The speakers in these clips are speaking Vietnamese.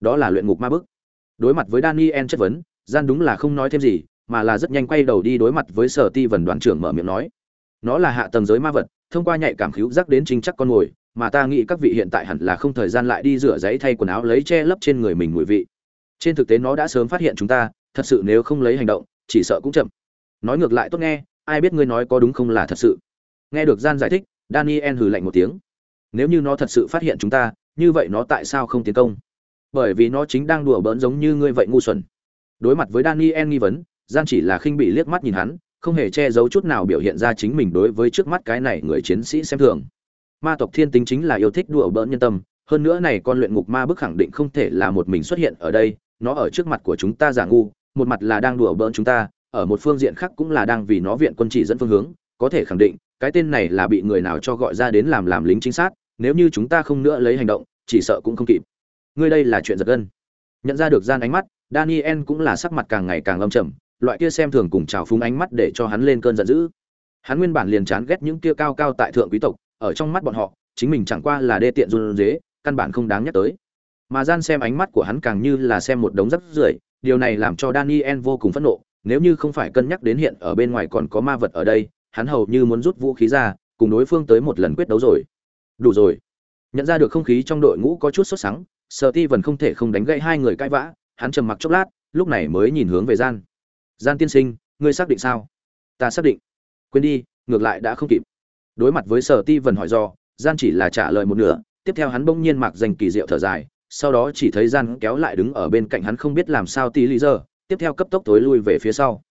đó là luyện ngục ma bức. Đối mặt với daniel chất vấn, gian đúng là không nói thêm gì, mà là rất nhanh quay đầu đi đối mặt với sở ti vần đoàn trưởng mở miệng nói, nó là hạ tầng giới ma vật, thông qua nhạy cảm khíu giác đến chính chắc con mồi mà ta nghĩ các vị hiện tại hẳn là không thời gian lại đi rửa giấy thay quần áo lấy che lấp trên người mình mùi vị. Trên thực tế nó đã sớm phát hiện chúng ta, thật sự nếu không lấy hành động, chỉ sợ cũng chậm. Nói ngược lại tốt nghe, ai biết ngươi nói có đúng không là thật sự? Nghe được gian giải thích, daniel hừ lạnh một tiếng, nếu như nó thật sự phát hiện chúng ta, như vậy nó tại sao không tiến công? Bởi vì nó chính đang đùa bỡn giống như ngươi vậy ngu xuẩn. Đối mặt với daniel nghi vấn gian chỉ là khinh bị liếc mắt nhìn hắn, không hề che giấu chút nào biểu hiện ra chính mình đối với trước mắt cái này người chiến sĩ xem thường. Ma tộc thiên tính chính là yêu thích đùa bỡn nhân tâm, hơn nữa này con luyện ngục ma bức khẳng định không thể là một mình xuất hiện ở đây, nó ở trước mặt của chúng ta giả ngu, một mặt là đang đùa bỡn chúng ta, ở một phương diện khác cũng là đang vì nó viện quân chỉ dẫn phương hướng, có thể khẳng định, cái tên này là bị người nào cho gọi ra đến làm làm lính chính xác nếu như chúng ta không nữa lấy hành động, chỉ sợ cũng không kịp ngươi đây là chuyện giật gân. Nhận ra được gian ánh mắt, daniel cũng là sắc mặt càng ngày càng âm trầm, loại kia xem thường cùng trào phúng ánh mắt để cho hắn lên cơn giận dữ. Hắn nguyên bản liền chán ghét những kia cao cao tại thượng quý tộc, ở trong mắt bọn họ, chính mình chẳng qua là đê tiện run dế căn bản không đáng nhắc tới. Mà gian xem ánh mắt của hắn càng như là xem một đống rắc rưởi, điều này làm cho daniel vô cùng phẫn nộ, nếu như không phải cân nhắc đến hiện ở bên ngoài còn có ma vật ở đây, hắn hầu như muốn rút vũ khí ra, cùng đối phương tới một lần quyết đấu rồi. Đủ rồi. Nhận ra được không khí trong đội ngũ có chút sốt sắng sợ ti vần không thể không đánh gãy hai người cãi vã, hắn trầm mặc chốc lát, lúc này mới nhìn hướng về gian. Gian tiên sinh, ngươi xác định sao? Ta xác định. Quên đi, ngược lại đã không kịp. Đối mặt với sở ti vần hỏi do gian chỉ là trả lời một nửa, tiếp theo hắn bỗng nhiên mặc dành kỳ diệu thở dài, sau đó chỉ thấy gian kéo lại đứng ở bên cạnh hắn không biết làm sao tí lý giờ, tiếp theo cấp tốc tối lui về phía sau.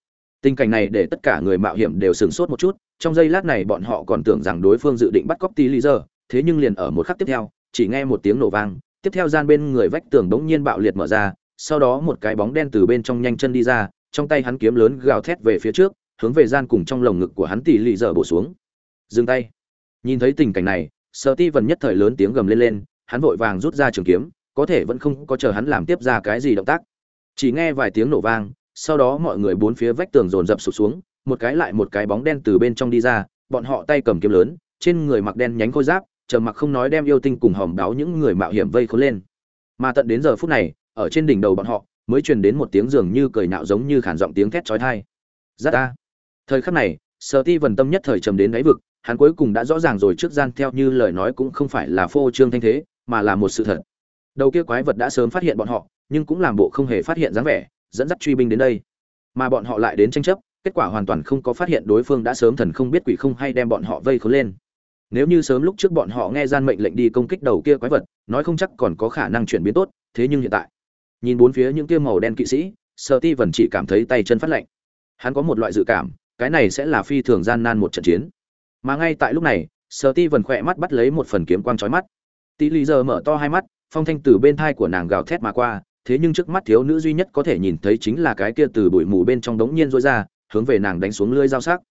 Tình cảnh này để tất cả người mạo hiểm đều sửng sốt một chút, trong giây lát này bọn họ còn tưởng rằng đối phương dự định bắt cóc tí lý giờ, thế nhưng liền ở một khắc tiếp theo, chỉ nghe một tiếng nổ vang tiếp theo gian bên người vách tường bỗng nhiên bạo liệt mở ra, sau đó một cái bóng đen từ bên trong nhanh chân đi ra, trong tay hắn kiếm lớn gào thét về phía trước, hướng về gian cùng trong lồng ngực của hắn tỉ lì dở bổ xuống. Dừng tay. Nhìn thấy tình cảnh này sợ ti vần nhất thời lớn tiếng gầm lên lên, hắn vội vàng rút ra trường kiếm, có thể vẫn không có chờ hắn làm tiếp ra cái gì động tác. Chỉ nghe vài tiếng nổ vang, sau đó mọi người bốn phía vách tường dồn dập sụp xuống, một cái lại một cái bóng đen từ bên trong đi ra, bọn họ tay cầm kiếm lớn, trên người mặc đen nhánh khôi giáp chờ mặc không nói đem yêu tinh cùng hòm đáo những người mạo hiểm vây khốn lên mà tận đến giờ phút này ở trên đỉnh đầu bọn họ mới truyền đến một tiếng dường như cười nạo giống như khản giọng tiếng thét chói tai. Rất a. Thời khắc này, Sở Ti vần tâm nhất thời trầm đến đáy vực, hắn cuối cùng đã rõ ràng rồi trước gian theo như lời nói cũng không phải là phô trương thanh thế, mà là một sự thật. Đầu kia quái vật đã sớm phát hiện bọn họ, nhưng cũng làm bộ không hề phát hiện dáng vẻ, dẫn dắt truy binh đến đây. Mà bọn họ lại đến tranh chấp, kết quả hoàn toàn không có phát hiện đối phương đã sớm thần không biết quỷ không hay đem bọn họ vây khốn lên. Nếu như sớm lúc trước bọn họ nghe gian mệnh lệnh đi công kích đầu kia quái vật, nói không chắc còn có khả năng chuyển biến tốt, thế nhưng hiện tại, nhìn bốn phía những kia màu đen kỵ sĩ sợ ti vần chỉ cảm thấy tay chân phát lạnh. Hắn có một loại dự cảm cái này sẽ là phi thường gian nan một trận chiến. Mà ngay tại lúc này sợ ti vần khỏe mắt bắt lấy một phần kiếm quang trói mắt. Tỷ lý giờ mở to hai mắt phong thanh từ bên thai của nàng gào thét mà qua thế nhưng trước mắt thiếu nữ duy nhất có thể nhìn thấy chính là cái kia từ bụi mù bên trong đống nhiên rối ra hướng về nàng đánh xuống lưỡi dao sắc.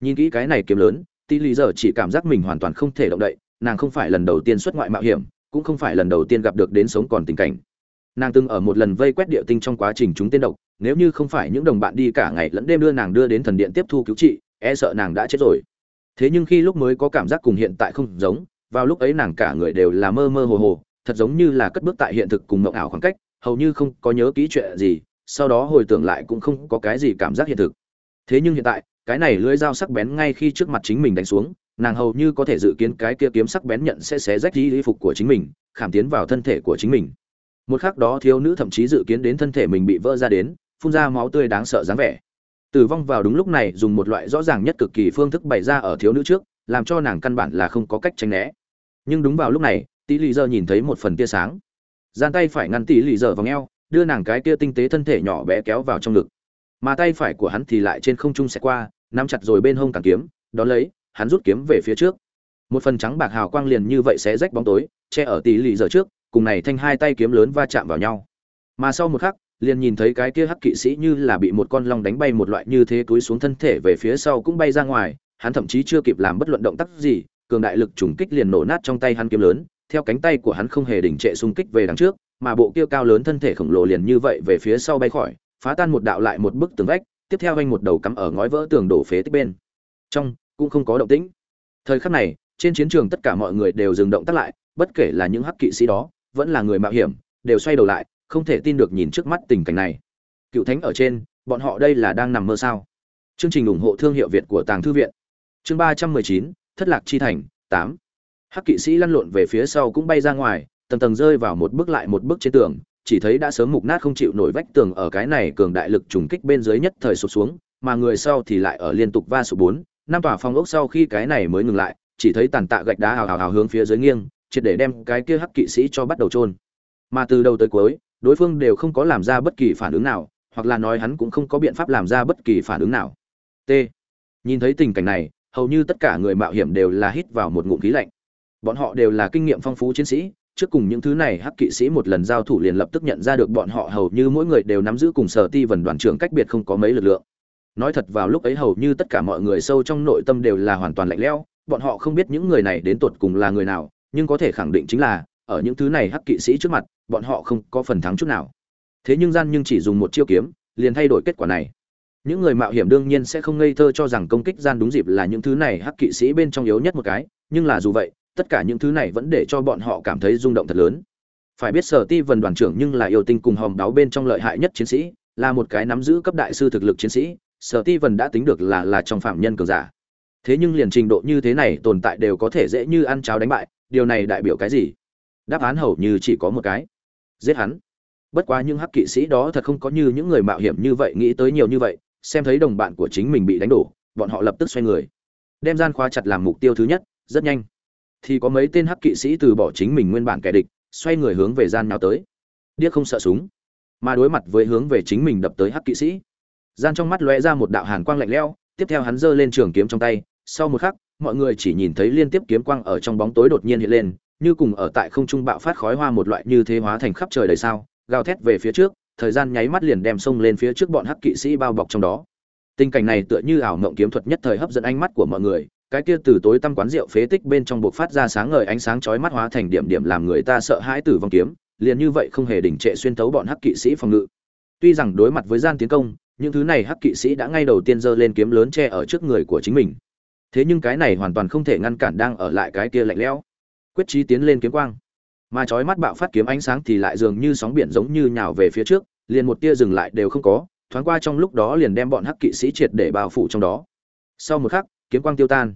Nhìn kỹ cái này kiếm lớn tỷ lý giờ chỉ cảm giác mình hoàn toàn không thể động đậy, nàng không phải lần đầu tiên xuất ngoại mạo hiểm, cũng không phải lần đầu tiên gặp được đến sống còn tình cảnh. Nàng từng ở một lần vây quét địa tinh trong quá trình chúng tên độc, nếu như không phải những đồng bạn đi cả ngày lẫn đêm đưa nàng đưa đến thần điện tiếp thu cứu trị e sợ nàng đã chết rồi. Thế nhưng khi lúc mới có cảm giác cùng hiện tại không giống, vào lúc ấy nàng cả người đều là mơ mơ hồ hồ, thật giống như là cất bước tại hiện thực cùng mộng ảo khoảng cách, hầu như không có nhớ kỹ chuyện gì, sau đó hồi tưởng lại cũng không có cái gì cảm giác hiện thực. Thế nhưng hiện tại cái này lưỡi dao sắc bén ngay khi trước mặt chính mình đánh xuống nàng hầu như có thể dự kiến cái kia kiếm sắc bén nhận sẽ xé rách y phục của chính mình khảm tiến vào thân thể của chính mình. Một khắc đó thiếu nữ thậm chí dự kiến đến thân thể mình bị vỡ ra đến phun ra máu tươi đáng sợ dáng vẻ. Tử vong vào đúng lúc này dùng một loại rõ ràng nhất cực kỳ phương thức bày ra ở thiếu nữ trước làm cho nàng căn bản là không có cách tránh né. Nhưng đúng vào lúc này tỷ lỵ giờ nhìn thấy một phần tia sáng. Gian tay phải ngăn tỷ lỵ giờ vào eo, đưa nàng cái kia tinh tế thân thể nhỏ bé kéo vào trong ngực mà tay phải của hắn thì lại trên không trung sẽ qua, nắm chặt rồi bên hông càng kiếm, đón lấy, hắn rút kiếm về phía trước. Một phần trắng bạc hào quang liền như vậy sẽ rách bóng tối, che ở tỷ lì giờ trước, cùng này thanh hai tay kiếm lớn va chạm vào nhau. Mà sau một khắc, liền nhìn thấy cái kia hắc kỵ sĩ như là bị một con long đánh bay một loại như thế túi xuống thân thể về phía sau cũng bay ra ngoài, hắn thậm chí chưa kịp làm bất luận động tác gì, cường đại lực trùng kích liền nổ nát trong tay hắn kiếm lớn, theo cánh tay của hắn không hề đỉnh trệ xung kích về đằng trước, mà bộ kia cao lớn thân thể khổng lồ liền như vậy về phía sau bay khỏi phá tan một đạo lại một bức tường vách, tiếp theo anh một đầu cắm ở ngói vỡ tường đổ phế tích bên. Trong, cũng không có động tĩnh. Thời khắc này, trên chiến trường tất cả mọi người đều dừng động tác lại, bất kể là những hắc kỵ sĩ đó, vẫn là người mạo hiểm, đều xoay đầu lại, không thể tin được nhìn trước mắt tình cảnh này. Cựu thánh ở trên, bọn họ đây là đang nằm mơ sao? Chương trình ủng hộ thương hiệu việt của tàng thư viện. Chương ba trăm mười chín, thất lạc chi thành, tám. Hắc kỵ sĩ lăn lộn về phía sau cũng bay ra ngoài, tầng tầng rơi vào một bước lại một bước trên tường chỉ thấy đã sớm mục nát không chịu nổi vách tường ở cái này cường đại lực trùng kích bên dưới nhất thời sụp xuống, mà người sau thì lại ở liên tục va sụp bốn, năm tòa phòng ốc sau khi cái này mới ngừng lại, chỉ thấy tàn tạ gạch đá hào hào hào hướng phía dưới nghiêng, triệt để đem cái kia hắc kỵ sĩ cho bắt đầu trôn mà từ đầu tới cuối, đối phương đều không có làm ra bất kỳ phản ứng nào, hoặc là nói hắn cũng không có biện pháp làm ra bất kỳ phản ứng nào. T. Nhìn thấy tình cảnh này, hầu như tất cả người mạo hiểm đều là hít vào một ngụm khí lạnh. Bọn họ đều là kinh nghiệm phong phú chiến sĩ trước cùng những thứ này hắc kỵ sĩ một lần giao thủ liền lập tức nhận ra được bọn họ hầu như mỗi người đều nắm giữ cùng sở ti vần đoàn trưởng cách biệt không có mấy lực lượng. Nói thật vào lúc ấy hầu như tất cả mọi người sâu trong nội tâm đều là hoàn toàn lạnh lẽo, bọn họ không biết những người này đến tột cùng là người nào, nhưng có thể khẳng định chính là, ở những thứ này hắc kỵ sĩ trước mặt, bọn họ không có phần thắng chút nào. Thế nhưng gian nhưng chỉ dùng một chiêu kiếm, liền thay đổi kết quả này. Những người mạo hiểm đương nhiên sẽ không ngây thơ cho rằng công kích gian đúng dịp là những thứ này hắc kỵ sĩ bên trong yếu nhất một cái, nhưng là dù vậy tất cả những thứ này vẫn để cho bọn họ cảm thấy rung động thật lớn. Phải biết sở ti vần đoàn trưởng nhưng là yêu tinh cùng hòm đáo bên trong lợi hại nhất chiến sĩ, là một cái nắm giữ cấp đại sư thực lực chiến sĩ, sở ti vần đã tính được là là trong phạm nhân cường giả. Thế nhưng liền trình độ như thế này tồn tại đều có thể dễ như ăn cháo đánh bại, điều này đại biểu cái gì? Đáp án hầu như chỉ có một cái. Giết hắn. Bất quá những hắc kỵ sĩ đó thật không có như những người mạo hiểm như vậy nghĩ tới nhiều như vậy, xem thấy đồng bạn của chính mình bị đánh đổ, bọn họ lập tức xoay người. Đem gian khóa chặt làm mục tiêu thứ nhất, rất nhanh thì có mấy tên hắc kỵ sĩ từ bỏ chính mình nguyên bản kẻ địch, xoay người hướng về gian nào tới. Điếc không sợ súng, mà đối mặt với hướng về chính mình đập tới hắc kỵ sĩ. Gian trong mắt lóe ra một đạo hàn quang lạnh lẽo, tiếp theo hắn giơ lên trường kiếm trong tay. Sau một khắc, mọi người chỉ nhìn thấy liên tiếp kiếm quang ở trong bóng tối đột nhiên hiện lên, như cùng ở tại không trung bạo phát khói hoa một loại như thế hóa thành khắp trời đầy sao, gào thét về phía trước, thời gian nháy mắt liền đem sông lên phía trước bọn hắc kỵ sĩ bao bọc trong đó. Tình cảnh này tựa như ảo mộng kiếm thuật nhất thời hấp dẫn ánh mắt của mọi người cái kia từ tối tăm quán rượu phế tích bên trong buộc phát ra sáng ngời ánh sáng chói mắt hóa thành điểm điểm làm người ta sợ hãi tử vong kiếm, liền như vậy không hề đình trệ xuyên thấu bọn hắc kỵ sĩ phòng ngự. Tuy rằng đối mặt với gian tiến công, những thứ này hắc kỵ sĩ đã ngay đầu tiên giơ lên kiếm lớn che ở trước người của chính mình. Thế nhưng cái này hoàn toàn không thể ngăn cản đang ở lại cái kia lạnh lẽo, quyết chí tiến lên kiếm quang. Mà chói mắt bạo phát kiếm ánh sáng thì lại dường như sóng biển giống như nhào về phía trước, liền một tia dừng lại đều không có, thoáng qua trong lúc đó liền đem bọn hắc kỵ sĩ triệt để bao phủ trong đó. Sau một khắc kiếm quang tiêu tan.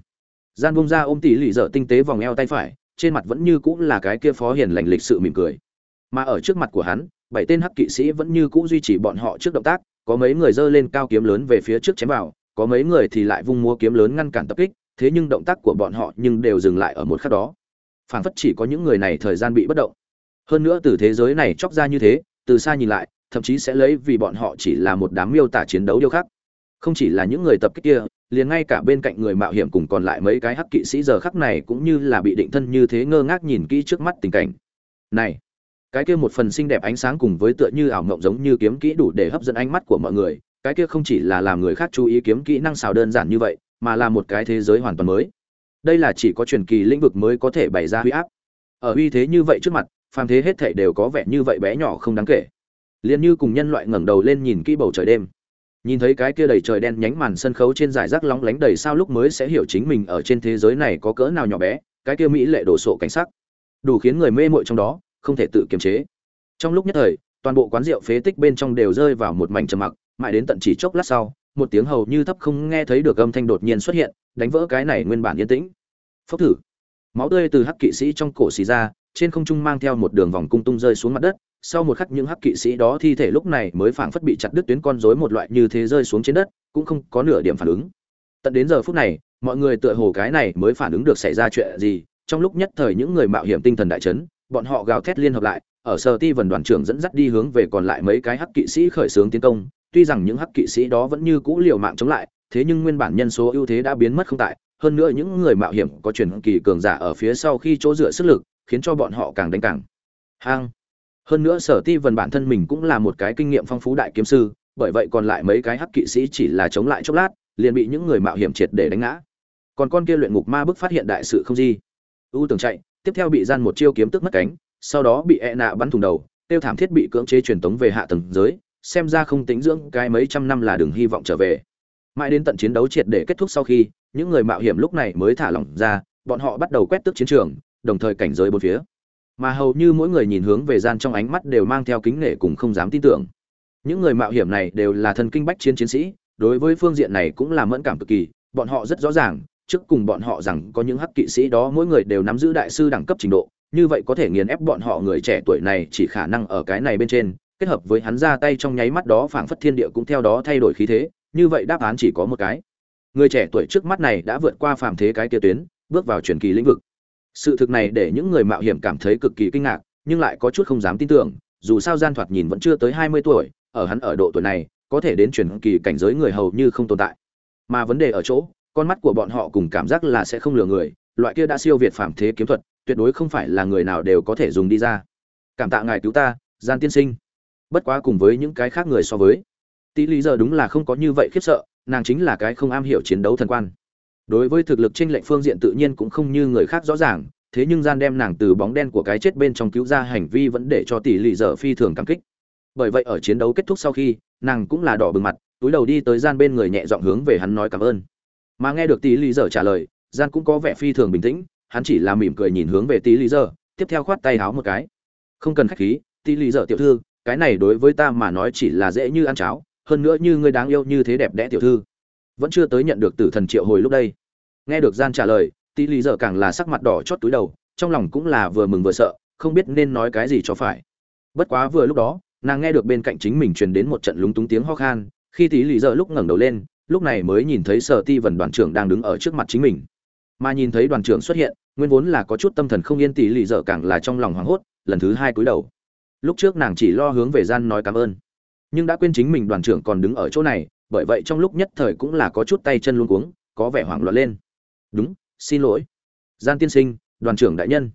Gian bông ra ôm tỉ lì dở tinh tế vòng eo tay phải, trên mặt vẫn như cũng là cái kia phó hiền lành lịch sự mỉm cười. Mà ở trước mặt của hắn, bảy tên hắc kỵ sĩ vẫn như cũ duy trì bọn họ trước động tác, có mấy người giơ lên cao kiếm lớn về phía trước chém vào, có mấy người thì lại vung múa kiếm lớn ngăn cản tập kích, thế nhưng động tác của bọn họ nhưng đều dừng lại ở một khắc đó. Phảng phất chỉ có những người này thời gian bị bất động. Hơn nữa từ thế giới này chóc ra như thế, từ xa nhìn lại, thậm chí sẽ lấy vì bọn họ chỉ là một đám miêu tả chiến đấu điêu khắc không chỉ là những người tập kích kia, liền ngay cả bên cạnh người mạo hiểm cùng còn lại mấy cái hắc kỵ sĩ giờ khắc này cũng như là bị định thân như thế ngơ ngác nhìn kỹ trước mắt tình cảnh. Này, cái kia một phần xinh đẹp ánh sáng cùng với tựa như ảo ngộng giống như kiếm kỹ đủ để hấp dẫn ánh mắt của mọi người, cái kia không chỉ là làm người khác chú ý kiếm kỹ năng xào đơn giản như vậy, mà là một cái thế giới hoàn toàn mới. Đây là chỉ có truyền kỳ lĩnh vực mới có thể bày ra huy áp. Ở uy thế như vậy trước mặt, phàm thế hết thảy đều có vẻ như vậy bé nhỏ không đáng kể. Liền như cùng nhân loại ngẩng đầu lên nhìn kỹ bầu trời đêm nhìn thấy cái kia đầy trời đen nhánh màn sân khấu trên giải rác lóng lánh đầy sao lúc mới sẽ hiểu chính mình ở trên thế giới này có cỡ nào nhỏ bé, cái kia mỹ lệ đổ sộ cảnh sắc. Đủ khiến người mê mội trong đó, không thể tự kiềm chế. Trong lúc nhất thời, toàn bộ quán rượu phế tích bên trong đều rơi vào một mảnh trầm mặc, mãi đến tận chỉ chốc lát sau, một tiếng hầu như thấp không nghe thấy được âm thanh đột nhiên xuất hiện, đánh vỡ cái này nguyên bản yên tĩnh. Phốc thử. Máu tươi từ hắc kỵ sĩ trong cổ xì ra, trên không trung mang theo một đường vòng cung tung rơi xuống mặt đất sau một khắc những hắc kỵ sĩ đó thi thể lúc này mới phảng phất bị chặt đứt tuyến con rối một loại như thế rơi xuống trên đất, cũng không có nửa điểm phản ứng. Tận đến giờ phút này, mọi người tựa hồ cái này mới phản ứng được xảy ra chuyện gì, trong lúc nhất thời những người mạo hiểm tinh thần đại chấn, bọn họ gào thét liên hợp lại, ở sở ti vần đoàn trưởng dẫn dắt đi hướng về còn lại mấy cái hắc kỵ sĩ khởi xướng tiến công, tuy rằng những hắc kỵ sĩ đó vẫn như cũ liều mạng chống lại, thế nhưng nguyên bản nhân số ưu thế đã biến mất không tại, hơn nữa những người mạo hiểm có truyền kỳ cường giả ở phía sau khi chỗ dựa sức lực, khiến cho bọn họ càng đánh càng. Hang! Hơn nữa sở ti vần bản thân mình cũng là một cái kinh nghiệm phong phú đại kiếm sư, bởi vậy còn lại mấy cái hắc kỵ sĩ chỉ là chống lại chốc lát, liền bị những người mạo hiểm triệt để đánh ngã. Còn con kia luyện ngục ma bức phát hiện đại sự không gì. Ưu tưởng chạy, tiếp theo bị gian một chiêu kiếm tức mất cánh, sau đó bị e nạ bắn thùng đầu, tiêu thảm thiết bị cưỡng chế truyền tống về hạ tầng giới, xem ra không tính dưỡng cái mấy trăm năm là đừng hy vọng trở về. Mãi đến tận chiến đấu triệt để kết thúc sau khi, những người mạo hiểm lúc này mới thả lỏng ra, bọn họ bắt đầu quét tước chiến trường, đồng thời cảnh giới bốn phía mà hầu như mỗi người nhìn hướng về gian trong ánh mắt đều mang theo kính nể cùng không dám tin tưởng. Những người mạo hiểm này đều là thân kinh bách chiến chiến sĩ, đối với phương diện này cũng là mẫn cảm cực kỳ, bọn họ rất rõ ràng, trước cùng bọn họ rằng có những hắc kỵ sĩ đó mỗi người đều nắm giữ đại sư đẳng cấp trình độ, như vậy có thể nghiền ép bọn họ người trẻ tuổi này chỉ khả năng ở cái này bên trên, kết hợp với hắn ra tay trong nháy mắt đó phảng phất thiên địa cũng theo đó thay đổi khí thế, như vậy đáp án chỉ có một cái. Người trẻ tuổi trước mắt này đã vượt qua phàm thế cái kia tuyến, bước vào truyền kỳ lĩnh vực sự thực này để những người mạo hiểm cảm thấy cực kỳ kinh ngạc, nhưng lại có chút không dám tin tưởng, dù sao gian thoạt nhìn vẫn chưa tới hai mươi tuổi, ở hắn ở độ tuổi này, có thể đến truyền kỳ cảnh giới người hầu như không tồn tại. Mà vấn đề ở chỗ, con mắt của bọn họ cùng cảm giác là sẽ không lừa người, loại kia đã siêu việt phàm thế kiếm thuật, tuyệt đối không phải là người nào đều có thể dùng đi ra. Cảm tạ ngài cứu ta, gian tiên sinh. Bất quá cùng với những cái khác người so với tỷ lý giờ đúng là không có như vậy khiếp sợ, nàng chính là cái không am hiểu chiến đấu thần quan đối với thực lực trên lệnh phương diện tự nhiên cũng không như người khác rõ ràng, thế nhưng gian đem nàng từ bóng đen của cái chết bên trong cứu ra hành vi vẫn để cho tỷ lệ dở phi thường cảm kích. Bởi vậy ở chiến đấu kết thúc sau khi, nàng cũng là đỏ bừng mặt, túi đầu đi tới gian bên người nhẹ giọng hướng về hắn nói cảm ơn. Mà nghe được tỷ lệ dở trả lời, gian cũng có vẻ phi thường bình tĩnh, hắn chỉ là mỉm cười nhìn hướng về tỷ lệ dở tiếp theo khoát tay háo một cái. Không cần khách khí, tỷ lệ dở tiểu thư, cái này đối với ta mà nói chỉ là dễ như ăn cháo, hơn nữa như ngươi đáng yêu như thế đẹp đẽ tiểu thư vẫn chưa tới nhận được tử thần triệu hồi lúc đây. Nghe được gian trả lời tỷ lý giờ càng là sắc mặt đỏ chót túi đầu, trong lòng cũng là vừa mừng vừa sợ, không biết nên nói cái gì cho phải. Bất quá vừa lúc đó, nàng nghe được bên cạnh chính mình truyền đến một trận lúng túng tiếng ho khan, khi tỷ lý giờ lúc ngẩng đầu lên, lúc này mới nhìn thấy sở ti vần đoàn trưởng đang đứng ở trước mặt chính mình. Mà nhìn thấy đoàn trưởng xuất hiện, nguyên vốn là có chút tâm thần không yên tỷ lý giờ càng là trong lòng hoảng hốt, lần thứ hai cúi đầu. Lúc trước nàng chỉ lo hướng về gian nói cảm ơn. Nhưng đã quên chính mình đoàn trưởng còn đứng ở chỗ này bởi vậy trong lúc nhất thời cũng là có chút tay chân luống cuống, có vẻ hoảng loạn lên. Đúng, xin lỗi. Gian tiên sinh, đoàn trưởng đại nhân.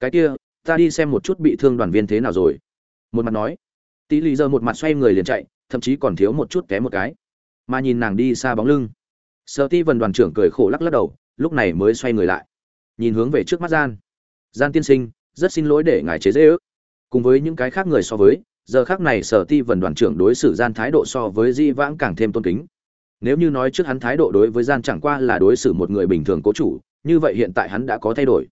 Cái kia, ta đi xem một chút bị thương đoàn viên thế nào rồi. Một mặt nói. Tí lì giờ một mặt xoay người liền chạy, thậm chí còn thiếu một chút té một cái. Mà nhìn nàng đi xa bóng lưng. Sở ti vần đoàn trưởng cười khổ lắc lắc đầu, lúc này mới xoay người lại. Nhìn hướng về trước mắt gian. Gian tiên sinh, rất xin lỗi để ngài chế dễ ước cùng với những cái khác người so với giờ khác này sở ti vần đoàn trưởng đối xử gian thái độ so với di vãng càng thêm tôn kính. Nếu như nói trước hắn thái độ đối với gian chẳng qua là đối xử một người bình thường cố chủ, như vậy hiện tại hắn đã có thay đổi.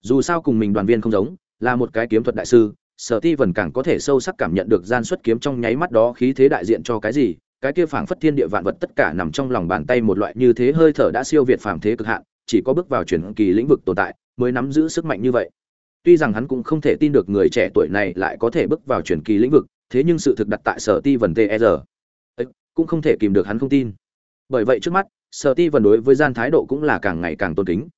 Dù sao cùng mình đoàn viên không giống, là một cái kiếm thuật đại sư, sở ti vần càng có thể sâu sắc cảm nhận được gian xuất kiếm trong nháy mắt đó khí thế đại diện cho cái gì, cái kia phảng phất thiên địa vạn vật tất cả nằm trong lòng bàn tay một loại như thế hơi thở đã siêu việt phàm thế cực hạn, chỉ có bước vào chuyển kỳ lĩnh vực tồn tại, mới nắm giữ sức mạnh như vậy tuy rằng hắn cũng không thể tin được người trẻ tuổi này lại có thể bước vào chuyển kỳ lĩnh vực, thế nhưng sự thực đặt tại sở ti vần tr e cũng không thể kìm được hắn không tin. Bởi vậy trước mắt, sở ti vần đối với gian thái độ cũng là càng ngày càng tôn kính.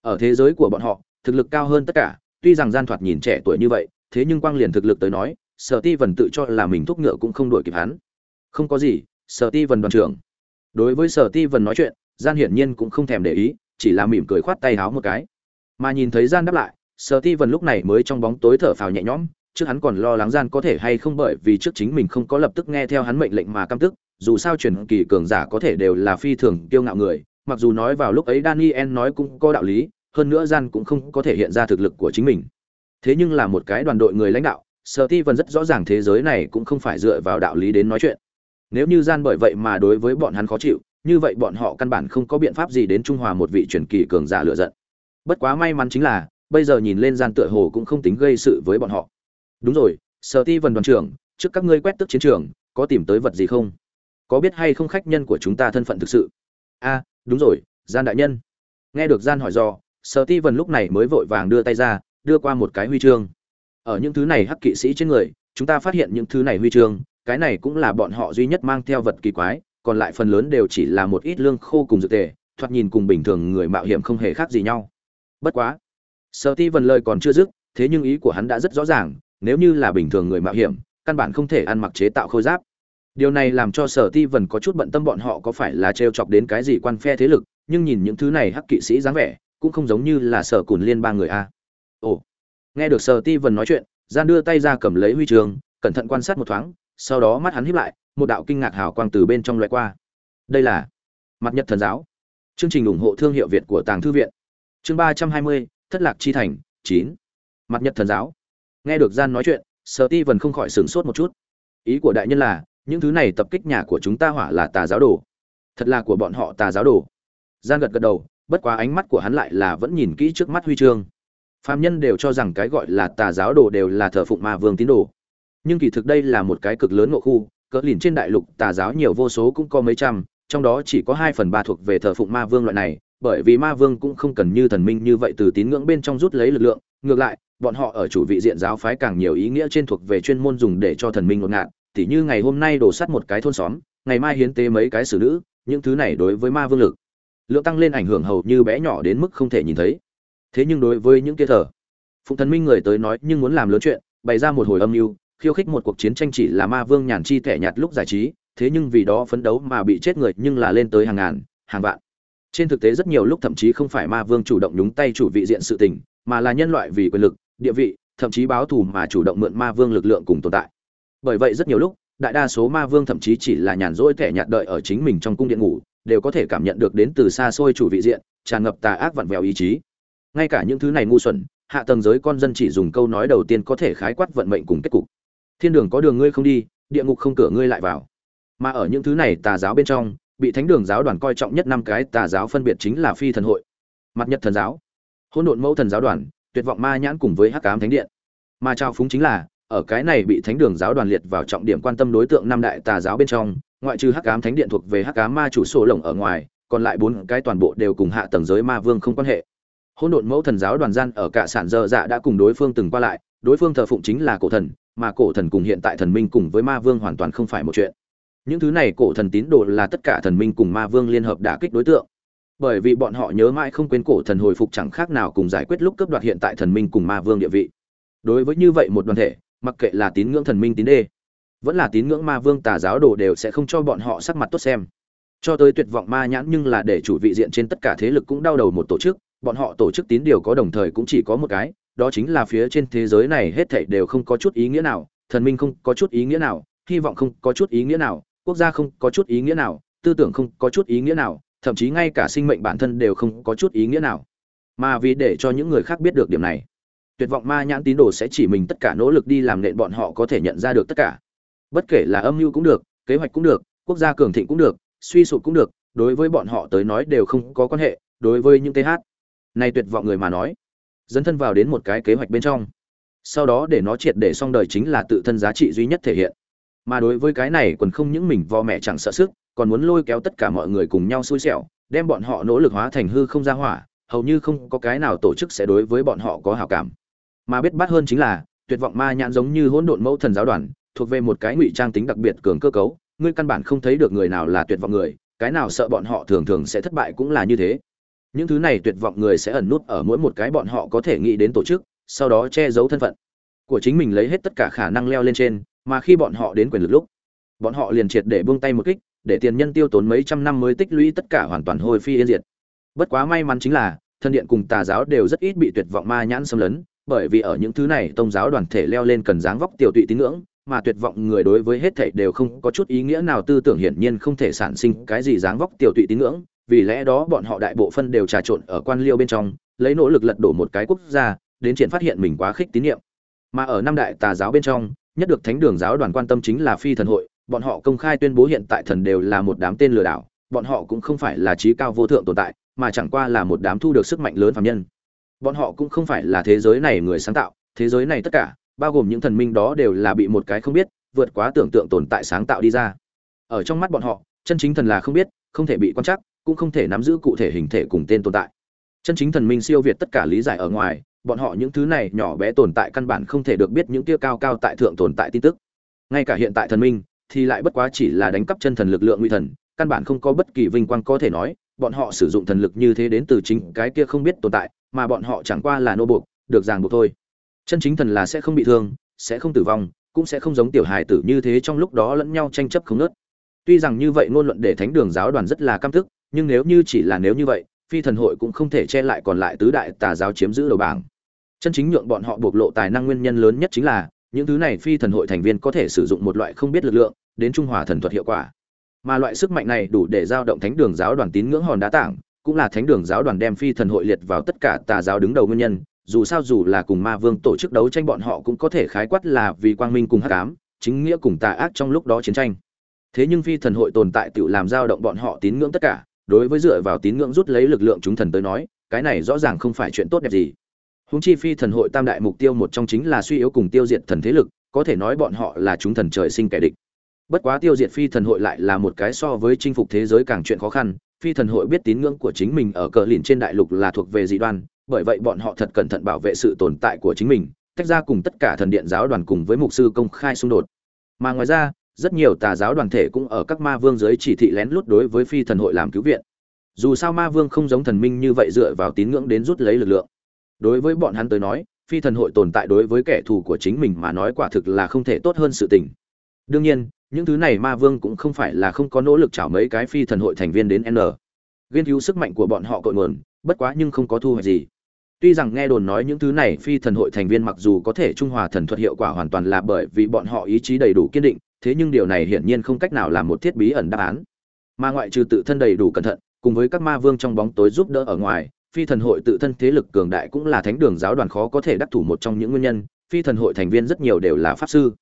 Ở thế giới của bọn họ, thực lực cao hơn tất cả, tuy rằng gian thoạt nhìn trẻ tuổi như vậy, thế nhưng quang liền thực lực tới nói, sở ti vần tự cho là mình thúc ngựa cũng không đuổi kịp hắn. Không có gì, sở ti vần đoàn trưởng. Đối với sở ti vần nói chuyện, gian hiển nhiên cũng không thèm để ý, chỉ là mỉm cười khoát tay háo một cái. Mà nhìn thấy gian đáp lại sở ti vần lúc này mới trong bóng tối thở phào nhẹ nhõm, trước hắn còn lo lắng gian có thể hay không bởi vì trước chính mình không có lập tức nghe theo hắn mệnh lệnh mà căm tức, dù sao truyền kỳ cường giả có thể đều là phi thường kiêu ngạo người, mặc dù nói vào lúc ấy daniel nói cũng có đạo lý, hơn nữa gian cũng không có thể hiện ra thực lực của chính mình. Thế nhưng là một cái đoàn đội người lãnh đạo, sở ti vần rất rõ ràng thế giới này cũng không phải dựa vào đạo lý đến nói chuyện. Nếu như gian bởi vậy mà đối với bọn hắn khó chịu, như vậy bọn họ căn bản không có biện pháp gì đến trung hòa một vị truyền kỳ cường giả lựa giận. Bất quá may mắn chính là bây giờ nhìn lên gian tựa hồ cũng không tính gây sự với bọn họ. Đúng rồi, sở ti vần đoàn trưởng, trước các ngươi quét tức chiến trường, có tìm tới vật gì không? Có biết hay không khách nhân của chúng ta thân phận thực sự? A, đúng rồi, gian đại nhân. Nghe được gian hỏi do sở ti vần lúc này mới vội vàng đưa tay ra, đưa qua một cái huy chương. Ở những thứ này hắc kỵ sĩ trên người, chúng ta phát hiện những thứ này huy chương, cái này cũng là bọn họ duy nhất mang theo vật kỳ quái, còn lại phần lớn đều chỉ là một ít lương khô cùng dược tề, thoạt nhìn cùng bình thường người mạo hiểm không hề khác gì nhau. Bất quá sở ti vần lời còn chưa dứt, thế nhưng ý của hắn đã rất rõ ràng, nếu như là bình thường người mạo hiểm, căn bản không thể ăn mặc chế tạo khôi giáp. Điều này làm cho sở ti vần có chút bận tâm bọn họ có phải là t chọc đến cái gì quan phe thế lực, nhưng nhìn những thứ này hắc kỵ sĩ dáng vẻ, cũng không giống như là sở cùn liên ba người a. Ồ, nghe được sở ti vần nói chuyện, gian đưa tay ra cầm lấy huy trường, cẩn thận quan sát một thoáng, sau đó mắt hắn híp lại, một đạo kinh ngạc hào quang từ bên trong loại qua. Đây là mặt nhật thần giáo. Chương trình ủng hộ thương hiệu việt của tàng thư viện. Chương ba trăm hai mươi thất lạc chi thành chín. Mặt nhật thần giáo. Nghe được gian nói chuyện sở ti vần không khỏi sửng sốt một chút. Ý của đại nhân là những thứ này tập kích nhà của chúng ta hỏa là tà giáo đồ. Thật là của bọn họ tà giáo đồ. Gian gật gật đầu bất quá ánh mắt của hắn lại là vẫn nhìn kỹ trước mắt huy chương Phạm nhân đều cho rằng cái gọi là tà giáo đồ đều là thờ phụng ma vương tín đồ. Nhưng kỳ thực đây là một cái cực lớn ngộ khu, cỡ lìn trên đại lục tà giáo nhiều vô số cũng có mấy trăm, trong đó chỉ có hai phần ba thuộc về thờ phụng ma vương loại này, bởi vì ma vương cũng không cần như thần minh như vậy từ tín ngưỡng bên trong rút lấy lực lượng, ngược lại, bọn họ ở chủ vị diện giáo phái càng nhiều ý nghĩa trên thuộc về chuyên môn dùng để cho thần minh ngột ngạt tỉ như ngày hôm nay đổ sắt một cái thôn xóm, ngày mai hiến tế mấy cái xử nữ, những thứ này đối với ma vương lực lượng tăng lên ảnh hưởng hầu như bé nhỏ đến mức không thể nhìn thấy. Thế nhưng đối với những kia thờ phụng thần minh người tới nói nhưng muốn làm lớn chuyện bày ra một hồi âm mưu khiêu khích một cuộc chiến tranh chỉ là ma vương nhàn chi thẻ nhạt lúc giải trí thế nhưng vì đó phấn đấu mà bị chết người nhưng là lên tới hàng ngàn hàng vạn trên thực tế rất nhiều lúc thậm chí không phải ma vương chủ động nhúng tay chủ vị diện sự tình, mà là nhân loại vì quyền lực, địa vị, thậm chí báo thù mà chủ động mượn ma vương lực lượng cùng tồn tại. Bởi vậy rất nhiều lúc, đại đa số ma vương thậm chí chỉ là nhàn rỗi thẻ nhạt đợi ở chính mình trong cung điện ngủ, đều có thể cảm nhận được đến từ xa xôi chủ vị diện, tràn ngập tà ác vặn vẹo ý chí. Ngay cả những thứ này ngu xuẩn, hạ tầng giới con dân chỉ dùng câu nói đầu tiên có thể khái quát vận mệnh cùng kết cục. Thiên đường có đường ngươi không đi, địa ngục không cửa ngươi lại vào. Mà ở những thứ này tà giáo bên trong bị thánh đường giáo đoàn coi trọng nhất năm cái tà giáo phân biệt chính là phi thần hội, mặt nhật thần giáo, hỗn độn mẫu thần giáo đoàn, tuyệt vọng ma nhãn cùng với hắc ám thánh điện. Mà trao phúng chính là, ở cái này bị thánh đường giáo đoàn liệt vào trọng điểm quan tâm đối tượng năm đại tà giáo bên trong, ngoại trừ hắc ám thánh điện thuộc về hắc ám ma chủ sổ lồng ở ngoài, còn lại bốn cái toàn bộ đều cùng hạ tầng giới ma vương không quan hệ. Hỗn độn mẫu thần giáo đoàn gian ở cả sản dơ dạ đã cùng đối phương từng qua lại, đối phương thờ phụng chính là cổ thần, mà cổ thần cùng hiện tại thần minh cùng với ma vương hoàn toàn không phải một chuyện những thứ này cổ thần tín đồ là tất cả thần minh cùng ma vương liên hợp đả kích đối tượng. Bởi vì bọn họ nhớ mãi không quên cổ thần hồi phục chẳng khác nào cùng giải quyết lúc cướp đoạt hiện tại thần minh cùng ma vương địa vị. Đối với như vậy một đoàn thể mặc kệ là tín ngưỡng thần minh tín đê vẫn là tín ngưỡng ma vương tà giáo đồ đều sẽ không cho bọn họ sắc mặt tốt xem. Cho tới tuyệt vọng ma nhãn nhưng là để chủ vị diện trên tất cả thế lực cũng đau đầu một tổ chức bọn họ tổ chức tín điều có đồng thời cũng chỉ có một cái, đó chính là phía trên thế giới này hết thảy đều không có chút ý nghĩa nào, thần minh không có chút ý nghĩa nào, hy vọng không có chút ý nghĩa nào, quốc gia không có chút ý nghĩa nào, tư tưởng không có chút ý nghĩa nào, thậm chí ngay cả sinh mệnh bản thân đều không có chút ý nghĩa nào. Mà vì để cho những người khác biết được điểm này, tuyệt vọng ma nhãn tín đồ sẽ chỉ mình tất cả nỗ lực đi làm nện bọn họ có thể nhận ra được tất cả. Bất kể là âm mưu cũng được, kế hoạch cũng được, quốc gia cường thịnh cũng được, suy sụp cũng được, đối với bọn họ tới nói đều không có quan hệ, đối với những TH này tuyệt vọng người mà nói dấn thân vào đến một cái kế hoạch bên trong sau đó để nó triệt để xong đời chính là tự thân giá trị duy nhất thể hiện mà đối với cái này còn không những mình vo mẹ chẳng sợ sức, còn muốn lôi kéo tất cả mọi người cùng nhau xui xẻo, đem bọn họ nỗ lực hóa thành hư không ra hỏa, hầu như không có cái nào tổ chức sẽ đối với bọn họ có hảo cảm. Mà biết bắt hơn chính là, tuyệt vọng ma nhãn giống như hỗn độn mẫu thần giáo đoàn, thuộc về một cái ngụy trang tính đặc biệt cường cơ cấu, ngươi căn bản không thấy được người nào là tuyệt vọng người, cái nào sợ bọn họ thường thường sẽ thất bại cũng là như thế. Những thứ này tuyệt vọng người sẽ ẩn nút ở mỗi một cái bọn họ có thể nghĩ đến tổ chức, sau đó che giấu thân phận của chính mình lấy hết tất cả khả năng leo lên trên mà khi bọn họ đến quyền lực lúc, bọn họ liền triệt để buông tay một kích, để tiền nhân tiêu tốn mấy trăm năm mới tích lũy tất cả hoàn toàn hồi phi yên diệt. Bất quá may mắn chính là, thân điện cùng tà giáo đều rất ít bị tuyệt vọng ma nhãn xâm lấn, bởi vì ở những thứ này tôn giáo đoàn thể leo lên cần dáng vóc tiểu tụy tín ngưỡng, mà tuyệt vọng người đối với hết thảy đều không có chút ý nghĩa nào tư tưởng hiển nhiên không thể sản sinh cái gì dáng vóc tiểu tụy tín ngưỡng, vì lẽ đó bọn họ đại bộ phân đều trà trộn ở quan liêu bên trong, lấy nỗ lực lật đổ một cái quốc gia, đến triển phát hiện mình quá khích tín nhiệm. Mà ở năm đại tà giáo bên trong nhất được thánh đường giáo đoàn quan tâm chính là phi thần hội, bọn họ công khai tuyên bố hiện tại thần đều là một đám tên lừa đảo, bọn họ cũng không phải là trí cao vô thượng tồn tại, mà chẳng qua là một đám thu được sức mạnh lớn phạm nhân. Bọn họ cũng không phải là thế giới này người sáng tạo, thế giới này tất cả, bao gồm những thần minh đó đều là bị một cái không biết, vượt quá tưởng tượng tồn tại sáng tạo đi ra. Ở trong mắt bọn họ, chân chính thần là không biết, không thể bị quan trắc, cũng không thể nắm giữ cụ thể hình thể cùng tên tồn tại. Chân chính thần minh siêu việt tất cả lý giải ở ngoài bọn họ những thứ này nhỏ bé tồn tại căn bản không thể được biết những kia cao cao tại thượng tồn tại tin tức. Ngay cả hiện tại thần minh, thì lại bất quá chỉ là đánh cắp chân thần lực lượng nguy thần, căn bản không có bất kỳ vinh quang có thể nói, bọn họ sử dụng thần lực như thế đến từ chính cái kia không biết tồn tại, mà bọn họ chẳng qua là nô buộc, được ràng buộc thôi. Chân chính thần là sẽ không bị thương, sẽ không tử vong, cũng sẽ không giống tiểu hài tử như thế trong lúc đó lẫn nhau tranh chấp không nớt tuy rằng như vậy ngôn luận để thánh đường giáo đoàn rất là căm thức nhưng nếu như chỉ là nếu như vậy, phi thần hội cũng không thể che lại còn lại tứ đại tà giáo chiếm giữ đầu bảng chân chính nhượng bọn họ bộc lộ tài năng nguyên nhân lớn nhất chính là, những thứ này phi thần hội thành viên có thể sử dụng một loại không biết lực lượng, đến trung hòa thần thuật hiệu quả. Mà loại sức mạnh này đủ để giao động thánh đường giáo đoàn tín ngưỡng hòn đá tảng, cũng là thánh đường giáo đoàn đem phi thần hội liệt vào tất cả tà giáo đứng đầu nguyên nhân. Dù sao dù là cùng ma vương tổ chức đấu tranh bọn họ cũng có thể khái quát là vì quang minh cùng hắc ám, chính nghĩa cùng tà ác trong lúc đó chiến tranh. Thế nhưng phi thần hội tồn tại tự làm dao động bọn họ tín ngưỡng tất cả, đối với dựa vào tín ngưỡng rút lấy lực lượng chúng thần tới nói, cái này rõ ràng không phải chuyện tốt đẹp gì húng chi phi thần hội tam đại mục tiêu một trong chính là suy yếu cùng tiêu diệt thần thế lực, có thể nói bọn họ là chúng thần trời sinh kẻ địch. Bất quá tiêu diệt phi thần hội lại là một cái so với chinh phục thế giới càng chuyện khó khăn, phi thần hội biết tín ngưỡng của chính mình ở cờ lìn trên đại lục là thuộc về dị đoan, bởi vậy bọn họ thật cẩn thận bảo vệ sự tồn tại của chính mình, tách ra cùng tất cả thần điện giáo đoàn cùng với mục sư công khai xung đột. Mà ngoài ra, rất nhiều tà giáo đoàn thể cũng ở các ma vương giới chỉ thị lén lút đối với phi thần hội làm cứu viện. Dù sao ma vương không giống thần minh như vậy dựa vào tín ngưỡng đến rút lấy lực lượng đối với bọn hắn tới nói, phi thần hội tồn tại đối với kẻ thù của chính mình mà nói quả thực là không thể tốt hơn sự tình. Đương nhiên, những thứ này ma vương cũng không phải là không có nỗ lực chảo mấy cái phi thần hội thành viên đến n. Nghiên cứu sức mạnh của bọn họ cội nguồn, bất quá nhưng không có thu hoạch gì. Tuy rằng nghe đồn nói những thứ này phi thần hội thành viên mặc dù có thể trung hòa thần thuật hiệu quả hoàn toàn là bởi vì bọn họ ý chí đầy đủ kiên định, thế nhưng điều này hiển nhiên không cách nào làm một thiết bí ẩn đáp án. Mà ngoại trừ tự thân đầy đủ cẩn thận, cùng với các ma vương trong bóng tối giúp đỡ ở ngoài phi thần hội tự thân thế lực cường đại cũng là thánh đường giáo đoàn khó có thể đắc thủ một trong những nguyên nhân, phi thần hội thành viên rất nhiều đều là pháp sư.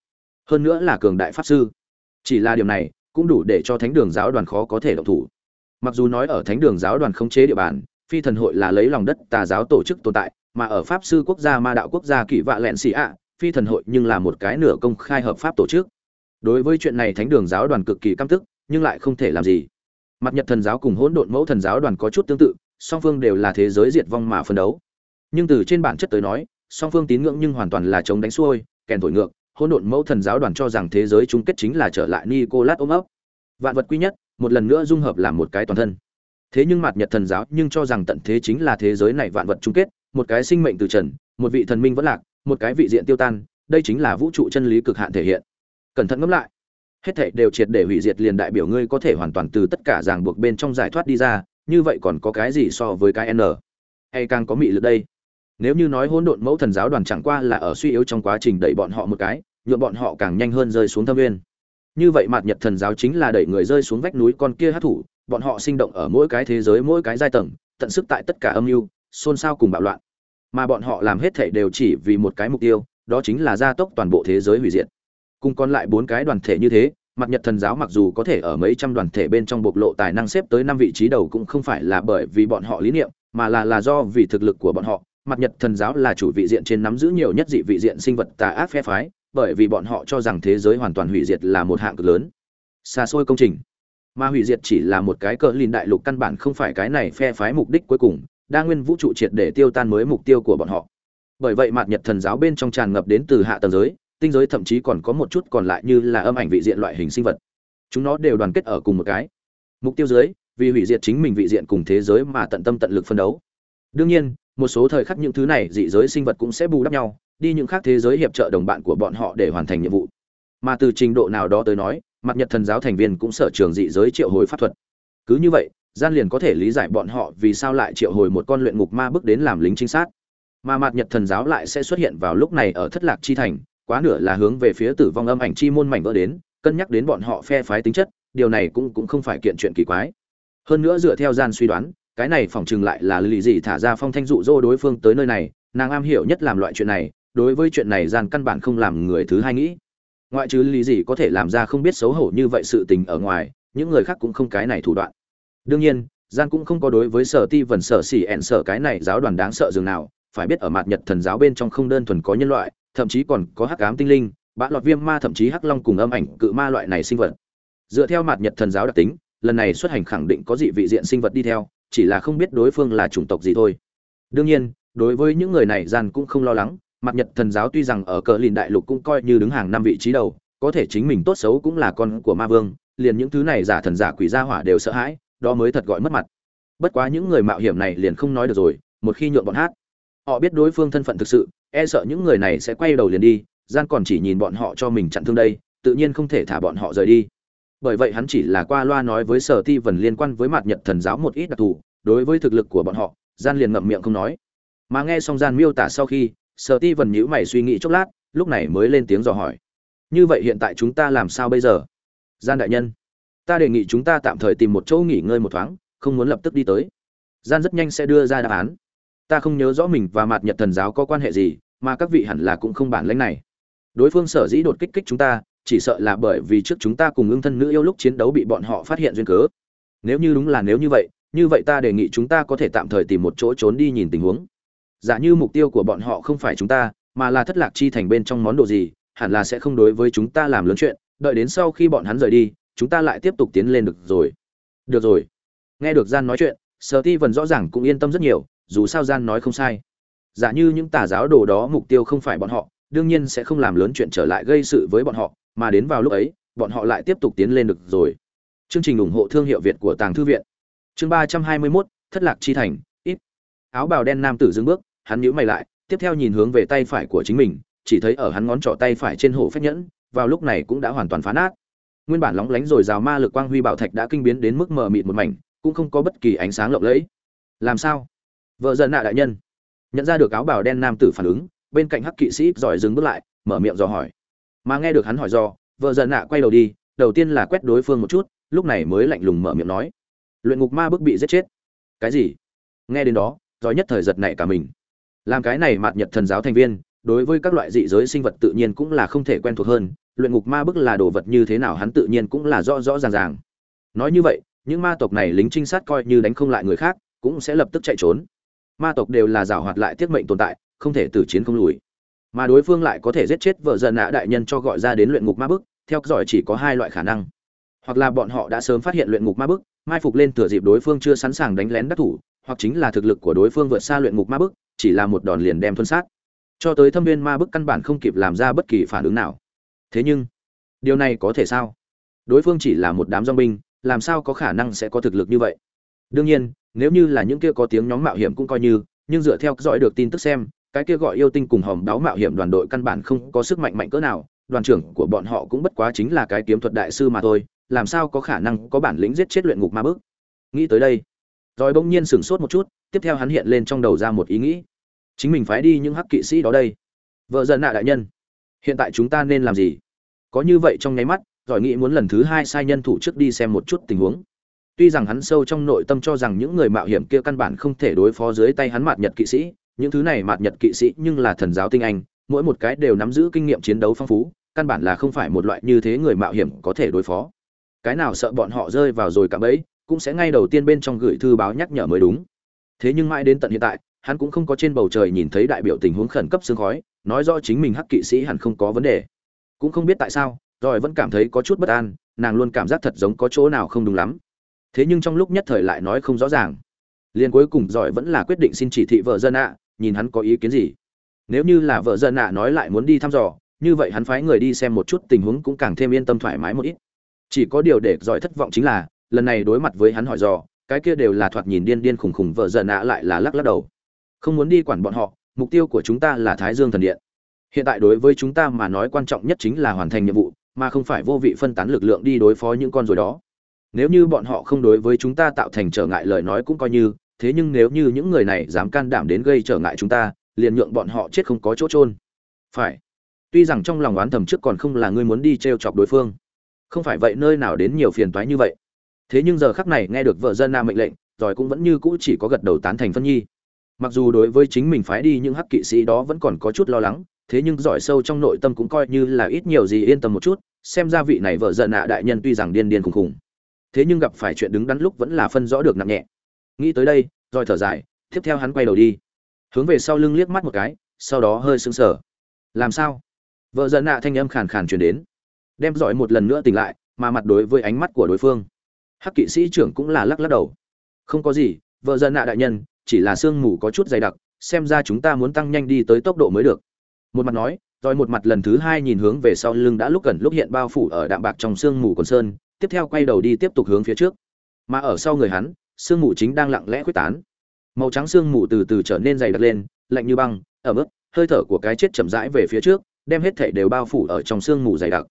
Hơn nữa là cường đại pháp sư. Chỉ là điều này cũng đủ để cho thánh đường giáo đoàn khó có thể động thủ. Mặc dù nói ở thánh đường giáo đoàn khống chế địa bàn, phi thần hội là lấy lòng đất tà giáo tổ chức tồn tại, mà ở pháp sư quốc gia ma đạo quốc gia kỷ vạ lẹn xì ạ, phi thần hội nhưng là một cái nửa công khai hợp pháp tổ chức. Đối với chuyện này thánh đường giáo đoàn cực kỳ căm tức, nhưng lại không thể làm gì. Mặt nhật thần giáo cùng hỗn độn mẫu thần giáo đoàn có chút tương tự song phương đều là thế giới diệt vong mà phân đấu. Nhưng từ trên bản chất tới nói, song phương tín ngưỡng nhưng hoàn toàn là chống đánh xuôi, kèn thổi ngược, hỗn độn mẫu thần giáo đoàn cho rằng thế giới chung kết chính là trở lại nicolas ôm ấp. Vạn vật quy nhất, một lần nữa dung hợp làm một cái toàn thân. Thế nhưng mặt nhật thần giáo nhưng cho rằng tận thế chính là thế giới này vạn vật chung kết, một cái sinh mệnh từ trần, một vị thần minh vẫn lạc, một cái vị diện tiêu tan, đây chính là vũ trụ chân lý cực hạn thể hiện. Cẩn thận ngẫm lại, hết thảy đều triệt để hủy diệt liền đại biểu ngươi có thể hoàn toàn từ tất cả ràng buộc bên trong giải thoát đi ra như vậy còn có cái gì so với cái n? Hay càng có mị lực đây? Nếu như nói hỗn độn mẫu thần giáo đoàn chẳng qua là ở suy yếu trong quá trình đẩy bọn họ một cái nhuộm bọn họ càng nhanh hơn rơi xuống thâm viên như vậy mặt nhật thần giáo chính là đẩy người rơi xuống vách núi con kia hát thủ, bọn họ sinh động ở mỗi cái thế giới, mỗi cái giai tầng, tận sức tại tất cả âm mưu, xôn xao cùng bạo loạn. Mà bọn họ làm hết thể đều chỉ vì một cái mục tiêu, đó chính là gia tốc toàn bộ thế giới hủy diệt. Cùng còn lại bốn cái đoàn thể như thế mặt nhật thần giáo mặc dù có thể ở mấy trăm đoàn thể bên trong bộc lộ tài năng xếp tới năm vị trí đầu cũng không phải là bởi vì bọn họ lý niệm, mà là là do vì thực lực của bọn họ. Mặt nhật thần giáo là chủ vị diện trên nắm giữ nhiều nhất dị vị diện sinh vật tà ác phe phái, bởi vì bọn họ cho rằng thế giới hoàn toàn hủy diệt là một hạng cực lớn. Xa xôi công trình. Mà hủy diệt chỉ là một cái cỡ lìn đại lục căn bản không phải cái này phe phái mục đích cuối cùng, đa nguyên vũ trụ triệt để tiêu tan mới mục tiêu của bọn họ. Bởi vậy mặt nhật thần giáo bên trong tràn ngập đến từ hạ tầng giới tinh giới thậm chí còn có một chút còn lại như là âm ảnh vị diện loại hình sinh vật. Chúng nó đều đoàn kết ở cùng một cái. Mục tiêu dưới, vì hủy diệt chính mình vị diện cùng thế giới mà tận tâm tận lực phân đấu. Đương nhiên, một số thời khắc những thứ này dị giới sinh vật cũng sẽ bù đắp nhau, đi những khác thế giới hiệp trợ đồng bạn của bọn họ để hoàn thành nhiệm vụ. Mà từ trình độ nào đó tới nói mặt nhật thần giáo thành viên cũng sở trường dị giới triệu hồi pháp thuật. Cứ như vậy, gian liền có thể lý giải bọn họ vì sao lại triệu hồi một con luyện ngục ma bước đến làm lính chính sát. Mà mặt nhật thần giáo lại sẽ xuất hiện vào lúc này ở thất lạc chi thành quá nửa là hướng về phía tử vong âm ảnh chi môn mảnh vỡ đến, cân nhắc đến bọn họ phe phái tính chất, điều này cũng cũng không phải kiện chuyện kỳ quái. Hơn nữa dựa theo gian suy đoán, cái này phỏng chừng lại là lì gì thả ra phong thanh dụ dỗ đối phương tới nơi này, nàng am hiểu nhất làm loại chuyện này, đối với chuyện này gian căn bản không làm người thứ hai nghĩ. Ngoại trừ lý gì có thể làm ra không biết xấu hổ như vậy sự tình ở ngoài, những người khác cũng không cái này thủ đoạn. Đương nhiên, gian cũng không có đối với sở ti vần sở xỉ ẹn sở cái này giáo đoàn đáng sợ dường nào, phải biết ở mặt nhật thần giáo bên trong không đơn thuần có nhân loại thậm chí còn có hắc ám tinh linh bã lọt viêm ma thậm chí hắc long cùng âm ảnh cự ma loại này sinh vật. Dựa theo mặt nhật thần giáo đặc tính, lần này xuất hành khẳng định có dị vị diện sinh vật đi theo, chỉ là không biết đối phương là chủng tộc gì thôi. Đương nhiên, đối với những người này gian cũng không lo lắng mặt nhật thần giáo tuy rằng ở cờ lìn đại lục cũng coi như đứng hàng năm vị trí đầu, có thể chính mình tốt xấu cũng là con của ma vương, liền những thứ này giả thần giả quỷ gia hỏa đều sợ hãi, đó mới thật gọi mất mặt. Bất quá những người mạo hiểm này liền không nói được rồi, một khi nhượng bọn hát, họ biết đối phương thân phận thực sự e sợ những người này sẽ quay đầu liền đi, gian còn chỉ nhìn bọn họ cho mình chặn thương đây, tự nhiên không thể thả bọn họ rời đi. Bởi vậy hắn chỉ là qua loa nói với sở ti vần liên quan với mặt nhật thần giáo một ít đặc thù, đối với thực lực của bọn họ, gian liền ngậm miệng không nói. Mà nghe xong gian miêu tả sau khi, sở ti vần nhíu mày suy nghĩ chốc lát, lúc này mới lên tiếng dò hỏi. Như vậy hiện tại chúng ta làm sao bây giờ? Gian đại nhân, ta đề nghị chúng ta tạm thời tìm một chỗ nghỉ ngơi một thoáng, không muốn lập tức đi tới. Gian rất nhanh sẽ đưa ra đáp án ta không nhớ rõ mình và mặt nhật thần giáo có quan hệ gì, mà các vị hẳn là cũng không bản lãnh này. Đối phương sở dĩ đột kích kích chúng ta, chỉ sợ là bởi vì trước chúng ta cùng ưng thân nữ yêu lúc chiến đấu bị bọn họ phát hiện duyên cớ. Nếu như đúng là nếu như vậy như vậy ta đề nghị chúng ta có thể tạm thời tìm một chỗ trốn đi nhìn tình huống. Giả như mục tiêu của bọn họ không phải chúng ta, mà là thất lạc chi thành bên trong món đồ gì, hẳn là sẽ không đối với chúng ta làm lớn chuyện. Đợi đến sau khi bọn hắn rời đi, chúng ta lại tiếp tục tiến lên được rồi. Được rồi. Nghe được gian nói chuyện, sở ti vần rõ ràng cũng yên tâm rất nhiều dù sao gian nói không sai. Giả như những tà giáo đồ đó mục tiêu không phải bọn họ, đương nhiên sẽ không làm lớn chuyện trở lại gây sự với bọn họ, mà đến vào lúc ấy, bọn họ lại tiếp tục tiến lên được rồi. Chương trình ủng hộ thương hiệu việt của tàng thư viện. Chương ba trăm hai mươi mốt, thất lạc chi thành, ít. Áo bào đen nam tử dưng bước, hắn nhíu mày lại, tiếp theo nhìn hướng về tay phải của chính mình, chỉ thấy ở hắn ngón trỏ tay phải trên hổ phách nhẫn, vào lúc này cũng đã hoàn toàn phá nát. Nguyên bản lóng lánh rồi rào ma lực quang huy bảo thạch đã kinh biến đến mức mờ mịt một mảnh, cũng không có bất kỳ ánh sáng lộng lẫy. Làm sao? Vợ dần nạ đại nhân. Nhận ra được áo bào đen nam tử phản ứng, bên cạnh hắc kỵ sĩ giỏi dừng bước lại, mở miệng dò hỏi. Mà nghe được hắn hỏi do vợ dần nạ quay đầu đi, đầu tiên là quét đối phương một chút, lúc này mới lạnh lùng mở miệng nói. Luyện ngục ma bức bị giết chết. Cái gì? Nghe đến đó, giỏi nhất thời giật nảy cả mình. Làm cái này mạt nhật thần giáo thành viên, đối với các loại dị giới sinh vật tự nhiên cũng là không thể quen thuộc hơn, luyện ngục ma bức là đồ vật như thế nào hắn tự nhiên cũng là rõ rõ ràng ràng. Nói như vậy, những ma tộc này lính trinh sát coi như đánh không lại người khác, cũng sẽ lập tức chạy trốn ma tộc đều là giảo hoạt lại tiết mệnh tồn tại, không thể tử chiến không lùi. Mà đối phương lại có thể giết chết vợ dần nã đại nhân cho gọi ra đến luyện ngục ma bức, theo dõi chỉ có hai loại khả năng. Hoặc là bọn họ đã sớm phát hiện luyện ngục ma bức, mai phục lên thừa dịp đối phương chưa sẵn sàng đánh lén đắc thủ, hoặc chính là thực lực của đối phương vượt xa luyện ngục ma bức, chỉ là một đòn liền đem thuân sát. Cho tới thâm viên ma bức căn bản không kịp làm ra bất kỳ phản ứng nào. Thế nhưng, điều này có thể sao? Đối phương chỉ là một đám dong binh làm sao có khả năng sẽ có thực lực như vậy? Đương nhiên nếu như là những kia có tiếng nhóm mạo hiểm cũng coi như, nhưng dựa theo dõi được tin tức xem, cái kia gọi yêu tinh cùng hòm đáo mạo hiểm đoàn đội căn bản không có sức mạnh mạnh cỡ nào, đoàn trưởng của bọn họ cũng bất quá chính là cái kiếm thuật đại sư mà thôi, làm sao có khả năng có bản lĩnh giết chết luyện ngục ma bức nghĩ tới đây rồi bỗng nhiên sửng sốt một chút, tiếp theo hắn hiện lên trong đầu ra một ý nghĩ. Chính mình phái đi những hắc kỵ sĩ đó đây. Vợ dần nạ đại nhân, hiện tại chúng ta nên làm gì? Có như vậy trong nháy mắt giỏi nghĩ muốn lần thứ hai sai nhân thủ trước đi xem một chút tình huống tuy rằng hắn sâu trong nội tâm cho rằng những người mạo hiểm kia căn bản không thể đối phó dưới tay hắn mạt nhật kỵ sĩ, những thứ này mạt nhật kỵ sĩ nhưng là thần giáo tinh anh, mỗi một cái đều nắm giữ kinh nghiệm chiến đấu phong phú, căn bản là không phải một loại như thế người mạo hiểm có thể đối phó. Cái nào sợ bọn họ rơi vào rồi cả bẫy, cũng sẽ ngay đầu tiên bên trong gửi thư báo nhắc nhở mới đúng. Thế nhưng mãi đến tận hiện tại, hắn cũng không có trên bầu trời nhìn thấy đại biểu tình huống khẩn cấp sương khói, nói rõ chính mình hắc kỵ sĩ hẳn không có vấn đề. Cũng không biết tại sao rồi vẫn cảm thấy có chút bất an, nàng luôn cảm giác thật giống có chỗ nào không đúng lắm thế nhưng trong lúc nhất thời lại nói không rõ ràng. Liền cuối cùng giỏi vẫn là quyết định xin chỉ thị vợ dân ạ, nhìn hắn có ý kiến gì. Nếu như là vợ dân ạ nói lại muốn đi thăm dò, như vậy hắn phái người đi xem một chút tình huống cũng càng thêm yên tâm thoải mái một ít. Chỉ có điều để giỏi thất vọng chính là, lần này đối mặt với hắn hỏi dò, cái kia đều là thoạt nhìn điên điên khùng khùng vợ dân ạ lại là lắc lắc đầu. Không muốn đi quản bọn họ, mục tiêu của chúng ta là thái dương thần điện. Hiện tại đối với chúng ta mà nói quan trọng nhất chính là hoàn thành nhiệm vụ, mà không phải vô vị phân tán lực lượng đi đối phó những con rồi đó nếu như bọn họ không đối với chúng ta tạo thành trở ngại lời nói cũng coi như, thế nhưng nếu như những người này dám can đảm đến gây trở ngại chúng ta, liền nhượng bọn họ chết không có chỗ trôn phải. Tuy rằng trong lòng oán thầm trước còn không là ngươi muốn đi t r e o chọc đối phương. Không phải vậy nơi nào đến nhiều phiền toái như vậy. Thế nhưng giờ khắc này nghe được vợ dân nam mệnh lệnh, rồi cũng vẫn như cũ chỉ có gật đầu tán thành phân nhi. Mặc dù đối với chính mình phái đi những hắc kỵ sĩ đó vẫn còn có chút lo lắng, thế nhưng giỏi sâu trong nội tâm cũng coi như là ít nhiều gì yên tâm một chút, xem ra vị này vợ giận nạ đại nhân tuy rằng điên điên khùng khùng thế nhưng gặp phải chuyện đứng đắn lúc vẫn là phân rõ được nặng nhẹ. Nghĩ tới đây, rồi thở dài, tiếp theo hắn quay đầu đi. Hướng về sau lưng liếc mắt một cái, sau đó hơi sững sờ. Làm sao? Vợ dần nạ thanh âm khàn khàn truyền đến. Đem giỏi một lần nữa tỉnh lại, mà mặt đối với ánh mắt của đối phương. Hắc kỵ sĩ trưởng cũng là lắc lắc đầu. Không có gì, vợ dần nạ đại nhân, chỉ là sương mù có chút dày đặc, xem ra chúng ta muốn tăng nhanh đi tới tốc độ mới được. Một mặt nói, rồi một mặt lần thứ hai nhìn hướng về sau lưng đã lúc gần lúc hiện bao phủ ở đạm bạc trong sương mù còn sơn tiếp theo quay đầu đi tiếp tục hướng phía trước. Mà ở sau người hắn, sương mù chính đang lặng lẽ quyết tán. Màu trắng sương mù từ từ trở nên dày đặc lên, lạnh như băng ở mức hơi thở của cái chết chậm rãi về phía trước, đem hết thể đều bao phủ ở trong sương mù dày đặc.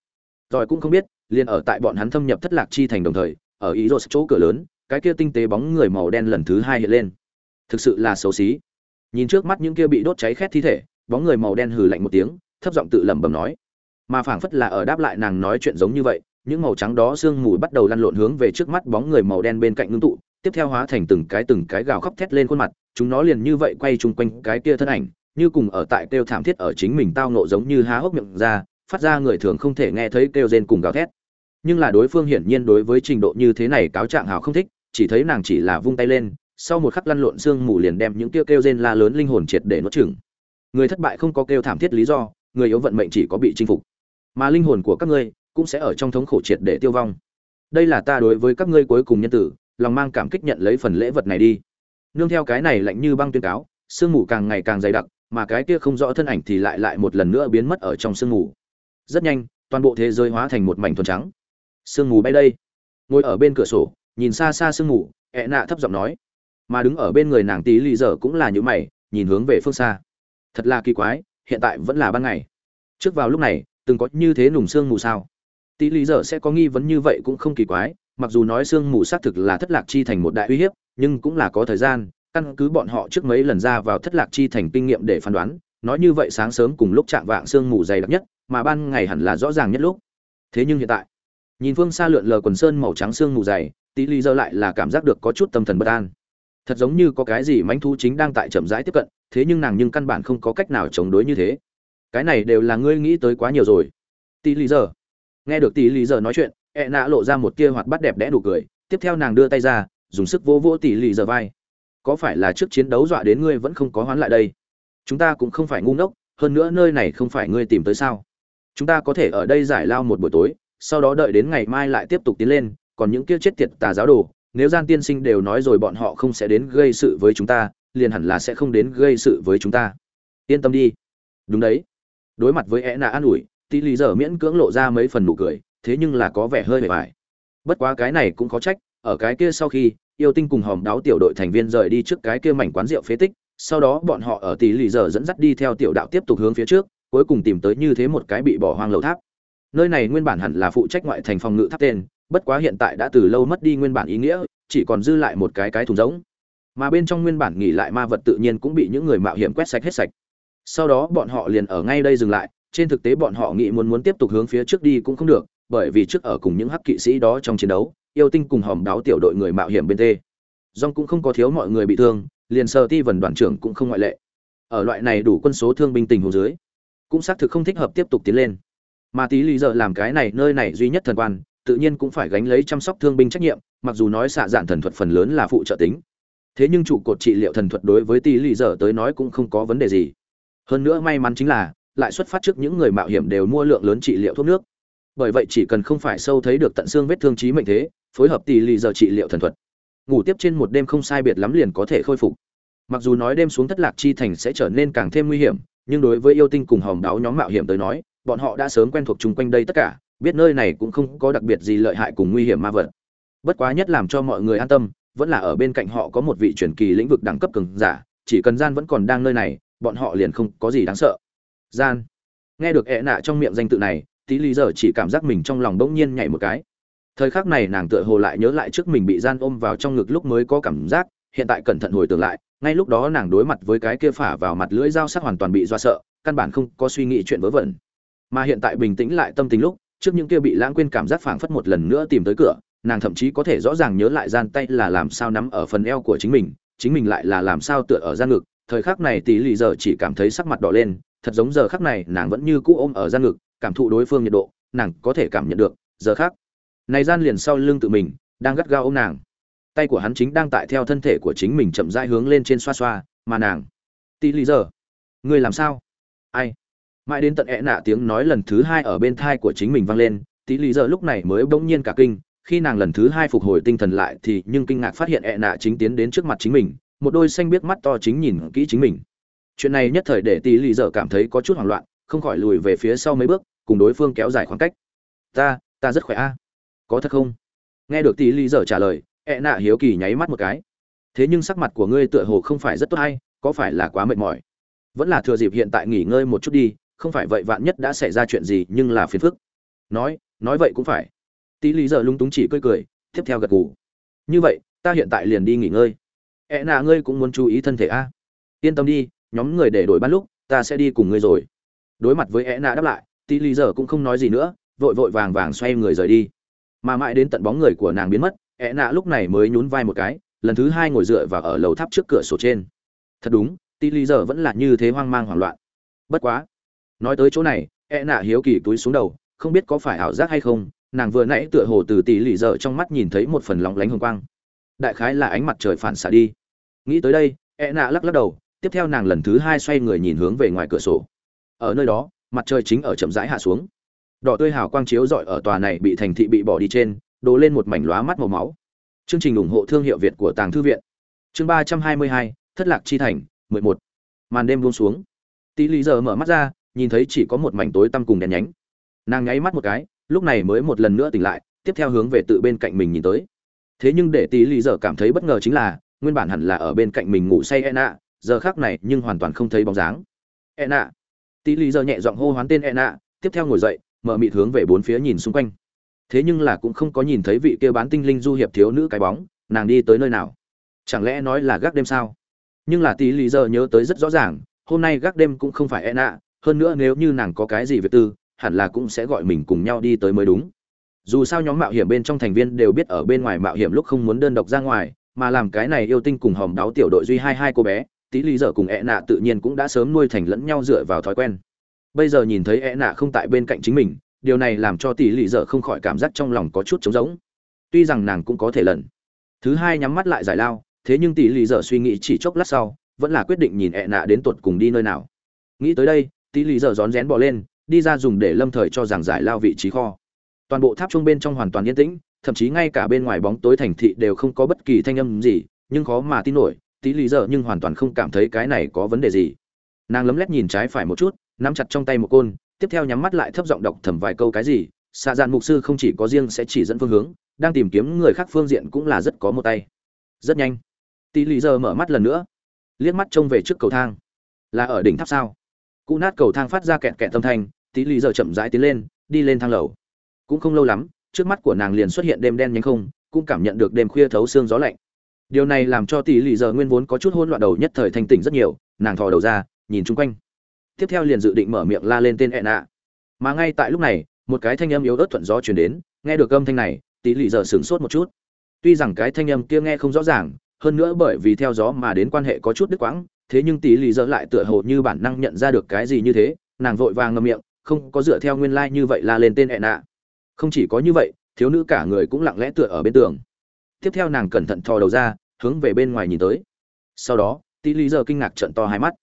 Rồi cũng không biết, liền ở tại bọn hắn thâm nhập thất lạc chi thành đồng thời, ở ý rột chỗ cửa lớn, cái kia tinh tế bóng người màu đen lần thứ hai hiện lên. Thực sự là xấu xí. Nhìn trước mắt những kia bị đốt cháy khét thi thể, bóng người màu đen hừ lạnh một tiếng, thấp giọng tự lẩm bẩm nói. Mà phảng phất là ở đáp lại nàng nói chuyện giống như vậy những màu trắng đó sương mù bắt đầu lăn lộn hướng về trước mắt bóng người màu đen bên cạnh ngưng tụ, tiếp theo hóa thành từng cái từng cái gào khóc thét lên khuôn mặt, chúng nó liền như vậy quay chung quanh cái kia thân ảnh, như cùng ở tại kêu thảm thiết ở chính mình tao nộ giống như há hốc miệng ra, phát ra người thường không thể nghe thấy kêu rên cùng gào thét. Nhưng là đối phương hiển nhiên đối với trình độ như thế này cáo trạng hào không thích, chỉ thấy nàng chỉ là vung tay lên, sau một khắc lăn lộn sương mù liền đem những kêu kêu rên la lớn linh hồn triệt để nuốt chửng. Người thất bại không có kêu thảm thiết lý do, người yếu vận mệnh chỉ có bị chinh phục. Mà linh hồn của các ngươi cũng sẽ ở trong thống khổ triệt để tiêu vong. Đây là ta đối với các ngươi cuối cùng nhân tử, lòng mang cảm kích nhận lấy phần lễ vật này đi. Nương theo cái này lạnh như băng tuyên cáo, sương mù càng ngày càng dày đặc, mà cái kia không rõ thân ảnh thì lại lại một lần nữa biến mất ở trong sương mù. Rất nhanh, toàn bộ thế giới hóa thành một mảnh thuần trắng. Sương mù bay đây. Ngồi ở bên cửa sổ, nhìn xa xa sương mù, ẹ nạ thấp giọng nói. Mà đứng ở bên người nàng tí lì dở cũng là những mày, nhìn hướng về phương xa. Thật là kỳ quái, hiện tại vẫn là ban ngày. Trước vào lúc này, từng có như thế nùng sương mù sao? Tỷ lý giờ sẽ có nghi vấn như vậy cũng không kỳ quái, mặc dù nói sương mù xác thực là thất lạc chi thành một đại uy hiếp, nhưng cũng là có thời gian, căn cứ bọn họ trước mấy lần ra vào thất lạc chi thành kinh nghiệm để phán đoán, nói như vậy sáng sớm cùng lúc chạm vạng sương mù dày đặc nhất, mà ban ngày hẳn là rõ ràng nhất lúc. Thế nhưng hiện tại, nhìn phương xa lượn lờ quần sơn màu trắng sương mù dày Tỷ ly dơ lại là cảm giác được có chút tâm thần bất an. Thật giống như có cái gì mánh thu chính đang tại chậm rãi tiếp cận, thế nhưng nàng nhưng căn bản không có cách nào chống đối như thế. Cái này đều là ngươi nghĩ tới quá nhiều rồi. Tỷ ly dơ nghe được tỷ lý giờ nói chuyện ẹ nạ lộ ra một tia hoạt bắt đẹp đẽ đủ cười, tiếp theo nàng đưa tay ra, dùng sức vô vỗ tỷ lì Giờ vai. Có phải là trước chiến đấu dọa đến ngươi vẫn không có hoán lại đây? Chúng ta cũng không phải ngu ngốc, hơn nữa nơi này không phải ngươi tìm tới sao? Chúng ta có thể ở đây giải lao một buổi tối, sau đó đợi đến ngày mai lại tiếp tục tiến lên, còn những kia chết tiệt tà giáo đồ, nếu gian tiên sinh đều nói rồi bọn họ không sẽ đến gây sự với chúng ta, liền hẳn là sẽ không đến gây sự với chúng ta. Yên tâm đi. Đúng đấy. Đối mặt với e nạ an ủi tỷ lý giờ miễn cưỡng lộ ra mấy phần nụ cười, thế nhưng là có vẻ hơi bề bài bất quá cái này cũng có trách, ở cái kia sau khi, yêu tinh cùng hòm đáo tiểu đội thành viên rời đi trước cái kia mảnh quán rượu phế tích, sau đó bọn họ ở tỷ lì giờ dẫn dắt đi theo tiểu đạo tiếp tục hướng phía trước, cuối cùng tìm tới như thế một cái bị bỏ hoang lầu tháp. Nơi này nguyên bản hẳn là phụ trách ngoại thành phòng ngự tháp tên, bất quá hiện tại đã từ lâu mất đi nguyên bản ý nghĩa, chỉ còn dư lại một cái cái thùng rỗng. Mà bên trong nguyên bản nghỉ lại ma vật tự nhiên cũng bị những người mạo hiểm quét sạch hết sạch. Sau đó bọn họ liền ở ngay đây dừng lại trên thực tế bọn họ nghĩ muốn muốn tiếp tục hướng phía trước đi cũng không được, bởi vì trước ở cùng những hắc kỵ sĩ đó trong chiến đấu, yêu tinh cùng hòm đáo tiểu đội người mạo hiểm bên tê. Dòng cũng không có thiếu mọi người bị thương, liền sơ ti vần đoàn trưởng cũng không ngoại lệ. Ở loại này đủ quân số thương binh tình huống dưới, cũng xác thực không thích hợp tiếp tục tiến lên. Mà tí lý giờ làm cái này, nơi này duy nhất thần quan, tự nhiên cũng phải gánh lấy chăm sóc thương binh trách nhiệm, mặc dù nói xạ dạn thần thuật phần lớn là phụ trợ tính. Thế nhưng trụ cột trị liệu thần thuật đối với tí lý giờ tới nói cũng không có vấn đề gì. Hơn nữa may mắn chính là lại xuất phát trước những người mạo hiểm đều mua lượng lớn trị liệu thuốc nước. Bởi vậy chỉ cần không phải sâu thấy được tận xương vết thương trí mệnh thế, phối hợp tỷ lì giờ trị liệu thần thuật. Ngủ tiếp trên một đêm không sai biệt lắm liền có thể khôi phục. Mặc dù nói đêm xuống thất lạc chi thành sẽ trở nên càng thêm nguy hiểm, nhưng đối với yêu tinh cùng hòm đáo nhóm mạo hiểm tới nói, bọn họ đã sớm quen thuộc chung quanh đây tất cả, biết nơi này cũng không có đặc biệt gì lợi hại cùng nguy hiểm ma vật. Bất quá nhất làm cho mọi người an tâm, vẫn là ở bên cạnh họ có một vị truyền kỳ lĩnh vực đẳng cấp cường giả, chỉ cần gian vẫn còn đang nơi này, bọn họ liền không có gì đáng sợ gian. Nghe được ẹ nạ trong miệng danh tự này, tí lý giờ chỉ cảm giác mình trong lòng bỗng nhiên nhảy một cái. Thời khắc này nàng tựa hồ lại nhớ lại trước mình bị gian ôm vào trong ngực lúc mới có cảm giác, hiện tại cẩn thận hồi tưởng lại, ngay lúc đó nàng đối mặt với cái kia phả vào mặt lưỡi dao sắc hoàn toàn bị do sợ, căn bản không có suy nghĩ chuyện vớ vẩn. Mà hiện tại bình tĩnh lại tâm tính lúc, trước những kia bị lãng quên cảm giác phảng phất một lần nữa tìm tới cửa, nàng thậm chí có thể rõ ràng nhớ lại gian tay là làm sao nắm ở phần eo của chính mình chính mình lại là làm sao tựa ở gian ngực. Thời khắc này tí lì giờ chỉ cảm thấy sắc mặt đỏ lên thật giống giờ khắc này nàng vẫn như cũ ôm ở gian ngực, cảm thụ đối phương nhiệt độ, nàng có thể cảm nhận được, giờ khác này gian liền sau lưng tự mình đang gắt gao ôm nàng. Tay của hắn chính đang tại theo thân thể của chính mình chậm rãi hướng lên trên xoa xoa, mà nàng tỷ lý giờ ngươi làm sao? Ai? Mãi đến tận ẹ nạ tiếng nói lần thứ hai ở bên thai của chính mình vang lên tỷ lý giờ lúc này mới bỗng nhiên cả kinh, khi nàng lần thứ hai phục hồi tinh thần lại thì nhưng kinh ngạc phát hiện ẹ nạ chính tiến đến trước mặt chính mình, một đôi xanh biết mắt to chính nhìn kỹ chính mình chuyện này nhất thời để tỷ lì dở cảm thấy có chút hoảng loạn, không khỏi lùi về phía sau mấy bước, cùng đối phương kéo dài khoảng cách. Ta ta rất khỏe a. Có thật không? Nghe được tỷ lì dở trả lời ẹ nạ hiếu kỳ nháy mắt một cái. Thế nhưng sắc mặt của ngươi tựa hồ không phải rất tốt hay, có phải là quá mệt mỏi? Vẫn là thừa dịp hiện tại nghỉ ngơi một chút đi, không phải vậy vạn nhất đã xảy ra chuyện gì nhưng là phiền phức. Nói nói vậy cũng phải. Tỷ lì dở lung túng chỉ cười cười, tiếp theo gật gù. Như vậy, ta hiện tại liền đi nghỉ ngơi. Ẹ nạ, ngươi cũng muốn chú ý thân thể a? Yên tâm đi nhóm người để đổi ban lúc, ta sẽ đi cùng ngươi rồi. Đối mặt với E nạ đáp lại tỷ lý giờ cũng không nói gì nữa, vội vội vàng vàng xoay người rời đi. Mà mãi đến tận bóng người của nàng biến mất E nạ lúc này mới nhún vai một cái, lần thứ hai ngồi dựa vào ở lầu tháp trước cửa sổ trên. Thật đúng tỷ lý giờ vẫn là như thế hoang mang hoảng loạn. Bất quá, nói tới chỗ này E nạ hiếu kỳ túi xuống đầu, không biết có phải ảo giác hay không, nàng vừa nãy tựa hồ từ tỷ lì giờ trong mắt nhìn thấy một phần lóng lánh hồng quang. Đại khái là ánh mặt trời phản xạ đi. Nghĩ tới đây e nạ lắc lắc đầu tiếp theo nàng lần thứ hai xoay người nhìn hướng về ngoài cửa sổ. Ở nơi đó, mặt trời chính ở chậm rãi hạ xuống. Đỏ tươi hào quang chiếu rọi ở tòa này bị thành thị bị bỏ đi trên, đổ lên một mảnh lóa mắt màu máu. Chương trình ủng hộ thương hiệu việt của tàng thư viện. Chương ba trăm hai mươi hai, thất lạc chi thành, mười một. Màn đêm buông xuống. Tí lý giờ mở mắt ra, nhìn thấy chỉ có một mảnh tối tăm cùng đèn nhánh. Nàng nháy mắt một cái, lúc này mới một lần nữa tỉnh lại, tiếp theo hướng về tự bên cạnh mình nhìn tới. Thế nhưng để tí lý giờ cảm thấy bất ngờ chính là, nguyên bản hẳn là ở bên cạnh mình ngủ say e nạ giờ khác này nhưng hoàn toàn không thấy bóng dáng. E nạ tỷ lý giờ nhẹ giọng hô hoán tên e nạ tiếp theo ngồi dậy, mở mịt hướng về bốn phía nhìn xung quanh. Thế nhưng là cũng không có nhìn thấy vị kia bán tinh linh du hiệp thiếu nữ cái bóng, nàng đi tới nơi nào? Chẳng lẽ nói là gác đêm sao? Nhưng là tỷ lý giờ nhớ tới rất rõ ràng, hôm nay gác đêm cũng không phải e nạ hơn nữa nếu như nàng có cái gì việc tư, hẳn là cũng sẽ gọi mình cùng nhau đi tới mới đúng. Dù sao nhóm mạo hiểm bên trong thành viên đều biết ở bên ngoài mạo hiểm lúc không muốn đơn độc ra ngoài, mà làm cái này yêu tinh cùng hòm đáo tiểu đội duy hai hai cô bé tí lý Dở cùng e nạ tự nhiên cũng đã sớm nuôi thành lẫn nhau dựa vào thói quen. Bây giờ nhìn thấy e nạ không tại bên cạnh chính mình, điều này làm cho tỷ lì dở không khỏi cảm giác trong lòng có chút trống rỗng. Tuy rằng nàng cũng có thể lần thứ hai nhắm mắt lại giải lao, thế nhưng tỷ lì dở suy nghĩ chỉ chốc lát sau, vẫn là quyết định nhìn ẹ nạ đến tuột cùng đi nơi nào. Nghĩ tới đây tỷ lì dở rón rén bỏ lên, đi ra dùng để lâm thời cho rằng giải lao vị trí kho. Toàn bộ tháp trung bên trong hoàn toàn yên tĩnh, thậm chí ngay cả bên ngoài bóng tối thành thị đều không có bất kỳ thanh âm gì, nhưng khó mà tin nổi tí lý giờ nhưng hoàn toàn không cảm thấy cái này có vấn đề gì. Nàng lấm lét nhìn trái phải một chút, nắm chặt trong tay một côn, tiếp theo nhắm mắt lại thấp giọng đọc thầm vài câu cái gì, xạ dạn mục sư không chỉ có riêng sẽ chỉ dẫn phương hướng, đang tìm kiếm người khác phương diện cũng là rất có một tay. Rất nhanh. Tí lý giờ mở mắt lần nữa. Liếc mắt trông về trước cầu thang. Là ở đỉnh tháp sao? Cụ nát cầu thang phát ra kẹt kẹt tâm thanh, tí lý giờ chậm rãi tiến lên, đi lên thang lầu. Cũng không lâu lắm, trước mắt của nàng liền xuất hiện đêm đen nhánh không, cũng cảm nhận được đêm khuya thấu xương gió lạnh điều này làm cho tỷ lì giờ nguyên vốn có chút hỗn loạn đầu nhất thời thanh tỉnh rất nhiều, nàng thò đầu ra, nhìn chung quanh. Tiếp theo liền dự định mở miệng la lên tên ẹn ạ mà ngay tại lúc này, một cái thanh âm yếu ớt thuận gió chuyển đến, nghe được âm thanh này, tỷ lì giờ sửng sốt một chút. Tuy rằng cái thanh âm kia nghe không rõ ràng, hơn nữa bởi vì theo gió mà đến quan hệ có chút đứt quãng, thế nhưng tỷ lì giờ lại tựa hồ như bản năng nhận ra được cái gì như thế, nàng vội vàng ngậm miệng, không có dựa theo nguyên lai like như vậy la lên tên ẹn ạ không chỉ có như vậy, thiếu nữ cả người cũng lặng lẽ tựa ở bên tường tiếp theo nàng cẩn thận thò đầu ra, hướng về bên ngoài nhìn tới. Sau đó tỷ lý giờ kinh ngạc trận to hai mắt.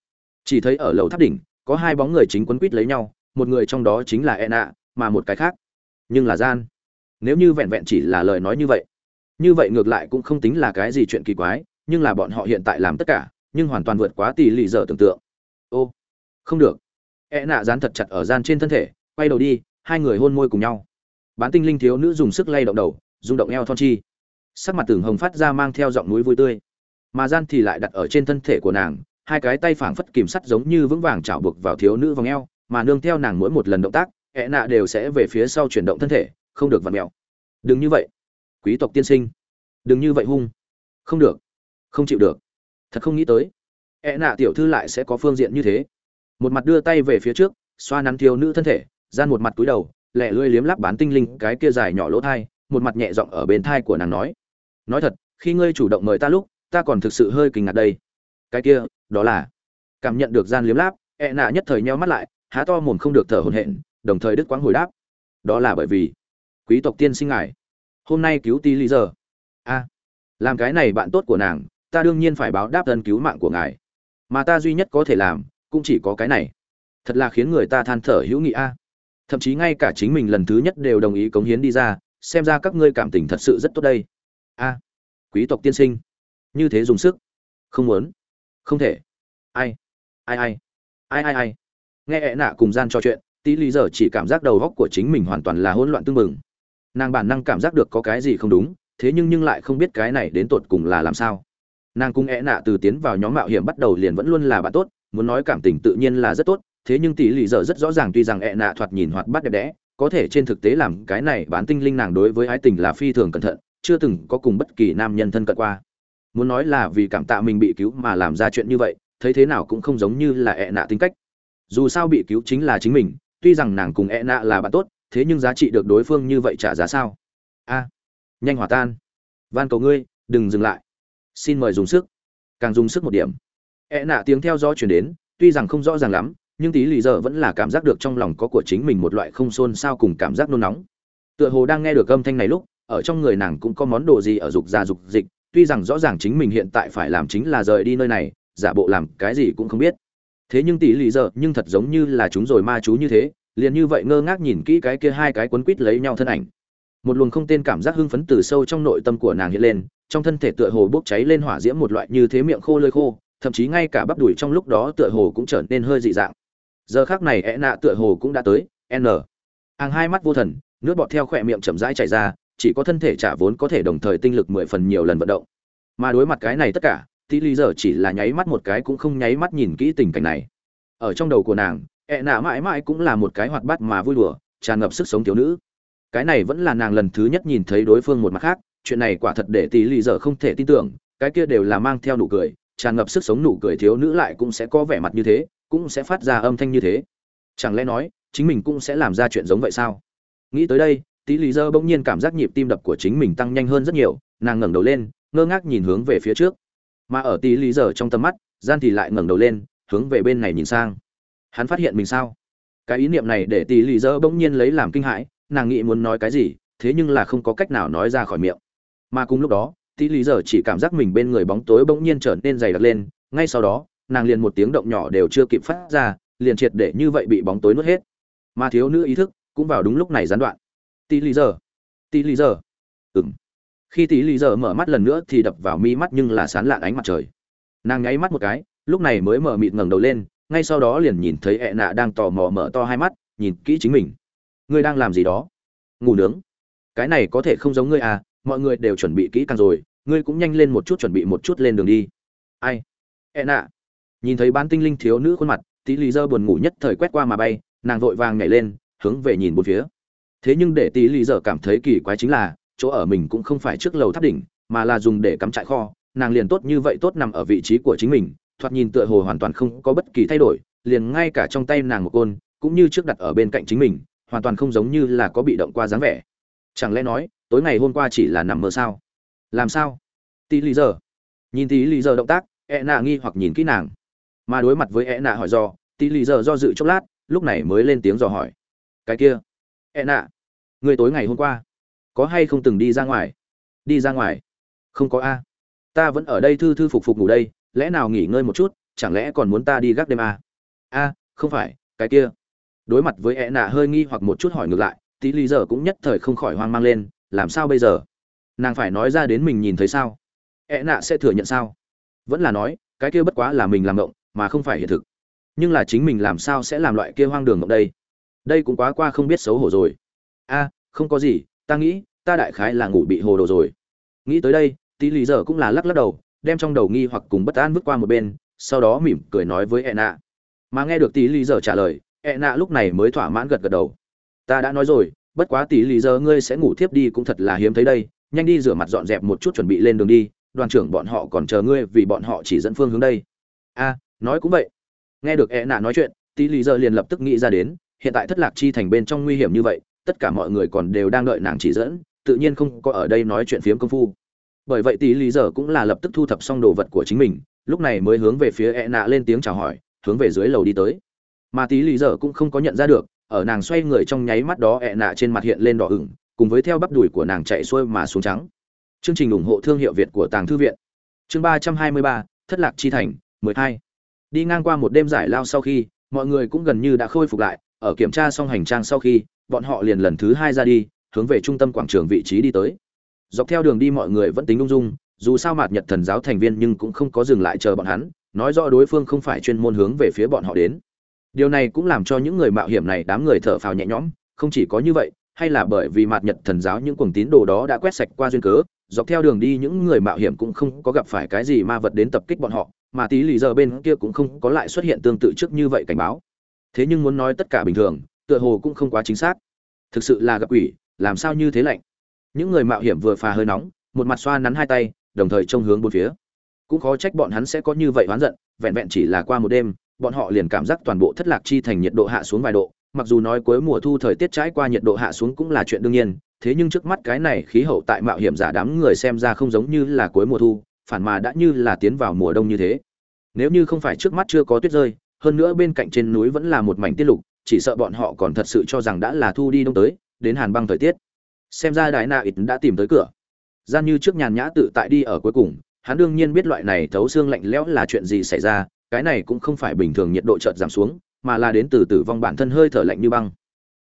Chỉ thấy ở lầu tháp đỉnh, có hai bóng người chính quấn quýt lấy nhau, một người trong đó chính là e nạ mà một cái khác. Nhưng là gian. Nếu như vẹn vẹn chỉ là lời nói như vậy như vậy ngược lại cũng không tính là cái gì chuyện kỳ quái, nhưng là bọn họ hiện tại làm tất cả, nhưng hoàn toàn vượt quá tỷ lì dở tưởng tượng. Ô, không được. E nạ dán thật chặt ở gian trên thân thể, quay đầu đi, hai người hôn môi cùng nhau. Bán tinh linh thiếu nữ dùng sức lay động đầu, rung động eo thon chi sắc mặt từng hồng phát ra mang theo giọng núi vui tươi. Mà gian thì lại đặt ở trên thân thể của nàng, hai cái tay phảng phất kìm sắt giống như vững vàng chảo buộc vào thiếu nữ vòng eo, mà nương theo nàng mỗi một lần động tác ẹ nạ đều sẽ về phía sau chuyển động thân thể, không được vặn mẹo đừng như vậy. Quý tộc tiên sinh. Đừng như vậy hung. Không được. Không chịu được. Thật không nghĩ tới. Ẹ nạ tiểu thư lại sẽ có phương diện như thế. Một mặt đưa tay về phía trước, xoa nắn thiếu nữ thân thể, gian một mặt túi đầu lẹ lưỡi liếm lắp bán tinh linh cái kia dài nhỏ lỗ thai, một mặt nhẹ giọng ở bên thai của nàng nói nói thật, khi ngươi chủ động mời ta lúc, ta còn thực sự hơi kinh ngạc đây. Cái kia, đó là, cảm nhận được gian liếm láp ẹ nạ nhất thời nheo mắt lại, há to mồm không được thở hổn hển, đồng thời đức quãng hồi đáp. Đó là bởi vì, quý tộc tiên sinh ngài, hôm nay cứu ti lý giờ a, làm cái này bạn tốt của nàng, ta đương nhiên phải báo đáp ân cứu mạng của ngài. Mà ta duy nhất có thể làm, cũng chỉ có cái này. Thật là khiến người ta than thở hữu nghị a. Thậm chí ngay cả chính mình lần thứ nhất đều đồng ý cống hiến đi ra, xem ra các ngươi cảm tình thật sự rất tốt đây a, quý tộc tiên sinh, như thế dùng sức. Không muốn. Không thể. Ai? Ai ai? Ai ai ai? Nghe ẹ nạ cùng gian trò chuyện, tí lý giờ chỉ cảm giác đầu góc của chính mình hoàn toàn là hỗn loạn tương mừng nàng bản năng cảm giác được có cái gì không đúng, thế nhưng nhưng lại không biết cái này đến tột cùng là làm sao. Nàng cùng ẹ nạ từ tiến vào nhóm mạo hiểm bắt đầu liền vẫn luôn là bạn tốt, muốn nói cảm tình tự nhiên là rất tốt, thế nhưng tỷ lì giờ rất rõ ràng tuy rằng ẹ nạ thoạt nhìn hoạt bát đẹp đẽ, có thể trên thực tế làm cái này bán tinh linh nàng đối với ái tình là phi thường cẩn thận chưa từng có cùng bất kỳ nam nhân thân cận qua. Muốn nói là vì cảm tạ mình bị cứu mà làm ra chuyện như vậy, thấy thế nào cũng không giống như là ẹ nạ tính cách. Dù sao bị cứu chính là chính mình, tuy rằng nàng cùng ẹ nạ là bạn tốt, thế nhưng giá trị được đối phương như vậy trả giá sao? A, nhanh hòa tan. Van cầu ngươi, đừng dừng lại. Xin mời dùng sức. Càng dùng sức một điểm. Ẹ nạ tiếng theo gió chuyển đến, tuy rằng không rõ ràng lắm, nhưng tí lì giờ vẫn là cảm giác được trong lòng có của chính mình một loại không xôn xao cùng cảm giác nôn nóng. Tựa hồ đang nghe được âm thanh này lúc ở trong người nàng cũng có món đồ gì ở dục già dục dịch, tuy rằng rõ ràng chính mình hiện tại phải làm chính là rời đi nơi này, giả bộ làm cái gì cũng không biết. Thế nhưng tỷ lì giờ, nhưng thật giống như là chúng rồi ma chú như thế, liền như vậy ngơ ngác nhìn kỹ cái kia hai cái quấn quít lấy nhau thân ảnh. Một luồng không tên cảm giác hưng phấn từ sâu trong nội tâm của nàng hiện lên, trong thân thể tựa hồ bốc cháy lên hỏa diễm một loại như thế miệng khô lơi khô, thậm chí ngay cả bắp đùi trong lúc đó tựa hồ cũng trở nên hơi dị dạng. Giờ khắc này e ẻ nạ tựa hồ cũng đã tới, n. Hàng hai mắt vô thần, nước bọt theo khỏe miệng chậm rãi chảy ra chỉ có thân thể trả vốn có thể đồng thời tinh lực mười phần nhiều lần vận động. Mà đối mặt cái này tất cả tí lý giờ chỉ là nháy mắt một cái cũng không nháy mắt nhìn kỹ tình cảnh này. Ở trong đầu của nàng e ẹ nạ mãi mãi cũng là một cái hoạt bát mà vui đùa, tràn ngập sức sống thiếu nữ. Cái này vẫn là nàng lần thứ nhất nhìn thấy đối phương một mặt khác, chuyện này quả thật để tí lý giờ không thể tin tưởng, cái kia đều là mang theo nụ cười, tràn ngập sức sống nụ cười thiếu nữ lại cũng sẽ có vẻ mặt như thế, cũng sẽ phát ra âm thanh như thế. Chẳng lẽ nói, chính mình cũng sẽ làm ra chuyện giống vậy sao? Nghĩ tới đây tí lý dơ bỗng nhiên cảm giác nhịp tim đập của chính mình tăng nhanh hơn rất nhiều, nàng ngẩng đầu lên, ngơ ngác nhìn hướng về phía trước. Mà ở tí lý dơ trong tầm mắt, gian thì lại ngẩng đầu lên, hướng về bên này nhìn sang. Hắn phát hiện mình sao? Cái ý niệm này để tí lý dơ bỗng nhiên lấy làm kinh hãi, nàng nghĩ muốn nói cái gì, thế nhưng là không có cách nào nói ra khỏi miệng. Mà cùng lúc đó, tí lý dơ chỉ cảm giác mình bên người bóng tối bỗng nhiên trở nên dày đặc lên, ngay sau đó, nàng liền một tiếng động nhỏ đều chưa kịp phát ra, liền triệt để như vậy bị bóng tối nuốt hết. Mà thiếu nữ ý thức cũng vào đúng lúc này gián đoạn tỷ lý giờ. Tỷ lý giờ. Ừng khi tỷ lý giờ mở mắt lần nữa thì đập vào mi mắt nhưng là sán lạn ánh mặt trời. Nàng nháy mắt một cái, lúc này mới mở mịt ngẩng đầu lên, ngay sau đó liền nhìn thấy ẹ nạ đang tò mò mở to hai mắt, nhìn kỹ chính mình. Ngươi đang làm gì đó? Ngủ nướng. Cái này có thể không giống ngươi à mọi người đều chuẩn bị kỹ càng rồi, ngươi cũng nhanh lên một chút chuẩn bị một chút lên đường đi. Ai? Ẹ nạ. Nhìn thấy bán tinh linh thiếu nữ khuôn mặt, tí lý dơ buồn ngủ nhất thời quét qua mà bay, nàng vội vàng nhảy lên, hướng về nhìn một phía thế nhưng để tỷ lý dở cảm thấy kỳ quái chính là, chỗ ở mình cũng không phải trước lầu tháp đỉnh, mà là dùng để cắm trại kho. Nàng liền tốt như vậy tốt nằm ở vị trí của chính mình, thoạt nhìn tựa hồ hoàn toàn không có bất kỳ thay đổi, liền ngay cả trong tay nàng một côn, cũng như trước đặt ở bên cạnh chính mình, hoàn toàn không giống như là có bị động qua dáng vẻ. Chẳng lẽ nói, tối ngày hôm qua chỉ là nằm mơ sao? Làm sao? Tỷ lý giờ nhìn tỷ lý giờ động tác e nạ nghi hoặc nhìn kỹ nàng. Mà đối mặt với e nạ hỏi do tỷ lý giờ do dự chốc lát, lúc này mới lên tiếng dò hỏi. Cái kia? E nạ, người tối ngày hôm qua, có hay không từng đi ra ngoài? Đi ra ngoài? Không có a. Ta vẫn ở đây thư thư phục phục ngủ đây, lẽ nào nghỉ ngơi một chút, chẳng lẽ còn muốn ta đi gác đêm a? A, không phải, cái kia. Đối mặt với e nạ hơi nghi hoặc một chút hỏi ngược lại, tí lý giờ cũng nhất thời không khỏi hoang mang lên, làm sao bây giờ? Nàng phải nói ra đến mình nhìn thấy sao? E nạ sẽ thừa nhận sao? Vẫn là nói, cái kia bất quá là mình làm ngộng, mà không phải hiện thực. Nhưng là chính mình làm sao sẽ làm loại kia hoang đường ngộng đây? Đây cũng quá qua không biết xấu hổ rồi. A, không có gì, ta nghĩ, ta đại khái là ngủ bị hồ đồ rồi. Nghĩ tới đây, tí lý giờ cũng là lắc lắc đầu, đem trong đầu nghi hoặc cùng bất an vứt qua một bên, sau đó mỉm cười nói với e nạ mà nghe được tí lý giờ trả lời e nạ lúc này mới thỏa mãn gật gật đầu. Ta đã nói rồi, bất quá tí lý giờ ngươi sẽ ngủ thiếp đi cũng thật là hiếm thấy đây, nhanh đi rửa mặt dọn dẹp một chút chuẩn bị lên đường đi, đoàn trưởng bọn họ còn chờ ngươi vì bọn họ chỉ dẫn phương hướng đây. A, nói cũng vậy. Nghe được e nạ nói chuyện, tí lý giờ liền lập tức nghĩ ra đến hiện tại thất lạc chi thành bên trong nguy hiểm như vậy, tất cả mọi người còn đều đang đợi nàng chỉ dẫn, tự nhiên không có ở đây nói chuyện phiếm công phu. Bởi vậy tỷ lý giờ cũng là lập tức thu thập xong đồ vật của chính mình, lúc này mới hướng về phía e nạ lên tiếng chào hỏi, hướng về dưới lầu đi tới. Mà tỷ lý giờ cũng không có nhận ra được, ở nàng xoay người trong nháy mắt đó e nạ trên mặt hiện lên đỏ ửng, cùng với theo bắp đùi của nàng chạy xuôi mà xuống trắng. Chương trình ủng hộ thương hiệu việt của tàng thư viện. Chương ba trăm hai mươi ba, thất lạc chi thành, mười hai. Đi ngang qua một đêm giải lao sau khi, mọi người cũng gần như đã khôi phục lại ở kiểm tra xong hành trang sau khi, bọn họ liền lần thứ hai ra đi, hướng về trung tâm quảng trường vị trí đi tới. Dọc theo đường đi mọi người vẫn tính ung dung, dù sao mạt nhật thần giáo thành viên nhưng cũng không có dừng lại chờ bọn hắn, nói rõ đối phương không phải chuyên môn hướng về phía bọn họ đến. Điều này cũng làm cho những người mạo hiểm này đám người thở phào nhẹ nhõm, không chỉ có như vậy, hay là bởi vì mạt nhật thần giáo những cuồng tín đồ đó đã quét sạch qua duyên cớ, dọc theo đường đi những người mạo hiểm cũng không có gặp phải cái gì ma vật đến tập kích bọn họ, mà tí lì giờ bên kia cũng không có lại xuất hiện tương tự trước như vậy cảnh báo thế nhưng muốn nói tất cả bình thường, tựa hồ cũng không quá chính xác. Thực sự là gặp quỷ, làm sao như thế lạnh? Những người mạo hiểm vừa phà hơi nóng, một mặt xoa nắn hai tay, đồng thời trông hướng bốn phía. Cũng khó trách bọn hắn sẽ có như vậy oán giận, vẹn vẹn chỉ là qua một đêm, bọn họ liền cảm giác toàn bộ thất lạc chi thành nhiệt độ hạ xuống vài độ. Mặc dù nói cuối mùa thu thời tiết trải qua nhiệt độ hạ xuống cũng là chuyện đương nhiên, thế nhưng trước mắt cái này khí hậu tại mạo hiểm giả đám người xem ra không giống như là cuối mùa thu, phản mà đã như là tiến vào mùa đông như thế. Nếu như không phải trước mắt chưa có tuyết rơi hơn nữa bên cạnh trên núi vẫn là một mảnh tiết lục, chỉ sợ bọn họ còn thật sự cho rằng đã là thu đi đông tới, đến hàn băng thời tiết. Xem ra đại na ít đã tìm tới cửa. Gian như trước nhàn nhã tự tại đi ở cuối cùng, hắn đương nhiên biết loại này thấu xương lạnh lẽo là chuyện gì xảy ra, cái này cũng không phải bình thường nhiệt độ chợt giảm xuống, mà là đến từ tử vong bản thân hơi thở lạnh như băng.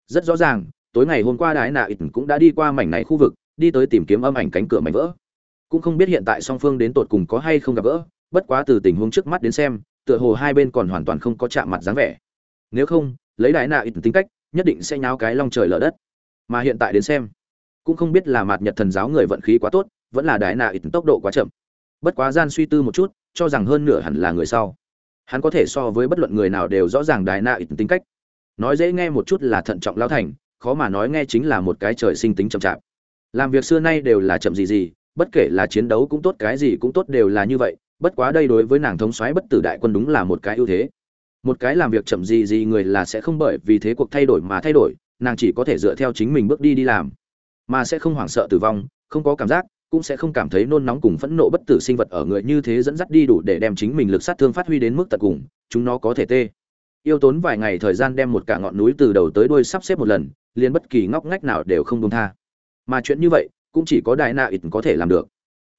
Rất rõ ràng, tối ngày hôm qua Đại Na ít cũng đã đi qua mảnh này khu vực, đi tới tìm kiếm âm ảnh cánh cửa mảnh vỡ. Cũng không biết hiện tại song phương đến tột cùng có hay không gặp vỡ bất quá từ tình huống trước mắt đến xem tựa hồ hai bên còn hoàn toàn không có chạm mặt dáng vẻ. Nếu không, lấy đái nạ ít tính cách, nhất định sẽ nháo cái long trời lở đất. Mà hiện tại đến xem, cũng không biết là mặt nhật thần giáo người vận khí quá tốt, vẫn là đái nạ ít tốc độ quá chậm. Bất quá gian suy tư một chút, cho rằng hơn nửa hẳn là người sau. Hắn có thể so với bất luận người nào đều rõ ràng đái nạ ít tính cách. Nói dễ nghe một chút là thận trọng lao thành, khó mà nói nghe chính là một cái trời sinh tính chậm chạp. Làm việc xưa nay đều là chậm gì gì, bất kể là chiến đấu cũng tốt, cái gì cũng tốt đều là như vậy bất quá đây đối với nàng thống soái bất tử đại quân đúng là một cái ưu thế. Một cái làm việc chậm gì gì người là sẽ không bởi vì thế cuộc thay đổi mà thay đổi, nàng chỉ có thể dựa theo chính mình bước đi đi làm. Mà sẽ không hoảng sợ tử vong, không có cảm giác, cũng sẽ không cảm thấy nôn nóng cùng phẫn nộ bất tử sinh vật ở người như thế dẫn dắt đi đủ để đem chính mình lực sát thương phát huy đến mức tận cùng, chúng nó có thể tê. Yêu tốn vài ngày thời gian đem một cả ngọn núi từ đầu tới đuôi sắp xếp một lần, liền bất kỳ ngóc ngách nào đều không đông tha. Mà chuyện như vậy, cũng chỉ có đại na ít có thể làm được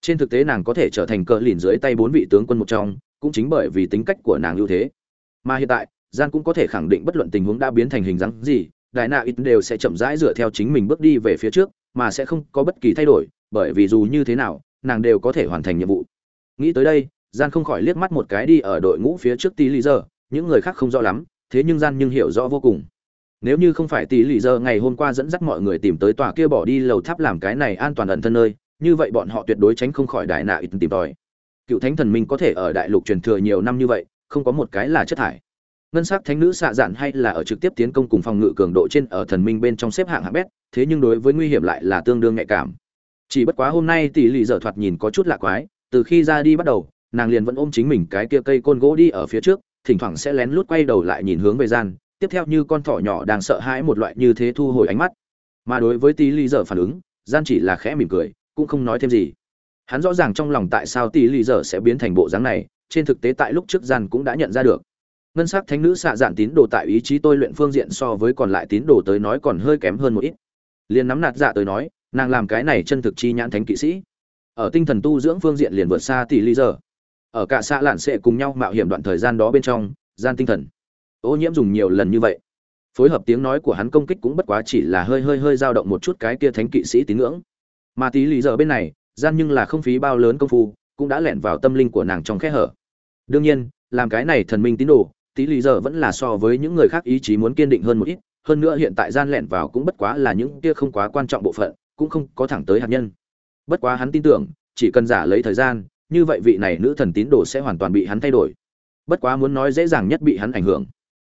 trên thực tế nàng có thể trở thành cờ lìn dưới tay bốn vị tướng quân một trong, cũng chính bởi vì tính cách của nàng ưu thế. Mà hiện tại gian cũng có thể khẳng định bất luận tình huống đã biến thành hình dáng gì, đại nạ ít đều sẽ chậm rãi dựa theo chính mình bước đi về phía trước, mà sẽ không có bất kỳ thay đổi, bởi vì dù như thế nào, nàng đều có thể hoàn thành nhiệm vụ. Nghĩ tới đây gian không khỏi liếc mắt một cái đi ở đội ngũ phía trước tí lý giờ những người khác không rõ lắm, thế nhưng gian nhưng hiểu rõ vô cùng. Nếu như không phải tí lì giờ ngày hôm qua dẫn dắt mọi người tìm tới tòa kia bỏ đi lầu tháp làm cái này an toàn ẩn thân nơi như vậy bọn họ tuyệt đối tránh không khỏi đại nạ ít tìm tòi. Cựu thánh thần minh có thể ở đại lục truyền thừa nhiều năm như vậy, không có một cái là chất thải. Ngân sắc thánh nữ xạ dạn hay là ở trực tiếp tiến công cùng phòng ngự cường độ trên ở thần minh bên trong xếp hạng hạng bét, thế nhưng đối với nguy hiểm lại là tương đương nhạy cảm. Chỉ bất quá hôm nay tỷ lì dở thoạt nhìn có chút lạ quái, từ khi ra đi bắt đầu, nàng liền vẫn ôm chính mình cái kia cây côn gỗ đi ở phía trước, thỉnh thoảng sẽ lén lút quay đầu lại nhìn hướng về gian, tiếp theo như con thỏ nhỏ đang sợ hãi một loại như thế thu hồi ánh mắt. Mà đối với tỷ lì dở phản ứng, gian chỉ là khẽ mỉm cười cũng không nói thêm gì. Hắn rõ ràng trong lòng tại sao tỷ lì dở sẽ biến thành bộ dáng này, trên thực tế tại lúc trước gian cũng đã nhận ra được. Ngân sắc thánh nữ xạ dạn tín đồ tại ý chí tôi luyện phương diện so với còn lại tín đồ tới nói còn hơi kém hơn một ít. Liền nắm nạt dạ tới nói, nàng làm cái này chân thực chi nhãn thánh kỵ sĩ. Ở tinh thần tu dưỡng phương diện liền vượt xa tỷ lý giờ. Ở cả xã lạn sẽ cùng nhau mạo hiểm đoạn thời gian đó bên trong, gian tinh thần. Ô nhiễm dùng nhiều lần như vậy. Phối hợp tiếng nói của hắn công kích cũng bất quá chỉ là hơi hơi hơi dao động một chút cái kia thánh kỵ sĩ tín ngưỡng mà tí lý giờ bên này, gian nhưng là không phí bao lớn công phu, cũng đã lẻn vào tâm linh của nàng trong khe hở. Đương nhiên, làm cái này thần minh tín đồ, tí lý giờ vẫn là so với những người khác ý chí muốn kiên định hơn một ít, hơn nữa hiện tại gian lẻn vào cũng bất quá là những kia không quá quan trọng bộ phận, cũng không có thẳng tới hạt nhân. Bất quá hắn tin tưởng, chỉ cần giả lấy thời gian, như vậy vị này nữ thần tín đồ sẽ hoàn toàn bị hắn thay đổi. Bất quá muốn nói dễ dàng nhất bị hắn ảnh hưởng.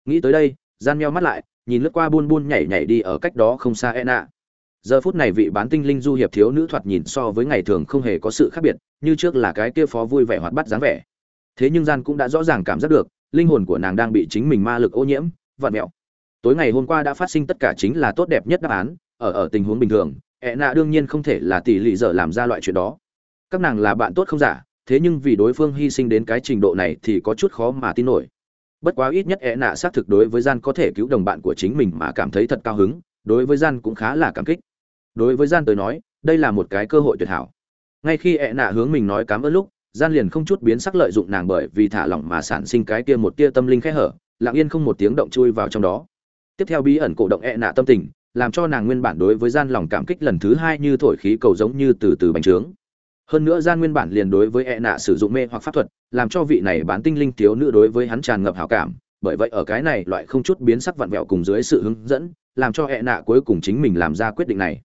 Nghĩ tới đây, gian meo mắt lại, nhìn lướt qua buôn buôn nhảy nhảy đi ở cách đó không xa e giờ phút này vị bán tinh linh du hiệp thiếu nữ thoạt nhìn so với ngày thường không hề có sự khác biệt, như trước là cái kia phó vui vẻ hoạt bát dáng vẻ. Thế nhưng gian cũng đã rõ ràng cảm giác được, linh hồn của nàng đang bị chính mình ma lực ô nhiễm, vặn mẹo. Tối ngày hôm qua đã phát sinh tất cả chính là tốt đẹp nhất đáp án, ở ở tình huống bình thường ẹ nạ đương nhiên không thể là tỷ lệ dở làm ra loại chuyện đó. Các nàng là bạn tốt không giả, thế nhưng vì đối phương hy sinh đến cái trình độ này thì có chút khó mà tin nổi. Bất quá ít nhất ẹ nạ xác thực đối với gian có thể cứu đồng bạn của chính mình mà cảm thấy thật cao hứng đối với gian cũng khá là cảm kích. Đối với gian tới nói, đây là một cái cơ hội tuyệt hảo. Ngay khi ẹ nạ hướng mình nói cám ơn lúc, gian liền không chút biến sắc lợi dụng nàng bởi vì thả lỏng mà sản sinh cái kia một tia tâm linh khẽ hở, lặng yên không một tiếng động chui vào trong đó. Tiếp theo bí ẩn cổ động ẹ nạ tâm tình, làm cho nàng nguyên bản đối với gian lòng cảm kích lần thứ hai như thổi khí cầu giống như từ từ bành trướng. Hơn nữa gian nguyên bản liền đối với ẹ nạ sử dụng mê hoặc pháp thuật, làm cho vị này bán tinh linh thiếu nữ đối với hắn tràn ngập hảo cảm, bởi vậy ở cái này loại không chút biến sắc vặn vẹo cùng dưới sự hướng dẫn làm cho hệ nạ cuối cùng chính mình làm ra quyết định này.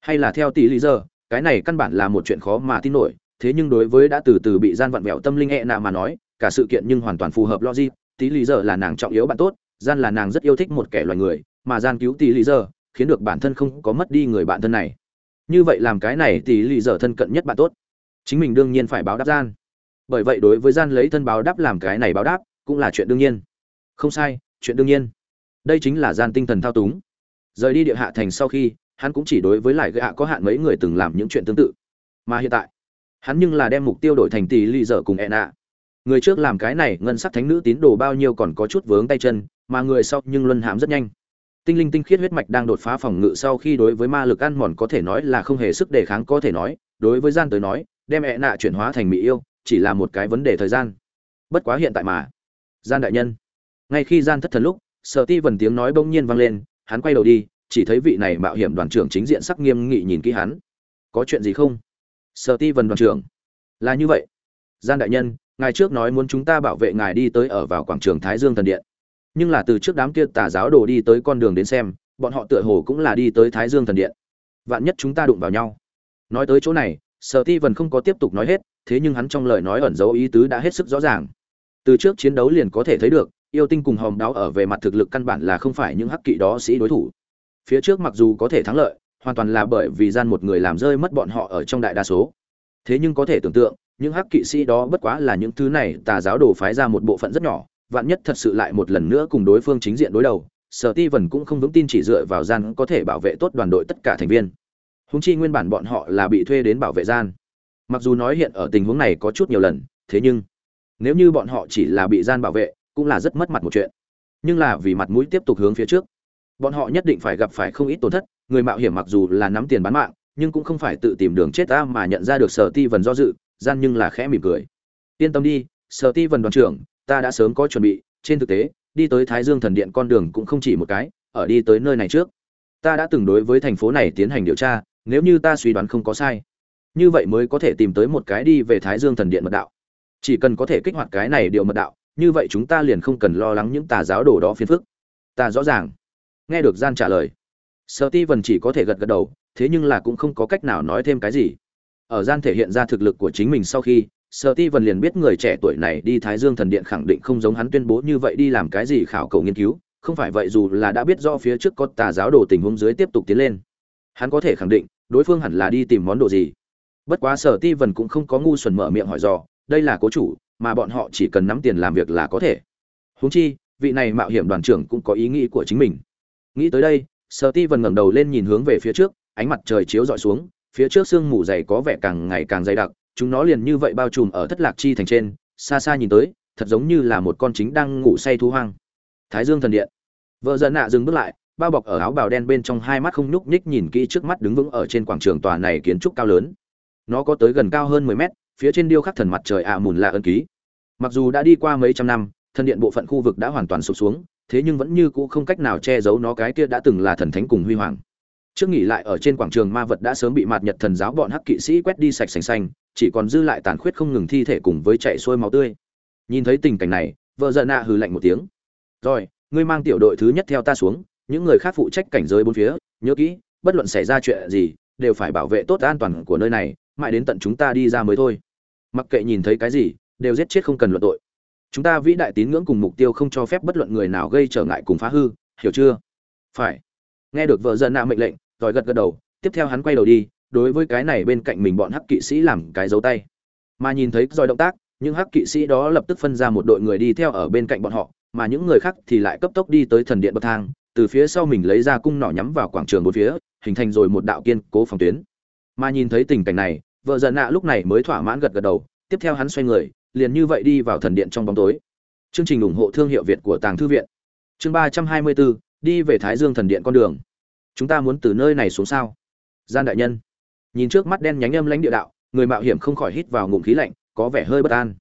Hay là theo tỷ lý giờ, cái này căn bản là một chuyện khó mà tin nổi, thế nhưng đối với đã từ từ bị gian vặn vẹo tâm linh hệ nạ mà nói, cả sự kiện nhưng hoàn toàn phù hợp logic, tỷ lý giờ là nàng trọng yếu bạn tốt, gian là nàng rất yêu thích một kẻ loài người, mà gian cứu tỷ lý giờ, khiến được bản thân không có mất đi người bạn thân này. Như vậy làm cái này tỷ lý giờ thân cận nhất bạn tốt. Chính mình đương nhiên phải báo đáp gian. Bởi vậy đối với gian lấy thân báo đáp làm cái này báo đáp, cũng là chuyện đương nhiên. Không sai, chuyện đương nhiên. Đây chính là gian tinh thần thao túng rời đi địa hạ thành sau khi, hắn cũng chỉ đối với lại gạ có hạn mấy người từng làm những chuyện tương tự. Mà hiện tại, hắn nhưng là đem mục tiêu đổi thành tỷ lì dở cùng e nạ người trước làm cái này, ngân sắc thánh nữ tín đồ bao nhiêu còn có chút vướng tay chân, mà người sau nhưng luân hãm rất nhanh. Tinh linh tinh khiết huyết mạch đang đột phá phòng ngự sau khi đối với ma lực ăn mòn có thể nói là không hề sức đề kháng có thể nói, đối với gian tới nói, đem ẹ nạ chuyển hóa thành mỹ yêu, chỉ là một cái vấn đề thời gian. Bất quá hiện tại mà. Gian đại nhân. Ngay khi gian thất thần lúc, sở ti vần tiếng nói bỗng nhiên vang lên hắn quay đầu đi, chỉ thấy vị này mạo hiểm đoàn trưởng chính diện sắc nghiêm nghị nhìn kỹ hắn. Có chuyện gì không? Sở ti vần đoàn trưởng. Là như vậy. Gian đại nhân, ngài trước nói muốn chúng ta bảo vệ ngài đi tới ở vào quảng trường thái dương thần điện. Nhưng là từ trước đám kia tà giáo đồ đi tới con đường đến xem, bọn họ tựa hồ cũng là đi tới thái dương thần điện. Vạn nhất chúng ta đụng vào nhau. Nói tới chỗ này sở ti vần không có tiếp tục nói hết, thế nhưng hắn trong lời nói ẩn dấu ý tứ đã hết sức rõ ràng. Từ trước chiến đấu liền có thể thấy được yêu tinh cùng hòm đáo ở về mặt thực lực căn bản là không phải những hắc kỵ đó sĩ đối thủ. Phía trước mặc dù có thể thắng lợi, hoàn toàn là bởi vì gian một người làm rơi mất bọn họ ở trong đại đa số. Thế nhưng có thể tưởng tượng, những hắc kỵ sĩ đó bất quá là những thứ này tà giáo đồ phái ra một bộ phận rất nhỏ, vạn nhất thật sự lại một lần nữa cùng đối phương chính diện đối đầu, sở ti vần cũng không vững tin chỉ dựa vào gian có thể bảo vệ tốt đoàn đội tất cả thành viên. Húng chi nguyên bản bọn họ là bị thuê đến bảo vệ gian. Mặc dù nói hiện ở tình huống này có chút nhiều lần, thế nhưng, nếu như bọn họ chỉ là bị gian bảo vệ cũng là rất mất mặt một chuyện. Nhưng là vì mặt mũi tiếp tục hướng phía trước, bọn họ nhất định phải gặp phải không ít tổn thất, người mạo hiểm mặc dù là nắm tiền bán mạng, nhưng cũng không phải tự tìm đường chết ta mà nhận ra được sở ti vần do dự, gian nhưng là khẽ mỉm cười. Yên tâm đi, sở ti vần đoàn trưởng, ta đã sớm có chuẩn bị, trên thực tế, đi tới thái dương thần điện con đường cũng không chỉ một cái, ở đi tới nơi này trước. Ta đã từng đối với thành phố này tiến hành điều tra, nếu như ta suy đoán không có sai, như vậy mới có thể tìm tới một cái đi về thái dương thần điện mật đạo. Chỉ cần có thể kích hoạt cái này điều mật đạo như vậy chúng ta liền không cần lo lắng những tà giáo đồ đó phiền phức. Ta rõ ràng. Nghe được gian trả lời. Sợ ti vần chỉ có thể gật gật đầu, thế nhưng là cũng không có cách nào nói thêm cái gì. Ở gian thể hiện ra thực lực của chính mình sau khi sợ ti vần liền biết người trẻ tuổi này đi thái dương thần điện khẳng định không giống hắn tuyên bố như vậy đi làm cái gì khảo cầu nghiên cứu. Không phải vậy dù là đã biết rõ phía trước có tà giáo đồ tình huống dưới tiếp tục tiến lên, hắn có thể khẳng định đối phương hẳn là đi tìm món đồ gì. Bất quá sở ti vần cũng không có ngu xuẩn mở miệng hỏi dò, đây là cố chủ mà bọn họ chỉ cần nắm tiền làm việc là có thể. Huống chi, vị này mạo hiểm đoàn trưởng cũng có ý nghĩ của chính mình. Nghĩ tới đây sở ti vần ngẩng đầu lên nhìn hướng về phía trước, ánh mặt trời chiếu rọi xuống, phía trước sương mù dày có vẻ càng ngày càng dày đặc, chúng nó liền như vậy bao trùm ở thất lạc chi thành trên, xa xa nhìn tới, thật giống như là một con chính đang ngủ say thú hoang. Thái dương thần điện. Vợ dân nạ dừng bước lại, bao bọc ở áo bào đen bên trong hai mắt không nhúc nhích nhìn kỹ trước mắt đứng vững ở trên quảng trường tòa này kiến trúc cao lớn. Nó có tới gần cao hơn mười mét phía trên điêu khắc thần mặt trời ạ mùn là ân ký. Mặc dù đã đi qua mấy trăm năm, thần điện bộ phận khu vực đã hoàn toàn sụp xuống, thế nhưng vẫn như cũ không cách nào che giấu nó cái kia đã từng là thần thánh cùng huy hoàng. Trước nghỉ lại ở trên quảng trường ma vật đã sớm bị mạt nhật thần giáo bọn hắc kỵ sĩ quét đi sạch sành xanh, chỉ còn dư lại tàn khuyết không ngừng thi thể cùng với chạy xuôi máu tươi. Nhìn thấy tình cảnh này, vợ giận nạ hừ lạnh một tiếng. Rồi, ngươi mang tiểu đội thứ nhất theo ta xuống, những người khác phụ trách cảnh giới bốn phía, nhớ kỹ, bất luận xảy ra chuyện gì, đều phải bảo vệ tốt an toàn của nơi này, mãi đến tận chúng ta đi ra mới thôi mặc kệ nhìn thấy cái gì, đều giết chết không cần luận tội. Chúng ta vĩ đại tín ngưỡng cùng mục tiêu không cho phép bất luận người nào gây trở ngại cùng phá hư, hiểu chưa? Phải. Nghe được vợ dân nạ mệnh lệnh rồi gật gật đầu, tiếp theo hắn quay đầu đi, đối với cái này bên cạnh mình bọn hắc kỵ sĩ làm cái dấu tay. Mà nhìn thấy rồi động tác, những hắc kỵ sĩ đó lập tức phân ra một đội người đi theo ở bên cạnh bọn họ, mà những người khác thì lại cấp tốc đi tới thần điện bậc thang, từ phía sau mình lấy ra cung nỏ nhắm vào quảng trường bốn phía, hình thành rồi một đạo kiên cố phòng tuyến. Mà nhìn thấy tình cảnh này vợ giận nạ lúc này mới thỏa mãn gật gật đầu, tiếp theo hắn xoay người, liền như vậy đi vào thần điện trong bóng tối. Chương trình ủng hộ thương hiệu việt của tàng thư viện. Chương ba trăm hai mươi bốn, đi về thái dương thần điện con đường. Chúng ta muốn từ nơi này xuống sao? Gian đại nhân. Nhìn trước mắt đen nhánh âm lãnh địa đạo, người mạo hiểm không khỏi hít vào ngụm khí lạnh, có vẻ hơi bất an.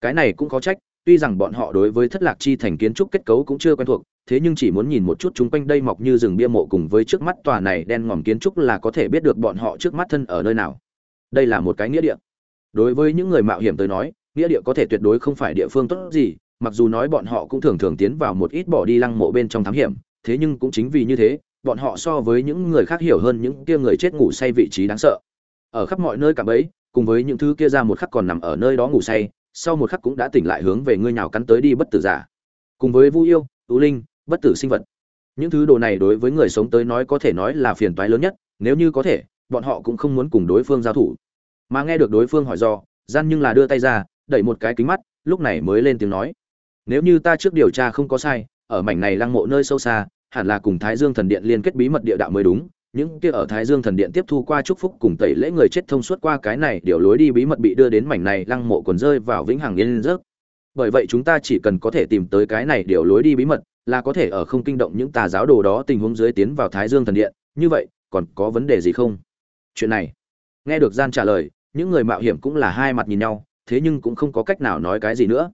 Cái này cũng có trách, tuy rằng bọn họ đối với thất lạc chi thành kiến trúc kết cấu cũng chưa quen thuộc, thế nhưng chỉ muốn nhìn một chút chúng quanh đây mọc như rừng bia mộ cùng với trước mắt tòa này đen ngòm kiến trúc là có thể biết được bọn họ trước mắt thân ở nơi nào đây là một cái nghĩa địa. Đối với những người mạo hiểm tới nói, nghĩa địa có thể tuyệt đối không phải địa phương tốt gì, mặc dù nói bọn họ cũng thường thường tiến vào một ít bỏ đi lăng mộ bên trong thám hiểm, thế nhưng cũng chính vì như thế, bọn họ so với những người khác hiểu hơn những kia người chết ngủ say vị trí đáng sợ. Ở khắp mọi nơi cả bấy cùng với những thứ kia ra một khắc còn nằm ở nơi đó ngủ say, sau một khắc cũng đã tỉnh lại hướng về ngươi nhào cắn tới đi bất tử giả. Cùng với vu yêu, tú linh, bất tử sinh vật. Những thứ đồ này đối với người sống tới nói có thể nói là phiền toái lớn nhất, nếu như có thể bọn họ cũng không muốn cùng đối phương giao thủ. Mà nghe được đối phương hỏi do gian nhưng là đưa tay ra đẩy một cái kính mắt lúc này mới lên tiếng nói. Nếu như ta trước điều tra không có sai ở mảnh này lăng mộ nơi sâu xa hẳn là cùng thái dương thần điện liên kết bí mật địa đạo mới đúng. Những kia ở thái dương thần điện tiếp thu qua chúc phúc cùng tẩy lễ người chết thông suốt qua cái này điều lối đi bí mật bị đưa đến mảnh này lăng mộ còn rơi vào vĩnh hằng yên rớt, bởi vậy chúng ta chỉ cần có thể tìm tới cái này điều lối đi bí mật là có thể ở không kinh động những tà giáo đồ đó tình huống dưới tiến vào thái dương thần điện. Như vậy còn có vấn đề gì không? Chuyện này? Nghe được gian trả lời, những người mạo hiểm cũng là hai mặt nhìn nhau, thế nhưng cũng không có cách nào nói cái gì nữa.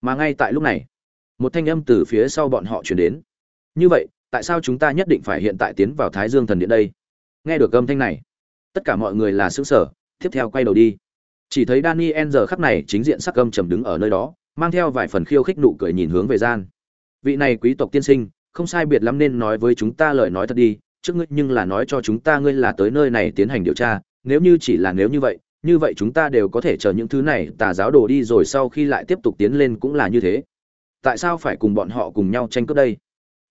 Mà ngay tại lúc này, một thanh âm từ phía sau bọn họ chuyển đến. Như vậy, tại sao chúng ta nhất định phải hiện tại tiến vào thái dương thần điện đây? Nghe được âm thanh này, tất cả mọi người là xứ sở tiếp theo quay đầu đi. Chỉ thấy daniel giờ khắc này chính diện sắc âm trầm đứng ở nơi đó, mang theo vài phần khiêu khích nụ cười nhìn hướng về gian. Vị này quý tộc tiên sinh, không sai biệt lắm nên nói với chúng ta lời nói thật đi trước ngươi nhưng là nói cho chúng ta ngươi là tới nơi này tiến hành điều tra, nếu như chỉ là nếu như vậy như vậy chúng ta đều có thể chờ những thứ này, tà giáo đồ đi rồi sau khi lại tiếp tục tiến lên cũng là như thế. Tại sao phải cùng bọn họ cùng nhau tranh cướp đây?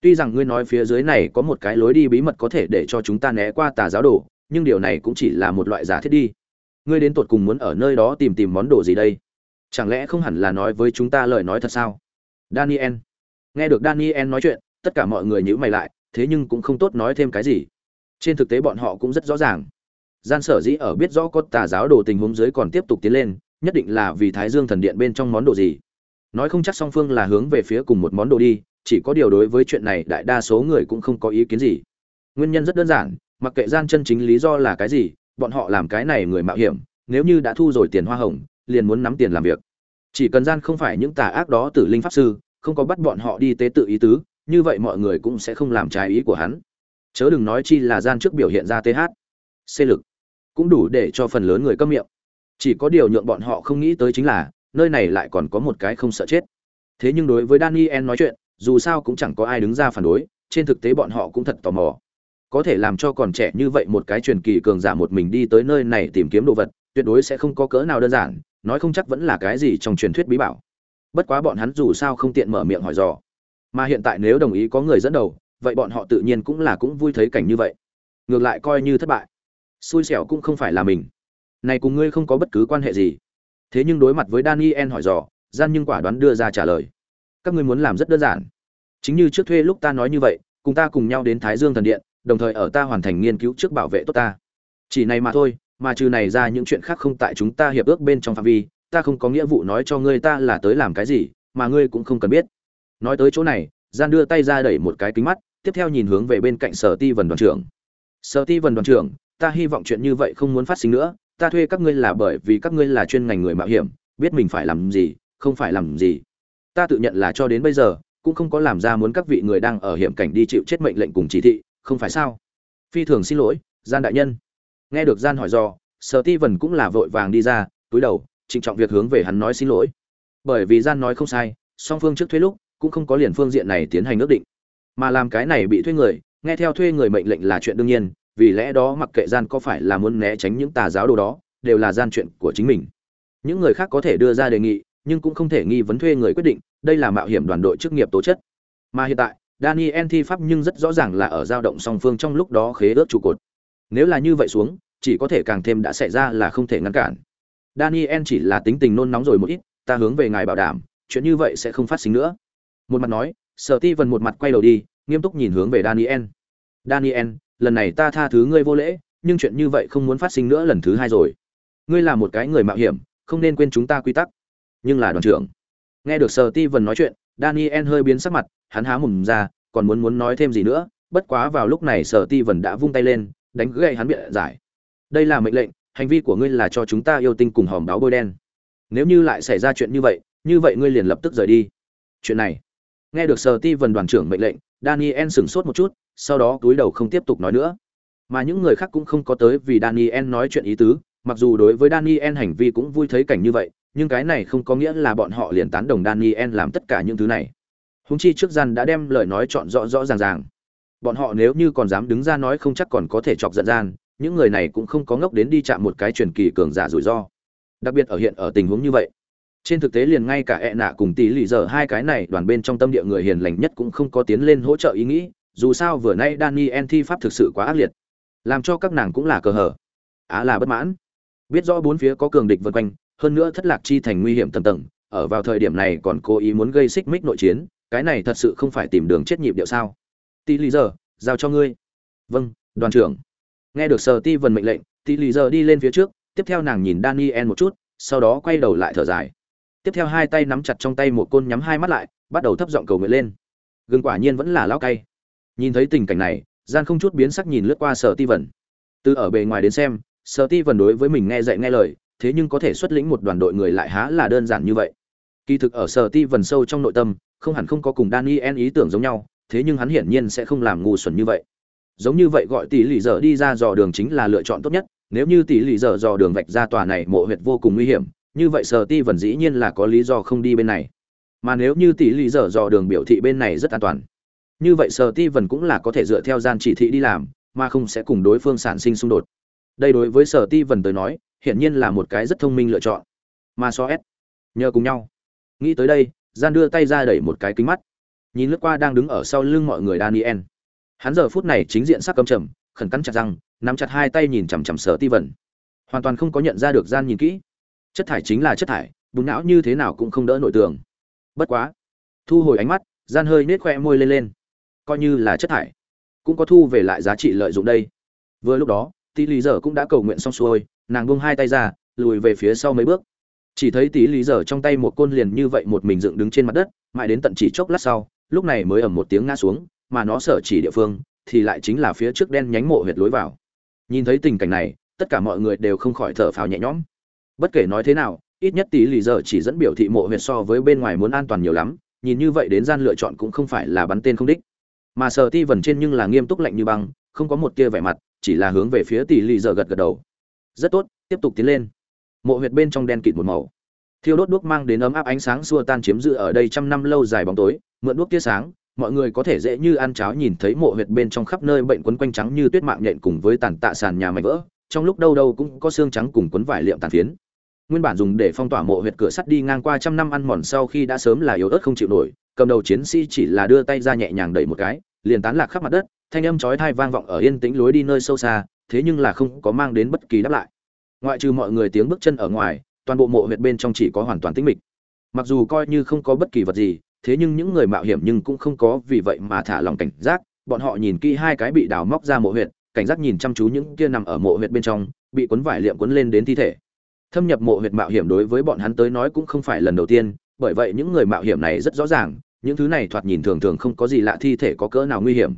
Tuy rằng ngươi nói phía dưới này có một cái lối đi bí mật có thể để cho chúng ta né qua tà giáo đồ, nhưng điều này cũng chỉ là một loại giả thiết đi. Ngươi đến tột cùng muốn ở nơi đó tìm tìm món đồ gì đây? Chẳng lẽ không hẳn là nói với chúng ta lời nói thật sao? Daniel. Nghe được daniel nói chuyện, tất cả mọi người nhíu mày lại thế nhưng cũng không tốt nói thêm cái gì. Trên thực tế bọn họ cũng rất rõ ràng. Gian sở dĩ ở biết rõ có tà giáo đồ tình huống dưới còn tiếp tục tiến lên, nhất định là vì thái dương thần điện bên trong món đồ gì. Nói không chắc song phương là hướng về phía cùng một món đồ đi, chỉ có điều đối với chuyện này đại đa số người cũng không có ý kiến gì. Nguyên nhân rất đơn giản, mặc kệ gian chân chính lý do là cái gì, bọn họ làm cái này người mạo hiểm, nếu như đã thu rồi tiền hoa hồng, liền muốn nắm tiền làm việc. Chỉ cần gian không phải những tà ác đó tử linh pháp sư, không có bắt bọn họ đi tế tự ý tứ như vậy mọi người cũng sẽ không làm trái ý của hắn. Chớ đừng nói chi là gian trước biểu hiện ra th c lực cũng đủ để cho phần lớn người câm miệng. Chỉ có điều nhượng bọn họ không nghĩ tới chính là, nơi này lại còn có một cái không sợ chết. Thế nhưng đối với daniel nói chuyện, dù sao cũng chẳng có ai đứng ra phản đối, trên thực tế bọn họ cũng thật tò mò. Có thể làm cho còn trẻ như vậy một cái truyền kỳ cường giả một mình đi tới nơi này tìm kiếm đồ vật, tuyệt đối sẽ không có cỡ nào đơn giản, nói không chắc vẫn là cái gì trong truyền thuyết bí bảo. Bất quá bọn hắn dù sao không tiện mở miệng hỏi dò mà hiện tại nếu đồng ý có người dẫn đầu, vậy bọn họ tự nhiên cũng là cũng vui thấy cảnh như vậy. Ngược lại coi như thất bại. Xui xẻo cũng không phải là mình. Này cùng ngươi không có bất cứ quan hệ gì. Thế nhưng đối mặt với daniel hỏi dò, gian nhưng quả đoán đưa ra trả lời. Các ngươi muốn làm rất đơn giản. Chính như trước thuê lúc ta nói như vậy, cùng ta cùng nhau đến thái dương thần điện, đồng thời ở ta hoàn thành nghiên cứu trước bảo vệ tốt ta. Chỉ này mà thôi, mà trừ này ra những chuyện khác không tại chúng ta hiệp ước bên trong phạm vi, ta không có nghĩa vụ nói cho ngươi ta là tới làm cái gì, mà ngươi cũng không cần biết nói tới chỗ này, gian đưa tay ra đẩy một cái kính mắt, tiếp theo nhìn hướng về bên cạnh sở ti vần đoàn trưởng. Sở ti vần đoàn trưởng, ta hy vọng chuyện như vậy không muốn phát sinh nữa, ta thuê các ngươi là bởi vì các ngươi là chuyên ngành người mạo hiểm, biết mình phải làm gì, không phải làm gì. Ta tự nhận là cho đến bây giờ, cũng không có làm ra muốn các vị người đang ở hiểm cảnh đi chịu chết mệnh lệnh cùng chỉ thị, không phải sao? Phi thường xin lỗi, gian đại nhân. Nghe được gian hỏi do sở ti vần cũng là vội vàng đi ra, túi đầu, trịnh trọng việc hướng về hắn nói xin lỗi. Bởi vì gian nói không sai, song phương trước thuê lúc cũng không có liền phương diện này tiến hành ước định. Mà làm cái này bị thuê người, nghe theo thuê người mệnh lệnh là chuyện đương nhiên, vì lẽ đó mặc kệ gian có phải là muốn né tránh những tà giáo đồ đó, đều là gian chuyện của chính mình. Những người khác có thể đưa ra đề nghị, nhưng cũng không thể nghi vấn thuê người quyết định, đây là mạo hiểm đoàn đội chức nghiệp tố chất. Mà hiện tại, daniel thi pháp nhưng rất rõ ràng là ở dao động song phương trong lúc đó khế ước trụ cột. Nếu là như vậy xuống, chỉ có thể càng thêm đã xảy ra là không thể ngăn cản. Daniel chỉ là tính tình nôn nóng rồi một ít, ta hướng về ngài bảo đảm, chuyện như vậy sẽ không phát sinh nữa một mặt nói, sở ti vần một mặt quay đầu đi, nghiêm túc nhìn hướng về daniel. Daniel, lần này ta tha thứ ngươi vô lễ, nhưng chuyện như vậy không muốn phát sinh nữa lần thứ hai rồi. Ngươi là một cái người mạo hiểm, không nên quên chúng ta quy tắc. Nhưng là đoàn trưởng. Nghe được sở ti vần nói chuyện, daniel hơi biến sắc mặt, hắn há mồm ra, còn muốn muốn nói thêm gì nữa, bất quá vào lúc này sở ti vần đã vung tay lên, đánh gậy hắn biện giải. Đây là mệnh lệnh, hành vi của ngươi là cho chúng ta yêu tinh cùng hòm báo bôi đen. Nếu như lại xảy ra chuyện như vậy như vậy ngươi liền lập tức rời đi. Chuyện này nghe được sở ti vần đoàn trưởng mệnh lệnh, daniel sửng sốt một chút, sau đó túi đầu không tiếp tục nói nữa. Mà những người khác cũng không có tới vì daniel nói chuyện ý tứ, mặc dù đối với daniel hành vi cũng vui thấy cảnh như vậy, nhưng cái này không có nghĩa là bọn họ liền tán đồng daniel làm tất cả những thứ này. Húng chi trước gian đã đem lời nói chọn rõ rõ ràng ràng. Bọn họ nếu như còn dám đứng ra nói không chắc còn có thể chọc giận gian, những người này cũng không có ngốc đến đi chạm một cái truyền kỳ cường giả rủi ro. Đặc biệt ở hiện ở tình huống như vậy trên thực tế liền ngay cả ẹ nạ cùng tỷ lì giờ hai cái này đoàn bên trong tâm địa người hiền lành nhất cũng không có tiến lên hỗ trợ ý nghĩ, dù sao vừa nay daniel thi pháp thực sự quá ác liệt. Làm cho các nàng cũng là cờ hở. Á là bất mãn. Biết rõ bốn phía có cường địch vân quanh, hơn nữa thất lạc chi thành nguy hiểm tầm tầng, ở vào thời điểm này còn cố ý muốn gây xích mích nội chiến, cái này thật sự không phải tìm đường chết nhịp điệu sao. Tỷ lì giờ giao cho ngươi. Vâng đoàn trưởng. Nghe được sờ ti vần mệnh lệnh, tỷ lì giờ đi lên phía trước, tiếp theo nàng nhìn daniel một chút, sau đó quay đầu lại thở dài tiếp theo hai tay nắm chặt trong tay một côn nhắm hai mắt lại, bắt đầu thấp giọng cầu nguyện lên. Gừng quả nhiên vẫn là lao cay. Nhìn thấy tình cảnh này, gian không chút biến sắc nhìn lướt qua sở ti vần từ ở bề ngoài đến xem, sở ti vần đối với mình nghe dạy nghe lời, thế nhưng có thể xuất lĩnh một đoàn đội người lại há là đơn giản như vậy. Kỳ thực ở sở ti vần sâu trong nội tâm, không hẳn không có cùng daniel ý tưởng giống nhau, thế nhưng hắn hiển nhiên sẽ không làm ngu xuẩn như vậy. Giống như vậy gọi tỷ lì dở đi ra dò đường chính là lựa chọn tốt nhất, nếu như tỷ lì dở dò đường vạch ra tòa này mộ huyệt vô cùng nguy hiểm như vậy sở ti vần dĩ nhiên là có lý do không đi bên này. Mà nếu như tỷ lý dở dò đường biểu thị bên này rất an toàn. Như vậy sở ti vần cũng là có thể dựa theo gian chỉ thị đi làm, mà không sẽ cùng đối phương sản sinh xung đột. Đây đối với sở ti vần tới nói, hiển nhiên là một cái rất thông minh lựa chọn. Mà so s, nhờ cùng nhau. Nghĩ tới đây, gian đưa tay ra đẩy một cái kính mắt. Nhìn lướt qua đang đứng ở sau lưng mọi người daniel. Hắn giờ phút này chính diện sắc cầm trầm, khẩn cắn chặt răng, nắm chặt hai tay nhìn chằm chằm sở ti vần hoàn toàn không có nhận ra được gian nhìn kỹ chất thải chính là chất thải, bùn não như thế nào cũng không đỡ nội tường. Bất quá, thu hồi ánh mắt, gian hơi nết khoe môi lên lên. Coi như là chất thải, cũng có thu về lại giá trị lợi dụng đây. Vừa lúc đó tỷ lý giờ cũng đã cầu nguyện xong xuôi, nàng buông hai tay ra, lùi về phía sau mấy bước. Chỉ thấy tỷ lý giờ trong tay một côn liền như vậy một mình dựng đứng trên mặt đất, mãi đến tận chỉ chốc lát sau, lúc này mới ầm một tiếng ngã xuống, mà nó sở chỉ địa phương thì lại chính là phía trước đen nhánh mộ huyệt lối vào. Nhìn thấy tình cảnh này, tất cả mọi người đều không khỏi thở phào nhẹ nhõm bất kể nói thế nào, ít nhất tỷ lì giờ chỉ dẫn biểu thị mộ huyệt so với bên ngoài muốn an toàn nhiều lắm, nhìn như vậy đến gian lựa chọn cũng không phải là bắn tên không đích. Mà sở ti vần trên nhưng là nghiêm túc lạnh như băng, không có một tia vẻ mặt, chỉ là hướng về phía tỷ lì giờ gật gật đầu. Rất tốt, tiếp tục tiến lên. Mộ huyệt bên trong đen kịt một màu. Thiêu đốt đuốc mang đến ấm áp ánh sáng xua tan chiếm giữ ở đây trăm năm lâu dài bóng tối, mượn đuốc tia sáng, mọi người có thể dễ như ăn cháo nhìn thấy mộ huyệt bên trong khắp nơi bệnh quấn quanh trắng như tuyết mạng nhện cùng với tàn tạ sàn nhà mảnh vỡ, trong lúc đâu đâu cũng có xương trắng cùng quấn vải liệm tàn phiến nguyên bản dùng để phong tỏa mộ huyệt cửa sắt đi ngang qua trăm năm ăn mòn sau khi đã sớm là yếu ớt không chịu nổi, cầm đầu chiến sĩ chỉ là đưa tay ra nhẹ nhàng đẩy một cái, liền tán lạc khắp mặt đất, thanh âm chói tai vang vọng ở yên tĩnh lối đi nơi sâu xa, thế nhưng là không có mang đến bất kỳ đáp lại. Ngoại trừ mọi người tiếng bước chân ở ngoài, toàn bộ mộ huyệt bên trong chỉ có hoàn toàn tĩnh mịch. Mặc dù coi như không có bất kỳ vật gì, thế nhưng những người mạo hiểm nhưng cũng không có vì vậy mà thả lòng cảnh giác, bọn họ nhìn kỹ hai cái bị đào móc ra mộ huyệt, cảnh giác nhìn chăm chú những kia nằm ở mộ huyệt bên trong, bị cuốn vải liệm cuốn lên đến thi thể thâm nhập mộ huyệt mạo hiểm đối với bọn hắn tới nói cũng không phải lần đầu tiên, bởi vậy những người mạo hiểm này rất rõ ràng, những thứ này thoạt nhìn thường thường không có gì lạ thi thể có cỡ nào nguy hiểm.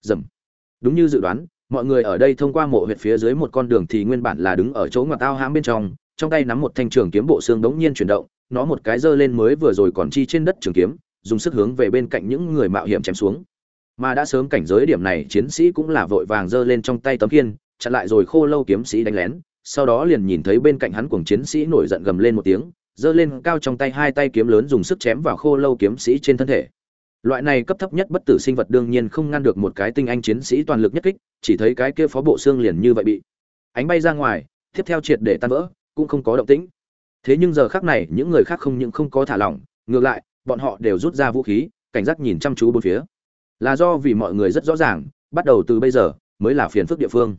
Dầm. Đúng như dự đoán, mọi người ở đây thông qua mộ huyệt phía dưới một con đường thì nguyên bản là đứng ở chỗ ngoặt tao hãm bên trong trong tay nắm một thanh trường kiếm bộ xương đống nhiên chuyển động, nó một cái giơ lên mới vừa rồi còn chi trên đất trường kiếm, dùng sức hướng về bên cạnh những người mạo hiểm chém xuống. Mà đã sớm cảnh giới điểm này, chiến sĩ cũng là vội vàng giơ lên trong tay tấm kiên chặn lại rồi khô lâu kiếm sĩ đánh lén sau đó liền nhìn thấy bên cạnh hắn cuồng chiến sĩ nổi giận gầm lên một tiếng, giơ lên cao trong tay hai tay kiếm lớn dùng sức chém vào khô lâu kiếm sĩ trên thân thể. Loại này cấp thấp nhất bất tử sinh vật đương nhiên không ngăn được một cái tinh anh chiến sĩ toàn lực nhất kích, chỉ thấy cái kia phó bộ xương liền như vậy bị ánh bay ra ngoài, tiếp theo triệt để tan vỡ, cũng không có động tĩnh. Thế nhưng giờ khác này, những người khác không những không có thả lỏng, ngược lại, bọn họ đều rút ra vũ khí, cảnh giác nhìn chăm chú bốn phía. Là do vì mọi người rất rõ ràng, bắt đầu từ bây giờ, mới là phiền phức địa phương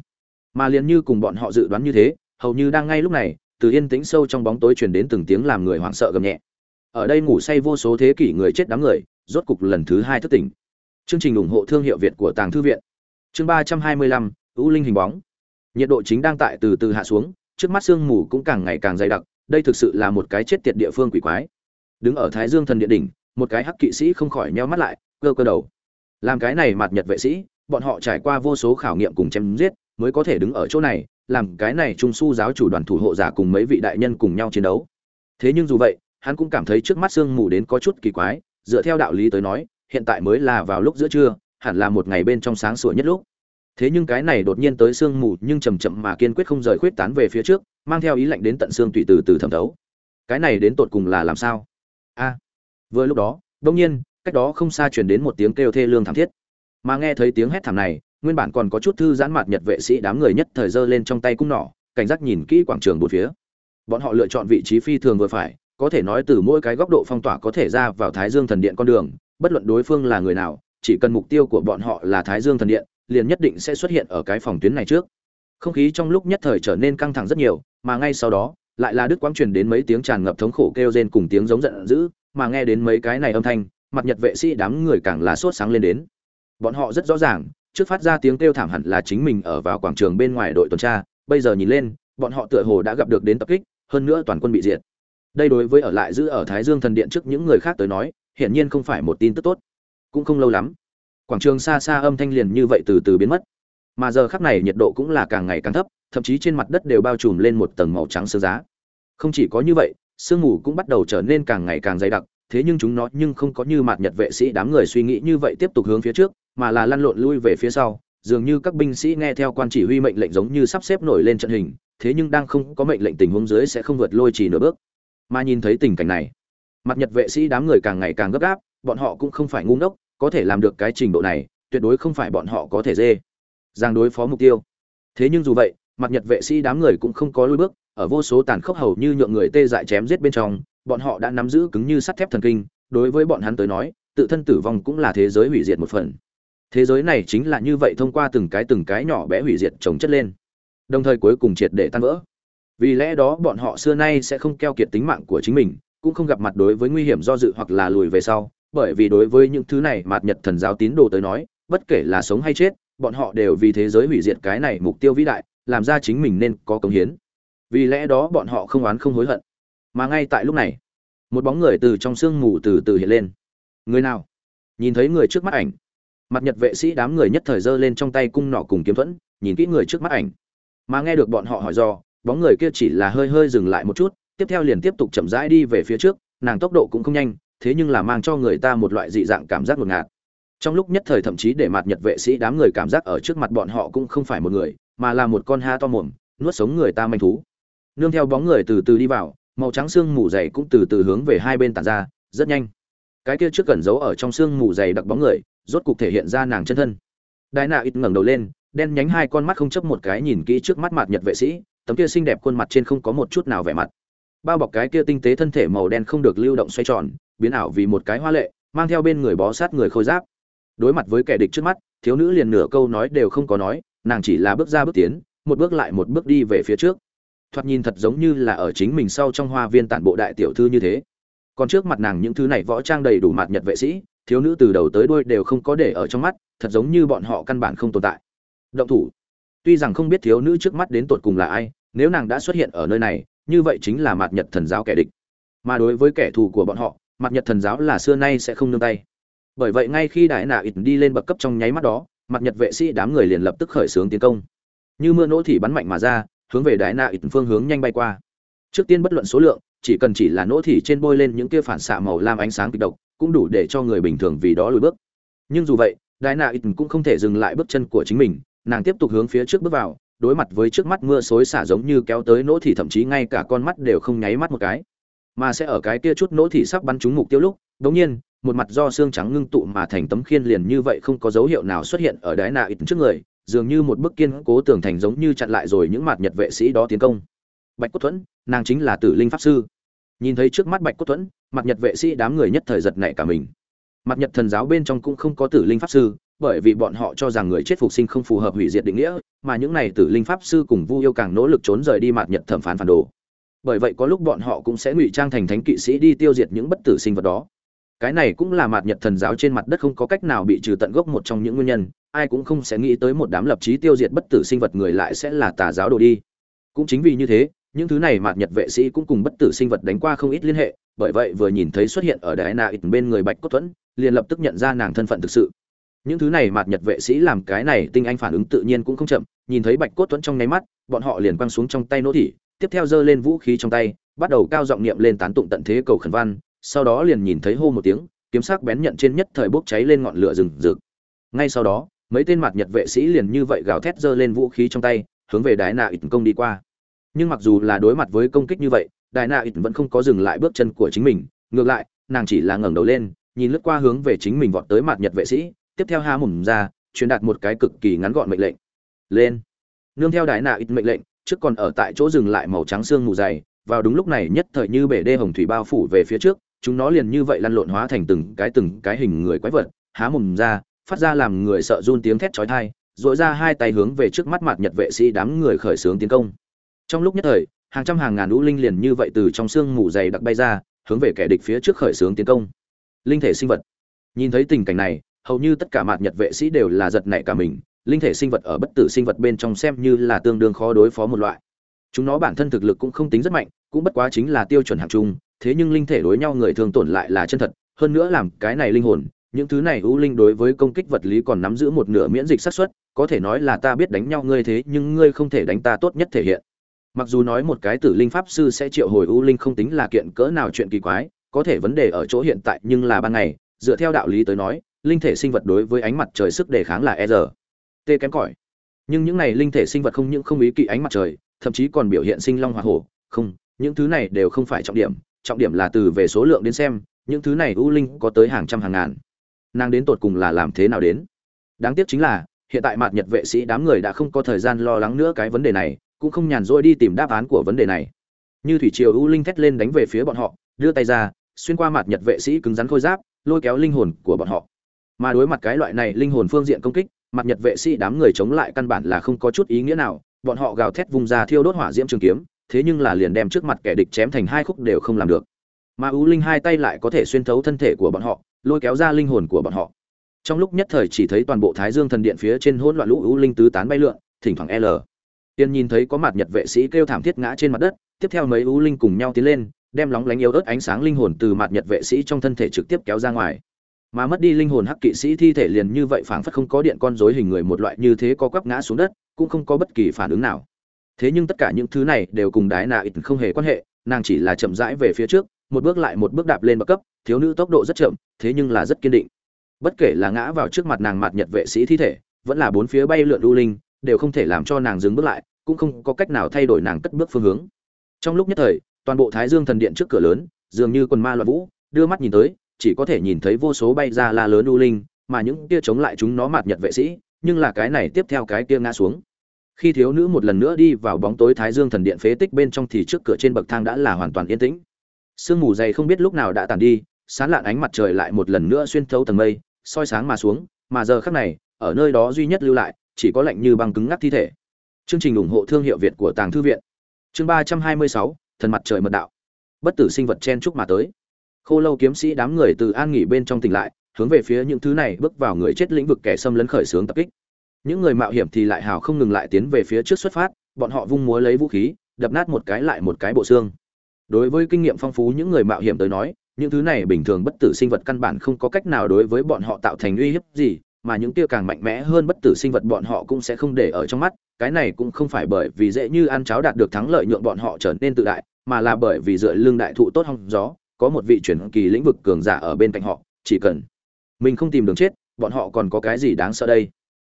mà liền như cùng bọn họ dự đoán như thế, hầu như đang ngay lúc này, từ yên tĩnh sâu trong bóng tối truyền đến từng tiếng làm người hoảng sợ gầm nhẹ. Ở đây ngủ say vô số thế kỷ người chết đám người, rốt cục lần thứ hai thức tỉnh. Chương trình ủng hộ thương hiệu việt của tàng thư viện. Chương ba trăm hai mươi lăm ưu linh hình bóng. Nhiệt độ chính đang tại từ từ hạ xuống, trước mắt sương mù cũng càng ngày càng dày đặc, đây thực sự là một cái chết tiệt địa phương quỷ quái. Đứng ở thái dương thần địa đỉnh, một cái hắc kỵ sĩ không khỏi nheo mắt lại, cơ cơ đầu. Làm cái này mặt nhật vệ sĩ, bọn họ trải qua vô số khảo nghiệm cùng chém giết mới có thể đứng ở chỗ này, làm cái này trung su giáo chủ đoàn thủ hộ giả cùng mấy vị đại nhân cùng nhau chiến đấu. Thế nhưng dù vậy, hắn cũng cảm thấy trước mắt sương mù đến có chút kỳ quái, dựa theo đạo lý tới nói, hiện tại mới là vào lúc giữa trưa, hẳn là một ngày bên trong sáng sủa nhất lúc. Thế nhưng cái này đột nhiên tới sương mù nhưng chầm chậm mà kiên quyết không rời khuyết tán về phía trước, mang theo ý lệnh đến tận xương tùy từ từ thẩm thấu. Cái này đến tột cùng là làm sao? A! Vừa lúc đó, đông nhiên, cách đó không xa chuyển đến một tiếng kêu thê lương thảm thiết. Mà nghe thấy tiếng hét thảm này nguyên bản còn có chút thư giãn mạt nhật vệ sĩ đám người nhất thời giơ lên trong tay cung nỏ, cảnh giác nhìn kỹ quảng trường bốn phía. Bọn họ lựa chọn vị trí phi thường vừa phải, có thể nói từ mỗi cái góc độ phong tỏa có thể ra vào thái dương thần điện con đường, bất luận đối phương là người nào, chỉ cần mục tiêu của bọn họ là thái dương thần điện, liền nhất định sẽ xuất hiện ở cái phòng tuyến này trước. Không khí trong lúc nhất thời trở nên căng thẳng rất nhiều, mà ngay sau đó, lại là đức quang truyền đến mấy tiếng tràn ngập thống khổ kêu rên cùng tiếng giống giận dữ, mà nghe đến mấy cái này âm thanh, mặt nhật vệ sĩ đám người càng là sốt sáng lên đến. Bọn họ rất rõ ràng trước phát ra tiếng kêu thảm hẳn là chính mình ở vào quảng trường bên ngoài đội tuần tra, bây giờ nhìn lên, bọn họ tựa hồ đã gặp được đến tập kích, hơn nữa toàn quân bị diệt. Đây đối với ở lại giữ ở thái dương thần điện trước những người khác tới nói, hiển nhiên không phải một tin tức tốt. Cũng không lâu lắm, quảng trường xa xa âm thanh liền như vậy từ từ biến mất. Mà giờ khắc này nhiệt độ cũng là càng ngày càng thấp, thậm chí trên mặt đất đều bao trùm lên một tầng màu trắng sương giá. Không chỉ có như vậy, sương mù cũng bắt đầu trở nên càng ngày càng dày đặc thế nhưng chúng nó nhưng không có như mặt nhật vệ sĩ đám người suy nghĩ như vậy tiếp tục hướng phía trước, mà là lăn lộn lui về phía sau. Dường như các binh sĩ nghe theo quan chỉ huy mệnh lệnh giống như sắp xếp nổi lên trận hình, thế nhưng đang không có mệnh lệnh tình huống dưới sẽ không vượt lôi chỉ nửa bước. Mà nhìn thấy tình cảnh này, mặt nhật vệ sĩ đám người càng ngày càng gấp gáp, bọn họ cũng không phải ngu ngốc, có thể làm được cái trình độ này, tuyệt đối không phải bọn họ có thể dê. Giang đối phó mục tiêu. Thế nhưng dù vậy, mặt nhật vệ sĩ đám người cũng không có lùi bước, ở vô số tàn khốc hầu như nhượng người tê dại chém giết bên trong bọn họ đã nắm giữ cứng như sắt thép thần kinh, đối với bọn hắn tới nói, tự thân tử vong cũng là thế giới hủy diệt một phần. Thế giới này chính là như vậy thông qua từng cái từng cái nhỏ bé hủy diệt chồng chất lên. Đồng thời cuối cùng triệt để tan vỡ. Vì lẽ đó bọn họ xưa nay sẽ không keo kiệt tính mạng của chính mình, cũng không gặp mặt đối với nguy hiểm do dự hoặc là lùi về sau, bởi vì đối với những thứ này mạt nhật thần giáo tín đồ tới nói, bất kể là sống hay chết, bọn họ đều vì thế giới hủy diệt cái này mục tiêu vĩ đại, làm ra chính mình nên có công hiến. Vì lẽ đó bọn họ không oán không hối hận mà ngay tại lúc này, một bóng người từ trong sương mù từ từ hiện lên. Người nào? Nhìn thấy người trước mắt ảnh. Mặt nhật vệ sĩ đám người nhất thời giơ lên trong tay cung nọ cùng kiếm thuẫn, nhìn kỹ người trước mắt ảnh. Mà nghe được bọn họ hỏi do, bóng người kia chỉ là hơi hơi dừng lại một chút, tiếp theo liền tiếp tục chậm rãi đi về phía trước, nàng tốc độ cũng không nhanh, thế nhưng là mang cho người ta một loại dị dạng cảm giác ngột ngạt. Trong lúc nhất thời thậm chí để mặt nhật vệ sĩ đám người cảm giác ở trước mặt bọn họ cũng không phải một người, mà là một con ha to mồm, nuốt sống người ta manh thú. Nương theo bóng người từ từ đi vào màu trắng xương mù dày cũng từ từ hướng về hai bên tản ra, rất nhanh. Cái kia trước cẩn giấu ở trong xương mù dày đặc bóng người, rốt cục thể hiện ra nàng chân thân. Đại nạ ít ngẩng đầu lên, đen nhánh hai con mắt không chấp một cái nhìn kỹ trước mắt mặt nhật vệ sĩ, tấm kia xinh đẹp khuôn mặt trên không có một chút nào vẻ mặt. Bao bọc cái kia tinh tế thân thể màu đen không được lưu động xoay tròn, biến ảo vì một cái hoa lệ, mang theo bên người bó sát người khôi giáp. Đối mặt với kẻ địch trước mắt, thiếu nữ liền nửa câu nói đều không có nói, nàng chỉ là bước ra bước tiến, một bước lại một bước đi về phía trước thoạt nhìn thật giống như là ở chính mình sau trong hoa viên tản bộ đại tiểu thư như thế. Còn trước mặt nàng những thứ này võ trang đầy đủ mặt nhật vệ sĩ, thiếu nữ từ đầu tới đuôi đều không có để ở trong mắt, thật giống như bọn họ căn bản không tồn tại. Động thủ. Tuy rằng không biết thiếu nữ trước mắt đến tột cùng là ai, nếu nàng đã xuất hiện ở nơi này, như vậy chính là mặt nhật thần giáo kẻ địch. Mà đối với kẻ thù của bọn họ mặt nhật thần giáo là xưa nay sẽ không nương tay. Bởi vậy ngay khi đại nạ ít đi lên bậc cấp trong nháy mắt đó mặt nhật vệ sĩ đám người liền lập tức khởi xướng tiến công. Như mưa nỗ thì bắn mạnh mà ra hướng về đại nạ ít phương hướng nhanh bay qua. Trước tiên bất luận số lượng, chỉ cần chỉ là nỗ thì trên bôi lên những kia phản xạ màu lam ánh sáng kịch độc, cũng đủ để cho người bình thường vì đó lùi bước. Nhưng dù vậy, đại nạ ít cũng không thể dừng lại bước chân của chính mình, nàng tiếp tục hướng phía trước bước vào, đối mặt với trước mắt mưa xối xả giống như kéo tới nỗ thì thậm chí ngay cả con mắt đều không nháy mắt một cái. Mà sẽ ở cái kia chút nỗ thì sắp bắn trúng mục tiêu lúc đống nhiên, một mặt do xương trắng ngưng tụ mà thành tấm khiên liền như vậy không có dấu hiệu nào xuất hiện ở đáy nạ ít trước người dường như một bức kiên cố tường thành giống như chặn lại rồi những mặt nhật vệ sĩ đó tiến công. Bạch cốt thuẫn, nàng chính là tử linh pháp sư. Nhìn thấy trước mắt bạch cốt thuẫn, mặt nhật vệ sĩ đám người nhất thời giật nảy cả mình. Mặt nhật thần giáo bên trong cũng không có tử linh pháp sư, bởi vì bọn họ cho rằng người chết phục sinh không phù hợp hủy diệt định nghĩa, mà những này tử linh pháp sư cùng vu yêu càng nỗ lực trốn rời đi mặt nhật thẩm phán phản đồ. Bởi vậy có lúc bọn họ cũng sẽ ngụy trang thành thánh kỵ sĩ đi tiêu diệt những bất tử sinh vật đó. Cái này cũng là mặt nhật thần giáo trên mặt đất không có cách nào bị trừ tận gốc một trong những nguyên nhân ai cũng không sẽ nghĩ tới một đám lập chí tiêu diệt bất tử sinh vật người lại sẽ là tà giáo đồ đi. Cũng chính vì như thế, những thứ này mặt nhật vệ sĩ cũng cùng bất tử sinh vật đánh qua không ít liên hệ, bởi vậy vừa nhìn thấy xuất hiện ở đại na ít bên người bạch cốt thuẫn, liền lập tức nhận ra nàng thân phận thực sự. Những thứ này mặt nhật vệ sĩ làm cái này tinh anh phản ứng tự nhiên cũng không chậm, nhìn thấy bạch cốt thuẫn trong nháy mắt, bọn họ liền quăng xuống trong tay nỗ thị, tiếp theo giơ lên vũ khí trong tay, bắt đầu cao giọng niệm lên tán tụng tận thế cầu khẩn văn, sau đó liền nhìn thấy hô một tiếng, kiếm sắc bén nhận trên nhất thời bốc cháy lên ngọn lửa rừng rực. Ngay sau đó mấy tên mặt nhật vệ sĩ liền như vậy gào thét giơ lên vũ khí trong tay, hướng về đại nạ ít công đi qua. Nhưng mặc dù là đối mặt với công kích như vậy đại nạ ít vẫn không có dừng lại bước chân của chính mình. Ngược lại, nàng chỉ là ngẩng đầu lên, nhìn lướt qua hướng về chính mình vọt tới mặt nhật vệ sĩ, tiếp theo há mồm ra, truyền đạt một cái cực kỳ ngắn gọn mệnh lệnh. Lên. Nương theo đại nạ ít mệnh lệnh, trước còn ở tại chỗ dừng lại màu trắng xương mù dày. Vào đúng lúc này nhất thời như bể đê hồng thủy bao phủ về phía trước, chúng nó liền như vậy lăn lộn hóa thành từng cái từng cái hình người quái vật, há mồm ra phát ra làm người sợ run tiếng thét chói tai dội ra hai tay hướng về trước mắt mặt nhật vệ sĩ đám người khởi xướng tiến công. Trong lúc nhất thời, hàng trăm hàng ngàn lũ linh liền như vậy từ trong xương mù dày đặc bay ra, hướng về kẻ địch phía trước khởi xướng tiến công. Linh thể sinh vật. Nhìn thấy tình cảnh này, hầu như tất cả mặt nhật vệ sĩ đều là giật nảy cả mình, linh thể sinh vật ở bất tử sinh vật bên trong xem như là tương đương khó đối phó một loại. Chúng nó bản thân thực lực cũng không tính rất mạnh, cũng bất quá chính là tiêu chuẩn hạng chung thế nhưng linh thể đối nhau người thường tổn lại là chân thật, hơn nữa làm cái này linh hồn những thứ này ưu linh đối với công kích vật lý còn nắm giữ một nửa miễn dịch xác suất, có thể nói là ta biết đánh nhau ngươi thế, nhưng ngươi không thể đánh ta tốt nhất thể hiện. Mặc dù nói một cái tử linh pháp sư sẽ triệu hồi ưu linh không tính là kiện cỡ nào chuyện kỳ quái, có thể vấn đề ở chỗ hiện tại nhưng là ban ngày, dựa theo đạo lý tới nói, linh thể sinh vật đối với ánh mặt trời sức đề kháng là e r. T kém cỏi. Nhưng những này linh thể sinh vật không những không ý kỵ ánh mặt trời, thậm chí còn biểu hiện sinh long hoa hổ. Không, những thứ này đều không phải trọng điểm trọng điểm là từ về số lượng đến xem, những thứ này ưu linh có tới hàng trăm hàng ngàn nàng đến tột cùng là làm thế nào đến? Đáng tiếc chính là, hiện tại mạt nhật vệ sĩ đám người đã không có thời gian lo lắng nữa cái vấn đề này, cũng không nhàn rỗi đi tìm đáp án của vấn đề này. Như thủy triều ưu linh thét lên đánh về phía bọn họ, đưa tay ra, xuyên qua mặt nhật vệ sĩ cứng rắn khôi giáp, lôi kéo linh hồn của bọn họ. Mà đối mặt cái loại này linh hồn phương diện công kích mặt nhật vệ sĩ đám người chống lại căn bản là không có chút ý nghĩa nào, bọn họ gào thét vùng ra thiêu đốt hỏa diễm trường kiếm, thế nhưng là liền đem trước mặt kẻ địch chém thành hai khúc đều không làm được. Mà ưu linh hai tay lại có thể xuyên thấu thân thể của bọn họ lôi kéo ra linh hồn của bọn họ. Trong lúc nhất thời chỉ thấy toàn bộ thái dương thần điện phía trên hỗn loạn lũ u linh tứ tán bay lượn, thỉnh thoảng l. Tiên nhìn thấy có mặt nhật vệ sĩ kêu thảm thiết ngã trên mặt đất, tiếp theo mấy u linh cùng nhau tiến lên, đem lóng lánh yếu ớt ánh sáng linh hồn từ mặt nhật vệ sĩ trong thân thể trực tiếp kéo ra ngoài. Mà mất đi linh hồn hắc kỵ sĩ thi thể liền như vậy phảng phất không có điện con rối hình người một loại như thế có quắp ngã xuống đất, cũng không có bất kỳ phản ứng nào. Thế nhưng tất cả những thứ này đều cùng đái nạ ít không hề quan hệ, nàng chỉ là chậm rãi về phía trước một bước lại một bước đạp lên bậc cấp, thiếu nữ tốc độ rất chậm, thế nhưng là rất kiên định. Bất kể là ngã vào trước mặt nàng mặt nhật vệ sĩ thi thể, vẫn là bốn phía bay lượn đu linh, đều không thể làm cho nàng dừng bước lại, cũng không có cách nào thay đổi nàng cất bước phương hướng. Trong lúc nhất thời, toàn bộ thái dương thần điện trước cửa lớn, dường như quần ma loạn vũ, đưa mắt nhìn tới, chỉ có thể nhìn thấy vô số bay ra la lớn u linh, mà những kia chống lại chúng nó mạt nhật vệ sĩ, nhưng là cái này tiếp theo cái kia ngã xuống. Khi thiếu nữ một lần nữa đi vào bóng tối thái dương thần điện phế tích bên trong thì trước cửa trên bậc thang đã là hoàn toàn yên tĩnh sương mù dày không biết lúc nào đã tàn đi, sán lạn ánh mặt trời lại một lần nữa xuyên thấu tầng mây, soi sáng mà xuống, mà giờ khắc này, ở nơi đó duy nhất lưu lại, chỉ có lạnh như băng cứng ngắc thi thể. Chương trình ủng hộ thương hiệu việt của tàng thư viện. Chương ba trăm hai mươi sáu, thần mặt trời mật đạo. Bất tử sinh vật chen chúc mà tới. Khô lâu kiếm sĩ đám người từ an nghỉ bên trong tỉnh lại, hướng về phía những thứ này bước vào người chết lĩnh vực kẻ xâm lấn khởi xướng tập kích. Những người mạo hiểm thì lại hào không ngừng lại tiến về phía trước xuất phát, bọn họ vung múa lấy vũ khí, đập nát một cái lại một cái bộ xương đối với kinh nghiệm phong phú những người mạo hiểm tới nói, những thứ này bình thường bất tử sinh vật căn bản không có cách nào đối với bọn họ tạo thành uy hiếp gì, mà những kia càng mạnh mẽ hơn bất tử sinh vật bọn họ cũng sẽ không để ở trong mắt. Cái này cũng không phải bởi vì dễ như ăn cháo đạt được thắng lợi nhượng bọn họ trở nên tự đại, mà là bởi vì dựa lương đại thụ tốt hong gió, có một vị chuyển kỳ lĩnh vực cường giả ở bên cạnh họ, chỉ cần mình không tìm đường chết, bọn họ còn có cái gì đáng sợ đây?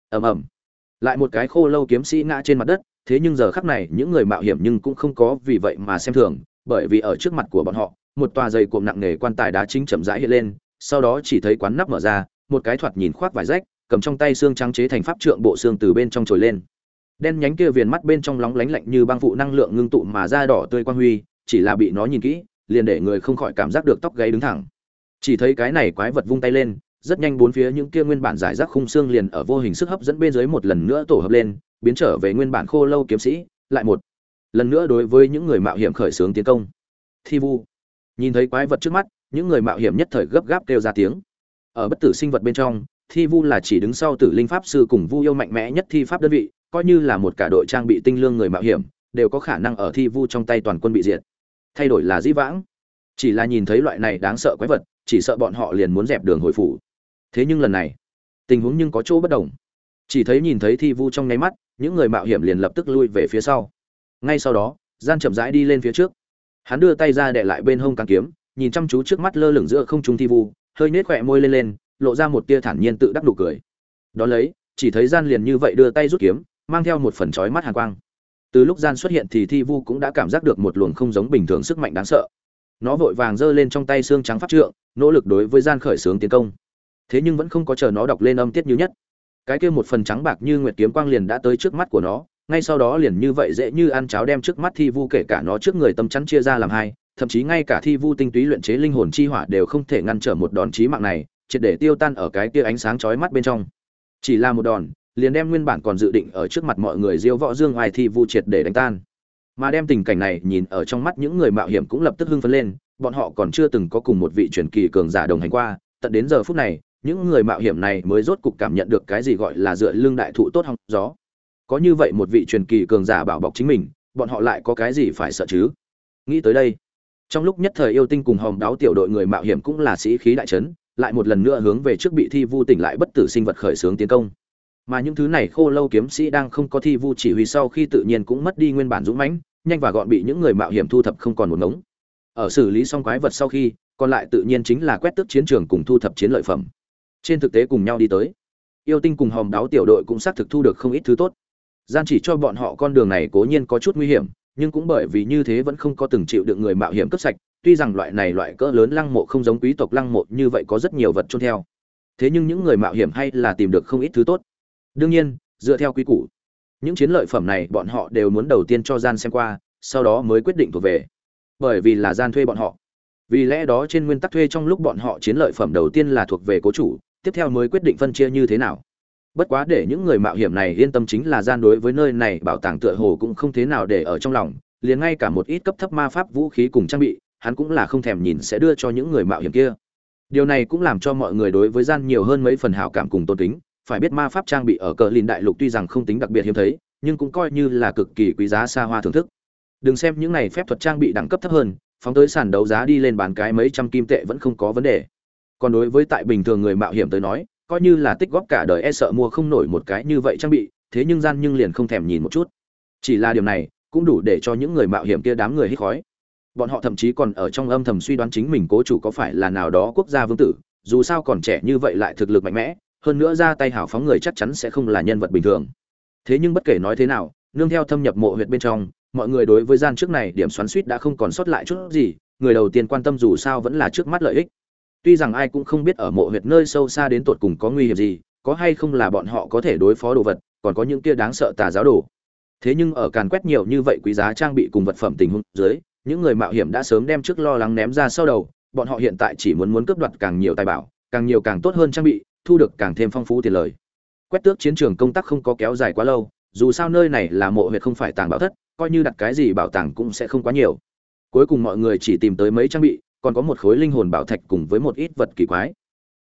Ầm ầm. Lại một cái khô lâu kiếm sĩ ngã trên mặt đất, thế nhưng giờ khắc này những người mạo hiểm nhưng cũng không có vì vậy mà xem thường bởi vì ở trước mặt của bọn họ, một tòa dày cuộn nặng nề quan tài đá chính chậm rãi hiện lên, sau đó chỉ thấy quán nắp mở ra, một cái thoạt nhìn khoác vải rách, cầm trong tay xương trắng chế thành pháp trượng bộ xương từ bên trong trồi lên. Đen nhánh kia viền mắt bên trong lóng lánh lạnh như băng phụ năng lượng ngưng tụ mà da đỏ tươi quan huy, chỉ là bị nó nhìn kỹ, liền để người không khỏi cảm giác được tóc gáy đứng thẳng. Chỉ thấy cái này quái vật vung tay lên, rất nhanh bốn phía những kia nguyên bản giải rác khung xương liền ở vô hình sức hấp dẫn bên dưới một lần nữa tổ hợp lên, biến trở về nguyên bản khô lâu kiếm sĩ, lại một lần nữa đối với những người mạo hiểm khởi xướng tiến công. Thi vu. Nhìn thấy quái vật trước mắt, những người mạo hiểm nhất thời gấp gáp kêu ra tiếng. Ở bất tử sinh vật bên trong, thi vu là chỉ đứng sau tử linh pháp sư cùng vu yêu mạnh mẽ nhất thi pháp đơn vị, coi như là một cả đội trang bị tinh lương người mạo hiểm, đều có khả năng ở thi vu trong tay toàn quân bị diệt. Thay đổi là dĩ vãng. Chỉ là nhìn thấy loại này đáng sợ quái vật, chỉ sợ bọn họ liền muốn dẹp đường hồi phủ. Thế nhưng lần này, tình huống nhưng có chỗ bất đồng. Chỉ thấy nhìn thấy thi vu trong nháy mắt, những người mạo hiểm liền lập tức lui về phía sau ngay sau đó, gian chậm rãi đi lên phía trước. Hắn đưa tay ra để lại bên hông càng kiếm, nhìn chăm chú trước mắt lơ lửng giữa không trung thi vu, hơi nết khỏe môi lên lên, lộ ra một tia thản nhiên tự đắc nụ cười. Đón lấy, chỉ thấy gian liền như vậy đưa tay rút kiếm, mang theo một phần chói mắt hàn quang. Từ lúc gian xuất hiện thì thi vu cũng đã cảm giác được một luồng không giống bình thường sức mạnh đáng sợ. Nó vội vàng giơ lên trong tay xương trắng pháp trượng, nỗ lực đối với gian khởi xướng tiến công. Thế nhưng vẫn không có chờ nó đọc lên âm tiết như nhất. Cái kia một phần trắng bạc như nguyệt kiếm quang liền đã tới trước mắt của nó ngay sau đó liền như vậy dễ như ăn cháo đem trước mắt thi vu kể cả nó trước người tâm chắn chia ra làm hai, thậm chí ngay cả thi vu tinh túy luyện chế linh hồn chi hỏa đều không thể ngăn trở một đòn chí mạng này, triệt để tiêu tan ở cái kia ánh sáng chói mắt bên trong. Chỉ là một đòn, liền đem nguyên bản còn dự định ở trước mặt mọi người diêu võ dương ai thi vu triệt để đánh tan. Mà đem tình cảnh này nhìn ở trong mắt những người mạo hiểm cũng lập tức hưng phấn lên, bọn họ còn chưa từng có cùng một vị truyền kỳ cường giả đồng hành qua, tận đến giờ phút này, những người mạo hiểm này mới rốt cục cảm nhận được cái gì gọi là dựa lưng đại thụ tốt hòng gió có như vậy một vị truyền kỳ cường giả bảo bọc chính mình, bọn họ lại có cái gì phải sợ chứ? Nghĩ tới đây, trong lúc nhất thời yêu tinh cùng hòm đáo tiểu đội người mạo hiểm cũng là sĩ khí đại trấn lại một lần nữa hướng về trước bị thi vu tỉnh lại bất tử sinh vật khởi xướng tiến công. Mà những thứ này khô lâu kiếm sĩ đang không có thi vu chỉ huy sau khi tự nhiên cũng mất đi nguyên bản dũng mãnh, nhanh và gọn bị những người mạo hiểm thu thập không còn một ngống. Ở xử lý xong quái vật sau khi, còn lại tự nhiên chính là quét tước chiến trường cùng thu thập chiến lợi phẩm. Trên thực tế cùng nhau đi tới, yêu tinh cùng hòm đáo tiểu đội cũng xác thực thu được không ít thứ tốt gian chỉ cho bọn họ con đường này cố nhiên có chút nguy hiểm, nhưng cũng bởi vì như thế vẫn không có từng chịu được người mạo hiểm cấp sạch, tuy rằng loại này loại cỡ lớn lăng mộ không giống quý tộc lăng mộ như vậy có rất nhiều vật trôn theo. Thế nhưng những người mạo hiểm hay là tìm được không ít thứ tốt. Đương nhiên, dựa theo quy củ, những chiến lợi phẩm này bọn họ đều muốn đầu tiên cho gian xem qua, sau đó mới quyết định thuộc về. Bởi vì là gian thuê bọn họ. Vì lẽ đó trên nguyên tắc thuê trong lúc bọn họ chiến lợi phẩm đầu tiên là thuộc về cố chủ, tiếp theo mới quyết định phân chia như thế nào bất quá để những người mạo hiểm này yên tâm chính là gian đối với nơi này, bảo tàng tựa hồ cũng không thế nào để ở trong lòng, liền ngay cả một ít cấp thấp ma pháp vũ khí cùng trang bị, hắn cũng là không thèm nhìn sẽ đưa cho những người mạo hiểm kia. Điều này cũng làm cho mọi người đối với gian nhiều hơn mấy phần hảo cảm cùng tôn kính, phải biết ma pháp trang bị ở cờ lìn đại lục tuy rằng không tính đặc biệt hiếm thấy, nhưng cũng coi như là cực kỳ quý giá xa hoa thưởng thức. Đừng xem những này phép thuật trang bị đẳng cấp thấp hơn, phóng tới sàn đấu giá đi lên bán cái mấy trăm kim tệ vẫn không có vấn đề. Còn đối với tại bình thường người mạo hiểm tới nói coi như là tích góp cả đời e sợ mua không nổi một cái như vậy trang bị, thế nhưng gian nhưng liền không thèm nhìn một chút. Chỉ là điều này, cũng đủ để cho những người mạo hiểm kia đám người hít khói. Bọn họ thậm chí còn ở trong âm thầm suy đoán chính mình cố chủ có phải là nào đó quốc gia vương tử, dù sao còn trẻ như vậy lại thực lực mạnh mẽ, hơn nữa ra tay hào phóng người chắc chắn sẽ không là nhân vật bình thường. Thế nhưng bất kể nói thế nào, nương theo thâm nhập mộ huyệt bên trong, mọi người đối với gian trước này điểm xoắn suýt đã không còn sót lại chút gì, người đầu tiên quan tâm dù sao vẫn là trước mắt lợi ích tuy rằng ai cũng không biết ở mộ huyệt nơi sâu xa đến tột cùng có nguy hiểm gì, có hay không là bọn họ có thể đối phó đồ vật, còn có những kia đáng sợ tà giáo đồ. Thế nhưng ở càn quét nhiều như vậy quý giá trang bị cùng vật phẩm tình huống dưới, những người mạo hiểm đã sớm đem trước lo lắng ném ra sau đầu, bọn họ hiện tại chỉ muốn muốn cướp đoạt càng nhiều tài bảo, càng nhiều càng tốt hơn trang bị, thu được càng thêm phong phú tiền lời. Quét tước chiến trường công tác không có kéo dài quá lâu, dù sao nơi này là mộ huyệt không phải tàng bảo thất, coi như đặt cái gì bảo tàng cũng sẽ không quá nhiều. Cuối cùng mọi người chỉ tìm tới mấy trang bị còn có một khối linh hồn bảo thạch cùng với một ít vật kỳ quái.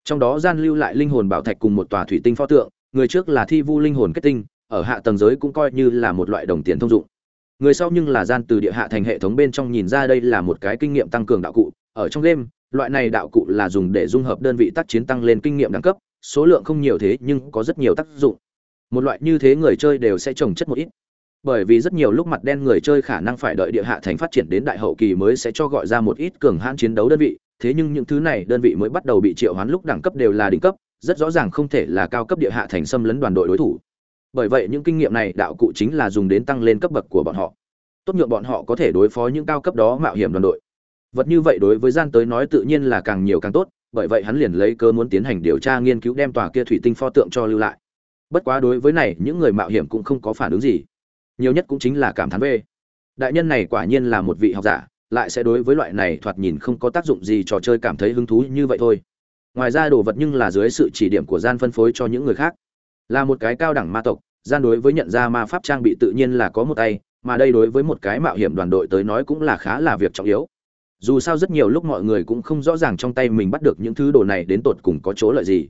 Trong đó gian lưu lại linh hồn bảo thạch cùng một tòa thủy tinh pho tượng, người trước là thi vu linh hồn kết tinh, ở hạ tầng giới cũng coi như là một loại đồng tiền thông dụng. Người sau nhưng là gian từ địa hạ thành hệ thống bên trong nhìn ra đây là một cái kinh nghiệm tăng cường đạo cụ. Ở trong game, loại này đạo cụ là dùng để dung hợp đơn vị tác chiến tăng lên kinh nghiệm đẳng cấp, số lượng không nhiều thế nhưng có rất nhiều tác dụng. Một loại như thế người chơi đều sẽ trồng chất một ít bởi vì rất nhiều lúc mặt đen người chơi khả năng phải đợi địa hạ thành phát triển đến đại hậu kỳ mới sẽ cho gọi ra một ít cường hãn chiến đấu đơn vị, thế nhưng những thứ này đơn vị mới bắt đầu bị triệu hoán lúc đẳng cấp đều là đỉnh cấp, rất rõ ràng không thể là cao cấp địa hạ thành xâm lấn đoàn đội đối thủ. Bởi vậy những kinh nghiệm này đạo cụ chính là dùng đến tăng lên cấp bậc của bọn họ. Tốt nhượng bọn họ có thể đối phó những cao cấp đó mạo hiểm đoàn đội. Vật như vậy đối với gian tới nói tự nhiên là càng nhiều càng tốt, bởi vậy hắn liền lấy cơ muốn tiến hành điều tra nghiên cứu đem tòa kia thủy tinh pho tượng cho lưu lại. Bất quá đối với này, những người mạo hiểm cũng không có phản ứng gì nhiều nhất cũng chính là cảm thán về. Đại nhân này quả nhiên là một vị học giả, lại sẽ đối với loại này thoạt nhìn không có tác dụng gì trò chơi cảm thấy hứng thú như vậy thôi. Ngoài ra đồ vật nhưng là dưới sự chỉ điểm của gian phân phối cho những người khác. Là một cái cao đẳng ma tộc, gian đối với nhận ra ma pháp trang bị tự nhiên là có một tay, mà đây đối với một cái mạo hiểm đoàn đội tới nói cũng là khá là việc trọng yếu. Dù sao rất nhiều lúc mọi người cũng không rõ ràng trong tay mình bắt được những thứ đồ này đến tột cùng có chỗ lợi gì.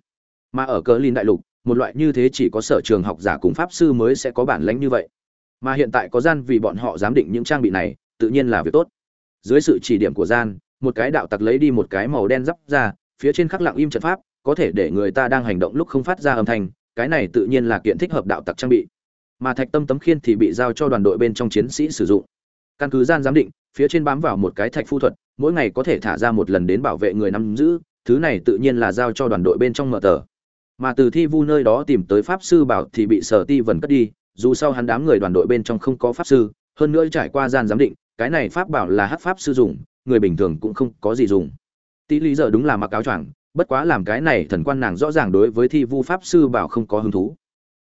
Mà ở cờ lin đại lục, một loại như thế chỉ có sở trường học giả cùng pháp sư mới sẽ có bản lãnh như vậy mà hiện tại có gian vì bọn họ giám định những trang bị này, tự nhiên là việc tốt. Dưới sự chỉ điểm của gian, một cái đạo tặc lấy đi một cái màu đen dắp ra, phía trên khắc lặng im trận pháp, có thể để người ta đang hành động lúc không phát ra âm thanh, cái này tự nhiên là kiện thích hợp đạo tặc trang bị. Mà thạch tâm tấm khiên thì bị giao cho đoàn đội bên trong chiến sĩ sử dụng. Căn cứ gian giám định, phía trên bám vào một cái thạch phu thuật, mỗi ngày có thể thả ra một lần đến bảo vệ người nắm giữ, thứ này tự nhiên là giao cho đoàn đội bên trong mở tờ. Mà từ thi vu nơi đó tìm tới pháp sư bảo thì bị sở ti vần cất đi dù sao hắn đám người đoàn đội bên trong không có pháp sư, hơn nữa trải qua gian giám định, cái này pháp bảo là hát pháp sư dùng, người bình thường cũng không có gì dùng. Tỷ lý giờ đúng là mặc áo choàng, bất quá làm cái này thần quan nàng rõ ràng đối với thi vu pháp sư bảo không có hứng thú.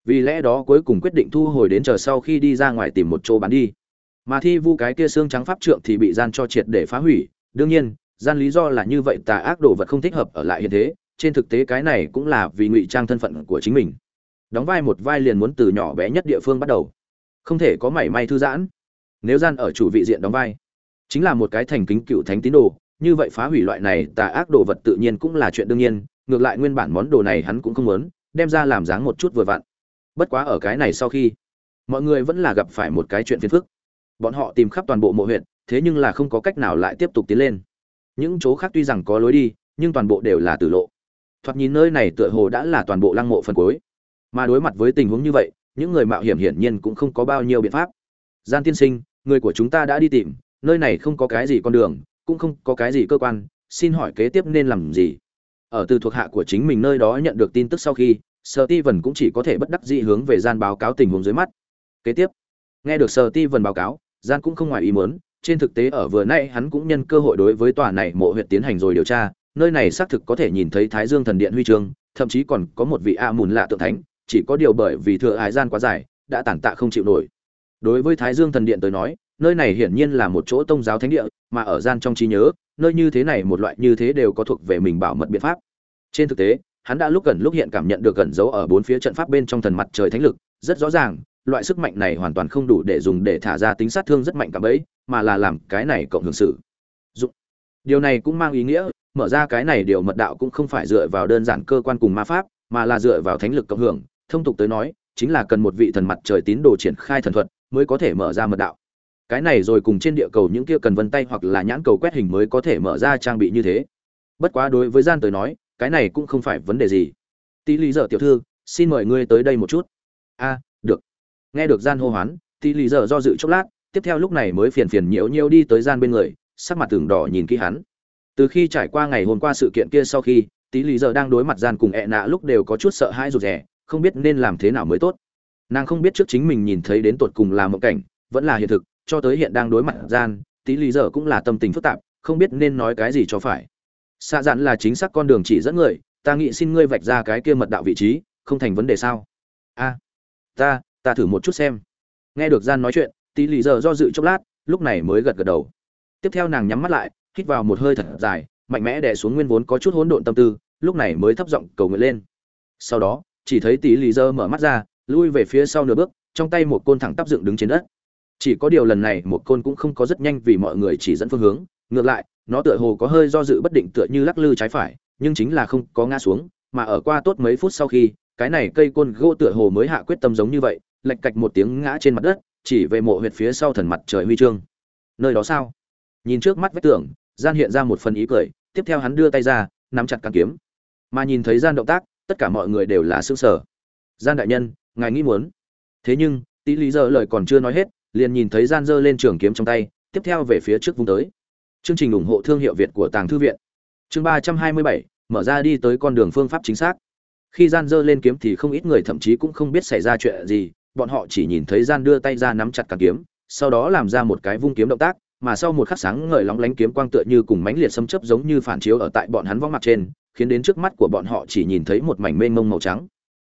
Vì lẽ đó cuối cùng quyết định thu hồi đến chờ sau khi đi ra ngoài tìm một chỗ bán đi. Mà thi vu cái kia xương trắng pháp trượng thì bị gian cho triệt để phá hủy. Đương nhiên, gian lý do là như vậy tà ác đồ vật không thích hợp ở lại hiện thế, trên thực tế cái này cũng là vì ngụy trang thân phận của chính mình đóng vai một vai liền muốn từ nhỏ bé nhất địa phương bắt đầu. Không thể có mảy may thư giãn. Nếu gian ở chủ vị diện đóng vai, chính là một cái thành kính cựu thánh tín đồ, như vậy phá hủy loại này tà ác đồ vật tự nhiên cũng là chuyện đương nhiên, ngược lại nguyên bản món đồ này hắn cũng không muốn, đem ra làm dáng một chút vừa vặn. Bất quá ở cái này sau khi, mọi người vẫn là gặp phải một cái chuyện phiền phức. Bọn họ tìm khắp toàn bộ mộ huyện thế nhưng là không có cách nào lại tiếp tục tiến lên. Những chỗ khác tuy rằng có lối đi, nhưng toàn bộ đều là tử lộ. Thoạt nhìn nơi này tựa hồ đã là toàn bộ lăng mộ phần cuối mà đối mặt với tình huống như vậy, những người mạo hiểm hiển nhiên cũng không có bao nhiêu biện pháp. Gian tiên sinh, người của chúng ta đã đi tìm, nơi này không có cái gì con đường, cũng không có cái gì cơ quan, xin hỏi kế tiếp nên làm gì? Ở từ thuộc hạ của chính mình nơi đó nhận được tin tức sau khi sở ti vần cũng chỉ có thể bất đắc dĩ hướng về gian báo cáo tình huống dưới mắt. Kế tiếp, nghe được sở ti vần báo cáo, gian cũng không ngoài ý muốn, trên thực tế ở vừa nay hắn cũng nhân cơ hội đối với tòa này mộ huyện tiến hành rồi điều tra, nơi này xác thực có thể nhìn thấy thái dương thần điện huy chương thậm chí còn có một vị a mùn lạ tượng thánh chỉ có điều bởi vì thừa hải gian quá dài, đã tản tạ không chịu nổi. Đối với thái dương thần điện tới nói, nơi này hiển nhiên là một chỗ tông giáo thánh địa, mà ở gian trong trí nhớ, nơi như thế này một loại như thế đều có thuộc về mình bảo mật biện pháp. Trên thực tế, hắn đã lúc gần lúc hiện cảm nhận được gần dấu ở bốn phía trận pháp bên trong thần mặt trời thánh lực, rất rõ ràng, loại sức mạnh này hoàn toàn không đủ để dùng để thả ra tính sát thương rất mạnh cả bấy mà là làm cái này cộng hưởng sự. Dụng. Điều này cũng mang ý nghĩa, mở ra cái này điều mật đạo cũng không phải dựa vào đơn giản cơ quan cùng ma pháp, mà là dựa vào thánh lực cộng hưởng thông tục tới nói, chính là cần một vị thần mặt trời tín đồ triển khai thần thuật mới có thể mở ra mật đạo. Cái này rồi cùng trên địa cầu những kia cần vân tay hoặc là nhãn cầu quét hình mới có thể mở ra trang bị như thế. Bất quá đối với gian tới nói, cái này cũng không phải vấn đề gì. Tỷ lý dở tiểu thư, xin mời ngươi tới đây một chút. A, được. Nghe được gian hô hoán tỷ lý dở do dự chốc lát, tiếp theo lúc này mới phiền phiền nhiễu nhiễu đi tới gian bên người, sắc mặt tưởng đỏ nhìn kỹ hắn. Từ khi trải qua ngày hôm qua sự kiện kia sau khi tỷ lý dở đang đối mặt gian cùng ẹ nạ lúc đều có chút sợ hãi rụt rè không biết nên làm thế nào mới tốt. Nàng không biết trước chính mình nhìn thấy đến tột cùng là một cảnh, vẫn là hiện thực, cho tới hiện đang đối mặt gian, tí lý giờ cũng là tâm tình phức tạp, không biết nên nói cái gì cho phải. Xa dạn là chính xác con đường chỉ dẫn người, ta nghĩ xin ngươi vạch ra cái kia mật đạo vị trí, không thành vấn đề sao? A, ta ta thử một chút xem. Nghe được gian nói chuyện, tí lý giờ do dự chốc lát, lúc này mới gật gật đầu. Tiếp theo nàng nhắm mắt lại, hít vào một hơi thật dài, mạnh mẽ đè xuống nguyên vốn có chút hỗn độn tâm tư, lúc này mới thấp giọng cầu nguyện lên. Sau đó chỉ thấy tỷ lý giờ mở mắt ra, lui về phía sau nửa bước, trong tay một côn thẳng tắp dựng đứng trên đất. Chỉ có điều lần này một côn cũng không có rất nhanh vì mọi người chỉ dẫn phương hướng, ngược lại, nó tựa hồ có hơi do dự bất định tựa như lắc lư trái phải, nhưng chính là không có ngã xuống, mà ở qua tốt mấy phút sau khi, cái này cây côn gỗ tựa hồ mới hạ quyết tâm giống như vậy lạch cạch một tiếng ngã trên mặt đất, chỉ về mộ huyệt phía sau thần mặt trời huy chương. Nơi đó sao? Nhìn trước mắt vách tường, gian hiện ra một phần ý cười, tiếp theo hắn đưa tay ra, nắm chặt càng kiếm. Mà nhìn thấy gian động tác tất cả mọi người đều là xương sở. Gian đại nhân, ngài nghĩ muốn. Thế nhưng tỷ lý giờ lời còn chưa nói hết, liền nhìn thấy gian dơ lên trường kiếm trong tay, tiếp theo về phía trước vung tới. Chương trình ủng hộ thương hiệu việt của tàng thư viện. Chương ba trăm hai mươi bảy, mở ra đi tới con đường phương pháp chính xác. Khi gian dơ lên kiếm thì không ít người thậm chí cũng không biết xảy ra chuyện gì, bọn họ chỉ nhìn thấy gian đưa tay ra nắm chặt càng kiếm, sau đó làm ra một cái vung kiếm động tác, mà sau một khắc sáng ngời lóng lánh kiếm quang tựa như cùng mánh liệt xâm chấp giống như phản chiếu ở tại bọn hắn võ mặt trên khiến đến trước mắt của bọn họ chỉ nhìn thấy một mảnh mênh mông màu trắng.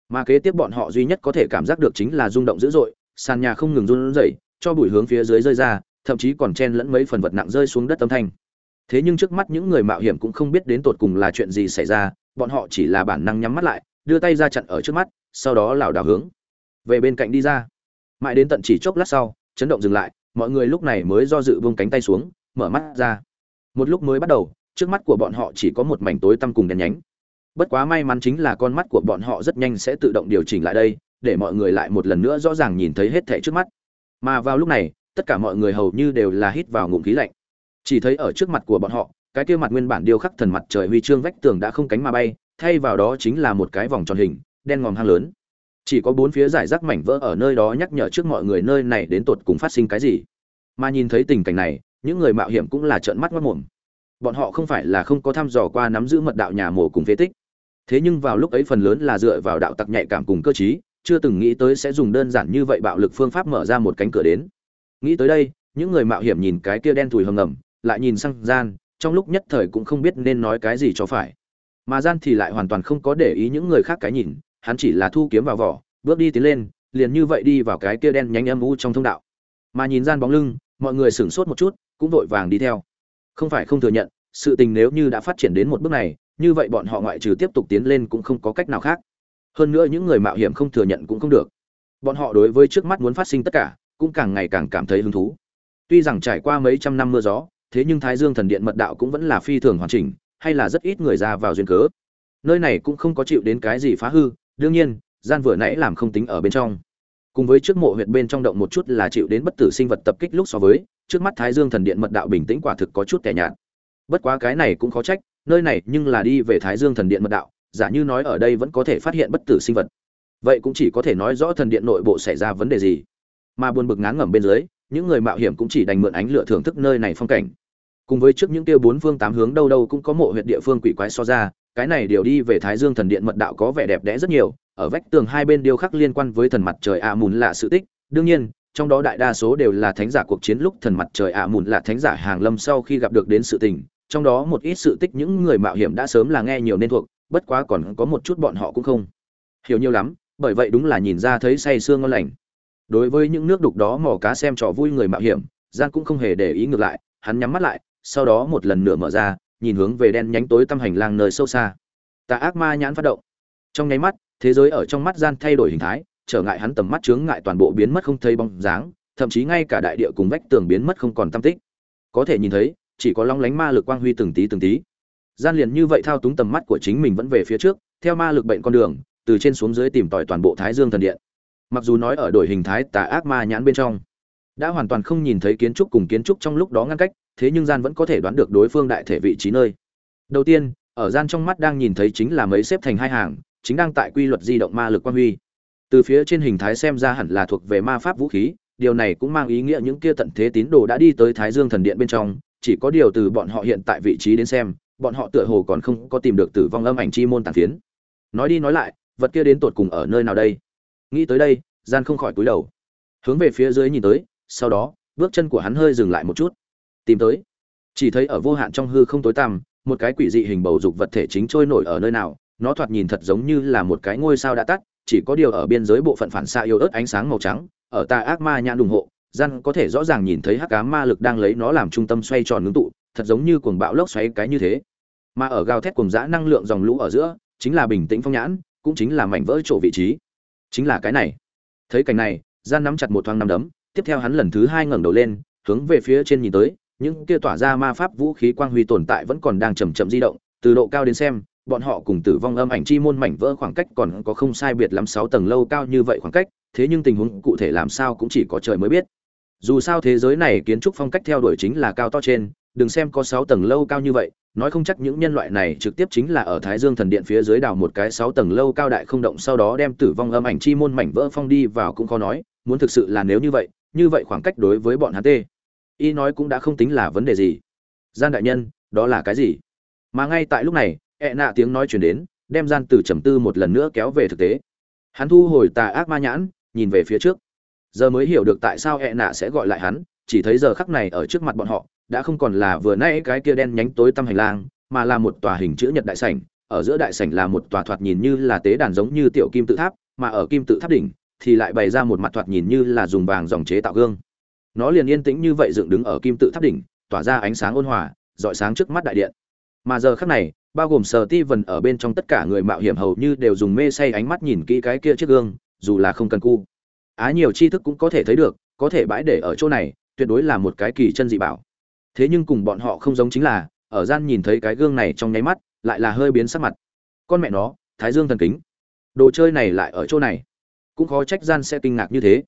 Mà kế tiếp bọn họ duy nhất có thể cảm giác được chính là rung động dữ dội, sàn nhà không ngừng run rẩy, cho bụi hướng phía dưới rơi ra, thậm chí còn chen lẫn mấy phần vật nặng rơi xuống đất âm thanh. Thế nhưng trước mắt những người mạo hiểm cũng không biết đến tột cùng là chuyện gì xảy ra, bọn họ chỉ là bản năng nhắm mắt lại, đưa tay ra chặn ở trước mắt, sau đó lảo đảo hướng về bên cạnh đi ra. Mãi đến tận chỉ chốc lát sau, chấn động dừng lại, mọi người lúc này mới do dự buông cánh tay xuống, mở mắt ra. Một lúc mới bắt đầu trước mắt của bọn họ chỉ có một mảnh tối tăm cùng đèn nhánh. Bất quá may mắn chính là con mắt của bọn họ rất nhanh sẽ tự động điều chỉnh lại đây, để mọi người lại một lần nữa rõ ràng nhìn thấy hết thảy trước mắt. Mà vào lúc này, tất cả mọi người hầu như đều là hít vào ngụm khí lạnh. Chỉ thấy ở trước mặt của bọn họ, cái kia mặt nguyên bản điêu khắc thần mặt trời huy chương vách tường đã không cánh mà bay, thay vào đó chính là một cái vòng tròn hình, đen ngòm hang lớn. Chỉ có bốn phía giải rác mảnh vỡ ở nơi đó nhắc nhở trước mọi người nơi này đến tột cùng phát sinh cái gì. Mà nhìn thấy tình cảnh này, những người mạo hiểm cũng là trợn mắt ngất ngụm bọn họ không phải là không có thăm dò qua nắm giữ mật đạo nhà mổ cùng phế tích. Thế nhưng vào lúc ấy phần lớn là dựa vào đạo tặc nhạy cảm cùng cơ chí chưa từng nghĩ tới sẽ dùng đơn giản như vậy bạo lực phương pháp mở ra một cánh cửa đến. Nghĩ tới đây, những người mạo hiểm nhìn cái kia đen thùi hầm ngầm, lại nhìn sang gian, trong lúc nhất thời cũng không biết nên nói cái gì cho phải. Mà gian thì lại hoàn toàn không có để ý những người khác cái nhìn, hắn chỉ là thu kiếm vào vỏ, bước đi tiến lên, liền như vậy đi vào cái kia đen nhánh âm u trong thông đạo. Mà nhìn gian bóng lưng, mọi người sửng sốt một chút, cũng vội vàng đi theo không phải không thừa nhận, sự tình nếu như đã phát triển đến một bước này, như vậy bọn họ ngoại trừ tiếp tục tiến lên cũng không có cách nào khác. Hơn nữa những người mạo hiểm không thừa nhận cũng không được. Bọn họ đối với trước mắt muốn phát sinh tất cả, cũng càng ngày càng cảm thấy hứng thú. Tuy rằng trải qua mấy trăm năm mưa gió, thế nhưng thái dương thần điện mật đạo cũng vẫn là phi thường hoàn chỉnh, hay là rất ít người ra vào duyên cớ. Nơi này cũng không có chịu đến cái gì phá hư, đương nhiên, gian vừa nãy làm không tính ở bên trong cùng với trước mộ huyệt bên trong động một chút là chịu đến bất tử sinh vật tập kích lúc so với, trước mắt thái dương thần điện mật đạo bình tĩnh quả thực có chút tẻ nhạt. Bất quá cái này cũng khó trách, nơi này nhưng là đi về thái dương thần điện mật đạo, giả như nói ở đây vẫn có thể phát hiện bất tử sinh vật. Vậy cũng chỉ có thể nói rõ thần điện nội bộ xảy ra vấn đề gì. Mà buồn bực ngán ngẩm bên dưới, những người mạo hiểm cũng chỉ đành mượn ánh lửa thưởng thức nơi này phong cảnh. Cùng với trước những tiêu bốn phương tám hướng đâu đâu cũng có mộ huyện địa phương quỷ quái so ra, cái này đều đi về thái dương thần điện mật đạo có vẻ đẹp đẽ rất nhiều ở vách tường hai bên điêu khắc liên quan với thần mặt trời ạ mùn lạ sự tích. Đương nhiên, trong đó đại đa số đều là thánh giả cuộc chiến lúc thần mặt trời ạ mùn lạ thánh giả hàng lâm sau khi gặp được đến sự tình. Trong đó một ít sự tích những người mạo hiểm đã sớm là nghe nhiều nên thuộc, bất quá còn có một chút bọn họ cũng không hiểu nhiều lắm, bởi vậy đúng là nhìn ra thấy say sương ngon lành. Đối với những nước đục đó mò cá xem trò vui người mạo hiểm, giang cũng không hề để ý ngược lại, hắn nhắm mắt lại, sau đó một lần nữa mở ra, nhìn hướng về đen nhánh tối tăm hành lang nơi sâu xa. Tà ác ma nhãn phát động. Trong nháy mắt thế giới ở trong mắt gian thay đổi hình thái, trở ngại hắn tầm mắt chướng ngại toàn bộ biến mất không thấy bóng dáng, thậm chí ngay cả đại địa cùng vách tường biến mất không còn tâm tích. Có thể nhìn thấy, chỉ có long lánh ma lực quang huy từng tí từng tí. Gian liền như vậy thao túng tầm mắt của chính mình vẫn về phía trước, theo ma lực bệnh con đường, từ trên xuống dưới tìm tòi toàn bộ thái dương thần điện. Mặc dù nói ở đổi hình thái tà ác ma nhãn bên trong, đã hoàn toàn không nhìn thấy kiến trúc cùng kiến trúc trong lúc đó ngăn cách, thế nhưng gian vẫn có thể đoán được đối phương đại thể vị trí nơi. Đầu tiên, ở gian trong mắt đang nhìn thấy chính là mấy xếp thành hai hàng chính đang tại quy luật di động ma lực quan huy. Từ phía trên hình thái xem ra hẳn là thuộc về ma pháp vũ khí, điều này cũng mang ý nghĩa những kia tận thế tín đồ đã đi tới thái dương thần điện bên trong, chỉ có điều từ bọn họ hiện tại vị trí đến xem, bọn họ tựa hồ còn không có tìm được tử vong âm ảnh chi môn tàn phiến. Nói đi nói lại, vật kia đến tột cùng ở nơi nào đây? Nghĩ tới đây, gian không khỏi cúi đầu. Hướng về phía dưới nhìn tới, sau đó, bước chân của hắn hơi dừng lại một chút. Tìm tới. Chỉ thấy ở vô hạn trong hư không tối tăm, một cái quỷ dị hình bầu dục vật thể chính trôi nổi ở nơi nào nó thoạt nhìn thật giống như là một cái ngôi sao đã tắt, chỉ có điều ở biên giới bộ phận phản xạ yếu ớt ánh sáng màu trắng, ở ta ác ma nhãn ủng hộ gian có thể rõ ràng nhìn thấy hắc cá ma lực đang lấy nó làm trung tâm xoay tròn ngưng tụ, thật giống như cuồng bão lốc xoáy cái như thế. Mà ở gào thét cuồng dã năng lượng dòng lũ ở giữa, chính là bình tĩnh phong nhãn, cũng chính là mảnh vỡ chỗ vị trí. Chính là cái này. Thấy cảnh này gian nắm chặt một thoáng nắm đấm, tiếp theo hắn lần thứ hai ngẩng đầu lên, hướng về phía trên nhìn tới, những kia tỏa ra ma pháp vũ khí quang huy tồn tại vẫn còn đang chậm chậm di động, từ độ cao đến xem bọn họ cùng tử vong âm ảnh chi môn mảnh vỡ khoảng cách còn có không sai biệt lắm sáu tầng lâu cao như vậy khoảng cách thế nhưng tình huống cụ thể làm sao cũng chỉ có trời mới biết dù sao thế giới này kiến trúc phong cách theo đuổi chính là cao to trên đừng xem có sáu tầng lâu cao như vậy nói không chắc những nhân loại này trực tiếp chính là ở Thái Dương thần điện phía dưới đào một cái sáu tầng lâu cao đại không động sau đó đem tử vong âm ảnh chi môn mảnh vỡ phong đi vào cũng khó nói, muốn thực sự là nếu như vậy, như vậy khoảng cách đối với bọn hắn tê. Y nói cũng đã không tính là vấn đề gì. Gian đại nhân, đó là cái gì? Mà ngay tại lúc này, E ẹ nạ tiếng nói truyền đến, đem gian từ trầm tư một lần nữa kéo về thực tế. Hắn thu hồi tà ác ma nhãn, nhìn về phía trước. Giờ mới hiểu được tại sao e ẹ nạ sẽ gọi lại hắn, chỉ thấy giờ khắc này ở trước mặt bọn họ, đã không còn là vừa nãy cái kia đen nhánh tối tăm hành lang, mà là một tòa hình chữ nhật đại sảnh, ở giữa đại sảnh là một tòa thoạt nhìn như là tế đàn giống như tiểu kim tự tháp, mà ở kim tự tháp đỉnh thì lại bày ra một mặt thoạt nhìn như là dùng vàng dòng chế tạo gương. Nó liền yên tĩnh như vậy dựng đứng ở kim tự tháp đỉnh, tỏa ra ánh sáng ôn hòa, rọi sáng trước mắt đại điện. Mà giờ khắc này, bao gồm Sở Ti vần ở bên trong tất cả người mạo hiểm hầu như đều dùng mê say ánh mắt nhìn kỹ cái kia chiếc gương, dù là không cần cu. Á nhiều tri thức cũng có thể thấy được, có thể bãi để ở chỗ này, tuyệt đối là một cái kỳ chân dị bảo. Thế nhưng cùng bọn họ không giống chính là ở gian nhìn thấy cái gương này trong nháy mắt lại là hơi biến sắc mặt. Con mẹ nó thái dương thần kính. Đồ chơi này lại ở chỗ này. Cũng khó trách gian sẽ kinh ngạc như thế.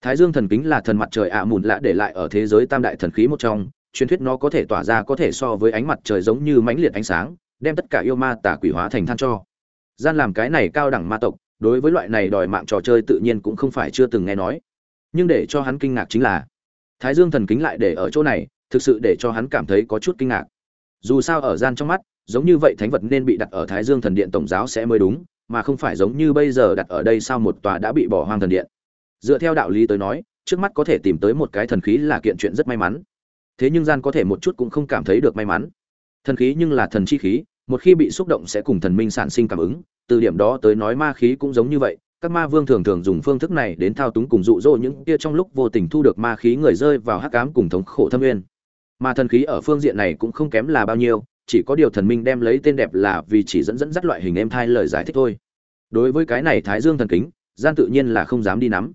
Thái dương thần kính là thần mặt trời ạ mùn lạ để lại ở thế giới tam đại thần khí một trong truyền thuyết nó có thể tỏa ra có thể so với ánh mặt trời giống như mãnh liệt ánh sáng đem tất cả yêu ma tả quỷ hóa thành than cho. Gian làm cái này cao đẳng ma tộc, đối với loại này đòi mạng trò chơi tự nhiên cũng không phải chưa từng nghe nói. Nhưng để cho hắn kinh ngạc chính là, thái dương thần kính lại để ở chỗ này, thực sự để cho hắn cảm thấy có chút kinh ngạc. Dù sao ở gian trong mắt, giống như vậy thánh vật nên bị đặt ở thái dương thần điện tổng giáo sẽ mới đúng, mà không phải giống như bây giờ đặt ở đây sao một tòa đã bị bỏ hoang thần điện. Dựa theo đạo lý tới nói, trước mắt có thể tìm tới một cái thần khí là kiện chuyện rất may mắn. Thế nhưng gian có thể một chút cũng không cảm thấy được may mắn thần khí nhưng là thần chi khí, một khi bị xúc động sẽ cùng thần minh sản sinh cảm ứng, từ điểm đó tới nói ma khí cũng giống như vậy, các ma vương thường thường dùng phương thức này đến thao túng cùng dụ dỗ những kia trong lúc vô tình thu được ma khí người rơi vào hắc ám cùng thống khổ thâm nguyên. Mà thần khí ở phương diện này cũng không kém là bao nhiêu, chỉ có điều thần minh đem lấy tên đẹp là vì chỉ dẫn dẫn dắt loại hình em thai lời giải thích thôi. Đối với cái này thái dương thần kính, gian tự nhiên là không dám đi nắm.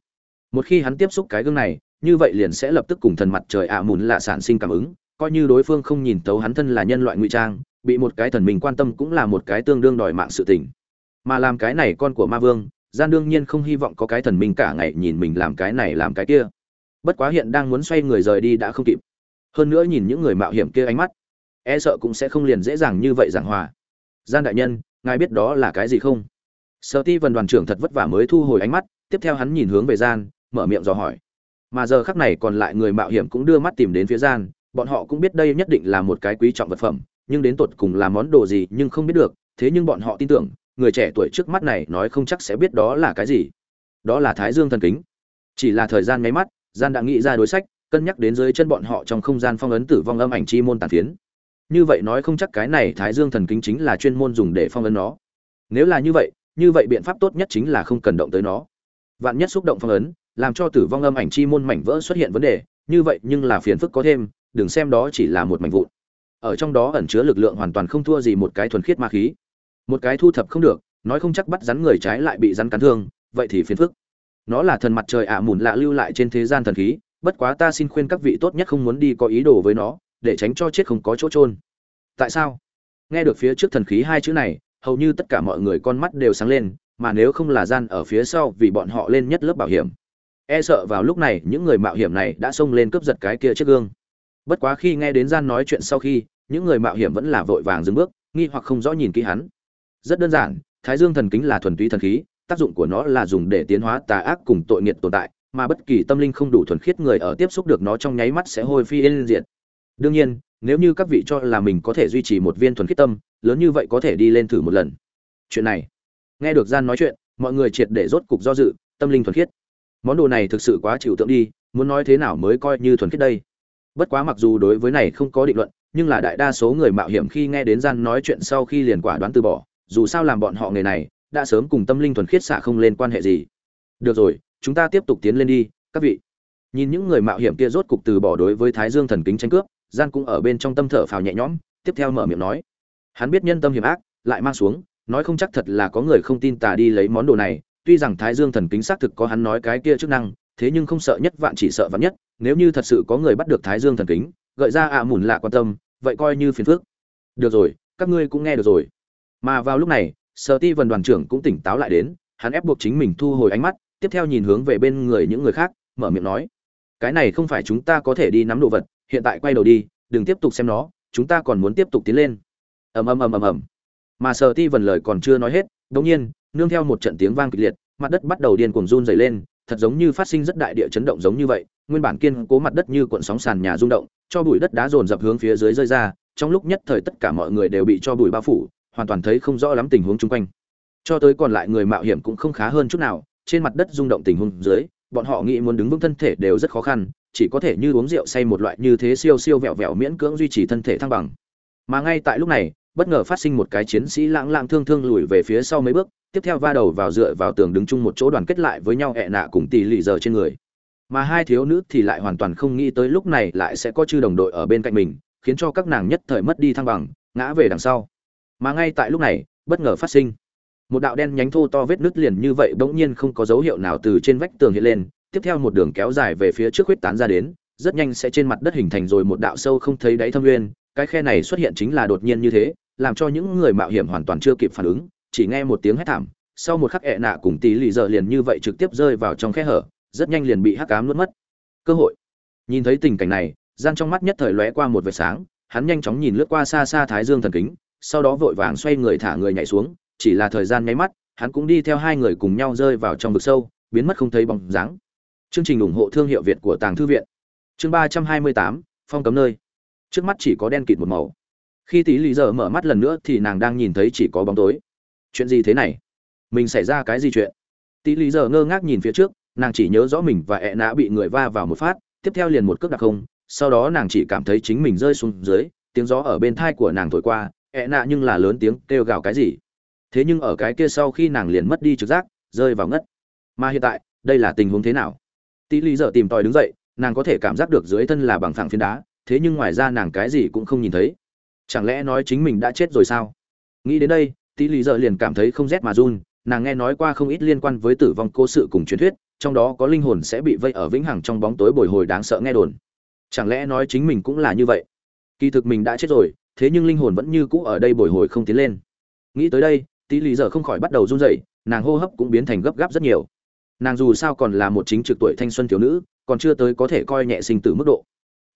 Một khi hắn tiếp xúc cái gương này, như vậy liền sẽ lập tức cùng thần mặt trời ạ mùn là sản sinh cảm ứng coi như đối phương không nhìn tấu hắn thân là nhân loại ngụy trang, bị một cái thần mình quan tâm cũng là một cái tương đương đòi mạng sự tình. Mà làm cái này con của ma vương, gian đương nhiên không hy vọng có cái thần minh cả ngày nhìn mình làm cái này làm cái kia. Bất quá hiện đang muốn xoay người rời đi đã không kịp. Hơn nữa nhìn những người mạo hiểm kia ánh mắt e sợ cũng sẽ không liền dễ dàng như vậy giảng hòa. Gian đại nhân, ngài biết đó là cái gì không? Sợ ti vần đoàn trưởng thật vất vả mới thu hồi ánh mắt, tiếp theo hắn nhìn hướng về gian, mở miệng dò hỏi. Mà giờ khắc này còn lại người mạo hiểm cũng đưa mắt tìm đến phía gian bọn họ cũng biết đây nhất định là một cái quý trọng vật phẩm, nhưng đến tột cùng là món đồ gì nhưng không biết được, thế nhưng bọn họ tin tưởng, người trẻ tuổi trước mắt này nói không chắc sẽ biết đó là cái gì. Đó là thái dương thần kính. Chỉ là thời gian nháy mắt, gian đã nghĩ ra đối sách, cân nhắc đến dưới chân bọn họ trong không gian phong ấn tử vong âm ảnh chi môn tàn phiến. Như vậy nói không chắc cái này thái dương thần kính chính là chuyên môn dùng để phong ấn nó. Nếu là như vậy như vậy biện pháp tốt nhất chính là không cần động tới nó. Vạn nhất xúc động phong ấn, làm cho tử vong âm ảnh chi môn mảnh vỡ xuất hiện vấn đề, như vậy nhưng là phiền phức có thêm đừng xem đó chỉ là một mảnh vụn. Ở trong đó ẩn chứa lực lượng hoàn toàn không thua gì một cái thuần khiết ma khí. Một cái thu thập không được, nói không chắc bắt rắn người trái lại bị rắn cắn thương, vậy thì phiền phức. Nó là thần mặt trời ạ à, mùn lạ lưu lại trên thế gian thần khí, bất quá ta xin khuyên các vị tốt nhất không muốn đi có ý đồ với nó, để tránh cho chết không có chỗ trôn tại sao? Nghe được phía trước thần khí hai chữ này, hầu như tất cả mọi người con mắt đều sáng lên, mà nếu không là gian ở phía sau vì bọn họ lên nhất lớp bảo hiểm. E sợ vào lúc này những người mạo hiểm này đã xông lên cướp giật cái kia chiếc gương bất quá khi nghe đến gian nói chuyện sau khi, những người mạo hiểm vẫn là vội vàng dừng bước, nghi hoặc không rõ nhìn kỹ hắn. Rất đơn giản, thái dương thần kính là thuần túy thần khí, tác dụng của nó là dùng để tiến hóa tà ác cùng tội nghiệt tồn tại, mà bất kỳ tâm linh không đủ thuần khiết người ở tiếp xúc được nó trong nháy mắt sẽ hôi phi yên diệt. Đương nhiên, nếu như các vị cho là mình có thể duy trì một viên thuần khiết tâm, lớn như vậy có thể đi lên thử một lần. Chuyện này. Nghe được gian nói chuyện, mọi người triệt để rốt cục do dự, tâm linh thuần khiết. Món đồ này thực sự quá chịu tượng đi, muốn nói thế nào mới coi như thuần khiết đây? Bất quá mặc dù đối với này không có định luận, nhưng là đại đa số người mạo hiểm khi nghe đến gian nói chuyện sau khi liền quả đoán từ bỏ, dù sao làm bọn họ nghề này, đã sớm cùng tâm linh thuần khiết xả không lên quan hệ gì. Được rồi, chúng ta tiếp tục tiến lên đi, các vị. Nhìn những người mạo hiểm kia rốt cục từ bỏ đối với thái dương thần kính tranh cướp, gian cũng ở bên trong tâm thở phào nhẹ nhõm, tiếp theo mở miệng nói. Hắn biết nhân tâm hiểm ác, lại mang xuống, nói không chắc thật là có người không tin tà đi lấy món đồ này, tuy rằng thái dương thần kính xác thực có hắn nói cái kia chức năng, thế nhưng không sợ nhất vạn chỉ sợ vạn nhất nếu như thật sự có người bắt được thái dương thần kính, gợi ra ạ à mùn lạ quan tâm, vậy coi như phiền phức. Được rồi, các ngươi cũng nghe được rồi. Mà vào lúc này, sở ti vần đoàn trưởng cũng tỉnh táo lại đến, hắn ép buộc chính mình thu hồi ánh mắt, tiếp theo nhìn hướng về bên người những người khác, mở miệng nói, cái này không phải chúng ta có thể đi nắm đồ vật, hiện tại quay đầu đi, đừng tiếp tục xem nó, chúng ta còn muốn tiếp tục tiến lên. Ầm ầm ầm ầm ầm. Mà sở ti vần lời còn chưa nói hết đống nhiên, nương theo một trận tiếng vang kịch liệt, mặt đất bắt đầu điên cuồng run dày lên, thật giống như phát sinh rất đại địa chấn động giống như vậy nguyên bản kiên cố mặt đất như cuộn sóng sàn nhà rung động, cho bụi đất đá dồn dập hướng phía dưới rơi ra, trong lúc nhất thời tất cả mọi người đều bị cho bụi bao phủ, hoàn toàn thấy không rõ lắm tình huống chung quanh. Cho tới còn lại người mạo hiểm cũng không khá hơn chút nào, trên mặt đất rung động tình huống dưới, bọn họ nghĩ muốn đứng vững thân thể đều rất khó khăn, chỉ có thể như uống rượu say một loại như thế siêu siêu vẹo vẹo miễn cưỡng duy trì thân thể thăng bằng. Mà ngay tại lúc này, bất ngờ phát sinh một cái chiến sĩ lãng lãng thương thương lùi về phía sau mấy bước, tiếp theo va đầu vào dựa vào tường đứng chung một chỗ đoàn kết lại với nhau, ẹ nạ cùng tỷ lì giờ trên người mà hai thiếu nữ thì lại hoàn toàn không nghĩ tới lúc này lại sẽ có chư đồng đội ở bên cạnh mình, khiến cho các nàng nhất thời mất đi thăng bằng, ngã về đằng sau. Mà ngay tại lúc này, bất ngờ phát sinh. Một đạo đen nhánh thô to vết nứt liền như vậy bỗng nhiên không có dấu hiệu nào từ trên vách tường hiện lên, tiếp theo một đường kéo dài về phía trước huyết tán ra đến, rất nhanh sẽ trên mặt đất hình thành rồi một đạo sâu không thấy đáy thâm nguyên, cái khe này xuất hiện chính là đột nhiên như thế, làm cho những người mạo hiểm hoàn toàn chưa kịp phản ứng, chỉ nghe một tiếng hét thảm, sau một khắc ẹ nạ cùng tí lì dợ liền như vậy trực tiếp rơi vào trong khe hở rất nhanh liền bị hắc ám nuốt mất. Cơ hội. Nhìn thấy tình cảnh này gian trong mắt nhất thời lóe qua một vệt sáng, hắn nhanh chóng nhìn lướt qua xa xa thái dương thần kính, sau đó vội vàng xoay người thả người nhảy xuống, chỉ là thời gian nháy mắt, hắn cũng đi theo hai người cùng nhau rơi vào trong vực sâu, biến mất không thấy bóng dáng. Chương trình ủng hộ thương hiệu việt của tàng thư viện. Chương ba trăm hai mươi tám, phong cấm nơi. Trước mắt chỉ có đen kịt một màu. Khi tí lý giờ mở mắt lần nữa thì nàng đang nhìn thấy chỉ có bóng tối. Chuyện gì thế này? Mình xảy ra cái gì chuyện? Tí lý giờ ngơ ngác nhìn phía trước nàng chỉ nhớ rõ mình và ẹ nã bị người va vào một phát, tiếp theo liền một cước đặc không, sau đó nàng chỉ cảm thấy chính mình rơi xuống dưới, tiếng gió ở bên thai của nàng thổi qua, ẹ nạ nhưng là lớn tiếng kêu gào cái gì? Thế nhưng ở cái kia sau khi nàng liền mất đi trực giác, rơi vào ngất. Mà hiện tại, đây là tình huống thế nào? Tí lý giờ tìm tòi đứng dậy, nàng có thể cảm giác được dưới thân là bằng phẳng phiến đá, thế nhưng ngoài ra nàng cái gì cũng không nhìn thấy. Chẳng lẽ nói chính mình đã chết rồi sao? Nghĩ đến đây, tí lý giờ liền cảm thấy không rét mà run, nàng nghe nói qua không ít liên quan với tử vong cô sự cùng truyền thuyết trong đó có linh hồn sẽ bị vây ở vĩnh hằng trong bóng tối bồi hồi đáng sợ nghe đồn. Chẳng lẽ nói chính mình cũng là như vậy? Kỳ thực mình đã chết rồi, thế nhưng linh hồn vẫn như cũ ở đây bồi hồi không tiến lên. Nghĩ tới đây, tí lý giờ không khỏi bắt đầu run rẩy, nàng hô hấp cũng biến thành gấp gáp rất nhiều. Nàng dù sao còn là một chính trực tuổi thanh xuân thiếu nữ, còn chưa tới có thể coi nhẹ sinh tử mức độ.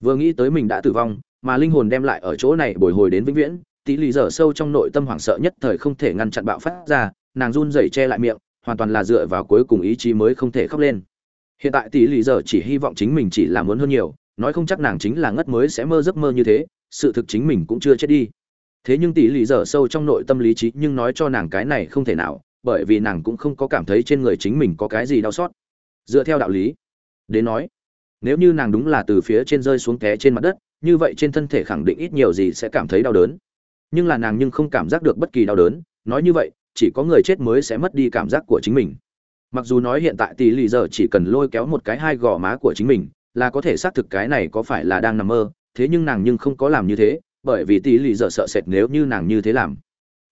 Vừa nghĩ tới mình đã tử vong, mà linh hồn đem lại ở chỗ này bồi hồi đến vĩnh viễn, tí lì giờ sâu trong nội tâm hoảng sợ nhất thời không thể ngăn chặn bạo phát ra, nàng run rẩy che lại miệng hoàn toàn là dựa vào cuối cùng ý chí mới không thể khóc lên. Hiện tại tỷ lì dở chỉ hy vọng chính mình chỉ là muốn hơn nhiều, nói không chắc nàng chính là ngất mới sẽ mơ giấc mơ như thế, sự thực chính mình cũng chưa chết đi. Thế nhưng tỷ lì dở sâu trong nội tâm lý trí nhưng nói cho nàng cái này không thể nào, bởi vì nàng cũng không có cảm thấy trên người chính mình có cái gì đau xót. Dựa theo đạo lý, đến nói, nếu như nàng đúng là từ phía trên rơi xuống té trên mặt đất, như vậy trên thân thể khẳng định ít nhiều gì sẽ cảm thấy đau đớn. Nhưng là nàng nhưng không cảm giác được bất kỳ đau đớn, nói như vậy chỉ có người chết mới sẽ mất đi cảm giác của chính mình. Mặc dù nói hiện tại tỷ lì giờ chỉ cần lôi kéo một cái hai gò má của chính mình, là có thể xác thực cái này có phải là đang nằm mơ, thế nhưng nàng nhưng không có làm như thế, bởi vì tỷ lì giờ sợ sệt nếu như nàng như thế làm.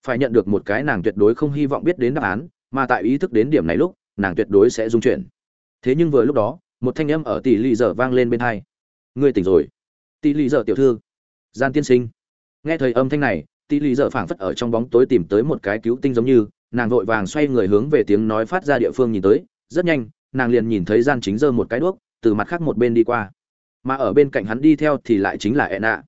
Phải nhận được một cái nàng tuyệt đối không hy vọng biết đến đáp án, mà tại ý thức đến điểm này lúc, nàng tuyệt đối sẽ dung chuyển. Thế nhưng vừa lúc đó, một thanh âm ở tỷ lì giờ vang lên bên hai. Ngươi tỉnh rồi. Tỷ lì giờ tiểu thư. Gian tiên sinh. Nghe thời âm thanh này tỷ lý giờ phảng phất ở trong bóng tối tìm tới một cái cứu tinh giống như nàng vội vàng xoay người hướng về tiếng nói phát ra địa phương nhìn tới rất nhanh nàng liền nhìn thấy gian chính giơ một cái đuốc từ mặt khác một bên đi qua mà ở bên cạnh hắn đi theo thì lại chính là Enna.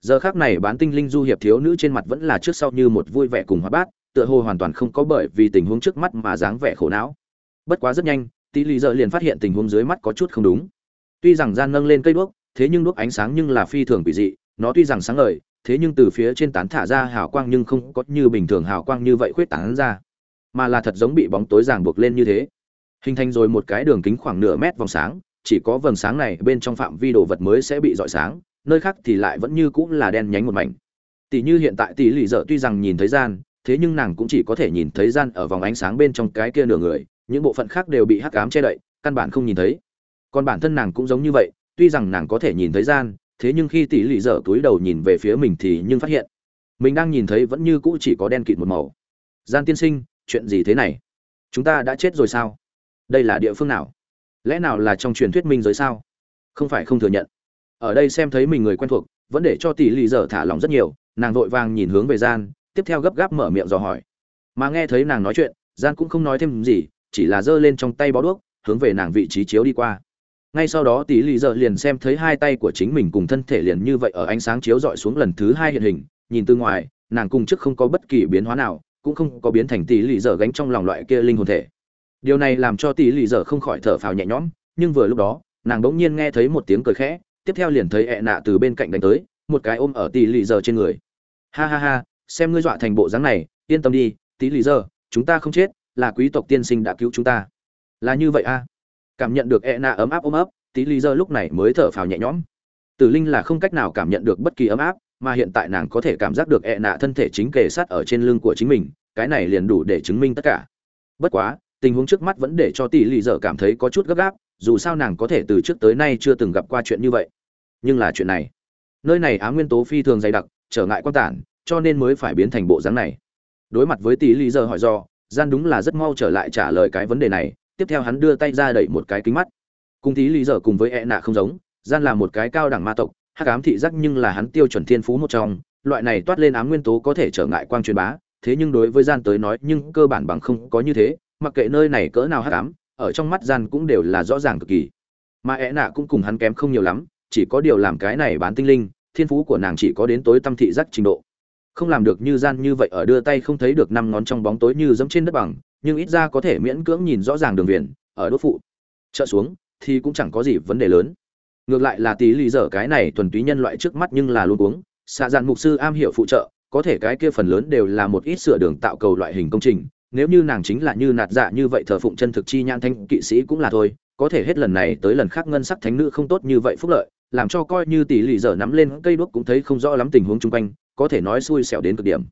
Giờ khắc này bán tinh linh du hiệp thiếu nữ trên mặt vẫn là trước sau như một vui vẻ cùng hóa bát, tựa hồ hoàn toàn không có bởi vì tình huống trước mắt mà dáng vẻ khổ não. Bất quá rất nhanh, Tỷ Lý giờ liền phát hiện tình huống dưới mắt có chút không đúng. Tuy rằng gian nâng lên cây đuốc, thế nhưng đuốc ánh sáng nhưng là phi thường quỷ dị, nó tuy rằng sáng ngời, thế nhưng từ phía trên tán thả ra hào quang nhưng không có như bình thường hào quang như vậy khuyết tán ra, mà là thật giống bị bóng tối ràng buộc lên như thế. Hình thành rồi một cái đường kính khoảng nửa mét vòng sáng, chỉ có vầng sáng này bên trong phạm vi đồ vật mới sẽ bị rọi sáng, nơi khác thì lại vẫn như cũng là đen nhánh một mảnh. Tỷ như hiện tại tỷ lì dở tuy rằng nhìn thấy gian, thế nhưng nàng cũng chỉ có thể nhìn thấy gian ở vòng ánh sáng bên trong cái kia nửa người, những bộ phận khác đều bị hắc ám che đậy, căn bản không nhìn thấy. Còn bản thân nàng cũng giống như vậy, tuy rằng nàng có thể nhìn thấy gian, thế nhưng khi tỷ lì dở túi đầu nhìn về phía mình thì nhưng phát hiện, mình đang nhìn thấy vẫn như cũ chỉ có đen kịt một màu. Gian tiên sinh, chuyện gì thế này? Chúng ta đã chết rồi sao? Đây là địa phương nào? lẽ nào là trong truyền thuyết minh giới sao không phải không thừa nhận ở đây xem thấy mình người quen thuộc vẫn để cho tỷ lì dở thả lòng rất nhiều nàng vội vàng nhìn hướng về gian tiếp theo gấp gáp mở miệng dò hỏi mà nghe thấy nàng nói chuyện gian cũng không nói thêm gì chỉ là giơ lên trong tay bó đuốc hướng về nàng vị trí chiếu đi qua ngay sau đó tỷ lì dở liền xem thấy hai tay của chính mình cùng thân thể liền như vậy ở ánh sáng chiếu dọi xuống lần thứ hai hiện hình, nhìn từ ngoài, nàng cùng trước không có bất kỳ biến hóa nào, cũng không có biến thành tỷ lì dở gánh trong lòng loại kia linh hồn thể. Điều này làm cho tỷ lì dở không khỏi thở phào nhẹ nhõm, nhưng vừa lúc đó, nàng bỗng nhiên nghe thấy một tiếng cười khẽ, tiếp theo liền thấy ẹ nạ từ bên cạnh đánh tới, một cái ôm ở tỷ lì dở trên người. Ha ha ha, xem ngươi dọa thành bộ dáng này, yên tâm đi tỷ lì dở chúng ta không chết, là quý tộc tiên sinh đã cứu chúng ta. Là như vậy a. à? Cảm nhận được e na ấm áp ôm ấp, tí lý giờ lúc này mới thở phào nhẹ nhõm. Tử linh là không cách nào cảm nhận được bất kỳ ấm áp, mà hiện tại nàng có thể cảm giác được e nạ thân thể chính kề sát ở trên lưng của chính mình, cái này liền đủ để chứng minh tất cả. Bất quá, tình huống trước mắt vẫn để cho tỷ lì dở cảm thấy có chút gấp gáp, dù sao nàng có thể từ trước tới nay chưa từng gặp qua chuyện như vậy. Nhưng là chuyện này, nơi này á nguyên tố phi thường dày đặc, trở ngại quan tản, cho nên mới phải biến thành bộ dáng này. Đối mặt với tỷ lì dở hỏi do, gian đúng là rất mau trở lại trả lời cái vấn đề này tiếp theo hắn đưa tay ra đẩy một cái kính mắt cung tí lì dở cùng với e nạ không giống gian là một cái cao đẳng ma tộc hắc ám thị giác nhưng là hắn tiêu chuẩn thiên phú một trong loại này toát lên ám nguyên tố có thể trở ngại quang truyền bá thế nhưng đối với gian tới nói nhưng cơ bản bằng không có như thế mặc kệ nơi này cỡ nào hắc ám, ở trong mắt gian cũng đều là rõ ràng cực kỳ. Mà ẻ nạ cũng cùng hắn kém không nhiều lắm, chỉ có điều làm cái này bán tinh linh, thiên phú của nàng chỉ có đến tối tâm thị giác trình độ. Không làm được như gian như vậy ở đưa tay không thấy được năm ngón trong bóng tối như giống trên đất bằng, nhưng ít ra có thể miễn cưỡng nhìn rõ ràng đường viền, ở đốt phụ. Trợ xuống thì cũng chẳng có gì vấn đề lớn. Ngược lại là tí lý dở cái này thuần túy nhân loại trước mắt nhưng là luôn uống, xạ dạn mục sư am hiểu phụ trợ, có thể cái kia phần lớn đều là một ít sửa đường tạo cầu loại hình công trình, nếu như nàng chính là như nạt dạ như vậy thờ phụng chân thực chi nhãn thanh kỵ sĩ cũng là thôi có thể hết lần này tới lần khác ngân sắc thánh nữ không tốt như vậy phúc lợi làm cho coi như tỷ lì dở nắm lên cây đuốc cũng thấy không rõ lắm tình huống chung quanh có thể nói xui xẻo đến cực điểm.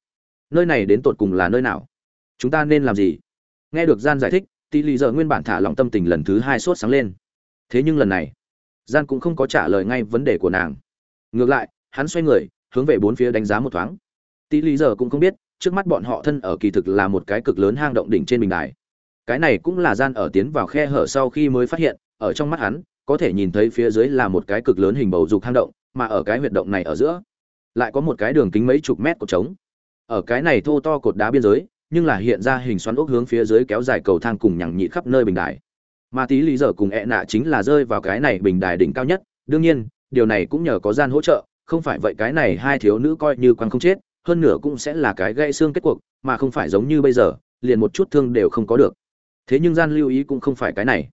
Nơi này đến tột cùng là nơi nào? Chúng ta nên làm gì? Nghe được gian giải thích tỷ lì giờ nguyên bản thả lòng tâm tình lần thứ hai sốt sáng lên. Thế nhưng lần này, gian cũng không có trả lời ngay vấn đề của nàng. Ngược lại, hắn xoay người, hướng về bốn phía đánh giá một thoáng. Tỷ lì giờ cũng không biết, trước mắt bọn họ thân ở kỳ thực là một cái cực lớn hang động đỉnh trên bình đài. Cái này cũng là gian ở tiến vào khe hở sau khi mới phát hiện, ở trong mắt hắn, có thể nhìn thấy phía dưới là một cái cực lớn hình bầu dục hang động, mà ở cái huyệt động này ở giữa, lại có một cái đường kính mấy chục mét cột trống. Ở cái này thô to cột đá biên giới nhưng là hiện ra hình xoắn ốc hướng phía dưới kéo dài cầu thang cùng nhằng nhị khắp nơi bình đài. Mà tí lý giờ cùng ẹ nạ chính là rơi vào cái này bình đài đỉnh cao nhất, đương nhiên, điều này cũng nhờ có gian hỗ trợ, không phải vậy cái này hai thiếu nữ coi như quan không chết, hơn nữa cũng sẽ là cái gãy xương kết cuộc, mà không phải giống như bây giờ, liền một chút thương đều không có được. Thế nhưng gian lưu ý cũng không phải cái này.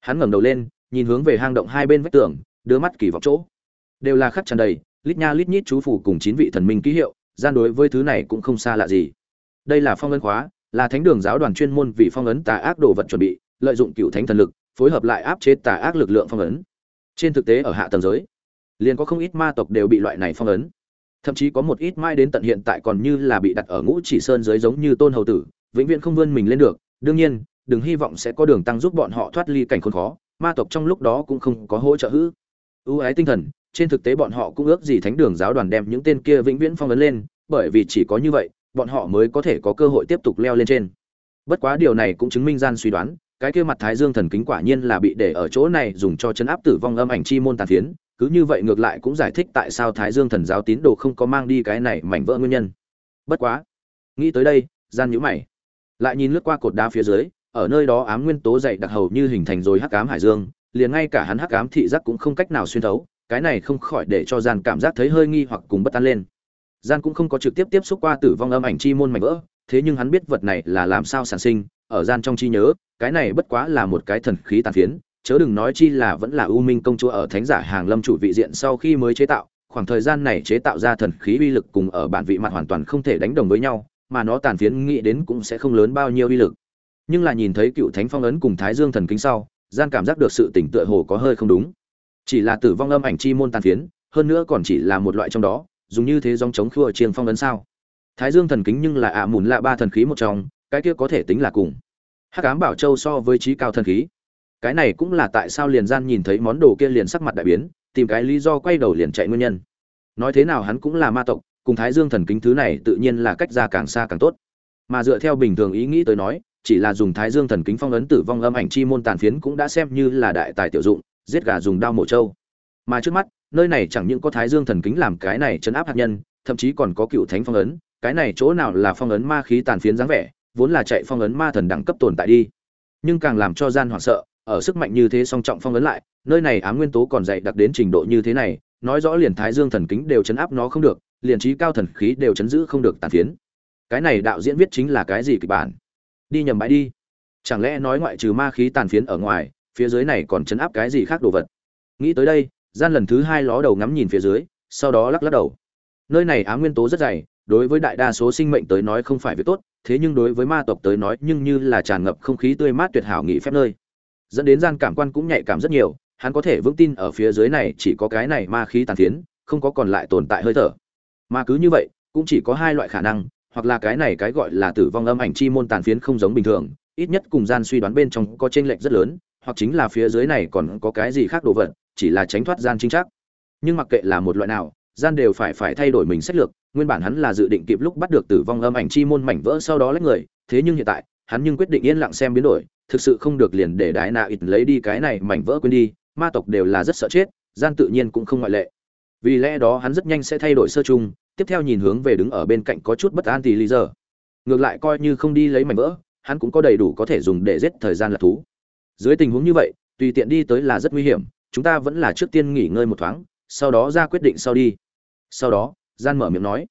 Hắn ngẩng đầu lên, nhìn hướng về hang động hai bên vách tường, đưa mắt kỳ vọng chỗ. Đều là khắc tràn đầy, lít nha lít nhít chú phủ cùng chín vị thần minh ký hiệu, gian đối với thứ này cũng không xa lạ gì đây là phong ấn khóa, là thánh đường giáo đoàn chuyên môn vì phong ấn tà ác đồ vật chuẩn bị, lợi dụng cựu thánh thần lực, phối hợp lại áp chế tà ác lực lượng phong ấn. Trên thực tế, ở hạ tầng giới, liền có không ít ma tộc đều bị loại này phong ấn. Thậm chí có một ít mai đến tận hiện tại còn như là bị đặt ở ngũ chỉ sơn dưới giống như tôn hầu tử, vĩnh viễn không vươn mình lên được. Đương nhiên, đừng hy vọng sẽ có đường tăng giúp bọn họ thoát ly cảnh khốn khó, ma tộc trong lúc đó cũng không có hỗ trợ hữ ưu ái tinh thần, trên thực tế bọn họ cũng ước gì thánh đường giáo đoàn đem những tên kia vĩnh viễn phong ấn lên, bởi vì chỉ có như vậy bọn họ mới có thể có cơ hội tiếp tục leo lên trên. Bất quá điều này cũng chứng minh gian suy đoán, cái kia mặt thái dương thần kính quả nhiên là bị để ở chỗ này dùng cho chấn áp tử vong âm ảnh chi môn tàn phiến, cứ như vậy ngược lại cũng giải thích tại sao thái dương thần giáo tín đồ không có mang đi cái này mảnh vỡ nguyên nhân. Bất quá, nghĩ tới đây, gian nhíu mày, lại nhìn lướt qua cột đá phía dưới, ở nơi đó ám nguyên tố dày đặc hầu như hình thành rồi hắc ám hải dương, liền ngay cả hắn hắc ám thị giác cũng không cách nào xuyên thấu, cái này không khỏi để cho gian cảm giác thấy hơi nghi hoặc cùng bất an lên gian cũng không có trực tiếp tiếp xúc qua tử vong âm ảnh chi môn mảnh vỡ, thế nhưng hắn biết vật này là làm sao sản sinh, ở gian trong chi nhớ, cái này bất quá là một cái thần khí tàn phiến, chớ đừng nói chi là vẫn là u minh công chúa ở thánh giả hàng lâm chủ vị diện sau khi mới chế tạo, khoảng thời gian này chế tạo ra thần khí uy lực cùng ở bản vị mặt hoàn toàn không thể đánh đồng với nhau, mà nó tàn phiến nghĩ đến cũng sẽ không lớn bao nhiêu uy lực. Nhưng là nhìn thấy cựu thánh phong ấn cùng thái dương thần kính sau, gian cảm giác được sự tỉnh tựa hồ có hơi không đúng. Chỉ là tử vong âm ảnh chi môn tàn phiến, hơn nữa còn chỉ là một loại trong đó dùng như thế dòng chống khua chiêng phong ấn sao? Thái dương thần kính nhưng là ạ à mùn lạ ba thần khí một trong, cái kia có thể tính là cùng. Hắc ám bảo châu so với trí cao thần khí. Cái này cũng là tại sao liền gian nhìn thấy món đồ kia liền sắc mặt đại biến, tìm cái lý do quay đầu liền chạy nguyên nhân. Nói thế nào hắn cũng là ma tộc, cùng thái dương thần kính thứ này tự nhiên là cách ra càng xa càng tốt. Mà dựa theo bình thường ý nghĩ tới nói, chỉ là dùng thái dương thần kính phong ấn tử vong âm ảnh chi môn tàn phiến cũng đã xem như là đại tài tiểu dụng, giết gà dùng đao mổ trâu. Mà trước mắt nơi này chẳng những có thái dương thần kính làm cái này chấn áp hạt nhân, thậm chí còn có cựu thánh phong ấn, cái này chỗ nào là phong ấn ma khí tàn phiến dáng vẻ, vốn là chạy phong ấn ma thần đẳng cấp tồn tại đi. Nhưng càng làm cho gian hoảng sợ, ở sức mạnh như thế song trọng phong ấn lại, nơi này ám nguyên tố còn dày đặc đến trình độ như thế này, nói rõ liền thái dương thần kính đều chấn áp nó không được, liền trí cao thần khí đều chấn giữ không được tàn phiến. Cái này đạo diễn viết chính là cái gì kịch bản? Đi nhầm bãi đi. Chẳng lẽ nói ngoại trừ ma khí tàn phiến ở ngoài, phía dưới này còn chấn áp cái gì khác đồ vật? Nghĩ tới đây gian lần thứ hai ló đầu ngắm nhìn phía dưới, sau đó lắc lắc đầu. Nơi này ám nguyên tố rất dày, đối với đại đa số sinh mệnh tới nói không phải việc tốt, thế nhưng đối với ma tộc tới nói nhưng như là tràn ngập không khí tươi mát tuyệt hảo nghỉ phép nơi. Dẫn đến gian cảm quan cũng nhạy cảm rất nhiều, hắn có thể vững tin ở phía dưới này chỉ có cái này ma khí tàn phiến, không có còn lại tồn tại hơi thở. Mà cứ như vậy, cũng chỉ có hai loại khả năng, hoặc là cái này cái gọi là tử vong âm ảnh chi môn tàn phiến không giống bình thường, ít nhất cùng gian suy đoán bên trong có chênh lệch rất lớn, hoặc chính là phía dưới này còn có cái gì khác đồ vật chỉ là tránh thoát gian chính chắc nhưng mặc kệ là một loại nào, gian đều phải phải thay đổi mình sách lược, nguyên bản hắn là dự định kịp lúc bắt được tử vong âm ảnh chi môn mảnh vỡ sau đó lấy người, thế nhưng hiện tại, hắn nhưng quyết định yên lặng xem biến đổi, thực sự không được liền để đái nạ ít lấy đi cái này mảnh vỡ quên đi, ma tộc đều là rất sợ chết, gian tự nhiên cũng không ngoại lệ. Vì lẽ đó hắn rất nhanh sẽ thay đổi sơ chung, tiếp theo nhìn hướng về đứng ở bên cạnh có chút bất an thì lý giờ. Ngược lại coi như không đi lấy mảnh vỡ, hắn cũng có đầy đủ có thể dùng để giết thời gian là thú. Dưới tình huống như vậy, tùy tiện đi tới là rất nguy hiểm chúng ta vẫn là trước tiên nghỉ ngơi một thoáng sau đó ra quyết định sau đi. Sau đó gian mở miệng nói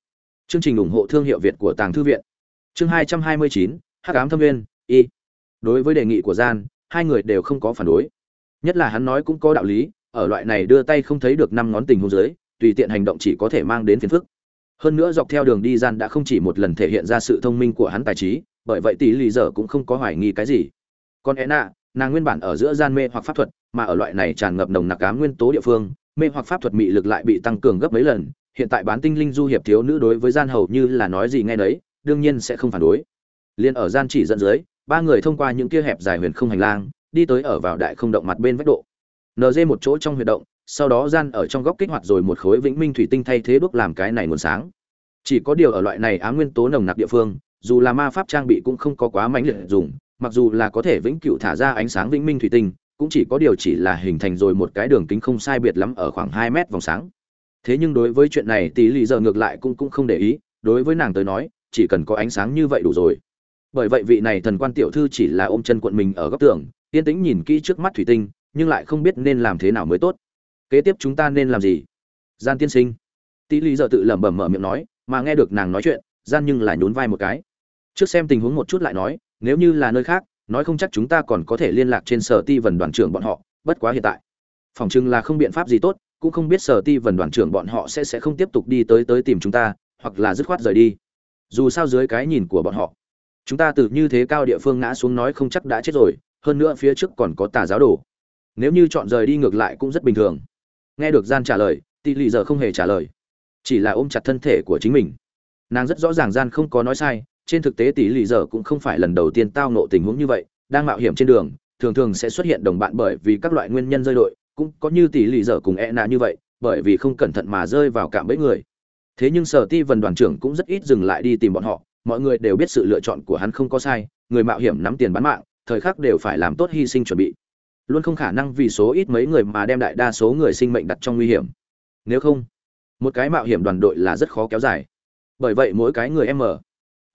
chương trình ủng hộ thương hiệu việt của tàng thư viện. Chương hai trăm hai mươi chín hắc ám thâm viên y. Đối với đề nghị của gian hai người đều không có phản đối. Nhất là hắn nói cũng có đạo lý ở loại này đưa tay không thấy được năm ngón tình hôn dưới tùy tiện hành động chỉ có thể mang đến phiền phức. Hơn nữa dọc theo đường đi gian đã không chỉ một lần thể hiện ra sự thông minh của hắn tài trí bởi vậy tỷ lì giờ cũng không có hoài nghi cái gì. Còn Ena, nàng nguyên bản ở giữa gian mê hoặc pháp thuật mà ở loại này tràn ngập nồng nặc cá nguyên tố địa phương, mê hoặc pháp thuật mị lực lại bị tăng cường gấp mấy lần. Hiện tại bán tinh linh du hiệp thiếu nữ đối với gian hầu như là nói gì nghe đấy đương nhiên sẽ không phản đối. Liên ở gian chỉ dẫn dưới, ba người thông qua những kia hẹp dài huyền không hành lang, đi tới ở vào đại không động mặt bên vách độ. Nd một chỗ trong huyệt động, sau đó gian ở trong góc kích hoạt rồi một khối vĩnh minh thủy tinh thay thế đuốc làm cái này nguồn sáng. Chỉ có điều ở loại này á nguyên tố nồng nặc địa phương, dù là ma pháp trang bị cũng không có quá mãnh liệt dùng, mặc dù là có thể vĩnh cửu thả ra ánh sáng vĩnh minh thủy tinh cũng chỉ có điều chỉ là hình thành rồi một cái đường kính không sai biệt lắm ở khoảng hai mét vòng sáng. Thế nhưng đối với chuyện này tỷ lì giờ ngược lại cũng cũng không để ý, đối với nàng tới nói, chỉ cần có ánh sáng như vậy đủ rồi. Bởi vậy vị này thần quan tiểu thư chỉ là ôm chân cuộn mình ở góc tường, yên tĩnh nhìn kỹ trước mắt thủy tinh, nhưng lại không biết nên làm thế nào mới tốt. Kế tiếp chúng ta nên làm gì? Gian tiên sinh. Tỷ lý giờ tự lẩm bẩm mở miệng nói, mà nghe được nàng nói chuyện, gian nhưng lại nhún vai một cái. Trước xem tình huống một chút lại nói, nếu như là nơi khác nói không chắc chúng ta còn có thể liên lạc trên sở ti vần đoàn trưởng bọn họ, bất quá hiện tại. Phòng chừng là không biện pháp gì tốt, cũng không biết sở ti vần đoàn trưởng bọn họ sẽ sẽ không tiếp tục đi tới tới tìm chúng ta, hoặc là dứt khoát rời đi. Dù sao dưới cái nhìn của bọn họ, chúng ta từ như thế cao địa phương ngã xuống nói không chắc đã chết rồi, hơn nữa phía trước còn có tà giáo đồ. Nếu như chọn rời đi ngược lại cũng rất bình thường. Nghe được gian trả lời tỷ lì giờ không hề trả lời, chỉ là ôm chặt thân thể của chính mình. Nàng rất rõ ràng gian không có nói sai trên thực tế tỷ lì giờ cũng không phải lần đầu tiên tao nộ tình huống như vậy, đang mạo hiểm trên đường, thường thường sẽ xuất hiện đồng bạn bởi vì các loại nguyên nhân rơi đội, cũng có như tỷ lì giờ cùng e nạ như vậy, bởi vì không cẩn thận mà rơi vào cạm bẫy người. Thế nhưng sở ti vần đoàn trưởng cũng rất ít dừng lại đi tìm bọn họ, mọi người đều biết sự lựa chọn của hắn không có sai, người mạo hiểm nắm tiền bán mạng, thời khắc đều phải làm tốt hy sinh chuẩn bị. Luôn không khả năng vì số ít mấy người mà đem đại đa số người sinh mệnh đặt trong nguy hiểm. Nếu không, một cái mạo hiểm đoàn đội là rất khó kéo dài. Bởi vậy mỗi cái người em mở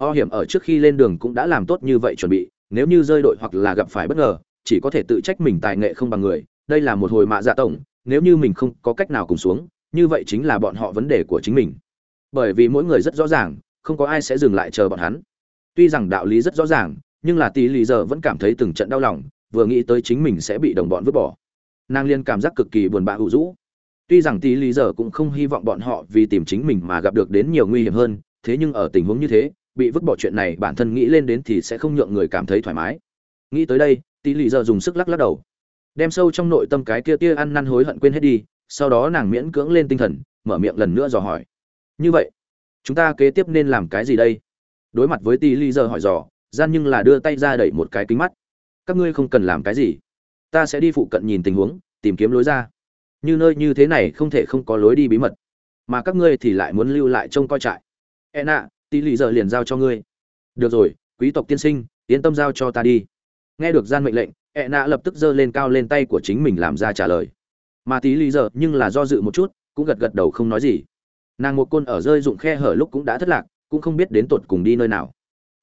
o hiểm ở trước khi lên đường cũng đã làm tốt như vậy chuẩn bị, nếu như rơi đội hoặc là gặp phải bất ngờ, chỉ có thể tự trách mình tài nghệ không bằng người, đây là một hồi mạ dạ tổng, nếu như mình không có cách nào cùng xuống, như vậy chính là bọn họ vấn đề của chính mình. Bởi vì mỗi người rất rõ ràng, không có ai sẽ dừng lại chờ bọn hắn. Tuy rằng đạo lý rất rõ ràng, nhưng là tỷ lì giờ vẫn cảm thấy từng trận đau lòng, vừa nghĩ tới chính mình sẽ bị đồng bọn vứt bỏ. Nàng liên cảm giác cực kỳ buồn bã hữu rũ. Tuy rằng tỷ lì giờ cũng không hy vọng bọn họ vì tìm chính mình mà gặp được đến nhiều nguy hiểm hơn, thế nhưng ở tình huống như thế bị vứt bỏ chuyện này, bản thân nghĩ lên đến thì sẽ không nhượng người cảm thấy thoải mái. Nghĩ tới đây tỷ lì giờ dùng sức lắc lắc đầu. Đem sâu trong nội tâm cái kia tia ăn năn hối hận quên hết đi, sau đó nàng miễn cưỡng lên tinh thần, mở miệng lần nữa dò hỏi. Như vậy, chúng ta kế tiếp nên làm cái gì đây? Đối mặt với tỷ lì giờ hỏi dò, gian nhưng là đưa tay ra đẩy một cái kính mắt. Các ngươi không cần làm cái gì, ta sẽ đi phụ cận nhìn tình huống, tìm kiếm lối ra. Như nơi như thế này không thể không có lối đi bí mật, mà các ngươi thì lại muốn lưu lại trông coi trại. E nạ tỷ lì giờ liền giao cho ngươi. Được rồi, quý tộc tiên sinh, yên tâm giao cho ta đi. Nghe được gian mệnh lệnh e nạ lập tức giơ lên cao lên tay của chính mình làm ra trả lời. Mà tí lý giờ nhưng là do dự một chút, cũng gật gật đầu không nói gì. Nàng một côn ở rơi dụng khe hở lúc cũng đã thất lạc, cũng không biết đến tột cùng đi nơi nào.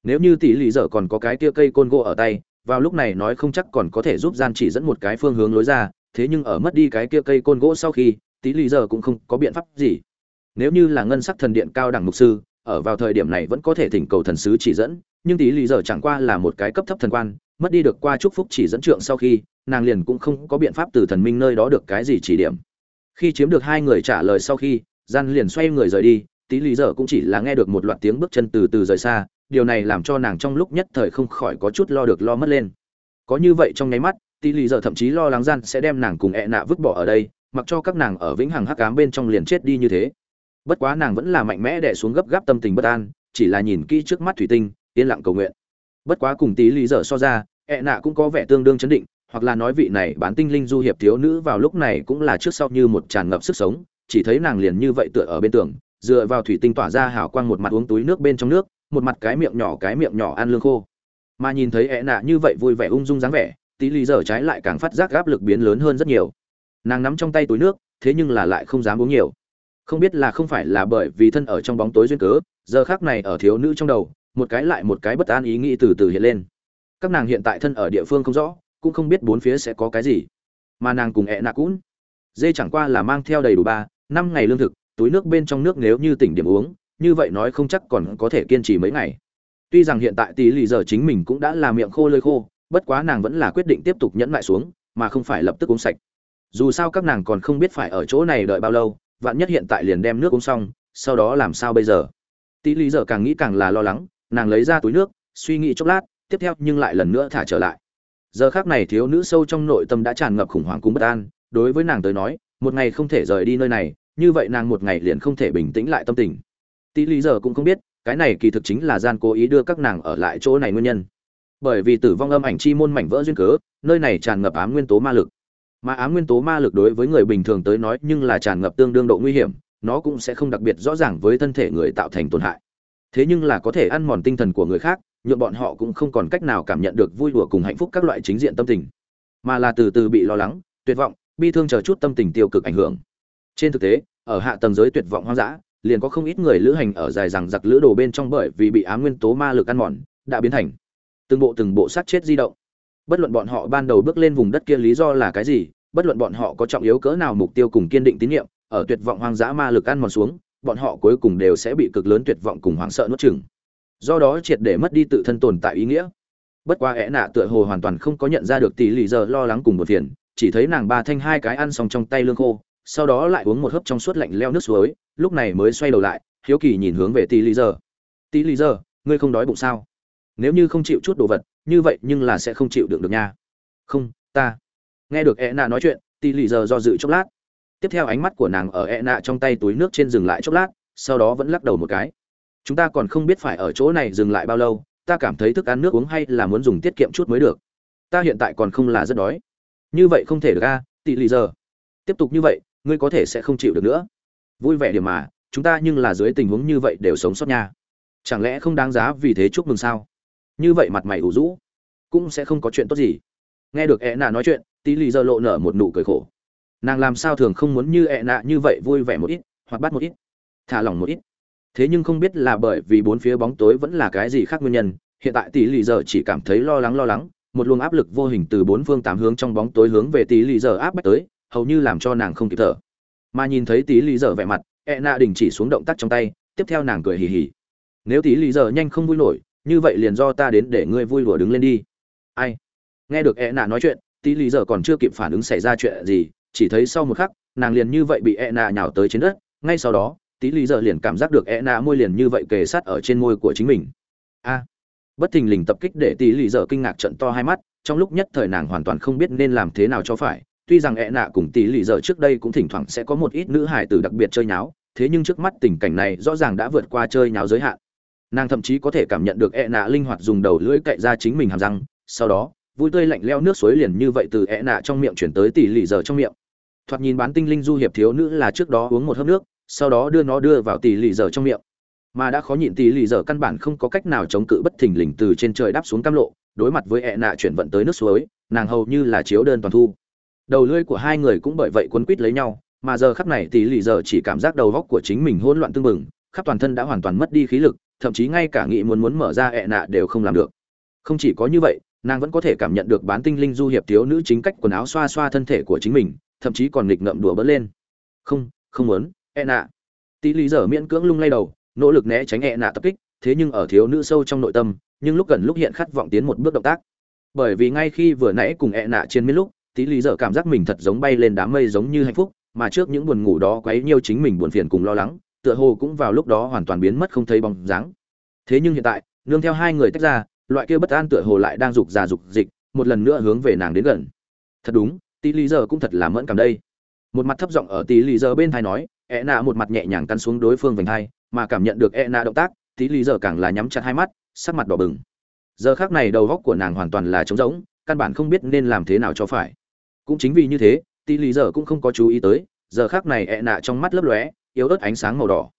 Nếu như tỷ lý giờ còn có cái tia cây côn gỗ ở tay, vào lúc này nói không chắc còn có thể giúp gian chỉ dẫn một cái phương hướng lối ra, thế nhưng ở mất đi cái kia cây côn gỗ sau khi tỷ lý giờ cũng không có biện pháp gì. Nếu như là ngân sắc thần điện cao đẳng mục sư ở vào thời điểm này vẫn có thể thỉnh cầu thần sứ chỉ dẫn, nhưng tỷ lý giờ chẳng qua là một cái cấp thấp thần quan, mất đi được qua chúc phúc chỉ dẫn trượng sau khi, nàng liền cũng không có biện pháp từ thần minh nơi đó được cái gì chỉ điểm. Khi chiếm được hai người trả lời sau khi, gian liền xoay người rời đi, tí lý giờ cũng chỉ là nghe được một loạt tiếng bước chân từ từ rời xa, điều này làm cho nàng trong lúc nhất thời không khỏi có chút lo được lo mất lên. Có như vậy trong nháy mắt, tí lý giờ thậm chí lo lắng gian sẽ đem nàng cùng ẹ nạ vứt bỏ ở đây, mặc cho các nàng ở vĩnh hằng hắc ám bên trong liền chết đi như thế bất quá nàng vẫn là mạnh mẽ đè xuống gấp gáp tâm tình bất an, chỉ là nhìn kỹ trước mắt thủy tinh, yên lặng cầu nguyện. Bất quá cùng tí lý dở so ra ẹ nạ cũng có vẻ tương đương chấn định, hoặc là nói vị này bán tinh linh du hiệp thiếu nữ vào lúc này cũng là trước sau như một tràn ngập sức sống, chỉ thấy nàng liền như vậy tựa ở bên tường, dựa vào thủy tinh tỏa ra hào quang một mặt uống túi nước bên trong nước, một mặt cái miệng nhỏ cái miệng nhỏ ăn lương khô. Mà nhìn thấy ẹ nạ như vậy vui vẻ ung dung dáng vẻ, tí lý dở trái lại càng phát giác áp lực biến lớn hơn rất nhiều. Nàng nắm trong tay túi nước, thế nhưng là lại không dám uống nhiều không biết là không phải là bởi vì thân ở trong bóng tối duyên cớ, giờ khác này ở thiếu nữ trong đầu, một cái lại một cái bất an ý nghĩ từ từ hiện lên. Các nàng hiện tại thân ở địa phương không rõ, cũng không biết bốn phía sẽ có cái gì. Mà nàng cùng ẹ nạ cũn dê chẳng qua là mang theo đầy đủ ba, năm ngày lương thực, túi nước bên trong nước nếu như tỉnh điểm uống, như vậy nói không chắc còn có thể kiên trì mấy ngày. Tuy rằng hiện tại tỷ lì giờ chính mình cũng đã là miệng khô lơi khô, bất quá nàng vẫn là quyết định tiếp tục nhẫn lại xuống, mà không phải lập tức uống sạch. Dù sao các nàng còn không biết phải ở chỗ này đợi bao lâu vạn nhất hiện tại liền đem nước uống xong, sau đó làm sao bây giờ? Tỷ Lý giờ càng nghĩ càng là lo lắng, nàng lấy ra túi nước, suy nghĩ chốc lát, tiếp theo nhưng lại lần nữa thả trở lại. Giờ khác này thiếu nữ sâu trong nội tâm đã tràn ngập khủng hoảng cùng bất an, đối với nàng tới nói, một ngày không thể rời đi nơi này, như vậy nàng một ngày liền không thể bình tĩnh lại tâm tình. Tỷ lý giờ cũng không biết, cái này kỳ thực chính là gian cố ý đưa các nàng ở lại chỗ này nguyên nhân. Bởi vì tử vong âm ảnh chi môn mảnh vỡ duyên cớ, nơi này tràn ngập ám nguyên tố ma lực mà ám nguyên tố ma lực đối với người bình thường tới nói nhưng là tràn ngập tương đương độ nguy hiểm, nó cũng sẽ không đặc biệt rõ ràng với thân thể người tạo thành tổn hại. Thế nhưng là có thể ăn mòn tinh thần của người khác nhuộm bọn họ cũng không còn cách nào cảm nhận được vui đùa cùng hạnh phúc các loại chính diện tâm tình. Mà là từ từ bị lo lắng, tuyệt vọng, bi thương chờ chút tâm tình tiêu cực ảnh hưởng. Trên thực tế, ở hạ tầng giới tuyệt vọng hoang dã, liền có không ít người lữ hành ở dài rằng giặc lữ đồ bên trong bởi vì bị ám nguyên tố ma lực ăn mòn, đã biến thành từng bộ từng bộ sát chết di động bất luận bọn họ ban đầu bước lên vùng đất kia lý do là cái gì, bất luận bọn họ có trọng yếu cỡ nào mục tiêu cùng kiên định tín nhiệm, ở tuyệt vọng hoang dã ma lực ăn mòn xuống, bọn họ cuối cùng đều sẽ bị cực lớn tuyệt vọng cùng hoảng sợ nuốt chửng. Do đó triệt để mất đi tự thân tồn tại ý nghĩa. Bất quá ẽ nạ tựa hồ hoàn toàn không có nhận ra được tỷ lì giờ lo lắng cùng một phiền, chỉ thấy nàng ba thanh hai cái ăn xong trong tay lương khô, sau đó lại uống một hớp trong suốt lạnh leo nước suối, lúc này mới xoay đầu lại, hiếu kỳ nhìn hướng về tỷ lì giờ. Tỷ lì giờ, ngươi không đói bụng sao? Nếu như không chịu chút đồ vật như vậy nhưng là sẽ không chịu đựng được nha. Không, ta. Nghe được e nạ nói chuyện tỷ lì giờ do dự chốc lát. Tiếp theo ánh mắt của nàng ở e nạ trong tay túi nước trên dừng lại chốc lát, sau đó vẫn lắc đầu một cái. Chúng ta còn không biết phải ở chỗ này dừng lại bao lâu, ta cảm thấy thức ăn nước uống hay là muốn dùng tiết kiệm chút mới được. Ta hiện tại còn không là rất đói. Như vậy không thể được a tỷ lì giờ. Tiếp tục như vậy, ngươi có thể sẽ không chịu được nữa. Vui vẻ điểm mà, chúng ta nhưng là dưới tình huống như vậy đều sống sót nha. Chẳng lẽ không đáng giá vì thế chúc mừng sao? Như vậy mặt mày ủ rũ, cũng sẽ không có chuyện tốt gì. Nghe được e ẹ nạ nói chuyện, tí lì giờ lộ nở một nụ cười khổ. Nàng làm sao thường không muốn như e ẹ nạ như vậy vui vẻ một ít, hoặc bắt một ít, thả lỏng một ít. Thế nhưng không biết là bởi vì bốn phía bóng tối vẫn là cái gì khác nguyên nhân, hiện tại tỷ lì giờ chỉ cảm thấy lo lắng lo lắng, một luồng áp lực vô hình từ bốn phương tám hướng trong bóng tối hướng về tỷ lì giờ áp bách tới, hầu như làm cho nàng không kịp thở. Mà nhìn thấy tỷ lì giờ vẻ mặt e ẹ nạ đình chỉ xuống động tác trong tay, tiếp theo nàng cười hì hì. Nếu tỷ lì giờ nhanh không vui nổi như vậy liền do ta đến để ngươi vui đùa đứng lên đi. Ai? Nghe được E nạ nói chuyện, tí lý giờ còn chưa kịp phản ứng xảy ra chuyện gì, chỉ thấy sau một khắc, nàng liền như vậy bị E nạ nhào tới trên đất. Ngay sau đó, tí lý giờ liền cảm giác được e nạ môi liền như vậy kề sát ở trên môi của chính mình. A! Bất thình lình tập kích để tí lý giờ kinh ngạc trận to hai mắt, trong lúc nhất thời nàng hoàn toàn không biết nên làm thế nào cho phải. Tuy rằng e nạ cùng tí lý giờ trước đây cũng thỉnh thoảng sẽ có một ít nữ hải tử đặc biệt chơi nháo, thế nhưng trước mắt tình cảnh này rõ ràng đã vượt qua chơi nháo giới hạn nàng thậm chí có thể cảm nhận được e nạ linh hoạt dùng đầu lưỡi cậy ra chính mình hàm răng, sau đó, vui tươi lạnh leo nước suối liền như vậy từ e nạ trong miệng chuyển tới tỷ lì giờ trong miệng. Thoạt nhìn bán tinh linh du hiệp thiếu nữ là trước đó uống một hớp nước, sau đó đưa nó đưa vào tỷ lì dở trong miệng. Mà đã khó nhịn tỷ lì dở căn bản không có cách nào chống cự bất thình lình từ trên trời đáp xuống cam lộ, đối mặt với ẹ nạ chuyển vận tới nước suối, nàng hầu như là chiếu đơn toàn thu. Đầu lưỡi của hai người cũng bởi vậy quấn quít lấy nhau, mà giờ khắc này tỷ lì dở chỉ cảm giác đầu góc của chính mình hỗn loạn tương bừng, khắp toàn thân đã hoàn toàn mất đi khí lực thậm chí ngay cả nghĩ muốn muốn mở ra ẹ nạ đều không làm được. Không chỉ có như vậy, nàng vẫn có thể cảm nhận được bán tinh linh du hiệp thiếu nữ chính cách quần áo xoa xoa thân thể của chính mình, thậm chí còn nghịch ngợm đùa bớt lên. Không không muốn e nạ. Tỷ lý dở miễn cưỡng lung lay đầu, nỗ lực né tránh e nạ tập kích, thế nhưng ở thiếu nữ sâu trong nội tâm, nhưng lúc gần lúc hiện khát vọng tiến một bước động tác. Bởi vì ngay khi vừa nãy cùng e nạ trên miết lúc tỷ lý dở cảm giác mình thật giống bay lên đám mây giống như hạnh phúc, mà trước những buồn ngủ đó quấy nhiêu chính mình buồn phiền cùng lo lắng tựa hồ cũng vào lúc đó hoàn toàn biến mất không thấy bóng dáng. Thế nhưng hiện tại, nương theo hai người tách ra, loại kia bất an tựa hồ lại đang dục già dục dịch, một lần nữa hướng về nàng đến gần. Thật đúng, Tí lý giờ cũng thật là mẫn cảm đây. Một mặt thấp giọng ở Tí Lý giờ bên tai nói e nạ một mặt nhẹ nhàng cắn xuống đối phương vành thai mà cảm nhận được e nạ động tác, Tí Lý giờ càng là nhắm chặt hai mắt, sắc mặt đỏ bừng. Giờ khắc này đầu óc của nàng hoàn toàn là trống rỗng, căn bản không biết nên làm thế nào cho phải. Cũng chính vì như thế, Tí Lý giờ cũng không có chú ý tới, giờ khắc này e nạ trong mắt lấp lóe yếu ớt ánh sáng màu đỏ.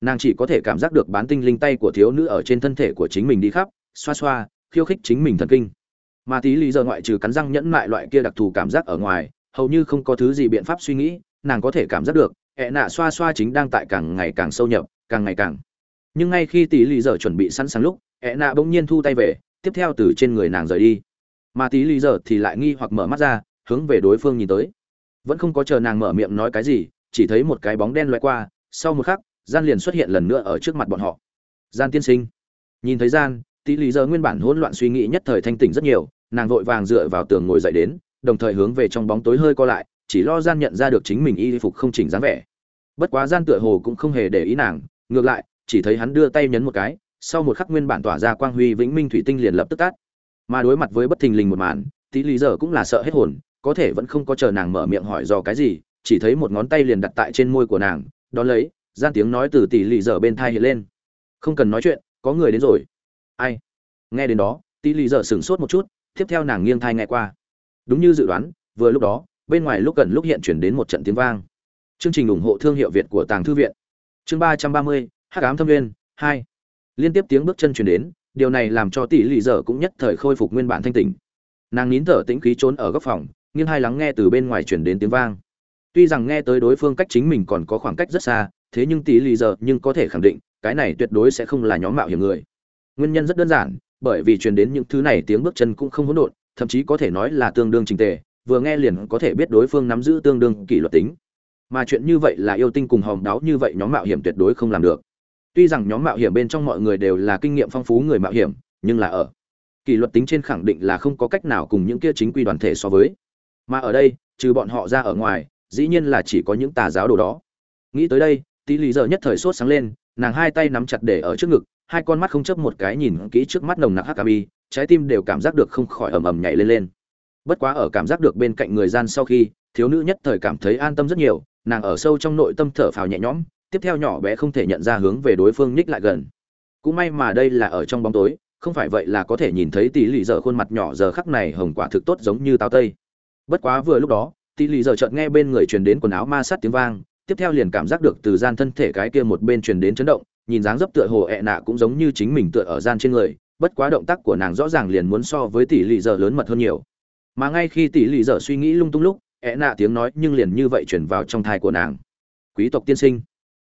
Nàng chỉ có thể cảm giác được bán tinh linh tay của thiếu nữ ở trên thân thể của chính mình đi khắp, xoa xoa, khiêu khích chính mình thần kinh. Mà tí lý giờ ngoại trừ cắn răng nhẫn mại loại kia đặc thù cảm giác ở ngoài, hầu như không có thứ gì biện pháp suy nghĩ, nàng có thể cảm giác được, ẹ nạ xoa xoa chính đang tại càng ngày càng sâu nhập, càng ngày càng. Nhưng ngay khi tí lý giờ chuẩn bị sẵn sàng lúc, ẹ nạ bỗng nhiên thu tay về, tiếp theo từ trên người nàng rời đi. Mà tí lý giờ thì lại nghi hoặc mở mắt ra, hướng về đối phương nhìn tới. Vẫn không có chờ nàng mở miệng nói cái gì chỉ thấy một cái bóng đen loại qua, sau một khắc, gian liền xuất hiện lần nữa ở trước mặt bọn họ. Gian tiên sinh. Nhìn thấy gian tỷ lý giờ nguyên bản hỗn loạn suy nghĩ nhất thời thanh tỉnh rất nhiều, nàng vội vàng dựa vào tường ngồi dậy đến, đồng thời hướng về trong bóng tối hơi co lại, chỉ lo gian nhận ra được chính mình y phục không chỉnh dáng vẻ. Bất quá gian tựa hồ cũng không hề để ý nàng, ngược lại, chỉ thấy hắn đưa tay nhấn một cái, sau một khắc nguyên bản tỏa ra quang huy vĩnh minh thủy tinh liền lập tức tắt. Mà đối mặt với bất thình lình một màn tí lý giờ cũng là sợ hết hồn, có thể vẫn không có chờ nàng mở miệng hỏi do cái gì chỉ thấy một ngón tay liền đặt tại trên môi của nàng, đón lấy, gian tiếng nói từ tỷ lì dở bên thai hiện lên. Không cần nói chuyện, có người đến rồi. Ai? Nghe đến đó, tỷ lì dở sửng sốt một chút, tiếp theo nàng nghiêng thai nghe qua. Đúng như dự đoán, vừa lúc đó, bên ngoài lúc gần lúc hiện chuyển đến một trận tiếng vang. Chương trình ủng hộ thương hiệu việt của tàng thư viện. Chương ba trăm ba mươi, hắc ám thâm viên hai. Liên tiếp tiếng bước chân chuyển đến, điều này làm cho tỷ lì dở cũng nhất thời khôi phục nguyên bản thanh tỉnh. Nàng nín thở tĩnh khí trốn ở góc phòng, nghiêng hai lắng nghe từ bên ngoài chuyển đến tiếng vang tuy rằng nghe tới đối phương cách chính mình còn có khoảng cách rất xa, thế nhưng tỷ lì giờ nhưng có thể khẳng định, cái này tuyệt đối sẽ không là nhóm mạo hiểm người. Nguyên nhân rất đơn giản, bởi vì truyền đến những thứ này tiếng bước chân cũng không hỗn độn, thậm chí có thể nói là tương đương trình tề, vừa nghe liền có thể biết đối phương nắm giữ tương đương kỷ luật tính. Mà chuyện như vậy là yêu tinh cùng hòm đáo như vậy nhóm mạo hiểm tuyệt đối không làm được. Tuy rằng nhóm mạo hiểm bên trong mọi người đều là kinh nghiệm phong phú người mạo hiểm, nhưng là ở kỷ luật tính trên khẳng định là không có cách nào cùng những kia chính quy đoàn thể so với. Mà ở đây, trừ bọn họ ra ở ngoài dĩ nhiên là chỉ có những tà giáo đồ đó. Nghĩ tới đây, tí lý giờ nhất thời sốt sáng lên, nàng hai tay nắm chặt để ở trước ngực, hai con mắt không chấp một cái nhìn kỹ trước mắt nồng nặc hkb trái tim đều cảm giác được không khỏi ầm ầm nhảy lên lên. Bất quá ở cảm giác được bên cạnh người gian sau khi, thiếu nữ nhất thời cảm thấy an tâm rất nhiều, nàng ở sâu trong nội tâm thở phào nhẹ nhõm, tiếp theo nhỏ bé không thể nhận ra hướng về đối phương nhích lại gần. Cũng may mà đây là ở trong bóng tối, không phải vậy là có thể nhìn thấy tỷ lì dở khuôn mặt nhỏ giờ khắc này hồng quả thực tốt giống như táo tây. Bất quá vừa lúc đó tỷ lì dở chợt nghe bên người truyền đến quần áo ma sát tiếng vang, tiếp theo liền cảm giác được từ gian thân thể cái kia một bên truyền đến chấn động, nhìn dáng dấp tựa hồ ẹ nạ cũng giống như chính mình tựa ở gian trên người, bất quá động tác của nàng rõ ràng liền muốn so với tỷ lì dở lớn mật hơn nhiều. Mà ngay khi tỷ lì dở suy nghĩ lung tung lúc, ẹ nạ tiếng nói nhưng liền như vậy chuyển vào trong thai của nàng. Quý tộc tiên sinh,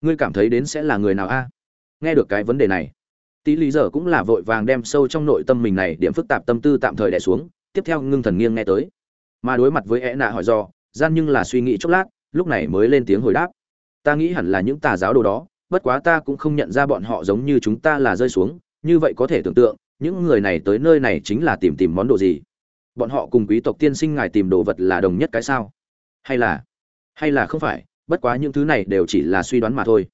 ngươi cảm thấy đến sẽ là người nào a? Nghe được cái vấn đề này tỷ Lệ giờ cũng là vội vàng đem sâu trong nội tâm mình này điểm phức tạp tâm tư tạm thời đè xuống, tiếp theo ngưng thần nghiêng nghe tới mà đối mặt với ẽ nạ hỏi do, gian nhưng là suy nghĩ chốc lát, lúc này mới lên tiếng hồi đáp. Ta nghĩ hẳn là những tà giáo đồ đó, bất quá ta cũng không nhận ra bọn họ giống như chúng ta là rơi xuống, như vậy có thể tưởng tượng, những người này tới nơi này chính là tìm tìm món đồ gì? Bọn họ cùng quý tộc tiên sinh ngài tìm đồ vật là đồng nhất cái sao? Hay là hay là không phải, bất quá những thứ này đều chỉ là suy đoán mà thôi.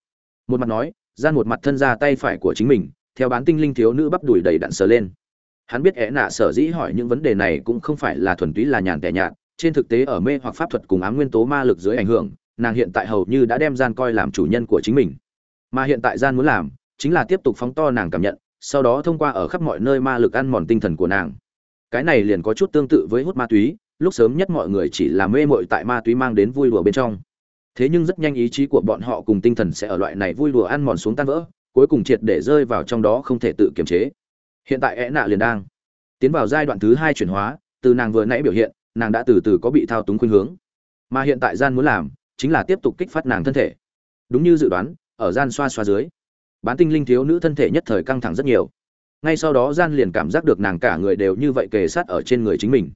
Một mặt nói, gian một mặt thân ra tay phải của chính mình, theo bán tinh linh thiếu nữ bắp đùi đầy đạn sờ lên hắn biết é nạ sở dĩ hỏi những vấn đề này cũng không phải là thuần túy là nhàn tẻ nhạt, trên thực tế ở mê hoặc pháp thuật cùng ám nguyên tố ma lực dưới ảnh hưởng, nàng hiện tại hầu như đã đem gian coi làm chủ nhân của chính mình. Mà hiện tại gian muốn làm, chính là tiếp tục phóng to nàng cảm nhận, sau đó thông qua ở khắp mọi nơi ma lực ăn mòn tinh thần của nàng. Cái này liền có chút tương tự với hút ma túy, lúc sớm nhất mọi người chỉ là mê mội tại ma túy mang đến vui đùa bên trong. Thế nhưng rất nhanh ý chí của bọn họ cùng tinh thần sẽ ở loại này vui đùa ăn mòn xuống tan vỡ, cuối cùng triệt để rơi vào trong đó không thể tự kiềm chế hiện tại é nạ liền đang tiến vào giai đoạn thứ hai chuyển hóa, từ nàng vừa nãy biểu hiện, nàng đã từ từ có bị thao túng khuynh hướng. Mà hiện tại gian muốn làm, chính là tiếp tục kích phát nàng thân thể. Đúng như dự đoán, ở gian xoa xoa dưới, bán tinh linh thiếu nữ thân thể nhất thời căng thẳng rất nhiều. Ngay sau đó gian liền cảm giác được nàng cả người đều như vậy kề sát ở trên người chính mình.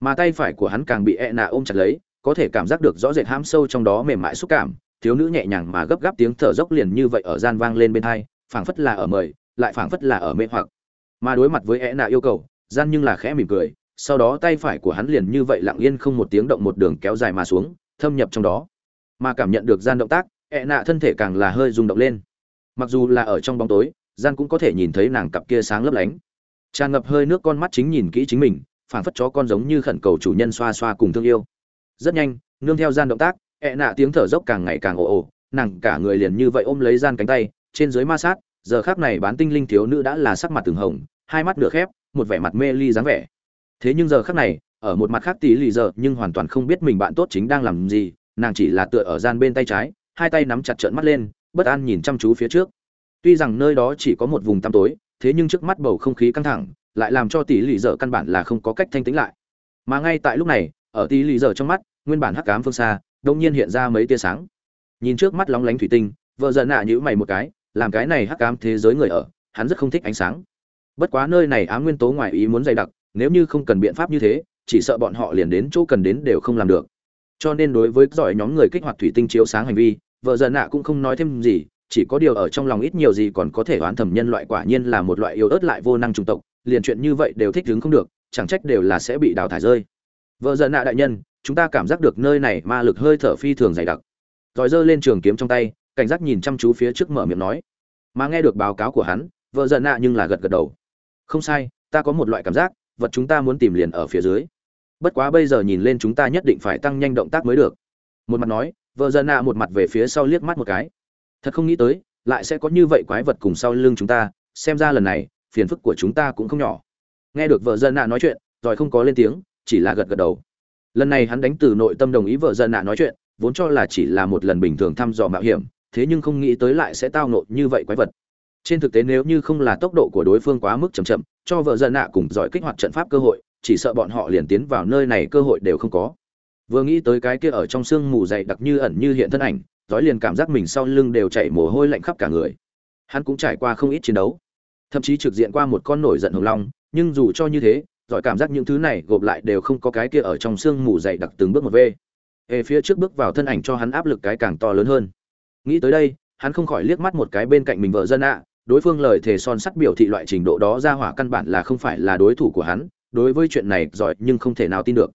Mà tay phải của hắn càng bị e nạ ôm chặt lấy, có thể cảm giác được rõ rệt hãm sâu trong đó mềm mại xúc cảm. Thiếu nữ nhẹ nhàng mà gấp gáp tiếng thở dốc liền như vậy ở gian vang lên bên hai, phảng phất là ở mời, lại phảng phất là ở mê hoặc mà đối mặt với e nạ yêu cầu, gian nhưng là khẽ mỉm cười, sau đó tay phải của hắn liền như vậy lặng yên không một tiếng động một đường kéo dài mà xuống, thâm nhập trong đó. Mà cảm nhận được gian động tác e nạ thân thể càng là hơi rung động lên. Mặc dù là ở trong bóng tối, gian cũng có thể nhìn thấy nàng cặp kia sáng lấp lánh. Tràn ngập hơi nước con mắt chính nhìn kỹ chính mình phản phất chó con giống như khẩn cầu chủ nhân xoa xoa cùng thương yêu. Rất nhanh, nương theo gian động tác ẹ nạ tiếng thở dốc càng ngày càng ồ ồ, nàng cả người liền như vậy ôm lấy gian cánh tay, trên dưới ma sát giờ khác này bán tinh linh thiếu nữ đã là sắc mặt từng hồng, hai mắt nửa khép, một vẻ mặt mê ly dáng vẻ. Thế nhưng giờ khác này, ở một mặt khác tí lì giờ, nhưng hoàn toàn không biết mình bạn tốt chính đang làm gì, nàng chỉ là tựa ở gian bên tay trái, hai tay nắm chặt trợn mắt lên, bất an nhìn chăm chú phía trước. Tuy rằng nơi đó chỉ có một vùng tăm tối, thế nhưng trước mắt bầu không khí căng thẳng, lại làm cho tỷ lì dở căn bản là không có cách thanh tĩnh lại. Mà ngay tại lúc này, ở tỷ lì dở trong mắt, nguyên bản hắc ám phương xa đông nhiên hiện ra mấy tia sáng. Nhìn trước mắt lóng lánh thủy tinh, vợ giận nạ nhữ mày một cái làm cái này hắc ám thế giới người ở, hắn rất không thích ánh sáng. Bất quá nơi này ám nguyên tố ngoài ý muốn dày đặc, nếu như không cần biện pháp như thế, chỉ sợ bọn họ liền đến chỗ cần đến đều không làm được. Cho nên đối với giỏi nhóm người kích hoạt thủy tinh chiếu sáng hành vi, vợ giận nạ cũng không nói thêm gì, chỉ có điều ở trong lòng ít nhiều gì còn có thể oán thầm nhân loại quả nhiên là một loại yếu ớt lại vô năng chủng tộc, liền chuyện như vậy đều thích đứng không được, chẳng trách đều là sẽ bị đào thải rơi. Vợ giận nạ đại nhân, chúng ta cảm giác được nơi này ma lực hơi thở phi thường dày đặc. Rồi giơ lên trường kiếm trong tay cảnh giác nhìn chăm chú phía trước mở miệng nói. Mà nghe được báo cáo của hắn, vợ giận nạ nhưng là gật gật đầu. Không sai, ta có một loại cảm giác, vật chúng ta muốn tìm liền ở phía dưới. Bất quá bây giờ nhìn lên chúng ta nhất định phải tăng nhanh động tác mới được. Một mặt nói, vợ giận nạ một mặt về phía sau liếc mắt một cái. Thật không nghĩ tới, lại sẽ có như vậy quái vật cùng sau lưng chúng ta, xem ra lần này, phiền phức của chúng ta cũng không nhỏ. Nghe được vợ dân nạ nói chuyện, rồi không có lên tiếng, chỉ là gật gật đầu. Lần này hắn đánh từ nội tâm đồng ý vợ dân nạ nói chuyện, vốn cho là chỉ là một lần bình thường thăm dò mạo hiểm thế nhưng không nghĩ tới lại sẽ tao nộ như vậy quái vật. Trên thực tế nếu như không là tốc độ của đối phương quá mức chậm chậm, cho vợ dân nạ cùng giỏi kích hoạt trận pháp cơ hội, chỉ sợ bọn họ liền tiến vào nơi này cơ hội đều không có. Vừa nghĩ tới cái kia ở trong sương mù dày đặc như ẩn như hiện thân ảnh giói liền cảm giác mình sau lưng đều chảy mồ hôi lạnh khắp cả người. Hắn cũng trải qua không ít chiến đấu, thậm chí trực diện qua một con nổi giận hồng long, nhưng dù cho như thế, giỏi cảm giác những thứ này gộp lại đều không có cái kia ở trong xương mù dày đặc từng bước một v ề phía trước bước vào thân ảnh cho hắn áp lực cái càng to lớn hơn nghĩ tới đây, hắn không khỏi liếc mắt một cái bên cạnh mình vợ dân ạ. Đối phương lời thề son sắt biểu thị loại trình độ đó ra hỏa căn bản là không phải là đối thủ của hắn. Đối với chuyện này, giỏi nhưng không thể nào tin được.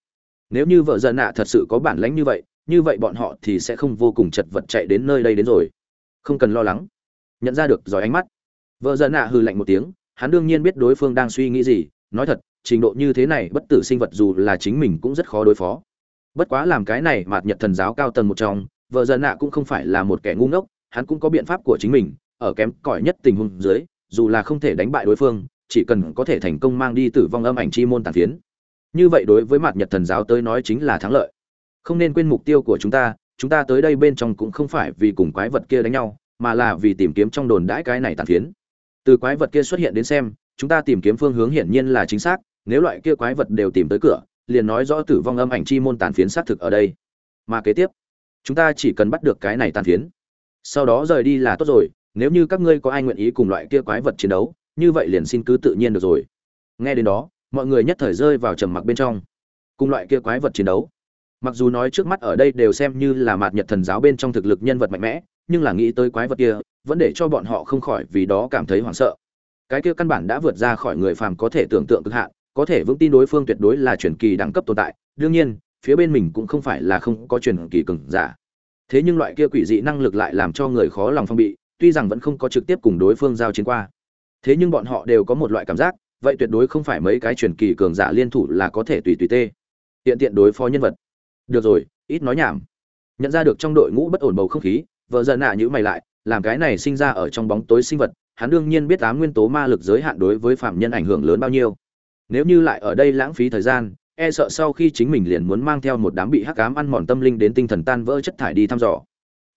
Nếu như vợ dân ạ thật sự có bản lãnh như vậy như vậy bọn họ thì sẽ không vô cùng chật vật chạy đến nơi đây đến rồi. Không cần lo lắng. Nhận ra được giỏi ánh mắt. Vợ dân ạ hừ lạnh một tiếng, hắn đương nhiên biết đối phương đang suy nghĩ gì. Nói thật, trình độ như thế này bất tử sinh vật dù là chính mình cũng rất khó đối phó. Bất quá làm cái này mạt nhật thần giáo cao tầng một trong vợ dân nạ cũng không phải là một kẻ ngu ngốc, hắn cũng có biện pháp của chính mình, ở kém cỏi nhất tình huống dưới, dù là không thể đánh bại đối phương, chỉ cần có thể thành công mang đi tử vong âm ảnh chi môn tàn phiến. Như vậy đối với mặt nhật thần giáo tới nói chính là thắng lợi. Không nên quên mục tiêu của chúng ta chúng ta tới đây bên trong cũng không phải vì cùng quái vật kia đánh nhau, mà là vì tìm kiếm trong đồn đãi cái này tàn phiến. Từ quái vật kia xuất hiện đến xem, chúng ta tìm kiếm phương hướng hiển nhiên là chính xác, nếu loại kia quái vật đều tìm tới cửa, liền nói rõ tử vong âm ảnh chi môn tàn phiến xác thực ở đây. Mà kế tiếp chúng ta chỉ cần bắt được cái này tàn phiến. Sau đó rời đi là tốt rồi, nếu như các ngươi có ai nguyện ý cùng loại kia quái vật chiến đấu, như vậy liền xin cứ tự nhiên được rồi. Nghe đến đó, mọi người nhất thời rơi vào trầm mặc bên trong. Cùng loại kia quái vật chiến đấu. Mặc dù nói trước mắt ở đây đều xem như là mạt nhật thần giáo bên trong thực lực nhân vật mạnh mẽ, nhưng là nghĩ tới quái vật kia, vẫn để cho bọn họ không khỏi vì đó cảm thấy hoảng sợ. Cái kia căn bản đã vượt ra khỏi người phàm có thể tưởng tượng cực hạn, có thể vững tin đối phương tuyệt đối là truyền kỳ đẳng cấp tồn tại. Đương nhiên phía bên mình cũng không phải là không có truyền kỳ cường giả. Thế nhưng loại kia quỷ dị năng lực lại làm cho người khó lòng phong bị, tuy rằng vẫn không có trực tiếp cùng đối phương giao chiến qua. Thế nhưng bọn họ đều có một loại cảm giác, vậy tuyệt đối không phải mấy cái truyền kỳ cường giả liên thủ là có thể tùy tùy tê. Hiện tiện đối phó nhân vật. Được rồi, ít nói nhảm. Nhận ra được trong đội ngũ bất ổn bầu không khí, vợ dần nạ nhữ mày lại, làm cái này sinh ra ở trong bóng tối sinh vật, hắn đương nhiên biết ám nguyên tố ma lực giới hạn đối với phạm nhân ảnh hưởng lớn bao nhiêu. Nếu như lại ở đây lãng phí thời gian e sợ sau khi chính mình liền muốn mang theo một đám bị hắc ám ăn mòn tâm linh đến tinh thần tan vỡ chất thải đi thăm dò.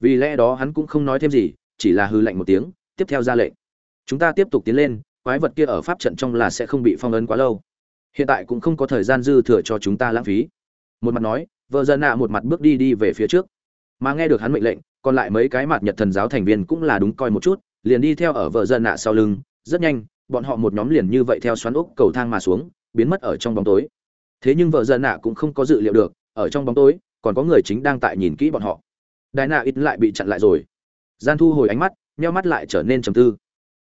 Vì lẽ đó hắn cũng không nói thêm gì, chỉ là hư lạnh một tiếng, tiếp theo ra lệnh. Chúng ta tiếp tục tiến lên, quái vật kia ở pháp trận trong là sẽ không bị phong ấn quá lâu. Hiện tại cũng không có thời gian dư thừa cho chúng ta lãng phí. Một mặt nói, vợ dân nạ một mặt bước đi đi về phía trước. Mà nghe được hắn mệnh lệnh, còn lại mấy cái mặt nhật thần giáo thành viên cũng là đúng coi một chút, liền đi theo ở vợ dân nạ sau lưng. Rất nhanh, bọn họ một nhóm liền như vậy theo xoắn ốc cầu thang mà xuống, biến mất ở trong bóng tối thế nhưng vợ dân nạ cũng không có dự liệu được, ở trong bóng tối, còn có người chính đang tại nhìn kỹ bọn họ. Đại nạ ít lại bị chặn lại rồi. Gian thu hồi ánh mắt meo mắt lại trở nên trầm tư.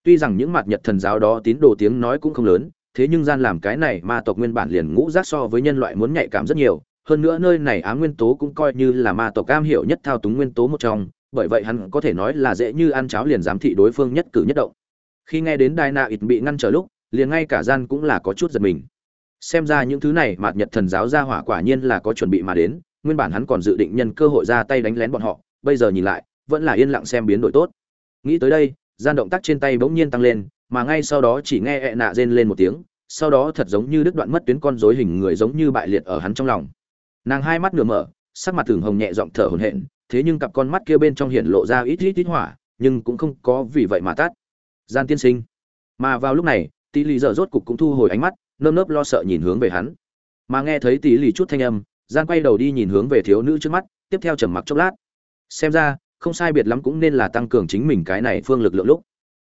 Tuy rằng những mặt nhật thần giáo đó tín đồ tiếng nói cũng không lớn, thế nhưng gian làm cái này ma tộc nguyên bản liền ngũ giác so với nhân loại muốn nhạy cảm rất nhiều. Hơn nữa nơi này á nguyên tố cũng coi như là ma tộc cam hiểu nhất thao túng nguyên tố một trong, bởi vậy hắn có thể nói là dễ như ăn cháo liền giám thị đối phương nhất cử nhất động. Khi nghe đến đai na ít bị ngăn trở lúc, liền ngay cả gian cũng là có chút giật mình xem ra những thứ này mạt nhật thần giáo ra hỏa quả nhiên là có chuẩn bị mà đến, nguyên bản hắn còn dự định nhân cơ hội ra tay đánh lén bọn họ, bây giờ nhìn lại, vẫn là yên lặng xem biến đổi tốt. Nghĩ tới đây, gian động tác trên tay bỗng nhiên tăng lên, mà ngay sau đó chỉ nghe ẹ nạ rên lên một tiếng, sau đó thật giống như đứt đoạn mất tuyến con rối hình người giống như bại liệt ở hắn trong lòng. Nàng hai mắt nửa mở, sắc mặt thường hồng nhẹ giọng thở hổn hển, thế nhưng cặp con mắt kia bên trong hiện lộ ra ít ít ít hỏa, nhưng cũng không có vì vậy mà tắt. Gian tiên sinh. Mà vào lúc này, tỷ lì dở rốt cục cũng thu hồi ánh mắt nơm nớp lo sợ nhìn hướng về hắn. Mà nghe thấy tỷ lì chút thanh âm gian quay đầu đi nhìn hướng về thiếu nữ trước mắt, tiếp theo trầm mặc chốc lát. Xem ra, không sai biệt lắm cũng nên là tăng cường chính mình cái này phương lực lượng lúc.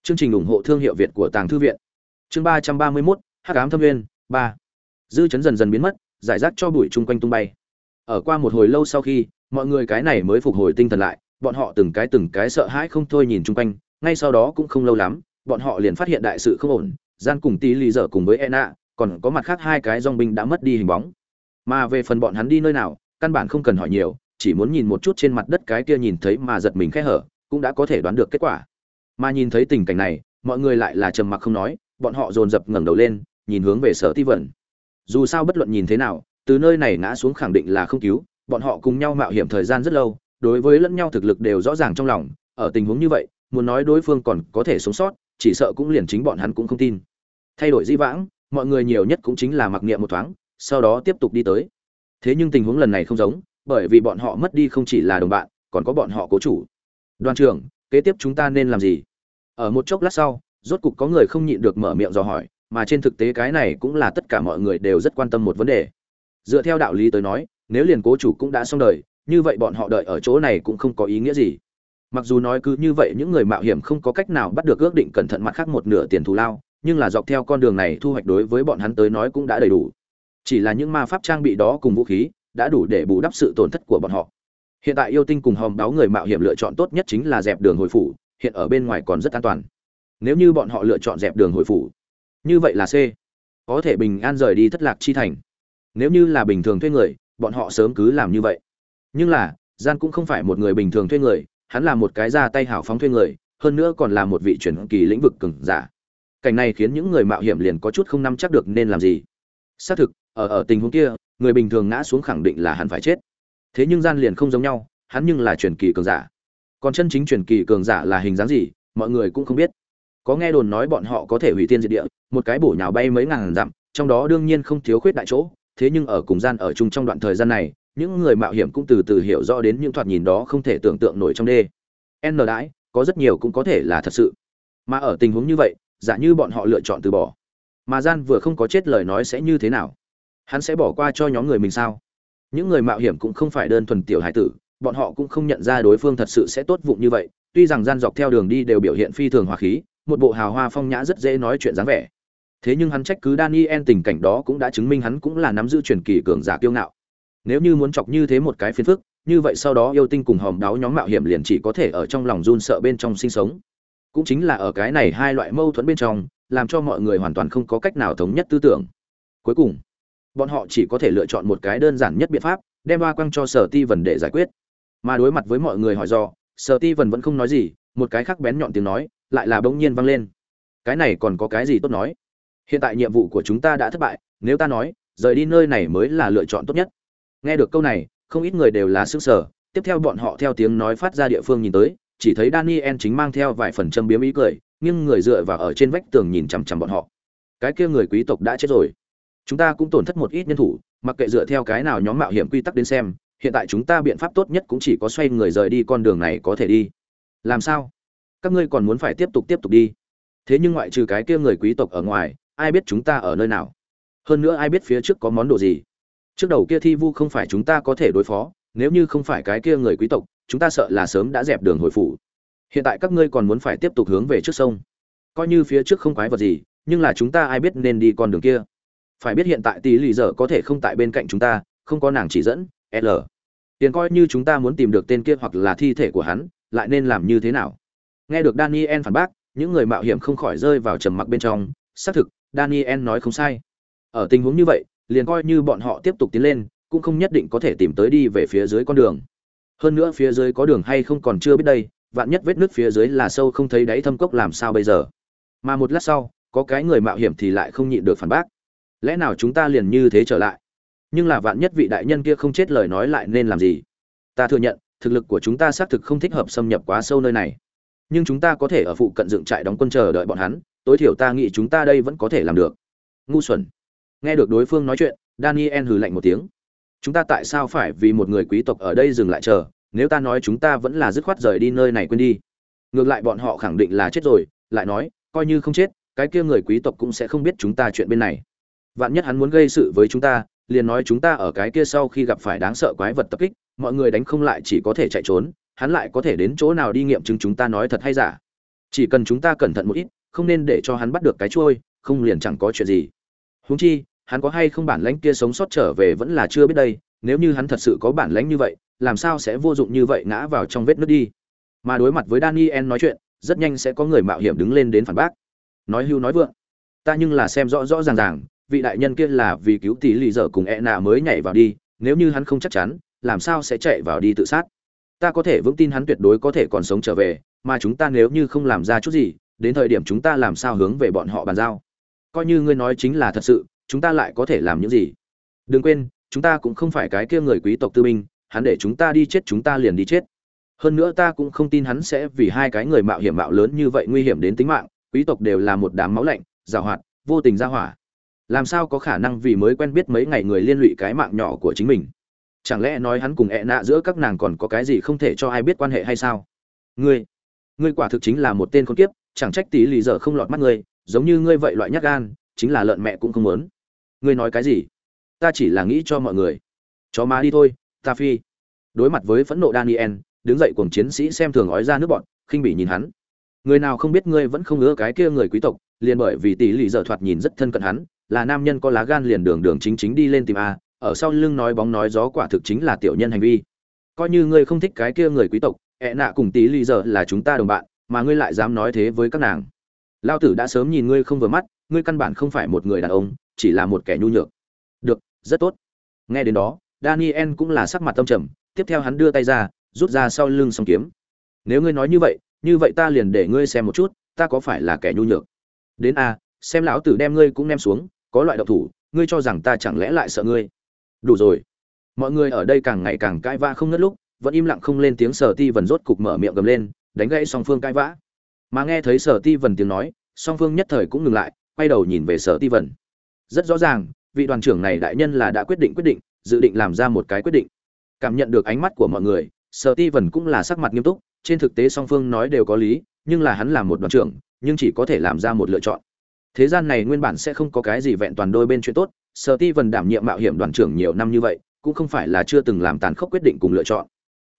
Chương trình ủng hộ thương hiệu việt của tàng thư viện. Chương ba trăm ba mươi mốt, hắc ám thâm viên ba. Dư chấn dần dần biến mất, giải rác cho bụi chung quanh tung bay. Ở qua một hồi lâu sau khi, mọi người cái này mới phục hồi tinh thần lại, bọn họ từng cái từng cái sợ hãi không thôi nhìn chung quanh, ngay sau đó cũng không lâu lắm, bọn họ liền phát hiện đại sự không ổn gian cùng tí lì dở cùng với ena còn có mặt khác hai cái dòng binh đã mất đi hình bóng. Mà về phần bọn hắn đi nơi nào, căn bản không cần hỏi nhiều, chỉ muốn nhìn một chút trên mặt đất cái kia nhìn thấy mà giật mình khẽ hở, cũng đã có thể đoán được kết quả. Mà nhìn thấy tình cảnh này, mọi người lại là trầm mặc không nói, bọn họ dồn dập ngẩng đầu lên, nhìn hướng về sở ti vẩn dù sao bất luận nhìn thế nào, từ nơi này ngã xuống khẳng định là không cứu, bọn họ cùng nhau mạo hiểm thời gian rất lâu, đối với lẫn nhau thực lực đều rõ ràng trong lòng, ở tình huống như vậy, muốn nói đối phương còn có thể sống sót, chỉ sợ cũng liền chính bọn hắn cũng không tin. Thay đổi di vãng mọi người nhiều nhất cũng chính là mặc niệm một thoáng, sau đó tiếp tục đi tới. Thế nhưng tình huống lần này không giống, bởi vì bọn họ mất đi không chỉ là đồng bạn, còn có bọn họ cố chủ. Đoàn trưởng, kế tiếp chúng ta nên làm gì? Ở một chốc lát sau, rốt cục có người không nhịn được mở miệng dò hỏi, mà trên thực tế cái này cũng là tất cả mọi người đều rất quan tâm một vấn đề. Dựa theo đạo lý tới nói, nếu liền cố chủ cũng đã xong đời, như vậy bọn họ đợi ở chỗ này cũng không có ý nghĩa gì. Mặc dù nói cứ như vậy những người mạo hiểm không có cách nào bắt được ước định cẩn thận mặt khác một nửa tiền thù lao nhưng là dọc theo con đường này thu hoạch đối với bọn hắn tới nói cũng đã đầy đủ. Chỉ là những ma pháp trang bị đó cùng vũ khí đã đủ để bù đắp sự tổn thất của bọn họ. Hiện tại yêu tinh cùng hòm đáo người mạo hiểm lựa chọn tốt nhất chính là dẹp đường hồi phủ, hiện ở bên ngoài còn rất an toàn. Nếu như bọn họ lựa chọn dẹp đường hồi phủ, như vậy là c. Có thể bình an rời đi thất lạc chi thành. Nếu như là bình thường thuê người, bọn họ sớm cứ làm như vậy. Nhưng là, gian cũng không phải một người bình thường thuê người, hắn là một cái ra tay hảo phóng thuê người, hơn nữa còn là một vị truyền kỳ lĩnh vực cường giả cảnh này khiến những người mạo hiểm liền có chút không nắm chắc được nên làm gì. Xác thực, ở ở tình huống kia, người bình thường ngã xuống khẳng định là hắn phải chết. Thế nhưng gian liền không giống nhau, hắn nhưng là truyền kỳ cường giả. Còn chân chính truyền kỳ cường giả là hình dáng gì, mọi người cũng không biết. Có nghe đồn nói bọn họ có thể hủy tiên diệt địa, một cái bổ nhào bay mấy ngàn dặm, trong đó đương nhiên không thiếu khuyết đại chỗ. Thế nhưng ở cùng gian ở chung trong đoạn thời gian này, những người mạo hiểm cũng từ từ hiểu rõ đến những thoạt nhìn đó không thể tưởng tượng nổi trong đê. N đãi, có rất nhiều cũng có thể là thật sự. Mà ở tình huống như vậy giả như bọn họ lựa chọn từ bỏ. Mà gian vừa không có chết lời nói sẽ như thế nào? Hắn sẽ bỏ qua cho nhóm người mình sao? Những người mạo hiểm cũng không phải đơn thuần tiểu hải tử, bọn họ cũng không nhận ra đối phương thật sự sẽ tốt vụng như vậy. Tuy rằng gian dọc theo đường đi đều biểu hiện phi thường hòa khí, một bộ hào hoa phong nhã rất dễ nói chuyện dáng vẻ. Thế nhưng hắn trách cứ daniel tình cảnh đó cũng đã chứng minh hắn cũng là nắm giữ truyền kỳ cường giả kiêu ngạo. Nếu như muốn chọc như thế một cái phiền phức, như vậy sau đó yêu tinh cùng hòm đáo nhóm mạo hiểm liền chỉ có thể ở trong lòng run sợ bên trong sinh sống cũng chính là ở cái này hai loại mâu thuẫn bên trong, làm cho mọi người hoàn toàn không có cách nào thống nhất tư tưởng. Cuối cùng, bọn họ chỉ có thể lựa chọn một cái đơn giản nhất biện pháp, đem ba quăng cho sở ti vần để giải quyết. Mà đối mặt với mọi người hỏi do, sở ti vần vẫn không nói gì, một cái khác bén nhọn tiếng nói, lại là bỗng nhiên vang lên. Cái này còn có cái gì tốt nói? Hiện tại nhiệm vụ của chúng ta đã thất bại, nếu ta nói, rời đi nơi này mới là lựa chọn tốt nhất. Nghe được câu này, không ít người đều là sức sở tiếp theo bọn họ theo tiếng nói phát ra địa phương nhìn tới chỉ thấy daniel chính mang theo vài phần châm biếm ý cười nhưng người dựa vào ở trên vách tường nhìn chằm chằm bọn họ. Cái kia người quý tộc đã chết rồi. Chúng ta cũng tổn thất một ít nhân thủ, mặc kệ dựa theo cái nào nhóm mạo hiểm quy tắc đến xem, hiện tại chúng ta biện pháp tốt nhất cũng chỉ có xoay người rời đi con đường này có thể đi. Làm sao? Các ngươi còn muốn phải tiếp tục tiếp tục đi. Thế nhưng ngoại trừ cái kia người quý tộc ở ngoài, ai biết chúng ta ở nơi nào? Hơn nữa ai biết phía trước có món đồ gì? Trước đầu kia thi vu không phải chúng ta có thể đối phó, nếu như không phải cái kia người quý tộc chúng ta sợ là sớm đã dẹp đường hồi phủ. Hiện tại các ngươi còn muốn phải tiếp tục hướng về trước sông. Coi như phía trước không quái vật gì, nhưng là chúng ta ai biết nên đi con đường kia? Phải biết hiện tại tỷ lì dở có thể không tại bên cạnh chúng ta, không có nàng chỉ dẫn, l. Tiền coi như chúng ta muốn tìm được tên kia hoặc là thi thể của hắn, lại nên làm như thế nào? Nghe được daniel phản bác, những người mạo hiểm không khỏi rơi vào trầm mặc bên trong. Xác thực, daniel nói không sai. Ở tình huống như vậy, liền coi như bọn họ tiếp tục tiến lên, cũng không nhất định có thể tìm tới đi về phía dưới con đường hơn nữa phía dưới có đường hay không còn chưa biết đây, vạn nhất vết nước phía dưới là sâu không thấy đáy thâm cốc làm sao bây giờ? Mà một lát sau, có cái người mạo hiểm thì lại không nhịn được phản bác. Lẽ nào chúng ta liền như thế trở lại? Nhưng là vạn nhất vị đại nhân kia không chết lời nói lại nên làm gì? Ta thừa nhận, thực lực của chúng ta xác thực không thích hợp xâm nhập quá sâu nơi này. Nhưng chúng ta có thể ở phụ cận dựng trại đóng quân chờ đợi bọn hắn, tối thiểu ta nghĩ chúng ta đây vẫn có thể làm được. Ngu xuẩn. Nghe được đối phương nói chuyện, daniel hừ lạnh một tiếng chúng ta tại sao phải vì một người quý tộc ở đây dừng lại chờ? Nếu ta nói chúng ta vẫn là dứt khoát rời đi nơi này quên đi. Ngược lại bọn họ khẳng định là chết rồi, lại nói, coi như không chết, cái kia người quý tộc cũng sẽ không biết chúng ta chuyện bên này. Vạn nhất hắn muốn gây sự với chúng ta, liền nói chúng ta ở cái kia sau khi gặp phải đáng sợ quái vật tập kích, mọi người đánh không lại chỉ có thể chạy trốn, hắn lại có thể đến chỗ nào đi nghiệm chứng chúng ta nói thật hay giả? Chỉ cần chúng ta cẩn thận một ít, không nên để cho hắn bắt được cái trôi không liền chẳng có chuyện gì. Huống chi hắn có hay không bản lãnh kia sống sót trở về vẫn là chưa biết đây, nếu như hắn thật sự có bản lãnh như vậy, làm sao sẽ vô dụng như vậy ngã vào trong vết nước đi? Mà đối mặt với daniel nói chuyện, rất nhanh sẽ có người mạo hiểm đứng lên đến phản bác. Nói hưu nói vượng, ta nhưng là xem rõ rõ ràng ràng, vị đại nhân kia là vì cứu tỷ lì dở cùng e nạ mới nhảy vào đi, nếu như hắn không chắc chắn, làm sao sẽ chạy vào đi tự sát? Ta có thể vững tin hắn tuyệt đối có thể còn sống trở về, mà chúng ta nếu như không làm ra chút gì, đến thời điểm chúng ta làm sao hướng về bọn họ bàn giao? Coi như ngươi nói chính là thật sự chúng ta lại có thể làm những gì? Đừng quên, chúng ta cũng không phải cái kia người quý tộc tư binh, hắn để chúng ta đi chết, chúng ta liền đi chết. Hơn nữa ta cũng không tin hắn sẽ vì hai cái người mạo hiểm mạo lớn như vậy nguy hiểm đến tính mạng, quý tộc đều là một đám máu lạnh giảo hoạt, vô tình ra hỏa. Làm sao có khả năng vì mới quen biết mấy ngày người liên lụy cái mạng nhỏ của chính mình? Chẳng lẽ nói hắn cùng ẹ nạ giữa các nàng còn có cái gì không thể cho ai biết quan hệ hay sao? Ngươi ngươi quả thực chính là một tên con kiếp, chẳng trách tí lì giờ không lọt mắt ngươi, giống như ngươi vậy loại nhát gan, chính là lợn mẹ cũng không muốn ngươi nói cái gì? Ta chỉ là nghĩ cho mọi người. Chó má đi thôi, ta phi. Đối mặt với phẫn nộ daniel, đứng dậy cùng chiến sĩ xem thường ói ra nước bọn, khinh bỉ nhìn hắn. Người nào không biết ngươi vẫn không ngứa cái kia người quý tộc, liền bởi vì tỷ lì dở thoạt nhìn rất thân cận hắn, là nam nhân có lá gan liền đường đường chính chính đi lên tìm a, ở sau lưng nói bóng nói gió quả thực chính là tiểu nhân hành vi. Coi như ngươi không thích cái kia người quý tộc, ẹ nạ cùng tỷ lì dở là chúng ta đồng bạn, mà ngươi lại dám nói thế với các nàng. Lao tử đã sớm nhìn ngươi không vừa mắt, ngươi căn bản không phải một người đàn ông chỉ là một kẻ nhu nhược. Được, rất tốt. Nghe đến đó, daniel cũng là sắc mặt tâm trầm, tiếp theo hắn đưa tay ra, rút ra sau lưng song kiếm. Nếu ngươi nói như vậy như vậy ta liền để ngươi xem một chút, ta có phải là kẻ nhu nhược? Đến a, xem lão tử đem ngươi cũng đem xuống, có loại độc thủ, ngươi cho rằng ta chẳng lẽ lại sợ ngươi? Đủ rồi. Mọi người ở đây càng ngày càng cãi vã không ngớt lúc, vẫn im lặng không lên tiếng sở ti vần rốt cục mở miệng gầm lên, đánh gãy song phương cãi vã. Mà nghe thấy sở ti vần tiếng nói, song phương nhất thời cũng ngừng lại, quay đầu nhìn về sở ti vần rất rõ ràng, vị đoàn trưởng này đại nhân là đã quyết định quyết định, dự định làm ra một cái quyết định. Cảm nhận được ánh mắt của mọi người sở ti vần cũng là sắc mặt nghiêm túc, trên thực tế song phương nói đều có lý, nhưng là hắn là một đoàn trưởng, nhưng chỉ có thể làm ra một lựa chọn. Thế gian này nguyên bản sẽ không có cái gì vẹn toàn đôi bên chuyện tốt sở ti vần đảm nhiệm mạo hiểm đoàn trưởng nhiều năm như vậy, cũng không phải là chưa từng làm tàn khốc quyết định cùng lựa chọn.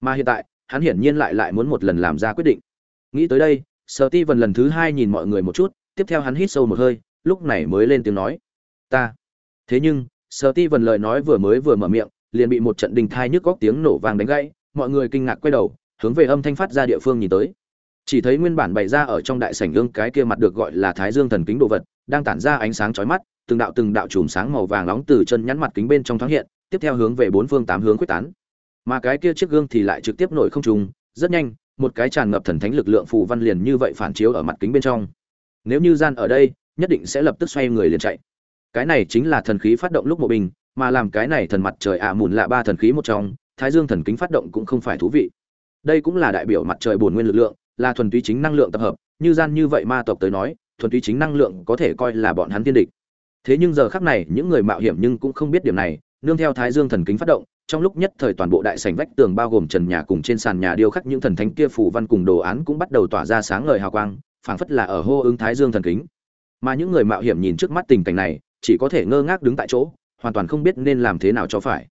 Mà hiện tại, hắn hiển nhiên lại lại muốn một lần làm ra quyết định. Nghĩ tới đây sở ti vần lần thứ hai nhìn mọi người một chút, tiếp theo hắn hít sâu một hơi, lúc này mới lên tiếng nói ta. Thế nhưng, sở ti vần lời nói vừa mới vừa mở miệng, liền bị một trận đình thai nhức góc tiếng nổ vang đánh gãy, mọi người kinh ngạc quay đầu, hướng về âm thanh phát ra địa phương nhìn tới. Chỉ thấy nguyên bản bày ra ở trong đại sảnh gương cái kia mặt được gọi là thái dương thần kính đồ vật, đang tản ra ánh sáng chói mắt, từng đạo từng đạo chùm sáng màu vàng nóng từ chân nhắn mặt kính bên trong thoáng hiện, tiếp theo hướng về bốn phương tám hướng quyết tán. Mà cái kia chiếc gương thì lại trực tiếp nổi không trùng, rất nhanh, một cái tràn ngập thần thánh lực lượng phù văn liền như vậy phản chiếu ở mặt kính bên trong. Nếu như gian ở đây, nhất định sẽ lập tức xoay người liền chạy cái này chính là thần khí phát động lúc mộ bình, mà làm cái này thần mặt trời ạ à mùn là ba thần khí một trong, thái dương thần kính phát động cũng không phải thú vị. Đây cũng là đại biểu mặt trời bổn nguyên lực lượng, là thuần túy chính năng lượng tập hợp, như gian như vậy ma tộc tới nói, thuần túy chính năng lượng có thể coi là bọn hắn tiên địch. Thế nhưng giờ khắc này, những người mạo hiểm nhưng cũng không biết điểm này, nương theo thái dương thần kính phát động, trong lúc nhất thời toàn bộ đại sảnh vách tường bao gồm trần nhà cùng trên sàn nhà điêu khắc những thần thánh kia phủ văn cùng đồ án cũng bắt đầu tỏa ra sáng ngời hào quang, phảng phất là ở hô ứng thái dương thần kính. Mà những người mạo hiểm nhìn trước mắt tình cảnh này chỉ có thể ngơ ngác đứng tại chỗ, hoàn toàn không biết nên làm thế nào cho phải.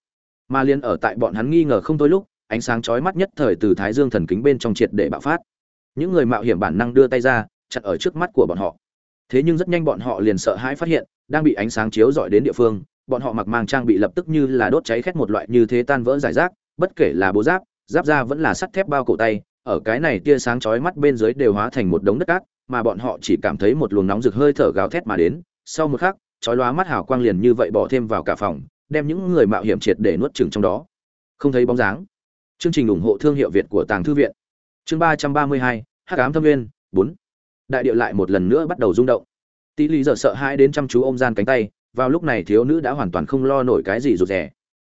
Mà liên ở tại bọn hắn nghi ngờ không thôi lúc, ánh sáng chói mắt nhất thời từ thái dương thần kính bên trong triệt để bạo phát. Những người mạo hiểm bản năng đưa tay ra, chặn ở trước mắt của bọn họ. Thế nhưng rất nhanh bọn họ liền sợ hãi phát hiện, đang bị ánh sáng chiếu rọi đến địa phương, bọn họ mặc mang trang bị lập tức như là đốt cháy khét một loại như thế tan vỡ giải rác, bất kể là bố giáp giáp da vẫn là sắt thép bao cổ tay, ở cái này tia sáng chói mắt bên dưới đều hóa thành một đống đất cát, mà bọn họ chỉ cảm thấy một luồng nóng rực hơi thở gào thét mà đến. Sau một khắc chói lóa mắt hào quang liền như vậy bỏ thêm vào cả phòng, đem những người mạo hiểm triệt để nuốt chửng trong đó. Không thấy bóng dáng. Chương trình ủng hộ thương hiệu việt của tàng thư viện. Chương ba trăm ba mươi hai, hắc ám thâm Nguyên, bốn. Đại địa lại một lần nữa bắt đầu rung động. Tỷ lý giờ sợ hãi đến chăm chú ôm gian cánh tay, vào lúc này thiếu nữ đã hoàn toàn không lo nổi cái gì rụt rè.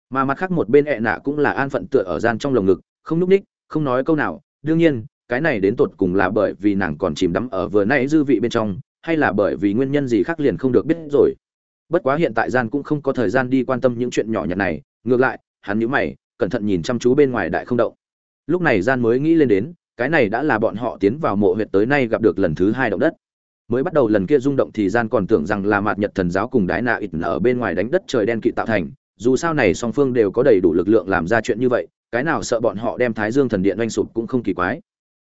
Mà mặt khác một bên ẹ nạ cũng là an phận tựa ở gian trong lồng ngực, không núp ních, không nói câu nào. Đương nhiên, cái này đến tột cùng là bởi vì nàng còn chìm đắm ở vừa nãy dư vị bên trong hay là bởi vì nguyên nhân gì khác liền không được biết rồi. Bất quá hiện tại gian cũng không có thời gian đi quan tâm những chuyện nhỏ nhặt này, ngược lại, hắn nhíu mày, cẩn thận nhìn chăm chú bên ngoài đại không động. Lúc này gian mới nghĩ lên đến, cái này đã là bọn họ tiến vào mộ huyệt tới nay gặp được lần thứ hai động đất. Mới bắt đầu lần kia rung động thì gian còn tưởng rằng là mạt nhật thần giáo cùng đái nạ ít ở bên ngoài đánh đất trời đen kỵ tạo thành, dù sao này song phương đều có đầy đủ lực lượng làm ra chuyện như vậy, cái nào sợ bọn họ đem thái dương thần điện oanh sụp cũng không kỳ quái.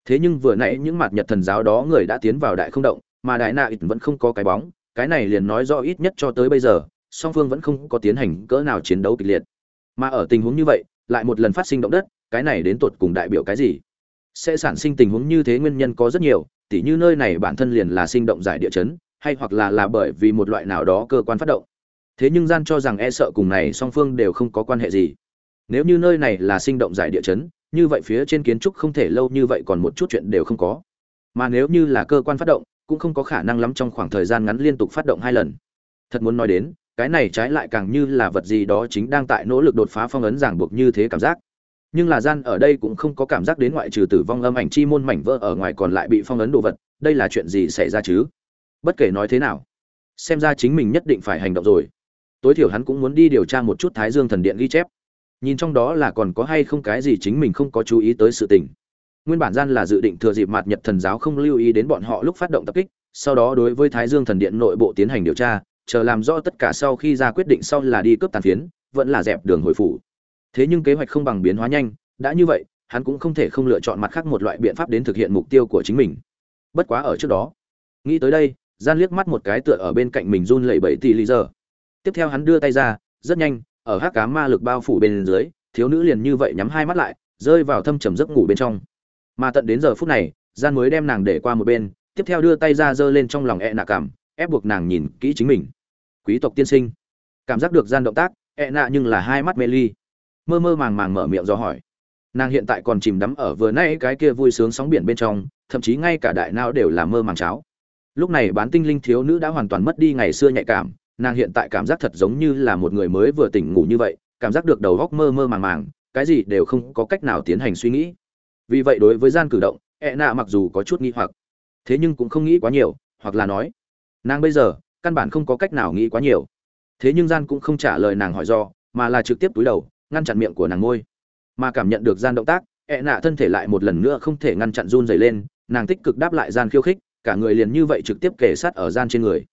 Thế nhưng vừa nãy những mạt nhật thần giáo đó người đã tiến vào đại không động mà đại nạ ít vẫn không có cái bóng, cái này liền nói rõ ít nhất cho tới bây giờ, song phương vẫn không có tiến hành cỡ nào chiến đấu kịch liệt. Mà ở tình huống như vậy, lại một lần phát sinh động đất, cái này đến tột cùng đại biểu cái gì? Sẽ sản sinh tình huống như thế nguyên nhân có rất nhiều, tỉ như nơi này bản thân liền là sinh động giải địa chấn, hay hoặc là là bởi vì một loại nào đó cơ quan phát động. Thế nhưng gian cho rằng e sợ cùng này song phương đều không có quan hệ gì. Nếu như nơi này là sinh động giải địa chấn, như vậy phía trên kiến trúc không thể lâu như vậy còn một chút chuyện đều không có. Mà nếu như là cơ quan phát động cũng không có khả năng lắm trong khoảng thời gian ngắn liên tục phát động hai lần. Thật muốn nói đến, cái này trái lại càng như là vật gì đó chính đang tại nỗ lực đột phá phong ấn ràng buộc như thế cảm giác. Nhưng là gian ở đây cũng không có cảm giác đến ngoại trừ tử vong âm ảnh chi môn mảnh vỡ ở ngoài còn lại bị phong ấn đồ vật, đây là chuyện gì xảy ra chứ? Bất kể nói thế nào, xem ra chính mình nhất định phải hành động rồi. Tối thiểu hắn cũng muốn đi điều tra một chút thái dương thần điện ghi chép. Nhìn trong đó là còn có hay không cái gì chính mình không có chú ý tới sự tình nguyên bản gian là dự định thừa dịp mặt nhật thần giáo không lưu ý đến bọn họ lúc phát động tập kích, sau đó đối với thái dương thần điện nội bộ tiến hành điều tra, chờ làm rõ tất cả sau khi ra quyết định sau là đi cướp tàn phiến, vẫn là dẹp đường hồi phủ. Thế nhưng kế hoạch không bằng biến hóa nhanh, đã như vậy, hắn cũng không thể không lựa chọn mặt khác một loại biện pháp đến thực hiện mục tiêu của chính mình. Bất quá ở trước đó, nghĩ tới đây, gian liếc mắt một cái tựa ở bên cạnh mình run lẩy bẩy tỷ lý giờ. Tiếp theo hắn đưa tay ra, rất nhanh, ở hắc cá ma lực bao phủ bên dưới, thiếu nữ liền như vậy nhắm hai mắt lại, rơi vào thâm trầm giấc ngủ bên trong mà tận đến giờ phút này, gian mới đem nàng để qua một bên, tiếp theo đưa tay ra giơ lên trong lòng e nạ cảm, ép buộc nàng nhìn kỹ chính mình. Quý tộc tiên sinh. Cảm giác được gian động tác e nạ nhưng là hai mắt mê ly. Mơ mơ màng màng mở miệng do hỏi. Nàng hiện tại còn chìm đắm ở vừa nay cái kia vui sướng sóng biển bên trong, thậm chí ngay cả đại não đều là mơ màng cháo. Lúc này bán tinh linh thiếu nữ đã hoàn toàn mất đi ngày xưa nhạy cảm, nàng hiện tại cảm giác thật giống như là một người mới vừa tỉnh ngủ như vậy, cảm giác được đầu góc mơ mơ màng màng, cái gì đều không có cách nào tiến hành suy nghĩ vì vậy đối với gian cử động e ẹ nạ mặc dù có chút nghi hoặc, thế nhưng cũng không nghĩ quá nhiều, hoặc là nói, nàng bây giờ căn bản không có cách nào nghĩ quá nhiều. Thế nhưng gian cũng không trả lời nàng hỏi do, mà là trực tiếp túi đầu, ngăn chặn miệng của nàng ngôi. Mà cảm nhận được gian động tác e ẹ nạ thân thể lại một lần nữa không thể ngăn chặn run dày lên, nàng tích cực đáp lại gian khiêu khích, cả người liền như vậy trực tiếp kể sát ở gian trên người.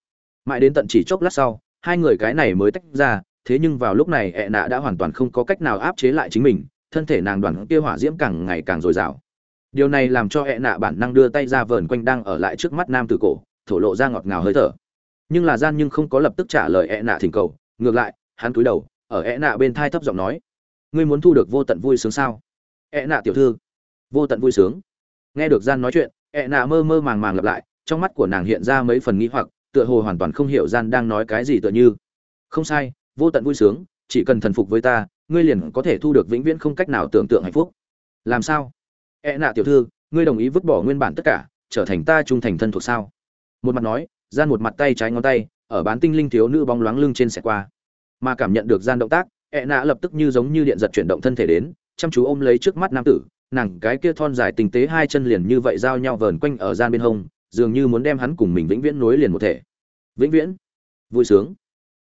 Mãi đến tận chỉ chốc lát sau, hai người cái này mới tách ra, thế nhưng vào lúc này e ẹ nạ đã hoàn toàn không có cách nào áp chế lại chính mình thân thể nàng đoàn kia hỏa diễm càng ngày càng dồi dào. Điều này làm cho ẹ nạ bản năng đưa tay ra vờn quanh đang ở lại trước mắt nam tử cổ, thổ lộ ra ngọt ngào hơi thở. Nhưng là gian nhưng không có lập tức trả lời ẹ nạ thỉnh cầu, ngược lại, hắn cúi đầu, ở ẹ nạ bên thai thấp giọng nói, ngươi muốn thu được vô tận vui sướng sao? Ẹ nạ tiểu thư, vô tận vui sướng. Nghe được gian nói chuyện ẹ nạ mơ mơ màng màng lặp lại, trong mắt của nàng hiện ra mấy phần nghi hoặc, tựa hồ hoàn toàn không hiểu gian đang nói cái gì tựa như. Không sai, vô tận vui sướng, chỉ cần thần phục với ta ngươi liền có thể thu được vĩnh viễn không cách nào tưởng tượng hạnh phúc. Làm sao? E nạ tiểu thư, ngươi đồng ý vứt bỏ nguyên bản tất cả, trở thành ta trung thành thân thuộc sao? Một mặt nói, gian một mặt tay trái ngón tay, ở bán tinh linh thiếu nữ bóng loáng lưng trên xe qua. Mà cảm nhận được gian động tác e nạ lập tức như giống như điện giật chuyển động thân thể đến, chăm chú ôm lấy trước mắt nam tử, nàng cái kia thon dài tinh tế hai chân liền như vậy giao nhau vờn quanh ở gian bên hông, dường như muốn đem hắn cùng mình vĩnh viễn nối liền một thể. Vĩnh viễn. Vui sướng.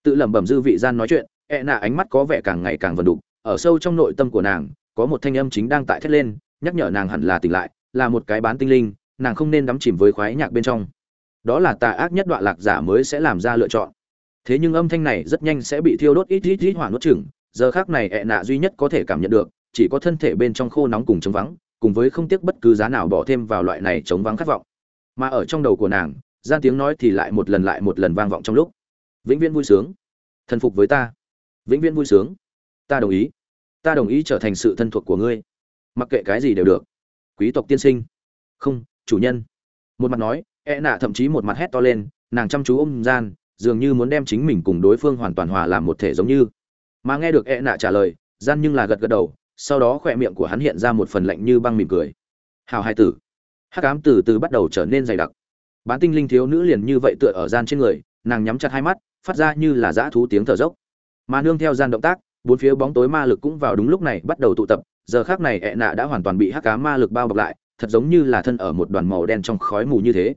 Tự lẩm bẩm dư vị gian nói chuyện e nạ ánh mắt có vẻ càng ngày càng vần đục, ở sâu trong nội tâm của nàng, có một thanh âm chính đang tại thét lên, nhắc nhở nàng hẳn là tỉnh lại, là một cái bán tinh linh, nàng không nên đắm chìm với khoái nhạc bên trong. Đó là tà ác nhất đoạn lạc giả mới sẽ làm ra lựa chọn. Thế nhưng âm thanh này rất nhanh sẽ bị thiêu đốt ít ít ít hỏa nuốt chừng giờ khác này e ẹ nạ duy nhất có thể cảm nhận được, chỉ có thân thể bên trong khô nóng cùng chống vắng, cùng với không tiếc bất cứ giá nào bỏ thêm vào loại này chống vắng khát vọng. Mà ở trong đầu của nàng, gian tiếng nói thì lại một lần lại một lần vang vọng trong lúc. Vĩnh viễn vui sướng. Thần phục với ta vĩnh viễn vui sướng. Ta đồng ý. Ta đồng ý trở thành sự thân thuộc của ngươi. Mặc kệ cái gì đều được. Quý tộc tiên sinh. Không, chủ nhân. Một mặt nói e nạ thậm chí một mặt hét to lên, nàng chăm chú ôm gian, dường như muốn đem chính mình cùng đối phương hoàn toàn hòa làm một thể giống như. Mà nghe được e nạ trả lời, gian nhưng là gật gật đầu, sau đó khỏe miệng của hắn hiện ra một phần lạnh như băng mỉm cười. Hào hai tử. Hắc ám từ từ bắt đầu trở nên dày đặc. Bán tinh linh thiếu nữ liền như vậy tựa ở gian trên người, nàng nhắm chặt hai mắt, phát ra như là dã thú tiếng thở dốc mà nương theo gian động tác, bốn phía bóng tối ma lực cũng vào đúng lúc này bắt đầu tụ tập, giờ khác này ẹ nạ đã hoàn toàn bị hắc cá ma lực bao bọc lại, thật giống như là thân ở một đoàn màu đen trong khói mù như thế.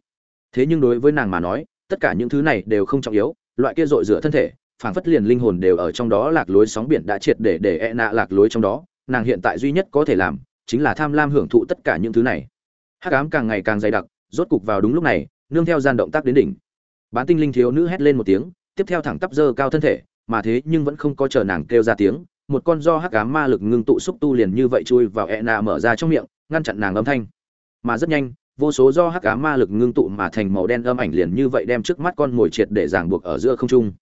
Thế nhưng đối với nàng mà nói, tất cả những thứ này đều không trọng yếu, loại kia dội rửa thân thể, phảng phất liền linh hồn đều ở trong đó lạc lối sóng biển đã triệt để để ẹ nạ lạc lối trong đó, nàng hiện tại duy nhất có thể làm, chính là tham lam hưởng thụ tất cả những thứ này. Hắc ám càng ngày càng dày đặc, rốt cục vào đúng lúc này, nương theo gian động tác đến đỉnh. Bán tinh linh thiếu nữ hét lên một tiếng, tiếp theo thẳng tắp dơ cao thân thể mà thế nhưng vẫn không có chờ nàng kêu ra tiếng, một con do hắc ám ma lực ngưng tụ xúc tu liền như vậy chui vào e nạ mở ra trong miệng, ngăn chặn nàng âm thanh. Mà rất nhanh, vô số do hắc ám ma lực ngưng tụ mà thành màu đen âm ảnh liền như vậy đem trước mắt con ngồi triệt để ràng buộc ở giữa không trung.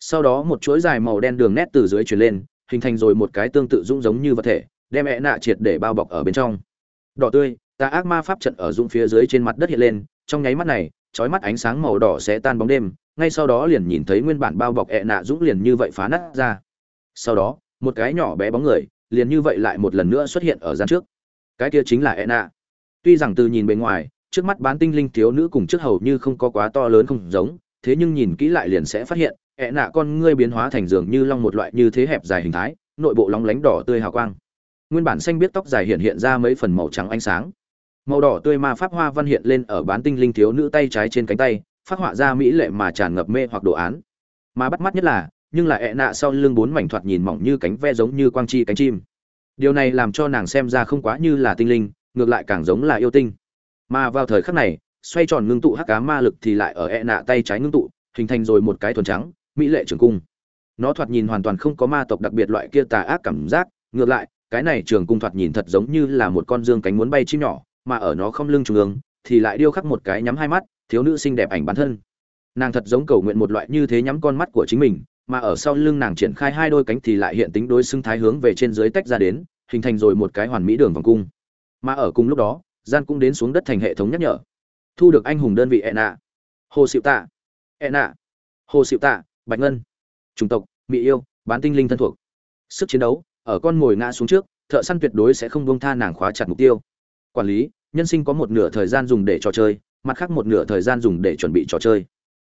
Sau đó một chuỗi dài màu đen đường nét từ dưới truyền lên, hình thành rồi một cái tương tự dũng giống như vật thể, đem e nạ triệt để bao bọc ở bên trong. Đỏ tươi ta ác ma pháp trận ở dũng phía dưới trên mặt đất hiện lên, trong nháy mắt này, chói mắt ánh sáng màu đỏ sẽ tan bóng đêm ngay sau đó liền nhìn thấy nguyên bản bao bọc ẹ nạ dũng liền như vậy phá nát ra. Sau đó, một cái nhỏ bé bóng người liền như vậy lại một lần nữa xuất hiện ở gian trước. Cái kia chính là ẹ nạ. Tuy rằng từ nhìn bề ngoài, trước mắt bán tinh linh thiếu nữ cùng trước hầu như không có quá to lớn không giống, thế nhưng nhìn kỹ lại liền sẽ phát hiện, ẹ nạ con ngươi biến hóa thành dường như long một loại như thế hẹp dài hình thái, nội bộ lóng lánh đỏ tươi hào quang. Nguyên bản xanh biết tóc dài hiện hiện ra mấy phần màu trắng ánh sáng. Màu đỏ tươi ma pháp hoa văn hiện lên ở bán tinh linh thiếu nữ tay trái trên cánh tay phát họa ra mỹ lệ mà tràn ngập mê hoặc đồ án. Mà bắt mắt nhất là, nhưng là ẹ nạ sau lưng bốn mảnh thoạt nhìn mỏng như cánh ve giống như quang chi cánh chim. Điều này làm cho nàng xem ra không quá như là tinh linh, ngược lại càng giống là yêu tinh. Mà vào thời khắc này, xoay tròn ngưng tụ hắc cá ma lực thì lại ở ẹ nạ tay trái ngưng tụ, hình thành rồi một cái thuần trắng, mỹ lệ trường cung. Nó thoạt nhìn hoàn toàn không có ma tộc đặc biệt loại kia tà ác cảm giác, ngược lại, cái này trường cung thoạt nhìn thật giống như là một con dương cánh muốn bay chim nhỏ, mà ở nó không lưng trung ương, thì lại điêu khắc một cái nhắm hai mắt thiếu nữ xinh đẹp ảnh bản thân. Nàng thật giống cầu nguyện một loại như thế nhắm con mắt của chính mình, mà ở sau lưng nàng triển khai hai đôi cánh thì lại hiện tính đối xưng thái hướng về trên dưới tách ra đến, hình thành rồi một cái hoàn mỹ đường vòng cung. Mà ở cùng lúc đó, gian cũng đến xuống đất thành hệ thống nhắc nhở. Thu được anh hùng đơn vị ẹ nạ hồ xịu tạ. Ẹ nạ hồ xịu tạ, bạch ngân. Chủng tộc, mỹ yêu, bán tinh linh thân thuộc. Sức chiến đấu, ở con ngồi ngã xuống trước, thợ săn tuyệt đối sẽ không buông tha nàng khóa chặt mục tiêu. Quản lý, nhân sinh có một nửa thời gian dùng để trò chơi mặt khác một nửa thời gian dùng để chuẩn bị trò chơi.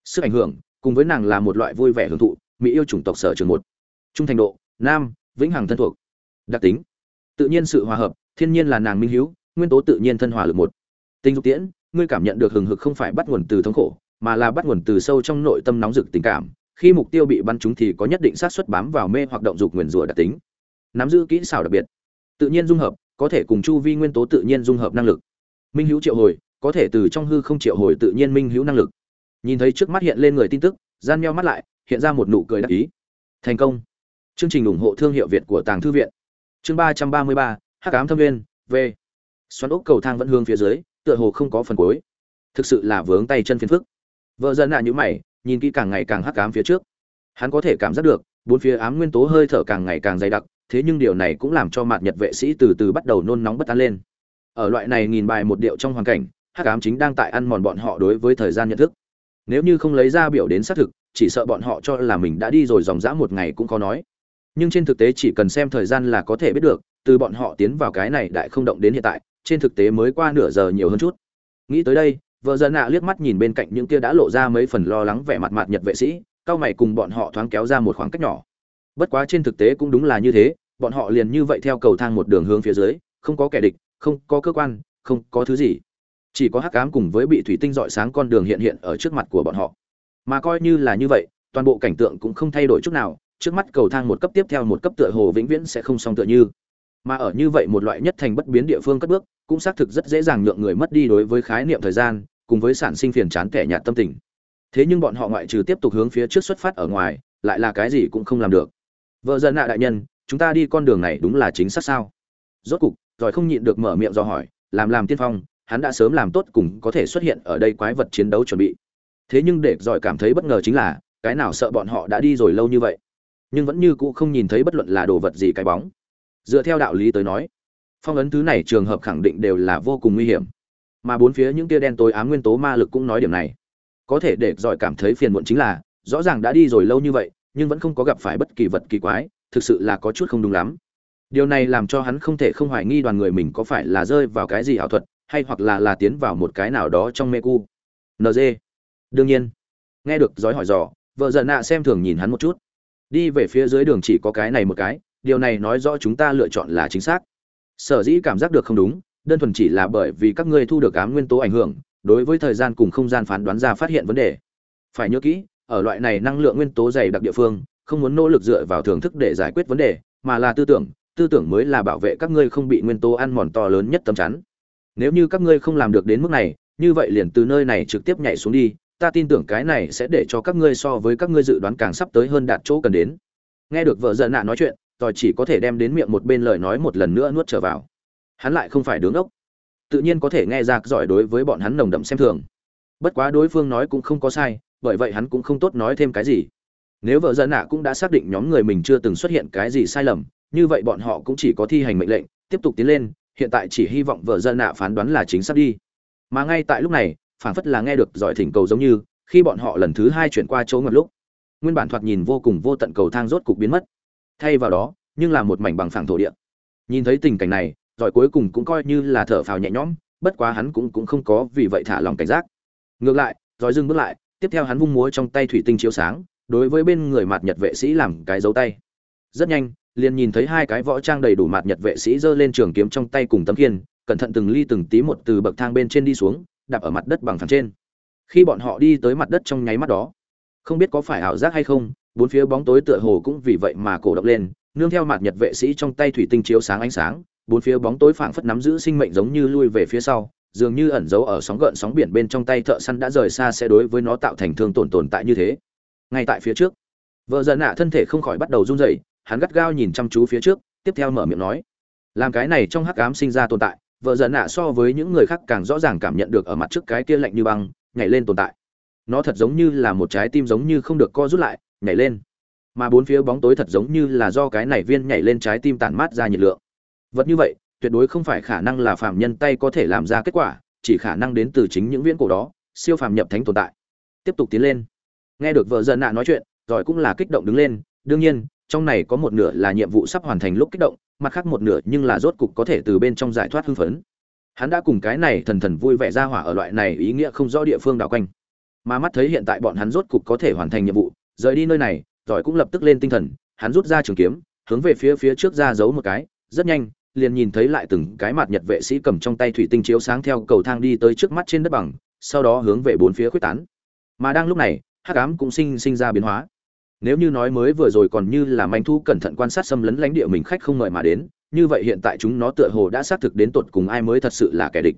Sức ảnh hưởng, cùng với nàng là một loại vui vẻ hưởng thụ, mỹ yêu chủng tộc sở trường một. Trung thành độ, nam, vĩnh hằng thân thuộc. Đặc tính, tự nhiên sự hòa hợp, thiên nhiên là nàng minh hiếu, nguyên tố tự nhiên thân hòa lực một. Tình dục tiễn, ngươi cảm nhận được hừng hực không phải bắt nguồn từ thống khổ, mà là bắt nguồn từ sâu trong nội tâm nóng rực tình cảm. Khi mục tiêu bị bắn trúng thì có nhất định sát xuất bám vào mê hoặc động dục nguyền rủa đặc tính. Nắm giữ kỹ xảo đặc biệt. Tự nhiên dung hợp, có thể cùng chu vi nguyên tố tự nhiên dung hợp năng lực. Minh hữu triệu hồi có thể từ trong hư không triệu hồi tự nhiên minh hữu năng lực. Nhìn thấy trước mắt hiện lên người tin tức, gian meo mắt lại, hiện ra một nụ cười đắc ý. Thành công. Chương trình ủng hộ thương hiệu việt của tàng thư viện. Chương ba trăm ba mươi ba, hắc ám thâm viên v. Xoắn ốc cầu thang vẫn hướng phía dưới, tựa hồ không có phần cuối. Thực sự là vướng tay chân phiền phức. Vợ dân nạ nhữ mày, nhìn kỹ càng ngày càng hắc ám phía trước. Hắn có thể cảm giác được, bốn phía ám nguyên tố hơi thở càng ngày càng dày đặc, thế nhưng điều này cũng làm cho mạt nhật vệ sĩ từ từ bắt đầu nôn nóng bất an lên. Ở loại này nghìn bài một điệu trong hoàn cảnh hắc ám chính đang tại ăn mòn bọn họ đối với thời gian nhận thức. Nếu như không lấy ra biểu đến xác thực, chỉ sợ bọn họ cho là mình đã đi rồi dòng dã một ngày cũng khó nói. Nhưng trên thực tế chỉ cần xem thời gian là có thể biết được, từ bọn họ tiến vào cái này đại không động đến hiện tại, trên thực tế mới qua nửa giờ nhiều hơn chút. Nghĩ tới đây, vợ dân nạ liếc mắt nhìn bên cạnh những kia đã lộ ra mấy phần lo lắng vẻ mặt mặt nhật vệ sĩ, cao mày cùng bọn họ thoáng kéo ra một khoảng cách nhỏ. Bất quá trên thực tế cũng đúng là như thế, bọn họ liền như vậy theo cầu thang một đường hướng phía dưới, không có kẻ địch, không có cơ quan, không có thứ gì chỉ có hắc ám cùng với bị thủy tinh rọi sáng con đường hiện hiện ở trước mặt của bọn họ. Mà coi như là như vậy, toàn bộ cảnh tượng cũng không thay đổi chút nào, trước mắt cầu thang một cấp tiếp theo một cấp tựa hồ vĩnh viễn sẽ không xong tựa như. Mà ở như vậy một loại nhất thành bất biến địa phương cất bước, cũng xác thực rất dễ dàng nhượng người mất đi đối với khái niệm thời gian, cùng với sản sinh phiền chán kẻ nhạt tâm tình. Thế nhưng bọn họ ngoại trừ tiếp tục hướng phía trước xuất phát ở ngoài, lại là cái gì cũng không làm được. Vợ dân nạ đại nhân, chúng ta đi con đường này đúng là chính xác sao? Rốt cục rồi không nhịn được mở miệng do hỏi, làm làm tiên phong hắn đã sớm làm tốt cùng có thể xuất hiện ở đây quái vật chiến đấu chuẩn bị. Thế nhưng để giỏi cảm thấy bất ngờ chính là, cái nào sợ bọn họ đã đi rồi lâu như vậy. Nhưng vẫn như cũ không nhìn thấy bất luận là đồ vật gì cái bóng. Dựa theo đạo lý tới nói, phong ấn thứ này trường hợp khẳng định đều là vô cùng nguy hiểm. Mà bốn phía những tia đen tối ám nguyên tố ma lực cũng nói điểm này. Có thể để giỏi cảm thấy phiền muộn chính là, rõ ràng đã đi rồi lâu như vậy, nhưng vẫn không có gặp phải bất kỳ vật kỳ quái, thực sự là có chút không đúng lắm. Điều này làm cho hắn không thể không hoài nghi đoàn người mình có phải là rơi vào cái gì ảo thuật hay hoặc là là tiến vào một cái nào đó trong mê cu. Nd đương nhiên. Nghe được giói hỏi dò, vợ giận nạ xem thường nhìn hắn một chút. Đi về phía dưới đường chỉ có cái này một cái, điều này nói rõ chúng ta lựa chọn là chính xác. Sở dĩ cảm giác được không đúng, đơn thuần chỉ là bởi vì các ngươi thu được ám nguyên tố ảnh hưởng, đối với thời gian cùng không gian phán đoán ra phát hiện vấn đề. Phải nhớ kỹ, ở loại này năng lượng nguyên tố dày đặc địa phương, không muốn nỗ lực dựa vào thưởng thức để giải quyết vấn đề, mà là tư tưởng tư tưởng mới là bảo vệ các ngươi không bị nguyên tố ăn mòn to lớn nhất tấm chắn nếu như các ngươi không làm được đến mức này, như vậy liền từ nơi này trực tiếp nhảy xuống đi, ta tin tưởng cái này sẽ để cho các ngươi so với các ngươi dự đoán càng sắp tới hơn đạt chỗ cần đến. Nghe được vợ giận nạ nói chuyện, tòi chỉ có thể đem đến miệng một bên lời nói một lần nữa nuốt trở vào. Hắn lại không phải đứng ốc. Tự nhiên có thể nghe ra giỏi đối với bọn hắn nồng đậm xem thường. Bất quá đối phương nói cũng không có sai, bởi vậy hắn cũng không tốt nói thêm cái gì. Nếu vợ dân nạ cũng đã xác định nhóm người mình chưa từng xuất hiện cái gì sai lầm, như vậy bọn họ cũng chỉ có thi hành mệnh lệnh, tiếp tục tiến lên hiện tại chỉ hy vọng vợ dân nạ phán đoán là chính xác đi. Mà ngay tại lúc này, phảng phất là nghe được giỏi thỉnh cầu giống như, khi bọn họ lần thứ hai chuyển qua chỗ ngập lúc, nguyên bản thoạt nhìn vô cùng vô tận cầu thang rốt cục biến mất. Thay vào đó, nhưng là một mảnh bằng phẳng thổ địa. Nhìn thấy tình cảnh này, giỏi cuối cùng cũng coi như là thở phào nhẹ nhõm, bất quá hắn cũng cũng không có vì vậy thả lòng cảnh giác. Ngược lại, giỏi dừng bước lại, tiếp theo hắn vung múa trong tay thủy tinh chiếu sáng, đối với bên người mặt nhật vệ sĩ làm cái dấu tay. Rất nhanh liền nhìn thấy hai cái võ trang đầy đủ mạt nhật vệ sĩ giơ lên trường kiếm trong tay cùng tấm kiên cẩn thận từng ly từng tí một từ bậc thang bên trên đi xuống, đạp ở mặt đất bằng phẳng trên. Khi bọn họ đi tới mặt đất trong nháy mắt đó, không biết có phải ảo giác hay không, bốn phía bóng tối tựa hồ cũng vì vậy mà cổ động lên, nương theo mạt nhật vệ sĩ trong tay thủy tinh chiếu sáng ánh sáng, bốn phía bóng tối phảng phất nắm giữ sinh mệnh giống như lui về phía sau, dường như ẩn giấu ở sóng gợn sóng biển bên trong tay thợ săn đã rời xa sẽ đối với nó tạo thành thương tổn tồn tại như thế. Ngay tại phía trước, vợ dần nạ thân thể không khỏi bắt đầu run rẩy hắn gắt gao nhìn chăm chú phía trước, tiếp theo mở miệng nói, làm cái này trong hắc ám sinh ra tồn tại, vợ dần nạ so với những người khác càng rõ ràng cảm nhận được ở mặt trước cái kia lạnh như băng, nhảy lên tồn tại. Nó thật giống như là một trái tim giống như không được co rút lại, nhảy lên. Mà bốn phía bóng tối thật giống như là do cái này viên nhảy lên trái tim tản mát ra nhiệt lượng. Vật như vậy, tuyệt đối không phải khả năng là phàm nhân tay có thể làm ra kết quả, chỉ khả năng đến từ chính những viễn cổ đó, siêu phàm nhập thánh tồn tại. Tiếp tục tiến lên. Nghe được vợ dần nạ nói chuyện, rồi cũng là kích động đứng lên, đương nhiên trong này có một nửa là nhiệm vụ sắp hoàn thành lúc kích động, mặt khác một nửa nhưng là rốt cục có thể từ bên trong giải thoát hưng phấn. Hắn đã cùng cái này thần thần vui vẻ ra hỏa ở loại này ý nghĩa không rõ địa phương đảo quanh. Mà mắt thấy hiện tại bọn hắn rốt cục có thể hoàn thành nhiệm vụ, rời đi nơi này giỏi cũng lập tức lên tinh thần, hắn rút ra trường kiếm, hướng về phía phía trước ra giấu một cái, rất nhanh, liền nhìn thấy lại từng cái mặt nhật vệ sĩ cầm trong tay thủy tinh chiếu sáng theo cầu thang đi tới trước mắt trên đất bằng, sau đó hướng về bốn phía quyết tán. Mà đang lúc này, hắc ám cũng sinh sinh ra biến hóa nếu như nói mới vừa rồi còn như là manh thu cẩn thận quan sát xâm lấn lãnh địa mình khách không mời mà đến, như vậy hiện tại chúng nó tựa hồ đã xác thực đến tột cùng ai mới thật sự là kẻ địch.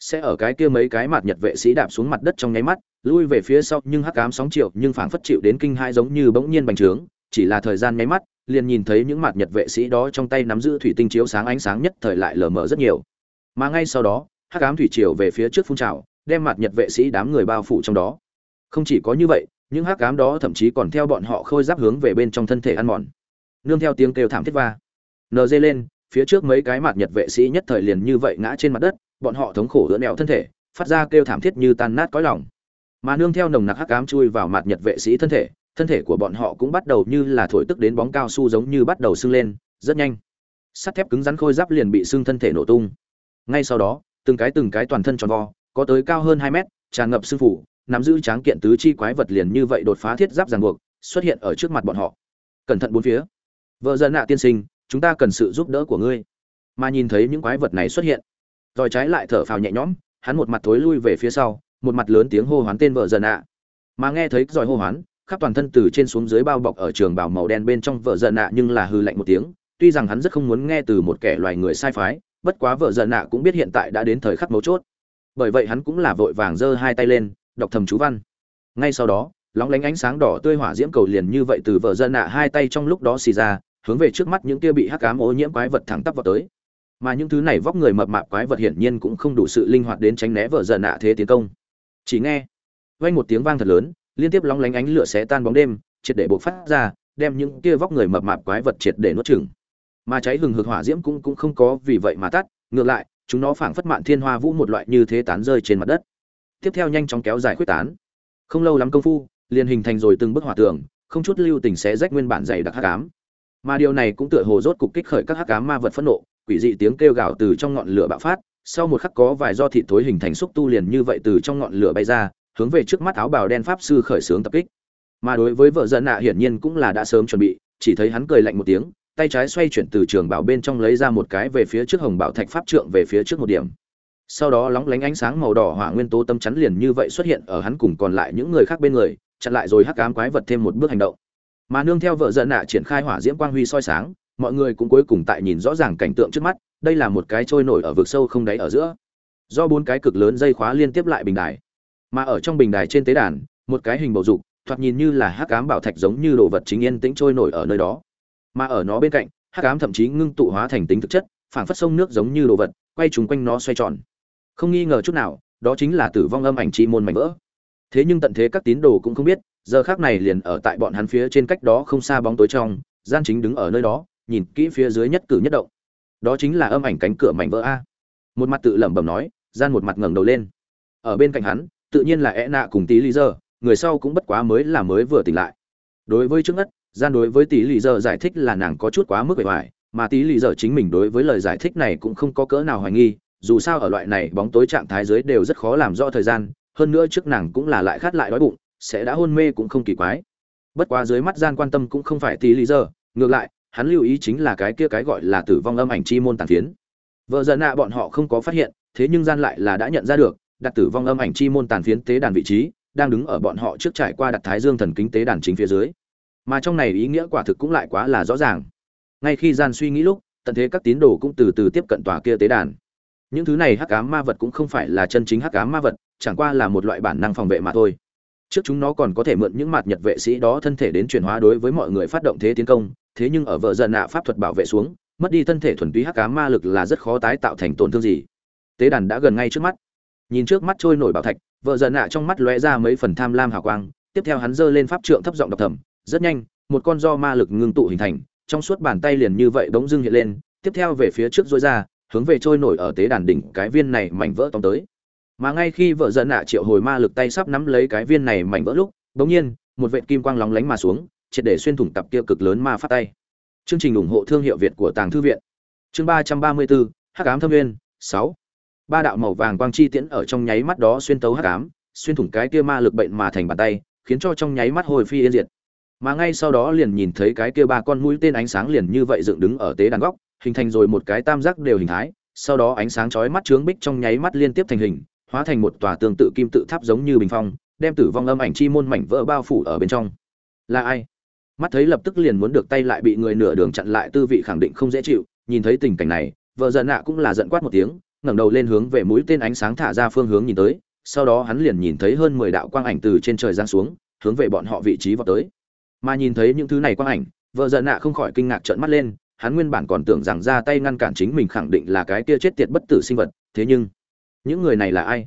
Sẽ ở cái kia mấy cái mặt nhật vệ sĩ đạp xuống mặt đất trong nháy mắt, lui về phía sau, nhưng hắc ám sóng triệu nhưng phảng phất chịu đến kinh hai giống như bỗng nhiên bành trướng, chỉ là thời gian nháy mắt, liền nhìn thấy những mặt nhật vệ sĩ đó trong tay nắm giữ thủy tinh chiếu sáng ánh sáng nhất thời lại lờ mờ rất nhiều. Mà ngay sau đó, hắc ám thủy triều về phía trước phun trào, đem mặt nhật vệ sĩ đám người bao phủ trong đó. Không chỉ có như vậy những hắc ám đó thậm chí còn theo bọn họ khôi giáp hướng về bên trong thân thể ăn mòn. Nương theo tiếng kêu thảm thiết va. Nờ dê lên, phía trước mấy cái mạt nhật vệ sĩ nhất thời liền như vậy ngã trên mặt đất, bọn họ thống khổ đỡ nẹo thân thể, phát ra kêu thảm thiết như tan nát cõi lòng. Mà nương theo nồng nặc hắc ám chui vào mạt nhật vệ sĩ thân thể thân thể của bọn họ cũng bắt đầu như là thổi tức đến bóng cao su giống như bắt đầu sưng lên, rất nhanh. Sắt thép cứng rắn khôi giáp liền bị sưng thân thể nổ tung. Ngay sau đó, từng cái từng cái toàn thân tròn vo, có tới cao hơn hai mét, tràn ngập sưng phủ nắm giữ tráng kiện tứ chi quái vật liền như vậy đột phá thiết giáp ràng buộc, xuất hiện ở trước mặt bọn họ. Cẩn thận bốn phía. Vợ dân nạ tiên sinh, chúng ta cần sự giúp đỡ của ngươi. Mà nhìn thấy những quái vật này xuất hiện, rồi trái lại thở phào nhẹ nhõm, hắn một mặt thối lui về phía sau, một mặt lớn tiếng hô hoán tên vợ dân nạ. Mà nghe thấy giỏi hô hoán, khắp toàn thân từ trên xuống dưới bao bọc ở trường bảo màu đen bên trong vợ dân nạ nhưng là hư lạnh một tiếng, tuy rằng hắn rất không muốn nghe từ một kẻ loài người sai phái, bất quá vợ dân nạ cũng biết hiện tại đã đến thời khắc mấu chốt. Bởi vậy hắn cũng là vội vàng giơ hai tay lên đọc thầm chú văn. Ngay sau đó, lóng lánh ánh sáng đỏ tươi hỏa diễm cầu liền như vậy từ vợ dân nạ hai tay trong lúc đó xì ra, hướng về trước mắt những kia bị hắc ám ô nhiễm quái vật thẳng tắp vào tới. Mà những thứ này vóc người mập mạp quái vật hiển nhiên cũng không đủ sự linh hoạt đến tránh né vợ dân nạ thế tiến công. Chỉ nghe, vang một tiếng vang thật lớn, liên tiếp lóng lánh ánh lửa xé tan bóng đêm, triệt để bộc phát ra, đem những kia vóc người mập mạp quái vật triệt để nuốt chửng. Mà cháy hừng hực hỏa diễm cũng cũng không có vì vậy mà tắt, ngược lại, chúng nó phảng phất mạn thiên hoa vũ một loại như thế tán rơi trên mặt đất tiếp theo nhanh chóng kéo dài khuyết tán. Không lâu lắm công phu, liền hình thành rồi từng bức hỏa tường, không chút lưu tình sẽ rách nguyên bản dày đặc hắc ám. Mà điều này cũng tựa hồ rốt cục kích khởi các hắc ám ma vật phẫn nộ, quỷ dị tiếng kêu gào từ trong ngọn lửa bạo phát, sau một khắc có vài do thịt thối hình thành xúc tu liền như vậy từ trong ngọn lửa bay ra, hướng về trước mắt áo bào đen pháp sư khởi xướng tập kích. Mà đối với vợ dân nạ hiển nhiên cũng là đã sớm chuẩn bị, chỉ thấy hắn cười lạnh một tiếng, tay trái xoay chuyển từ trường bảo bên trong lấy ra một cái về phía trước hồng bảo thạch pháp trượng về phía trước một điểm sau đó lóng lánh ánh sáng màu đỏ hỏa nguyên tố tâm chắn liền như vậy xuất hiện ở hắn cùng còn lại những người khác bên người, chặn lại rồi hắc ám quái vật thêm một bước hành động. Mà nương theo vợ dân nạ triển khai hỏa diễm quang huy soi sáng, mọi người cũng cuối cùng tại nhìn rõ ràng cảnh tượng trước mắt, đây là một cái trôi nổi ở vực sâu không đáy ở giữa. Do bốn cái cực lớn dây khóa liên tiếp lại bình đài. Mà ở trong bình đài trên tế đàn, một cái hình bầu dục, thoạt nhìn như là hắc ám bảo thạch giống như đồ vật chính yên tĩnh trôi nổi ở nơi đó. Mà ở nó bên cạnh, hắc ám thậm chí ngưng tụ hóa thành tính thực chất, phảng phất sông nước giống như đồ vật, quay trúng quanh nó xoay tròn không nghi ngờ chút nào, đó chính là tử vong âm ảnh chi môn mảnh vỡ. Thế nhưng tận thế các tín đồ cũng không biết, giờ khác này liền ở tại bọn hắn phía trên cách đó không xa bóng tối trong, gian chính đứng ở nơi đó, nhìn kỹ phía dưới nhất cử nhất động. Đó chính là âm ảnh cánh cửa mảnh vỡ a. Một mặt tự lẩm bẩm nói, gian một mặt ngẩng đầu lên. Ở bên cạnh hắn, tự nhiên là e nạ cùng tí lý giờ người sau cũng bất quá mới là mới vừa tỉnh lại. Đối với trước ngất, gian đối với tí lý giờ giải thích là nàng có chút quá mức bề ngoài, mà tí lý giờ chính mình đối với lời giải thích này cũng không có cỡ nào hoài nghi dù sao ở loại này bóng tối trạng thái dưới đều rất khó làm rõ thời gian, hơn nữa trước nàng cũng là lại khát lại đói bụng, sẽ đã hôn mê cũng không kỳ quái. Bất quá dưới mắt gian quan tâm cũng không phải tí lý giờ ngược lại, hắn lưu ý chính là cái kia cái gọi là tử vong âm ảnh chi môn tàn phiến. Vợ giận nạ bọn họ không có phát hiện, thế nhưng gian lại là đã nhận ra được, đặt tử vong âm ảnh chi môn tàn phiến tế đàn vị trí, đang đứng ở bọn họ trước trải qua đặt thái dương thần kính tế đàn chính phía dưới. Mà trong này ý nghĩa quả thực cũng lại quá là rõ ràng. Ngay khi gian suy nghĩ lúc, tận thế các tín đồ cũng từ từ tiếp cận tòa kia tế đàn những thứ này hắc ám ma vật cũng không phải là chân chính hắc ám ma vật, chẳng qua là một loại bản năng phòng vệ mà thôi. Trước chúng nó còn có thể mượn những mặt nhật vệ sĩ đó thân thể đến chuyển hóa đối với mọi người phát động thế tiến công, thế nhưng ở vợ dần nạ pháp thuật bảo vệ xuống, mất đi thân thể thuần túy hắc ám ma lực là rất khó tái tạo thành tổn thương gì. Tế đàn đã gần ngay trước mắt. Nhìn trước mắt trôi nổi bảo thạch, vợ dần nạ trong mắt lóe ra mấy phần tham lam hào quang, tiếp theo hắn giơ lên pháp trượng thấp giọng đọc thầm, rất nhanh, một con do ma lực ngưng tụ hình thành, trong suốt bàn tay liền như vậy bỗng dưng hiện lên, tiếp theo về phía trước dối ra hướng về trôi nổi ở tế đàn đỉnh cái viên này mảnh vỡ tóm tới. Mà ngay khi vợ giận nạ triệu hồi ma lực tay sắp nắm lấy cái viên này mảnh vỡ lúc bỗng nhiên, một vệ kim quang lóng lánh mà xuống, triệt để xuyên thủng tập kia cực lớn ma phát tay. Chương trình ủng hộ thương hiệu việt của tàng thư viện. Chương ba trăm ba mươi bốn hắc ám thâm nguyên, sáu. Ba đạo màu vàng quang chi tiễn ở trong nháy mắt đó xuyên tấu hắc ám, xuyên thủng cái kia ma lực bệnh mà thành bàn tay, khiến cho trong nháy mắt hồi phi yên diệt. Mà ngay sau đó liền nhìn thấy cái kia ba con mũi tên ánh sáng liền như vậy dựng đứng ở tế đàn góc hình thành rồi một cái tam giác đều hình thái, sau đó ánh sáng chói mắt trướng bích trong nháy mắt liên tiếp thành hình, hóa thành một tòa tương tự kim tự tháp giống như bình phong, đem tử vong âm ảnh chi môn mảnh vỡ bao phủ ở bên trong. Là ai? Mắt thấy lập tức liền muốn được tay lại bị người nửa đường chặn lại tư vị khẳng định không dễ chịu, nhìn thấy tình cảnh này, vợ giận nạ cũng là giận quát một tiếng, ngẩng đầu lên hướng về mũi tên ánh sáng thả ra phương hướng nhìn tới, sau đó hắn liền nhìn thấy hơn mười đạo quang ảnh từ trên trời giáng xuống, hướng về bọn họ vị trí vào tới. Mà nhìn thấy những thứ này quang ảnh, vợ giận nạ không khỏi kinh ngạc trợn mắt lên hắn nguyên bản còn tưởng rằng ra tay ngăn cản chính mình khẳng định là cái kia chết tiệt bất tử sinh vật, thế nhưng, những người này là ai?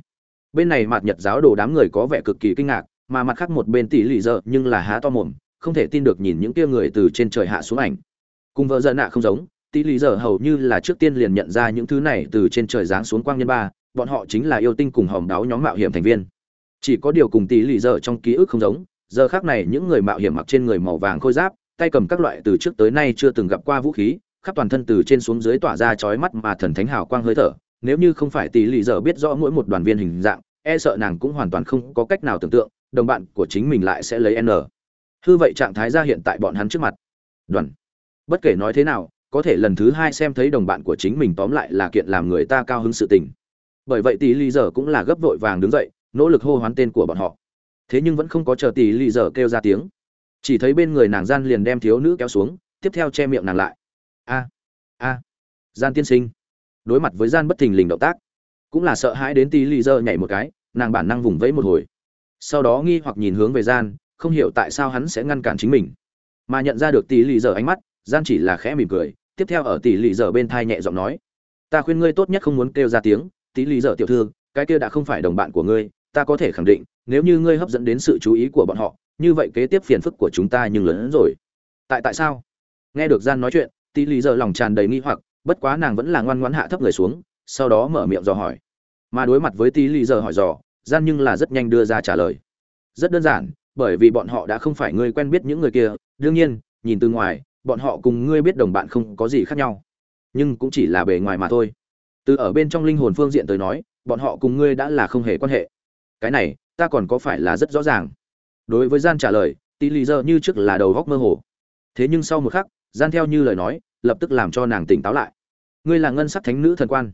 Bên này mặt nhật giáo đồ đám người có vẻ cực kỳ kinh ngạc, mà mặt khác một bên tỷ lì dợ nhưng là há to mồm, không thể tin được nhìn những kia người từ trên trời hạ xuống ảnh. Cùng vợ giận nạ không giống, tỷ lì dợ hầu như là trước tiên liền nhận ra những thứ này từ trên trời giáng xuống quang nhân ba, bọn họ chính là yêu tinh cùng hòm đáo nhóm mạo hiểm thành viên. Chỉ có điều cùng tỷ lì dợ trong ký ức không giống, giờ khác này những người mạo hiểm mặc trên người màu vàng khôi giáp tay cầm các loại từ trước tới nay chưa từng gặp qua vũ khí, khắp toàn thân từ trên xuống dưới tỏa ra chói mắt mà thần thánh hào quang hơi thở. Nếu như không phải tỷ lì dở biết rõ mỗi một đoàn viên hình dạng e sợ nàng cũng hoàn toàn không có cách nào tưởng tượng, đồng bạn của chính mình lại sẽ lấy n. Hư vậy trạng thái ra hiện tại bọn hắn trước mặt. Đoàn. Bất kể nói thế nào, có thể lần thứ hai xem thấy đồng bạn của chính mình tóm lại là kiện làm người ta cao hứng sự tình. Bởi vậy tỷ lì dở cũng là gấp vội vàng đứng dậy, nỗ lực hô hoán tên của bọn họ. Thế nhưng vẫn không có chờ tỷ lì dở kêu ra tiếng chỉ thấy bên người nàng gian liền đem thiếu nữ kéo xuống, tiếp theo che miệng nàng lại. A a, gian tiên sinh. Đối mặt với gian bất thình lình động tác, cũng là sợ hãi đến tí lì dơ nhảy một cái, nàng bản năng vùng vẫy một hồi. Sau đó nghi hoặc nhìn hướng về gian, không hiểu tại sao hắn sẽ ngăn cản chính mình. Mà nhận ra được tỷ lì dở ánh mắt, gian chỉ là khẽ mỉm cười, tiếp theo ở tỷ lì dở bên thai nhẹ giọng nói. Ta khuyên ngươi tốt nhất không muốn kêu ra tiếng tỷ lì dở tiểu thư, cái kia đã không phải đồng bạn của ngươi, ta có thể khẳng định, nếu như ngươi hấp dẫn đến sự chú ý của bọn họ như vậy kế tiếp phiền phức của chúng ta nhưng lớn hơn rồi. Tại tại sao? Nghe được gian nói chuyện tỷ lý giờ lòng tràn đầy nghi hoặc, bất quá nàng vẫn là ngoan ngoãn hạ thấp người xuống, sau đó mở miệng dò hỏi. Mà đối mặt với tỷ lý giờ hỏi dò, gian nhưng là rất nhanh đưa ra trả lời. Rất đơn giản, bởi vì bọn họ đã không phải người quen biết những người kia, đương nhiên, nhìn từ ngoài, bọn họ cùng ngươi biết đồng bạn không có gì khác nhau. Nhưng cũng chỉ là bề ngoài mà thôi. Từ ở bên trong linh hồn phương diện tới nói, bọn họ cùng ngươi đã là không hề quan hệ. Cái này, ta còn có phải là rất rõ ràng đối với gian trả lời tỷ lì giờ như trước là đầu góc mơ hồ. Thế nhưng sau một khắc, gian theo như lời nói, lập tức làm cho nàng tỉnh táo lại. Ngươi là ngân sắc thánh nữ thần quan.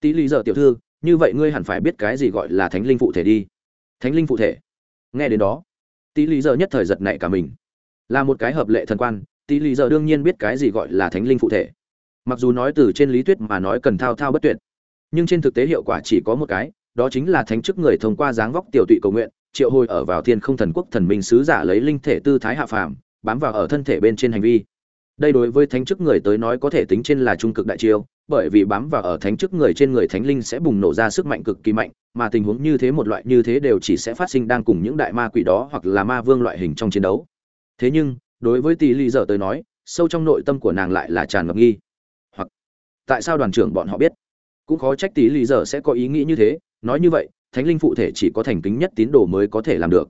Tỷ lì giờ tiểu thư, như vậy ngươi hẳn phải biết cái gì gọi là thánh linh phụ thể đi. Thánh linh phụ thể? Nghe đến đó tỷ lì giờ nhất thời giật nảy cả mình. Là một cái hợp lệ thần quan tỷ lì giờ đương nhiên biết cái gì gọi là thánh linh phụ thể. Mặc dù nói từ trên lý thuyết mà nói cần thao thao bất tuyệt, nhưng trên thực tế hiệu quả chỉ có một cái, đó chính là thánh chức người thông qua dáng vóc tiểu tụy cầu nguyện triệu hồi ở vào thiên không thần quốc thần minh sứ giả lấy linh thể tư thái hạ phàm, bám vào ở thân thể bên trên hành vi. Đây đối với thánh chức người tới nói có thể tính trên là trung cực đại chiêu, bởi vì bám vào ở thánh chức người trên người thánh linh sẽ bùng nổ ra sức mạnh cực kỳ mạnh, mà tình huống như thế một loại như thế đều chỉ sẽ phát sinh đang cùng những đại ma quỷ đó hoặc là ma vương loại hình trong chiến đấu. Thế nhưng, đối với tỷ lì dở tới nói, sâu trong nội tâm của nàng lại là tràn ngập nghi. Hoặc, tại sao đoàn trưởng bọn họ biết? Cũng khó trách tỷ lì dở sẽ có ý nghĩ như thế, nói như vậy thánh linh phụ thể chỉ có thành kính nhất tín đồ mới có thể làm được.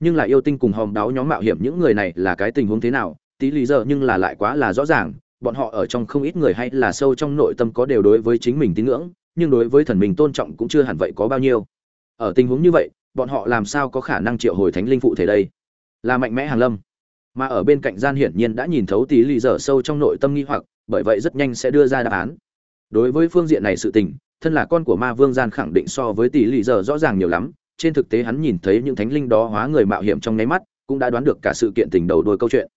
Nhưng là yêu tinh cùng hòm đáo nhóm mạo hiểm những người này là cái tình huống thế nào, tí lý giờ nhưng là lại quá là rõ ràng, bọn họ ở trong không ít người hay là sâu trong nội tâm có đều đối với chính mình tín ngưỡng, nhưng đối với thần mình tôn trọng cũng chưa hẳn vậy có bao nhiêu. Ở tình huống như vậy, bọn họ làm sao có khả năng triệu hồi thánh linh phụ thể đây? Là mạnh mẽ hàng lâm. Mà ở bên cạnh gian hiển nhiên đã nhìn thấu tí lý giờ sâu trong nội tâm nghi hoặc, bởi vậy rất nhanh sẽ đưa ra đáp án đối với phương diện này sự tình, thân là con của ma vương gian khẳng định so với tỷ lì giờ rõ ràng nhiều lắm. Trên thực tế hắn nhìn thấy những thánh linh đó hóa người mạo hiểm trong nháy mắt, cũng đã đoán được cả sự kiện tình đầu đôi câu chuyện.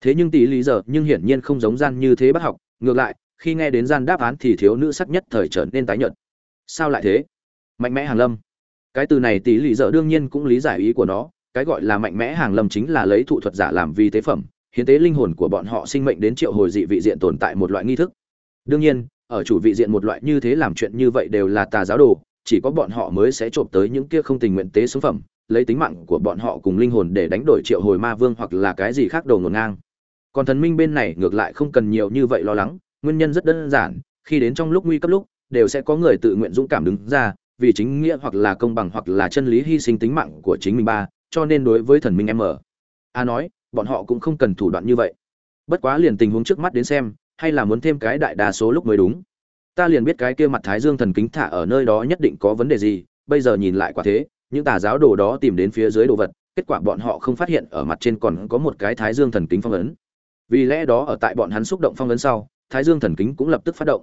Thế nhưng tỷ lì giờ nhưng hiển nhiên không giống gian như thế bác học. Ngược lại, khi nghe đến gian đáp án thì thiếu nữ sắc nhất thời trở nên tái nhợt. Sao lại thế? Mạnh mẽ hàng lâm. Cái từ này tỷ lì giờ đương nhiên cũng lý giải ý của nó. Cái gọi là mạnh mẽ hàng lâm chính là lấy thụ thuật giả làm vi tế phẩm. Hiến tế linh hồn của bọn họ sinh mệnh đến triệu hồi dị vị diện tồn tại một loại nghi thức. Đương nhiên ở chủ vị diện một loại như thế làm chuyện như vậy đều là tà giáo đồ, chỉ có bọn họ mới sẽ trộm tới những kia không tình nguyện tế sống phẩm, lấy tính mạng của bọn họ cùng linh hồn để đánh đổi triệu hồi ma vương hoặc là cái gì khác đồ ngổn ngang. Còn thần minh bên này ngược lại không cần nhiều như vậy lo lắng, nguyên nhân rất đơn giản, khi đến trong lúc nguy cấp lúc, đều sẽ có người tự nguyện dũng cảm đứng ra, vì chính nghĩa hoặc là công bằng hoặc là chân lý hy sinh tính mạng của chính mình ba, cho nên đối với thần minh em ở. A nói, bọn họ cũng không cần thủ đoạn như vậy. Bất quá liền tình huống trước mắt đến xem hay là muốn thêm cái đại đa số lúc mới đúng? Ta liền biết cái kia mặt thái dương thần kính thả ở nơi đó nhất định có vấn đề gì, bây giờ nhìn lại quả thế, những tà giáo đồ đó tìm đến phía dưới đồ vật, kết quả bọn họ không phát hiện ở mặt trên còn có một cái thái dương thần kính phong ấn. Vì lẽ đó ở tại bọn hắn xúc động phong ấn sau, thái dương thần kính cũng lập tức phát động.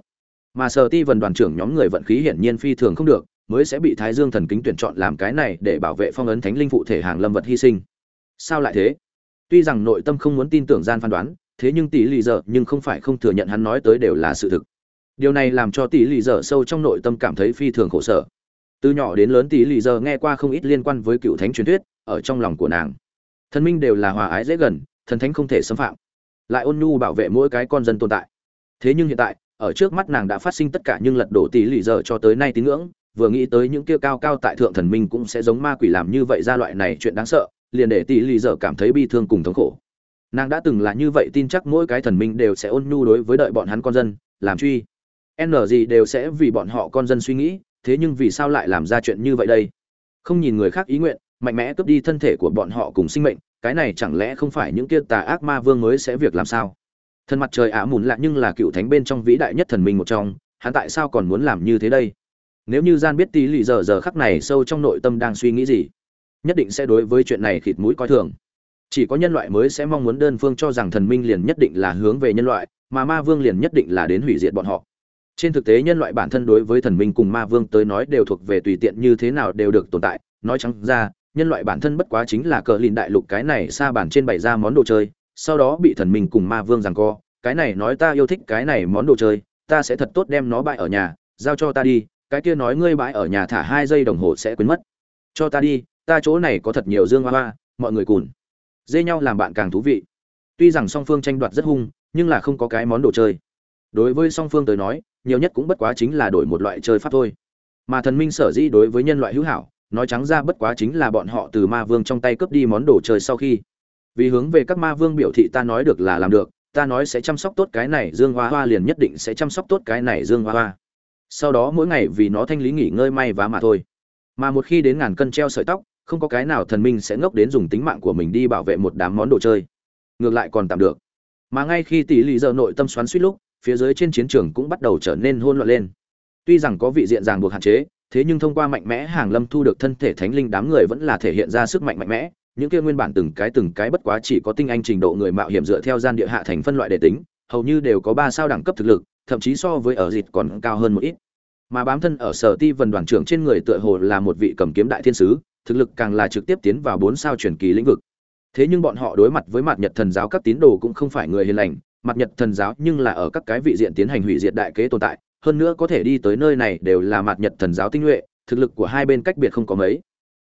Mà sở ti vần đoàn trưởng nhóm người vận khí hiển nhiên phi thường không được, mới sẽ bị thái dương thần kính tuyển chọn làm cái này để bảo vệ phong ấn thánh linh phụ thể hàng lâm vật hy sinh. Sao lại thế? Tuy rằng nội tâm không muốn tin tưởng gian phán đoán thế nhưng tỷ lì dở nhưng không phải không thừa nhận hắn nói tới đều là sự thực. Điều này làm cho tỷ lì dở sâu trong nội tâm cảm thấy phi thường khổ sở. Từ nhỏ đến lớn tỷ lì dở nghe qua không ít liên quan với cựu thánh truyền thuyết ở trong lòng của nàng. Thần minh đều là hòa ái dễ gần, thần thánh không thể xâm phạm. Lại ôn nhu bảo vệ mỗi cái con dân tồn tại. Thế nhưng hiện tại, ở trước mắt nàng đã phát sinh tất cả nhưng lật đổ tỷ lì dở cho tới nay tín ngưỡng, vừa nghĩ tới những kia cao cao tại thượng thần minh cũng sẽ giống ma quỷ làm như vậy ra loại này chuyện đáng sợ, liền để tỷ lì dở cảm thấy bi thương cùng thống khổ nàng đã từng là như vậy tin chắc mỗi cái thần minh đều sẽ ôn nhu đối với đợi bọn hắn con dân, làm truy. N gì đều sẽ vì bọn họ con dân suy nghĩ, thế nhưng vì sao lại làm ra chuyện như vậy đây? Không nhìn người khác ý nguyện, mạnh mẽ cướp đi thân thể của bọn họ cùng sinh mệnh, cái này chẳng lẽ không phải những kia tà ác ma vương mới sẽ việc làm sao? Thần mặt trời ả mùn lạ nhưng là cựu thánh bên trong vĩ đại nhất thần minh một trong, hắn tại sao còn muốn làm như thế đây? Nếu như gian biết tí lì giờ giờ khắc này sâu trong nội tâm đang suy nghĩ gì, nhất định sẽ đối với chuyện này khịt mũi coi thường chỉ có nhân loại mới sẽ mong muốn đơn phương cho rằng thần minh liền nhất định là hướng về nhân loại, mà ma vương liền nhất định là đến hủy diệt bọn họ. Trên thực tế nhân loại bản thân đối với thần minh cùng ma vương tới nói đều thuộc về tùy tiện như thế nào đều được tồn tại. Nói trắng ra, nhân loại bản thân bất quá chính là cờ lìn đại lục cái này xa bản trên bày ra món đồ chơi, sau đó bị thần minh cùng ma vương rằng co. Cái này nói ta yêu thích cái này món đồ chơi, ta sẽ thật tốt đem nó bại ở nhà, giao cho ta đi, cái kia nói ngươi bãi ở nhà thả hai giây đồng hồ sẽ quên mất. Cho ta đi, ta chỗ này có thật nhiều dương hoa hoa, mọi người cùn dê nhau làm bạn càng thú vị. Tuy rằng song phương tranh đoạt rất hung, nhưng là không có cái món đồ chơi. Đối với song phương tới nói, nhiều nhất cũng bất quá chính là đổi một loại chơi pháp thôi. Mà thần minh sở dĩ đối với nhân loại hữu hảo, nói trắng ra bất quá chính là bọn họ từ ma vương trong tay cướp đi món đồ chơi sau khi. Vì hướng về các ma vương biểu thị ta nói được là làm được, ta nói sẽ chăm sóc tốt cái này dương hoa hoa liền nhất định sẽ chăm sóc tốt cái này dương hoa hoa. Sau đó mỗi ngày vì nó thanh lý nghỉ ngơi may vá mà thôi. Mà một khi đến ngàn cân treo sợi tóc không có cái nào thần minh sẽ ngốc đến dùng tính mạng của mình đi bảo vệ một đám món đồ chơi. Ngược lại còn tạm được. Mà ngay khi tỷ lì giờ nội tâm xoắn suýt lúc, phía dưới trên chiến trường cũng bắt đầu trở nên hôn loạn lên. Tuy rằng có vị diện ràng buộc hạn chế, thế nhưng thông qua mạnh mẽ hàng lâm thu được thân thể thánh linh đám người vẫn là thể hiện ra sức mạnh mạnh mẽ. Những kia nguyên bản từng cái từng cái bất quá chỉ có tinh anh trình độ người mạo hiểm dựa theo gian địa hạ thành phân loại để tính, hầu như đều có ba sao đẳng cấp thực lực, thậm chí so với ở dịt còn cao hơn một ít. Mà bám thân ở sở ti vần đoàn trưởng trên người tựa hồ là một vị cầm kiếm đại thiên sứ thực lực càng là trực tiếp tiến vào bốn sao truyền kỳ lĩnh vực. Thế nhưng bọn họ đối mặt với mặt nhật thần giáo các tín đồ cũng không phải người hiền lành. Mặt nhật thần giáo nhưng là ở các cái vị diện tiến hành hủy diệt đại kế tồn tại, hơn nữa có thể đi tới nơi này đều là mặt nhật thần giáo tinh nhuệ, thực lực của hai bên cách biệt không có mấy.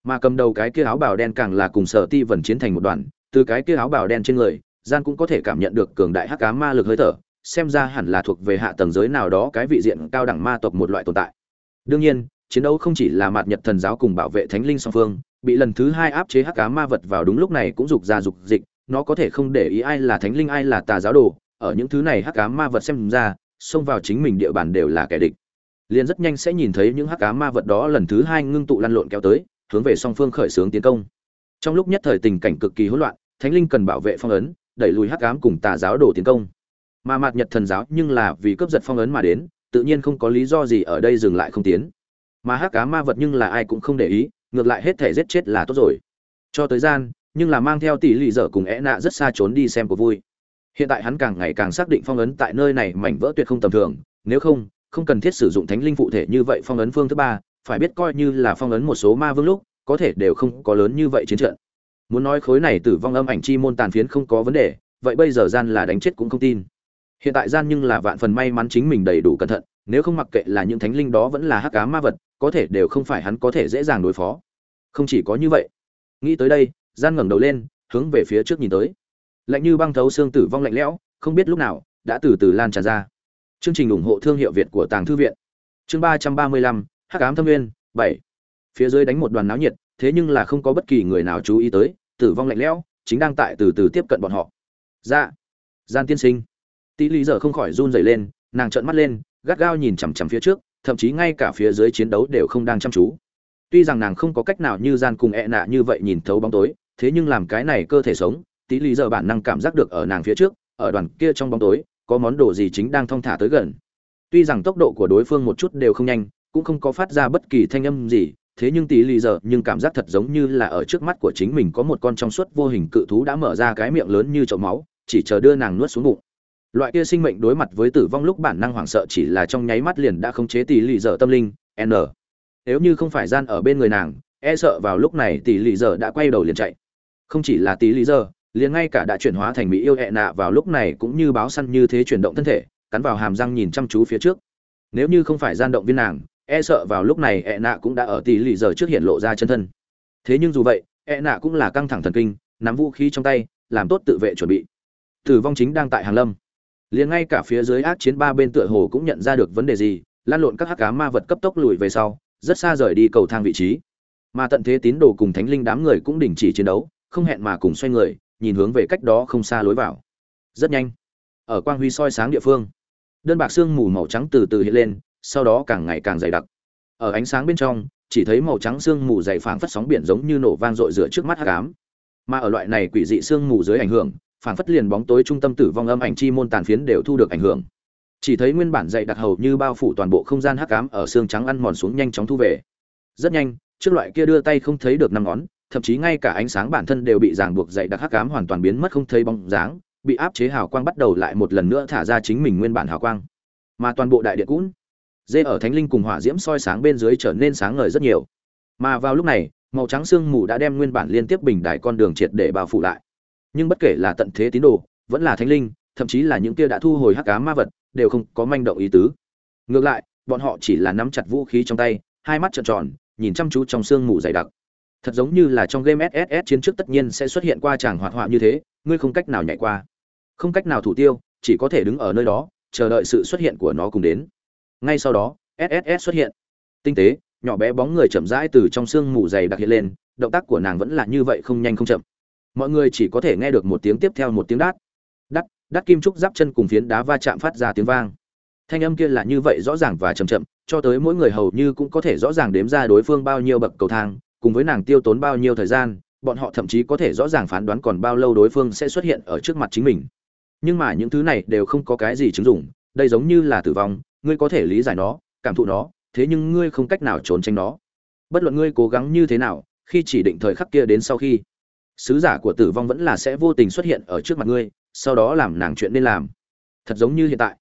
Mà cầm đầu cái kia áo bào đen càng là cùng sở ti vần chiến thành một đoàn, từ cái kia áo bào đen trên người, gian cũng có thể cảm nhận được cường đại hắc cá ma lực hơi thở, xem ra hẳn là thuộc về hạ tầng giới nào đó cái vị diện cao đẳng ma tộc một loại tồn tại. Đương nhiên chiến đấu không chỉ là mạt nhật thần giáo cùng bảo vệ thánh linh song phương, bị lần thứ hai áp chế hắc cá ma vật vào đúng lúc này cũng rục ra rục dịch, nó có thể không để ý ai là thánh linh ai là tà giáo đồ, ở những thứ này hắc cá ma vật xem ra, xông vào chính mình địa bàn đều là kẻ địch. Liền rất nhanh sẽ nhìn thấy những hắc cá ma vật đó lần thứ hai ngưng tụ lăn lộn kéo tới, hướng về song phương khởi xướng tiến công. Trong lúc nhất thời tình cảnh cực kỳ hỗn loạn, thánh linh cần bảo vệ phong ấn, đẩy lùi hắc ám cùng tà giáo đồ tiến công. Mà mạt nhật thần giáo nhưng là vì cướp giật phong ấn mà đến, tự nhiên không có lý do gì ở đây dừng lại không tiến mà hắc cá ma vật nhưng là ai cũng không để ý, ngược lại hết thể giết chết là tốt rồi. Cho tới gian, nhưng là mang theo tỷ lì dở cùng é nạ rất xa trốn đi xem của vui. Hiện tại hắn càng ngày càng xác định phong ấn tại nơi này mảnh vỡ tuyệt không tầm thường, nếu không không cần thiết sử dụng thánh linh phụ thể như vậy phong ấn phương thứ ba, phải biết coi như là phong ấn một số ma vương lúc, có thể đều không có lớn như vậy chiến trận. Muốn nói khối này tử vong âm ảnh chi môn tàn phiến không có vấn đề, vậy bây giờ gian là đánh chết cũng không tin. Hiện tại gian nhưng là vạn phần may mắn chính mình đầy đủ cẩn thận, nếu không mặc kệ là những thánh linh đó vẫn là hắc cá ma vật có thể đều không phải hắn có thể dễ dàng đối phó. Không chỉ có như vậy, nghĩ tới đây, gian ngẩng đầu lên, hướng về phía trước nhìn tới. Lạnh như băng thấu xương tử vong lạnh lẽo, không biết lúc nào, đã từ từ lan tràn ra. Chương trình ủng hộ thương hiệu việt của tàng thư viện. Chương ba trăm ba mươi lăm, hắc ám thâm nguyên, bảy. Phía dưới đánh một đoàn náo nhiệt, thế nhưng là không có bất kỳ người nào chú ý tới, tử vong lạnh lẽo, chính đang tại từ từ tiếp cận bọn họ. Dạ. Gian tiên sinh. Tỷ lý giờ không khỏi run rẩy lên, nàng trợn mắt lên, gắt gao nhìn chằm chằm phía trước thậm chí ngay cả phía dưới chiến đấu đều không đang chăm chú. Tuy rằng nàng không có cách nào như gian cùng e nạ như vậy nhìn thấu bóng tối, thế nhưng làm cái này cơ thể sống, tí lý giờ bản năng cảm giác được ở nàng phía trước, ở đoàn kia trong bóng tối, có món đồ gì chính đang thong thả tới gần. Tuy rằng tốc độ của đối phương một chút đều không nhanh, cũng không có phát ra bất kỳ thanh âm gì, thế nhưng tí lý giờ nhưng cảm giác thật giống như là ở trước mắt của chính mình có một con trong suốt vô hình cự thú đã mở ra cái miệng lớn như chậu máu, chỉ chờ đưa nàng nuốt xuống bụng loại kia sinh mệnh đối mặt với tử vong lúc bản năng hoảng sợ chỉ là trong nháy mắt liền đã khống chế tỷ lì dở tâm linh n. Nếu như không phải gian ở bên người nàng e sợ vào lúc này tỷ lì dở đã quay đầu liền chạy. Không chỉ là tỷ lì dở, liền ngay cả đã chuyển hóa thành mỹ yêu hẹ nạ vào lúc này cũng như báo săn như thế chuyển động thân thể cắn vào hàm răng nhìn chăm chú phía trước. Nếu như không phải gian động viên nàng e sợ vào lúc này hẹ nạ cũng đã ở tỷ lì dở trước hiện lộ ra chân thân. Thế nhưng dù vậy hẹ nạ cũng là căng thẳng thần kinh nắm vũ khí trong tay làm tốt tự vệ chuẩn bị. Tử vong chính đang tại hàng lâm liền ngay cả phía dưới ác chiến ba bên tựa hồ cũng nhận ra được vấn đề gì, lan lộn các hắc cá ma vật cấp tốc lùi về sau, rất xa rời đi cầu thang vị trí. Mà tận thế tín đồ cùng thánh linh đám người cũng đình chỉ chiến đấu, không hẹn mà cùng xoay người, nhìn hướng về cách đó không xa lối vào. Rất nhanh, ở quang huy soi sáng địa phương, đơn bạc xương mù màu trắng từ từ hiện lên, sau đó càng ngày càng dày đặc. Ở ánh sáng bên trong, chỉ thấy màu trắng xương mù dày phảng phất sóng biển giống như nổ vang dội rửa trước mắt hắc ám. Mà ở loại này quỷ dị xương mù dưới ảnh hưởng phản phất liền bóng tối trung tâm tử vong âm ảnh chi môn tàn phiến đều thu được ảnh hưởng. Chỉ thấy nguyên bản dạy đặc hầu như bao phủ toàn bộ không gian hắc ám ở xương trắng ăn mòn xuống nhanh chóng thu về. Rất nhanh, trước loại kia đưa tay không thấy được năm ngón, thậm chí ngay cả ánh sáng bản thân đều bị ràng buộc dạy đặc hắc ám hoàn toàn biến mất không thấy bóng dáng, bị áp chế hào quang bắt đầu lại một lần nữa thả ra chính mình nguyên bản hào quang. Mà toàn bộ đại điện cũn dê ở thánh linh cùng hỏa diễm soi sáng bên dưới trở nên sáng ngời rất nhiều. Mà vào lúc này, màu trắng sương mù đã đem nguyên bản liên tiếp bình đại con đường triệt để bao phủ lại nhưng bất kể là tận thế tín đồ, vẫn là thánh linh, thậm chí là những kia đã thu hồi hắc ám ma vật, đều không có manh động ý tứ. Ngược lại, bọn họ chỉ là nắm chặt vũ khí trong tay, hai mắt trợn tròn, nhìn chăm chú trong sương mù dày đặc. Thật giống như là trong game sss chiến trước tất nhiên sẽ xuất hiện qua chàng hoạt họa như thế, ngươi không cách nào nhảy qua. Không cách nào thủ tiêu, chỉ có thể đứng ở nơi đó, chờ đợi sự xuất hiện của nó cùng đến. Ngay sau đó sss xuất hiện. Tinh tế, nhỏ bé bóng người chậm rãi từ trong sương mù dày đặc hiện lên, động tác của nàng vẫn là như vậy không nhanh không chậm mọi người chỉ có thể nghe được một tiếng tiếp theo một tiếng đát. Đắt đắt kim trúc giáp chân cùng phiến đá va chạm phát ra tiếng vang. Thanh âm kia là như vậy rõ ràng và chậm chậm, cho tới mỗi người hầu như cũng có thể rõ ràng đếm ra đối phương bao nhiêu bậc cầu thang, cùng với nàng tiêu tốn bao nhiêu thời gian, bọn họ thậm chí có thể rõ ràng phán đoán còn bao lâu đối phương sẽ xuất hiện ở trước mặt chính mình. Nhưng mà những thứ này đều không có cái gì chứng dụng, đây giống như là tử vong, ngươi có thể lý giải nó, cảm thụ nó, thế nhưng ngươi không cách nào trốn tránh nó. Bất luận ngươi cố gắng như thế nào, khi chỉ định thời khắc kia đến sau khi sứ giả của tử vong vẫn là sẽ vô tình xuất hiện ở trước mặt ngươi, sau đó làm nàng chuyện nên làm. Thật giống như hiện tại.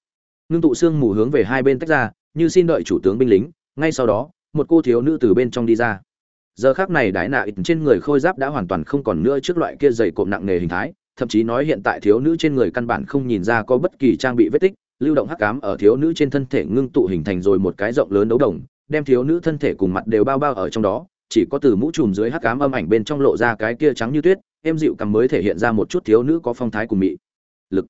Ngưng tụ xương mù hướng về hai bên tách ra, như xin đợi chủ tướng binh lính, ngay sau đó, một cô thiếu nữ từ bên trong đi ra. Giờ khác này đái nạ ít trên người khôi giáp đã hoàn toàn không còn nữa trước loại kia dày cộm nặng nề hình thái, thậm chí nói hiện tại thiếu nữ trên người căn bản không nhìn ra có bất kỳ trang bị vết tích, lưu động hắc cám ở thiếu nữ trên thân thể ngưng tụ hình thành rồi một cái rộng lớn đấu đồng, đem thiếu nữ thân thể cùng mặt đều bao bao ở trong đó chỉ có từ mũ trùm dưới hắc ám âm ảnh bên trong lộ ra cái kia trắng như tuyết em dịu cằm mới thể hiện ra một chút thiếu nữ có phong thái cùng mị lực.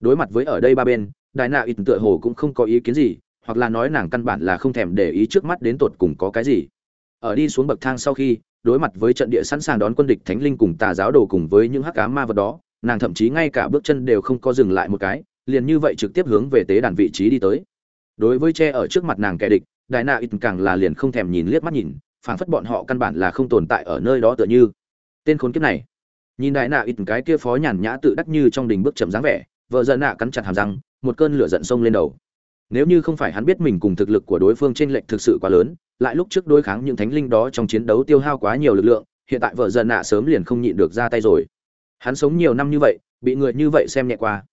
Đối mặt với ở đây ba bên, đại nạ ít tựa hồ cũng không có ý kiến gì, hoặc là nói nàng căn bản là không thèm để ý trước mắt đến tột cùng có cái gì. Ở đi xuống bậc thang sau khi, đối mặt với trận địa sẵn sàng đón quân địch thánh linh cùng tà giáo đồ cùng với những hắc ám ma vật đó, nàng thậm chí ngay cả bước chân đều không có dừng lại một cái, liền như vậy trực tiếp hướng về tế đàn vị trí đi tới. Đối với che ở trước mặt nàng kẻ địch, đại nạ ít càng là liền không thèm nhìn liếc mắt nhìn phảng phất bọn họ căn bản là không tồn tại ở nơi đó tựa như. Tên khốn kiếp này. Nhìn đại nạ ít cái kia phó nhàn nhã tự đắc như trong đình bước chậm dáng vẻ, vợ giận nạ cắn chặt hàm răng, một cơn lửa giận sông lên đầu. Nếu như không phải hắn biết mình cùng thực lực của đối phương trên lệnh thực sự quá lớn, lại lúc trước đối kháng những thánh linh đó trong chiến đấu tiêu hao quá nhiều lực lượng, hiện tại vợ giận nạ sớm liền không nhịn được ra tay rồi. Hắn sống nhiều năm như vậy, bị người như vậy xem nhẹ qua.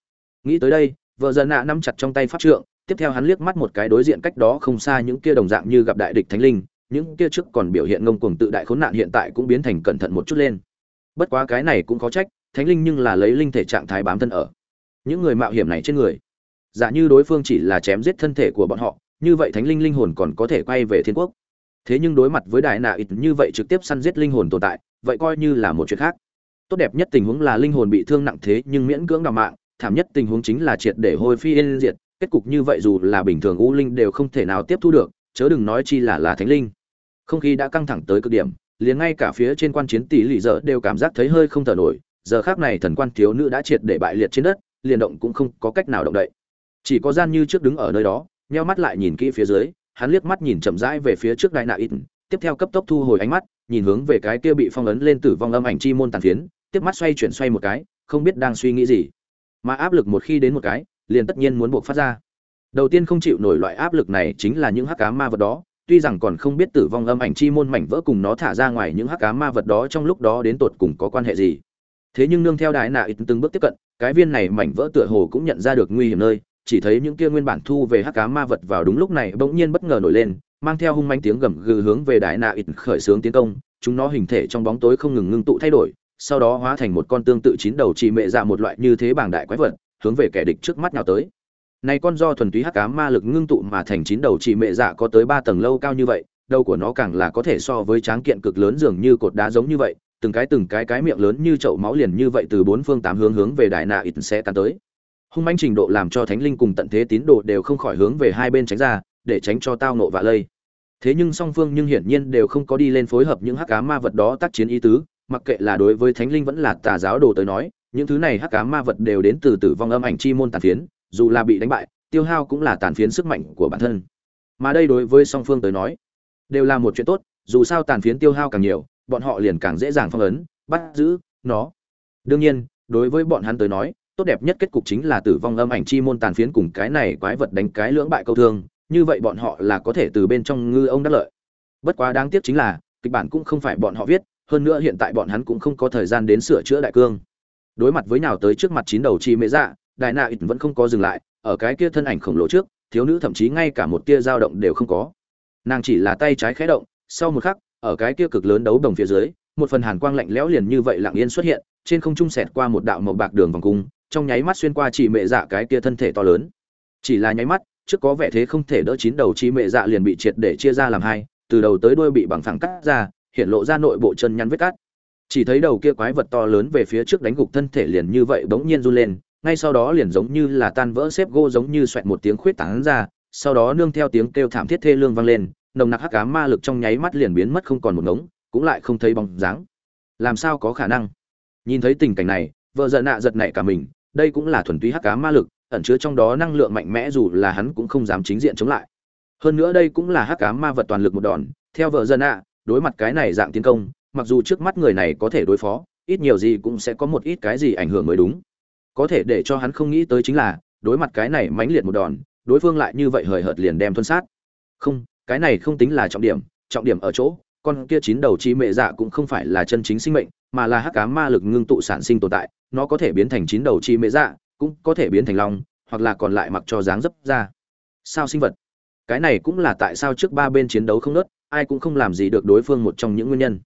Nghĩ tới đây, vợ giận nạ nắm chặt trong tay pháp trượng, tiếp theo hắn liếc mắt một cái đối diện cách đó không xa những kia đồng dạng như gặp đại địch thánh linh những kia trước còn biểu hiện ngông cuồng tự đại khốn nạn hiện tại cũng biến thành cẩn thận một chút lên. Bất quá cái này cũng có trách, thánh linh nhưng là lấy linh thể trạng thái bám thân ở. Những người mạo hiểm này trên người, giả như đối phương chỉ là chém giết thân thể của bọn họ, như vậy thánh linh linh hồn còn có thể quay về thiên quốc. Thế nhưng đối mặt với đại nạ ít như vậy trực tiếp săn giết linh hồn tồn tại, vậy coi như là một chuyện khác. Tốt đẹp nhất tình huống là linh hồn bị thương nặng thế nhưng miễn cưỡng đào mạng, thảm nhất tình huống chính là triệt để hôi phi yên diệt, kết cục như vậy dù là bình thường u linh đều không thể nào tiếp thu được chớ đừng nói chi là là thánh linh. Không khí đã căng thẳng tới cực điểm, liền ngay cả phía trên quan chiến tỷ lì dở đều cảm giác thấy hơi không thở nổi, giờ khác này thần quan thiếu nữ đã triệt để bại liệt trên đất, liền động cũng không có cách nào động đậy. Chỉ có gian như trước đứng ở nơi đó, nheo mắt lại nhìn kỹ phía dưới, hắn liếc mắt nhìn chậm rãi về phía trước đại nạ ít, tiếp theo cấp tốc thu hồi ánh mắt, nhìn hướng về cái kia bị phong ấn lên tử vong âm ảnh chi môn tàn phiến, tiếp mắt xoay chuyển xoay một cái, không biết đang suy nghĩ gì. Mà áp lực một khi đến một cái, liền tất nhiên muốn buộc phát ra đầu tiên không chịu nổi loại áp lực này chính là những hắc cá ma vật đó, tuy rằng còn không biết tử vong âm ảnh chi môn mảnh vỡ cùng nó thả ra ngoài những hắc cá ma vật đó trong lúc đó đến tột cùng có quan hệ gì. Thế nhưng nương theo đại nạ ít từng bước tiếp cận, cái viên này mảnh vỡ tựa hồ cũng nhận ra được nguy hiểm nơi, chỉ thấy những kia nguyên bản thu về hắc cá ma vật vào đúng lúc này bỗng nhiên bất ngờ nổi lên, mang theo hung manh tiếng gầm gừ hướng về đại nạ ít khởi xướng tiến công, chúng nó hình thể trong bóng tối không ngừng ngưng tụ thay đổi, sau đó hóa thành một con tương tự chín đầu chỉ mẹ dạ một loại như thế bảng đại quái vật, hướng về kẻ địch trước mắt nào tới này con do thuần túy hắc ám ma lực ngưng tụ mà thành chín đầu chỉ mẹ dạ có tới ba tầng lâu cao như vậy, đầu của nó càng là có thể so với tráng kiện cực lớn dường như cột đá giống như vậy, từng cái từng cái cái miệng lớn như chậu máu liền như vậy từ bốn phương tám hướng hướng về đại nạ ít sẽ tan tới. Hung mãnh trình độ làm cho thánh linh cùng tận thế tín đồ đều không khỏi hướng về hai bên tránh ra, để tránh cho tao nộ và lây. Thế nhưng song phương nhưng hiển nhiên đều không có đi lên phối hợp những hắc ám ma vật đó tác chiến ý tứ, mặc kệ là đối với thánh linh vẫn là tà giáo đồ tới nói, những thứ này hắc ám ma vật đều đến từ tử vong âm ảnh chi môn tàn phiến dù là bị đánh bại, tiêu hao cũng là tàn phiến sức mạnh của bản thân. Mà đây đối với song phương tới nói, đều là một chuyện tốt, dù sao tàn phiến tiêu hao càng nhiều, bọn họ liền càng dễ dàng phong ấn, bắt giữ nó. Đương nhiên, đối với bọn hắn tới nói, tốt đẹp nhất kết cục chính là tử vong âm ảnh chi môn tàn phiến cùng cái này quái vật đánh cái lưỡng bại câu thương, như vậy bọn họ là có thể từ bên trong ngư ông đắc lợi. Bất quá đáng tiếc chính là, kịch bản cũng không phải bọn họ viết, hơn nữa hiện tại bọn hắn cũng không có thời gian đến sửa chữa đại cương. Đối mặt với nào tới trước mặt chín đầu chi mễ dạ đại nạ ít vẫn không có dừng lại, ở cái kia thân ảnh khổng lồ trước, thiếu nữ thậm chí ngay cả một tia dao động đều không có. Nàng chỉ là tay trái khẽ động, sau một khắc, ở cái kia cực lớn đấu đồng phía dưới, một phần hàn quang lạnh lẽo liền như vậy lặng yên xuất hiện, trên không trung xẹt qua một đạo màu bạc đường vòng cung, trong nháy mắt xuyên qua chỉ mẹ dạ cái kia thân thể to lớn. Chỉ là nháy mắt, trước có vẻ thế không thể đỡ chín đầu chi mẹ dạ liền bị triệt để chia ra làm hai, từ đầu tới đuôi bị bằng phẳng cắt ra, hiện lộ ra nội bộ chân nhăn vết cắt. Chỉ thấy đầu kia quái vật to lớn về phía trước đánh gục thân thể liền như vậy bỗng nhiên run lên ngay sau đó liền giống như là tan vỡ xếp gỗ giống như xoẹt một tiếng khuyết tán ra, sau đó nương theo tiếng kêu thảm thiết thê lương vang lên, nồng nặc hắc ám ma lực trong nháy mắt liền biến mất không còn một ngống, cũng lại không thấy bóng dáng. Làm sao có khả năng? Nhìn thấy tình cảnh này, vợ giận nạ giật nảy cả mình, đây cũng là thuần túy hắc ám ma lực, ẩn chứa trong đó năng lượng mạnh mẽ dù là hắn cũng không dám chính diện chống lại. Hơn nữa đây cũng là hắc ám ma vật toàn lực một đòn, theo vợ giận ạ đối mặt cái này dạng tiến công, mặc dù trước mắt người này có thể đối phó, ít nhiều gì cũng sẽ có một ít cái gì ảnh hưởng mới đúng có thể để cho hắn không nghĩ tới chính là, đối mặt cái này mãnh liệt một đòn, đối phương lại như vậy hời hợt liền đem thuân sát. Không, cái này không tính là trọng điểm trọng điểm ở chỗ, con kia chín đầu chi mẹ dạ cũng không phải là chân chính sinh mệnh, mà là hắc ám ma lực ngưng tụ sản sinh tồn tại, nó có thể biến thành chín đầu chi mẹ dạ cũng có thể biến thành long, hoặc là còn lại mặc cho dáng dấp ra sao sinh vật? Cái này cũng là tại sao trước ba bên chiến đấu không nớt, ai cũng không làm gì được đối phương một trong những nguyên nhân.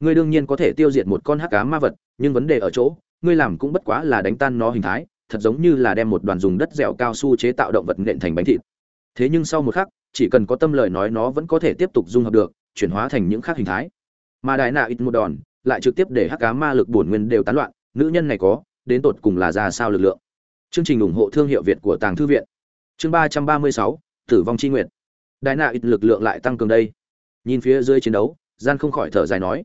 Ngươi đương nhiên có thể tiêu diệt một con hắc ám ma vật, nhưng vấn đề ở chỗ ngươi làm cũng bất quá là đánh tan nó hình thái, thật giống như là đem một đoàn dùng đất dẻo cao su chế tạo động vật nện thành bánh thịt. Thế nhưng sau một khắc, chỉ cần có tâm lời nói nó vẫn có thể tiếp tục dung hợp được, chuyển hóa thành những khác hình thái. Mà đại nạ ít một đòn, lại trực tiếp để hắc cá ma lực bổn nguyên đều tán loạn, nữ nhân này có, đến tột cùng là ra sao lực lượng. Chương trình ủng hộ thương hiệu việt của tàng thư viện. Chương ba trăm ba mươi sáu, tử vong c h i nguyện đại nạ ít lực lượng lại tăng cường đây. Nhìn phía dưới chiến đấu, gian không khỏi thở dài nói,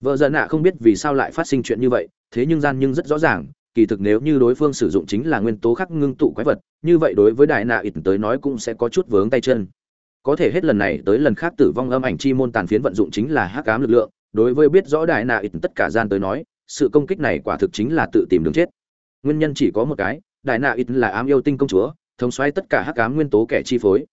vợ dân nạ không biết vì sao lại phát sinh chuyện như vậy thế nhưng gian nhưng rất rõ ràng, kỳ thực nếu như đối phương sử dụng chính là nguyên tố khắc ngưng tụ quái vật, như vậy đối với đại nạ ít tới nói cũng sẽ có chút vướng tay chân. Có thể hết lần này tới lần khác tử vong âm ảnh chi môn tàn phiến vận dụng chính là hắc ám lực lượng, đối với biết rõ đại nạ ít tất cả gian tới nói, sự công kích này quả thực chính là tự tìm đường chết. Nguyên nhân chỉ có một cái, đại nạ ít là ám yêu tinh công chúa, thống xoáy tất cả hắc ám nguyên tố kẻ chi phối.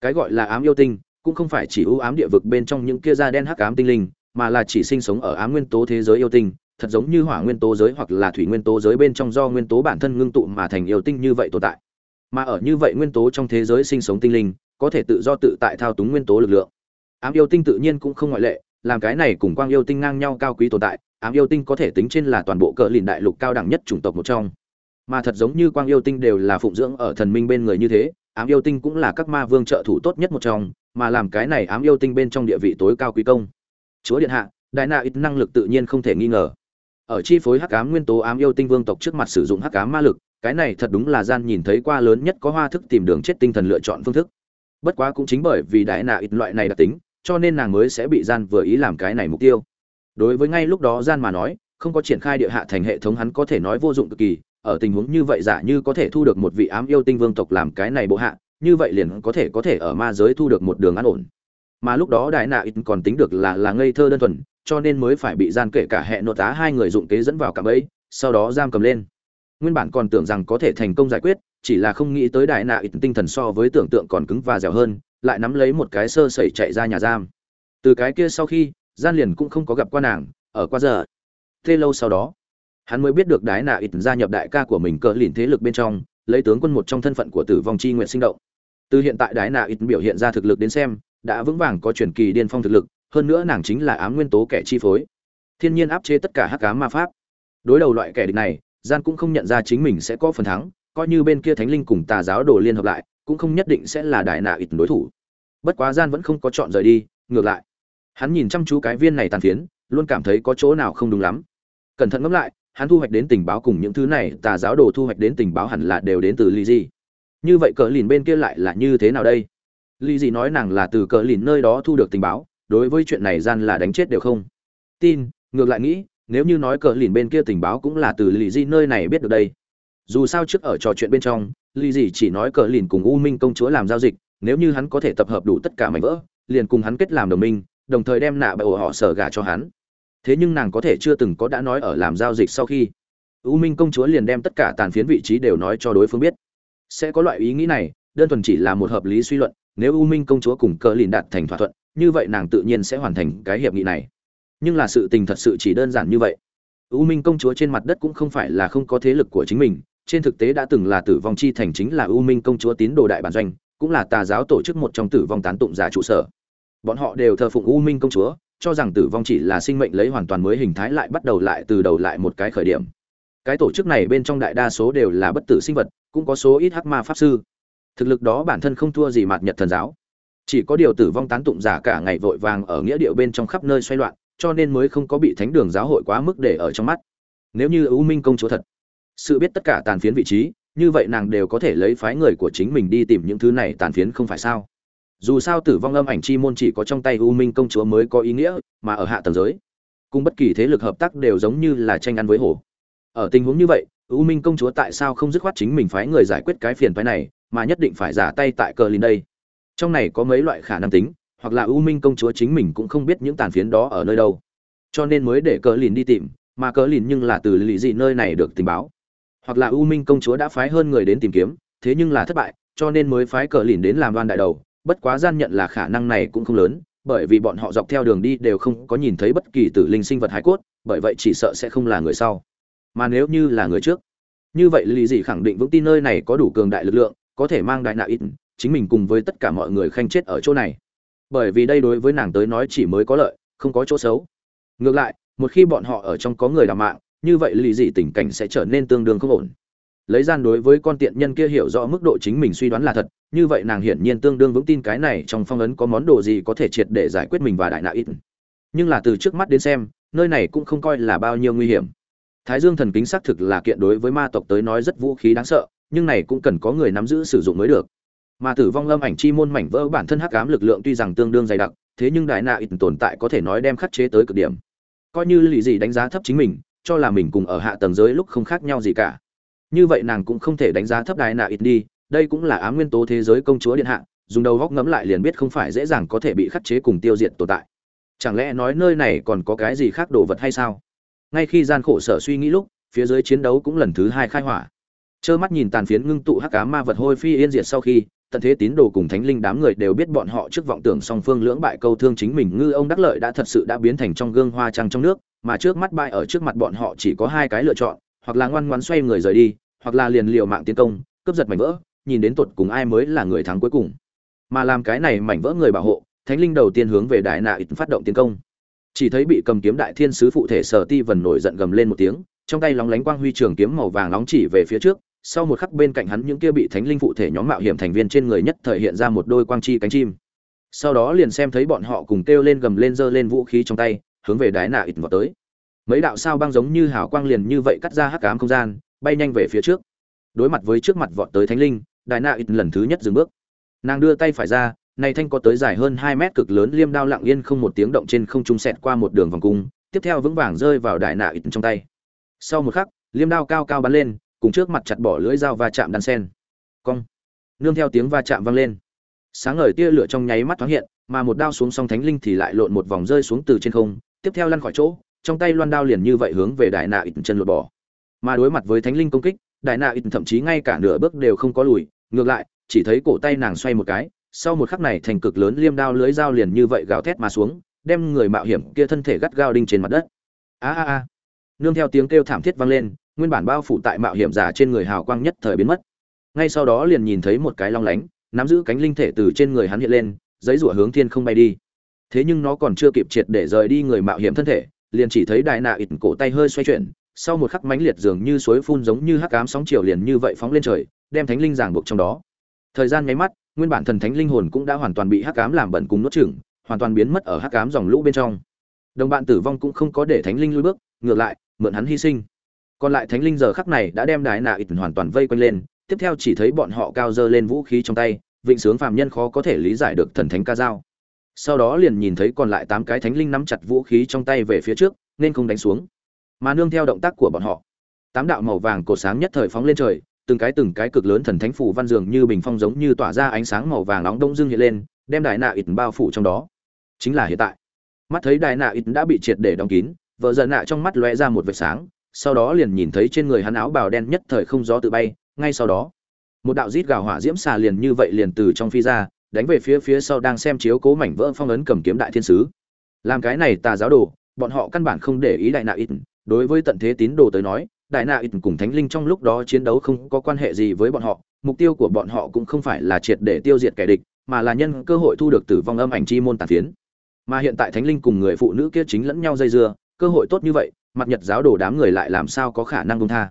Cái gọi là ám yêu tinh, cũng không phải chỉ ưu ám địa vực bên trong những kia da đen hắc ám tinh linh, mà là chỉ sinh sống ở ám nguyên tố thế giới yêu tinh thật giống như hỏa nguyên tố giới hoặc là thủy nguyên tố giới bên trong do nguyên tố bản thân ngưng tụ mà thành yêu tinh như vậy tồn tại. Mà ở như vậy nguyên tố trong thế giới sinh sống tinh linh, có thể tự do tự tại thao túng nguyên tố lực lượng. Ám yêu tinh tự nhiên cũng không ngoại lệ, làm cái này cùng quang yêu tinh ngang nhau cao quý tồn tại, ám yêu tinh có thể tính trên là toàn bộ cờ lìn đại lục cao đẳng nhất chủng tộc một trong. Mà thật giống như quang yêu tinh đều là phụng dưỡng ở thần minh bên người như thế, ám yêu tinh cũng là các ma vương trợ thủ tốt nhất một trong, mà làm cái này ám yêu tinh bên trong địa vị tối cao quý công. Chúa điện hạ, đại na ít năng lực tự nhiên không thể nghi ngờ ở chi phối hắc ám nguyên tố ám yêu tinh vương tộc trước mặt sử dụng hắc ám ma lực, cái này thật đúng là gian nhìn thấy qua lớn nhất có hoa thức tìm đường chết tinh thần lựa chọn phương thức. Bất quá cũng chính bởi vì đại nạ ít loại này đặc tính, cho nên nàng mới sẽ bị gian vừa ý làm cái này mục tiêu. Đối với ngay lúc đó gian mà nói, không có triển khai địa hạ thành hệ thống hắn có thể nói vô dụng cực kỳ, ở tình huống như vậy giả như có thể thu được một vị ám yêu tinh vương tộc làm cái này bộ hạ, như vậy liền có thể có thể ở ma giới thu được một đường an ổn mà lúc đó đại nạ ít còn tính được là là ngây thơ đơn thuần, cho nên mới phải bị gian kể cả hệ nội tá hai người dụng kế dẫn vào cạm ấy sau đó giam cầm lên. Nguyên bản còn tưởng rằng có thể thành công giải quyết, chỉ là không nghĩ tới đại nạ ít tinh thần so với tưởng tượng còn cứng và dẻo hơn, lại nắm lấy một cái sơ sẩy chạy ra nhà giam. Từ cái kia sau khi, gian liền cũng không có gặp qua nàng, ở qua giờ. Thế lâu sau đó, hắn mới biết được đái nạ ít gia nhập đại ca của mình cỡ lìn thế lực bên trong, lấy tướng quân một trong thân phận của tử vong chi nguyện sinh động. Từ hiện tại đái nạ ít biểu hiện ra thực lực đến xem đã vững vàng có truyền kỳ điên phong thực lực, hơn nữa nàng chính là ám nguyên tố kẻ chi phối. Thiên nhiên áp chế tất cả hắc ám ma pháp. Đối đầu loại kẻ địch này, gian cũng không nhận ra chính mình sẽ có phần thắng, coi như bên kia thánh linh cùng tà giáo đồ liên hợp lại, cũng không nhất định sẽ là đại nạ ít đối thủ. Bất quá gian vẫn không có chọn rời đi, ngược lại. Hắn nhìn chăm chú cái viên này tàn phiến, luôn cảm thấy có chỗ nào không đúng lắm. Cẩn thận ngẫm lại, hắn thu hoạch đến tình báo cùng những thứ này, tà giáo đồ thu hoạch đến tình báo hẳn là đều đến từ ly di như vậy cỡ lìn bên kia lại là như thế nào đây? Lý gì nói nàng là từ cờ lìn nơi đó thu được tình báo, đối với chuyện này gian là đánh chết đều không. Tin, ngược lại nghĩ, nếu như nói cờ lìn bên kia tình báo cũng là từ Lý gì nơi này biết được đây. Dù sao trước ở trò chuyện bên trong, Lý gì chỉ nói cờ lìn cùng u minh công chúa làm giao dịch, nếu như hắn có thể tập hợp đủ tất cả mảnh vỡ, liền cùng hắn kết làm đồng minh, đồng thời đem nạ bại ổ họ sở gà cho hắn. Thế nhưng nàng có thể chưa từng có đã nói ở làm giao dịch sau khi, u minh công chúa liền đem tất cả tàn phiến vị trí đều nói cho đối phương biết. Sẽ có loại ý nghĩ này, đơn thuần chỉ là một hợp lý suy luận nếu u minh công chúa cùng cờ lìn đạt thành thỏa thuận, như vậy nàng tự nhiên sẽ hoàn thành cái hiệp nghị này. Nhưng là sự tình thật sự chỉ đơn giản như vậy. U minh công chúa trên mặt đất cũng không phải là không có thế lực của chính mình, trên thực tế đã từng là tử vong chi thành chính là u minh công chúa tín đồ đại bản doanh, cũng là tà giáo tổ chức một trong tử vong tán tụng giả trụ sở. Bọn họ đều thờ phụng u minh công chúa, cho rằng tử vong chỉ là sinh mệnh lấy hoàn toàn mới hình thái lại bắt đầu lại từ đầu lại một cái khởi điểm. Cái tổ chức này bên trong đại đa số đều là bất tử sinh vật, cũng có số ít hắc ma pháp sư thực lực đó bản thân không thua gì mạt nhật thần giáo. Chỉ có điều tử vong tán tụng giả cả ngày vội vàng ở nghĩa điệu bên trong khắp nơi xoay loạn, cho nên mới không có bị thánh đường giáo hội quá mức để ở trong mắt. Nếu như ưu minh công chúa thật sự biết tất cả tàn phiến vị trí, như vậy nàng đều có thể lấy phái người của chính mình đi tìm những thứ này tàn phiến không phải sao? Dù sao tử vong âm ảnh chi môn chỉ có trong tay u minh công chúa mới có ý nghĩa, mà ở hạ tầng giới, cùng bất kỳ thế lực hợp tác đều giống như là tranh ăn với hổ. Ở tình huống như vậy u minh công chúa tại sao không dứt khoát chính mình phái người giải quyết cái phiền phái này mà nhất định phải giả tay tại cờ lìn đây. Trong này có mấy loại khả năng tính, hoặc là u minh công chúa chính mình cũng không biết những tàn phiến đó ở nơi đâu. Cho nên mới để cờ lìn đi tìm, mà cờ lìn nhưng là từ lì dị nơi này được tình báo. Hoặc là u minh công chúa đã phái hơn người đến tìm kiếm, thế nhưng là thất bại, cho nên mới phái cờ lìn đến làm đoan đại đầu. Bất quá gian nhận là khả năng này cũng không lớn, bởi vì bọn họ dọc theo đường đi đều không có nhìn thấy bất kỳ tử linh sinh vật hải cốt, bởi vậy chỉ sợ sẽ không là người sau. Mà nếu như là người trước, như vậy lì dị khẳng định vững tin nơi này có đủ cường đại lực lượng có thể mang đại nạ ít, chính mình cùng với tất cả mọi người khanh chết ở chỗ này. Bởi vì đây đối với nàng tới nói chỉ mới có lợi, không có chỗ xấu. Ngược lại, một khi bọn họ ở trong có người đào mạng, như vậy lì dị tình cảnh sẽ trở nên tương đương không ổn. Lấy gian đối với con tiện nhân kia hiểu rõ mức độ chính mình suy đoán là thật, như vậy nàng hiển nhiên tương đương vững tin cái này trong phong ấn có món đồ gì có thể triệt để giải quyết mình và đại nạ ít. Nhưng là từ trước mắt đến xem, nơi này cũng không coi là bao nhiêu nguy hiểm. Thái dương thần kính xác thực là kiện đối với ma tộc tới nói rất vũ khí đáng sợ nhưng này cũng cần có người nắm giữ sử dụng mới được. Mà tử vong lâm ảnh chi môn mảnh vỡ bản thân hắc ám lực lượng tuy rằng tương đương dày đặc, thế nhưng đại nạ ít tồn tại có thể nói đem khắc chế tới cực điểm. Coi như lì gì đánh giá thấp chính mình, cho là mình cùng ở hạ tầng giới lúc không khác nhau gì cả. Như vậy nàng cũng không thể đánh giá thấp đại nạ ít đi, đây cũng là ám nguyên tố thế giới công chúa điện hạ, dùng đầu góc ngẫm lại liền biết không phải dễ dàng có thể bị khắc chế cùng tiêu diệt tồn tại. Chẳng lẽ nói nơi này còn có cái gì khác đồ vật hay sao? Ngay khi gian khổ sở suy nghĩ lúc, phía dưới chiến đấu cũng lần thứ hai khai hỏa trơ mắt nhìn tàn phiến ngưng tụ hắc cá ma vật hôi phi yên diệt sau khi, tận thế tín đồ cùng thánh linh đám người đều biết bọn họ trước vọng tưởng song phương lưỡng bại câu thương chính mình. Ngư ông đắc lợi đã thật sự đã biến thành trong gương hoa trăng trong nước, mà trước mắt bại ở trước mặt bọn họ chỉ có hai cái lựa chọn, hoặc là ngoan ngoãn xoay người rời đi, hoặc là liền liều mạng tiến công, cướp giật mảnh vỡ, nhìn đến tột cùng ai mới là người thắng cuối cùng. Mà làm cái này mảnh vỡ người bảo hộ, thánh linh đầu tiên hướng về đại nạ ít phát động tiến công. Chỉ thấy bị cầm kiếm đại thiên sứ phụ thể sở ti vần nổi giận gầm lên một tiếng, trong tay lóng lánh quang huy trường kiếm màu vàng nóng chỉ về phía trước sau một khắc bên cạnh hắn những kia bị thánh linh phụ thể nhóm mạo hiểm thành viên trên người nhất thời hiện ra một đôi quang chi cánh chim. Sau đó liền xem thấy bọn họ cùng kêu lên gầm lên giơ lên vũ khí trong tay, hướng về đái nạ ít vào tới. Mấy đạo sao băng giống như hào quang liền như vậy cắt ra hắc ám không gian, bay nhanh về phía trước. Đối mặt với trước mặt vọt tới thánh linh Đại nạ ít lần thứ nhất dừng bước. Nàng đưa tay phải ra, này thanh có tới dài hơn hai mét cực lớn liêm đao lặng yên không một tiếng động trên không trung sẹt qua một đường vòng cung, tiếp theo vững vàng rơi vào đại nạ ít trong tay. Sau một khắc, liêm đao cao cao bắn lên cùng trước mặt chặt bỏ lưỡi dao va chạm đan sen. Cong. Nương theo tiếng va chạm vang lên. Sáng ngời tia lửa trong nháy mắt thoáng hiện, mà một đao xuống song thánh linh thì lại lộn một vòng rơi xuống từ trên không, tiếp theo lăn khỏi chỗ, trong tay loan đao liền như vậy hướng về đại nạ ít chân lột bỏ. Mà đối mặt với thánh linh công kích, đại nạ ít thậm chí ngay cả nửa bước đều không có lùi, ngược lại, chỉ thấy cổ tay nàng xoay một cái, sau một khắc này thành cực lớn liêm đao lưới dao liền như vậy gào thét mà xuống, đem người mạo hiểm kia thân thể gắt gao đinh trên mặt đất. A a a. Nương theo tiếng kêu thảm thiết vang lên nguyên bản bao phủ tại mạo hiểm giả trên người hào quang nhất thời biến mất. Ngay sau đó liền nhìn thấy một cái long lánh, nắm giữ cánh linh thể từ trên người hắn hiện lên, giấy rủa hướng thiên không bay đi. Thế nhưng nó còn chưa kịp triệt để rời đi người mạo hiểm thân thể, liền chỉ thấy đại nạ ịt cổ tay hơi xoay chuyển, sau một khắc mãnh liệt dường như suối phun giống như hắc ám sóng chiều liền như vậy phóng lên trời, đem thánh linh giảng buộc trong đó. Thời gian nháy mắt, nguyên bản thần thánh linh hồn cũng đã hoàn toàn bị hắc ám làm bẩn cùng nuốt chửng, hoàn toàn biến mất ở hắc ám dòng lũ bên trong. Đồng bạn tử vong cũng không có để thánh linh lui bước, ngược lại, mượn hắn hy sinh còn lại thánh linh giờ khắc này đã đem đại nạ ít hoàn toàn vây quanh lên, tiếp theo chỉ thấy bọn họ cao dơ lên vũ khí trong tay, vịnh sướng phàm nhân khó có thể lý giải được thần thánh ca dao. Sau đó liền nhìn thấy còn lại tám cái thánh linh nắm chặt vũ khí trong tay về phía trước, nên không đánh xuống, mà nương theo động tác của bọn họ. Tám đạo màu vàng cổ sáng nhất thời phóng lên trời, từng cái từng cái cực lớn thần thánh phủ văn dường như bình phong giống như tỏa ra ánh sáng màu vàng nóng đông dương hiện lên, đem đại nạ ít bao phủ trong đó. Chính là hiện tại. Mắt thấy đại nạ ít đã bị triệt để đóng kín, vợ giận nạ trong mắt lóe ra một vệt sáng sau đó liền nhìn thấy trên người hắn áo bào đen nhất thời không gió tự bay, ngay sau đó, một đạo rít gào hỏa diễm xà liền như vậy liền từ trong phi ra, đánh về phía phía sau đang xem chiếu cố mảnh vỡ phong ấn cầm kiếm đại thiên sứ. Làm cái này tà giáo đồ, bọn họ căn bản không để ý đại nạ ít đối với tận thế tín đồ tới nói, đại nạ ít cùng thánh linh trong lúc đó chiến đấu không có quan hệ gì với bọn họ, mục tiêu của bọn họ cũng không phải là triệt để tiêu diệt kẻ địch, mà là nhân cơ hội thu được tử vong âm ảnh chi môn tàn phiến. Mà hiện tại thánh linh cùng người phụ nữ kia chính lẫn nhau dây dưa, cơ hội tốt như vậy mặt nhật giáo đồ đám người lại làm sao có khả năng công tha?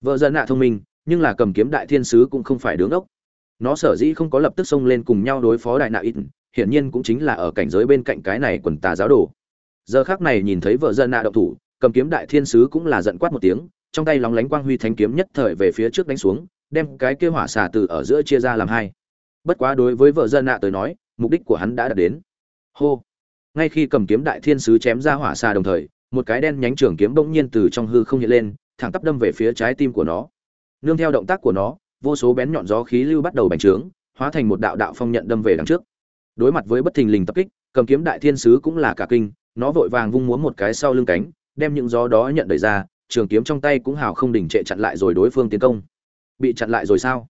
Vợ dân nạ thông minh, nhưng là cầm kiếm đại thiên sứ cũng không phải đứng ốc. Nó sở dĩ không có lập tức xông lên cùng nhau đối phó đại nạ ít, hiển nhiên cũng chính là ở cảnh giới bên cạnh cái này quần tà giáo đồ. Giờ khác này nhìn thấy vợ dân nạ động thủ, cầm kiếm đại thiên sứ cũng là giận quát một tiếng, trong tay lóng lánh quang huy thánh kiếm nhất thời về phía trước đánh xuống, đem cái kia hỏa xà từ ở giữa chia ra làm hai. Bất quá đối với vợ dân nạ tới nói, mục đích của hắn đã đạt đến. Hô! Ngay khi cầm kiếm đại thiên sứ chém ra hỏa xà đồng thời một cái đen nhánh trường kiếm bỗng nhiên từ trong hư không hiện lên, thẳng tắp đâm về phía trái tim của nó. Nương theo động tác của nó, vô số bén nhọn gió khí lưu bắt đầu bành trướng, hóa thành một đạo đạo phong nhận đâm về đằng trước. Đối mặt với bất thình lình tập kích, cầm kiếm đại thiên sứ cũng là cả kinh, nó vội vàng vung múa một cái sau lưng cánh, đem những gió đó nhận đẩy ra, trường kiếm trong tay cũng hào không đình trệ chặn lại rồi đối phương tiến công. Bị chặn lại rồi sao?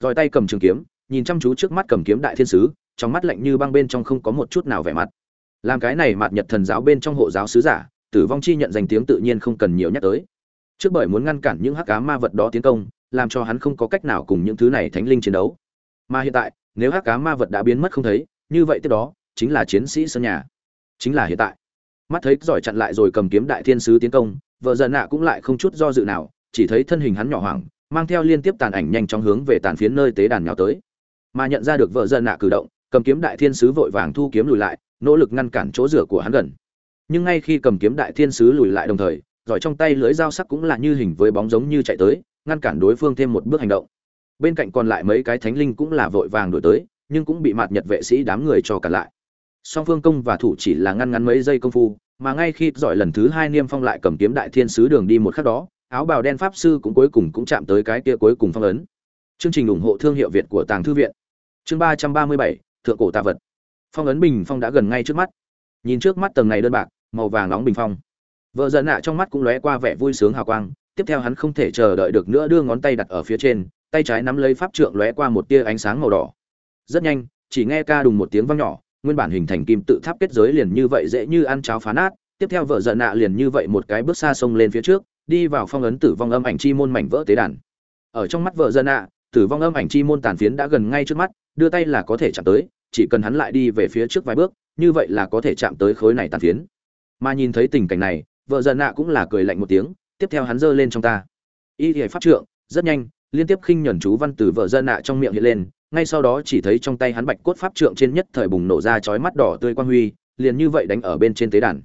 Rồi tay cầm trường kiếm, nhìn chăm chú trước mắt cầm kiếm đại thiên sứ, trong mắt lạnh như băng bên trong không có một chút nào vẻ mặt. Làm cái này mạt nhật thần giáo bên trong hộ giáo sứ giả tử vong chi nhận danh tiếng tự nhiên không cần nhiều nhắc tới. Trước bởi muốn ngăn cản những hắc cá ma vật đó tiến công, làm cho hắn không có cách nào cùng những thứ này thánh linh chiến đấu. Mà hiện tại, nếu hắc cá ma vật đã biến mất không thấy, như vậy tiếp đó, chính là chiến sĩ sân nhà. Chính là hiện tại. Mắt thấy giỏi chặn lại rồi cầm kiếm đại thiên sứ tiến công, vợ giận nạ cũng lại không chút do dự nào, chỉ thấy thân hình hắn nhỏ hoảng, mang theo liên tiếp tàn ảnh nhanh chóng hướng về tàn phiến nơi tế đàn nhào tới. Mà nhận ra được vợ giận nạ cử động, cầm kiếm đại thiên sứ vội vàng thu kiếm lùi lại, nỗ lực ngăn cản chỗ rửa của hắn gần nhưng ngay khi cầm kiếm đại thiên sứ lùi lại đồng thời, giỏi trong tay lưới dao sắc cũng là như hình với bóng giống như chạy tới, ngăn cản đối phương thêm một bước hành động. Bên cạnh còn lại mấy cái thánh linh cũng là vội vàng đổi tới, nhưng cũng bị mạt nhật vệ sĩ đám người cho cản lại. Song phương công và thủ chỉ là ngăn ngắn mấy giây công phu, mà ngay khi giỏi lần thứ hai niêm phong lại cầm kiếm đại thiên sứ đường đi một khắc đó, áo bào đen pháp sư cũng cuối cùng cũng chạm tới cái kia cuối cùng phong ấn. Chương trình ủng hộ thương hiệu việt của tàng thư viện. Chương ba trăm ba mươi bảy, thượng cổ tạ vật. Phong ấn bình phong đã gần ngay trước mắt. Nhìn trước mắt tầng này đơn bạc màu vàng nóng bình phong. Vợ dần nạ trong mắt cũng lóe qua vẻ vui sướng hào quang, tiếp theo hắn không thể chờ đợi được nữa đưa ngón tay đặt ở phía trên, tay trái nắm lấy pháp trượng lóe qua một tia ánh sáng màu đỏ. Rất nhanh, chỉ nghe ca đùng một tiếng vang nhỏ, nguyên bản hình thành kim tự tháp kết giới liền như vậy dễ như ăn cháo phá nát, tiếp theo vợ dần nạ liền như vậy một cái bước xa sông lên phía trước, đi vào phong ấn tử vong âm ảnh chi môn mảnh vỡ tế đàn. Ở trong mắt vợ giận nạ, tử vong âm ảnh chi môn tàn phiến đã gần ngay trước mắt, đưa tay là có thể chạm tới, chỉ cần hắn lại đi về phía trước vài bước, như vậy là có thể chạm tới khối này tàn phiến mà nhìn thấy tình cảnh này, vợ dần nạ cũng là cười lạnh một tiếng, tiếp theo hắn giơ lên trong ta. Y hệ pháp trượng, rất nhanh, liên tiếp khinh nhuần chú văn từ vợ dân nạ trong miệng hiện lên, ngay sau đó chỉ thấy trong tay hắn bạch cốt pháp trượng trên nhất thời bùng nổ ra chói mắt đỏ tươi quang huy, liền như vậy đánh ở bên trên tế đàn.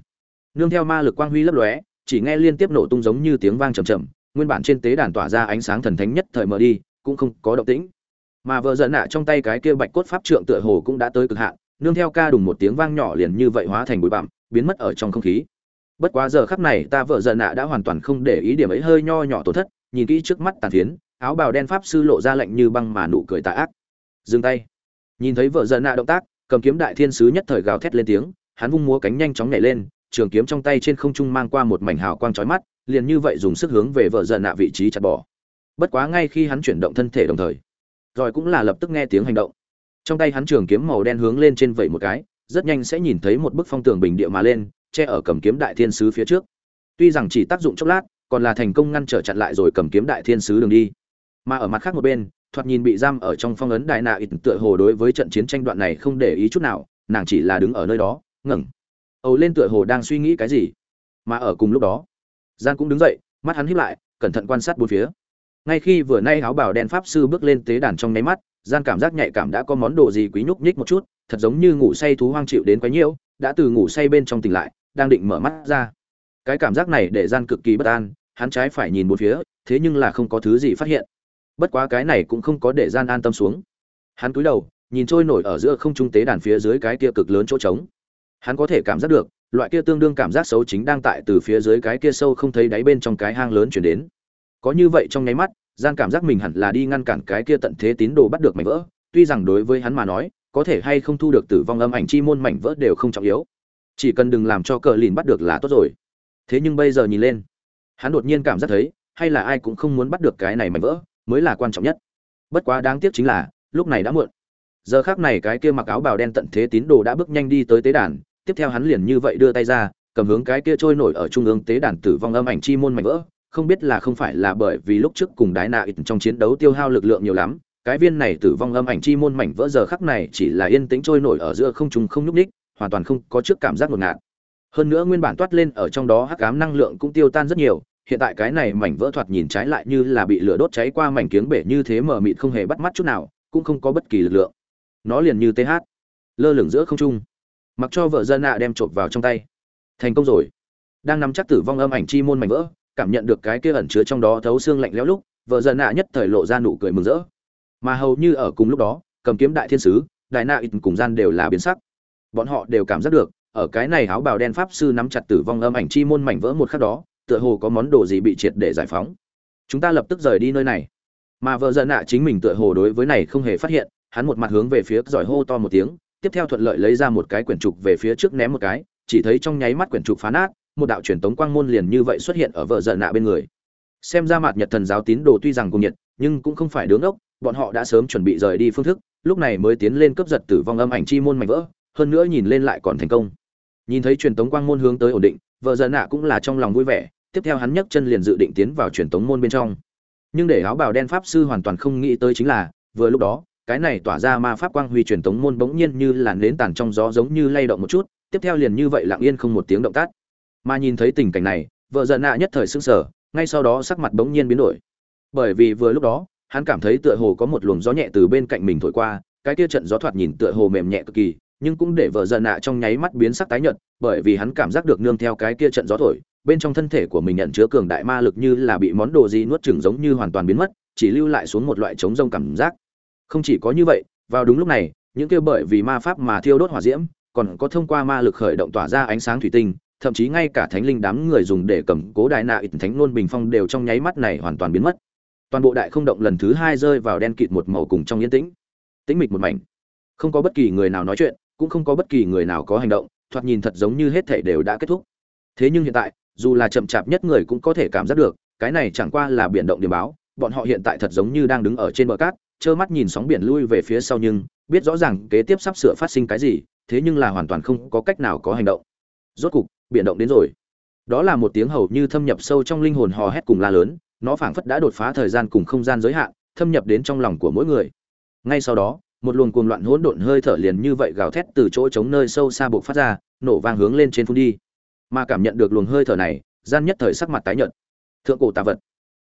Nương theo ma lực quang huy lấp lóe, chỉ nghe liên tiếp nổ tung giống như tiếng vang trầm trầm nguyên bản trên tế đàn tỏa ra ánh sáng thần thánh nhất thời mở đi, cũng không có động tĩnh. Mà vợ giận nạ trong tay cái kia bạch cốt pháp trượng tựa hồ cũng đã tới cực hạn nương theo ca đùng một tiếng vang nhỏ liền như vậy hóa thành bụi bặm, biến mất ở trong không khí. Bất quá giờ khắc này, ta vợ giận nạ đã hoàn toàn không để ý điểm ấy, hơi nho nhỏ tổn thất, nhìn kỹ trước mắt tàn phiến, áo bào đen pháp sư lộ ra lạnh như băng mà nụ cười tà ác. Dừng tay. Nhìn thấy vợ giận nạ động tác, cầm kiếm đại thiên sứ nhất thời gào thét lên tiếng, hắn vung múa cánh nhanh chóng nhảy lên, trường kiếm trong tay trên không trung mang qua một mảnh hào quang chói mắt, liền như vậy dùng sức hướng về vợ giận nạ vị trí chặt bỏ. Bất quá ngay khi hắn chuyển động thân thể đồng thời, rồi cũng là lập tức nghe tiếng hành động trong tay hắn trường kiếm màu đen hướng lên trên vẩy một cái, rất nhanh sẽ nhìn thấy một bức phong tường bình địa mà lên, che ở cầm kiếm đại thiên sứ phía trước. Tuy rằng chỉ tác dụng chốc lát, còn là thành công ngăn trở chặn lại rồi cầm kiếm đại thiên sứ đường đi. Mà ở mặt khác một bên, thoạt nhìn bị giam ở trong phong ấn đại nạ ít tựa hồ đối với trận chiến tranh đoạn này không để ý chút nào, nàng chỉ là đứng ở nơi đó, ngẩng ầu lên tựa hồ đang suy nghĩ cái gì. Mà ở cùng lúc đó gian cũng đứng dậy, mắt hắn híp lại, cẩn thận quan sát bốn phía. Ngay khi vừa nay áo bào đen pháp sư bước lên tế đàn trong nháy mắt gian cảm giác nhạy cảm đã có món đồ gì quý nhúc nhích một chút, thật giống như ngủ say thú hoang chịu đến quá nhiễu, đã từ ngủ say bên trong tỉnh lại, đang định mở mắt ra. Cái cảm giác này để gian cực kỳ bất an, hắn trái phải nhìn một phía, thế nhưng là không có thứ gì phát hiện. Bất quá cái này cũng không có để gian an tâm xuống. Hắn cúi đầu, nhìn trôi nổi ở giữa không trung tế đàn phía dưới cái kia cực lớn chỗ trống. Hắn có thể cảm giác được, loại kia tương đương cảm giác xấu chính đang tại từ phía dưới cái kia sâu không thấy đáy bên trong cái hang lớn chuyển đến. Có như vậy trong nháy mắt gian cảm giác mình hẳn là đi ngăn cản cái kia tận thế tín đồ bắt được mảnh vỡ, tuy rằng đối với hắn mà nói, có thể hay không thu được tử vong âm ảnh chi môn mảnh vỡ đều không trọng yếu. Chỉ cần đừng làm cho cờ lìn bắt được là tốt rồi. Thế nhưng bây giờ nhìn lên, hắn đột nhiên cảm giác thấy, hay là ai cũng không muốn bắt được cái này mảnh vỡ, mới là quan trọng nhất. Bất quá đáng tiếc chính là, lúc này đã muộn. Giờ khác này cái kia mặc áo bào đen tận thế tín đồ đã bước nhanh đi tới tế đàn, tiếp theo hắn liền như vậy đưa tay ra, cầm hướng cái kia trôi nổi ở trung ương tế đàn tử vong âm ảnh chi môn mảnh vỡ không biết là không phải là bởi vì lúc trước cùng đái nạ ít trong chiến đấu tiêu hao lực lượng nhiều lắm, cái viên này tử vong âm ảnh chi môn mảnh vỡ giờ khắc này chỉ là yên tĩnh trôi nổi ở giữa không trung không nhúc ních hoàn toàn không có trước cảm giác ngột ngạt. Hơn nữa nguyên bản toát lên ở trong đó hắc ám năng lượng cũng tiêu tan rất nhiều, hiện tại cái này mảnh vỡ thoạt nhìn trái lại như là bị lửa đốt cháy qua mảnh kiếng bể như thế mờ mịt không hề bắt mắt chút nào, cũng không có bất kỳ lực lượng. Nó liền như th lơ lửng giữa không trung. Mặc cho vợ dân ạ đem trộm vào trong tay. Thành công rồi. Đang nắm chắc tử vong âm ảnh chi môn mảnh vỡ cảm nhận được cái kia ẩn chứa trong đó thấu xương lạnh lẽo lúc, vợ dần nạ nhất thời lộ ra nụ cười mừng rỡ. Mà hầu như ở cùng lúc đó, cầm kiếm đại thiên sứ, đại nạ ít cùng gian đều là biến sắc. Bọn họ đều cảm giác được, ở cái này áo bào đen pháp sư nắm chặt tử vong âm ảnh chi môn mảnh vỡ một khắc đó, tựa hồ có món đồ gì bị triệt để giải phóng. Chúng ta lập tức rời đi nơi này. Mà vợ dần nạ chính mình tựa hồ đối với này không hề phát hiện, hắn một mặt hướng về phía giỏi hô to một tiếng, tiếp theo thuận lợi lấy ra một cái quyển trục về phía trước ném một cái, chỉ thấy trong nháy mắt quyển trục phá nát một đạo truyền tống quang môn liền như vậy xuất hiện ở vợ giận nạ bên người. Xem ra mặt nhật thần giáo tín đồ tuy rằng cùng nhiệt, nhưng cũng không phải đứng ốc, bọn họ đã sớm chuẩn bị rời đi phương thức, lúc này mới tiến lên cướp giật tử vong âm ảnh chi môn mạnh vỡ, hơn nữa nhìn lên lại còn thành công. Nhìn thấy truyền tống quang môn hướng tới ổn định, vợ giận nạ cũng là trong lòng vui vẻ, tiếp theo hắn nhấc chân liền dự định tiến vào truyền tống môn bên trong. Nhưng để áo bào đen pháp sư hoàn toàn không nghĩ tới chính là, vừa lúc đó, cái này tỏa ra ma pháp quang huy truyền tống môn bỗng nhiên như là nến tàn trong gió giống như lay động một chút, tiếp theo liền như vậy lặng yên không một tiếng động tác mà nhìn thấy tình cảnh này, vợ giận nạ nhất thời sững sờ, ngay sau đó sắc mặt bỗng nhiên biến đổi. Bởi vì vừa lúc đó, hắn cảm thấy tựa hồ có một luồng gió nhẹ từ bên cạnh mình thổi qua, cái kia trận gió thoạt nhìn tựa hồ mềm nhẹ cực kỳ, nhưng cũng để vợ giận nạ trong nháy mắt biến sắc tái nhợt, bởi vì hắn cảm giác được nương theo cái kia trận gió thổi, bên trong thân thể của mình nhận chứa cường đại ma lực như là bị món đồ gì nuốt chửng giống như hoàn toàn biến mất, chỉ lưu lại xuống một loại trống rông cảm giác. Không chỉ có như vậy, vào đúng lúc này, những kia bởi vì ma pháp mà thiêu đốt hỏa diễm, còn có thông qua ma lực khởi động tỏa ra ánh sáng thủy tinh thậm chí ngay cả thánh linh đám người dùng để cầm cố đại nạ ít thánh luôn bình phong đều trong nháy mắt này hoàn toàn biến mất. Toàn bộ đại không động lần thứ hai rơi vào đen kịt một màu cùng trong yên tĩnh. Tĩnh mịch một mảnh. Không có bất kỳ người nào nói chuyện, cũng không có bất kỳ người nào có hành động, thoạt nhìn thật giống như hết thể đều đã kết thúc. Thế nhưng hiện tại, dù là chậm chạp nhất người cũng có thể cảm giác được, cái này chẳng qua là biển động điểm báo, bọn họ hiện tại thật giống như đang đứng ở trên bờ cát, trơ mắt nhìn sóng biển lui về phía sau nhưng, biết rõ ràng kế tiếp sắp sửa phát sinh cái gì, thế nhưng là hoàn toàn không có cách nào có hành động rốt cục, biển động đến rồi. Đó là một tiếng hầu như thâm nhập sâu trong linh hồn hò hét cùng la lớn, nó phảng phất đã đột phá thời gian cùng không gian giới hạn, thâm nhập đến trong lòng của mỗi người. Ngay sau đó, một luồng cuồng loạn hỗn độn hơi thở liền như vậy gào thét từ chỗ trống nơi sâu xa buộc phát ra, nổ vang hướng lên trên phun đi. Mà cảm nhận được luồng hơi thở này, gian nhất thời sắc mặt tái nhợt. Thượng cổ tà vật.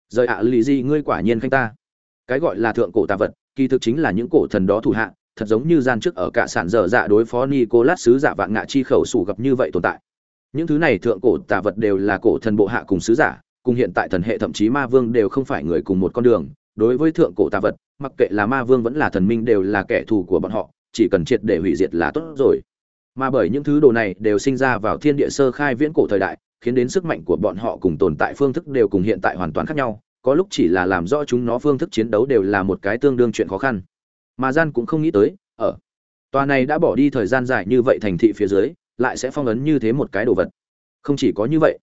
Rời ạ à lì gì, ngươi quả nhiên khanh ta. Cái gọi là thượng cổ tà vật, kỳ thực chính là những cổ thần đó thủ hạ thật giống như gian trước ở cả sản dở dạ đối phó Nicolas sứ giả vạn ngạ chi khẩu sủ gặp như vậy tồn tại. Những thứ này thượng cổ tà vật đều là cổ thần bộ hạ cùng sứ giả, cùng hiện tại thần hệ thậm chí ma vương đều không phải người cùng một con đường, đối với thượng cổ tà vật, mặc kệ là ma vương vẫn là thần minh đều là kẻ thù của bọn họ, chỉ cần triệt để hủy diệt là tốt rồi. Mà bởi những thứ đồ này đều sinh ra vào thiên địa sơ khai viễn cổ thời đại, khiến đến sức mạnh của bọn họ cùng tồn tại phương thức đều cùng hiện tại hoàn toàn khác nhau có lúc chỉ là làm rõ chúng nó phương thức chiến đấu đều là một cái tương đương chuyện khó khăn mà gian cũng không nghĩ tới, ở, tòa này đã bỏ đi thời gian dài như vậy thành thị phía dưới, lại sẽ phong ấn như thế một cái đồ vật. Không chỉ có như vậy,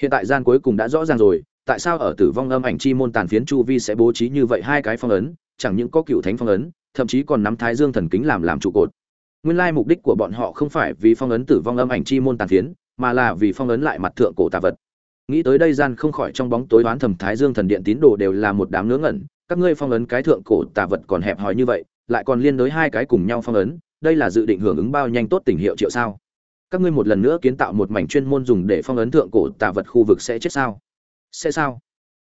hiện tại gian cuối cùng đã rõ ràng rồi, tại sao ở tử vong âm ảnh chi môn tàn phiến chu vi sẽ bố trí như vậy hai cái phong ấn, chẳng những có cựu thánh phong ấn, thậm chí còn nắm thái dương thần kính làm làm trụ cột. Nguyên lai mục đích của bọn họ không phải vì phong ấn tử vong âm ảnh chi môn tàn phiến, mà là vì phong ấn lại mặt thượng cổ tà vật. Nghĩ tới đây gian không khỏi trong bóng tối đoán thầm thái dương thần điện tín đồ đều là một đám ngớ ngẩn, các ngươi phong ấn cái thượng cổ tà vật còn hẹp hòi như vậy lại còn liên đối hai cái cùng nhau phong ấn, đây là dự định hưởng ứng bao nhanh tốt tình hiệu triệu sao? Các ngươi một lần nữa kiến tạo một mảnh chuyên môn dùng để phong ấn thượng cổ tà vật khu vực sẽ chết sao? Sẽ sao?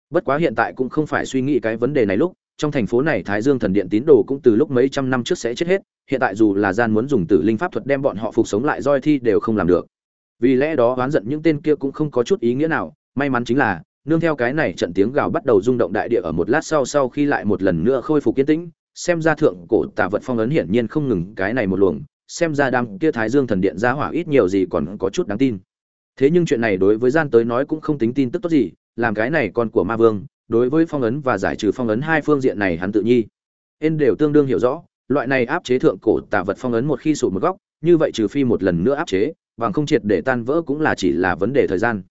Bất quá hiện tại cũng không phải suy nghĩ cái vấn đề này lúc, trong thành phố này thái dương thần điện tín đồ cũng từ lúc mấy trăm năm trước sẽ chết hết, hiện tại dù là gian muốn dùng tử linh pháp thuật đem bọn họ phục sống lại roi thi đều không làm được. Vì lẽ đó oán giận những tên kia cũng không có chút ý nghĩa nào, may mắn chính là, nương theo cái này trận tiếng gào bắt đầu rung động đại địa ở một lát sau sau khi lại một lần nữa khôi phục kiến tĩnh xem ra thượng cổ tà vật phong ấn hiển nhiên không ngừng cái này một luồng, xem ra đám kia thái dương thần điện ra hỏa ít nhiều gì còn có chút đáng tin. Thế nhưng chuyện này đối với gian tới nói cũng không tính tin tức tốt gì, làm cái này con của ma vương, đối với phong ấn và giải trừ phong ấn hai phương diện này hắn tự nhi. Ên đều tương đương hiểu rõ, loại này áp chế thượng cổ tà vật phong ấn một khi sụt một góc, như vậy trừ phi một lần nữa áp chế, bằng không triệt để tan vỡ cũng là chỉ là vấn đề thời gian.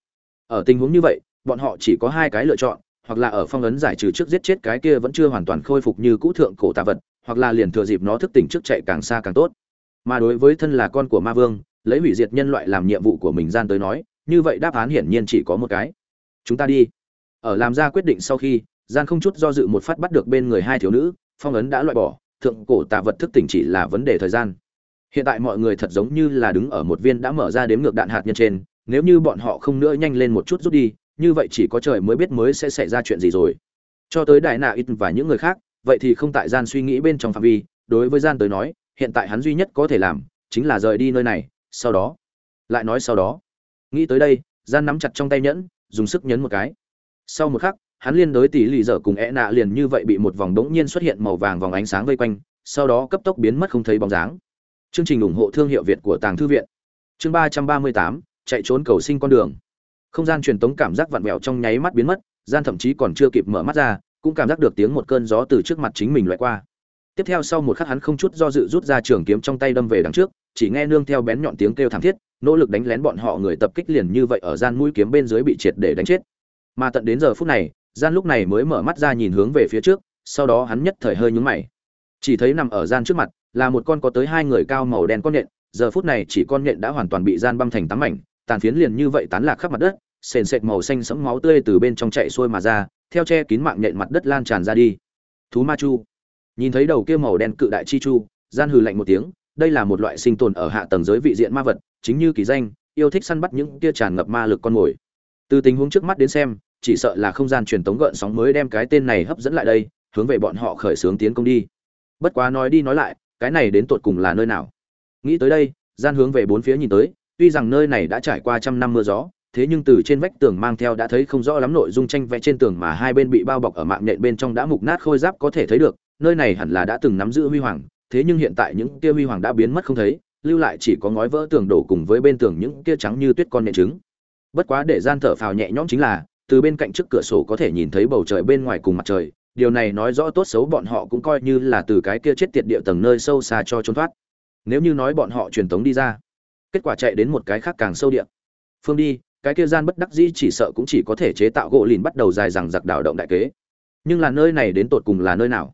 Ở tình huống như vậy, bọn họ chỉ có hai cái lựa chọn hoặc là ở phong ấn giải trừ trước giết chết cái kia vẫn chưa hoàn toàn khôi phục như cũ thượng cổ tà vật, hoặc là liền thừa dịp nó thức tỉnh trước chạy càng xa càng tốt. Mà đối với thân là con của ma vương, lấy hủy diệt nhân loại làm nhiệm vụ của mình gian tới nói, như vậy đáp án hiển nhiên chỉ có một cái. Chúng ta đi. Ở làm ra quyết định sau khi gian không chút do dự một phát bắt được bên người hai thiếu nữ, phong ấn đã loại bỏ, thượng cổ tà vật thức tỉnh chỉ là vấn đề thời gian. Hiện tại mọi người thật giống như là đứng ở một viên đã mở ra đếm ngược đạn hạt nhân trên, nếu như bọn họ không nữa nhanh lên một chút rút đi như vậy chỉ có trời mới biết mới sẽ xảy ra chuyện gì rồi. Cho tới đại nạ ít và những người khác, vậy thì không tại gian suy nghĩ bên trong phạm vi, đối với gian tới nói, hiện tại hắn duy nhất có thể làm, chính là rời đi nơi này, sau đó. Lại nói sau đó. Nghĩ tới đây, gian nắm chặt trong tay nhẫn, dùng sức nhấn một cái. Sau một khắc, hắn liên đối tỷ lì dở cùng e nạ liền như vậy bị một vòng đống nhiên xuất hiện màu vàng vòng ánh sáng vây quanh, sau đó cấp tốc biến mất không thấy bóng dáng. Chương trình ủng hộ thương hiệu việt của tàng thư viện. Chương ba trăm ba mươi tám, chạy trốn cầu sinh con đường không gian truyền tống cảm giác vặn vẹo trong nháy mắt biến mất, gian thậm chí còn chưa kịp mở mắt ra, cũng cảm giác được tiếng một cơn gió từ trước mặt chính mình loại qua. Tiếp theo sau một khắc hắn không chút do dự rút ra trường kiếm trong tay đâm về đằng trước, chỉ nghe nương theo bén nhọn tiếng kêu thảm thiết, nỗ lực đánh lén bọn họ người tập kích liền như vậy ở gian mũi kiếm bên dưới bị triệt để đánh chết. Mà tận đến giờ phút này, gian lúc này mới mở mắt ra nhìn hướng về phía trước, sau đó hắn nhất thời hơi nhúng mày. Chỉ thấy nằm ở gian trước mặt, là một con có tới hai người cao màu đen con nhện, giờ phút này chỉ con nhện đã hoàn toàn bị gian băm thành tám mảnh tàn phiến liền như vậy tán lạc khắp mặt đất, sền sệt màu xanh sẫm máu tươi từ bên trong chạy xuôi mà ra, theo che kín mạng nhện mặt đất lan tràn ra đi. Thú ma chu. Nhìn thấy đầu kia màu đen cự đại chi chu, gian hừ lạnh một tiếng, đây là một loại sinh tồn ở hạ tầng giới vị diện ma vật, chính như kỳ danh, yêu thích săn bắt những kia tràn ngập ma lực con mồi. Từ tình huống trước mắt đến xem, chỉ sợ là không gian truyền tống gợn sóng mới đem cái tên này hấp dẫn lại đây, hướng về bọn họ khởi xướng tiến công đi. Bất quá nói đi nói lại, cái này đến tột cùng là nơi nào? Nghĩ tới đây, gian hướng về bốn phía nhìn tới tuy rằng nơi này đã trải qua trăm năm mưa gió, thế nhưng từ trên vách tường mang theo đã thấy không rõ lắm nội dung tranh vẽ trên tường mà hai bên bị bao bọc ở mạng nhện bên trong đã mục nát khôi giáp có thể thấy được, nơi này hẳn là đã từng nắm giữ huy hoàng, thế nhưng hiện tại những kia huy hoàng đã biến mất không thấy, lưu lại chỉ có ngói vỡ tường đổ cùng với bên tường những kia trắng như tuyết con nhện trứng. Bất quá để gian thở phào nhẹ nhõm chính là, từ bên cạnh trước cửa sổ có thể nhìn thấy bầu trời bên ngoài cùng mặt trời, điều này nói rõ tốt xấu bọn họ cũng coi như là từ cái kia chết tiệt địa tầng nơi sâu xa cho trốn thoát. Nếu như nói bọn họ truyền tống đi ra kết quả chạy đến một cái khác càng sâu địa. Phương đi, cái kia gian bất đắc dĩ chỉ sợ cũng chỉ có thể chế tạo gỗ lìn bắt đầu dài rằng giặc đảo động đại kế. Nhưng là nơi này đến tột cùng là nơi nào?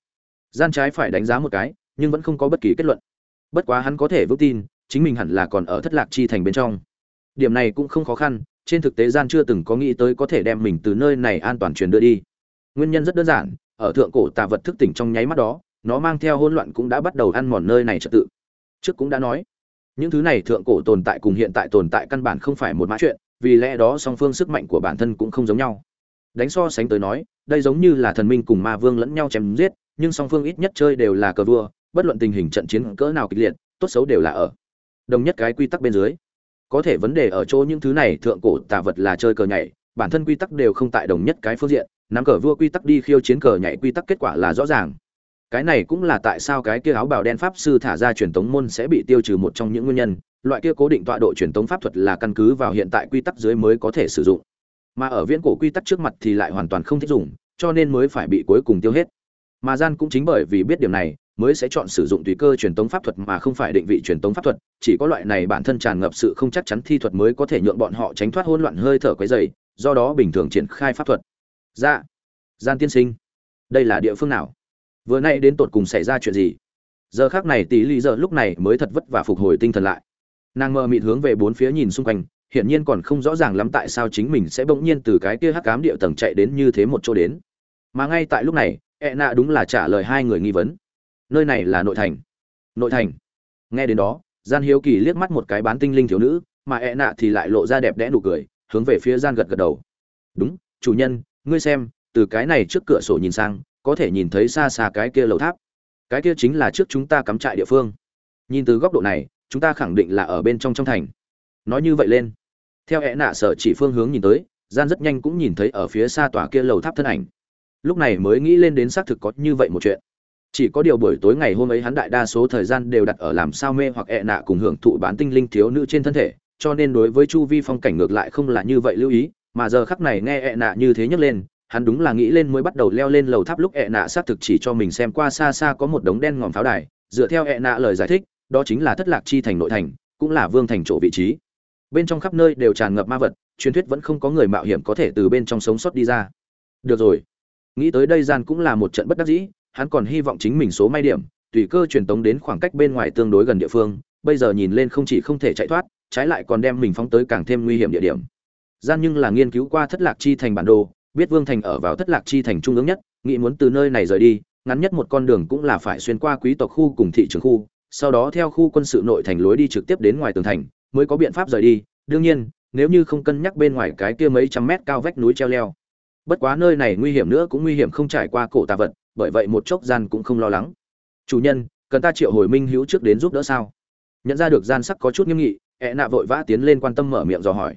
Gian trái phải đánh giá một cái, nhưng vẫn không có bất kỳ kết luận. Bất quá hắn có thể vững tin, chính mình hẳn là còn ở thất lạc chi thành bên trong. Điểm này cũng không khó khăn, trên thực tế gian chưa từng có nghĩ tới có thể đem mình từ nơi này an toàn truyền đưa đi. Nguyên nhân rất đơn giản, ở thượng cổ tà vật thức tỉnh trong nháy mắt đó, nó mang theo hỗn loạn cũng đã bắt đầu ăn mòn nơi này trật tự. Trước cũng đã nói những thứ này thượng cổ tồn tại cùng hiện tại tồn tại căn bản không phải một mã chuyện, vì lẽ đó song phương sức mạnh của bản thân cũng không giống nhau. Đánh so sánh tới nói, đây giống như là thần minh cùng ma vương lẫn nhau chém giết, nhưng song phương ít nhất chơi đều là cờ vua, bất luận tình hình trận chiến cỡ nào kịch liệt, tốt xấu đều là ở đồng nhất cái quy tắc bên dưới. Có thể vấn đề ở chỗ những thứ này thượng cổ tà vật là chơi cờ nhảy, bản thân quy tắc đều không tại đồng nhất cái phương diện, nắm cờ vua quy tắc đi khiêu chiến cờ nhảy quy tắc kết quả là rõ ràng cái này cũng là tại sao cái kia áo bào đen pháp sư thả ra truyền tống môn sẽ bị tiêu trừ một trong những nguyên nhân. Loại kia cố định tọa độ truyền tống pháp thuật là căn cứ vào hiện tại quy tắc dưới mới có thể sử dụng. Mà ở viễn cổ quy tắc trước mặt thì lại hoàn toàn không thích dùng, cho nên mới phải bị cuối cùng tiêu hết. Mà gian cũng chính bởi vì biết điểm này, mới sẽ chọn sử dụng tùy cơ truyền tống pháp thuật mà không phải định vị truyền tống pháp thuật. Chỉ có loại này bản thân tràn ngập sự không chắc chắn thi thuật mới có thể nhượng bọn họ tránh thoát hỗn loạn hơi thở quấy dày do đó bình thường triển khai pháp thuật. Dạ gian tiên sinh, đây là địa phương nào? Vừa nay đến tột cùng xảy ra chuyện gì? Giờ khác này tỷ lý giờ lúc này mới thật vất vả phục hồi tinh thần lại. Nàng mơ mịt hướng về bốn phía nhìn xung quanh, hiển nhiên còn không rõ ràng lắm tại sao chính mình sẽ bỗng nhiên từ cái kia hắc cám địa tầng chạy đến như thế một chỗ đến. Mà ngay tại lúc này e ẹ nạ đúng là trả lời hai người nghi vấn. Nơi này là nội thành. Nội thành. Nghe đến đó, gian hiếu kỳ liếc mắt một cái bán tinh linh thiếu nữ, mà e ẹ nạ thì lại lộ ra đẹp đẽ nụ cười, hướng về phía gian gật gật đầu. Đúng, chủ nhân, ngươi xem, từ cái này trước cửa sổ nhìn sang có thể nhìn thấy xa xa cái kia lầu tháp. Cái kia chính là trước chúng ta cắm trại địa phương. Nhìn từ góc độ này, chúng ta khẳng định là ở bên trong trong thành. Nói như vậy lên. Theo hẹ nạ sở chỉ phương hướng nhìn tới, gian rất nhanh cũng nhìn thấy ở phía xa tòa kia lầu tháp thân ảnh. Lúc này mới nghĩ lên đến xác thực có như vậy một chuyện. Chỉ có điều buổi tối ngày hôm ấy hắn đại đa số thời gian đều đặt ở làm sao mê hoặc ẹ nạ cùng hưởng thụ bán tinh linh thiếu nữ trên thân thể, cho nên đối với chu vi phong cảnh ngược lại không là như vậy lưu ý, mà giờ khắc này nghe ẹ nạ như thế nhấc lên hắn đúng là nghĩ lên mới bắt đầu leo lên lầu tháp lúc ẹ nạ xác thực chỉ cho mình xem qua xa xa có một đống đen ngòm pháo đài, dựa theo ẹ nạ lời giải thích, đó chính là thất lạc chi thành nội thành, cũng là vương thành chỗ vị trí. Bên trong khắp nơi đều tràn ngập ma vật, truyền thuyết vẫn không có người mạo hiểm có thể từ bên trong sống sót đi ra. Được rồi. Nghĩ tới đây gian cũng là một trận bất đắc dĩ, hắn còn hy vọng chính mình số may điểm, tùy cơ truyền tống đến khoảng cách bên ngoài tương đối gần địa phương, bây giờ nhìn lên không chỉ không thể chạy thoát, trái lại còn đem mình phóng tới càng thêm nguy hiểm địa điểm. Gian nhưng là nghiên cứu qua thất lạc chi thành bản đồ biết vương thành ở vào thất lạc chi thành trung ương nhất, nghĩ muốn từ nơi này rời đi, ngắn nhất một con đường cũng là phải xuyên qua quý tộc khu cùng thị trường khu, sau đó theo khu quân sự nội thành lối đi trực tiếp đến ngoài tường thành, mới có biện pháp rời đi. Đương nhiên, nếu như không cân nhắc bên ngoài cái kia mấy trăm mét cao vách núi treo leo. Bất quá nơi này nguy hiểm nữa cũng nguy hiểm không trải qua cổ tà vật, bởi vậy một chốc gian cũng không lo lắng. Chủ nhân, cần ta triệu hồi minh hữu trước đến giúp đỡ sao? Nhận ra được gian sắc có chút nghiêm nghị ẹ nạ vội vã tiến lên quan tâm mở miệng dò hỏi.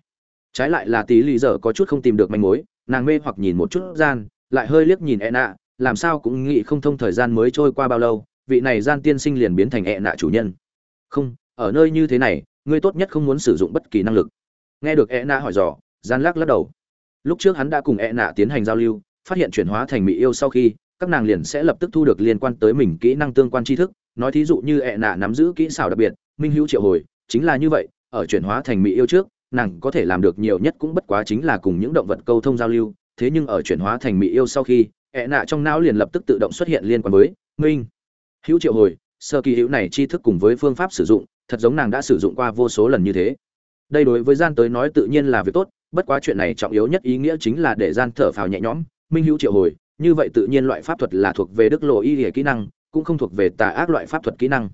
Trái lại là tí lì dở có chút không tìm được manh mối nàng mê hoặc nhìn một chút gian, lại hơi liếc nhìn ẹ nạ, làm sao cũng nghĩ không thông thời gian mới trôi qua bao lâu, vị này gian tiên sinh liền biến thành ẹ nạ chủ nhân. Không, ở nơi như thế này, ngươi tốt nhất không muốn sử dụng bất kỳ năng lực. Nghe được ẹ nạ hỏi dò, gian lắc lắc đầu. Lúc trước hắn đã cùng ẹ nạ tiến hành giao lưu, phát hiện chuyển hóa thành mỹ yêu sau khi, các nàng liền sẽ lập tức thu được liên quan tới mình kỹ năng tương quan tri thức. Nói thí dụ như ẹ nạ nắm giữ kỹ xảo đặc biệt, minh hữu triệu hồi, chính là như vậy, ở chuyển hóa thành mỹ yêu trước nàng có thể làm được nhiều nhất cũng bất quá chính là cùng những động vật câu thông giao lưu, thế nhưng ở chuyển hóa thành mỹ yêu sau khi ẹ nạ trong não liền lập tức tự động xuất hiện liên quan với minh. Hữu triệu hồi, sơ kỳ hữu này tri thức cùng với phương pháp sử dụng, thật giống nàng đã sử dụng qua vô số lần như thế. Đây đối với gian tới nói tự nhiên là việc tốt, bất quá chuyện này trọng yếu nhất ý nghĩa chính là để gian thở phào nhẹ nhõm. Minh hữu triệu hồi, như vậy tự nhiên loại pháp thuật là thuộc về đức lộ y hệ kỹ năng, cũng không thuộc về tà ác loại pháp thuật kỹ năng.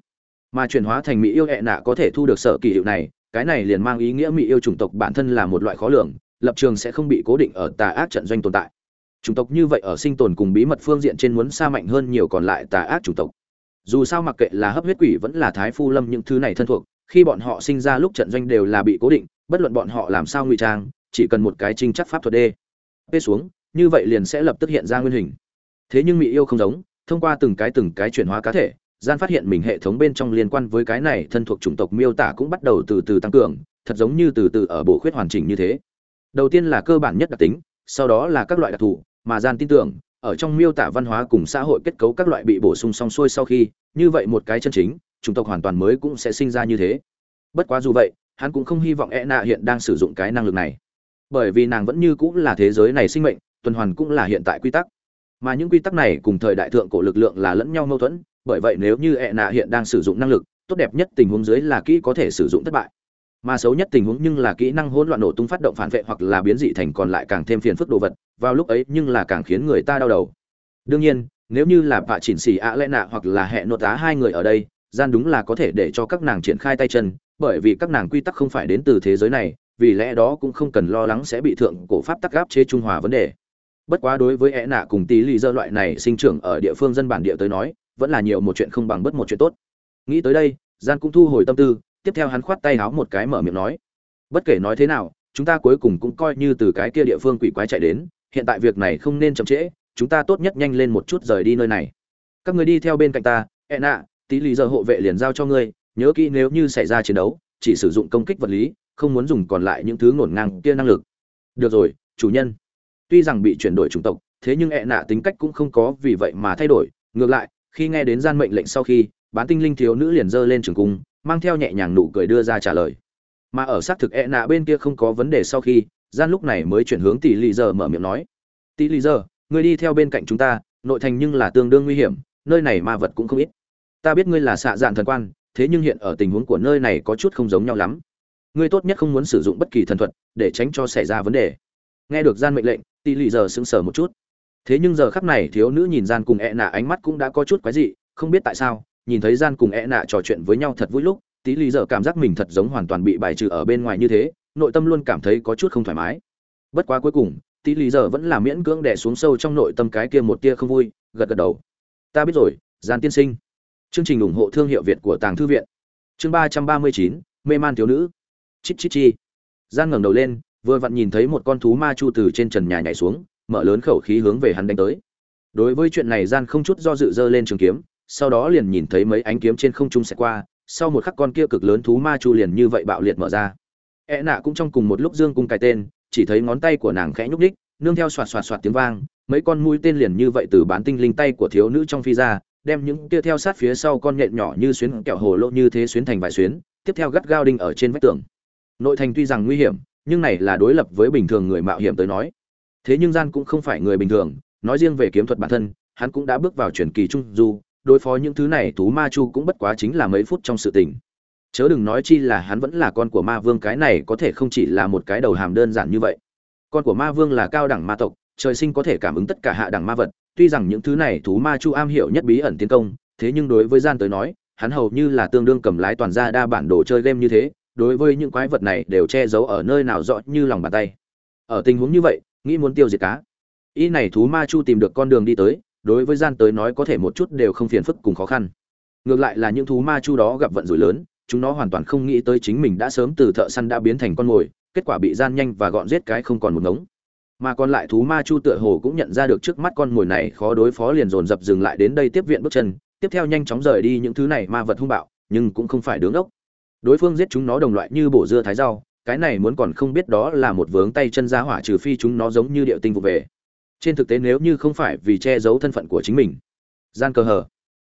Mà chuyển hóa thành mỹ yêu hẹ nạ có thể thu được sở kỳ hiệu này cái này liền mang ý nghĩa mỹ yêu chủng tộc bản thân là một loại khó lường, lập trường sẽ không bị cố định ở tà ác trận doanh tồn tại. Chủng tộc như vậy ở sinh tồn cùng bí mật phương diện trên muốn xa mạnh hơn nhiều còn lại tà ác chủng tộc. Dù sao mặc kệ là hấp huyết quỷ vẫn là thái phu lâm những thứ này thân thuộc, khi bọn họ sinh ra lúc trận doanh đều là bị cố định, bất luận bọn họ làm sao ngụy trang, chỉ cần một cái trinh chắc pháp thuật đê. P xuống, như vậy liền sẽ lập tức hiện ra nguyên hình. Thế nhưng mỹ yêu không giống, thông qua từng cái từng cái chuyển hóa cá thể gian phát hiện mình hệ thống bên trong liên quan với cái này thân thuộc chủng tộc miêu tả cũng bắt đầu từ từ tăng cường, thật giống như từ từ ở bộ khuyết hoàn chỉnh như thế. Đầu tiên là cơ bản nhất đặc tính, sau đó là các loại đặc thù mà gian tin tưởng, ở trong miêu tả văn hóa cùng xã hội kết cấu các loại bị bổ sung song xuôi sau khi, như vậy một cái chân chính, chủng tộc hoàn toàn mới cũng sẽ sinh ra như thế. Bất quá dù vậy, hắn cũng không hy vọng e nạ hiện đang sử dụng cái năng lực này. Bởi vì nàng vẫn như cũng là thế giới này sinh mệnh, tuần hoàn cũng là hiện tại quy tắc. Mà những quy tắc này cùng thời đại thượng cổ lực lượng là lẫn nhau mâu thuẫn bởi vậy nếu như e nạ hiện đang sử dụng năng lực, tốt đẹp nhất tình huống dưới là kỹ có thể sử dụng thất bại. Mà xấu nhất tình huống nhưng là kỹ năng hỗn loạn nổ tung phát động phản vệ hoặc là biến dị thành còn lại càng thêm phiền phức đồ vật, vào lúc ấy nhưng là càng khiến người ta đau đầu. Đương nhiên, nếu như là vạ chỉnh xì ạ lẽ nạ hoặc là hệ nốt á hai người ở đây, gian đúng là có thể để cho các nàng triển khai tay chân, bởi vì các nàng quy tắc không phải đến từ thế giới này, vì lẽ đó cũng không cần lo lắng sẽ bị thượng cổ pháp tắc gáp chế trung hòa vấn đề. Bất quá đối với ẹ nạ cùng tí lì dơ loại này sinh trưởng ở địa phương dân bản địa tới nói vẫn là nhiều một chuyện không bằng bất một chuyện tốt. Nghĩ tới đây gian cũng thu hồi tâm tư, tiếp theo hắn khoát tay háo một cái mở miệng nói, bất kể nói thế nào, chúng ta cuối cùng cũng coi như từ cái kia địa phương quỷ quái chạy đến, hiện tại việc này không nên chậm trễ, chúng ta tốt nhất nhanh lên một chút rời đi nơi này. Các người đi theo bên cạnh ta, ẹ nạ, tí lý giờ hộ vệ liền giao cho ngươi, nhớ kỹ nếu như xảy ra chiến đấu, chỉ sử dụng công kích vật lý, không muốn dùng còn lại những thứ ngổn ngang kia năng lực. Được rồi, chủ nhân. Tuy rằng bị chuyển đổi chủng tộc, thế nhưng ẹ nạ tính cách cũng không có vì vậy mà thay đổi, ngược lại khi nghe đến gian mệnh lệnh sau khi, bán tinh linh thiếu nữ liền giơ lên trường cung, mang theo nhẹ nhàng nụ cười đưa ra trả lời. Mà ở xác thực e nạ bên kia không có vấn đề sau khi, gian lúc này mới chuyển hướng tỷ lì giờ mở miệng nói. Tỷ lì giờ ngươi đi theo bên cạnh chúng ta, nội thành nhưng là tương đương nguy hiểm, nơi này ma vật cũng không ít. Ta biết ngươi là xạ dạn thần quan, thế nhưng hiện ở tình huống của nơi này có chút không giống nhau lắm. Ngươi tốt nhất không muốn sử dụng bất kỳ thần thuật để tránh cho xảy ra vấn đề. Nghe được gian mệnh lệnh, tỷ lì giờ sững sờ một chút thế nhưng giờ khắc này thiếu nữ nhìn gian cùng e nạ ánh mắt cũng đã có chút quái dị, không biết tại sao, nhìn thấy gian cùng e nạ trò chuyện với nhau thật vui lúc, tí lì giờ cảm giác mình thật giống hoàn toàn bị bài trừ ở bên ngoài như thế, nội tâm luôn cảm thấy có chút không thoải mái. Bất quá cuối cùng, tí lì giờ vẫn là miễn cưỡng đè xuống sâu trong nội tâm cái kia một tia không vui, gật gật đầu. Ta biết rồi, gian tiên sinh. Chương trình ủng hộ thương hiệu việt của tàng thư viện. Chương ba trăm ba mươi chín, mê man thiếu nữ. Chít chít chi. Gian ngẩng đầu lên, vừa vặn nhìn thấy một con thú ma chu từ trên trần nhà nhảy xuống mở lớn khẩu khí hướng về hắn đánh tới. Đối với chuyện này gian không chút do dự dơ lên trường kiếm, sau đó liền nhìn thấy mấy ánh kiếm trên không trung sẽ qua, sau một khắc con kia cực lớn thú ma chu liền như vậy bạo liệt mở ra. E nạ cũng trong cùng một lúc dương cung cài tên, chỉ thấy ngón tay của nàng khẽ nhúc đích nương theo xoạt xoạt xoạt tiếng vang, mấy con mũi tên liền như vậy từ bán tinh linh tay của thiếu nữ trong phi ra, đem những kia theo sát phía sau con nhện nhỏ như xuyến kẹo hồ lộ như thế xuyến thành vài xuyến, tiếp theo gắt gao đinh ở trên vách tường. Nội thành tuy rằng nguy hiểm, nhưng này là đối lập với bình thường người mạo hiểm tới nói thế nhưng gian cũng không phải người bình thường, nói riêng về kiếm thuật bản thân, hắn cũng đã bước vào truyền kỳ trung du, đối phó những thứ này thú ma chu cũng bất quá chính là mấy phút trong sự tình. Chớ đừng nói chi là hắn vẫn là con của ma vương, cái này có thể không chỉ là một cái đầu hàm đơn giản như vậy. Con của ma vương là cao đẳng ma tộc, trời sinh có thể cảm ứng tất cả hạ đẳng ma vật, tuy rằng những thứ này thú ma chu am hiểu nhất bí ẩn tiến công, thế nhưng đối với gian tới nói, hắn hầu như là tương đương cầm lái toàn ra đa bản đồ chơi game như thế, đối với những quái vật này đều che giấu ở nơi nào rõ như lòng bàn tay. Ở tình huống như vậy nghĩ muốn tiêu diệt cá. Y này thú ma chu tìm được con đường đi tới, đối với gian tới nói có thể một chút đều không phiền phức cùng khó khăn. Ngược lại là những thú ma chu đó gặp vận rủi lớn, chúng nó hoàn toàn không nghĩ tới chính mình đã sớm từ thợ săn đã biến thành con mồi, kết quả bị gian nhanh và gọn giết cái không còn một ngống. Mà còn lại thú ma chu tựa hồ cũng nhận ra được trước mắt con mồi này khó đối phó liền dồn dập dừng lại đến đây tiếp viện bước chân, tiếp theo nhanh chóng rời đi những thứ này ma vật hung bạo, nhưng cũng không phải đứng ốc. Đối phương giết chúng nó đồng loại như bổ dưa thái rau cái này muốn còn không biết đó là một vướng tay chân ra hỏa trừ phi chúng nó giống như điệu tinh vụ về. Trên thực tế nếu như không phải vì che giấu thân phận của chính mình. Gian cơ hờ.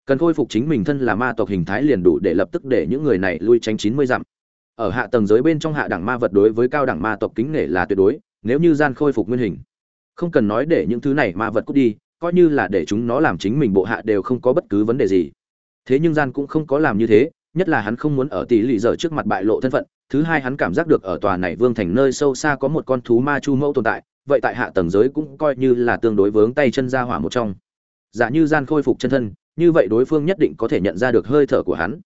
Cần khôi phục chính mình thân là ma tộc hình thái liền đủ để lập tức để những người này lui tránh chín mươi dặm. Ở hạ tầng giới bên trong hạ đẳng ma vật đối với cao đẳng ma tộc kính nể là tuyệt đối, nếu như gian khôi phục nguyên hình. Không cần nói để những thứ này ma vật cút đi, coi như là để chúng nó làm chính mình bộ hạ đều không có bất cứ vấn đề gì. Thế nhưng gian cũng không có làm như thế, nhất là hắn không muốn ở tỷ lì giờ trước mặt bại lộ thân phận thứ hai hắn cảm giác được ở tòa này vương thành nơi sâu xa có một con thú ma chu mẫu tồn tại, vậy tại hạ tầng giới cũng coi như là tương đối vướng tay chân ra hỏa một trong. Giả như gian khôi phục chân thân, như vậy đối phương nhất định có thể nhận ra được hơi thở của hắn.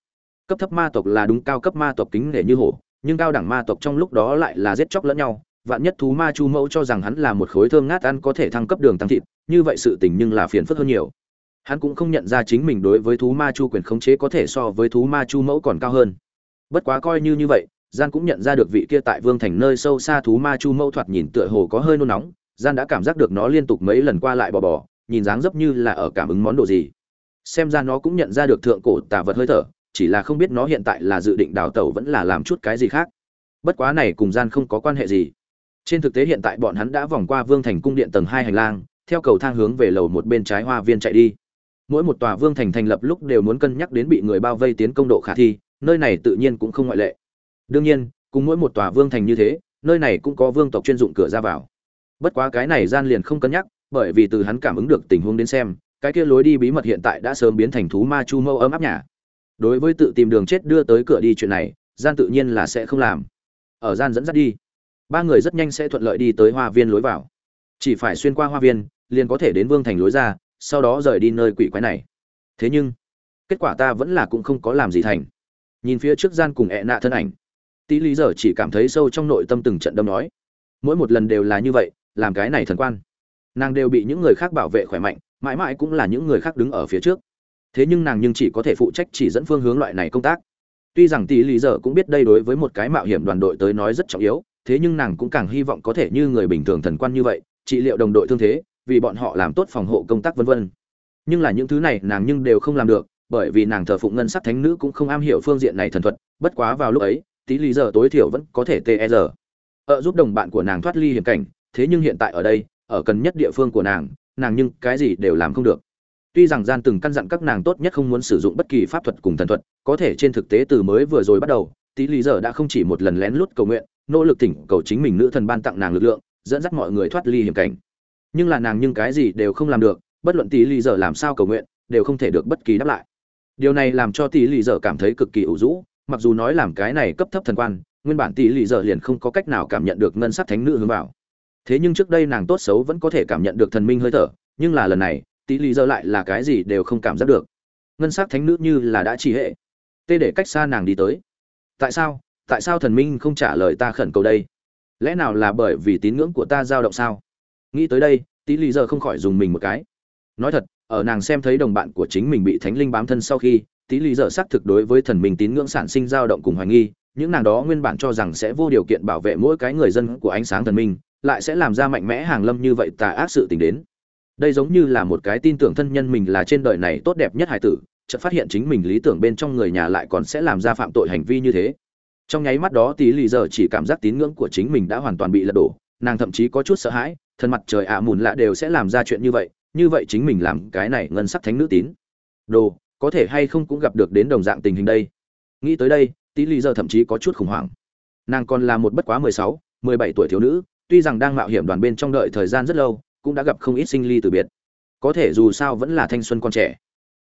Cấp thấp ma tộc là đúng, cao cấp ma tộc kính nể như hổ, nhưng cao đẳng ma tộc trong lúc đó lại là giết chóc lẫn nhau. Vạn nhất thú ma chu mẫu cho rằng hắn là một khối thơm ngát ăn có thể thăng cấp đường tăng thịt, như vậy sự tình nhưng là phiền phức hơn nhiều. Hắn cũng không nhận ra chính mình đối với thú ma chu quyền khống chế có thể so với thú ma chu mẫu còn cao hơn. Bất quá coi như như vậy gian cũng nhận ra được vị kia tại vương thành nơi sâu xa thú ma chu mâu thoạt nhìn tựa hồ có hơi nôn nóng, gian đã cảm giác được nó liên tục mấy lần qua lại bò bò, nhìn dáng dấp như là ở cảm ứng món đồ gì. Xem ra nó cũng nhận ra được thượng cổ tà vật hơi thở, chỉ là không biết nó hiện tại là dự định đào tẩu vẫn là làm chút cái gì khác. Bất quá này cùng gian không có quan hệ gì. Trên thực tế hiện tại bọn hắn đã vòng qua vương thành cung điện tầng hai hành lang, theo cầu thang hướng về lầu một bên trái hoa viên chạy đi. Mỗi một tòa vương thành thành lập lúc đều muốn cân nhắc đến bị người bao vây tiến công độ khả thi, nơi này tự nhiên cũng không ngoại lệ đương nhiên, cùng mỗi một tòa vương thành như thế, nơi này cũng có vương tộc chuyên dụng cửa ra vào. Bất quá cái này gian liền không cân nhắc, bởi vì từ hắn cảm ứng được tình huống đến xem, cái kia lối đi bí mật hiện tại đã sớm biến thành thú ma chu mâu ấm áp nhà. Đối với tự tìm đường chết đưa tới cửa đi chuyện này, gian tự nhiên là sẽ không làm. Ở gian dẫn dắt đi. Ba người rất nhanh sẽ thuận lợi đi tới hoa viên lối vào. Chỉ phải xuyên qua hoa viên, liền có thể đến vương thành lối ra, sau đó rời đi nơi quỷ quái này. Thế nhưng, kết quả ta vẫn là cũng không có làm gì thành. Nhìn phía trước gian cùng ẹ nạ thân ảnh. Tỷ lý giờ chỉ cảm thấy sâu trong nội tâm từng trận đâm nói, mỗi một lần đều là như vậy, làm cái này thần quan. Nàng đều bị những người khác bảo vệ khỏe mạnh, mãi mãi cũng là những người khác đứng ở phía trước. Thế nhưng nàng nhưng chỉ có thể phụ trách chỉ dẫn phương hướng loại này công tác. Tuy rằng tỷ lý giờ cũng biết đây đối với một cái mạo hiểm đoàn đội tới nói rất trọng yếu, thế nhưng nàng cũng càng hy vọng có thể như người bình thường thần quan như vậy, trị liệu đồng đội thương thế, vì bọn họ làm tốt phòng hộ công tác vân vân. Nhưng là những thứ này nàng nhưng đều không làm được, bởi vì nàng thờ phụng ngân sắc thánh nữ cũng không am hiểu phương diện này thần thuật, bất quá vào lúc ấy tí lý giờ tối thiểu vẫn có thể tr ở e ờ, giúp đồng bạn của nàng thoát ly hiểm cảnh, thế nhưng hiện tại ở đây, ở cần nhất địa phương của nàng nàng nhưng cái gì đều làm không được. Tuy rằng gian từng căn dặn các nàng tốt nhất không muốn sử dụng bất kỳ pháp thuật cùng thần thuật, có thể trên thực tế từ mới vừa rồi bắt đầu, tí lý giờ đã không chỉ một lần lén lút cầu nguyện, nỗ lực tỉnh cầu chính mình nữ thần ban tặng nàng lực lượng, dẫn dắt mọi người thoát ly hiểm cảnh. Nhưng là nàng nhưng cái gì đều không làm được, bất luận tí lý giờ làm sao cầu nguyện, đều không thể được bất kỳ đáp lại. Điều này làm cho tỷ lý giờ cảm thấy cực kỳ ủ rũ mặc dù nói làm cái này cấp thấp thần quan, nguyên bản tỷ lì dở liền không có cách nào cảm nhận được ngân sắc thánh nữ hướng vào. Thế nhưng trước đây nàng tốt xấu vẫn có thể cảm nhận được thần minh hơi thở, nhưng là lần này, tỷ lì dở lại là cái gì đều không cảm giác được. Ngân sắc thánh nữ như là đã chỉ hệ. Tê để cách xa nàng đi tới. Tại sao? Tại sao thần minh không trả lời ta khẩn cầu đây? Lẽ nào là bởi vì tín ngưỡng của ta dao động sao? Nghĩ tới đây, tỷ lì dở không khỏi dùng mình một cái. Nói thật, ở nàng xem thấy đồng bạn của chính mình bị thánh linh bám thân sau khi tí lý dở xác thực đối với thần minh tín ngưỡng sản sinh dao động cùng hoài nghi, những nàng đó nguyên bản cho rằng sẽ vô điều kiện bảo vệ mỗi cái người dân của ánh sáng thần minh, lại sẽ làm ra mạnh mẽ hàng lâm như vậy tà ác sự tình đến. Đây giống như là một cái tin tưởng thân nhân mình là trên đời này tốt đẹp nhất hải tử, chợt phát hiện chính mình lý tưởng bên trong người nhà lại còn sẽ làm ra phạm tội hành vi như thế. Trong nháy mắt đó, tí lì giờ chỉ cảm giác tín ngưỡng của chính mình đã hoàn toàn bị lật đổ, nàng thậm chí có chút sợ hãi thân mặt trời ạ à mùn lạ đều sẽ làm ra chuyện như vậy như vậy chính mình làm cái này ngân sắc thánh nữ tín. Đồ có thể hay không cũng gặp được đến đồng dạng tình hình đây. Nghĩ tới đây, tí lý giờ thậm chí có chút khủng hoảng. Nàng còn là một bất quá mười sáu, mười bảy tuổi thiếu nữ, tuy rằng đang mạo hiểm đoàn bên trong đợi thời gian rất lâu, cũng đã gặp không ít sinh ly từ biệt. Có thể dù sao vẫn là thanh xuân con trẻ.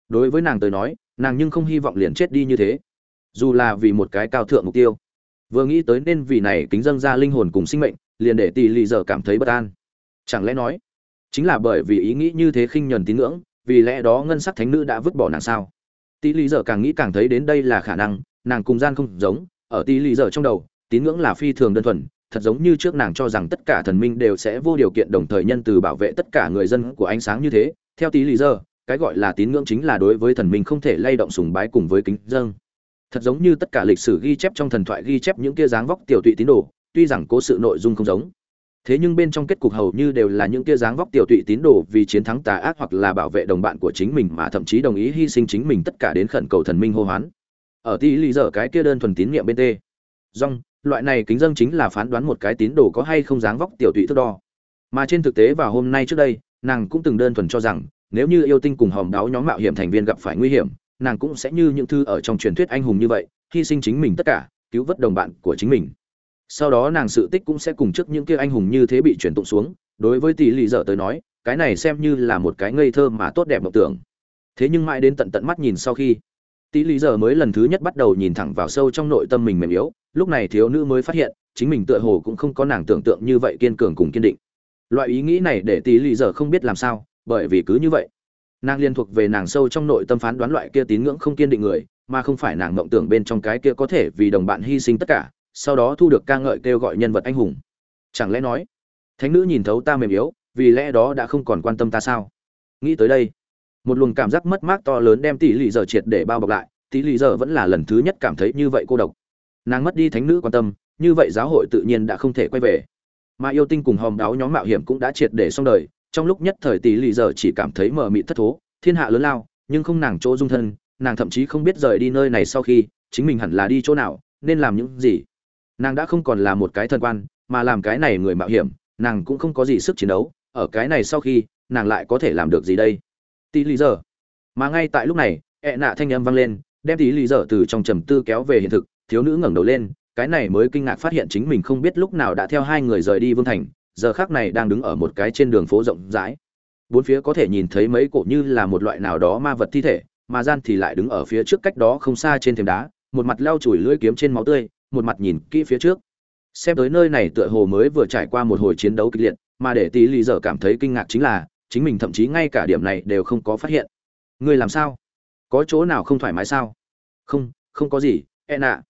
Đối với nàng tới nói, nàng nhưng không hy vọng liền chết đi như thế. Dù là vì một cái cao thượng mục tiêu. Vừa nghĩ tới nên vì này kính dâng ra linh hồn cùng sinh mệnh, liền để tỷ lì giờ cảm thấy bất an. Chẳng lẽ nói, chính là bởi vì ý nghĩ như thế khinh nhẫn tín ngưỡng vì lẽ đó ngân sắc thánh nữ đã vứt bỏ nàng sao? Tỷ lý giờ càng nghĩ càng thấy đến đây là khả năng, nàng cùng gian không giống, ở tỷ lý giờ trong đầu, tín ngưỡng là phi thường đơn thuần, thật giống như trước nàng cho rằng tất cả thần minh đều sẽ vô điều kiện đồng thời nhân từ bảo vệ tất cả người dân của ánh sáng như thế. Theo tỷ lý giờ cái gọi là tín ngưỡng chính là đối với thần minh không thể lay động sùng bái cùng với kính dâng. Thật giống như tất cả lịch sử ghi chép trong thần thoại ghi chép những kia dáng vóc tiểu tụy tín đồ, tuy rằng cố sự nội dung không giống thế nhưng bên trong kết cục hầu như đều là những kia dáng vóc tiểu tụy tín đồ vì chiến thắng tà ác hoặc là bảo vệ đồng bạn của chính mình mà thậm chí đồng ý hy sinh chính mình tất cả đến khẩn cầu thần minh hô hoán. Ở tí lý dở cái kia đơn thuần tín nhiệm bên tê. Dong loại này kính dân chính là phán đoán một cái tín đồ có hay không dáng vóc tiểu tụy thước đo. Mà trên thực tế vào hôm nay trước đây, nàng cũng từng đơn thuần cho rằng, nếu như yêu tinh cùng hòm đáo nhóm mạo hiểm thành viên gặp phải nguy hiểm, nàng cũng sẽ như những thư ở trong truyền thuyết anh hùng như vậy, hy sinh chính mình tất cả, cứu vớt đồng bạn của chính mình sau đó nàng sự tích cũng sẽ cùng trước những kia anh hùng như thế bị truyền tụng xuống. Đối với tỷ lì dở tới nói, cái này xem như là một cái ngây thơ mà tốt đẹp mộng tưởng. Thế nhưng mãi đến tận tận mắt nhìn sau khi, tỷ lì dở mới lần thứ nhất bắt đầu nhìn thẳng vào sâu trong nội tâm mình mềm yếu. Lúc này thiếu nữ mới phát hiện, chính mình tựa hồ cũng không có nàng tưởng tượng như vậy kiên cường cùng kiên định. Loại ý nghĩ này để tỷ lì dở không biết làm sao, bởi vì cứ như vậy, nàng liên thuộc về nàng sâu trong nội tâm phán đoán loại kia tín ngưỡng không kiên định người, mà không phải nàng mộng tưởng bên trong cái kia có thể vì đồng bạn hy sinh tất cả sau đó thu được ca ngợi kêu gọi nhân vật anh hùng. Chẳng lẽ nói, thánh nữ nhìn thấu ta mềm yếu, vì lẽ đó đã không còn quan tâm ta sao? Nghĩ tới đây, một luồng cảm giác mất mát to lớn đem tỷ lì giờ triệt để bao bọc lại, tỷ lì giờ vẫn là lần thứ nhất cảm thấy như vậy cô độc. Nàng mất đi thánh nữ quan tâm, như vậy giáo hội tự nhiên đã không thể quay về. Mà yêu tinh cùng hòm đáo nhóm mạo hiểm cũng đã triệt để xong đời, trong lúc nhất thời tỷ lì giờ chỉ cảm thấy mờ mịt thất thố, thiên hạ lớn lao, nhưng không nàng chỗ dung thân, nàng thậm chí không biết rời đi nơi này sau khi, chính mình hẳn là đi chỗ nào, nên làm những gì? Nàng đã không còn là một cái thân quan, mà làm cái này người mạo hiểm, nàng cũng không có gì sức chiến đấu, ở cái này sau khi, nàng lại có thể làm được gì đây? Tỷ lý giờ mà ngay tại lúc này, ẹ nạ thanh âm vang lên, đem tỷ lý giờ từ trong trầm tư kéo về hiện thực, thiếu nữ ngẩng đầu lên, cái này mới kinh ngạc phát hiện chính mình không biết lúc nào đã theo hai người rời đi vương thành, giờ khác này đang đứng ở một cái trên đường phố rộng rãi. Bốn phía có thể nhìn thấy mấy cổ như là một loại nào đó ma vật thi thể, mà gian thì lại đứng ở phía trước cách đó không xa trên thềm đá, một mặt leo chùi lưỡi kiếm trên máu tươi một mặt nhìn kỹ phía trước. Xem tới nơi này tựa hồ mới vừa trải qua một hồi chiến đấu kịch liệt, mà để Tỷ lý Dở cảm thấy kinh ngạc chính là, chính mình thậm chí ngay cả điểm này đều không có phát hiện. Người làm sao? Có chỗ nào không thoải mái sao? Không không có gì e nạ.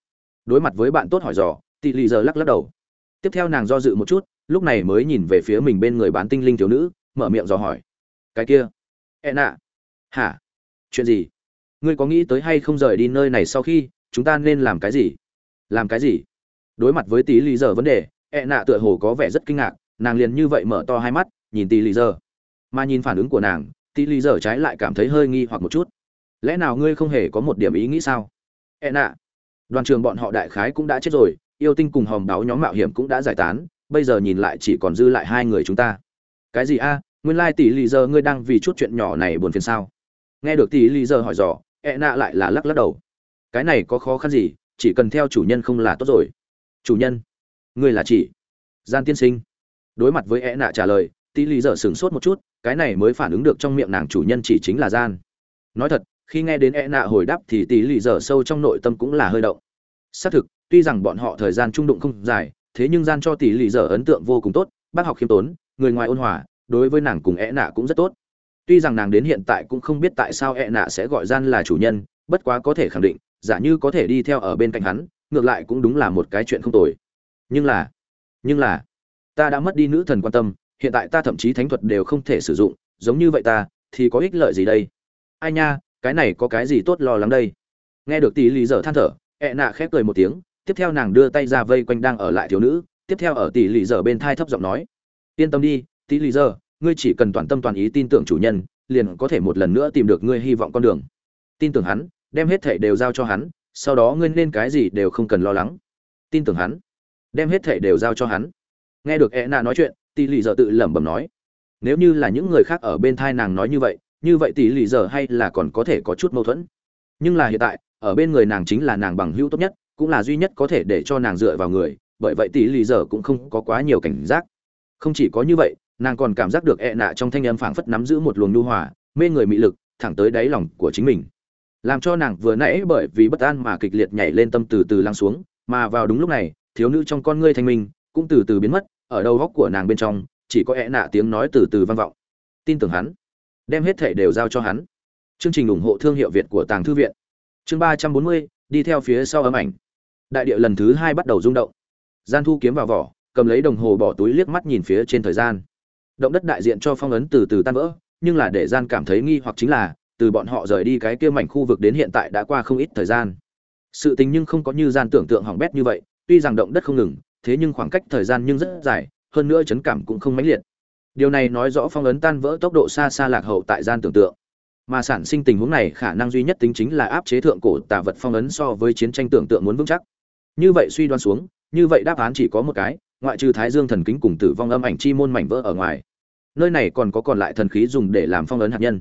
Đối mặt với bạn tốt hỏi dò tỷ lì giờ lắc lắc đầu. Tiếp theo nàng do dự một chút, lúc này mới nhìn về phía mình bên người bán tinh linh thiếu nữ, mở miệng dò hỏi. Cái kia? E nạ. Hả? Chuyện gì? Ngươi có nghĩ tới hay không rời đi nơi này sau khi, chúng ta nên làm cái gì? Làm cái gì? Đối mặt với tí lý giờ vấn đề ẹ nạ tựa hồ có vẻ rất kinh ngạc, nàng liền như vậy mở to hai mắt, nhìn tí lý giờ. Mà nhìn phản ứng của nàng, tí lý giờ trái lại cảm thấy hơi nghi hoặc một chút. Lẽ nào ngươi không hề có một điểm ý nghĩ sao? Ẹ nạ. Đoàn trường bọn họ đại khái cũng đã chết rồi, yêu tinh cùng hòm đáo nhóm mạo hiểm cũng đã giải tán, bây giờ nhìn lại chỉ còn dư lại hai người chúng ta. Cái gì a? Nguyên lai tỷ lì giờ ngươi đang vì chút chuyện nhỏ này buồn phiền sao? Nghe được tỷ lì giờ hỏi dò ẹ nạ lại là lắc lắc đầu. Cái này có khó khăn gì? Chỉ cần theo chủ nhân không là tốt rồi. Chủ nhân, ngươi là chỉ. Gian tiên sinh, đối mặt với e nạ trả lời tỷ lý dở sửng sốt một chút, cái này mới phản ứng được trong miệng nàng chủ nhân chỉ chính là gian. Nói thật, khi nghe đến e nạ hồi đáp thì tỷ lý dở sâu trong nội tâm cũng là hơi động. Xác thực, tuy rằng bọn họ thời gian trung đụng không dài, thế nhưng gian cho tỷ lý dở ấn tượng vô cùng tốt, bác học khiêm tốn, người ngoài ôn hòa, đối với nàng cùng e nạ cũng rất tốt. Tuy rằng nàng đến hiện tại cũng không biết tại sao e nạ sẽ gọi gian là chủ nhân, bất quá có thể khẳng định giả như có thể đi theo ở bên cạnh hắn, ngược lại cũng đúng là một cái chuyện không tồi. Nhưng là nhưng là, ta đã mất đi nữ thần quan tâm, hiện tại ta thậm chí thánh thuật đều không thể sử dụng, giống như vậy ta, thì có ích lợi gì đây? Ai nha, cái này có cái gì tốt lo lắng đây? Nghe được tỷ lì dở than thở ẹ nạ khép cười một tiếng, tiếp theo nàng đưa tay ra vây quanh đang ở lại thiếu nữ, tiếp theo ở tỷ lì dở bên thai thấp giọng nói, yên tâm đi tỷ lì dở, ngươi chỉ cần toàn tâm toàn ý tin tưởng chủ nhân, liền có thể một lần nữa tìm được ngươi hy vọng con đường. Tin tưởng hắn đem hết thảy đều giao cho hắn, sau đó ngươi nên cái gì đều không cần lo lắng. Tin tưởng hắn. Đem hết thảy đều giao cho hắn. Nghe được e nạ nói chuyện, tỷ Lệ dở tự lẩm bẩm nói, nếu như là những người khác ở bên thai nàng nói như vậy như vậy tỷ Lệ dở hay là còn có thể có chút mâu thuẫn. Nhưng là hiện tại, ở bên người nàng chính là nàng bằng hữu tốt nhất, cũng là duy nhất có thể để cho nàng dựa vào người, bởi vậy tỷ Lệ dở cũng không có quá nhiều cảnh giác. Không chỉ có như vậy, nàng còn cảm giác được ẹ e nạ trong thanh âm phảng phất nắm giữ một luồng nhu hòa, mê người mị lực, thẳng tới đáy lòng của chính mình làm cho nàng vừa nãy bởi vì bất an mà kịch liệt nhảy lên tâm từ từ lắng xuống, mà vào đúng lúc này, thiếu nữ trong con ngươi thanh minh cũng từ từ biến mất, ở đầu góc của nàng bên trong, chỉ có ẹ e nạ tiếng nói từ từ vang vọng. Tin tưởng hắn, đem hết thể đều giao cho hắn. Chương trình ủng hộ thương hiệu việt của tàng thư viện. Chương ba trăm bốn mươi, đi theo phía sau ấm ảnh. Đại địa lần thứ hai bắt đầu rung động. Gian thu kiếm vào vỏ, cầm lấy đồng hồ bỏ túi liếc mắt nhìn phía trên thời gian. Động đất đại diện cho phong ấn từ từ tan vỡ, nhưng là để gian cảm thấy nghi hoặc chính là từ bọn họ rời đi cái kia mảnh khu vực đến hiện tại đã qua không ít thời gian. Sự tình nhưng không có như gian tưởng tượng hỏng bét như vậy, tuy rằng động đất không ngừng, thế nhưng khoảng cách thời gian nhưng rất dài, hơn nữa chấn cảm cũng không mãnh liệt. Điều này nói rõ phong ấn tan vỡ tốc độ xa xa lạc hậu tại gian tưởng tượng. Mà sản sinh tình huống này khả năng duy nhất tính chính là áp chế thượng cổ tà vật phong ấn so với chiến tranh tưởng tượng muốn vững chắc. Như vậy suy đoán xuống, như vậy đáp án chỉ có một cái, ngoại trừ thái dương thần kính cùng tử vong âm ảnh chi môn mảnh vỡ ở ngoài. Nơi này còn có còn lại thần khí dùng để làm phong ấn hạt nhân.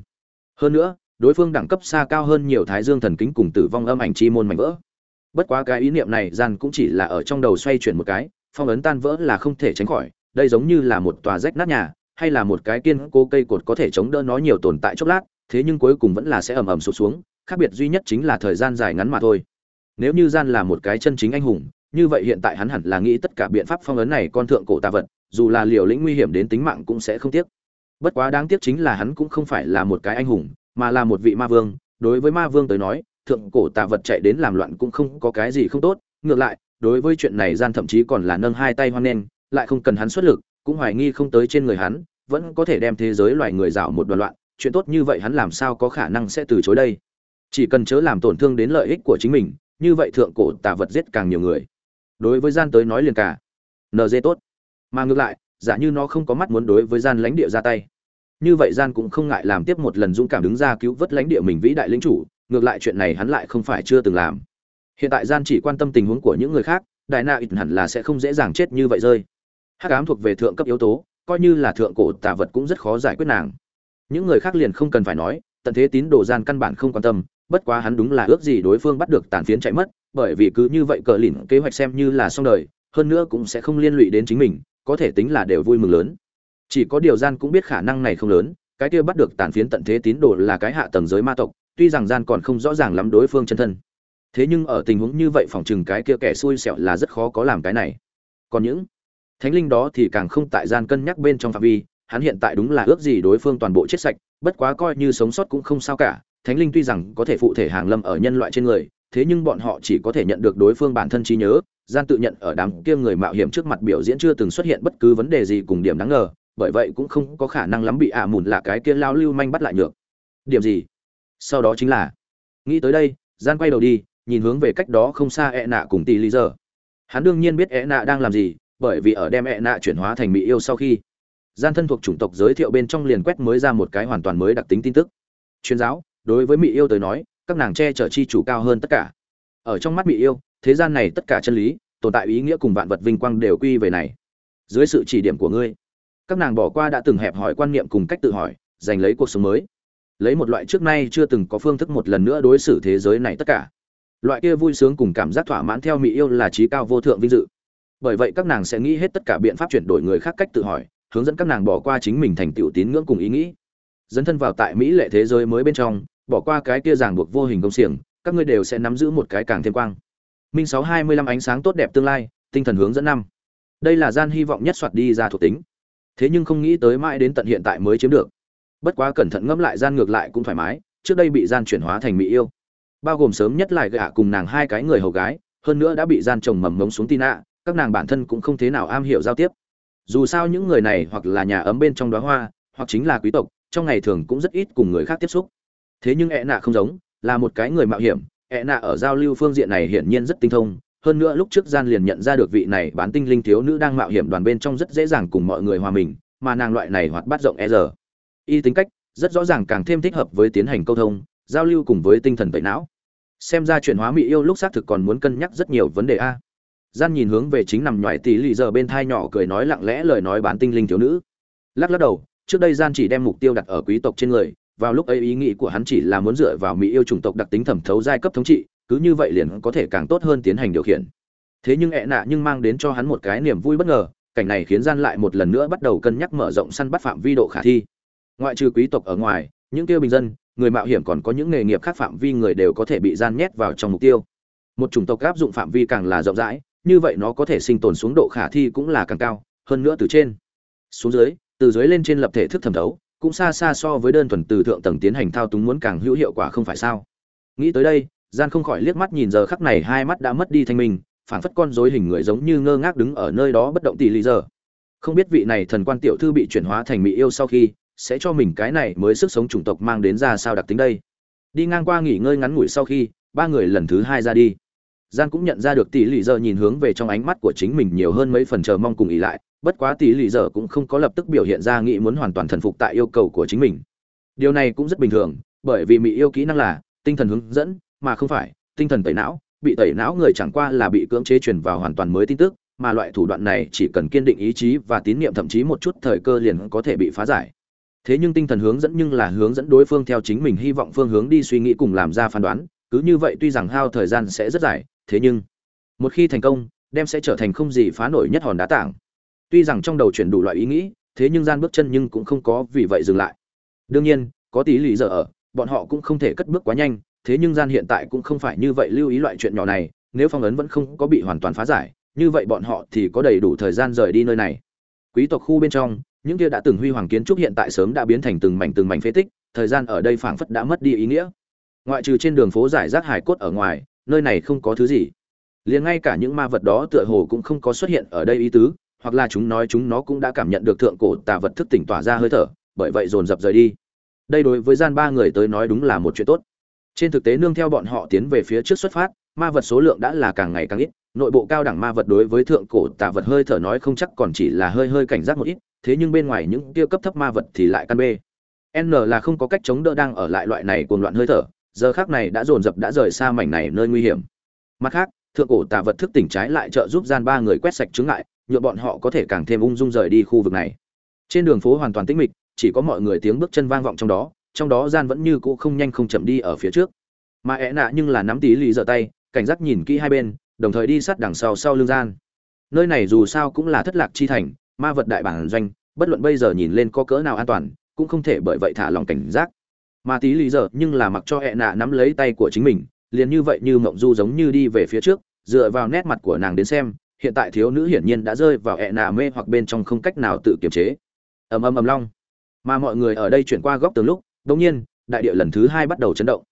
Hơn nữa đối phương đẳng cấp xa cao hơn nhiều thái dương thần kính cùng tử vong âm ảnh chi môn mảnh vỡ. Bất quá cái ý niệm này, gian cũng chỉ là ở trong đầu xoay chuyển một cái, phong ấn tan vỡ là không thể tránh khỏi, đây giống như là một tòa rách nát nhà, hay là một cái kiên cố cây cột có thể chống đỡ nó nhiều tồn tại chốc lát, thế nhưng cuối cùng vẫn là sẽ ầm ầm sụp xuống, khác biệt duy nhất chính là thời gian dài ngắn mà thôi. Nếu như gian là một cái chân chính anh hùng, như vậy hiện tại hắn hẳn là nghĩ tất cả biện pháp phong ấn này con thượng cổ tà vật, dù là liều lĩnh nguy hiểm đến tính mạng cũng sẽ không tiếc. Bất quá đáng tiếc chính là hắn cũng không phải là một cái anh hùng mà là một vị ma vương, đối với ma vương tới nói, thượng cổ tà vật chạy đến làm loạn cũng không có cái gì không tốt, ngược lại, đối với chuyện này gian thậm chí còn là nâng hai tay hoan nghênh, lại không cần hắn xuất lực, cũng hoài nghi không tới trên người hắn, vẫn có thể đem thế giới loài người dạo một đoàn loạn, chuyện tốt như vậy hắn làm sao có khả năng sẽ từ chối đây? Chỉ cần chớ làm tổn thương đến lợi ích của chính mình, như vậy thượng cổ tà vật giết càng nhiều người. Đối với gian tới nói liền cả. Nd tốt. Mà ngược lại, giả như nó không có mắt muốn đối với gian lãnh địa ra tay như vậy gian cũng không ngại làm tiếp một lần dũng cảm đứng ra cứu vớt lãnh địa mình vĩ đại lĩnh chủ, ngược lại chuyện này hắn lại không phải chưa từng làm. Hiện tại gian chỉ quan tâm tình huống của những người khác, đại na ít hẳn là sẽ không dễ dàng chết như vậy rơi. Hắc ám thuộc về thượng cấp yếu tố, coi như là thượng cổ tà vật cũng rất khó giải quyết nàng. Những người khác liền không cần phải nói, tận thế tín đồ gian căn bản không quan tâm, bất quá hắn đúng là ước gì đối phương bắt được tàn phiến chạy mất, bởi vì cứ như vậy cờ lìn kế hoạch xem như là xong đời, hơn nữa cũng sẽ không liên lụy đến chính mình, có thể tính là đều vui mừng lớn chỉ có điều gian cũng biết khả năng này không lớn, cái kia bắt được tàn phiến tận thế tín đồ là cái hạ tầng giới ma tộc, tuy rằng gian còn không rõ ràng lắm đối phương chân thân. Thế nhưng ở tình huống như vậy phòng chừng cái kia kẻ xui xẻo là rất khó có làm cái này. Còn những thánh linh đó thì càng không tại gian cân nhắc bên trong phạm vi, hắn hiện tại đúng là ước gì đối phương toàn bộ chết sạch, bất quá coi như sống sót cũng không sao cả. Thánh linh tuy rằng có thể phụ thể hàng lâm ở nhân loại trên người, thế nhưng bọn họ chỉ có thể nhận được đối phương bản thân trí nhớ, gian tự nhận ở đám kia người mạo hiểm trước mặt biểu diễn chưa từng xuất hiện bất cứ vấn đề gì cùng điểm đáng ngờ bởi vậy cũng không có khả năng lắm bị ả mùn là cái kia lao lưu manh bắt lại nhược. Điểm gì? Sau đó chính là, nghĩ tới đây gian quay đầu đi, nhìn hướng về cách đó không xa ẹ nạ cùng tỷ lý giờ. Hắn đương nhiên biết ẹ nạ đang làm gì, bởi vì ở đem ẹ nạ chuyển hóa thành mỹ yêu sau khi gian thân thuộc chủng tộc giới thiệu bên trong liền quét mới ra một cái hoàn toàn mới đặc tính tin tức. Chuyên giáo, đối với mỹ yêu tới nói, các nàng che chở chi chủ cao hơn tất cả. Ở trong mắt mỹ yêu, thế gian này tất cả chân lý, tồn tại ý nghĩa cùng vạn vật vinh quang đều quy về này. Dưới sự chỉ điểm của ngươi các nàng bỏ qua đã từng hẹp hỏi quan niệm cùng cách tự hỏi, giành lấy cuộc sống mới. Lấy một loại trước nay chưa từng có phương thức một lần nữa đối xử thế giới này tất cả. Loại kia vui sướng cùng cảm giác thỏa mãn theo mỹ yêu là trí cao vô thượng vinh dự. Bởi vậy các nàng sẽ nghĩ hết tất cả biện pháp chuyển đổi người khác cách tự hỏi, hướng dẫn các nàng bỏ qua chính mình thành tựu tín ngưỡng cùng ý nghĩ. Dấn thân vào tại mỹ lệ thế giới mới bên trong, bỏ qua cái kia ràng buộc vô hình công xiềng, các ngươi đều sẽ nắm giữ một cái càng thêm quang. Minh sáu hai mươi lăm ánh sáng tốt đẹp tương lai, tinh thần hướng dẫn năm. Đây là gian hy vọng nhất soạt đi ra thuộc tính thế nhưng không nghĩ tới mãi đến tận hiện tại mới chiếm được. Bất quá cẩn thận ngẫm lại gian ngược lại cũng thoải mái, trước đây bị gian chuyển hóa thành mỹ yêu. Bao gồm sớm nhất lại gạ cùng nàng hai cái người hầu gái, hơn nữa đã bị gian chồng mầm mống xuống tin ạ các nàng bản thân cũng không thế nào am hiểu giao tiếp. Dù sao những người này hoặc là nhà ấm bên trong đóa hoa, hoặc chính là quý tộc, trong ngày thường cũng rất ít cùng người khác tiếp xúc. Thế nhưng ẹ nạ không giống, là một cái người mạo hiểm ẹ nạ ở giao lưu phương diện này hiển nhiên rất tinh thông hơn nữa lúc trước gian liền nhận ra được vị này bán tinh linh thiếu nữ đang mạo hiểm đoàn bên trong rất dễ dàng cùng mọi người hòa mình, mà nàng loại này hoạt bát rộng e giờ y tính cách, rất rõ ràng càng thêm thích hợp với tiến hành câu thông, giao lưu cùng với tinh thần tẩy não. Xem ra chuyển hóa mỹ yêu lúc xác thực còn muốn cân nhắc rất nhiều vấn đề a. Gian nhìn hướng về chính nằm nhoài tỷ lì giờ bên thai nhỏ cười nói lặng lẽ lời nói bán tinh linh thiếu nữ. Lắc lắc đầu, trước đây gian chỉ đem mục tiêu đặt ở quý tộc trên người, vào lúc ấy ý nghĩ của hắn chỉ là muốn dựa vào mỹ yêu chủng tộc đặc tính thẩm thấu giai cấp thống trị cứ như vậy liền có thể càng tốt hơn tiến hành điều khiển. Thế nhưng ẹ nạ nhưng mang đến cho hắn một cái niềm vui bất ngờ, cảnh này khiến gian lại một lần nữa bắt đầu cân nhắc mở rộng săn bắt phạm vi độ khả thi. Ngoại trừ quý tộc ở ngoài, những tiêu bình dân, người mạo hiểm còn có những nghề nghiệp khác phạm vi người đều có thể bị gian nhét vào trong mục tiêu. Một chủng tộc áp dụng phạm vi càng là rộng rãi, như vậy nó có thể sinh tồn xuống độ khả thi cũng là càng cao, hơn nữa từ trên xuống dưới, từ dưới lên trên lập thể thức thẩm thấu, cũng xa xa so với đơn thuần từ thượng tầng tiến hành thao túng muốn càng hữu hiệu quả không phải sao? Nghĩ tới đây gian không khỏi liếc mắt nhìn giờ khắc này hai mắt đã mất đi thanh minh, phảng phất con rối hình người giống như ngơ ngác đứng ở nơi đó bất động tỷ lý giờ. Không biết vị này thần quan tiểu thư bị chuyển hóa thành mỹ yêu sau khi, sẽ cho mình cái này mới sức sống chủng tộc mang đến ra sao đặc tính đây. Đi ngang qua nghỉ ngơi ngắn ngủi sau khi, ba người lần thứ hai ra đi. Gian cũng nhận ra được tỷ lì giờ nhìn hướng về trong ánh mắt của chính mình nhiều hơn mấy phần chờ mong cùng ý lại, bất quá tỷ lì giờ cũng không có lập tức biểu hiện ra nghĩ muốn hoàn toàn thần phục tại yêu cầu của chính mình. Điều này cũng rất bình thường, bởi vì mỹ yêu kỹ năng là tinh thần hướng dẫn mà không phải, tinh thần tẩy não, bị tẩy não người chẳng qua là bị cưỡng chế truyền vào hoàn toàn mới tin tức, mà loại thủ đoạn này chỉ cần kiên định ý chí và tín niệm thậm chí một chút thời cơ liền có thể bị phá giải. Thế nhưng tinh thần hướng dẫn nhưng là hướng dẫn đối phương theo chính mình hy vọng phương hướng đi suy nghĩ cùng làm ra phán đoán, cứ như vậy tuy rằng hao thời gian sẽ rất dài, thế nhưng, một khi thành công, đem sẽ trở thành không gì phá nổi nhất hòn đá tảng. Tuy rằng trong đầu chuyển đủ loại ý nghĩ, thế nhưng gian bước chân nhưng cũng không có vì vậy dừng lại. Đương nhiên, có tí lý giờ ở, bọn họ cũng không thể cất bước quá nhanh thế nhưng gian hiện tại cũng không phải như vậy lưu ý loại chuyện nhỏ này, nếu phong ấn vẫn không có bị hoàn toàn phá giải, như vậy bọn họ thì có đầy đủ thời gian rời đi nơi này. Quý tộc khu bên trong, những kia đã từng huy hoàng kiến trúc hiện tại sớm đã biến thành từng mảnh từng mảnh phế tích, thời gian ở đây phảng phất đã mất đi ý nghĩa. Ngoại trừ trên đường phố giải rác hải cốt ở ngoài, nơi này không có thứ gì. Liền ngay cả những ma vật đó tựa hồ cũng không có xuất hiện ở đây ý tứ, hoặc là chúng nói chúng nó cũng đã cảm nhận được thượng cổ tà vật thức tỉnh tỏa ra hơi thở, bởi vậy dồn dập rời đi. Đây đối với gian ba người tới nói đúng là một chuyện tốt trên thực tế nương theo bọn họ tiến về phía trước xuất phát, ma vật số lượng đã là càng ngày càng ít, nội bộ cao đẳng ma vật đối với thượng cổ tà vật hơi thở nói không chắc còn chỉ là hơi hơi cảnh giác một ít, thế nhưng bên ngoài những tiêu cấp thấp ma vật thì lại căn bê. N là không có cách chống đỡ đang ở lại loại này cuồng loạn hơi thở, giờ khác này đã dồn dập đã rời xa mảnh này nơi nguy hiểm. Mặt khác, thượng cổ tà vật thức tỉnh trái lại trợ giúp gian ba người quét sạch chứng ngại, nhượng bọn họ có thể càng thêm ung dung rời đi khu vực này. Trên đường phố hoàn toàn tĩnh mịch, chỉ có mọi người tiếng bước chân vang vọng trong đó trong đó gian vẫn như cũ không nhanh không chậm đi ở phía trước. Mà ẹ nạ nhưng là nắm tí lì dở tay, cảnh giác nhìn kỹ hai bên, đồng thời đi sát đằng sau sau lưng gian. Nơi này dù sao cũng là thất lạc chi thành, ma vật đại bản doanh, bất luận bây giờ nhìn lên có cỡ nào an toàn, cũng không thể bởi vậy thả lòng cảnh giác. Mà tí lì dở nhưng là mặc cho ẹ nạ nắm lấy tay của chính mình, liền như vậy như mộng du giống như đi về phía trước, dựa vào nét mặt của nàng đến xem, hiện tại thiếu nữ hiển nhiên đã rơi vào ẹ nạ mê hoặc bên trong không cách nào tự kiềm chế. Ầm ầm ầm long. Mà mọi người ở đây chuyển qua góc tường lúc đột nhiên, đại địa lần thứ hai bắt đầu chấn động.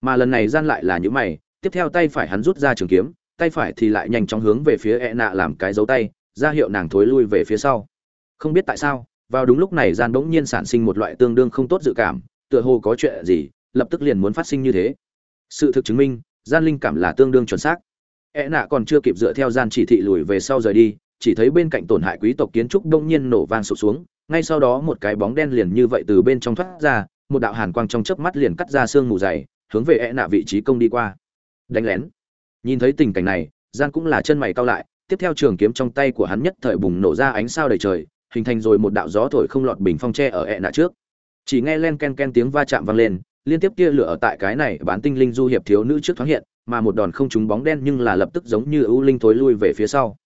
Mà lần này gian lại là những mày, tiếp theo tay phải hắn rút ra trường kiếm, tay phải thì lại nhanh chóng hướng về phía e ẹ nạ làm cái dấu tay, ra hiệu nàng thối lui về phía sau. Không biết tại sao, vào đúng lúc này gian bỗng nhiên sản sinh một loại tương đương không tốt dự cảm, tựa hồ có chuyện gì, lập tức liền muốn phát sinh như thế. Sự thực chứng minh, gian linh cảm là tương đương chuẩn xác. E nạ còn chưa kịp dựa theo gian chỉ thị lùi về sau rời đi, chỉ thấy bên cạnh tổn hại quý tộc kiến trúc đông nhiên nổ vang sụp xuống, ngay sau đó một cái bóng đen liền như vậy từ bên trong thoát ra một đạo hàn quang trong chớp mắt liền cắt ra xương mù dày, hướng về e nạ vị trí công đi qua. Đánh lén. Nhìn thấy tình cảnh này gian cũng là chân mày cao lại, tiếp theo trường kiếm trong tay của hắn nhất thời bùng nổ ra ánh sao đầy trời, hình thành rồi một đạo gió thổi không lọt bình phong tre ở e nạ trước. Chỉ nghe len ken ken tiếng va chạm vang lên, liên tiếp kia lửa ở tại cái này bán tinh linh du hiệp thiếu nữ trước thoáng hiện, mà một đòn không trúng bóng đen nhưng là lập tức giống như ưu linh thối lui về phía sau.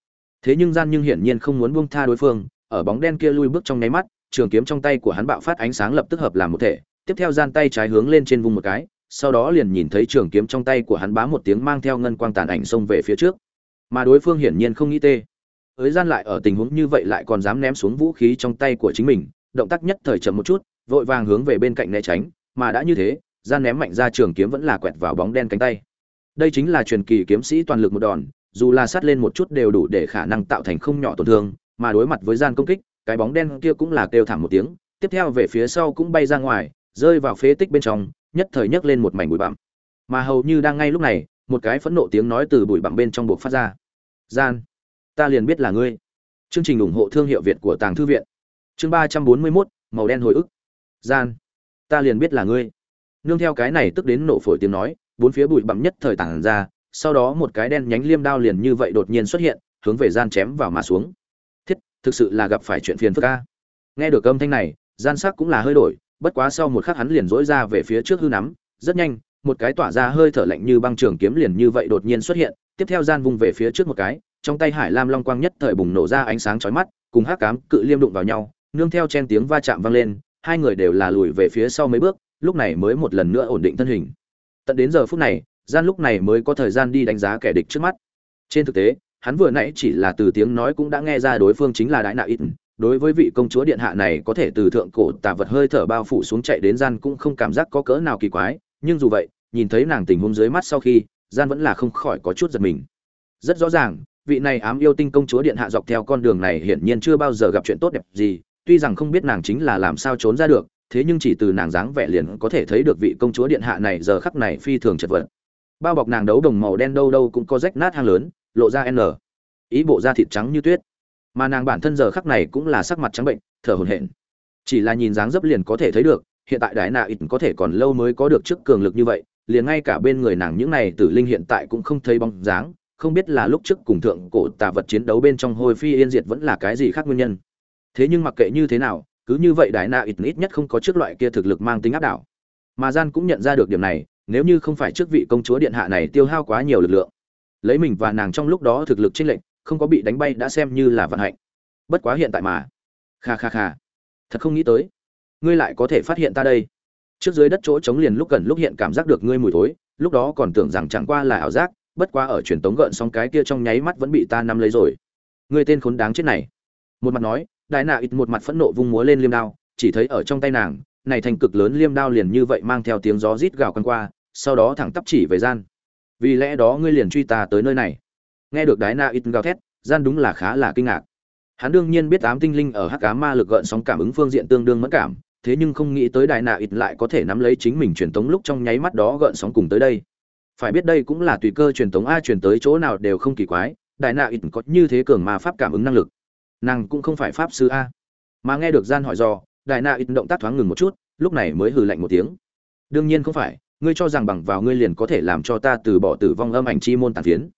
Thế nhưng gian nhưng hiển nhiên không muốn buông tha đối phương, ở bóng đen kia lui bước trong nháy mắt, trường kiếm trong tay của hắn bạo phát ánh sáng lập tức hợp làm một thể tiếp theo gian tay trái hướng lên trên vùng một cái, sau đó liền nhìn thấy trường kiếm trong tay của hắn bá một tiếng mang theo ngân quang tàn ảnh xông về phía trước. Mà đối phương hiển nhiên không nghĩ tê. Ới gian lại ở tình huống như vậy lại còn dám ném xuống vũ khí trong tay của chính mình, động tác nhất thời chậm một chút, vội vàng hướng về bên cạnh né tránh, mà đã như thế, gian ném mạnh ra trường kiếm vẫn là quẹt vào bóng đen cánh tay. Đây chính là truyền kỳ kiếm sĩ toàn lực một đòn, dù là sát lên một chút đều đủ để khả năng tạo thành không nhỏ tổn thương, mà đối mặt với gian công kích, cái bóng đen kia cũng là kêu thảm một tiếng, tiếp theo về phía sau cũng bay ra ngoài rơi vào phế tích bên trong, nhất thời nhấc lên một mảnh bụi bặm. Mà hầu như đang ngay lúc này, một cái phẫn nộ tiếng nói từ bụi bặm bên trong buộc phát ra. Gian, ta liền biết là ngươi. Chương trình ủng hộ thương hiệu việt của tàng thư viện. Chương ba trăm bốn mươi mốt, màu đen hồi ức. Gian, ta liền biết là ngươi. Nương theo cái này tức đến nổ phổi tiếng nói, bốn phía bụi bặm nhất thời tản ra, sau đó một cái đen nhánh liêm đao liền như vậy đột nhiên xuất hiện, hướng về gian chém vào mà xuống. Thiết, thực sự là gặp phải chuyện phiền phức ca nghe được âm thanh này, gian sắc cũng là hơi đổi bất quá sau một khắc hắn liền dỗi ra về phía trước hư nắm, rất nhanh, một cái tỏa ra hơi thở lạnh như băng trường kiếm liền như vậy đột nhiên xuất hiện, tiếp theo gian vung về phía trước một cái, trong tay hải lam long quang nhất thời bùng nổ ra ánh sáng chói mắt, cùng hắc cám cự liêm đụng vào nhau, nương theo chen tiếng va chạm vang lên, hai người đều là lùi về phía sau mấy bước, lúc này mới một lần nữa ổn định thân hình. Tận đến giờ phút này, gian lúc này mới có thời gian đi đánh giá kẻ địch trước mắt. Trên thực tế, hắn vừa nãy chỉ là từ tiếng nói cũng đã nghe ra đối phương chính là đại nạ ít đối với vị công chúa điện hạ này có thể từ thượng cổ tà vật hơi thở bao phủ xuống chạy đến gian cũng không cảm giác có cỡ nào kỳ quái, nhưng dù vậy, nhìn thấy nàng tình huống dưới mắt sau khi, gian vẫn là không khỏi có chút giật mình. Rất rõ ràng, vị này ám yêu tinh công chúa điện hạ dọc theo con đường này hiển nhiên chưa bao giờ gặp chuyện tốt đẹp gì, tuy rằng không biết nàng chính là làm sao trốn ra được, thế nhưng chỉ từ nàng dáng vẻ liền có thể thấy được vị công chúa điện hạ này giờ khắc này phi thường chật vật. Bao bọc nàng đấu đồng màu đen đâu đâu cũng có rách nát hang lớn, lộ ra n. Ý bộ da thịt trắng như tuyết mà nàng bản thân giờ khắc này cũng là sắc mặt trắng bệnh, thở hổn hển. Chỉ là nhìn dáng dấp liền có thể thấy được, hiện tại đại nạ ít có thể còn lâu mới có được chức cường lực như vậy, liền ngay cả bên người nàng những này tử linh hiện tại cũng không thấy bóng dáng, không biết là lúc trước cùng thượng cổ tà vật chiến đấu bên trong hồi phi yên diệt vẫn là cái gì khác nguyên nhân. Thế nhưng mặc kệ như thế nào, cứ như vậy đại nạ ít ít nhất không có trước loại kia thực lực mang tính áp đảo. Mà gian cũng nhận ra được điểm này, nếu như không phải trước vị công chúa điện hạ này tiêu hao quá nhiều lực lượng, lấy mình và nàng trong lúc đó thực lực chênh lệch không có bị đánh bay đã xem như là vận hạnh. Bất quá hiện tại mà. Kha kha kha. Thật không nghĩ tới. Ngươi lại có thể phát hiện ta đây. Trước dưới đất chỗ trống liền lúc gần lúc hiện cảm giác được ngươi mùi thối, lúc đó còn tưởng rằng chẳng qua là ảo giác, bất quá ở truyền tống gợn xong cái kia trong nháy mắt vẫn bị ta nắm lấy rồi. Ngươi tên khốn đáng chết này. Một mặt nói, đại nạ ít một mặt phẫn nộ vung múa lên liêm đao, chỉ thấy ở trong tay nàng, này thành cực lớn liêm đao liền như vậy mang theo tiếng gió rít gào quanh qua, sau đó thẳng tắp chỉ về gian. Vì lẽ đó ngươi liền truy ta tới nơi này nghe được đái na ít gào thét, gian đúng là khá là kinh ngạc. Hắn đương nhiên biết ám tinh linh ở hắc cá ma lực gợn sóng cảm ứng phương diện tương đương mất cảm, thế nhưng không nghĩ tới đại na ít lại có thể nắm lấy chính mình truyền tống lúc trong nháy mắt đó gợn sóng cùng tới đây. Phải biết đây cũng là tùy cơ truyền tống a truyền tới chỗ nào đều không kỳ quái đại na ít có như thế cường ma pháp cảm ứng năng lực. Nàng cũng không phải pháp sư a. Mà nghe được gian hỏi do đại na ít động tác thoáng ngừng một chút, lúc này mới hừ lạnh một tiếng. Đương nhiên không phải, ngươi cho rằng bằng vào ngươi liền có thể làm cho ta từ bỏ tử vong âm ảnh chi môn tàn phiến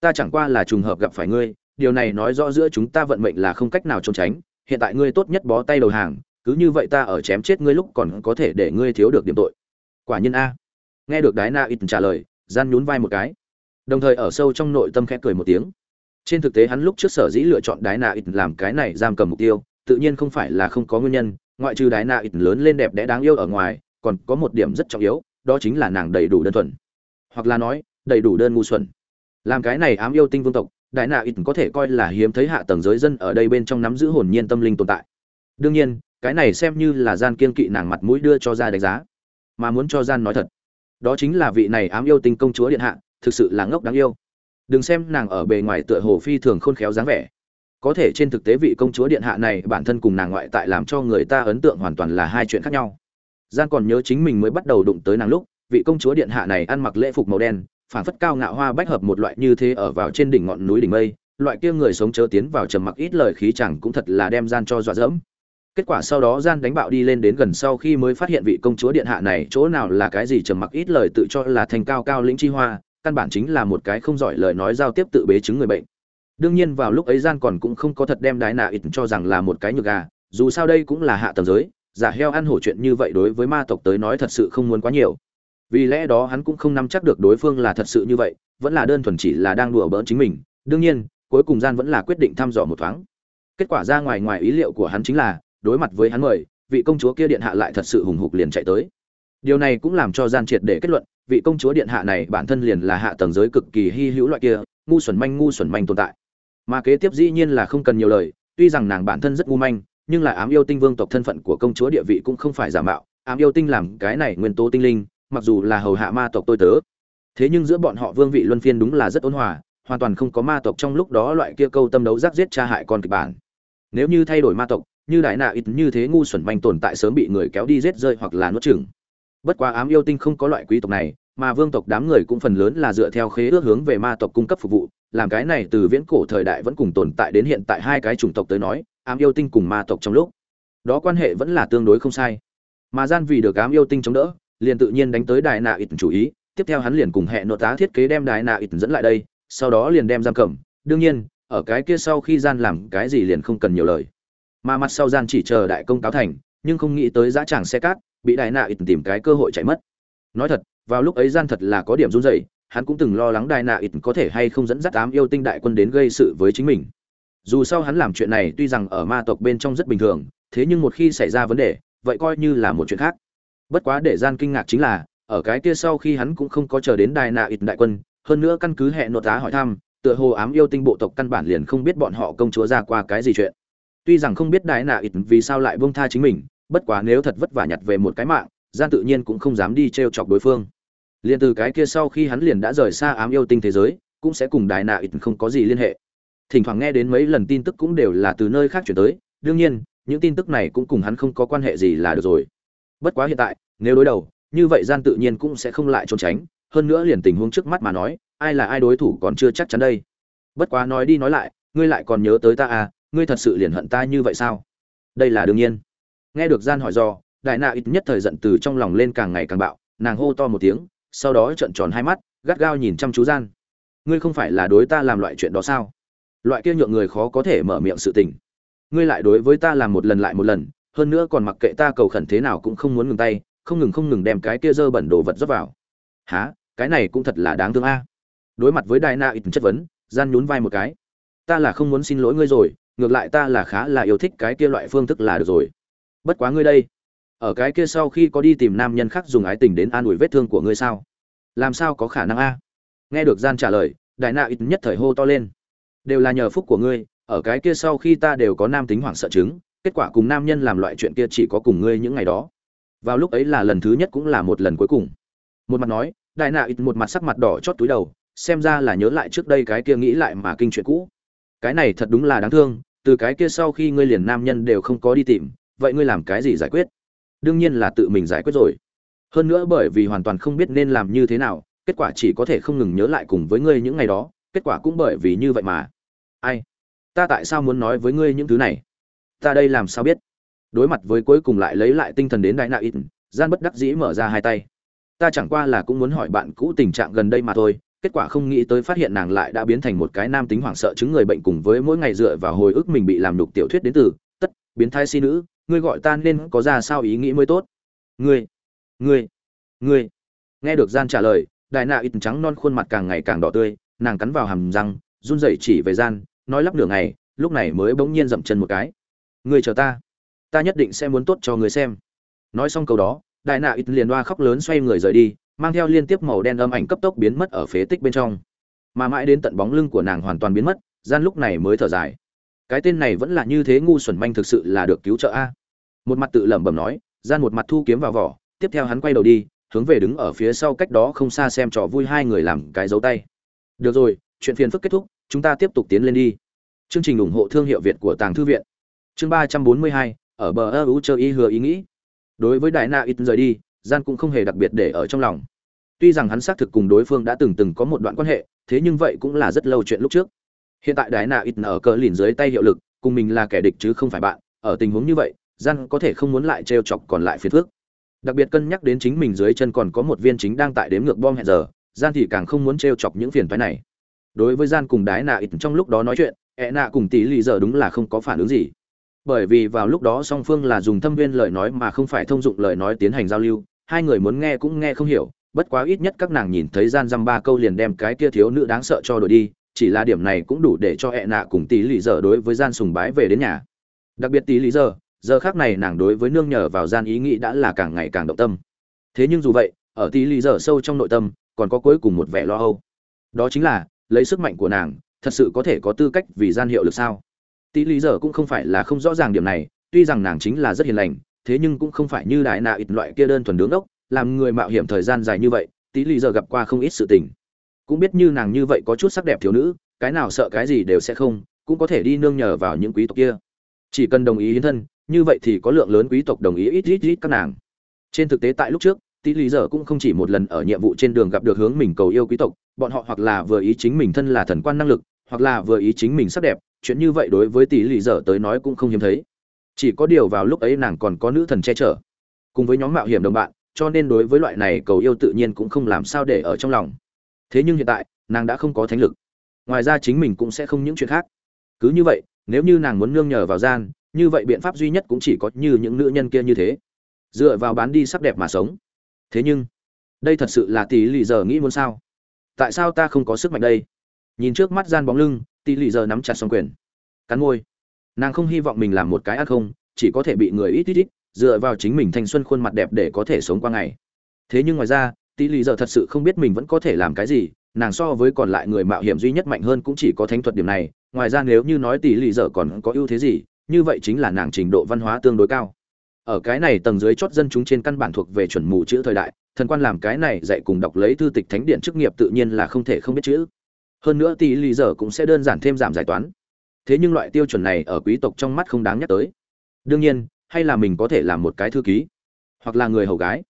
ta chẳng qua là trùng hợp gặp phải ngươi, điều này nói rõ giữa chúng ta vận mệnh là không cách nào trốn tránh, hiện tại ngươi tốt nhất bó tay đầu hàng, cứ như vậy ta ở chém chết ngươi lúc còn có thể để ngươi thiếu được điểm tội. Quả nhiên a. Nghe được đái na ít trả lời, gian nhún vai một cái. Đồng thời ở sâu trong nội tâm khẽ cười một tiếng. Trên thực tế hắn lúc trước sở dĩ lựa chọn đái na ít làm cái này giam cầm mục tiêu, tự nhiên không phải là không có nguyên nhân, ngoại trừ đái na ít lớn lên đẹp đẽ đáng yêu ở ngoài, còn có một điểm rất trọng yếu, đó chính là nàng đầy đủ đơn thuần. Hoặc là nói, đầy đủ đơn ngu xuẩn làm cái này ám yêu tinh vương tộc, đại nạ ít có thể coi là hiếm thấy hạ tầng giới dân ở đây bên trong nắm giữ hồn nhiên tâm linh tồn tại. Đương nhiên, cái này xem như là gian kiên kỵ nàng mặt mũi đưa cho ra đánh giá. Mà muốn cho gian nói thật, đó chính là vị này ám yêu tinh công chúa điện hạ, thực sự là ngốc đáng yêu. Đừng xem nàng ở bề ngoài tựa hồ phi thường khôn khéo dáng vẻ. Có thể trên thực tế vị công chúa điện hạ này, bản thân cùng nàng ngoại tại làm cho người ta ấn tượng hoàn toàn là hai chuyện khác nhau. Gian còn nhớ chính mình mới bắt đầu đụng tới nàng lúc, vị công chúa điện hạ này ăn mặc lễ phục màu đen phảng phất cao ngạo hoa bách hợp một loại như thế ở vào trên đỉnh ngọn núi đỉnh mây, loại kia người sống chớ tiến vào trầm mặc ít lời khí chẳng cũng thật là đem gian cho dọa dẫm. Kết quả sau đó gian đánh bạo đi lên đến gần sau khi mới phát hiện vị công chúa điện hạ này chỗ nào là cái gì trầm mặc ít lời tự cho là thành cao cao lĩnh chi hoa, căn bản chính là một cái không giỏi lời nói giao tiếp tự bế chứng người bệnh. Đương nhiên vào lúc ấy gian còn cũng không có thật đem đái nạ ít cho rằng là một cái nhược gà, dù sao đây cũng là hạ tầng giới, giả heo ăn hổ chuyện như vậy đối với ma tộc tới nói thật sự không muốn quá nhiều vì lẽ đó hắn cũng không nắm chắc được đối phương là thật sự như vậy, vẫn là đơn thuần chỉ là đang đùa bỡn chính mình. Đương nhiên, cuối cùng gian vẫn là quyết định thăm dò một thoáng. Kết quả ra ngoài ngoài ý liệu của hắn chính là, đối mặt với hắn mời, vị công chúa kia điện hạ lại thật sự hùng hục liền chạy tới. Điều này cũng làm cho gian triệt để kết luận, vị công chúa điện hạ này bản thân liền là hạ tầng giới cực kỳ hy hữu loại kia, ngu xuẩn manh ngu xuẩn manh tồn tại. Mà kế tiếp dĩ nhiên là không cần nhiều lời, tuy rằng nàng bản thân rất ngu manh, nhưng là ám yêu tinh vương tộc thân phận của công chúa địa vị cũng không phải giả mạo. Ám yêu tinh làm cái này nguyên tố tinh linh mặc dù là hầu hạ ma tộc tôi tớ, thế nhưng giữa bọn họ vương vị luân phiên đúng là rất ôn hòa, hoàn toàn không có ma tộc trong lúc đó loại kia câu tâm đấu giác giết cha hại con kịch bản. Nếu như thay đổi ma tộc, như đại nạ ít như thế ngu xuẩn manh tồn tại sớm bị người kéo đi giết rơi hoặc là nuốt chửng. Bất quá ám yêu tinh không có loại quý tộc này, mà vương tộc đám người cũng phần lớn là dựa theo khế ước hướng về ma tộc cung cấp phục vụ, làm cái này từ viễn cổ thời đại vẫn cùng tồn tại đến hiện tại hai cái chủng tộc tới nói, ám yêu tinh cùng ma tộc trong lúc, đó quan hệ vẫn là tương đối không sai. Mà gian vì được ám yêu tinh chống đỡ liền tự nhiên đánh tới đại nạ ít chủ ý, tiếp theo hắn liền cùng hẹn nội tá thiết kế đem đại nạ ít dẫn lại đây, sau đó liền đem giam cầm. Đương nhiên, ở cái kia sau khi gian làm cái gì liền không cần nhiều lời. Mà mặt sau gian chỉ chờ đại công cáo thành, nhưng không nghĩ tới giá tràng xe cát, bị đại nạ ít tìm cái cơ hội chạy mất. Nói thật, vào lúc ấy gian thật là có điểm run rẩy, hắn cũng từng lo lắng đại nạ ít có thể hay không dẫn dắt tám yêu tinh đại quân đến gây sự với chính mình. Dù sao hắn làm chuyện này tuy rằng ở ma tộc bên trong rất bình thường, thế nhưng một khi xảy ra vấn đề, vậy coi như là một chuyện khác bất quá để gian kinh ngạc chính là, ở cái kia sau khi hắn cũng không có chờ đến đại nạ ít đại quân, hơn nữa căn cứ hệ nội tá hỏi thăm, tựa hồ ám yêu tinh bộ tộc căn bản liền không biết bọn họ công chúa ra qua cái gì chuyện. Tuy rằng không biết đại nạ ít vì sao lại buông tha chính mình, bất quá nếu thật vất vả nhặt về một cái mạng, gian tự nhiên cũng không dám đi trêu chọc đối phương. Liền từ cái kia sau khi hắn liền đã rời xa ám yêu tinh thế giới, cũng sẽ cùng đại nạ ít không có gì liên hệ. Thỉnh thoảng nghe đến mấy lần tin tức cũng đều là từ nơi khác chuyển tới, đương nhiên, những tin tức này cũng cùng hắn không có quan hệ gì là được rồi bất quá hiện tại, nếu đối đầu, như vậy gian tự nhiên cũng sẽ không lại trốn tránh, hơn nữa liền tình huống trước mắt mà nói, ai là ai đối thủ còn chưa chắc chắn đây. Bất quá nói đi nói lại, ngươi lại còn nhớ tới ta à ngươi thật sự liền hận ta như vậy sao? Đây là đương nhiên. Nghe được gian hỏi do, đại nạ ít nhất thời giận từ trong lòng lên càng ngày càng bạo, nàng hô to một tiếng, sau đó trợn tròn hai mắt, gắt gao nhìn chăm chú gian. Ngươi không phải là đối ta làm loại chuyện đó sao? Loại kia nhượng người khó có thể mở miệng sự tình. Ngươi lại đối với ta làm một lần lại một lần hơn nữa còn mặc kệ ta cầu khẩn thế nào cũng không muốn ngừng tay, không ngừng không ngừng đem cái kia dơ bẩn đồ vật rót vào. Há cái này cũng thật là đáng thương a. Đối mặt với đại na ít chất vấn, gian nhún vai một cái. Ta là không muốn xin lỗi ngươi rồi, ngược lại ta là khá là yêu thích cái kia loại phương thức là được rồi. Bất quá ngươi đây, ở cái kia sau khi có đi tìm nam nhân khác dùng ái tình đến an ủi vết thương của ngươi sao? Làm sao có khả năng a? Nghe được gian trả lời đại na ít nhất thời hô to lên. Đều là nhờ phúc của ngươi, ở cái kia sau khi ta đều có nam tính hoảng sợ chứng kết quả cùng nam nhân làm loại chuyện kia chỉ có cùng ngươi những ngày đó. Vào lúc ấy là lần thứ nhất cũng là một lần cuối cùng. Một mặt nói, đại nạ ít một mặt sắc mặt đỏ chót túi đầu, xem ra là nhớ lại trước đây cái kia nghĩ lại mà kinh chuyện cũ. Cái này thật đúng là đáng thương, từ cái kia sau khi ngươi liền nam nhân đều không có đi tìm, vậy ngươi làm cái gì giải quyết? Đương nhiên là tự mình giải quyết rồi. Hơn nữa bởi vì hoàn toàn không biết nên làm như thế nào, kết quả chỉ có thể không ngừng nhớ lại cùng với ngươi những ngày đó, kết quả cũng bởi vì như vậy mà. Ai? Ta tại sao muốn nói với ngươi những thứ này? Ta đây làm sao biết? Đối mặt với cuối cùng lại lấy lại tinh thần đến đại nạ ít, gian bất đắc dĩ mở ra hai tay. Ta chẳng qua là cũng muốn hỏi bạn cũ tình trạng gần đây mà thôi, kết quả không nghĩ tới phát hiện nàng lại đã biến thành một cái nam tính hoảng sợ chứng người bệnh cùng với mỗi ngày dựa vào hồi ức mình bị làm nhục tiểu thuyết đến từ, tất, biến thái si nữ, ngươi gọi ta nên có ra sao ý nghĩ mới tốt? Ngươi ngươi ngươi. Nghe được gian trả lời, đại nạ ít trắng non khuôn mặt càng ngày càng đỏ tươi, nàng cắn vào hàm răng, run rẩy chỉ về gian, nói lắp nửa ngày, lúc này mới bỗng nhiên dậm chân một cái ngươi chờ ta. Ta nhất định sẽ muốn tốt cho ngươi xem. Nói xong câu đó, đại nạ ít liền đoa khóc lớn xoay người rời đi, mang theo liên tiếp màu đen âm ảnh cấp tốc biến mất ở phế tích bên trong. Mà mãi đến tận bóng lưng của nàng hoàn toàn biến mất, gian lúc này mới thở dài. Cái tên này vẫn là như thế ngu xuẩn manh thực sự là được cứu trợ a. Một mặt tự lẩm bẩm nói, gian một mặt thu kiếm vào vỏ, tiếp theo hắn quay đầu đi, hướng về đứng ở phía sau cách đó không xa xem trò vui hai người làm cái dấu tay. Được rồi, chuyện phiền phức kết thúc, chúng ta tiếp tục tiến lên đi. Chương trình ủng hộ thương hiệu việt của tàng thư viện chương ba trăm bốn mươi hai, ở bờ ơ u chơi y hứa ý nghĩ. Đối với đại na ít rời đi, gian cũng không hề đặc biệt để ở trong lòng. Tuy rằng hắn xác thực cùng đối phương đã từng từng có một đoạn quan hệ, thế nhưng vậy cũng là rất lâu chuyện lúc trước. Hiện tại đại na ít ở cờ lìn dưới tay hiệu lực, cùng mình là kẻ địch chứ không phải bạn, ở tình huống như vậy, gian có thể không muốn lại trêu chọc còn lại phiền phức. Đặc biệt cân nhắc đến chính mình dưới chân còn có một viên chính đang tại đếm ngược bom hẹn giờ, gian thì càng không muốn trêu chọc những phiền phái này. Đối với gian cùng đái nạ ít trong lúc đó nói chuyện ẹ nạ cùng tỷ lì giờ đúng là không có phản ứng gì bởi vì vào lúc đó song phương là dùng thâm viên lời nói mà không phải thông dụng lời nói tiến hành giao lưu, hai người muốn nghe cũng nghe không hiểu, bất quá ít nhất các nàng nhìn thấy gian dăm ba câu liền đem cái kia thiếu nữ đáng sợ cho đổi đi, chỉ là điểm này cũng đủ để cho hẹ nạ cùng tỷ lì giờ đối với gian sùng bái về đến nhà. Đặc biệt tỷ lì giờ giờ khác này nàng đối với nương nhờ vào gian ý nghĩ đã là càng ngày càng động tâm. Thế nhưng dù vậy, ở tỷ lì giờ sâu trong nội tâm, còn có cuối cùng một vẻ lo âu. Đó chính là, lấy sức mạnh của nàng, thật sự có thể có tư cách vì gian hiệu lực sao? Tỷ lý giờ cũng không phải là không rõ ràng điểm này, tuy rằng nàng chính là rất hiền lành, thế nhưng cũng không phải như đại nạ ít loại kia đơn thuần đứng ốc, làm người mạo hiểm thời gian dài như vậy tỷ lý giờ gặp qua không ít sự tình. Cũng biết như nàng như vậy có chút sắc đẹp thiếu nữ, cái nào sợ cái gì đều sẽ không, cũng có thể đi nương nhờ vào những quý tộc kia. Chỉ cần đồng ý hiến thân, như vậy thì có lượng lớn quý tộc đồng ý ít ít ít các nàng. Trên thực tế tại lúc trước tỷ lý giờ cũng không chỉ một lần ở nhiệm vụ trên đường gặp được hướng mình cầu yêu quý tộc, bọn họ hoặc là vừa ý chính mình thân là thần quan năng lực, hoặc là vừa ý chính mình sắc đẹp chuyện như vậy đối với tỷ lì dở tới nói cũng không hiếm thấy. Chỉ có điều vào lúc ấy nàng còn có nữ thần che chở. Cùng với nhóm mạo hiểm đồng bạn, cho nên đối với loại này cầu yêu tự nhiên cũng không làm sao để ở trong lòng. Thế nhưng hiện tại, nàng đã không có thánh lực. Ngoài ra chính mình cũng sẽ không những chuyện khác. Cứ như vậy, nếu như nàng muốn nương nhờ vào gian, như vậy biện pháp duy nhất cũng chỉ có như những nữ nhân kia như thế. Dựa vào bán đi sắc đẹp mà sống. Thế nhưng, đây thật sự là tỷ lì giờ nghĩ muốn sao? Tại sao ta không có sức mạnh đây? Nhìn trước mắt gian bóng lưng tỷ lì giờ nắm chặt xong quyền. Cắn môi. Nàng không hy vọng mình làm một cái ác không, chỉ có thể bị người ít ít ít, dựa vào chính mình thanh xuân khuôn mặt đẹp để có thể sống qua ngày. Thế nhưng ngoài ra tỷ lì giờ thật sự không biết mình vẫn có thể làm cái gì, nàng so với còn lại người mạo hiểm duy nhất mạnh hơn cũng chỉ có thánh thuật điểm này, ngoài ra nếu như nói tỷ lì giờ còn có ưu thế gì, như vậy chính là nàng trình độ văn hóa tương đối cao. Ở cái này tầng dưới chót dân chúng trên căn bản thuộc về chuẩn mù chữ thời đại, thần quan làm cái này dạy cùng đọc lấy thư tịch thánh điện chức nghiệp tự nhiên là không thể không biết chữ hơn nữa tỷ lì giờ cũng sẽ đơn giản thêm giảm giải toán. Thế nhưng loại tiêu chuẩn này ở quý tộc trong mắt không đáng nhắc tới. Đương nhiên, hay là mình có thể làm một cái thư ký, hoặc là người hầu gái.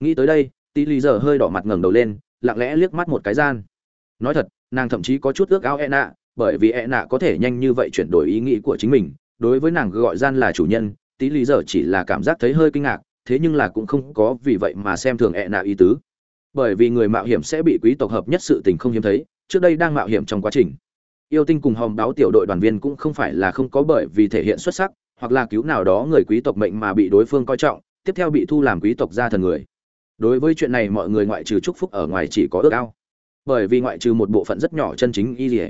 Nghĩ tới đây, tỷ lì giờ hơi đỏ mặt ngẩng đầu lên, lặng lẽ liếc mắt một cái gian. Nói thật, nàng thậm chí có chút ước ao e nạ bởi vì e nạ có thể nhanh như vậy chuyển đổi ý nghĩ của chính mình. Đối với nàng gọi gian là chủ nhân, tỷ lì giờ chỉ là cảm giác thấy hơi kinh ngạc, thế nhưng là cũng không có vì vậy mà xem thường e nạ ý tứ. Bởi vì người mạo hiểm sẽ bị quý tộc hợp nhất sự tình không hiếm thấy trước đây đang mạo hiểm trong quá trình. Yêu tinh cùng hòm đáo tiểu đội đoàn viên cũng không phải là không có bởi vì thể hiện xuất sắc, hoặc là cứu nào đó người quý tộc mệnh mà bị đối phương coi trọng, tiếp theo bị thu làm quý tộc gia thần người. Đối với chuyện này mọi người ngoại trừ chúc phúc ở ngoài chỉ có ước ao. Bởi vì ngoại trừ một bộ phận rất nhỏ chân chính y dỉa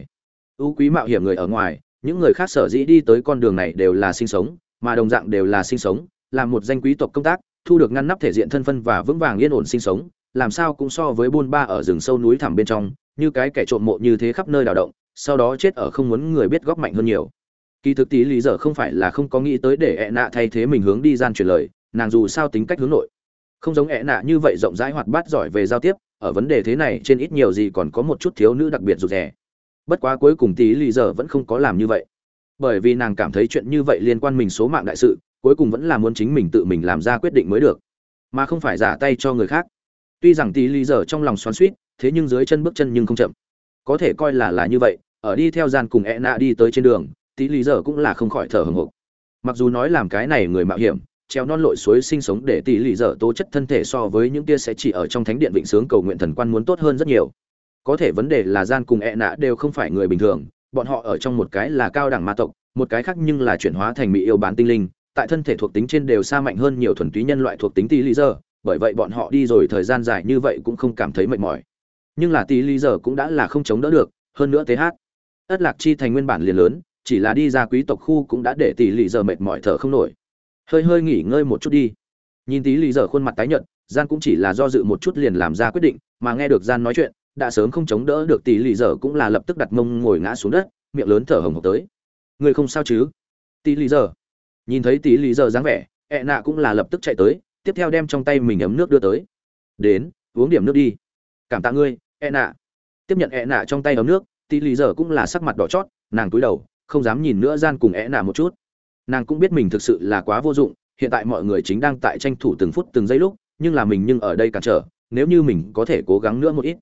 ưu quý mạo hiểm người ở ngoài, những người khác sở dĩ đi tới con đường này đều là sinh sống, mà đồng dạng đều là sinh sống làm một danh quý tộc công tác, thu được ngăn nắp thể diện thân phân và vững vàng yên ổn sinh sống, làm sao cũng so với buôn ba ở rừng sâu núi thẳm bên trong như cái kẻ trộm mộ như thế khắp nơi đào động, sau đó chết ở không muốn người biết góp mạnh hơn nhiều. Kỳ thực tí lý giờ không phải là không có nghĩ tới để ẹ nạ thay thế mình hướng đi gian truyền lời, nàng dù sao tính cách hướng nội. Không giống ẹ nạ như vậy rộng rãi hoạt bát giỏi về giao tiếp, ở vấn đề thế này trên ít nhiều gì còn có một chút thiếu nữ đặc biệt rụt rè. Bất quá cuối cùng tí lý giờ vẫn không có làm như vậy. Bởi vì nàng cảm thấy chuyện như vậy liên quan mình số mạng đại sự, cuối cùng vẫn là muốn chính mình tự mình làm ra quyết định mới được. Mà không phải giả tay cho người khác. Tuy rằng tí lý giờ trong lòng xoắn suýt thế nhưng dưới chân bước chân nhưng không chậm. Có thể coi là là như vậy, ở đi theo gian cùng e nạ đi tới trên đường, tí lý giờ cũng là không khỏi thở hừng hực mặc dù nói làm cái này người mạo hiểm, treo non lội suối sinh sống để tỷ lì dở tố chất thân thể so với những kia sẽ chỉ ở trong thánh điện vịnh sướng cầu nguyện thần quan muốn tốt hơn rất nhiều. Có thể vấn đề là gian cùng e nạ đều không phải người bình thường, bọn họ ở trong một cái là cao đẳng ma tộc, một cái khác nhưng là chuyển hóa thành mỹ yêu bán tinh linh, tại thân thể thuộc tính trên đều xa mạnh hơn nhiều thuần túy nhân loại thuộc tính tỷ lì dở bởi vậy bọn họ đi rồi thời gian dài như vậy cũng không cảm thấy mệt mỏi nhưng là tỷ lý giờ cũng đã là không chống đỡ được, hơn nữa th ất lạc chi thành nguyên bản liền lớn, chỉ là đi ra quý tộc khu cũng đã để tỷ lý giờ mệt mỏi thở không nổi. Hơi hơi nghỉ ngơi một chút đi. Nhìn tỷ lý giờ khuôn mặt tái nhợt, gian cũng chỉ là do dự một chút liền làm ra quyết định, mà nghe được gian nói chuyện, đã sớm không chống đỡ được tỷ lì giờ cũng là lập tức đặt mông ngồi ngã xuống đất, miệng lớn thở hồng hộc tới. Người không sao chứ? Tỷ lì giờ. Nhìn thấy tỷ lì giờ dáng vẻ ẹ nạ cũng là lập tức chạy tới, tiếp theo đem trong tay mình ấm nước đưa tới. Đến, uống điểm nước đi cảm tạ ngươi E nạ. Tiếp nhận E nạ trong tay ấm nước tỷ lý giờ cũng là sắc mặt đỏ chót, nàng cúi đầu, không dám nhìn nữa gian cùng E nạ một chút. Nàng cũng biết mình thực sự là quá vô dụng, hiện tại mọi người chính đang tại tranh thủ từng phút từng giây lúc, nhưng là mình nhưng ở đây cản trở, nếu như mình có thể cố gắng nữa một ít.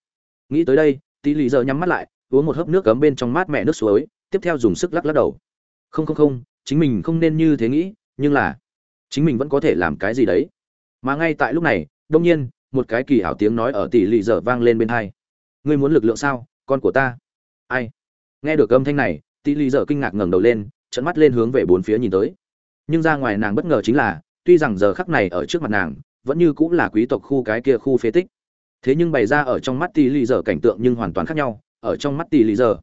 Nghĩ tới đây tỷ lý giờ nhắm mắt lại, uống một hớp nước cấm bên trong mát mẹ nước suối, tiếp theo dùng sức lắc lắc đầu. Không không không, chính mình không nên như thế nghĩ, nhưng là, chính mình vẫn có thể làm cái gì đấy. Mà ngay tại lúc này đông nhiên một cái kỳ ảo tiếng nói ở tỷ lì dở vang lên bên hai. Ngươi muốn lực lượng sao? Con của ta. Ai? Nghe được âm thanh này tỷ lì dở kinh ngạc ngẩng đầu lên trận mắt lên hướng về bốn phía nhìn tới. Nhưng ra ngoài nàng bất ngờ chính là, tuy rằng giờ khắc này ở trước mặt nàng, vẫn như cũng là quý tộc khu cái kia khu phế tích. Thế nhưng bày ra ở trong mắt tỷ lì dở cảnh tượng nhưng hoàn toàn khác nhau, ở trong mắt tỷ lì dở.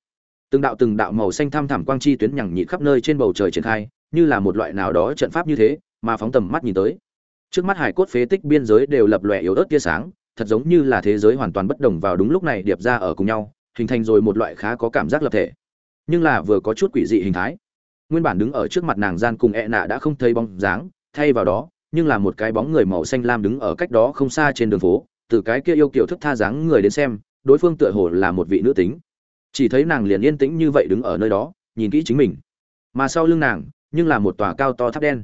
Từng đạo từng đạo màu xanh thăm thẳm quang chi tuyến nhằng nhị khắp nơi trên bầu trời triển khai, như là một loại nào đó trận pháp như thế, mà phóng tầm mắt nhìn tới trước mắt hải cốt phế tích biên giới đều lập lòe yếu ớt tia sáng, thật giống như là thế giới hoàn toàn bất đồng vào đúng lúc này điệp ra ở cùng nhau, hình thành rồi một loại khá có cảm giác lập thể. Nhưng là vừa có chút quỷ dị hình thái. Nguyên bản đứng ở trước mặt nàng gian cùng e nạ đã không thấy bóng dáng, thay vào đó, nhưng là một cái bóng người màu xanh lam đứng ở cách đó không xa trên đường phố, từ cái kia yêu kiểu thức tha dáng người đến xem, đối phương tựa hồ là một vị nữ tính. Chỉ thấy nàng liền yên tĩnh như vậy đứng ở nơi đó, nhìn kỹ chính mình. Mà sau lưng nàng, nhưng là một tòa cao to tháp đen.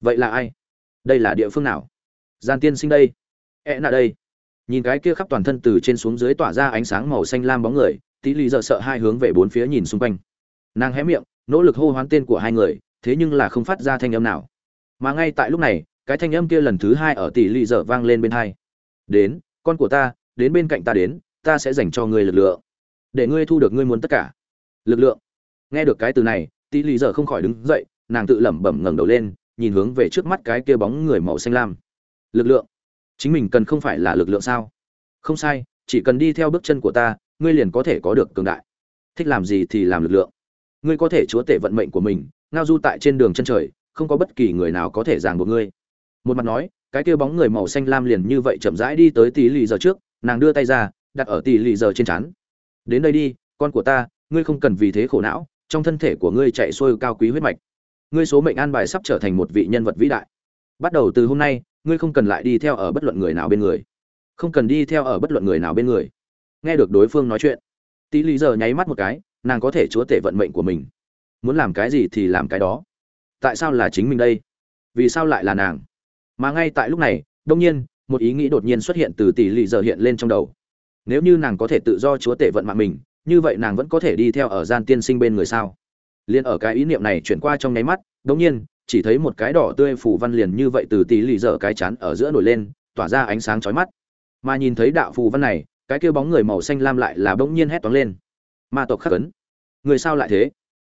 Vậy là ai? Đây là địa phương nào? Gian tiên sinh đây. E nạ đây. Nhìn cái kia khắp toàn thân từ trên xuống dưới tỏa ra ánh sáng màu xanh lam bóng người, tí lì giờ sợ hai hướng về bốn phía nhìn xung quanh. Nàng hé miệng, nỗ lực hô hoán tên của hai người, thế nhưng là không phát ra thanh âm nào. Mà ngay tại lúc này, cái thanh âm kia lần thứ hai ở tỷ lì dở vang lên bên hai. Đến, con của ta, đến bên cạnh ta đến, ta sẽ dành cho ngươi lực lượng. Để ngươi thu được ngươi muốn tất cả. Lực lượng. Nghe được cái từ này tỷ lì dở không khỏi đứng dậy, nàng tự lẩm bẩm ngẩng đầu lên nhìn hướng về trước mắt cái kia bóng người màu xanh lam. Lực lượng. Chính mình cần không phải là lực lượng sao? Không sai, chỉ cần đi theo bước chân của ta, ngươi liền có thể có được cường đại. Thích làm gì thì làm lực lượng. Ngươi có thể chúa tể vận mệnh của mình, ngao du tại trên đường chân trời, không có bất kỳ người nào có thể ràng buộc ngươi. Một mặt nói, cái kia bóng người màu xanh lam liền như vậy chậm rãi đi tới tỷ lì giờ trước, nàng đưa tay ra, đặt ở tỷ lì giờ trên chán đến đây đi, con của ta, ngươi không cần vì thế khổ não, trong thân thể của ngươi chạy xuôi cao quý huyết mạch ngươi số mệnh an bài sắp trở thành một vị nhân vật vĩ đại. Bắt đầu từ hôm nay, ngươi không cần lại đi theo ở bất luận người nào bên người. Không cần đi theo ở bất luận người nào bên người. Nghe được đối phương nói chuyện tỷ lý giờ nháy mắt một cái, nàng có thể chúa tể vận mệnh của mình. Muốn làm cái gì thì làm cái đó. Tại sao là chính mình đây? Vì sao lại là nàng? Mà ngay tại lúc này đông nhiên, một ý nghĩ đột nhiên xuất hiện từ tỷ lì giờ hiện lên trong đầu. Nếu như nàng có thể tự do chúa tể vận mạng mình, như vậy nàng vẫn có thể đi theo ở gian tiên sinh bên người sao? Liền ở cái ý niệm này chuyển qua trong nháy mắt đông nhiên, chỉ thấy một cái đỏ tươi phủ văn liền như vậy từ tỷ lì dở cái chán ở giữa nổi lên, tỏa ra ánh sáng chói mắt. Mà nhìn thấy đạo phù văn này, cái kêu bóng người màu xanh lam lại là bỗng nhiên hét toáng lên. Ma tộc khắc ấn. Người sao lại thế?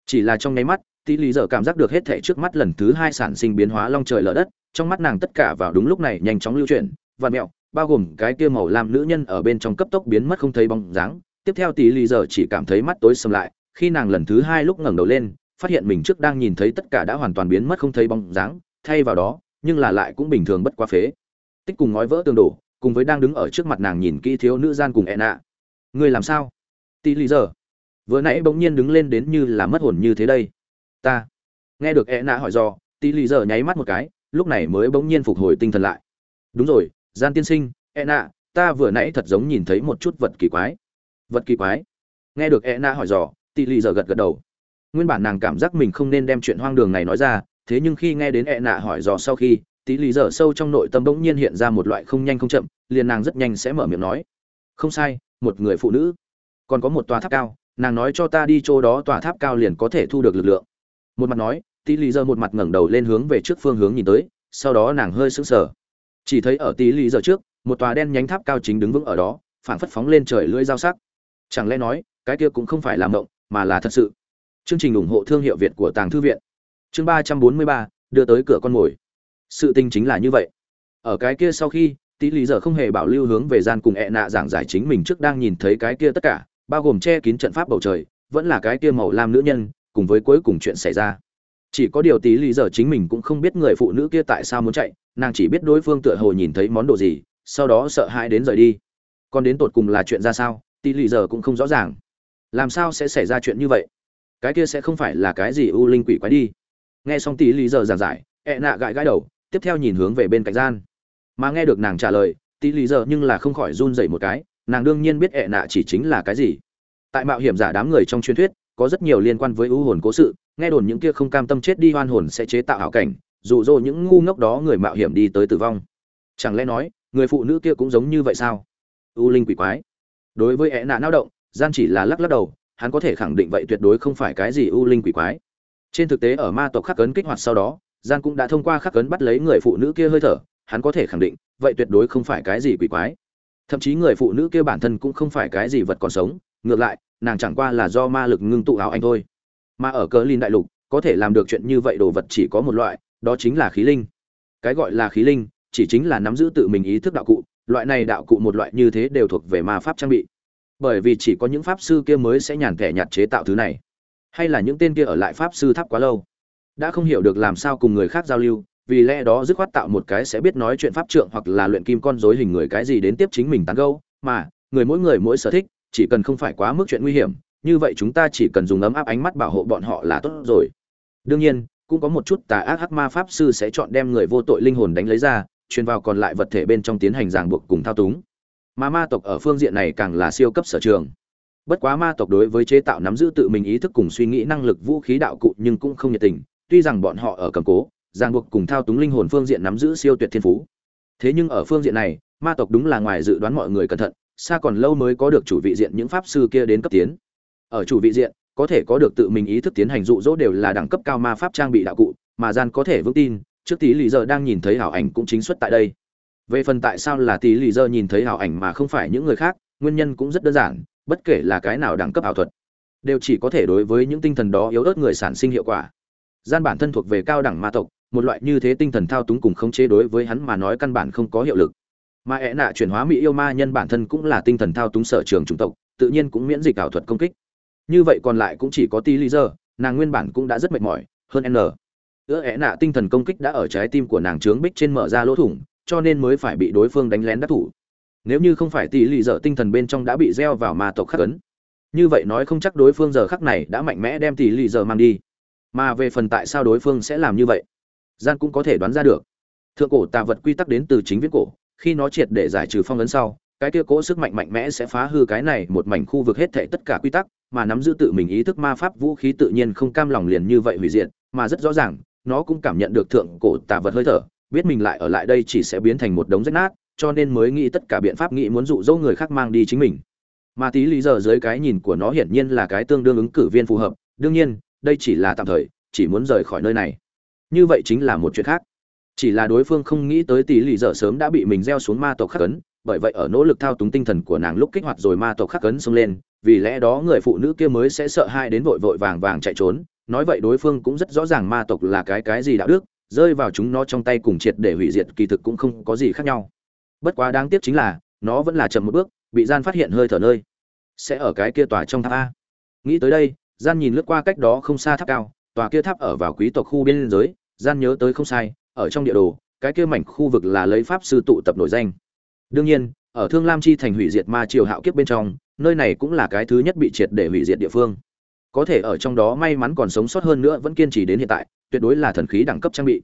Chỉ là trong nháy mắt tỷ lì dở cảm giác được hết thể trước mắt lần thứ hai sản sinh biến hóa long trời lở đất, trong mắt nàng tất cả vào đúng lúc này nhanh chóng lưu chuyển, và mẹo, bao gồm cái kia màu lam nữ nhân ở bên trong cấp tốc biến mất không thấy bóng dáng. Tiếp theo tỷ lì dở chỉ cảm thấy mắt tối sầm lại khi nàng lần thứ hai lúc ngẩng đầu lên, phát hiện mình trước đang nhìn thấy tất cả đã hoàn toàn biến mất không thấy bóng dáng, thay vào đó, nhưng là lại cũng bình thường bất quá phế. Tích cùng ngói vỡ tường đổ, cùng với đang đứng ở trước mặt nàng nhìn kỹ thiếu nữ gian cùng e nạ ngươi làm sao? Tỷ lý giờ. Vừa nãy bỗng nhiên đứng lên đến như là mất hồn như thế đây. Ta. Nghe được e nạ hỏi do tỷ lý giờ nháy mắt một cái, lúc này mới bỗng nhiên phục hồi tinh thần lại. Đúng rồi, gian tiên sinh e nạ ta vừa nãy thật giống nhìn thấy một chút vật kỳ quái. Vật kỳ quái? Nghe được e nạ hỏi dò tỷ lì giờ gật gật đầu. Nguyên bản nàng cảm giác mình không nên đem chuyện hoang đường này nói ra, thế nhưng khi nghe đến e nạ hỏi dò sau khi tỷ lì dở sâu trong nội tâm bỗng nhiên hiện ra một loại không nhanh không chậm, liền nàng rất nhanh sẽ mở miệng nói. Không sai, một người phụ nữ. Còn có một tòa tháp cao, nàng nói cho ta đi chỗ đó tòa tháp cao liền có thể thu được lực lượng. Một mặt nói tỷ lì dở một mặt ngẩng đầu lên hướng về trước phương hướng nhìn tới, sau đó nàng hơi sững sờ. Chỉ thấy ở tỷ lì dở trước, một tòa đen nhánh tháp cao chính đứng vững ở đó, phảng phất phóng lên trời lưỡi dao sắc. Chẳng lẽ nói, cái kia cũng không phải là mộng mà là thật sự Chương trình ủng hộ thương hiệu Việt của Tàng thư viện. Chương ba trăm bốn mươi ba đưa tới cửa con mồi. Sự tình chính là như vậy. Ở cái kia sau khi, Tỷ Lý giờ không hề bảo lưu hướng về gian cùng ẹ e nạ giảng giải chính mình trước đang nhìn thấy cái kia tất cả, bao gồm che kín trận pháp bầu trời, vẫn là cái kia màu lam nữ nhân, cùng với cuối cùng chuyện xảy ra. Chỉ có điều Tỷ Lý giờ chính mình cũng không biết người phụ nữ kia tại sao muốn chạy, nàng chỉ biết đối phương tựa hồ nhìn thấy món đồ gì, sau đó sợ hãi đến rời đi. Còn đến tột cùng là chuyện ra sao, Tỷ Lý giờ cũng không rõ ràng. Làm sao sẽ xảy ra chuyện như vậy? cái kia sẽ không phải là cái gì u linh quỷ quái đi. Nghe xong tỷ lý giờ giảng giải ẹ nạ gãi gãi đầu, tiếp theo nhìn hướng về bên cạnh gian. Mà nghe được nàng trả lời tỷ lý giờ nhưng là không khỏi run dậy một cái, nàng đương nhiên biết ẹ nạ chỉ chính là cái gì. Tại mạo hiểm giả đám người trong truyền thuyết, có rất nhiều liên quan với u hồn cố sự, nghe đồn những kia không cam tâm chết đi hoan hồn sẽ chế tạo hảo cảnh, dụ dỗ những ngu ngốc đó người mạo hiểm đi tới tử vong. Chẳng lẽ nói, người phụ nữ kia cũng giống như vậy sao? U linh quỷ quái. Đối với ẹ nạ nao động gian chỉ là lắc lắc đầu, hắn có thể khẳng định vậy tuyệt đối không phải cái gì ưu linh quỷ quái. Trên thực tế ở ma tộc khắc cấn kích hoạt sau đó, gian cũng đã thông qua khắc cấn bắt lấy người phụ nữ kia hơi thở, hắn có thể khẳng định, vậy tuyệt đối không phải cái gì quỷ quái. Thậm chí người phụ nữ kia bản thân cũng không phải cái gì vật còn sống, ngược lại, nàng chẳng qua là do ma lực ngưng tụ áo anh thôi. Mà ở cờ linh đại lục, có thể làm được chuyện như vậy đồ vật chỉ có một loại, đó chính là khí linh. Cái gọi là khí linh, chỉ chính là nắm giữ tự mình ý thức đạo cụ, loại này đạo cụ một loại như thế đều thuộc về ma pháp trang bị bởi vì chỉ có những pháp sư kia mới sẽ nhàn thẻ nhạt chế tạo thứ này. Hay là những tên kia ở lại pháp sư tháp quá lâu. Đã không hiểu được làm sao cùng người khác giao lưu, vì lẽ đó dứt khoát tạo một cái sẽ biết nói chuyện pháp trượng hoặc là luyện kim con dối hình người cái gì đến tiếp chính mình tán gâu mà, người mỗi người mỗi sở thích, chỉ cần không phải quá mức chuyện nguy hiểm, như vậy chúng ta chỉ cần dùng ấm áp ánh mắt bảo hộ bọn họ là tốt rồi. Đương nhiên, cũng có một chút tà ác hắc ma pháp sư sẽ chọn đem người vô tội linh hồn đánh lấy ra, truyền vào còn lại vật thể bên trong tiến hành ràng buộc cùng thao túng mà ma tộc ở phương diện này càng là siêu cấp sở trường. Bất quá ma tộc đối với chế tạo nắm giữ tự mình ý thức cùng suy nghĩ năng lực vũ khí đạo cụ nhưng cũng không nhiệt tình, tuy rằng bọn họ ở cầm cố, ràng buộc cùng thao túng linh hồn phương diện nắm giữ siêu tuyệt thiên phú. Thế nhưng ở phương diện này, ma tộc đúng là ngoài dự đoán mọi người cẩn thận, xa còn lâu mới có được chủ vị diện những pháp sư kia đến cấp tiến. Ở chủ vị diện, có thể có được tự mình ý thức tiến hành dụ dỗ đều là đẳng cấp cao ma pháp trang bị đạo cụ, mà gian có thể vững tin, trước tí lý giờ đang nhìn thấy hảo ảnh cũng chính xuất tại đây về phần tại sao là tỷ lì giờ nhìn thấy ảo ảnh mà không phải những người khác, nguyên nhân cũng rất đơn giản, bất kể là cái nào đẳng cấp ảo thuật, đều chỉ có thể đối với những tinh thần đó yếu ớt người sản sinh hiệu quả. Gian bản thân thuộc về cao đẳng ma tộc, một loại như thế tinh thần thao túng cùng khống chế đối với hắn mà nói căn bản không có hiệu lực. Mà ẹ nạ chuyển hóa mỹ yêu ma nhân bản thân cũng là tinh thần thao túng sở trường chủng tộc, tự nhiên cũng miễn dịch ảo thuật công kích. Như vậy còn lại cũng chỉ có tí lý giờ nàng nguyên bản cũng đã rất mệt mỏi, hơn n. Ứa ẹ nạ tinh thần công kích đã ở trái tim của nàng trướng bích trên mở ra lỗ thủng cho nên mới phải bị đối phương đánh lén đắc thủ. Nếu như không phải tỷ lì dở tinh thần bên trong đã bị gieo vào ma tộc khắc ấn, như vậy nói không chắc đối phương giờ khắc này đã mạnh mẽ đem tỷ lì dở mang đi. Mà về phần tại sao đối phương sẽ làm như vậy, gian cũng có thể đoán ra được. Thượng cổ tà vật quy tắc đến từ chính viết cổ, khi nó triệt để giải trừ phong ấn sau, cái kia cỗ sức mạnh mạnh mẽ sẽ phá hư cái này một mảnh khu vực hết thảy tất cả quy tắc, mà nắm giữ tự mình ý thức ma pháp vũ khí tự nhiên không cam lòng liền như vậy hủy diệt, mà rất rõ ràng, nó cũng cảm nhận được thượng cổ tà vật hơi thở biết mình lại ở lại đây chỉ sẽ biến thành một đống rách nát cho nên mới nghĩ tất cả biện pháp nghĩ muốn dụ dỗ người khác mang đi chính mình. Mà tí lý giờ dưới cái nhìn của nó hiển nhiên là cái tương đương ứng cử viên phù hợp đương nhiên đây chỉ là tạm thời chỉ muốn rời khỏi nơi này. Như vậy chính là một chuyện khác. Chỉ là đối phương không nghĩ tới tỷ lì dở sớm đã bị mình gieo xuống ma tộc khắc cấn, bởi vậy ở nỗ lực thao túng tinh thần của nàng lúc kích hoạt rồi ma tộc khắc cấn xông lên vì lẽ đó người phụ nữ kia mới sẽ sợ hai đến vội vội vàng vàng chạy trốn. Nói vậy đối phương cũng rất rõ ràng ma tộc là cái cái gì đạo đức rơi vào chúng nó trong tay cùng triệt để hủy diệt kỳ thực cũng không có gì khác nhau. Bất quá đáng tiếc chính là, nó vẫn là chậm một bước, bị gian phát hiện hơi thở nơi. Sẽ ở cái kia tòa trong tháp a. Nghĩ tới đây, gian nhìn lướt qua cách đó không xa tháp cao, tòa kia tháp ở vào quý tộc khu biên giới, gian nhớ tới không sai, ở trong địa đồ, cái kia mảnh khu vực là lấy pháp sư tụ tập nổi danh. Đương nhiên, ở thương lam chi thành hủy diệt ma triều hạo kiếp bên trong, nơi này cũng là cái thứ nhất bị triệt để hủy diệt địa phương. Có thể ở trong đó may mắn còn sống sót hơn nữa vẫn kiên trì đến hiện tại tuyệt đối là thần khí đẳng cấp trang bị.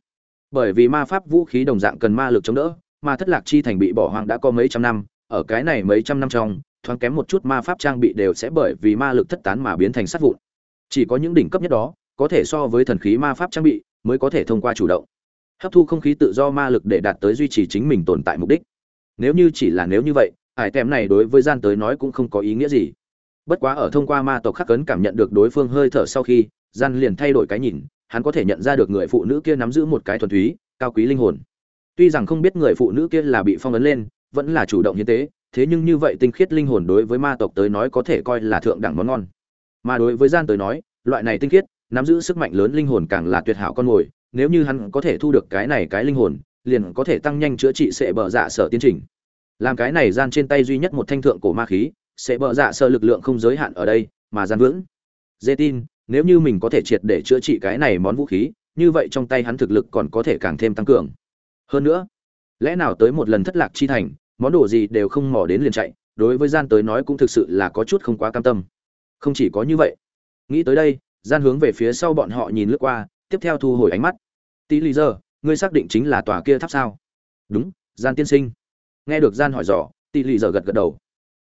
Bởi vì ma pháp vũ khí đồng dạng cần ma lực chống đỡ, mà thất lạc chi thành bị bỏ hoang đã có mấy trăm năm, ở cái này mấy trăm năm trong, thoáng kém một chút ma pháp trang bị đều sẽ bởi vì ma lực thất tán mà biến thành sát vụn. Chỉ có những đỉnh cấp nhất đó, có thể so với thần khí ma pháp trang bị, mới có thể thông qua chủ động. Hấp thu không khí tự do ma lực để đạt tới duy trì chính mình tồn tại mục đích. Nếu như chỉ là nếu như vậy, ải tem này đối với gian tới nói cũng không có ý nghĩa gì. Bất quá ở thông qua ma tộc khắc cấn cảm nhận được đối phương hơi thở sau khi, gian liền thay đổi cái nhìn hắn có thể nhận ra được người phụ nữ kia nắm giữ một cái thuần túy, cao quý linh hồn. Tuy rằng không biết người phụ nữ kia là bị phong ấn lên, vẫn là chủ động như thế thế nhưng như vậy tinh khiết linh hồn đối với ma tộc tới nói có thể coi là thượng đẳng món ngon. Mà đối với gian tới nói, loại này tinh khiết, nắm giữ sức mạnh lớn linh hồn càng là tuyệt hảo con mồi, nếu như hắn có thể thu được cái này cái linh hồn, liền có thể tăng nhanh chữa trị sệ bờ dạ sở tiến trình. Làm cái này gian trên tay duy nhất một thanh thượng cổ ma khí sẽ bờ dạ sở lực lượng không giới hạn ở đây, mà gian vững. Dê tin nếu như mình có thể triệt để chữa trị cái này món vũ khí, như vậy trong tay hắn thực lực còn có thể càng thêm tăng cường. Hơn nữa, lẽ nào tới một lần thất lạc chi thành, món đồ gì đều không mò đến liền chạy, đối với gian tới nói cũng thực sự là có chút không quá cam tâm. Không chỉ có như vậy, nghĩ tới đây, gian hướng về phía sau bọn họ nhìn lướt qua, tiếp theo thu hồi ánh mắt. Tí lý giờ ngươi xác định chính là tòa kia tháp sao? Đúng, gian tiên sinh. Nghe được gian hỏi dò tỷ lì giờ gật gật đầu.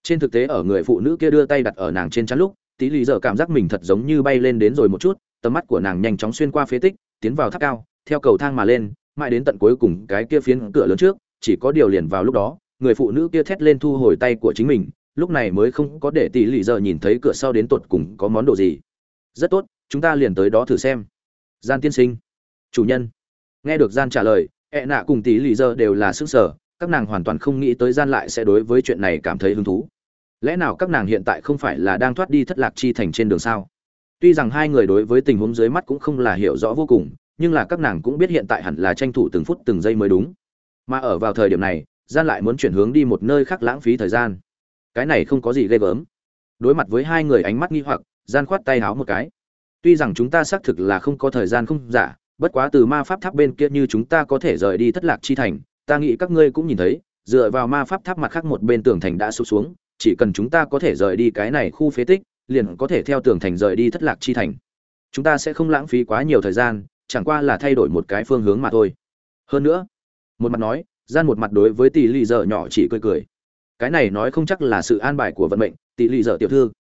Trên thực tế ở người phụ nữ kia đưa tay đặt ở nàng trên chắn lúc tỷ lì giờ cảm giác mình thật giống như bay lên đến rồi một chút, tầm mắt của nàng nhanh chóng xuyên qua phế tích, tiến vào tháp cao, theo cầu thang mà lên, mãi đến tận cuối cùng cái kia phiến cửa lớn trước, chỉ có điều liền vào lúc đó, người phụ nữ kia thét lên thu hồi tay của chính mình, lúc này mới không có để tỷ lì giờ nhìn thấy cửa sau đến tột cùng có món đồ gì. Rất tốt, chúng ta liền tới đó thử xem. Gian tiên sinh. Chủ nhân. Nghe được gian trả lời ẹ nạ cùng tỷ lì giờ đều là sức sở các nàng hoàn toàn không nghĩ tới gian lại sẽ đối với chuyện này cảm thấy hứng thú lẽ nào các nàng hiện tại không phải là đang thoát đi thất lạc chi thành trên đường sao? Tuy rằng hai người đối với tình huống dưới mắt cũng không là hiểu rõ vô cùng, nhưng là các nàng cũng biết hiện tại hẳn là tranh thủ từng phút từng giây mới đúng. Mà ở vào thời điểm này, gian lại muốn chuyển hướng đi một nơi khác lãng phí thời gian. Cái này không có gì ghê gớm. Đối mặt với hai người ánh mắt nghi hoặc, gian khoát tay háo một cái. Tuy rằng chúng ta xác thực là không có thời gian không giả, bất quá từ ma pháp tháp bên kia như chúng ta có thể rời đi thất lạc chi thành, ta nghĩ các ngươi cũng nhìn thấy, dựa vào ma pháp tháp mặt khác một bên tường thành đã sụp xuống chỉ cần chúng ta có thể rời đi cái này khu phế tích, liền có thể theo tường thành rời đi thất lạc chi thành. Chúng ta sẽ không lãng phí quá nhiều thời gian, chẳng qua là thay đổi một cái phương hướng mà thôi. Hơn nữa, một mặt nói, gian một mặt đối với tỷ lì dở nhỏ chỉ cười cười. Cái này nói không chắc là sự an bài của vận mệnh, tỷ lì dở tiểu thư.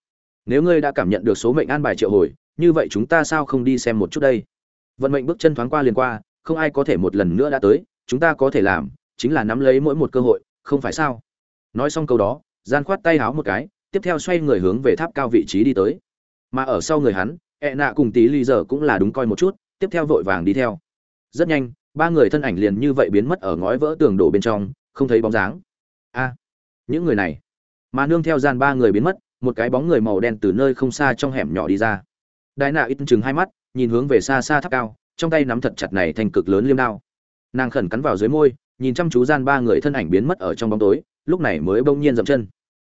Nếu ngươi đã cảm nhận được số mệnh an bài triệu hồi, như vậy chúng ta sao không đi xem một chút đây? Vận mệnh bước chân thoáng qua liền qua, không ai có thể một lần nữa đã tới, chúng ta có thể làm, chính là nắm lấy mỗi một cơ hội, không phải sao? Nói xong câu đó gian khoát tay háo một cái, tiếp theo xoay người hướng về tháp cao vị trí đi tới. Mà ở sau người hắn, ẹ nạ cùng tí ly giờ cũng là đúng coi một chút, tiếp theo vội vàng đi theo. Rất nhanh, ba người thân ảnh liền như vậy biến mất ở ngói vỡ tường đổ bên trong, không thấy bóng dáng. A, những người này. Mà nương theo gian ba người biến mất, một cái bóng người màu đen từ nơi không xa trong hẻm nhỏ đi ra. Đại nạ ít chừng hai mắt, nhìn hướng về xa xa tháp cao, trong tay nắm thật chặt này thành cực lớn liêm đao. Nàng khẩn cắn vào dưới môi, nhìn chăm chú gian ba người thân ảnh biến mất ở trong bóng tối lúc này mới bỗng nhiên dậm chân.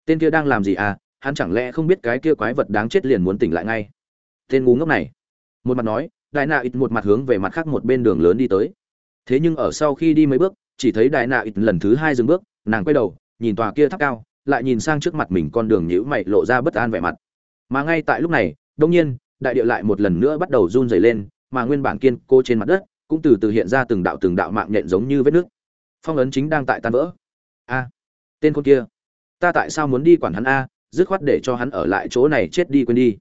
Tên kia đang làm gì à? Hắn chẳng lẽ không biết cái kia quái vật đáng chết liền muốn tỉnh lại ngay? Tên ngu ngốc này. Một mặt nói, đại nạ ít một mặt hướng về mặt khác một bên đường lớn đi tới. Thế nhưng ở sau khi đi mấy bước, chỉ thấy đại nạ ít lần thứ hai dừng bước, nàng quay đầu, nhìn tòa kia tháp cao, lại nhìn sang trước mặt mình con đường nhữ mày lộ ra bất an vẻ mặt. Mà ngay tại lúc này đông nhiên, đại địa lại một lần nữa bắt đầu run rẩy lên, mà nguyên bản kiên cố trên mặt đất cũng từ từ hiện ra từng đạo từng đạo mạng nhện giống như vết nước phong ấn chính đang tại tan vỡ. A! Tên con kia. Ta tại sao muốn đi quản hắn a, dứt khoát để cho hắn ở lại chỗ này chết đi quên đi.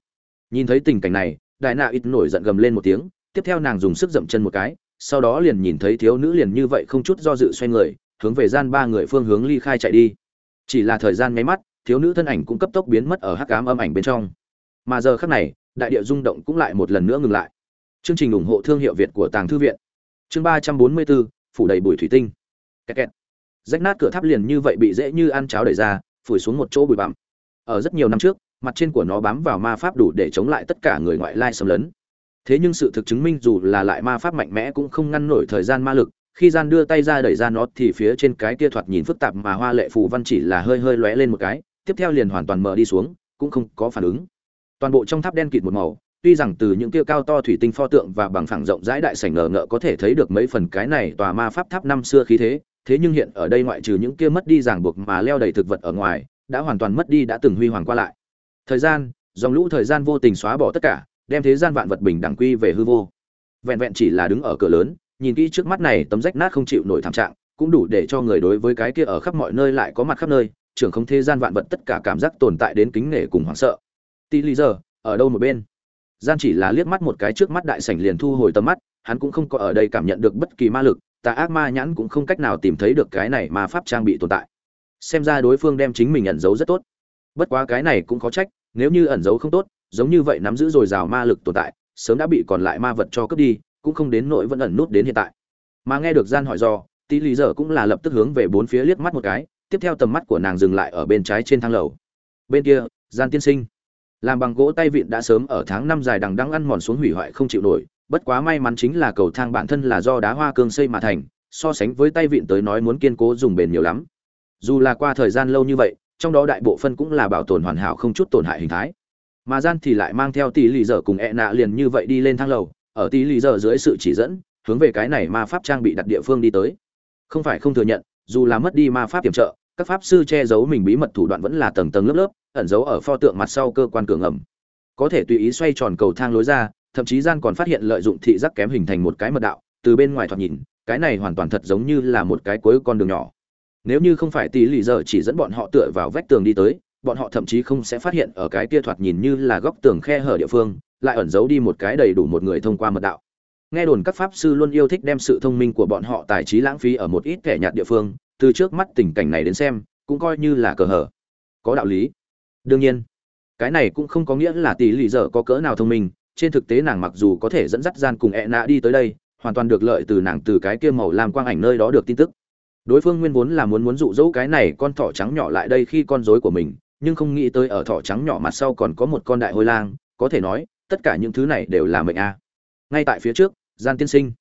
Nhìn thấy tình cảnh này, đại nạ ít nổi giận gầm lên một tiếng, tiếp theo nàng dùng sức dậm chân một cái, sau đó liền nhìn thấy thiếu nữ liền như vậy không chút do dự xoay người, hướng về gian ba người phương hướng ly khai chạy đi. Chỉ là thời gian nháy mắt, thiếu nữ thân ảnh cũng cấp tốc biến mất ở hắc ám âm ảnh bên trong. Mà giờ khắc này, đại địa rung động cũng lại một lần nữa ngừng lại. Chương trình ủng hộ thương hiệu việt của tàng thư viện. Chương ba trăm bốn mươi bốn, phủ đầy bụi thủy tinh. Kẹt kẹt rách nát cửa tháp liền như vậy bị dễ như ăn cháo đẩy ra, phủi xuống một chỗ bụi bặm. Ở rất nhiều năm trước, mặt trên của nó bám vào ma pháp đủ để chống lại tất cả người ngoại lai xâm lấn. Thế nhưng sự thực chứng minh dù là lại ma pháp mạnh mẽ cũng không ngăn nổi thời gian ma lực, khi gian đưa tay ra đẩy ra nó thì phía trên cái kia thoạt nhìn phức tạp mà hoa lệ phù văn chỉ là hơi hơi lóe lên một cái, tiếp theo liền hoàn toàn mở đi xuống, cũng không có phản ứng. Toàn bộ trong tháp đen kịt một màu, tuy rằng từ những kia cao to thủy tinh pho tượng và bằng phẳng rộng rãi đại sảnh ngờ ngợ có thể thấy được mấy phần cái này tòa ma pháp tháp năm xưa khí thế thế nhưng hiện ở đây ngoại trừ những kia mất đi ràng buộc mà leo đầy thực vật ở ngoài, đã hoàn toàn mất đi, đã từng huy hoàng qua lại. Thời gian, dòng lũ thời gian vô tình xóa bỏ tất cả, đem thế gian vạn vật bình đẳng quy về hư vô. Vẹn vẹn chỉ là đứng ở cửa lớn, nhìn kỹ trước mắt này, tấm rách nát không chịu nổi thảm trạng, cũng đủ để cho người đối với cái kia ở khắp mọi nơi lại có mặt khắp nơi, trưởng không thế gian vạn vật tất cả cảm giác tồn tại đến kính nể cùng hoảng sợ. Tỷ lý giờ, ở đâu một bên? Gian chỉ là liếc mắt một cái trước mắt đại sảnh liền thu hồi tầm mắt, hắn cũng không có ở đây cảm nhận được bất kỳ ma lực tà ác ma nhãn cũng không cách nào tìm thấy được cái này ma pháp trang bị tồn tại. Xem ra đối phương đem chính mình ẩn giấu rất tốt. Bất quá cái này cũng khó trách, nếu như ẩn giấu không tốt, giống như vậy nắm giữ dồi dào ma lực tồn tại, sớm đã bị còn lại ma vật cho cướp đi, cũng không đến nỗi vẫn ẩn nút đến hiện tại. Mà nghe được gian hỏi do, tí lý giờ cũng là lập tức hướng về bốn phía liếc mắt một cái, tiếp theo tầm mắt của nàng dừng lại ở bên trái trên thang lầu. Bên kia, gian tiên sinh. Làm bằng gỗ tay vịn đã sớm ở tháng năm dài đằng đang ăn mòn xuống hủy hoại không chịu nổi bất quá may mắn chính là cầu thang bản thân là do đá hoa cương xây mà thành so sánh với tay vịn tới nói muốn kiên cố dùng bền nhiều lắm. Dù là qua thời gian lâu như vậy trong đó đại bộ phân cũng là bảo tồn hoàn hảo không chút tổn hại hình thái. Mà gian thì lại mang theo tỷ lì dở cùng ẹ nạ liền như vậy đi lên thang lầu ở tỷ lì dở dưới sự chỉ dẫn hướng về cái này ma pháp trang bị đặt địa phương đi tới. Không phải không thừa nhận dù là mất đi ma pháp tiềm trợ các pháp sư che giấu mình bí mật thủ đoạn vẫn là tầng tầng lớp lớp ẩn giấu ở pho tượng mặt sau cơ quan cường ẩm, có thể tùy ý xoay tròn cầu thang lối ra thậm chí gian còn phát hiện lợi dụng thị giác kém hình thành một cái mật đạo, từ bên ngoài thoạt nhìn, cái này hoàn toàn thật giống như là một cái cuối con đường nhỏ. Nếu như không phải tỷ lì giờ chỉ dẫn bọn họ tựa vào vách tường đi tới, bọn họ thậm chí không sẽ phát hiện ở cái kia thoạt nhìn như là góc tường khe hở địa phương, lại ẩn giấu đi một cái đầy đủ một người thông qua mật đạo. Nghe đồn các pháp sư luôn yêu thích đem sự thông minh của bọn họ tài trí lãng phí ở một ít kẻ nhạt địa phương, từ trước mắt tình cảnh này đến xem, cũng coi như là cờ hở có đạo lý. Đương nhiên, cái này cũng không có nghĩa là tỷ lì dở có cỡ nào thông minh trên thực tế nàng mặc dù có thể dẫn dắt gian cùng ẹ nạ đi tới đây, hoàn toàn được lợi từ nàng từ cái kia màu làm quang ảnh nơi đó được tin tức. Đối phương nguyên vốn là muốn muốn dụ dỗ cái này con thỏ trắng nhỏ lại đây khi con rối của mình, nhưng không nghĩ tới ở thỏ trắng nhỏ mặt sau còn có một con đại hôi lang, có thể nói, tất cả những thứ này đều là mệnh a. Ngay tại phía trước, gian tiên sinh.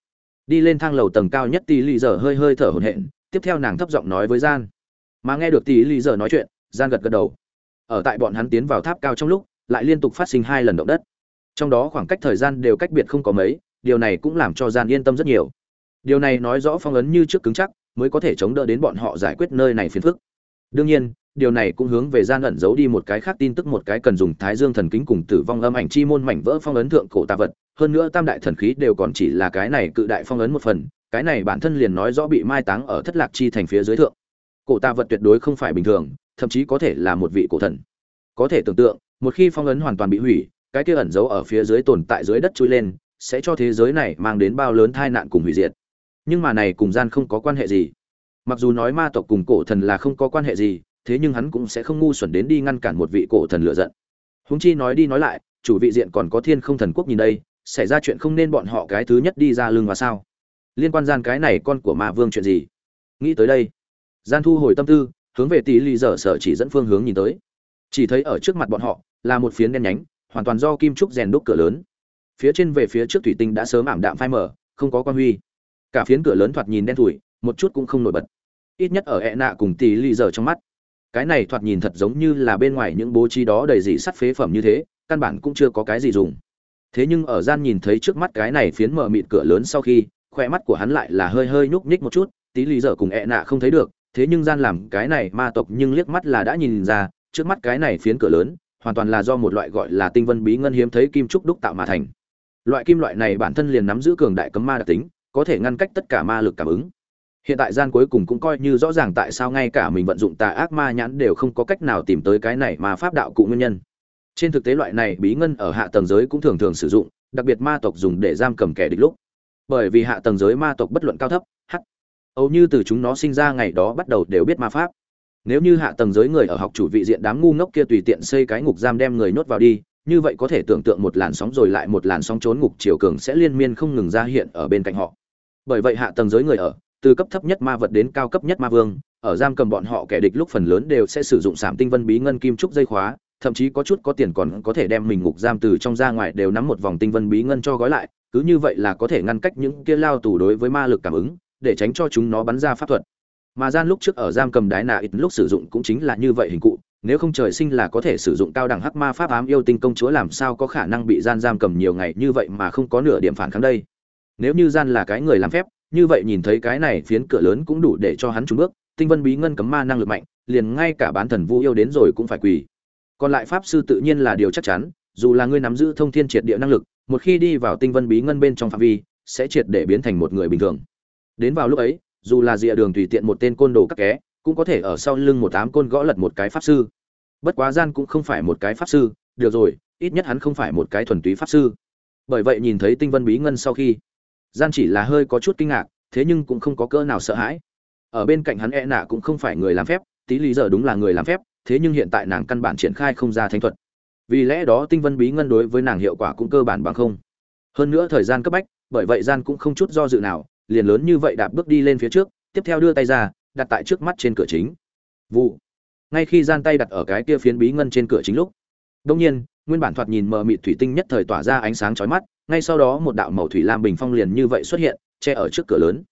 Đi lên thang lầu tầng cao nhất tỷ lì giờ hơi hơi thở hổn hển, tiếp theo nàng thấp giọng nói với gian. Mà nghe được tỷ lì giờ nói chuyện, gian gật gật đầu. Ở tại bọn hắn tiến vào tháp cao trong lúc, lại liên tục phát sinh hai lần động đất trong đó khoảng cách thời gian đều cách biệt không có mấy, điều này cũng làm cho gian yên tâm rất nhiều. Điều này nói rõ phong ấn như trước cứng chắc, mới có thể chống đỡ đến bọn họ giải quyết nơi này phiền phức. Đương nhiên, điều này cũng hướng về gian ẩn giấu đi một cái khác tin tức một cái cần dùng thái dương thần kính cùng tử vong âm ảnh chi môn mảnh vỡ phong ấn thượng cổ tạ vật. Hơn nữa tam đại thần khí đều còn chỉ là cái này cự đại phong ấn một phần, cái này bản thân liền nói rõ bị mai táng ở thất lạc chi thành phía dưới thượng. Cổ tạ vật tuyệt đối không phải bình thường, thậm chí có thể là một vị cổ thần. Có thể tưởng tượng, một khi phong ấn hoàn toàn bị hủy cái kia ẩn giấu ở phía dưới tồn tại dưới đất chui lên, sẽ cho thế giới này mang đến bao lớn tai nạn cùng hủy diệt. Nhưng mà này cùng gian không có quan hệ gì. Mặc dù nói ma tộc cùng cổ thần là không có quan hệ gì, thế nhưng hắn cũng sẽ không ngu xuẩn đến đi ngăn cản một vị cổ thần lựa giận. Huống chi nói đi nói lại, chủ vị diện còn có thiên không thần quốc nhìn đây, xảy ra chuyện không nên bọn họ cái thứ nhất đi ra lưng và sao? Liên quan gian cái này con của ma vương chuyện gì? Nghĩ tới đây, gian thu hồi tâm tư, hướng về tỷ lì dở sở chỉ dẫn phương hướng nhìn tới. Chỉ thấy ở trước mặt bọn họ là một phiến đen nhánh hoàn toàn do kim trúc rèn đúc cửa lớn. Phía trên về phía trước thủy tinh đã sớm ảm đạm phai mở không có quan huy. Cả phiến cửa lớn thoạt nhìn đen thủi một chút cũng không nổi bật. Ít nhất ở ẹ nạ cùng tỷ lì dở trong mắt, cái này thoạt nhìn thật giống như là bên ngoài những bố trí đó đầy dị sắt phế phẩm như thế, căn bản cũng chưa có cái gì dùng. Thế nhưng ở gian nhìn thấy trước mắt cái này phiến mở mịt cửa lớn sau khi khoe mắt của hắn lại là hơi hơi nhúc nhích một chút, tí lì dở cùng ẹ nạ không thấy được, thế nhưng gian làm cái này ma tộc nhưng liếc mắt là đã nhìn ra, trước mắt cái này phiến cửa lớn hoàn toàn là do một loại gọi là tinh vân bí ngân hiếm thấy kim trúc đúc tạo mà thành. Loại kim loại này bản thân liền nắm giữ cường đại cấm ma đặc tính có thể ngăn cách tất cả ma lực cảm ứng. Hiện tại gian cuối cùng cũng coi như rõ ràng tại sao ngay cả mình vận dụng tà ác ma nhãn đều không có cách nào tìm tới cái này mà pháp đạo cụ nguyên nhân. Trên thực tế loại này bí ngân ở hạ tầng giới cũng thường thường sử dụng đặc biệt ma tộc dùng để giam cầm kẻ địch lúc. Bởi vì hạ tầng giới ma tộc bất luận cao thấp hắc, hầu như từ chúng nó sinh ra ngày đó bắt đầu đều biết ma pháp nếu như hạ tầng giới người ở học chủ vị diện đám ngu ngốc kia tùy tiện xây cái ngục giam đem người nhốt vào đi, như vậy có thể tưởng tượng một làn sóng rồi lại một làn sóng trốn ngục chiều cường sẽ liên miên không ngừng ra hiện ở bên cạnh họ. Bởi vậy hạ tầng giới người ở, từ cấp thấp nhất ma vật đến cao cấp nhất ma vương, ở giam cầm bọn họ kẻ địch lúc phần lớn đều sẽ sử dụng sảm tinh vân bí ngân kim trúc dây khóa, thậm chí có chút có tiền còn có thể đem mình ngục giam từ trong ra ngoài đều nắm một vòng tinh vân bí ngân cho gói lại, cứ như vậy là có thể ngăn cách những kia lao tù đối với ma lực cảm ứng, để tránh cho chúng nó bắn ra pháp thuật mà gian lúc trước ở giam cầm đái nạ ít lúc sử dụng cũng chính là như vậy hình cụ, nếu không trời sinh là có thể sử dụng cao đẳng hắc ma pháp ám yêu tinh công chúa làm sao có khả năng bị gian giam cầm nhiều ngày như vậy mà không có nửa điểm phản kháng đây? Nếu như gian là cái người làm phép, như vậy nhìn thấy cái này phiến cửa lớn cũng đủ để cho hắn trúng bước, tinh vân bí ngân cấm ma năng lực mạnh, liền ngay cả bán thần vu yêu đến rồi cũng phải quỳ. Còn lại pháp sư tự nhiên là điều chắc chắn, dù là ngươi nắm giữ thông thiên triệt địa năng lực, một khi đi vào tinh vân bí ngân bên trong phạm vi, sẽ triệt để biến thành một người bình thường. Đến vào lúc ấy dù là rìa đường tùy tiện một tên côn đồ các ké, cũng có thể ở sau lưng một tám côn gõ lật một cái pháp sư. Bất quá gian cũng không phải một cái pháp sư, được rồi, ít nhất hắn không phải một cái thuần túy pháp sư. Bởi vậy nhìn thấy tinh vân bí ngân sau khi, gian chỉ là hơi có chút kinh ngạc, thế nhưng cũng không có cỡ nào sợ hãi. Ở bên cạnh hắn e nạ cũng không phải người làm phép, tí lý giờ đúng là người làm phép, thế nhưng hiện tại nàng căn bản triển khai không ra thánh thuật. Vì lẽ đó tinh vân bí ngân đối với nàng hiệu quả cũng cơ bản bằng không. Hơn nữa thời gian cấp bách, bởi vậy gian cũng không chút do dự nào liền lớn như vậy đạp bước đi lên phía trước, tiếp theo đưa tay ra, đặt tại trước mắt trên cửa chính. Vụ. Ngay khi gian tay đặt ở cái kia phiến bí ngân trên cửa chính lúc đông nhiên, nguyên bản thoạt nhìn mờ mịt thủy tinh nhất thời tỏa ra ánh sáng chói mắt, ngay sau đó một đạo màu thủy lam bình phong liền như vậy xuất hiện, che ở trước cửa lớn.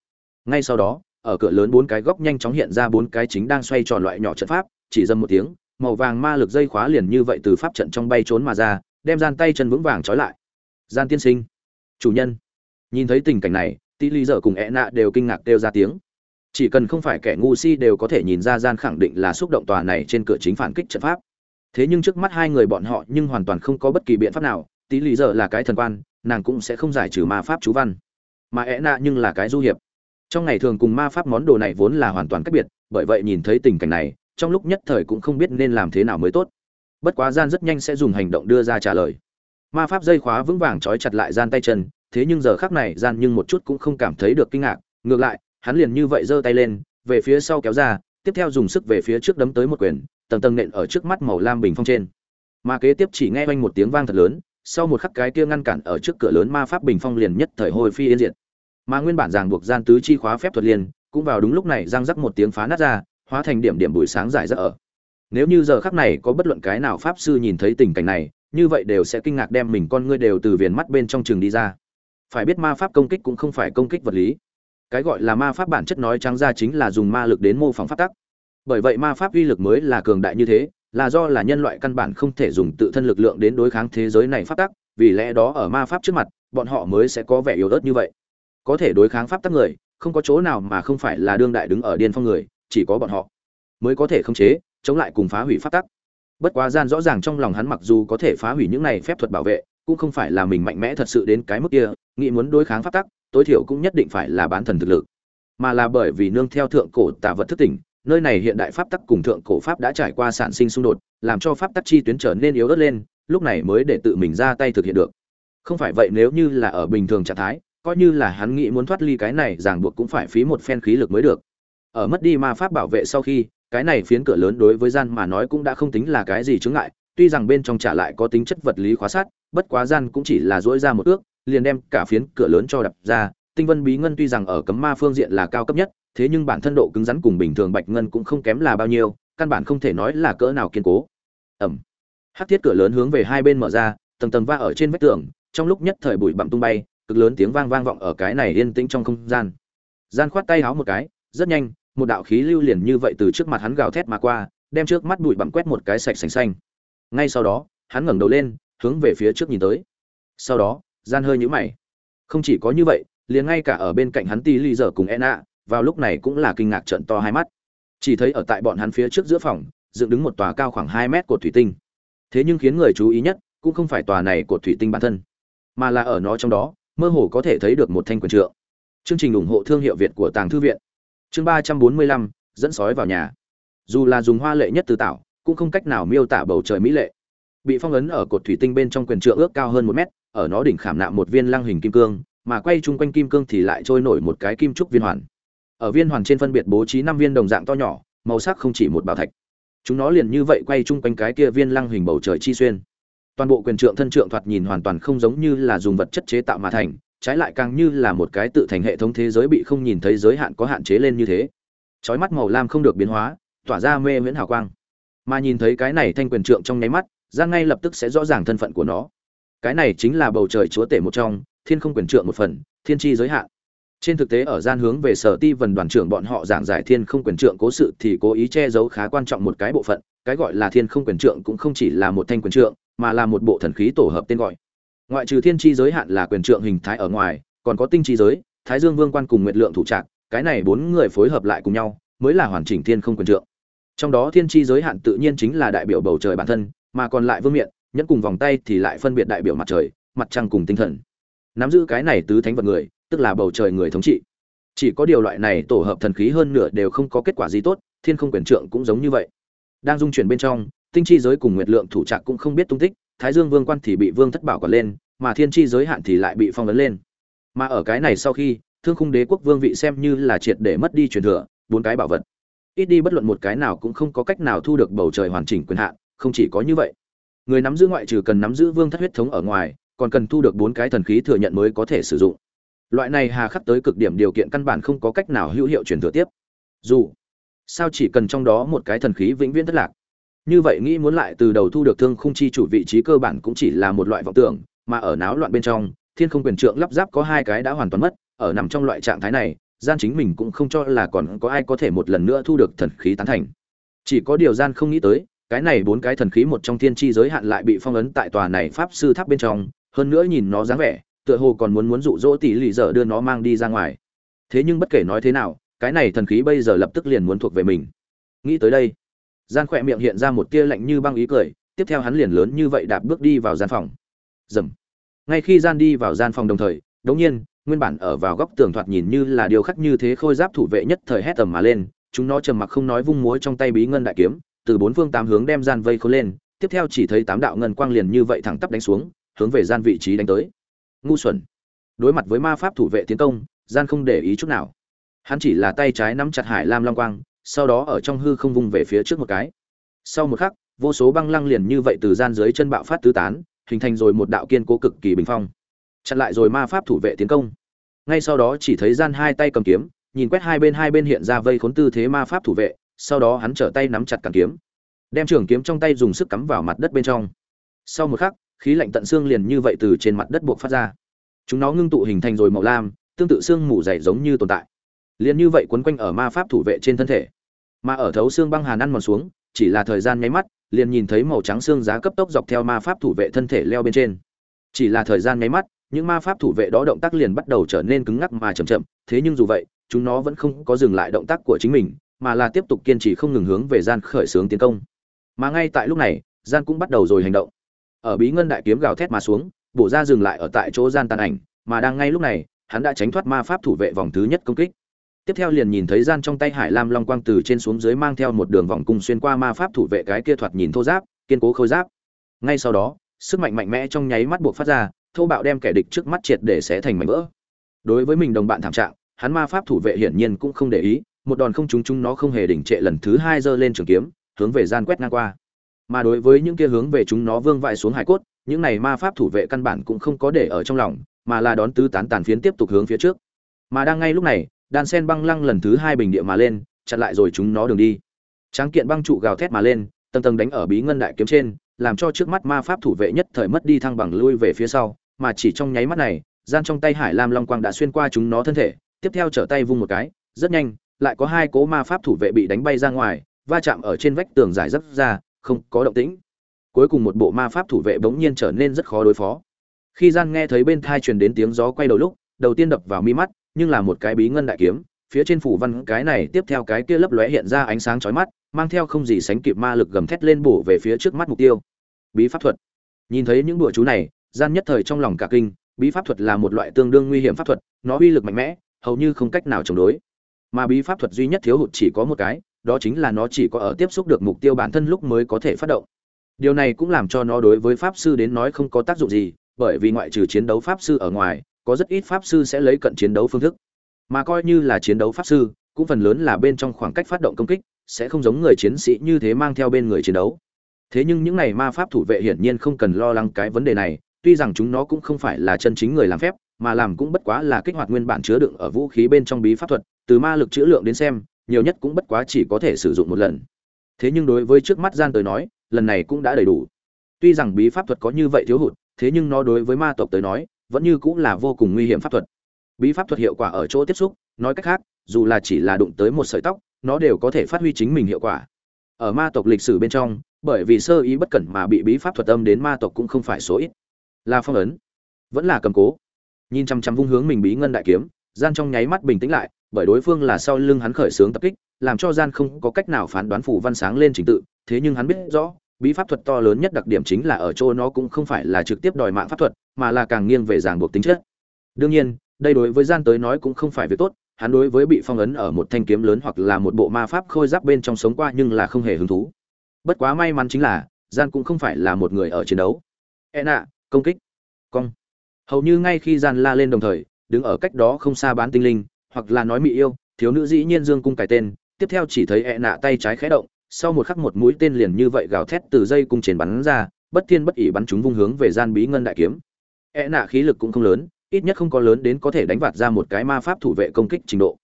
Ngay sau đó, ở cửa lớn bốn cái góc nhanh chóng hiện ra bốn cái chính đang xoay tròn loại nhỏ trận pháp, chỉ dâm một tiếng, màu vàng ma lực dây khóa liền như vậy từ pháp trận trong bay trốn mà ra, đem gian tay chân vững vàng trói lại. Gian tiên sinh, chủ nhân. Nhìn thấy tình cảnh này tỷ lý dở cùng e nạ đều kinh ngạc đều ra tiếng. Chỉ cần không phải kẻ ngu si đều có thể nhìn ra gian khẳng định là xúc động tòa này trên cửa chính phản kích trận pháp. Thế nhưng trước mắt hai người bọn họ nhưng hoàn toàn không có bất kỳ biện pháp nào tỷ lý dở là cái thần quan, nàng cũng sẽ không giải trừ ma pháp chú văn. Mà e nạ nhưng là cái du hiệp. Trong ngày thường cùng ma pháp món đồ này vốn là hoàn toàn cách biệt, bởi vậy nhìn thấy tình cảnh này, trong lúc nhất thời cũng không biết nên làm thế nào mới tốt. Bất quá gian rất nhanh sẽ dùng hành động đưa ra trả lời. Ma pháp dây khóa vững vàng trói chặt lại gian tay chân thế nhưng giờ khác này gian nhưng một chút cũng không cảm thấy được kinh ngạc, ngược lại, hắn liền như vậy giơ tay lên, về phía sau kéo ra, tiếp theo dùng sức về phía trước đấm tới một quyền, tầng tầng nện ở trước mắt màu lam bình phong trên. Mà kế tiếp chỉ nghe oanh một tiếng vang thật lớn, sau một khắc cái kia ngăn cản ở trước cửa lớn ma pháp bình phong liền nhất thời hồi phi yên diệt. Mà nguyên bản ràng buộc gian tứ chi khóa phép thuật liền, cũng vào đúng lúc này răng rắc một tiếng phá nát ra, hóa thành điểm điểm buổi sáng giải rác ở. Nếu như giờ khắc này có bất luận cái nào pháp sư nhìn thấy tình cảnh này, như vậy đều sẽ kinh ngạc đem mình con ngươi đều từ viền mắt bên trong trường đi ra phải biết ma pháp công kích cũng không phải công kích vật lý. Cái gọi là ma pháp bản chất nói trắng ra chính là dùng ma lực đến mô phỏng pháp tắc. Bởi vậy ma pháp uy lực mới là cường đại như thế, là do là nhân loại căn bản không thể dùng tự thân lực lượng đến đối kháng thế giới này pháp tắc, vì lẽ đó ở ma pháp trước mặt, bọn họ mới sẽ có vẻ yếu ớt như vậy. Có thể đối kháng pháp tắc người, không có chỗ nào mà không phải là đương đại đứng ở điên phong người, chỉ có bọn họ mới có thể khống chế, chống lại cùng phá hủy pháp tắc. Bất quá gian rõ ràng trong lòng hắn mặc dù có thể phá hủy những này phép thuật bảo vệ cũng không phải là mình mạnh mẽ thật sự đến cái mức kia, nghĩ muốn đối kháng pháp tắc, tối thiểu cũng nhất định phải là bán thần thực lực. Mà là bởi vì nương theo thượng cổ tả vật thức tỉnh, nơi này hiện đại pháp tắc cùng thượng cổ pháp đã trải qua sản sinh xung đột, làm cho pháp tắc chi tuyến trở nên yếu ớt lên, lúc này mới để tự mình ra tay thực hiện được. Không phải vậy nếu như là ở bình thường trạng thái, coi như là hắn nghĩ muốn thoát ly cái này ràng buộc cũng phải phí một phen khí lực mới được. Ở mất đi ma pháp bảo vệ sau khi, cái này phiến cửa lớn đối với gian mà nói cũng đã không tính là cái gì chướng ngại tuy rằng bên trong trả lại có tính chất vật lý khóa sát, bất quá gian cũng chỉ là duỗi ra một ước, liền đem cả phiến cửa lớn cho đập ra. Tinh vân bí ngân tuy rằng ở cấm ma phương diện là cao cấp nhất, thế nhưng bản thân độ cứng rắn cùng bình thường bạch ngân cũng không kém là bao nhiêu, căn bản không thể nói là cỡ nào kiên cố. Ẩm. Hát thiết cửa lớn hướng về hai bên mở ra, tầng tầng va ở trên vách tường, trong lúc nhất thời bụi bặm tung bay, cực lớn tiếng vang vang vọng ở cái này yên tĩnh trong không gian. Gian khoát tay háo một cái, rất nhanh, một đạo khí lưu liền như vậy từ trước mặt hắn gào thét mà qua, đem trước mắt bụi bặm quét một cái sạch sành xanh ngay sau đó, hắn ngẩng đầu lên, hướng về phía trước nhìn tới. Sau đó, gian hơi nhũ mày. Không chỉ có như vậy, liền ngay cả ở bên cạnh hắn ti ly dở cùng e nạ vào lúc này cũng là kinh ngạc trận to hai mắt. Chỉ thấy ở tại bọn hắn phía trước giữa phòng, dựng đứng một tòa cao khoảng hai mét của thủy tinh. Thế nhưng khiến người chú ý nhất, cũng không phải tòa này của thủy tinh bản thân, mà là ở nó trong đó, mơ hồ có thể thấy được một thanh quyền trượng. Chương trình ủng hộ thương hiệu việt của tàng thư viện. Chương ba trăm bốn mươi lăm, dẫn sói vào nhà. Dù là dùng hoa lệ nhất từ tạo cũng không cách nào miêu tả bầu trời mỹ lệ. Bị phong ấn ở cột thủy tinh bên trong quyền trượng ước cao hơn một mét, ở nó đỉnh khảm nạm một viên lăng hình kim cương, mà quay chung quanh kim cương thì lại trôi nổi một cái kim trúc viên hoàn. Ở viên hoàn trên phân biệt bố trí năm viên đồng dạng to nhỏ, màu sắc không chỉ một bảo thạch. Chúng nó liền như vậy quay chung quanh cái kia viên lăng hình bầu trời chi xuyên. Toàn bộ quyền trượng thân trượng thoạt nhìn hoàn toàn không giống như là dùng vật chất chế tạo mà thành, trái lại càng như là một cái tự thành hệ thống thế giới bị không nhìn thấy giới hạn có hạn chế lên như thế. Chói mắt màu lam không được biến hóa, tỏa ra mê miễn hào quang mà nhìn thấy cái này thanh quyền trượng trong nháy mắt, giang ngay lập tức sẽ rõ ràng thân phận của nó. Cái này chính là bầu trời chúa tể một trong, thiên không quyền trượng một phần, thiên tri giới hạn. Trên thực tế ở gian hướng về sở ti vần đoàn trưởng bọn họ giảng giải thiên không quyền trượng cố sự thì cố ý che giấu khá quan trọng một cái bộ phận, cái gọi là thiên không quyền trượng cũng không chỉ là một thanh quyền trượng, mà là một bộ thần khí tổ hợp tên gọi. Ngoại trừ thiên tri giới hạn là quyền trượng hình thái ở ngoài, còn có tinh tri giới, thái dương vương quan cùng nguyệt lượng thủ trạng, cái này bốn người phối hợp lại cùng nhau, mới là hoàn chỉnh thiên không quyền trượng trong đó thiên tri giới hạn tự nhiên chính là đại biểu bầu trời bản thân, mà còn lại vương miện, nhẫn cùng vòng tay thì lại phân biệt đại biểu mặt trời, mặt trăng cùng tinh thần. Nắm giữ cái này tứ thánh vật người, tức là bầu trời người thống trị. Chỉ có điều loại này tổ hợp thần khí hơn nửa đều không có kết quả gì tốt, thiên không quyền trượng cũng giống như vậy. Đang dung chuyển bên trong, tinh chi giới cùng nguyệt lượng thủ trạc cũng không biết tung tích, thái dương vương quan thì bị vương thất bảo còn lên, mà thiên chi giới hạn thì lại bị phong ấn lên. Mà ở cái này sau khi, thương khung đế quốc vương vị xem như là triệt để mất đi truyền thừa, bốn cái bảo vật ít đi bất luận một cái nào cũng không có cách nào thu được bầu trời hoàn chỉnh quyền hạn, không chỉ có như vậy. Người nắm giữ ngoại trừ cần nắm giữ vương thất huyết thống ở ngoài, còn cần thu được bốn cái thần khí thừa nhận mới có thể sử dụng. Loại này hà khắc tới cực điểm điều kiện căn bản không có cách nào hữu hiệu truyền thừa tiếp. Dù sao chỉ cần trong đó một cái thần khí vĩnh viễn thất lạc. Như vậy nghĩ muốn lại từ đầu thu được thương khung chi chủ vị trí cơ bản cũng chỉ là một loại vọng tưởng, mà ở náo loạn bên trong, thiên không quyền trượng lắp ráp có hai cái đã hoàn toàn mất, ở nằm trong loại trạng thái này gian chính mình cũng không cho là còn có ai có thể một lần nữa thu được thần khí tán thành. Chỉ có điều gian không nghĩ tới, cái này bốn cái thần khí một trong thiên chi giới hạn lại bị phong ấn tại tòa này pháp sư tháp bên trong, hơn nữa nhìn nó dáng vẻ, tựa hồ còn muốn muốn dụ dỗ tỷ lì dở đưa nó mang đi ra ngoài. Thế nhưng bất kể nói thế nào, cái này thần khí bây giờ lập tức liền muốn thuộc về mình. Nghĩ tới đây, gian khỏe miệng hiện ra một tia lạnh như băng ý cười, tiếp theo hắn liền lớn như vậy đạp bước đi vào gian phòng. Dầm. Ngay khi gian đi vào gian phòng đồng thời, đống nhiên nguyên bản ở vào góc tường thoạt nhìn như là điều khắc như thế khôi giáp thủ vệ nhất thời hét tầm mà lên, chúng nó trầm mặc không nói vung múa trong tay bí ngân đại kiếm, từ bốn phương tám hướng đem gian vây khôi lên, tiếp theo chỉ thấy tám đạo ngân quang liền như vậy thẳng tắp đánh xuống, hướng về gian vị trí đánh tới. Ngu xuẩn. Đối mặt với ma pháp thủ vệ tiến công, gian không để ý chút nào. Hắn chỉ là tay trái nắm chặt hải lam long quang, sau đó ở trong hư không vung về phía trước một cái. Sau một khắc, vô số băng lăng liền như vậy từ gian dưới chân bạo phát tứ tán, hình thành rồi một đạo kiên cố cực kỳ bình phong chặn lại rồi ma pháp thủ vệ tiến công. Ngay sau đó chỉ thấy gian hai tay cầm kiếm, nhìn quét hai bên hai bên hiện ra vây khốn tư thế ma pháp thủ vệ, sau đó hắn trở tay nắm chặt cản kiếm. Đem trường kiếm trong tay dùng sức cắm vào mặt đất bên trong. Sau một khắc, khí lạnh tận xương liền như vậy từ trên mặt đất buộc phát ra. Chúng nó ngưng tụ hình thành rồi màu lam, tương tự xương mù dày giống như tồn tại. Liền như vậy quấn quanh ở ma pháp thủ vệ trên thân thể. Mà ở thấu xương băng hàn ăn mòn xuống, chỉ là thời gian nháy mắt, liền nhìn thấy màu trắng xương giá cấp tốc dọc theo ma pháp thủ vệ thân thể leo bên trên. Chỉ là thời gian nháy mắt những ma pháp thủ vệ đó động tác liền bắt đầu trở nên cứng ngắc mà chậm chậm, thế nhưng dù vậy, chúng nó vẫn không có dừng lại động tác của chính mình, mà là tiếp tục kiên trì không ngừng hướng về gian khởi xướng tiến công. Mà ngay tại lúc này, gian cũng bắt đầu rồi hành động. Ở bí ngân đại kiếm gào thét mà xuống, bổ ra dừng lại ở tại chỗ gian tàn ảnh, mà đang ngay lúc này, hắn đã tránh thoát ma pháp thủ vệ vòng thứ nhất công kích. Tiếp theo liền nhìn thấy gian trong tay hải lam long quang từ trên xuống dưới mang theo một đường vòng cung xuyên qua ma pháp thủ vệ cái kia thoạt nhìn thô giáp, kiên cố khôi giáp. Ngay sau đó, sức mạnh mạnh mẽ trong nháy mắt buộc phát ra thô bạo đem kẻ địch trước mắt triệt để xé thành mảnh vỡ. Đối với mình đồng bạn thảm trạng, hắn ma pháp thủ vệ hiển nhiên cũng không để ý, một đòn không trúng chúng nó không hề đỉnh trệ lần thứ hai giơ lên trường kiếm, hướng về gian quét ngang qua. Mà đối với những kia hướng về chúng nó vương vãi xuống hải cốt, những này ma pháp thủ vệ căn bản cũng không có để ở trong lòng, mà là đón tứ tán tàn phiến tiếp tục hướng phía trước. Mà đang ngay lúc này đàn sen băng lăng lần thứ hai bình địa mà lên, chặn lại rồi chúng nó đường đi. Tráng kiện băng trụ gào thét mà lên, tầng tầng đánh ở bí ngân đại kiếm trên, làm cho trước mắt ma pháp thủ vệ nhất thời mất đi thăng bằng lui về phía sau mà chỉ trong nháy mắt này, gian trong tay hải lam long quang đã xuyên qua chúng nó thân thể, tiếp theo trở tay vung một cái, rất nhanh, lại có hai cố ma pháp thủ vệ bị đánh bay ra ngoài, va chạm ở trên vách tường giải dấp ra, không có động tĩnh. Cuối cùng một bộ ma pháp thủ vệ bỗng nhiên trở nên rất khó đối phó. Khi gian nghe thấy bên thai truyền đến tiếng gió quay đầu lúc, đầu tiên đập vào mi mắt, nhưng là một cái bí ngân đại kiếm, phía trên phủ văn cái này tiếp theo cái kia lấp lóe hiện ra ánh sáng chói mắt, mang theo không gì sánh kịp ma lực gầm thét lên bổ về phía trước mắt mục tiêu. Bí pháp thuật. Nhìn thấy những đùa chú này gian nhất thời trong lòng cả kinh, bí pháp thuật là một loại tương đương nguy hiểm pháp thuật, nó uy lực mạnh mẽ, hầu như không cách nào chống đối. Mà bí pháp thuật duy nhất thiếu hụt chỉ có một cái, đó chính là nó chỉ có ở tiếp xúc được mục tiêu bản thân lúc mới có thể phát động. Điều này cũng làm cho nó đối với pháp sư đến nói không có tác dụng gì, bởi vì ngoại trừ chiến đấu pháp sư ở ngoài, có rất ít pháp sư sẽ lấy cận chiến đấu phương thức. Mà coi như là chiến đấu pháp sư, cũng phần lớn là bên trong khoảng cách phát động công kích, sẽ không giống người chiến sĩ như thế mang theo bên người chiến đấu. Thế nhưng những này ma pháp thủ vệ hiển nhiên không cần lo lắng cái vấn đề này tuy rằng chúng nó cũng không phải là chân chính người làm phép, mà làm cũng bất quá là kích hoạt nguyên bản chứa đựng ở vũ khí bên trong bí pháp thuật, từ ma lực chữ lượng đến xem, nhiều nhất cũng bất quá chỉ có thể sử dụng một lần. Thế nhưng đối với trước mắt gian tới nói, lần này cũng đã đầy đủ. Tuy rằng bí pháp thuật có như vậy thiếu hụt, thế nhưng nó đối với ma tộc tới nói, vẫn như cũng là vô cùng nguy hiểm pháp thuật. Bí pháp thuật hiệu quả ở chỗ tiếp xúc, nói cách khác, dù là chỉ là đụng tới một sợi tóc, nó đều có thể phát huy chính mình hiệu quả. Ở ma tộc lịch sử bên trong, bởi vì sơ ý bất cẩn mà bị bí pháp thuật âm đến ma tộc cũng không phải số ít là phong ấn, vẫn là cầm cố. Nhìn chăm chăm vung hướng mình bí ngân đại kiếm, gian trong nháy mắt bình tĩnh lại, bởi đối phương là sau lưng hắn khởi xướng tập kích, làm cho gian không có cách nào phán đoán phủ văn sáng lên trình tự, thế nhưng hắn biết rõ, bí pháp thuật to lớn nhất đặc điểm chính là ở chỗ nó cũng không phải là trực tiếp đòi mạng pháp thuật, mà là càng nghiêng về ràng buộc tính chất. Đương nhiên, đây đối với gian tới nói cũng không phải việc tốt, hắn đối với bị phong ấn ở một thanh kiếm lớn hoặc là một bộ ma pháp khôi giáp bên trong sống qua nhưng là không hề hứng thú. Bất quá may mắn chính là, gian cũng không phải là một người ở chiến đấu. E nạ công kích. Cong. Hầu như ngay khi gian la lên đồng thời, đứng ở cách đó không xa bán tinh linh, hoặc là nói mỹ yêu, thiếu nữ dĩ nhiên dương cung cải tên, tiếp theo chỉ thấy e nạ tay trái khẽ động, sau một khắc một mũi tên liền như vậy gào thét từ dây cung trên bắn ra, bất thiên bất ỉ bắn chúng vung hướng về gian bí ngân đại kiếm. E nạ khí lực cũng không lớn, ít nhất không có lớn đến có thể đánh vạt ra một cái ma pháp thủ vệ công kích trình độ.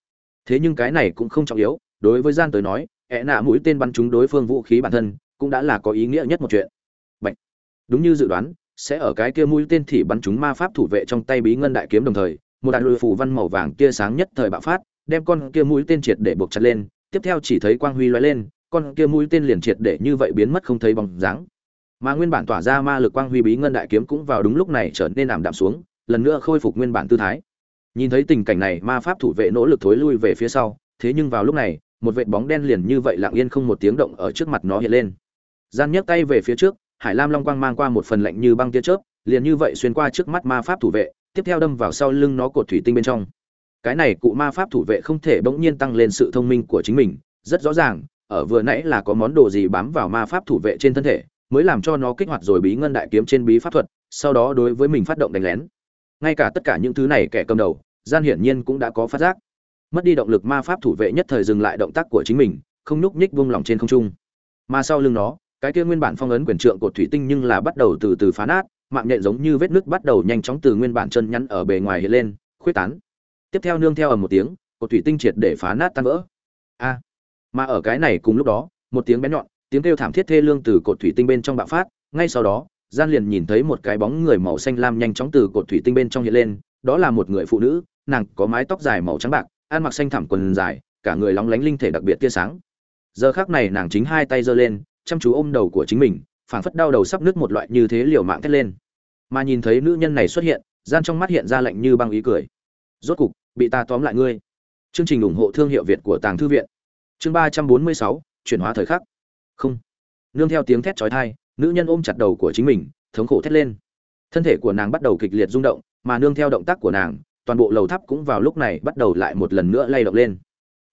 Thế nhưng cái này cũng không trọng yếu, đối với gian tới nói e nạ mũi tên bắn chúng đối phương vũ khí bản thân, cũng đã là có ý nghĩa nhất một chuyện. Bạch. đúng như dự đoán sẽ ở cái kia mũi tên thì bắn chúng ma pháp thủ vệ trong tay bí ngân đại kiếm đồng thời, một đại lùi phù văn màu vàng kia sáng nhất thời bạo phát, đem con kia mũi tên triệt để buộc chặt lên, tiếp theo chỉ thấy quang huy lóe lên, con kia mũi tên liền triệt để như vậy biến mất không thấy bóng dáng. Mà nguyên bản tỏa ra ma lực quang huy bí ngân đại kiếm cũng vào đúng lúc này trở nên ảm đạm xuống, lần nữa khôi phục nguyên bản tư thái. Nhìn thấy tình cảnh này, ma pháp thủ vệ nỗ lực thối lui về phía sau, thế nhưng vào lúc này, một vệt bóng đen liền như vậy lặng yên không một tiếng động ở trước mặt nó hiện lên. Gian nhấc tay về phía trước hải lam long quang mang qua một phần lạnh như băng tia chớp, liền như vậy xuyên qua trước mắt ma pháp thủ vệ, tiếp theo đâm vào sau lưng nó cột thủy tinh bên trong. Cái này cụ ma pháp thủ vệ không thể bỗng nhiên tăng lên sự thông minh của chính mình, rất rõ ràng, ở vừa nãy là có món đồ gì bám vào ma pháp thủ vệ trên thân thể, mới làm cho nó kích hoạt rồi bí ngân đại kiếm trên bí pháp thuật, sau đó đối với mình phát động đánh lén. Ngay cả tất cả những thứ này kẻ cầm đầu, gian hiển nhiên cũng đã có phát giác. Mất đi động lực ma pháp thủ vệ nhất thời dừng lại động tác của chính mình, không nhúc nhích buông lỏng trên không trung. Mà sau lưng nó cái kia nguyên bản phong ấn quyền trượng cột thủy tinh nhưng là bắt đầu từ từ phá nát, mạng nhện giống như vết nước bắt đầu nhanh chóng từ nguyên bản chân nhắn ở bề ngoài hiện lên, khuyết tán. Tiếp theo nương theo ở một tiếng, cột thủy tinh triệt để phá nát tan vỡ. A! Mà ở cái này cùng lúc đó, một tiếng bén nhọn, tiếng kêu thảm thiết thê lương từ cột thủy tinh bên trong bạo phát, ngay sau đó, gian liền nhìn thấy một cái bóng người màu xanh lam nhanh chóng từ cột thủy tinh bên trong hiện lên, đó là một người phụ nữ, nàng có mái tóc dài màu trắng bạc, ăn mặc xanh thẳm quần dài, cả người lóng lánh linh thể đặc biệt tia sáng. Giờ khác này nàng chính hai tay giơ lên chăm chú ôm đầu của chính mình, phảng phất đau đầu sắp nứt một loại như thế liều mạng thét lên. Mà nhìn thấy nữ nhân này xuất hiện, gian trong mắt hiện ra lạnh như băng ý cười. Rốt cục, bị ta tóm lại ngươi. Chương trình ủng hộ thương hiệu việt của tàng thư viện. Chương ba trăm bốn mươi sáu, chuyển hóa thời khắc. Không. Nương theo tiếng thét chói tai, nữ nhân ôm chặt đầu của chính mình, thống khổ thét lên. Thân thể của nàng bắt đầu kịch liệt rung động, mà nương theo động tác của nàng, toàn bộ lầu tháp cũng vào lúc này bắt đầu lại một lần nữa lay động lên.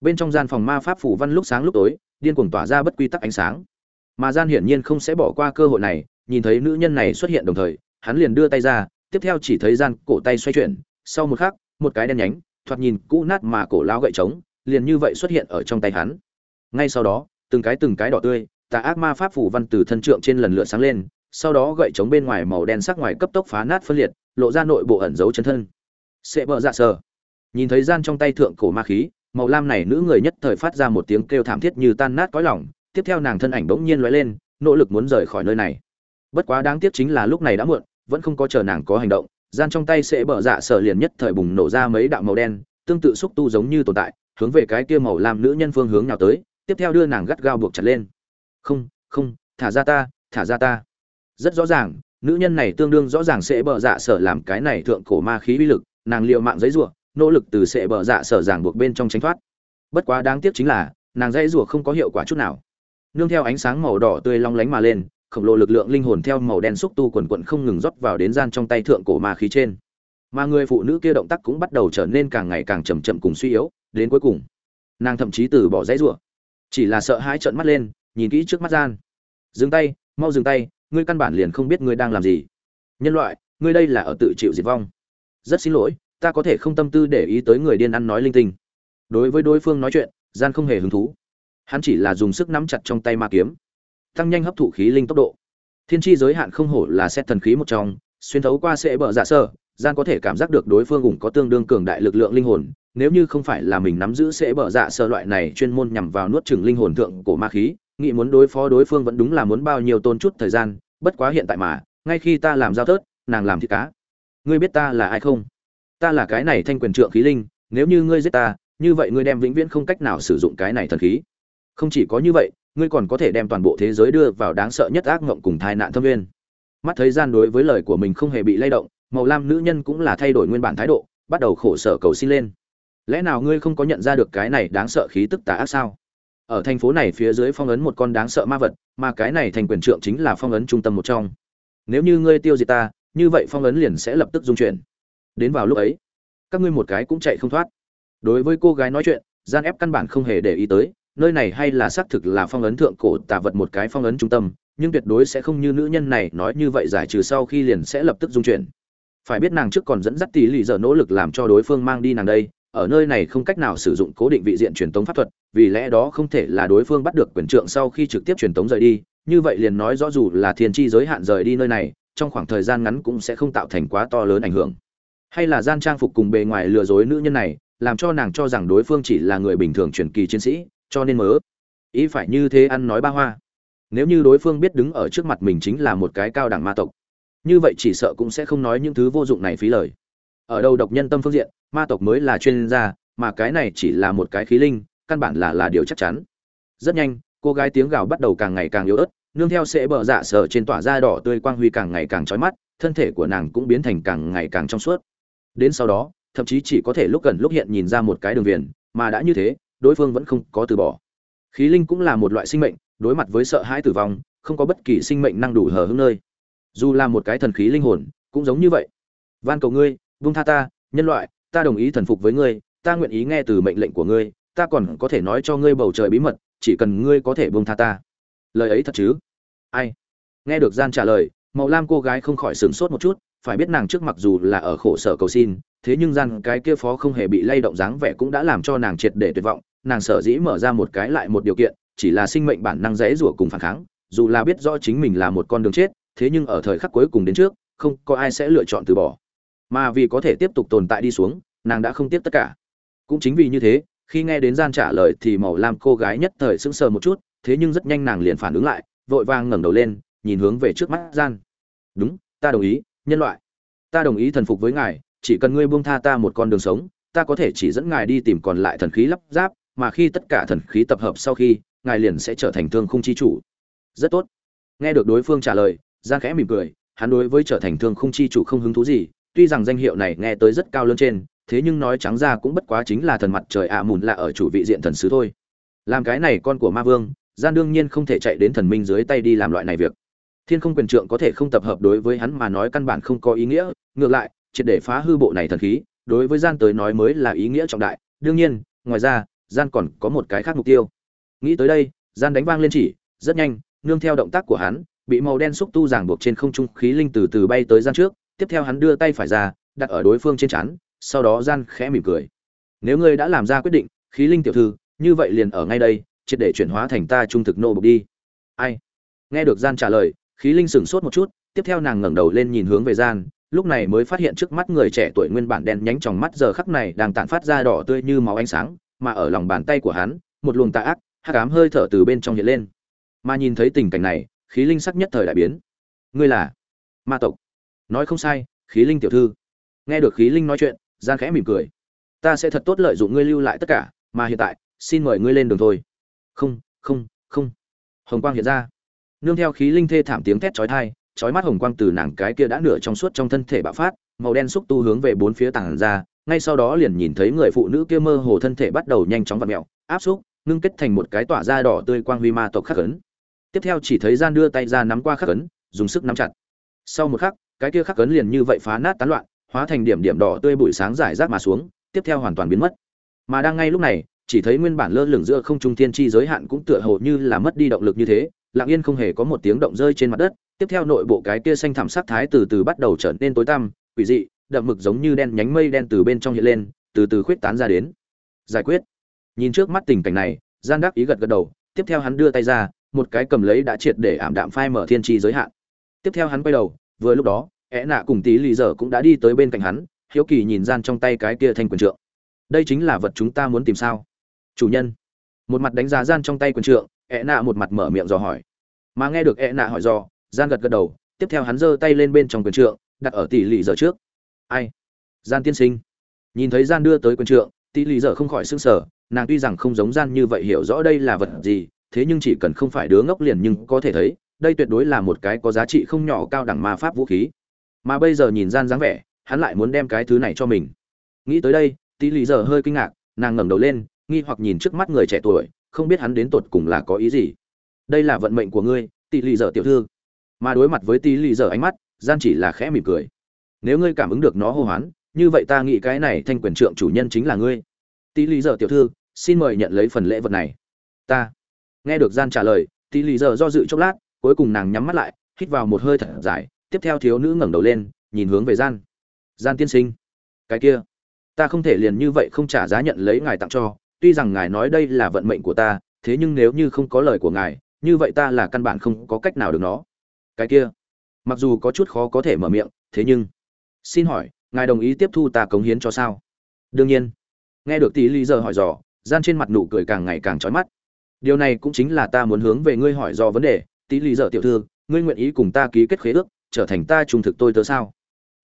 Bên trong gian phòng ma pháp phủ văn lúc sáng lúc tối, điên cuồng tỏa ra bất quy tắc ánh sáng mà gian hiển nhiên không sẽ bỏ qua cơ hội này, nhìn thấy nữ nhân này xuất hiện đồng thời, hắn liền đưa tay ra, tiếp theo chỉ thấy gian cổ tay xoay chuyển, sau một khắc, một cái đen nhánh, thoạt nhìn cũ nát mà cổ lao gậy trống, liền như vậy xuất hiện ở trong tay hắn. Ngay sau đó, từng cái từng cái đỏ tươi, tà ác ma pháp phủ văn từ thân trượng trên lần lượt sáng lên, sau đó gậy trống bên ngoài màu đen sắc ngoài cấp tốc phá nát phân liệt, lộ ra nội bộ ẩn giấu chân thân. Sệ bợ dạ sờ. Nhìn thấy gian trong tay thượng cổ ma khí, màu lam này nữ người nhất thời phát ra một tiếng kêu thảm thiết như tan nát cõi lòng tiếp theo nàng thân ảnh bỗng nhiên lóe lên, nỗ lực muốn rời khỏi nơi này. Bất quá đáng tiếc chính là lúc này đã muộn, vẫn không có chờ nàng có hành động, gian trong tay sẽ bở dạ sở liền nhất thời bùng nổ ra mấy đạo màu đen, tương tự xúc tu giống như tồn tại, hướng về cái kia màu lam nữ nhân phương hướng nào tới, tiếp theo đưa nàng gắt gao buộc chặt lên. Không không, thả ra ta, thả ra ta. Rất rõ ràng, nữ nhân này tương đương rõ ràng sẽ bở dạ sở làm cái này thượng cổ ma khí uy lực, nàng liệu mạng giấy rủa nỗ lực từ sẽ bở dạ sở ràng buộc bên trong tránh thoát. Bất quá đáng tiếc chính là, nàng dãy rủa không có hiệu quả chút nào nương theo ánh sáng màu đỏ tươi long lánh mà lên, khổng lồ lực lượng linh hồn theo màu đen xúc tu quần quận không ngừng rót vào đến gian trong tay thượng cổ ma khí trên. Mà người phụ nữ kia động tác cũng bắt đầu trở nên càng ngày càng chậm chậm cùng suy yếu, đến cuối cùng, nàng thậm chí từ bỏ dãy rủa, chỉ là sợ hãi trợn mắt lên, nhìn kỹ trước mắt gian. Dừng tay, mau dừng tay, ngươi căn bản liền không biết ngươi đang làm gì. Nhân loại, ngươi đây là ở tự chịu diệt vong. Rất xin lỗi, ta có thể không tâm tư để ý tới người điên ăn nói linh tinh. Đối với đối phương nói chuyện, gian không hề hứng thú hắn chỉ là dùng sức nắm chặt trong tay ma kiếm, tăng nhanh hấp thụ khí linh tốc độ. Thiên tri giới hạn không hổ là xét thần khí một trong, xuyên thấu qua sẽ bờ dạ sơ, gian có thể cảm giác được đối phương cũng có tương đương cường đại lực lượng linh hồn, nếu như không phải là mình nắm giữ sẽ bờ dạ sơ loại này chuyên môn nhằm vào nuốt chừng linh hồn thượng cổ ma khí, nghĩ muốn đối phó đối phương vẫn đúng là muốn bao nhiêu tôn chút thời gian, bất quá hiện tại mà, ngay khi ta làm giao thớt, nàng làm thịt cá. Ngươi biết ta là ai không? Ta là cái này thanh quyền trượng khí linh, nếu như ngươi giết ta, như vậy ngươi đem vĩnh viễn không cách nào sử dụng cái này thần khí không chỉ có như vậy, ngươi còn có thể đem toàn bộ thế giới đưa vào đáng sợ nhất ác ngộng cùng tai nạn thâm viên. Mắt thấy gian đối với lời của mình không hề bị lay động, màu lam nữ nhân cũng là thay đổi nguyên bản thái độ, bắt đầu khổ sở cầu xin lên. Lẽ nào ngươi không có nhận ra được cái này đáng sợ khí tức tà ác sao? Ở thành phố này phía dưới phong ấn một con đáng sợ ma vật, mà cái này thành quyền trượng chính là phong ấn trung tâm một trong. Nếu như ngươi tiêu diệt ta, như vậy phong ấn liền sẽ lập tức dung chuyển. Đến vào lúc ấy, các ngươi một cái cũng chạy không thoát. Đối với cô gái nói chuyện, gian ép căn bản không hề để ý tới nơi này hay là xác thực là phong ấn thượng cổ tà vật một cái phong ấn trung tâm, nhưng tuyệt đối sẽ không như nữ nhân này nói như vậy giải trừ sau khi liền sẽ lập tức dung chuyển. Phải biết nàng trước còn dẫn dắt tỷ lì giờ nỗ lực làm cho đối phương mang đi nàng đây, ở nơi này không cách nào sử dụng cố định vị diện truyền tống pháp thuật, vì lẽ đó không thể là đối phương bắt được quyền trượng sau khi trực tiếp truyền tống rời đi, như vậy liền nói rõ dù là thiên tri giới hạn rời đi nơi này, trong khoảng thời gian ngắn cũng sẽ không tạo thành quá to lớn ảnh hưởng. Hay là gian trang phục cùng bề ngoài lừa dối nữ nhân này, làm cho nàng cho rằng đối phương chỉ là người bình thường truyền kỳ chiến sĩ cho nên mớ. Ý phải như thế ăn nói ba hoa. Nếu như đối phương biết đứng ở trước mặt mình chính là một cái cao đẳng ma tộc, như vậy chỉ sợ cũng sẽ không nói những thứ vô dụng này phí lời. Ở đâu độc nhân tâm phương diện, ma tộc mới là chuyên gia, mà cái này chỉ là một cái khí linh, căn bản là là điều chắc chắn. Rất nhanh, cô gái tiếng gào bắt đầu càng ngày càng yếu ớt, nương theo sẽ bờ dạ sở trên tỏa da đỏ tươi quang huy càng ngày càng trói mắt, thân thể của nàng cũng biến thành càng ngày càng trong suốt. Đến sau đó, thậm chí chỉ có thể lúc gần lúc hiện nhìn ra một cái đường viền, mà đã như thế đối phương vẫn không có từ bỏ. Khí linh cũng là một loại sinh mệnh, đối mặt với sợ hãi tử vong, không có bất kỳ sinh mệnh năng đủ hờ hững nơi. Dù là một cái thần khí linh hồn, cũng giống như vậy. Van cầu ngươi vung tha ta, nhân loại, ta đồng ý thần phục với ngươi, ta nguyện ý nghe từ mệnh lệnh của ngươi, ta còn có thể nói cho ngươi bầu trời bí mật, chỉ cần ngươi có thể buông tha ta. Lời ấy thật chứ? Ai? Nghe được gian trả lời màu lam cô gái không khỏi sửng sốt một chút, phải biết nàng trước mặc dù là ở khổ sở cầu xin, thế nhưng gian cái kia phó không hề bị lay động dáng vẻ cũng đã làm cho nàng triệt để tuyệt vọng nàng sở dĩ mở ra một cái lại một điều kiện, chỉ là sinh mệnh bản năng dễ rủa cùng phản kháng, dù là biết rõ chính mình là một con đường chết, thế nhưng ở thời khắc cuối cùng đến trước, không có ai sẽ lựa chọn từ bỏ. Mà vì có thể tiếp tục tồn tại đi xuống, nàng đã không tiếp tất cả. Cũng chính vì như thế, khi nghe đến gian trả lời thì màu lam cô gái nhất thời sững sờ một chút, thế nhưng rất nhanh nàng liền phản ứng lại, vội vàng ngẩng đầu lên, nhìn hướng về trước mắt gian. Đúng, ta đồng ý, nhân loại. Ta đồng ý thần phục với ngài, chỉ cần ngươi buông tha ta một con đường sống, ta có thể chỉ dẫn ngài đi tìm còn lại thần khí lắp ráp mà khi tất cả thần khí tập hợp sau khi, ngài liền sẽ trở thành thương khung chi chủ. Rất tốt. Nghe được đối phương trả lời gian khẽ mỉm cười, hắn đối với trở thành thương khung chi chủ không hứng thú gì, tuy rằng danh hiệu này nghe tới rất cao lớn trên, thế nhưng nói trắng ra cũng bất quá chính là thần mặt trời ạ mùn là ở chủ vị diện thần sứ thôi. Làm cái này con của ma vương gian đương nhiên không thể chạy đến thần minh dưới tay đi làm loại này việc. Thiên không quyền trượng có thể không tập hợp đối với hắn mà nói căn bản không có ý nghĩa, ngược lại, triệt để phá hư bộ này thần khí, đối với gian tới nói mới là ý nghĩa trọng đại. Đương nhiên, ngoài ra gian còn có một cái khác mục tiêu. Nghĩ tới đây, gian đánh vang lên chỉ, rất nhanh, nương theo động tác của hắn, bị màu đen xúc tu ràng buộc trên không trung khí linh từ từ bay tới gian trước, tiếp theo hắn đưa tay phải ra, đặt ở đối phương trên chắn sau đó gian khẽ mỉm cười. Nếu ngươi đã làm ra quyết định, khí linh tiểu thư, như vậy liền ở ngay đây, triệt để chuyển hóa thành ta trung thực nô bộc đi. Ai? Nghe được gian trả lời, khí linh sửng sốt một chút, tiếp theo nàng ngẩng đầu lên nhìn hướng về gian, lúc này mới phát hiện trước mắt người trẻ tuổi nguyên bản đen nhánh trong mắt giờ khắc này đang tản phát ra đỏ tươi như máu ánh sáng mà ở lòng bàn tay của hắn, một luồng tà ác, hắc ám hơi thở từ bên trong hiện lên. Mà nhìn thấy tình cảnh này, khí linh sắc nhất thời đại biến. Ngươi là ma tộc. Nói không sai, khí linh tiểu thư. Nghe được khí linh nói chuyện gian khẽ mỉm cười. Ta sẽ thật tốt lợi dụng ngươi lưu lại tất cả, mà hiện tại, xin mời ngươi lên đường thôi. Không không không. Hồng quang hiện ra. Nương theo khí linh thê thảm tiếng thét chói tai, chói mắt hồng quang từ nàng cái kia đã nửa trong suốt trong thân thể bạo phát, màu đen xúc tu hướng về bốn phía tàng ra ngay sau đó liền nhìn thấy người phụ nữ kia mơ hồ thân thể bắt đầu nhanh chóng vặn mèo áp xúc, ngưng kết thành một cái tỏa da đỏ tươi quang huy ma tộc khắc ấn. Tiếp theo chỉ thấy gian đưa tay ra nắm qua khắc ấn, dùng sức nắm chặt. Sau một khắc, cái kia khắc ấn liền như vậy phá nát tán loạn, hóa thành điểm điểm đỏ tươi bụi sáng rải rác mà xuống, tiếp theo hoàn toàn biến mất. Mà đang ngay lúc này, chỉ thấy nguyên bản lơ lửng giữa không trung thiên chi giới hạn cũng tựa hồ như là mất đi động lực như thế, lặng yên không hề có một tiếng động rơi trên mặt đất, tiếp theo nội bộ cái kia xanh thảm sắc thái từ từ bắt đầu trở nên tối tăm, quỷ dị đậm mực giống như đen nhánh mây đen từ bên trong hiện lên, từ từ khuyết tán ra đến. Giải quyết. Nhìn trước mắt tình cảnh này, gian đắc ý gật gật đầu, tiếp theo hắn đưa tay ra, một cái cầm lấy đã triệt để ảm đạm phai mở thiên tri giới hạn. Tiếp theo hắn quay đầu, vừa lúc đó é nạ cùng tí lì dở cũng đã đi tới bên cạnh hắn, hiếu kỳ nhìn gian trong tay cái kia thanh quyền trượng. Đây chính là vật chúng ta muốn tìm sao? Chủ nhân. Một mặt đánh giá gian trong tay quyền trượng é nạ một mặt mở miệng dò hỏi. Mà nghe được é nạ hỏi dò, gian gật gật đầu, tiếp theo hắn giơ tay lên bên trong quyền trượng, đặt ở tỷ lì dở trước ai? Gian tiên sinh. Nhìn thấy gian đưa tới quân trượng tỷ lý dở không khỏi sưng sở nàng tuy rằng không giống gian như vậy hiểu rõ đây là vật gì, thế nhưng chỉ cần không phải đứa ngốc liền nhưng có thể thấy, đây tuyệt đối là một cái có giá trị không nhỏ cao đẳng ma pháp vũ khí. Mà bây giờ nhìn gian dáng vẻ, hắn lại muốn đem cái thứ này cho mình. Nghĩ tới đây tỷ lý dở hơi kinh ngạc, nàng ngẩng đầu lên, nghi hoặc nhìn trước mắt người trẻ tuổi, không biết hắn đến tột cùng là có ý gì. Đây là vận mệnh của ngươi tỷ lý dở tiểu thư. Mà đối mặt với tỷ lý dở ánh mắt, gian chỉ là khẽ mỉm cười nếu ngươi cảm ứng được nó hô hoán, như vậy ta nghĩ cái này thanh quyền trượng chủ nhân chính là ngươi. Tỷ lý dở tiểu thư, xin mời nhận lấy phần lễ vật này. Ta. Nghe được gian trả lời tỷ lý dở do dự chốc lát, cuối cùng nàng nhắm mắt lại, hít vào một hơi thật dài, tiếp theo thiếu nữ ngẩng đầu lên, nhìn hướng về gian. Gian tiên sinh. Cái kia. Ta không thể liền như vậy không trả giá nhận lấy ngài tặng cho, tuy rằng ngài nói đây là vận mệnh của ta, thế nhưng nếu như không có lời của ngài, như vậy ta là căn bản không có cách nào được nó. Cái kia. Mặc dù có chút khó có thể mở miệng, thế nhưng xin hỏi, ngài đồng ý tiếp thu ta cống hiến cho sao? Đương nhiên. Nghe được tỷ lý giờ hỏi dò, gian trên mặt nụ cười càng ngày càng trói mắt. Điều này cũng chính là ta muốn hướng về ngươi hỏi do vấn đề. Tỷ lý giờ tiểu thư, ngươi nguyện ý cùng ta ký kết khế ước, trở thành ta trung thực tôi tớ sao?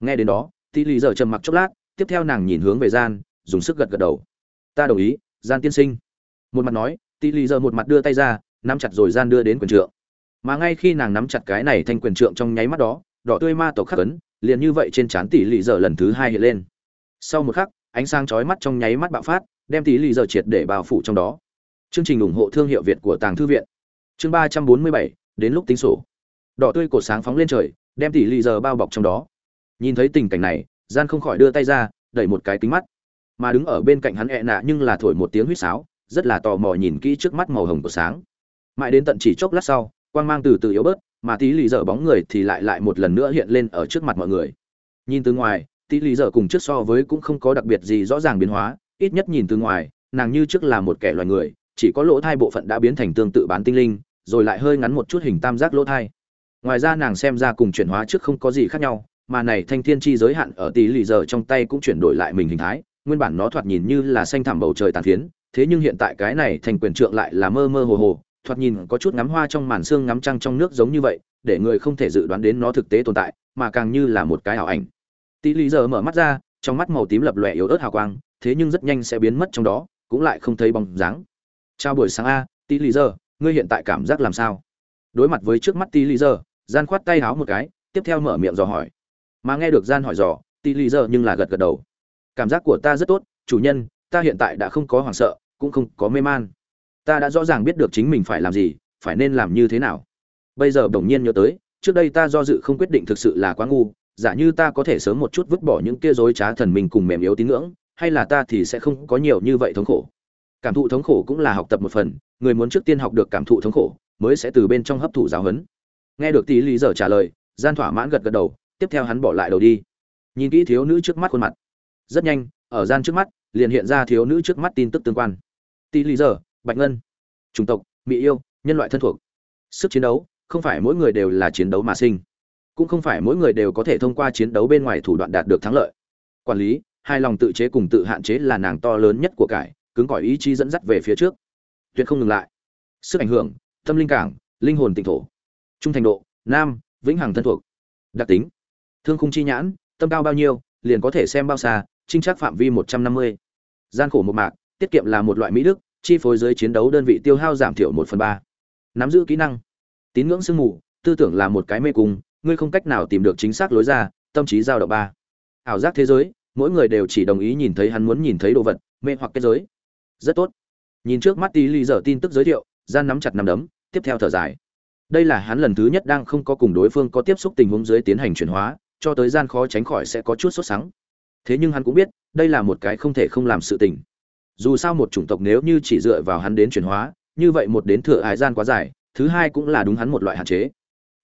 Nghe đến đó tỷ lý giờ trầm mặc chốc lát, tiếp theo nàng nhìn hướng về gian, dùng sức gật gật đầu. Ta đồng ý, gian tiên sinh. Một mặt nói tỷ lý giờ một mặt đưa tay ra, nắm chặt rồi gian đưa đến quyền trượng. Mà ngay khi nàng nắm chặt cái này thành quyền trượng trong nháy mắt đó, đỏ tươi ma tộc khắc ấn liền như vậy trên trán tỷ lì giờ lần thứ hai hiện lên. Sau một khắc, ánh sáng chói mắt trong nháy mắt bạo phát, đem tỷ lì giờ triệt để bao phủ trong đó. Chương trình ủng hộ thương hiệu việt của tàng thư viện. Chương ba trăm bốn mươi bảy, đến lúc tính sổ. Đỏ tươi cột sáng phóng lên trời, đem tỷ lì giờ bao bọc trong đó. Nhìn thấy tình cảnh này, gian không khỏi đưa tay ra, đẩy một cái kính mắt. Mà đứng ở bên cạnh hắn ẹ nạ nhưng là thổi một tiếng huýt sáo, rất là tò mò nhìn kỹ trước mắt màu hồng của sáng. Mãi đến tận chỉ chốc lát sau, quang mang từ từ yếu bớt mà tí lì dở bóng người thì lại lại một lần nữa hiện lên ở trước mặt mọi người. Nhìn từ ngoài, tí lì dở cùng trước so với cũng không có đặc biệt gì rõ ràng biến hóa, ít nhất nhìn từ ngoài, nàng như trước là một kẻ loài người, chỉ có lỗ thai bộ phận đã biến thành tương tự bán tinh linh, rồi lại hơi ngắn một chút hình tam giác lỗ thai. Ngoài ra nàng xem ra cùng chuyển hóa trước không có gì khác nhau, mà này thanh thiên chi giới hạn ở tí lì dở trong tay cũng chuyển đổi lại mình hình thái, nguyên bản nó thoạt nhìn như là xanh thẳm bầu trời tàn phiến, thế nhưng hiện tại cái này thành quyền trượng lại là mơ mơ hồ hồ thoạt nhìn có chút ngắm hoa trong màn xương ngắm trăng trong nước giống như vậy, để người không thể dự đoán đến nó thực tế tồn tại, mà càng như là một cái ảo ảnh. Tỷ lý giờ mở mắt ra, trong mắt màu tím lập lòe yếu ớt hào quang, thế nhưng rất nhanh sẽ biến mất trong đó, cũng lại không thấy bóng dáng. Chào buổi sáng a tỷ lý giờ, ngươi hiện tại cảm giác làm sao? Đối mặt với trước mắt tỷ lý giờ, gian khoát tay háo một cái, tiếp theo mở miệng dò hỏi. Mà nghe được gian hỏi dò tỷ lý giờ nhưng là gật gật đầu. Cảm giác của ta rất tốt, chủ nhân, ta hiện tại đã không có hoảng sợ, cũng không có mê man ta đã rõ ràng biết được chính mình phải làm gì, phải nên làm như thế nào. Bây giờ bỗng nhiên nhớ tới, trước đây ta do dự không quyết định thực sự là quá ngu, giả như ta có thể sớm một chút vứt bỏ những kia dối trá thần mình cùng mềm yếu tín ngưỡng, hay là ta thì sẽ không có nhiều như vậy thống khổ. Cảm thụ thống khổ cũng là học tập một phần, người muốn trước tiên học được cảm thụ thống khổ, mới sẽ từ bên trong hấp thụ giáo huấn. Nghe được tí lý giờ trả lời, gian thỏa mãn gật gật đầu, tiếp theo hắn bỏ lại đầu đi. Nhìn kỹ thiếu nữ trước mắt khuôn mặt. Rất nhanh, ở gian trước mắt, liền hiện ra thiếu nữ trước mắt tin tức tương quan. Tỷ lý giờ bạch ngân. Chủng tộc, mỹ yêu, nhân loại thân thuộc. Sức chiến đấu, không phải mỗi người đều là chiến đấu mà sinh. Cũng không phải mỗi người đều có thể thông qua chiến đấu bên ngoài thủ đoạn đạt được thắng lợi. Quản lý, hai lòng tự chế cùng tự hạn chế là nàng to lớn nhất của cải, cứng cỏi ý chí dẫn dắt về phía trước. Tuyệt không ngừng lại. Sức ảnh hưởng, tâm linh cảng, linh hồn tịnh thổ. Trung thành độ, nam, vĩnh hằng thân thuộc. Đặc tính, thương khung chi nhãn, tâm cao bao nhiêu, liền có thể xem bao xa trinh trác phạm vi một trăm năm mươi. Gian khổ một mạc, tiết kiệm là một loại mỹ đức chi phối dưới chiến đấu đơn vị tiêu hao giảm thiểu một phần ba. Nắm giữ kỹ năng. Tín ngưỡng sương mù, tư tưởng là một cái mê cung, ngươi không cách nào tìm được chính xác lối ra, tâm trí giao động ba. Ảo giác thế giới, mỗi người đều chỉ đồng ý nhìn thấy hắn muốn nhìn thấy đồ vật, mê hoặc kết giới. Rất tốt. Nhìn trước mắt tí ly dở tin tức giới thiệu, gian nắm chặt nắm đấm, tiếp theo thở dài. Đây là hắn lần thứ nhất đang không có cùng đối phương có tiếp xúc tình huống dưới tiến hành chuyển hóa, cho tới gian khó tránh khỏi sẽ có chút sốt sắng. Thế nhưng hắn cũng biết, đây là một cái không thể không làm sự tình dù sao một chủng tộc nếu như chỉ dựa vào hắn đến chuyển hóa, như vậy một đến thừa hải gian quá dài, thứ hai cũng là đúng hắn một loại hạn chế.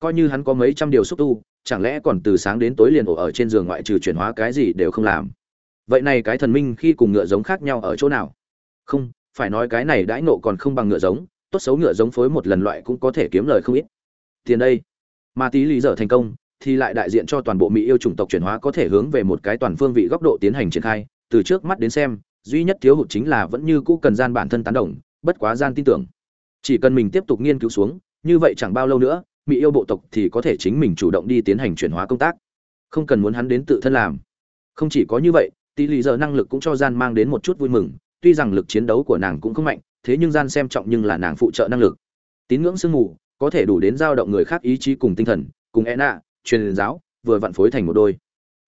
Coi như hắn có mấy trăm điều xúc tu, chẳng lẽ còn từ sáng đến tối liền ổ ở trên giường ngoại trừ chuyển hóa cái gì đều không làm? Vậy này cái thần minh khi cùng ngựa giống khác nhau ở chỗ nào? Không, phải nói cái này đãi nộ còn không bằng ngựa giống, tốt xấu ngựa giống phối một lần loại cũng có thể kiếm lời không ít. Tiền đây. Mà tí lý dở thành công, thì lại đại diện cho toàn bộ mỹ yêu chủng tộc chuyển hóa có thể hướng về một cái toàn phương vị góc độ tiến hành triển khai, từ trước mắt đến xem duy nhất thiếu hụt chính là vẫn như cũ cần gian bản thân tán đồng, bất quá gian tin tưởng. Chỉ cần mình tiếp tục nghiên cứu xuống, như vậy chẳng bao lâu nữa, mỹ yêu bộ tộc thì có thể chính mình chủ động đi tiến hành chuyển hóa công tác. Không cần muốn hắn đến tự thân làm. Không chỉ có như vậy tỷ lệ giờ năng lực cũng cho gian mang đến một chút vui mừng, tuy rằng lực chiến đấu của nàng cũng không mạnh, thế nhưng gian xem trọng nhưng là nàng phụ trợ năng lực. Tín ngưỡng sương mù, có thể đủ đến giao động người khác ý chí cùng tinh thần, cùng e nạ truyền giáo, vừa vặn phối thành một đôi.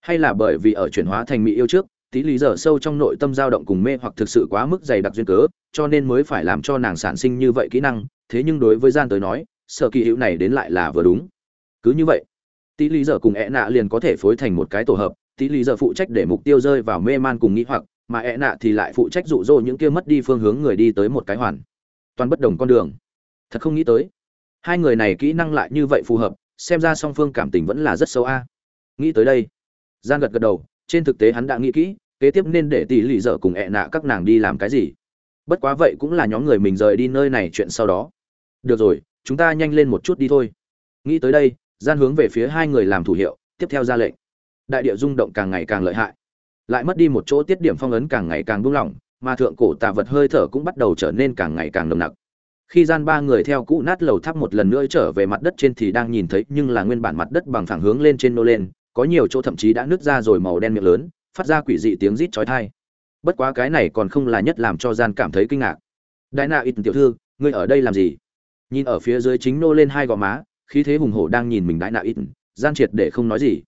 Hay là bởi vì ở chuyển hóa thành mỹ yêu trước tí lý giờ sâu trong nội tâm dao động cùng mê hoặc thực sự quá mức dày đặc duyên cớ, cho nên mới phải làm cho nàng sản sinh như vậy kỹ năng, thế nhưng đối với gian tới nói, sở kỳ hữu này đến lại là vừa đúng. Cứ như vậy, tí lý giờ cùng ẹ nạ liền có thể phối thành một cái tổ hợp, tí lý giờ phụ trách để mục tiêu rơi vào mê man cùng nghĩ hoặc, mà ẹ nạ thì lại phụ trách dụ dỗ những kia mất đi phương hướng người đi tới một cái hoàn. Toàn bất đồng con đường. Thật không nghĩ tới, hai người này kỹ năng lại như vậy phù hợp, xem ra song phương cảm tình vẫn là rất sâu a. Nghĩ tới đây gian gật gật đầu, trên thực tế hắn đã nghĩ kỹ kế tiếp nên để tỷ lì dở cùng ẹ nạ các nàng đi làm cái gì? Bất quá vậy cũng là nhóm người mình rời đi nơi này chuyện sau đó. Được rồi, chúng ta nhanh lên một chút đi thôi. Nghĩ tới đây, gian hướng về phía hai người làm thủ hiệu, tiếp theo ra lệnh. Đại địa rung động càng ngày càng lợi hại. Lại mất đi một chỗ tiết điểm phong ấn càng ngày càng buông lỏng, mà thượng cổ tạ vật hơi thở cũng bắt đầu trở nên càng ngày càng nồng nặc. Khi gian ba người theo cũ nát lầu tháp một lần nữa trở về mặt đất trên thì đang nhìn thấy nhưng là nguyên bản mặt đất bằng phẳng hướng lên trên nô lên, có nhiều chỗ thậm chí đã nứt ra rồi màu đen miệng lớn phát ra quỷ dị tiếng rít chói tai. Bất quá cái này còn không là nhất làm cho gian cảm thấy kinh ngạc. Đại Na ít tiểu thư, ngươi ở đây làm gì? Nhìn ở phía dưới chính nô lên hai gò má, khí thế hùng hổ đang nhìn mình đại Na ít gian triệt để không nói gì.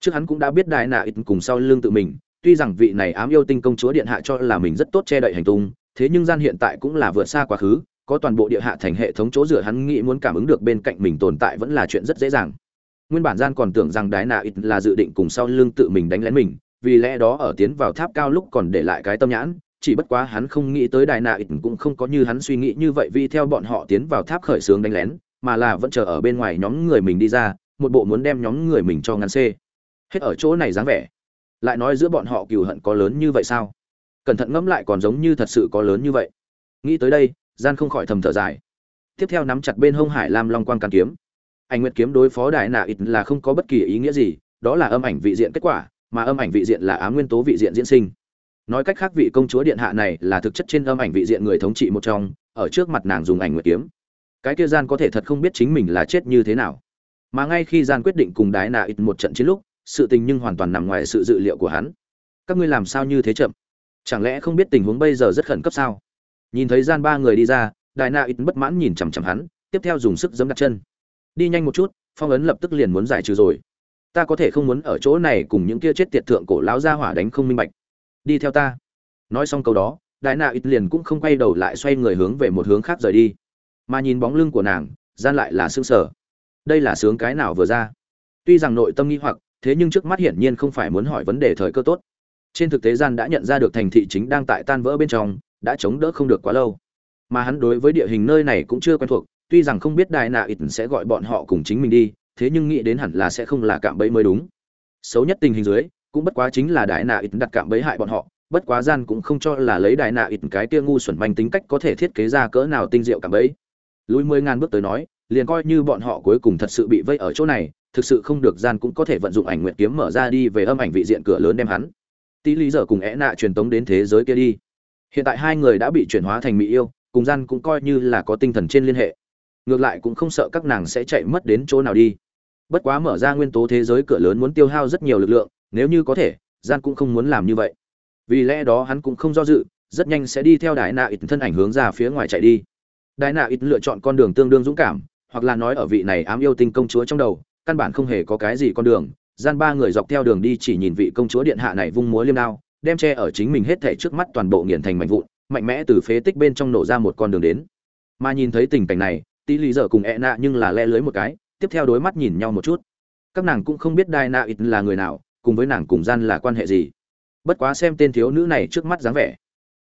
Trước hắn cũng đã biết đại Na ít cùng sau lưng tự mình, tuy rằng vị này ám yêu tinh công chúa điện hạ cho là mình rất tốt che đậy hành tung, thế nhưng gian hiện tại cũng là vượt xa quá khứ, có toàn bộ địa hạ thành hệ thống chỗ dựa hắn nghĩ muốn cảm ứng được bên cạnh mình tồn tại vẫn là chuyện rất dễ dàng. Nguyên bản gian còn tưởng rằng đái nạ ít là dự định cùng sau lưng tự mình đánh lén mình vì lẽ đó ở tiến vào tháp cao lúc còn để lại cái tâm nhãn, chỉ bất quá hắn không nghĩ tới đài nạ ít cũng không có như hắn suy nghĩ như vậy vì theo bọn họ tiến vào tháp khởi xướng đánh lén, mà là vẫn chờ ở bên ngoài nhóm người mình đi ra, một bộ muốn đem nhóm người mình cho ngăn xê. Hết ở chỗ này dáng vẻ. Lại nói giữa bọn họ cừu hận có lớn như vậy sao? Cẩn thận ngẫm lại còn giống như thật sự có lớn như vậy. Nghĩ tới đây, gian không khỏi thầm thở dài. Tiếp theo nắm chặt bên hông hải lam long quang can kiếm. Anh nguyệt kiếm đối phó đại nạ ít là không có bất kỳ ý nghĩa gì, đó là âm ảnh vị diện kết quả mà âm ảnh vị diện là ám nguyên tố vị diện diễn sinh. Nói cách khác vị công chúa điện hạ này là thực chất trên âm ảnh vị diện người thống trị một trong, ở trước mặt nàng dùng ảnh nguyệt kiếm. Cái kia gian có thể thật không biết chính mình là chết như thế nào. Mà ngay khi gian quyết định cùng đái nạ ít một trận chiến lúc, sự tình nhưng hoàn toàn nằm ngoài sự dự liệu của hắn. Các ngươi làm sao như thế chậm? Chẳng lẽ không biết tình huống bây giờ rất khẩn cấp sao? Nhìn thấy gian ba người đi ra đại nạ ít bất mãn nhìn chằm chằm hắn, tiếp theo dùng sức giấm đặt chân. Đi nhanh một chút, phong ấn lập tức liền muốn giải trừ rồi ta có thể không muốn ở chỗ này cùng những kia chết tiệt thượng cổ lão gia hỏa đánh không minh bạch. Đi theo ta. Nói xong câu đó, đại nạ ít liền cũng không quay đầu lại xoay người hướng về một hướng khác rời đi. Mà nhìn bóng lưng của nàng, gian lại là sương sở đây là sướng cái nào vừa ra? Tuy rằng nội tâm nghi hoặc, thế nhưng trước mắt hiển nhiên không phải muốn hỏi vấn đề thời cơ tốt. Trên thực tế gian đã nhận ra được thành thị chính đang tại tan vỡ bên trong, đã chống đỡ không được quá lâu. Mà hắn đối với địa hình nơi này cũng chưa quen thuộc, tuy rằng không biết đại nạ ít sẽ gọi bọn họ cùng chính mình đi thế nhưng nghĩ đến hẳn là sẽ không là cạm bẫy mới đúng. Xấu nhất tình hình dưới, cũng bất quá chính là đại nạ ít đặt cạm bẫy hại bọn họ, bất quá gian cũng không cho là lấy đại nạ ít cái kia ngu xuẩn manh tính cách có thể thiết kế ra cỡ nào tinh diệu cạm bẫy. Lùi mười ngàn bước tới nói, liền coi như bọn họ cuối cùng thật sự bị vây ở chỗ này, thực sự không được gian cũng có thể vận dụng ảnh nguyện kiếm mở ra đi về âm ảnh vị diện cửa lớn đem hắn. Tí lý giờ cùng é nạ truyền tống đến thế giới kia đi. Hiện tại hai người đã bị chuyển hóa thành mỹ yêu, cùng gian cũng coi như là có tinh thần trên liên hệ. Ngược lại cũng không sợ các nàng sẽ chạy mất đến chỗ nào đi bất quá mở ra nguyên tố thế giới cửa lớn muốn tiêu hao rất nhiều lực lượng, nếu như có thể, gian cũng không muốn làm như vậy. Vì lẽ đó hắn cũng không do dự, rất nhanh sẽ đi theo đại nạ ít thân ảnh hướng ra phía ngoài chạy đi. Đại nạ ít lựa chọn con đường tương đương dũng cảm, hoặc là nói ở vị này ám yêu tinh công chúa trong đầu, căn bản không hề có cái gì con đường. Gian ba người dọc theo đường đi chỉ nhìn vị công chúa điện hạ này vung múa liêm đao, đem che ở chính mình hết thể trước mắt toàn bộ nghiền thành mảnh vụn, mạnh mẽ từ phế tích bên trong nổ ra một con đường đến. Mà nhìn thấy tình cảnh này, tí lý giờ cùng e nạ nhưng là le lưới một cái tiếp theo đối mắt nhìn nhau một chút. Các nàng cũng không biết đai na ít là người nào, cùng với nàng cùng gian là quan hệ gì. Bất quá xem tên thiếu nữ này trước mắt dáng vẻ,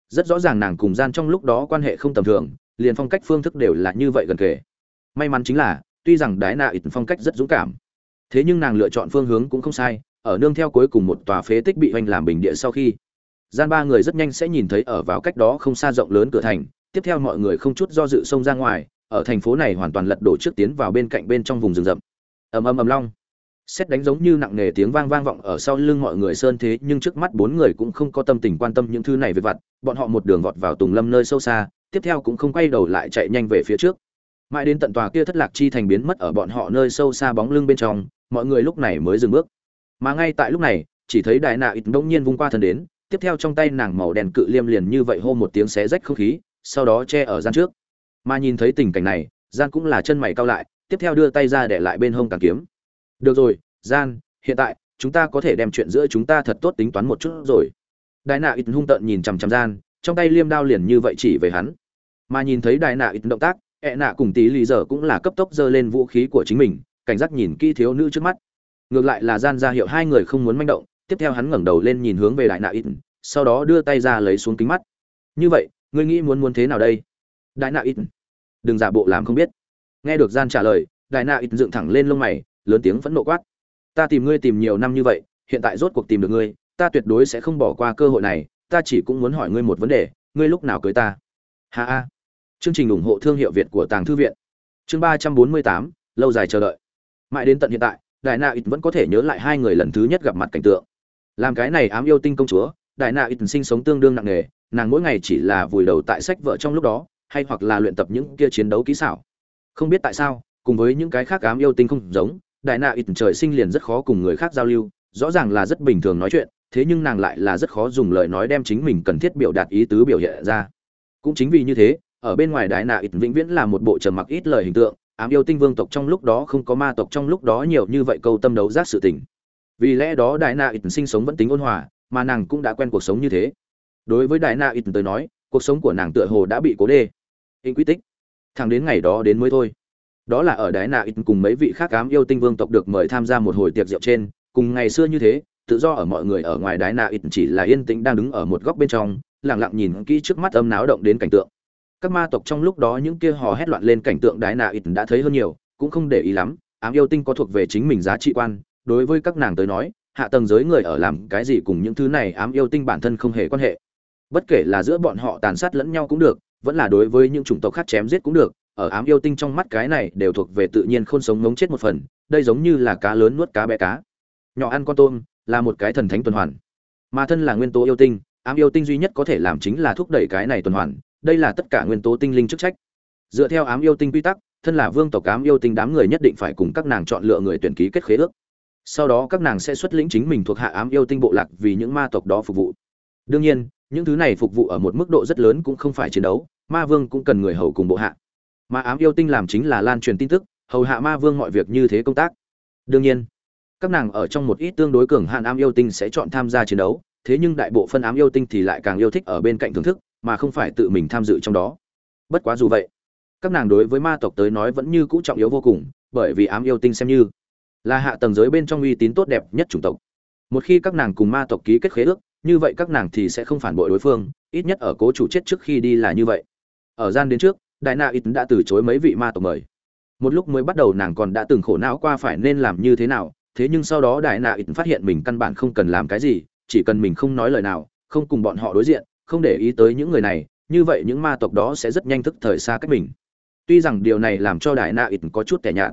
rất rõ ràng nàng cùng gian trong lúc đó quan hệ không tầm thường, liền phong cách phương thức đều là như vậy gần kề. May mắn chính là, tuy rằng đái nạ ít phong cách rất dũng cảm, thế nhưng nàng lựa chọn phương hướng cũng không sai, ở nương theo cuối cùng một tòa phế tích bị hoành làm bình địa sau khi, gian ba người rất nhanh sẽ nhìn thấy ở vào cách đó không xa rộng lớn cửa thành, tiếp theo mọi người không chút do dự xông ra ngoài ở thành phố này hoàn toàn lật đổ trước tiến vào bên cạnh bên trong vùng rừng rậm. Ầm ầm ầm long. Xét đánh giống như nặng nề tiếng vang vang vọng ở sau lưng mọi người sơn thế, nhưng trước mắt bốn người cũng không có tâm tình quan tâm những thứ này về vặt, bọn họ một đường vọt vào tùng lâm nơi sâu xa, tiếp theo cũng không quay đầu lại chạy nhanh về phía trước. Mãi đến tận tòa kia thất lạc chi thành biến mất ở bọn họ nơi sâu xa bóng lưng bên trong, mọi người lúc này mới dừng bước. Mà ngay tại lúc này, chỉ thấy đại nạ ít bỗng nhiên vung qua thần đến, tiếp theo trong tay nàng màu đèn cự liêm liền như vậy hô một tiếng xé rách không khí, sau đó che ở gian trước mà nhìn thấy tình cảnh này, gian cũng là chân mày cao lại, tiếp theo đưa tay ra để lại bên hông càng kiếm. Được rồi, gian, hiện tại, chúng ta có thể đem chuyện giữa chúng ta thật tốt tính toán một chút rồi. Đại nạ ít hung tợn nhìn chằm chằm gian, trong tay liêm đao liền như vậy chỉ về hắn. Mà nhìn thấy đại nạ ít động tác, ẹ nạ cùng tí lì giờ cũng là cấp tốc giơ lên vũ khí của chính mình, cảnh giác nhìn kỹ thiếu nữ trước mắt. Ngược lại là gian ra hiệu hai người không muốn manh động, tiếp theo hắn ngẩng đầu lên nhìn hướng về đại nạ ít, sau đó đưa tay ra lấy xuống kính mắt. Như vậy, ngươi nghĩ muốn muốn thế nào đây? Đại nạ ít. Đừng giả bộ làm không biết. Nghe được gian trả lời, đại nạ ít dựng thẳng lên lông mày, lớn tiếng phẫn nộ quát. Ta tìm ngươi tìm nhiều năm như vậy, hiện tại rốt cuộc tìm được ngươi, ta tuyệt đối sẽ không bỏ qua cơ hội này, ta chỉ cũng muốn hỏi ngươi một vấn đề, ngươi lúc nào cưới ta? Ha ha. Chương trình ủng hộ thương hiệu việt của tàng thư viện. Chương ba trăm bốn mươi tám, lâu dài chờ đợi. Mãi đến tận hiện tại, đại na ít vẫn có thể nhớ lại hai người lần thứ nhất gặp mặt cảnh tượng. Làm cái này ám yêu tinh công chúa, đại na ít sinh sống tương đương nặng nề, nàng mỗi ngày chỉ là vùi đầu tại sách vợ trong lúc đó hay hoặc là luyện tập những kia chiến đấu kỹ xảo. Không biết tại sao, cùng với những cái khác ám yêu tinh không giống, đại nạ ít trời sinh liền rất khó cùng người khác giao lưu, rõ ràng là rất bình thường nói chuyện, thế nhưng nàng lại là rất khó dùng lời nói đem chính mình cần thiết biểu đạt ý tứ biểu hiện ra. Cũng chính vì như thế, ở bên ngoài đại nạ ít vĩnh viễn là một bộ trầm mặc ít lời hình tượng, ám yêu tinh vương tộc trong lúc đó không có ma tộc trong lúc đó nhiều như vậy câu tâm đấu giác sự tình. Vì lẽ đó đại nạ ít sinh sống vẫn tính ôn hòa, mà nàng cũng đã quen cuộc sống như thế. Đối với đại nạ ít tới nói, cuộc sống của nàng tựa hồ đã bị cố đê in quy tích. Thẳng đến ngày đó đến mới thôi. Đó là ở Đái na ít cùng mấy vị khác ám yêu tinh vương tộc được mời tham gia một hồi tiệc rượu trên. Cùng ngày xưa như thế, tự do ở mọi người ở ngoài Đái na ít chỉ là yên tĩnh đang đứng ở một góc bên trong, lặng lặng nhìn kỹ trước mắt âm náo động đến cảnh tượng. Các ma tộc trong lúc đó những kia hò hét loạn lên cảnh tượng đái nạ ít đã thấy hơn nhiều, cũng không để ý lắm, ám yêu tinh có thuộc về chính mình giá trị quan. Đối với các nàng tới nói, hạ tầng giới người ở làm cái gì cùng những thứ này ám yêu tinh bản thân không hề quan hệ. Bất kể là giữa bọn họ tàn sát lẫn nhau cũng được vẫn là đối với những chủng tộc khác chém giết cũng được, ở ám yêu tinh trong mắt cái này đều thuộc về tự nhiên khôn sống ngống chết một phần, đây giống như là cá lớn nuốt cá bé cá. Nhỏ ăn con tôm, là một cái thần thánh tuần hoàn. Mà thân là nguyên tố yêu tinh, ám yêu tinh duy nhất có thể làm chính là thúc đẩy cái này tuần hoàn, đây là tất cả nguyên tố tinh linh chức trách. Dựa theo ám yêu tinh quy tắc, thân là vương tộc ám yêu tinh đám người nhất định phải cùng các nàng chọn lựa người tuyển ký kết khế ước. Sau đó các nàng sẽ xuất lĩnh chính mình thuộc hạ ám yêu tinh bộ lạc vì những ma tộc đó phục vụ. Đương nhiên những thứ này phục vụ ở một mức độ rất lớn cũng không phải chiến đấu, ma vương cũng cần người hầu cùng bộ hạ. Mà ám yêu tinh làm chính là lan truyền tin tức, hầu hạ ma vương mọi việc như thế công tác. Đương nhiên, các nàng ở trong một ít tương đối cường hạn ám yêu tinh sẽ chọn tham gia chiến đấu, thế nhưng đại bộ phân ám yêu tinh thì lại càng yêu thích ở bên cạnh thưởng thức, mà không phải tự mình tham dự trong đó. Bất quá dù vậy, các nàng đối với ma tộc tới nói vẫn như cũ trọng yếu vô cùng, bởi vì ám yêu tinh xem như là hạ tầng giới bên trong uy tín tốt đẹp nhất chủng tộc. Một khi các nàng cùng ma tộc ký kết khế ước như vậy các nàng thì sẽ không phản bội đối phương, ít nhất ở cố chủ chết trước khi đi là như vậy. Ở gian đến trước, đại na ít đã từ chối mấy vị ma tộc mời. Một lúc mới bắt đầu nàng còn đã từng khổ não qua phải nên làm như thế nào, thế nhưng sau đó đại na ít phát hiện mình căn bản không cần làm cái gì, chỉ cần mình không nói lời nào, không cùng bọn họ đối diện, không để ý tới những người này, như vậy những ma tộc đó sẽ rất nhanh thức thời xa cách mình. Tuy rằng điều này làm cho đại na ít có chút tẻ nhạt,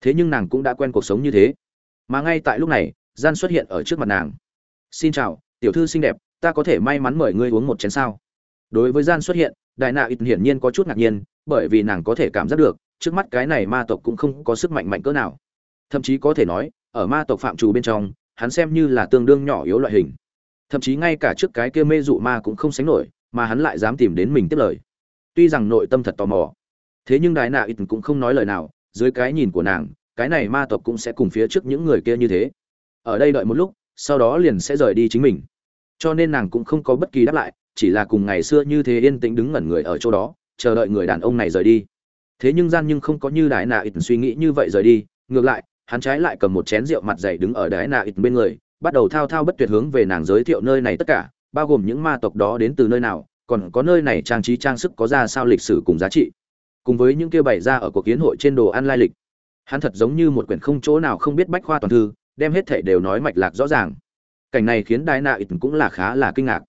thế nhưng nàng cũng đã quen cuộc sống như thế. Mà ngay tại lúc này, gian xuất hiện ở trước mặt nàng. Xin chào tiểu thư xinh đẹp, ta có thể may mắn mời ngươi uống một chén sao? Đối với gian xuất hiện, đại nạ ít hiển nhiên có chút ngạc nhiên, bởi vì nàng có thể cảm giác được, trước mắt cái này ma tộc cũng không có sức mạnh mạnh cỡ nào. Thậm chí có thể nói, ở ma tộc phạm trù bên trong, hắn xem như là tương đương nhỏ yếu loại hình. Thậm chí ngay cả trước cái kia mê dụ ma cũng không sánh nổi, mà hắn lại dám tìm đến mình tiếp lời. Tuy rằng nội tâm thật tò mò, thế nhưng đại nạ ít cũng không nói lời nào, dưới cái nhìn của nàng, cái này ma tộc cũng sẽ cùng phía trước những người kia như thế. Ở đây đợi một lúc, sau đó liền sẽ rời đi chính mình cho nên nàng cũng không có bất kỳ đáp lại, chỉ là cùng ngày xưa như thế yên tĩnh đứng ngẩn người ở chỗ đó, chờ đợi người đàn ông này rời đi. Thế nhưng gian nhưng không có như đại nạ ít suy nghĩ như vậy rời đi, ngược lại, hắn trái lại cầm một chén rượu mặt dày đứng ở đại nạ ít bên người, bắt đầu thao thao bất tuyệt hướng về nàng giới thiệu nơi này tất cả, bao gồm những ma tộc đó đến từ nơi nào, còn có nơi này trang trí trang sức có ra sao lịch sử cùng giá trị. Cùng với những kia bày ra ở cuộc kiến hội trên đồ ăn lai lịch, hắn thật giống như một quyển không chỗ nào không biết bách khoa toàn thư, đem hết thể đều nói mạch lạc rõ ràng cảnh này khiến đại nạ ít cũng là khá là kinh ngạc.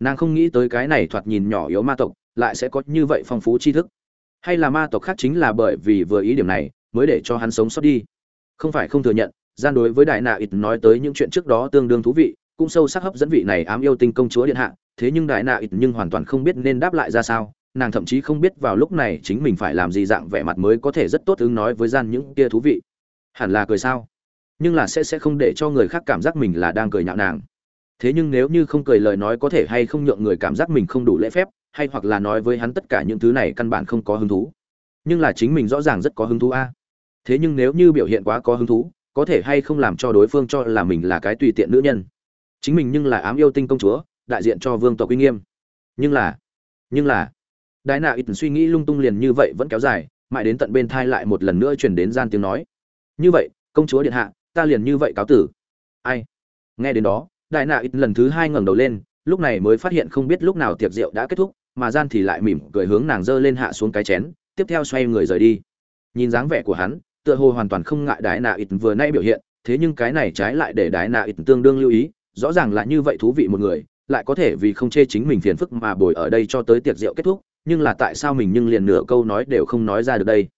Nàng không nghĩ tới cái này thoạt nhìn nhỏ yếu ma tộc, lại sẽ có như vậy phong phú tri thức. Hay là ma tộc khác chính là bởi vì vừa ý điểm này, mới để cho hắn sống sót đi. Không phải không thừa nhận, gian đối với đại nạ ít nói tới những chuyện trước đó tương đương thú vị, cũng sâu sắc hấp dẫn vị này ám yêu tinh công chúa điện hạ, thế nhưng đại nạ ít nhưng hoàn toàn không biết nên đáp lại ra sao, nàng thậm chí không biết vào lúc này chính mình phải làm gì dạng vẻ mặt mới có thể rất tốt ứng nói với gian những kia thú vị. Hẳn là cười sao? Nhưng là sẽ sẽ không để cho người khác cảm giác mình là đang cười nhạo nàng. Thế nhưng nếu như không cười lời nói có thể hay không nhượng người cảm giác mình không đủ lễ phép, hay hoặc là nói với hắn tất cả những thứ này căn bản không có hứng thú. Nhưng là chính mình rõ ràng rất có hứng thú a. Thế nhưng nếu như biểu hiện quá có hứng thú, có thể hay không làm cho đối phương cho là mình là cái tùy tiện nữ nhân. Chính mình nhưng là ám yêu tinh công chúa, đại diện cho vương tộc uy nghiêm. Nhưng là nhưng là, đại nạ ít suy nghĩ lung tung liền như vậy vẫn kéo dài, mãi đến tận bên thai lại một lần nữa truyền đến gian tiếng nói. Như vậy, công chúa điện hạ ta liền như vậy cáo tử. Ai? Nghe đến đó, đại nạ ít lần thứ hai ngẩng đầu lên, lúc này mới phát hiện không biết lúc nào tiệc rượu đã kết thúc, mà gian thì lại mỉm cười hướng nàng giơ lên hạ xuống cái chén, tiếp theo xoay người rời đi. Nhìn dáng vẻ của hắn, tựa hồ hoàn toàn không ngại đại nạ ít vừa nay biểu hiện, thế nhưng cái này trái lại để đại nạ ít tương đương lưu ý, rõ ràng là như vậy thú vị một người, lại có thể vì không chê chính mình phiền phức mà bồi ở đây cho tới tiệc rượu kết thúc, nhưng là tại sao mình nhưng liền nửa câu nói đều không nói ra được đây?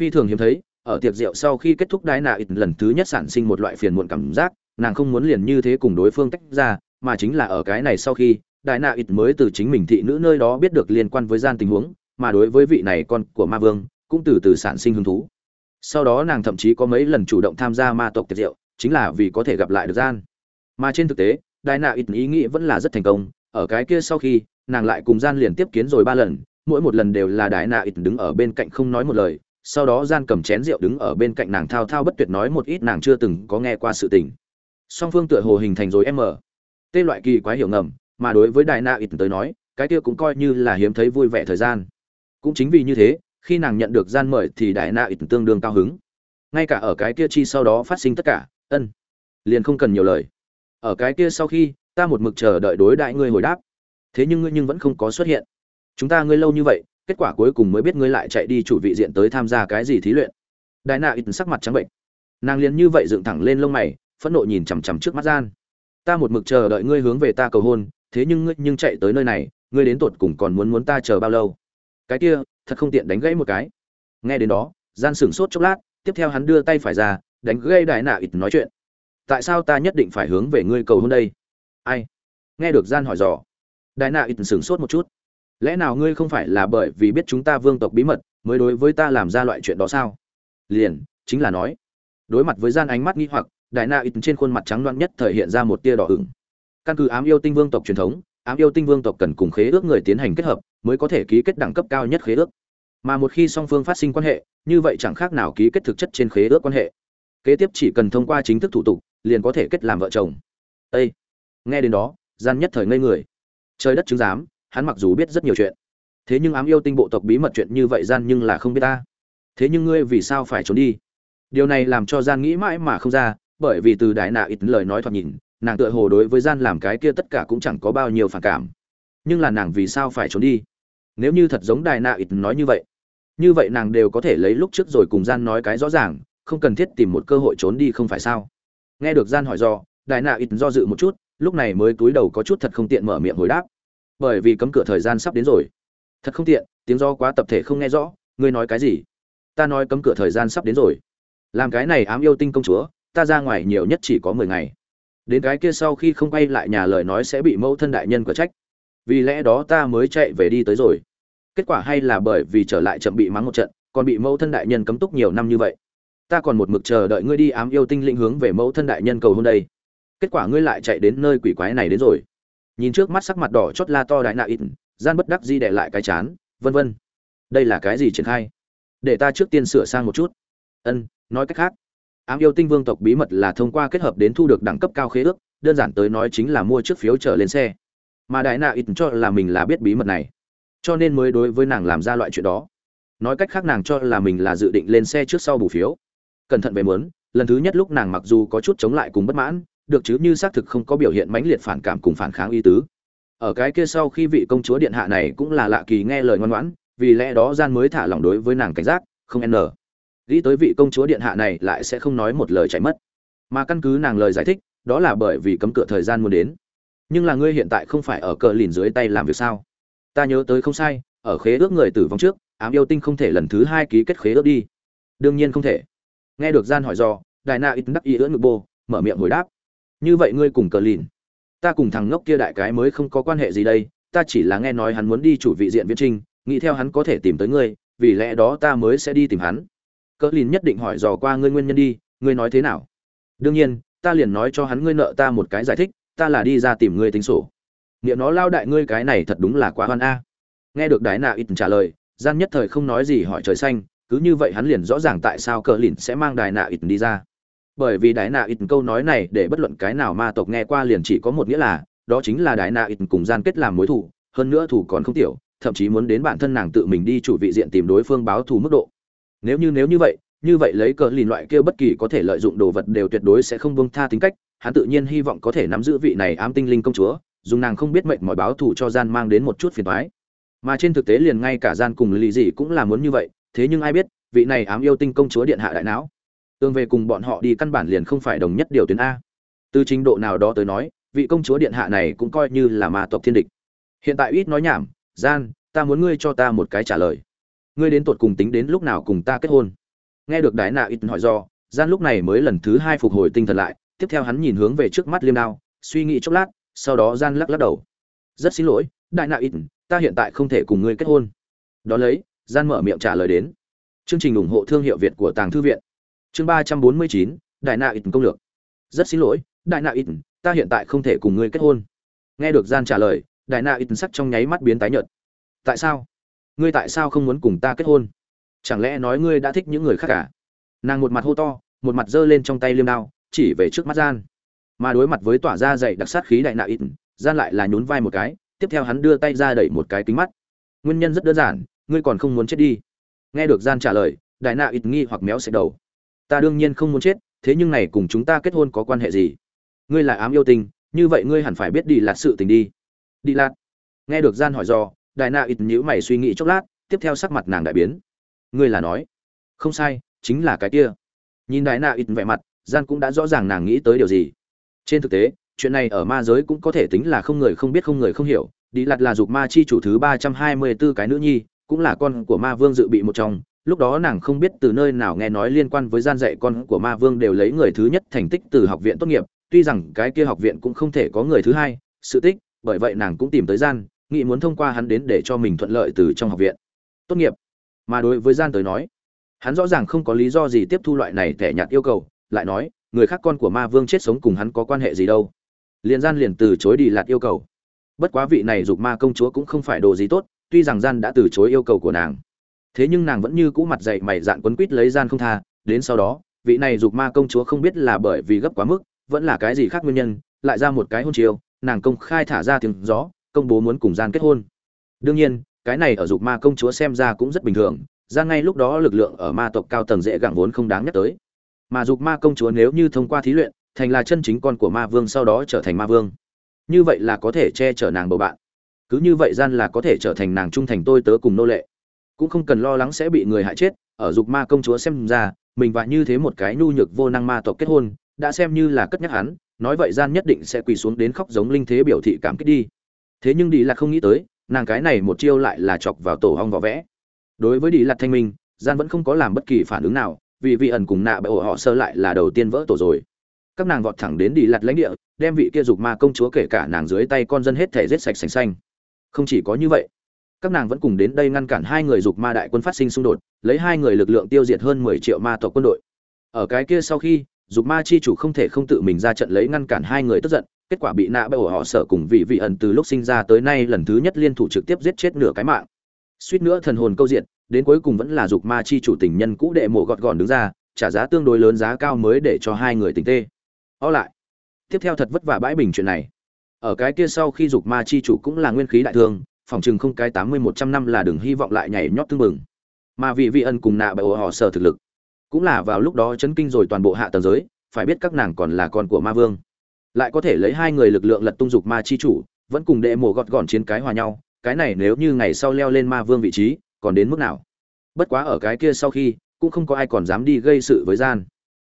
Phi thường hiếm thấy ở tiệc rượu sau khi kết thúc đái nạ ít lần thứ nhất sản sinh một loại phiền muộn cảm giác, nàng không muốn liền như thế cùng đối phương tách ra, mà chính là ở cái này sau khi đại nạ ít mới từ chính mình thị nữ nơi đó biết được liên quan với gian tình huống, mà đối với vị này con của ma vương, cũng từ từ sản sinh hứng thú. Sau đó nàng thậm chí có mấy lần chủ động tham gia ma tộc tiệc rượu, chính là vì có thể gặp lại được gian. Mà trên thực tế đại nạ ít ý nghĩ vẫn là rất thành công, ở cái kia sau khi, nàng lại cùng gian liền tiếp kiến rồi ba lần, mỗi một lần đều là đại nạ ít đứng ở bên cạnh không nói một lời sau đó gian cầm chén rượu đứng ở bên cạnh nàng thao thao bất tuyệt nói một ít nàng chưa từng có nghe qua sự tình. Song phương tựa hồ hình thành rồi em mở tê loại kỳ quái hiểu ngầm, mà đối với đại na ít tới nói, cái kia cũng coi như là hiếm thấy vui vẻ thời gian. Cũng chính vì như thế, khi nàng nhận được gian mời thì đại na ít tương đương cao hứng. Ngay cả ở cái kia chi sau đó phát sinh tất cả, ân, liền không cần nhiều lời. Ở cái kia sau khi, ta một mực chờ đợi đối đại ngươi hồi đáp. Thế nhưng ngươi nhưng vẫn không có xuất hiện. Chúng ta ngươi lâu như vậy kết quả cuối cùng mới biết ngươi lại chạy đi chủ vị diện tới tham gia cái gì thí luyện. Đại nạ ít sắc mặt trắng bệnh. Nàng liền như vậy dựng thẳng lên lông mày, phẫn nộ nhìn chằm chằm trước mắt gian. Ta một mực chờ đợi ngươi hướng về ta cầu hôn, thế nhưng ngươi nhưng chạy tới nơi này, ngươi đến tột cùng còn muốn muốn ta chờ bao lâu? Cái kia, thật không tiện đánh gãy một cái. Nghe đến đó, gian sửng sốt chốc lát, tiếp theo hắn đưa tay phải ra, đánh gãy đại nạ ít nói chuyện. Tại sao ta nhất định phải hướng về ngươi cầu hôn đây? Ai? Nghe được gian hỏi dò. Đại nạ ít sửng sốt một chút lẽ nào ngươi không phải là bởi vì biết chúng ta vương tộc bí mật, mới đối với ta làm ra loại chuyện đó sao? Liền, chính là nói. Đối mặt với gian ánh mắt nghi hoặc, đại na ít trên khuôn mặt trắng loạn nhất thể hiện ra một tia đỏ ửng. Căn cứ ám yêu tinh vương tộc truyền thống, ám yêu tinh vương tộc cần cùng khế ước người tiến hành kết hợp, mới có thể ký kết đẳng cấp cao nhất khế ước. Mà một khi song phương phát sinh quan hệ, như vậy chẳng khác nào ký kết thực chất trên khế ước quan hệ. Kế tiếp chỉ cần thông qua chính thức thủ tục, liền có thể kết làm vợ chồng. Ê! nghe đến đó, gian nhất thời ngây người. Trời đất chứng giám hắn mặc dù biết rất nhiều chuyện. Thế nhưng ám yêu tinh bộ tộc bí mật chuyện như vậy gian nhưng là không biết ta. Thế nhưng ngươi vì sao phải trốn đi? Điều này làm cho gian nghĩ mãi mà không ra, bởi vì từ đại nạ ít lời nói thoạt nhìn, nàng tựa hồ đối với gian làm cái kia tất cả cũng chẳng có bao nhiêu phản cảm. Nhưng là nàng vì sao phải trốn đi? Nếu như thật giống đại nạ ít nói như vậy như vậy nàng đều có thể lấy lúc trước rồi cùng gian nói cái rõ ràng, không cần thiết tìm một cơ hội trốn đi không phải sao? Nghe được gian hỏi do, đại nạ ít do dự một chút, lúc này mới túi đầu có chút thật không tiện mở miệng hồi đáp bởi vì cấm cửa thời gian sắp đến rồi. Thật không tiện, tiếng do quá tập thể không nghe rõ, ngươi nói cái gì? Ta nói cấm cửa thời gian sắp đến rồi. Làm cái này ám yêu tinh công chúa, ta ra ngoài nhiều nhất chỉ có mười ngày. Đến cái kia sau khi không quay lại nhà lời nói sẽ bị mẫu thân đại nhân của trách. Vì lẽ đó ta mới chạy về đi tới rồi. Kết quả hay là bởi vì trở lại chậm bị mắng một trận, còn bị mẫu thân đại nhân cấm túc nhiều năm như vậy. Ta còn một mực chờ đợi ngươi đi ám yêu tinh lĩnh hướng về mẫu thân đại nhân cầu hôn đây. Kết quả ngươi lại chạy đến nơi quỷ quái này đến rồi nhìn trước mắt sắc mặt đỏ chót la to đại nạ ít, gian bất đắc di để lại cái chán, vân vân. Đây là cái gì triển khai? Để ta trước tiên sửa sang một chút. Ân, nói cách khác. Ám yêu tinh vương tộc bí mật là thông qua kết hợp đến thu được đẳng cấp cao khế ước, đơn giản tới nói chính là mua chiếc phiếu trở lên xe. Mà đại nạ ít cho là mình là biết bí mật này. Cho nên mới đối với nàng làm ra loại chuyện đó. Nói cách khác nàng cho là mình là dự định lên xe trước sau bù phiếu. Cẩn thận về muốn, lần thứ nhất lúc nàng mặc dù có chút chống lại cùng bất mãn được chứ như xác thực không có biểu hiện mãnh liệt phản cảm cùng phản kháng ý tứ. Ở cái kia sau khi vị công chúa điện hạ này cũng là lạ kỳ nghe lời ngoan ngoãn, vì lẽ đó gian mới thả lòng đối với nàng cảnh giác, không n. Nghĩ tới vị công chúa điện hạ này lại sẽ không nói một lời chạy mất. Mà căn cứ nàng lời giải thích, đó là bởi vì cấm cửa thời gian muốn đến. Nhưng là ngươi hiện tại không phải ở cờ lìn dưới tay làm việc sao? Ta nhớ tới không sai, ở khế ước người tử vong trước, ám yêu tinh không thể lần thứ hai ký kết khế ước đi. Đương nhiên không thể. Nghe được gian hỏi do, đại na ít đắc ý ưỡn ngực bô, mở miệng hồi đáp như vậy ngươi cùng cờ lìn. Ta cùng thằng ngốc kia đại cái mới không có quan hệ gì đây, ta chỉ là nghe nói hắn muốn đi chủ vị diện viễn trinh, nghĩ theo hắn có thể tìm tới ngươi, vì lẽ đó ta mới sẽ đi tìm hắn. Cờ lìn nhất định hỏi dò qua ngươi nguyên nhân đi, ngươi nói thế nào? Đương nhiên, ta liền nói cho hắn ngươi nợ ta một cái giải thích, ta là đi ra tìm ngươi tính sổ. Niệm nó lao đại ngươi cái này thật đúng là quá hoan a. Nghe được đái nạ ít trả lời, gian nhất thời không nói gì hỏi trời xanh, cứ như vậy hắn liền rõ ràng tại sao cờ lìn sẽ mang đài nạ ít đi ra bởi vì đại nạ ít câu nói này để bất luận cái nào ma tộc nghe qua liền chỉ có một nghĩa là, đó chính là đại nạ ít cùng gian kết làm mối thù, hơn nữa thủ còn không tiểu, thậm chí muốn đến bản thân nàng tự mình đi chủ vị diện tìm đối phương báo thù mức độ. Nếu như nếu như vậy như vậy lấy cờ lìn loại kia bất kỳ có thể lợi dụng đồ vật đều tuyệt đối sẽ không buông tha tính cách, hắn tự nhiên hy vọng có thể nắm giữ vị này ám tinh linh công chúa, dùng nàng không biết mệnh mọi báo thù cho gian mang đến một chút phiền toái. Mà trên thực tế liền ngay cả gian cùng lì gì cũng là muốn như vậy, thế nhưng ai biết, vị này ám yêu tinh công chúa điện hạ đại não tương về cùng bọn họ đi căn bản liền không phải đồng nhất điều tuyến a. Từ trình độ nào đó tới nói, vị công chúa điện hạ này cũng coi như là ma tộc thiên địch. Hiện tại ít nói nhảm, gian, ta muốn ngươi cho ta một cái trả lời. Ngươi đến tột cùng tính đến lúc nào cùng ta kết hôn? Nghe được đái nạ ít hỏi do, gian lúc này mới lần thứ hai phục hồi tinh thần lại, tiếp theo hắn nhìn hướng về trước mắt liêm đao, suy nghĩ chốc lát, sau đó gian lắc lắc đầu. Rất xin lỗi, đại nạ ít, ta hiện tại không thể cùng ngươi kết hôn. Đó lấy, gian mở miệng trả lời đến. Chương trình ủng hộ thương hiệu việt của tàng thư viện chương ba trăm bốn mươi chín, đại nạ ít công lược. Rất xin lỗi, đại nạ ít ta hiện tại không thể cùng ngươi kết hôn. Nghe được gian trả lời, đại nạ ít sắc trong nháy mắt biến tái nhợt. Tại sao? Ngươi tại sao không muốn cùng ta kết hôn? Chẳng lẽ nói ngươi đã thích những người khác cả? Nàng một mặt hô to, một mặt giơ lên trong tay liêm đao, chỉ về trước mắt gian. Mà đối mặt với tỏa ra dày đặc sát khí đại nạ ít gian lại là nhún vai một cái, tiếp theo hắn đưa tay ra đẩy một cái kính mắt. Nguyên nhân rất đơn giản, ngươi còn không muốn chết đi. Nghe được gian trả lời, đại nạ ít nghi hoặc méo xẹt đầu ta đương nhiên không muốn chết, thế nhưng này cùng chúng ta kết hôn có quan hệ gì? Ngươi là ám yêu tình như vậy ngươi hẳn phải biết đi lạt sự tình đi. Đi lạt? Nghe được gian hỏi do đại nạ ít nhữ mày suy nghĩ chốc lát, tiếp theo sắc mặt nàng đại biến. Ngươi là nói, không sai, chính là cái kia. Nhìn đại nạ ít vẻ mặt, gian cũng đã rõ ràng nàng nghĩ tới điều gì. Trên thực tế, chuyện này ở ma giới cũng có thể tính là không người không biết không người không hiểu. Đi lạt là dục ma chi chủ thứ ba trăm hai mươi 324 cái nữ nhi, cũng là con của ma vương dự bị một trong lúc đó nàng không biết từ nơi nào nghe nói liên quan với gian dạy con của ma vương đều lấy người thứ nhất thành tích từ học viện tốt nghiệp, tuy rằng cái kia học viện cũng không thể có người thứ hai, sự tích, bởi vậy nàng cũng tìm tới gian, nghĩ muốn thông qua hắn đến để cho mình thuận lợi từ trong học viện tốt nghiệp. Mà đối với gian tới nói, hắn rõ ràng không có lý do gì tiếp thu loại này thẻ nhạt yêu cầu, lại nói, người khác con của ma vương chết sống cùng hắn có quan hệ gì đâu. Liền gian liền từ chối đi lạt yêu cầu. Bất quá vị này dục ma công chúa cũng không phải đồ gì tốt, tuy rằng gian đã từ chối yêu cầu của nàng thế nhưng nàng vẫn như cũ mặt dậy mày dạn quấn quít lấy gian không tha, đến sau đó, vị này dục ma công chúa không biết là bởi vì gấp quá mức, vẫn là cái gì khác nguyên nhân, lại ra một cái hôn chiều nàng công khai thả ra tiếng gió, công bố muốn cùng gian kết hôn. Đương nhiên, cái này ở dục ma công chúa xem ra cũng rất bình thường, ra ngay lúc đó lực lượng ở ma tộc cao tầng dễ gặng vốn không đáng nhắc tới. Mà dục ma công chúa nếu như thông qua thí luyện, thành là chân chính con của ma vương sau đó trở thành ma vương, như vậy là có thể che chở nàng bầu bạn. Cứ như vậy gian là có thể trở thành nàng trung thành tôi tớ cùng nô lệ cũng không cần lo lắng sẽ bị người hại chết, ở dục ma công chúa xem ra, mình và như thế một cái nhu nhược vô năng ma tộc kết hôn, đã xem như là cất nhắc hắn, nói vậy gian nhất định sẽ quỳ xuống đến khóc giống linh thế biểu thị cảm kích đi. Thế nhưng đi là không nghĩ tới, nàng cái này một chiêu lại là chọc vào tổ hong vỏ vẽ. Đối với đi lạt thanh minh, gian vẫn không có làm bất kỳ phản ứng nào, vì vị ẩn cùng nạ bởi họ sơ lại là đầu tiên vỡ tổ rồi. Các nàng vọt thẳng đến đi lạt lãnh địa, đem vị kia dục ma công chúa kể cả nàng dưới tay con dân hết thể giết sạch sành xanh. Không chỉ có như vậy các nàng vẫn cùng đến đây ngăn cản hai người dục ma đại quân phát sinh xung đột, lấy hai người lực lượng tiêu diệt hơn mười triệu ma tộc quân đội. Ở cái kia sau khi, dục ma chi chủ không thể không tự mình ra trận lấy ngăn cản hai người tức giận, kết quả bị nạ bởi họ sở cùng vị vị ẩn từ lúc sinh ra tới nay lần thứ nhất liên thủ trực tiếp giết chết nửa cái mạng. Suýt nữa thần hồn câu diện, đến cuối cùng vẫn là dục ma chi chủ tình nhân cũ đệ mộ gọt gọn đứng ra, trả giá tương đối lớn giá cao mới để cho hai người tình tê. O lại, tiếp theo thật vất vả bãi bình chuyện này. Ở cái kia sau khi dục ma chi chủ cũng là nguyên khí đại thương phòng chừng không cái tám mươi một trăm năm là đừng hy vọng lại nhảy nhót tương mừng mà vị vị ân cùng nạ ổ họ sở thực lực, cũng là vào lúc đó chấn kinh rồi toàn bộ hạ tầng giới, phải biết các nàng còn là con của ma vương. Lại có thể lấy hai người lực lượng lật tung dục ma chi chủ, vẫn cùng đệ mổ gọt gọn chiến cái hòa nhau, cái này nếu như ngày sau leo lên ma vương vị trí, còn đến mức nào? Bất quá ở cái kia sau khi, cũng không có ai còn dám đi gây sự với gian.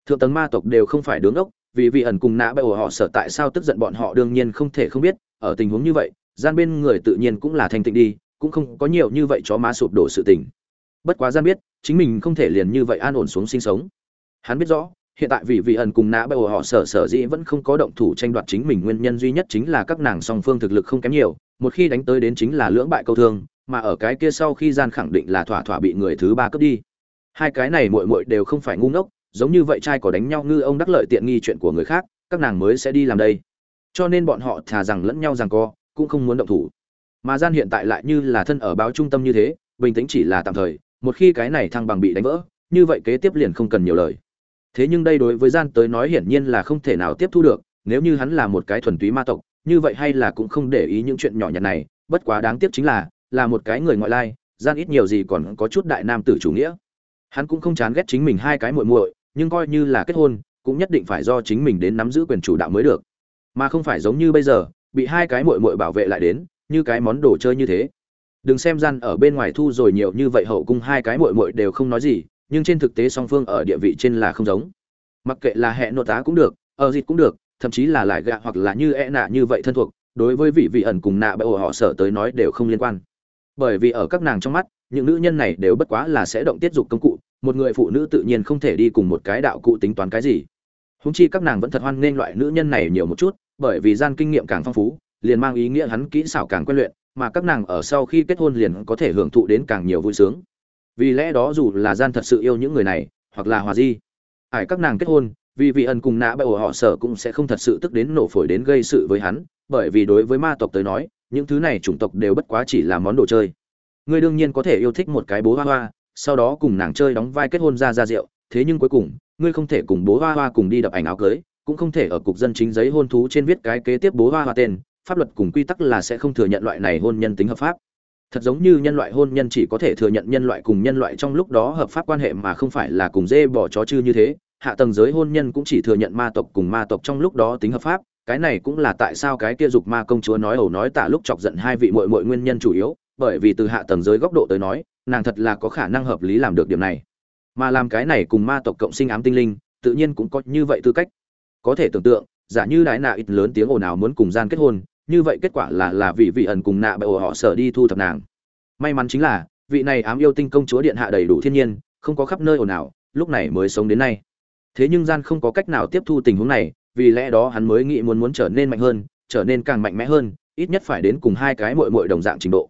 Thượng tầng ma tộc đều không phải đứng ốc vì vị ẩn cùng nã bệ ổ họ sợ tại sao tức giận bọn họ đương nhiên không thể không biết, ở tình huống như vậy gian bên người tự nhiên cũng là thanh tịnh đi, cũng không có nhiều như vậy chó má sụp đổ sự tình. Bất quá gian biết, chính mình không thể liền như vậy an ổn xuống sinh sống. Hắn biết rõ, hiện tại vì vị ẩn cùng nã bởi họ sở sở dĩ vẫn không có động thủ tranh đoạt chính mình nguyên nhân duy nhất chính là các nàng song phương thực lực không kém nhiều, một khi đánh tới đến chính là lưỡng bại câu thương, mà ở cái kia sau khi gian khẳng định là thỏa thỏa bị người thứ ba cướp đi. Hai cái này muội muội đều không phải ngu ngốc, giống như vậy trai có đánh nhau ngư ông đắc lợi tiện nghi chuyện của người khác, các nàng mới sẽ đi làm đây. Cho nên bọn họ thà rằng lẫn nhau rằng co cũng không muốn động thủ. Mà gian hiện tại lại như là thân ở báo trung tâm như thế, bình tĩnh chỉ là tạm thời, một khi cái này thăng bằng bị đánh vỡ, như vậy kế tiếp liền không cần nhiều lời. Thế nhưng đây đối với gian tới nói hiển nhiên là không thể nào tiếp thu được, nếu như hắn là một cái thuần túy ma tộc, như vậy hay là cũng không để ý những chuyện nhỏ nhặt này, bất quá đáng tiếc chính là là một cái người ngoại lai, gian ít nhiều gì còn có chút đại nam tử chủ nghĩa. Hắn cũng không chán ghét chính mình hai cái muội muội, nhưng coi như là kết hôn, cũng nhất định phải do chính mình đến nắm giữ quyền chủ đạo mới được. Mà không phải giống như bây giờ bị hai cái muội muội bảo vệ lại đến, như cái món đồ chơi như thế. Đừng xem gian ở bên ngoài thu rồi nhiều như vậy hậu cung hai cái muội muội đều không nói gì, nhưng trên thực tế song phương ở địa vị trên là không giống. Mặc kệ là hệ nội tá cũng được, ở dịch cũng được, thậm chí là lại gạ hoặc là như e nạ như vậy thân thuộc, đối với vị vị ẩn cùng nạ bởi họ sở tới nói đều không liên quan. Bởi vì ở các nàng trong mắt, những nữ nhân này đều bất quá là sẽ động tiết dục công cụ, một người phụ nữ tự nhiên không thể đi cùng một cái đạo cụ tính toán cái gì. Húng chi các nàng vẫn thật hoan nghênh loại nữ nhân này nhiều một chút bởi vì gian kinh nghiệm càng phong phú, liền mang ý nghĩa hắn kỹ xảo càng quen luyện, mà các nàng ở sau khi kết hôn liền có thể hưởng thụ đến càng nhiều vui sướng. Vì lẽ đó dù là gian thật sự yêu những người này, hoặc là hòa di, ải các nàng kết hôn, vì vị ẩn cùng nã bởi họ sở cũng sẽ không thật sự tức đến nổ phổi đến gây sự với hắn, bởi vì đối với ma tộc tới nói, những thứ này chủng tộc đều bất quá chỉ là món đồ chơi. Ngươi đương nhiên có thể yêu thích một cái bố hoa hoa, sau đó cùng nàng chơi đóng vai kết hôn ra ra rượu, thế nhưng cuối cùng, ngươi không thể cùng bố hoa hoa cùng đi đập ảnh áo cưới cũng không thể ở cục dân chính giấy hôn thú trên viết cái kế tiếp bố hoa hoa tên, pháp luật cùng quy tắc là sẽ không thừa nhận loại này hôn nhân tính hợp pháp. Thật giống như nhân loại hôn nhân chỉ có thể thừa nhận nhân loại cùng nhân loại trong lúc đó hợp pháp quan hệ mà không phải là cùng dê bỏ chó chư như thế, hạ tầng giới hôn nhân cũng chỉ thừa nhận ma tộc cùng ma tộc trong lúc đó tính hợp pháp, cái này cũng là tại sao cái kia dục ma công chúa nói ẩu nói tả lúc chọc giận hai vị muội muội nguyên nhân chủ yếu, bởi vì từ hạ tầng giới góc độ tới nói, nàng thật là có khả năng hợp lý làm được điểm này. Mà làm cái này cùng ma tộc cộng sinh ám tinh linh, tự nhiên cũng có như vậy tư cách có thể tưởng tượng, giả như đại nạ ít lớn tiếng ồn ào muốn cùng gian kết hôn, như vậy kết quả là là vị vị ẩn cùng nạ bởi họ sợ đi thu thập nàng. May mắn chính là, vị này ám yêu tinh công chúa điện hạ đầy đủ thiên nhiên, không có khắp nơi ồn ào, lúc này mới sống đến nay. Thế nhưng gian không có cách nào tiếp thu tình huống này, vì lẽ đó hắn mới nghĩ muốn muốn trở nên mạnh hơn, trở nên càng mạnh mẽ hơn, ít nhất phải đến cùng hai cái mội mội đồng dạng trình độ.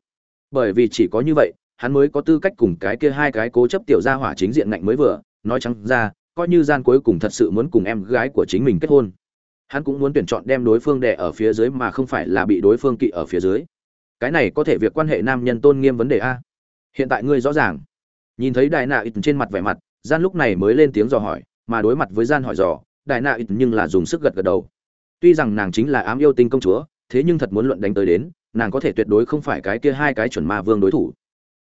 Bởi vì chỉ có như vậy, hắn mới có tư cách cùng cái kia hai cái cố chấp tiểu gia hỏa chính diện ngạnh mới vừa, nói trắng ra coi như gian cuối cùng thật sự muốn cùng em gái của chính mình kết hôn. Hắn cũng muốn tuyển chọn đem đối phương đè ở phía dưới mà không phải là bị đối phương kỵ ở phía dưới. Cái này có thể việc quan hệ nam nhân tôn nghiêm vấn đề a? Hiện tại ngươi rõ ràng. Nhìn thấy đại nạ ít trên mặt vẻ mặt, gian lúc này mới lên tiếng dò hỏi, mà đối mặt với gian hỏi dò, đại nạ ít nhưng là dùng sức gật gật đầu. Tuy rằng nàng chính là ám yêu tinh công chúa, thế nhưng thật muốn luận đánh tới đến, nàng có thể tuyệt đối không phải cái kia hai cái chuẩn ma vương đối thủ.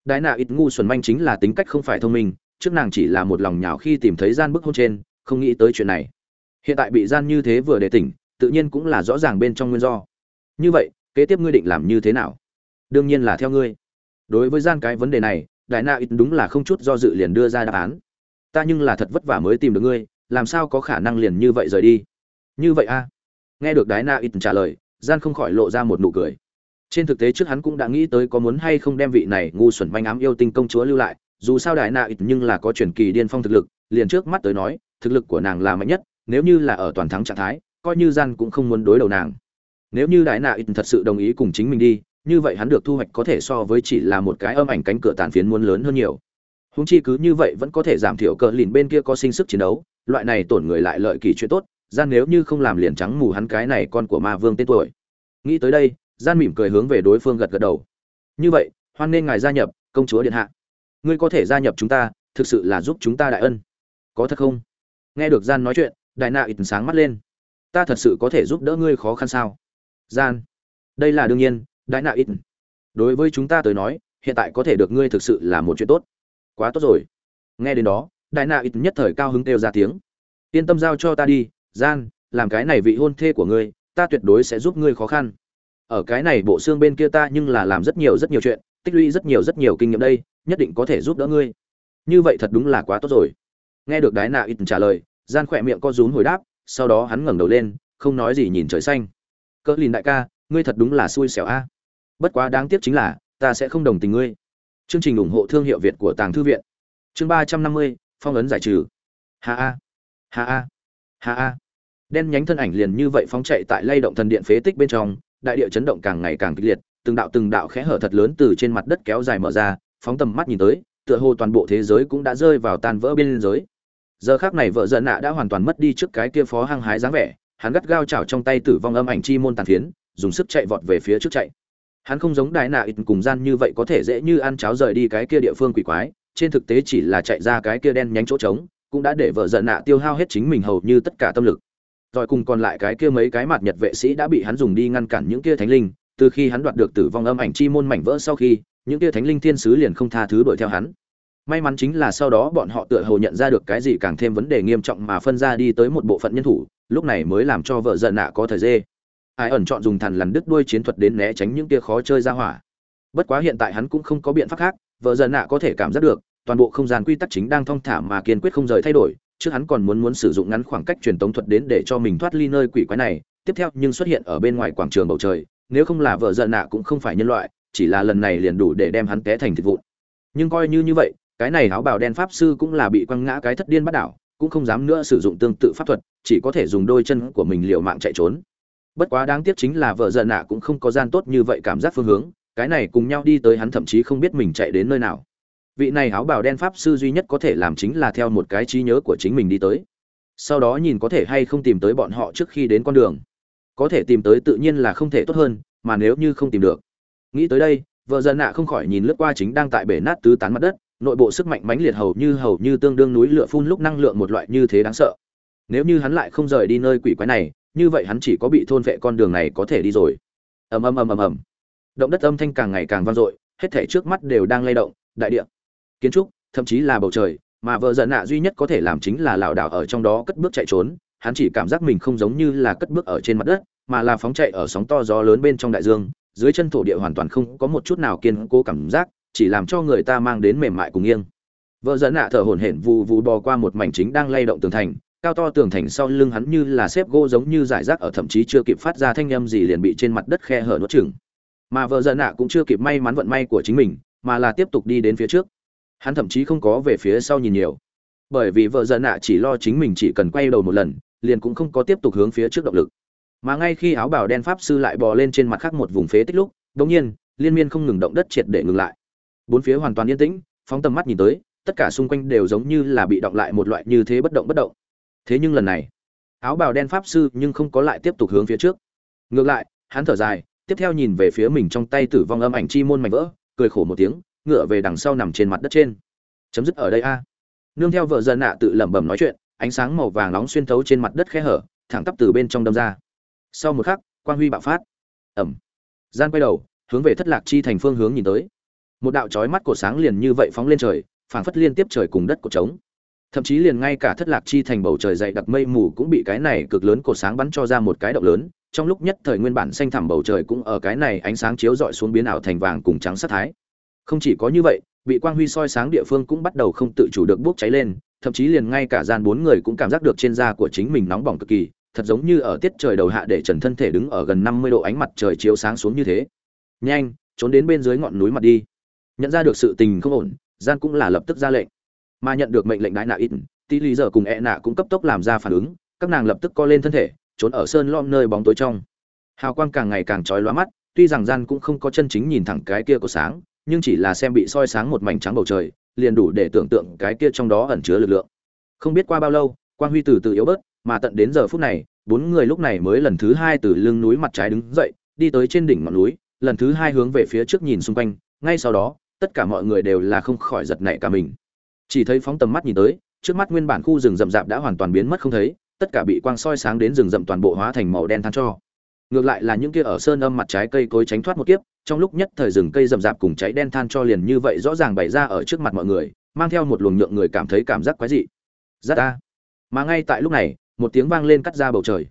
Đại nạ ít ngu xuẩn manh chính là tính cách không phải thông minh trước nàng chỉ là một lòng nhào khi tìm thấy gian bức hôn trên, không nghĩ tới chuyện này. Hiện tại bị gian như thế vừa để tỉnh, tự nhiên cũng là rõ ràng bên trong nguyên do. Như vậy, kế tiếp ngươi định làm như thế nào? Đương nhiên là theo ngươi. Đối với gian cái vấn đề này, đại na ít đúng là không chút do dự liền đưa ra đáp án. Ta nhưng là thật vất vả mới tìm được ngươi, làm sao có khả năng liền như vậy rời đi? Như vậy a nghe được đại na ít trả lời, gian không khỏi lộ ra một nụ cười. Trên thực tế trước hắn cũng đã nghĩ tới có muốn hay không đem vị này ngu xuẩn manh ám yêu tinh công chúa lưu lại dù sao đại na ít nhưng là có truyền kỳ điên phong thực lực, liền trước mắt tới nói, thực lực của nàng là mạnh nhất, nếu như là ở toàn thắng trạng thái, coi như gian cũng không muốn đối đầu nàng. Nếu như đại na ít thật sự đồng ý cùng chính mình đi, như vậy hắn được thu hoạch có thể so với chỉ là một cái âm ảnh cánh cửa tàn phiến muốn lớn hơn nhiều. Húng chi cứ như vậy vẫn có thể giảm thiểu cờ lìn bên kia có sinh sức chiến đấu, loại này tổn người lại lợi kỳ chuyện tốt, gian nếu như không làm liền trắng mù hắn cái này con của ma vương tên tuổi. Nghĩ tới đây, gian mỉm cười hướng về đối phương gật gật đầu. Như vậy, hoan nên ngài gia nhập, công chúa điện hạ ngươi có thể gia nhập chúng ta, thực sự là giúp chúng ta đại ân. Có thật không? Nghe được gian nói chuyện, đại nạ ít sáng mắt lên. Ta thật sự có thể giúp đỡ ngươi khó khăn sao? Gian, đây là đương nhiên, đại nạ ít đối với chúng ta tới nói, hiện tại có thể được ngươi thực sự là một chuyện tốt. Quá tốt rồi. Nghe đến đó, đại nạ ít nhất thời cao hứng kêu ra tiếng. Yên tâm giao cho ta đi, gian, làm cái này vị hôn thê của ngươi, ta tuyệt đối sẽ giúp ngươi khó khăn. Ở cái này bộ xương bên kia ta nhưng là làm rất nhiều rất nhiều chuyện tích lũy rất nhiều rất nhiều kinh nghiệm đây, nhất định có thể giúp đỡ ngươi. Như vậy thật đúng là quá tốt rồi. Nghe được đái nạ ít trả lời, gian khỏe miệng co rúm hồi đáp, sau đó hắn ngẩng đầu lên, không nói gì nhìn trời xanh. Cỡ lìn đại ca, ngươi thật đúng là xui xẻo a. Bất quá đáng tiếc chính là, ta sẽ không đồng tình ngươi. Chương trình ủng hộ thương hiệu việt của tàng thư viện. Chương ba trăm năm mươi, phong ấn giải trừ. Ha a. Ha a. Ha a. Đen nhánh thân ảnh liền như vậy phóng chạy tại lay động thần điện phế tích bên trong, đại địa chấn động càng ngày càng kịch liệt từng đạo từng đạo khẽ hở thật lớn từ trên mặt đất kéo dài mở ra, phóng tầm mắt nhìn tới, tựa hồ toàn bộ thế giới cũng đã rơi vào tan vỡ bên giới giờ khác này vợ giận nạ đã hoàn toàn mất đi trước cái kia phó hăng hái dáng vẻ, hắn gắt gao chảo trong tay tử vong âm ảnh chi môn tàn phiến, dùng sức chạy vọt về phía trước chạy. Hắn không giống đại nạ ít cùng gian như vậy có thể dễ như ăn cháo rời đi cái kia địa phương quỷ quái, trên thực tế chỉ là chạy ra cái kia đen nhánh chỗ trống, cũng đã để vợ giận nạ tiêu hao hết chính mình hầu như tất cả tâm lực. Rồi cùng còn lại cái kia mấy cái mặt nhật vệ sĩ đã bị hắn dùng đi ngăn cản những kia thánh linh từ khi hắn đoạt được tử vong âm ảnh chi môn mảnh vỡ sau khi, những tia thánh linh thiên sứ liền không tha thứ đuổi theo hắn. May mắn chính là sau đó bọn họ tựa hồ nhận ra được cái gì càng thêm vấn đề nghiêm trọng mà phân ra đi tới một bộ phận nhân thủ, lúc này mới làm cho vợ giận nạ có thời dê. Ai ẩn chọn dùng thằn lằn đứt đuôi chiến thuật đến né tránh những tia khó chơi ra hỏa. Bất quá hiện tại hắn cũng không có biện pháp khác, vợ giận nạ có thể cảm giác được, toàn bộ không gian quy tắc chính đang thong thả mà kiên quyết không rời thay đổi, trước hắn còn muốn muốn sử dụng ngắn khoảng cách truyền tống thuật đến để cho mình thoát ly nơi quỷ quái này, tiếp theo nhưng xuất hiện ở bên ngoài quảng trường bầu trời nếu không là vợ giận nạ cũng không phải nhân loại, chỉ là lần này liền đủ để đem hắn té thành thịt vụn. Nhưng coi như như vậy, cái này áo bào đen pháp sư cũng là bị quăng ngã cái thất điên bắt đảo, cũng không dám nữa sử dụng tương tự pháp thuật, chỉ có thể dùng đôi chân của mình liều mạng chạy trốn. Bất quá đáng tiếc chính là vợ giận nạ cũng không có gian tốt như vậy cảm giác phương hướng, cái này cùng nhau đi tới hắn thậm chí không biết mình chạy đến nơi nào. Vị này áo bào đen pháp sư duy nhất có thể làm chính là theo một cái trí nhớ của chính mình đi tới. Sau đó nhìn có thể hay không tìm tới bọn họ trước khi đến con đường có thể tìm tới tự nhiên là không thể tốt hơn, mà nếu như không tìm được. Nghĩ tới đây, vợ dân nạ không khỏi nhìn lướt qua chính đang tại bể nát tứ tán mặt đất, nội bộ sức mạnh mãnh liệt hầu như hầu như tương đương núi lửa phun lúc năng lượng một loại như thế đáng sợ. Nếu như hắn lại không rời đi nơi quỷ quái này, như vậy hắn chỉ có bị thôn vệ con đường này có thể đi rồi. Ầm ầm ầm ầm ầm. Động đất âm thanh càng ngày càng vang dội, hết thể trước mắt đều đang lay động, đại địa, kiến trúc, thậm chí là bầu trời, mà vợ giận nạ duy nhất có thể làm chính là lảo đảo ở trong đó cất bước chạy trốn hắn chỉ cảm giác mình không giống như là cất bước ở trên mặt đất, mà là phóng chạy ở sóng to gió lớn bên trong đại dương, dưới chân thổ địa hoàn toàn không có một chút nào kiên cố cảm giác, chỉ làm cho người ta mang đến mềm mại cùng nghiêng. Vợ dẫn ạ thở hổn hển vù vù bò qua một mảnh chính đang lay động tường thành, cao to tường thành sau lưng hắn như là xếp gỗ giống như giải rác ở thậm chí chưa kịp phát ra thanh âm gì liền bị trên mặt đất khe hở nuốt chửng. mà vợ dẫn ạ cũng chưa kịp may mắn vận may của chính mình, mà là tiếp tục đi đến phía trước. Hắn thậm chí không có về phía sau nhìn nhiều. Bởi vì vợ dẫn ạ chỉ lo chính mình chỉ cần quay đầu một lần liền cũng không có tiếp tục hướng phía trước động lực. Mà ngay khi áo bào đen pháp sư lại bò lên trên mặt khác một vùng phế tích lúc đ nhiên, liên miên không ngừng động đất triệt để ngừng lại. Bốn phía hoàn toàn yên tĩnh, phóng tầm mắt nhìn tới, tất cả xung quanh đều giống như là bị động lại một loại như thế bất động bất động. Thế nhưng lần này, áo bào đen pháp sư nhưng không có lại tiếp tục hướng phía trước. Ngược lại, hắn thở dài, tiếp theo nhìn về phía mình trong tay tử vong âm ảnh chi môn mảnh vỡ, cười khổ một tiếng, ngựa về đằng sau nằm trên mặt đất trên. Chấm dứt ở đây a. Nương theo vợ dân nạ tự lẩm bẩm nói chuyện ánh sáng màu vàng nóng xuyên thấu trên mặt đất khe hở, thẳng tắp từ bên trong đâm ra. Sau một khắc, quang huy bạo phát. Ẩm. Gian quay đầu, hướng về thất lạc chi thành phương hướng nhìn tới. Một đạo chói mắt của sáng liền như vậy phóng lên trời, phảng phất liên tiếp trời cùng đất của trống. Thậm chí liền ngay cả thất lạc chi thành bầu trời dậy đặc mây mù cũng bị cái này cực lớn của sáng bắn cho ra một cái động lớn. Trong lúc nhất thời nguyên bản xanh thẳm bầu trời cũng ở cái này ánh sáng chiếu rọi xuống biến ảo thành vàng cùng trắng sát thái không chỉ có như vậy, bị quang huy soi sáng địa phương cũng bắt đầu không tự chủ được bốc cháy lên, thậm chí liền ngay cả gian bốn người cũng cảm giác được trên da của chính mình nóng bỏng cực kỳ, thật giống như ở tiết trời đầu hạ để trần thân thể đứng ở gần năm mươi độ ánh mặt trời chiếu sáng xuống như thế. Nhanh, trốn đến bên dưới ngọn núi mặt đi. Nhận ra được sự tình không ổn, gian cũng là lập tức ra lệnh. Mà nhận được mệnh lệnh đại nạ ít, tí lý giờ cùng e nạ cũng cấp tốc làm ra phản ứng, các nàng lập tức co lên thân thể, trốn ở sơn lom nơi bóng tối trong. Hào quang càng ngày càng chói lóa mắt, tuy rằng gian cũng không có chân chính nhìn thẳng cái kia của sáng nhưng chỉ là xem bị soi sáng một mảnh trắng bầu trời, liền đủ để tưởng tượng cái kia trong đó ẩn chứa lực lượng. Không biết qua bao lâu, quang huy từ từ yếu bớt, mà tận đến giờ phút này, bốn người lúc này mới lần thứ hai từ lưng núi mặt trái đứng dậy, đi tới trên đỉnh ngọn núi, lần thứ hai hướng về phía trước nhìn xung quanh, ngay sau đó, tất cả mọi người đều là không khỏi giật nảy cả mình. Chỉ thấy phóng tầm mắt nhìn tới, trước mắt nguyên bản khu rừng rậm rạp đã hoàn toàn biến mất không thấy, tất cả bị quang soi sáng đến rừng rậm toàn bộ hóa thành màu đen than cho. Ngược lại là những kia ở sơn âm mặt trái cây cối tránh thoát một kiếp trong lúc nhất thời rừng cây rậm rạp cùng cháy đen than cho liền như vậy rõ ràng bày ra ở trước mặt mọi người, mang theo một luồng nhượng người cảm thấy cảm giác quái dị. Rất ta mà ngay tại lúc này, một tiếng vang lên cắt ra bầu trời.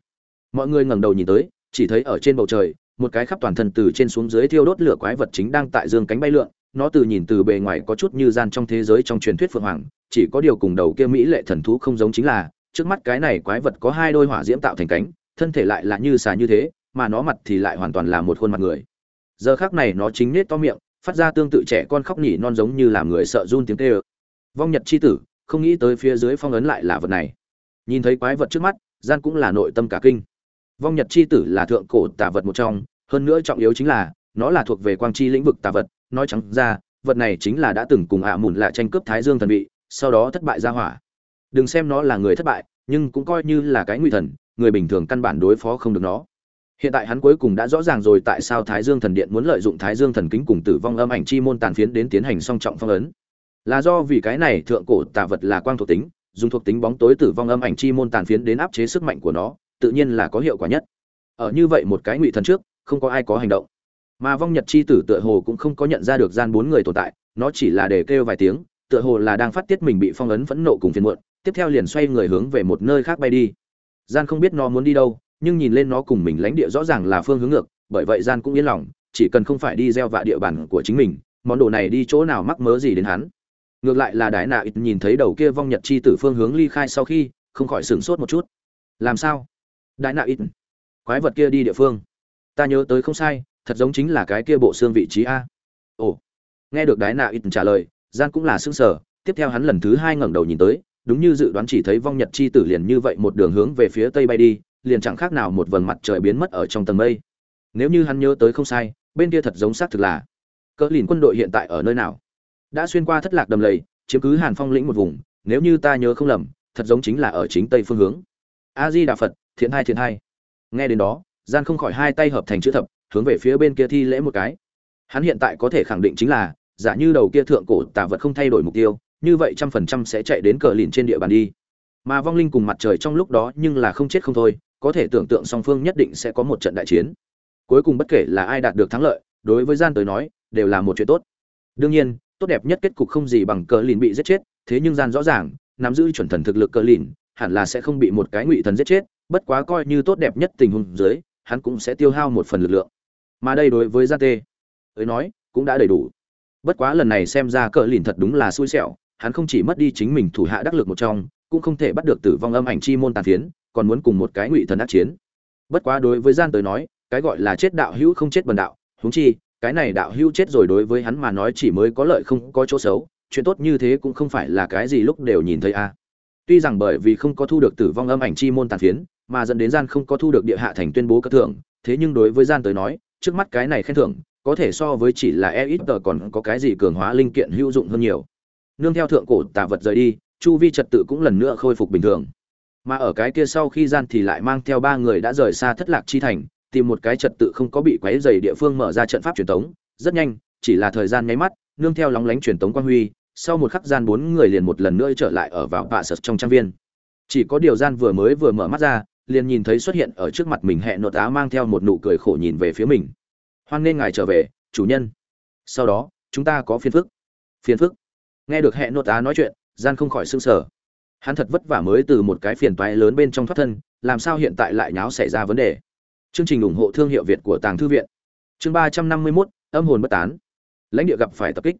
Mọi người ngẩng đầu nhìn tới, chỉ thấy ở trên bầu trời, một cái khắp toàn thân từ trên xuống dưới thiêu đốt lửa quái vật chính đang tại dương cánh bay lượn, nó từ nhìn từ bề ngoài có chút như gian trong thế giới trong truyền thuyết phượng hoàng, chỉ có điều cùng đầu kia mỹ lệ thần thú không giống chính là, trước mắt cái này quái vật có hai đôi hỏa diễm tạo thành cánh, thân thể lại là như xà như thế, mà nó mặt thì lại hoàn toàn là một khuôn mặt người giờ khác này nó chính nết to miệng, phát ra tương tự trẻ con khóc nhỉ non giống như làm người sợ run tiếng tê ơ vong nhật c h i tử, không nghĩ tới phía dưới phong ấn lại là vật này. Nhìn thấy quái vật trước mắt, gian cũng là nội tâm cả kinh. Vong nhật c h i tử là thượng cổ tà vật một trong, hơn nữa trọng yếu chính là, nó là thuộc về quang chi lĩnh vực tà vật, nói trắng ra, vật này chính là đã từng cùng ạ à mùn lạ tranh cướp thái dương thần vị, sau đó thất bại ra hỏa. Đừng xem nó là người thất bại, nhưng cũng coi như là cái nguy thần, người bình thường căn bản đối phó không được nó hiện tại hắn cuối cùng đã rõ ràng rồi tại sao thái dương thần điện muốn lợi dụng thái dương thần kính cùng tử vong âm ảnh chi môn tàn phiến đến tiến hành song trọng phong ấn. Là do vì cái này thượng cổ tạ vật là quang thuộc tính, dùng thuộc tính bóng tối tử vong âm ảnh chi môn tàn phiến đến áp chế sức mạnh của nó, tự nhiên là có hiệu quả nhất. Ở như vậy một cái ngụy thần trước, không có ai có hành động. Mà vong nhật chi tử tựa hồ cũng không có nhận ra được gian bốn người tồn tại, nó chỉ là để kêu vài tiếng, tựa hồ là đang phát tiết mình bị phong ấn phẫn nộ cùng phiền muộn, tiếp theo liền xoay người hướng về một nơi khác bay đi. Gian không biết nó muốn đi đâu nhưng nhìn lên nó cùng mình lãnh địa rõ ràng là phương hướng ngược, bởi vậy gian cũng yên lòng, chỉ cần không phải đi gieo vạ địa bàn của chính mình, món đồ này đi chỗ nào mắc mớ gì đến hắn. Ngược lại là đại nạ ít nhìn thấy đầu kia vong nhật chi tử phương hướng ly khai sau khi, không khỏi sửng sốt một chút. Làm sao? Đại nạ ít, quái vật kia đi địa phương. Ta nhớ tới không sai, thật giống chính là cái kia bộ xương vị trí a. Ồ. Nghe được đại nạ ít trả lời, gian cũng là sững sờ, tiếp theo hắn lần thứ hai ngẩng đầu nhìn tới, đúng như dự đoán chỉ thấy vong nhật chi tử liền như vậy một đường hướng về phía tây bay đi liền chẳng khác nào một vầng mặt trời biến mất ở trong tầng mây. Nếu như hắn nhớ tới không sai, bên kia thật giống xác thực là. Cỡ lìn quân đội hiện tại ở nơi nào? Đã xuyên qua thất lạc đầm lầy, chiếm cứ hàn phong lĩnh một vùng, nếu như ta nhớ không lầm, thật giống chính là ở chính tây phương hướng. A di đà phật, thiện hai thiện hai. Nghe đến đó gian không khỏi hai tay hợp thành chữ thập, hướng về phía bên kia thi lễ một cái. Hắn hiện tại có thể khẳng định chính là, giả như đầu kia thượng cổ tà vật không thay đổi mục tiêu, như vậy trăm phần trăm sẽ chạy đến cờ lìn trên địa bàn đi. Mà vong linh cùng mặt trời trong lúc đó nhưng là không chết không thôi có thể tưởng tượng song phương nhất định sẽ có một trận đại chiến. Cuối cùng bất kể là ai đạt được thắng lợi, đối với gian tới nói, đều là một chuyện tốt. Đương nhiên, tốt đẹp nhất kết cục không gì bằng cờ lìn bị giết chết, thế nhưng gian rõ ràng, nắm giữ chuẩn thần thực lực cờ lìn, hẳn là sẽ không bị một cái ngụy thần giết chết, bất quá coi như tốt đẹp nhất tình huống dưới, hắn cũng sẽ tiêu hao một phần lực lượng. Mà đây đối với gian tê ấy nói, cũng đã đầy đủ. Bất quá lần này xem ra cờ lìn thật đúng là xui xẻo, hắn không chỉ mất đi chính mình thủ hạ đắc lực một trong, cũng không thể bắt được tử vong âm ảnh chi môn tàn phiến còn muốn cùng một cái ngụy thần ác chiến. Bất quá đối với gian tới nói, cái gọi là chết đạo hữu không chết bần đạo, huống chi, cái này đạo hữu chết rồi đối với hắn mà nói chỉ mới có lợi không có chỗ xấu, chuyện tốt như thế cũng không phải là cái gì lúc đều nhìn thấy a. Tuy rằng bởi vì không có thu được tử vong âm ảnh chi môn tàn phiến, mà dẫn đến gian không có thu được địa hạ thành tuyên bố cất thưởng, thế nhưng đối với gian tới nói, trước mắt cái này khen thưởng, có thể so với chỉ là e ít tờ còn có cái gì cường hóa linh kiện hữu dụng hơn nhiều. Nương theo thượng cổ tà vật rời đi, chu vi trật tự cũng lần nữa khôi phục bình thường mà ở cái kia sau khi gian thì lại mang theo ba người đã rời xa thất lạc chi thành, tìm một cái trật tự không có bị quấy dày địa phương mở ra trận pháp truyền tống. Rất nhanh, chỉ là thời gian nháy mắt, nương theo lóng lánh truyền tống quang huy, sau một khắc gian bốn người liền một lần nữa trở lại ở vào bạ sật trong trang viên. Chỉ có điều gian vừa mới vừa mở mắt ra, liền nhìn thấy xuất hiện ở trước mặt mình hẹn nội tá mang theo một nụ cười khổ nhìn về phía mình. Hoan nên ngài trở về, chủ nhân. Sau đó, chúng ta có phiền phức. Phiền phức? Nghe được hẹn nội tá nói chuyện, gian không khỏi sưng sở hắn thật vất vả mới từ một cái phiền toái lớn bên trong thoát thân, làm sao hiện tại lại nháo xảy ra vấn đề? Chương trình ủng hộ thương hiệu việt của tàng thư viện. Chương ba trăm năm mươi mốt, âm hồn bất tán. Lãnh địa gặp phải tập kích.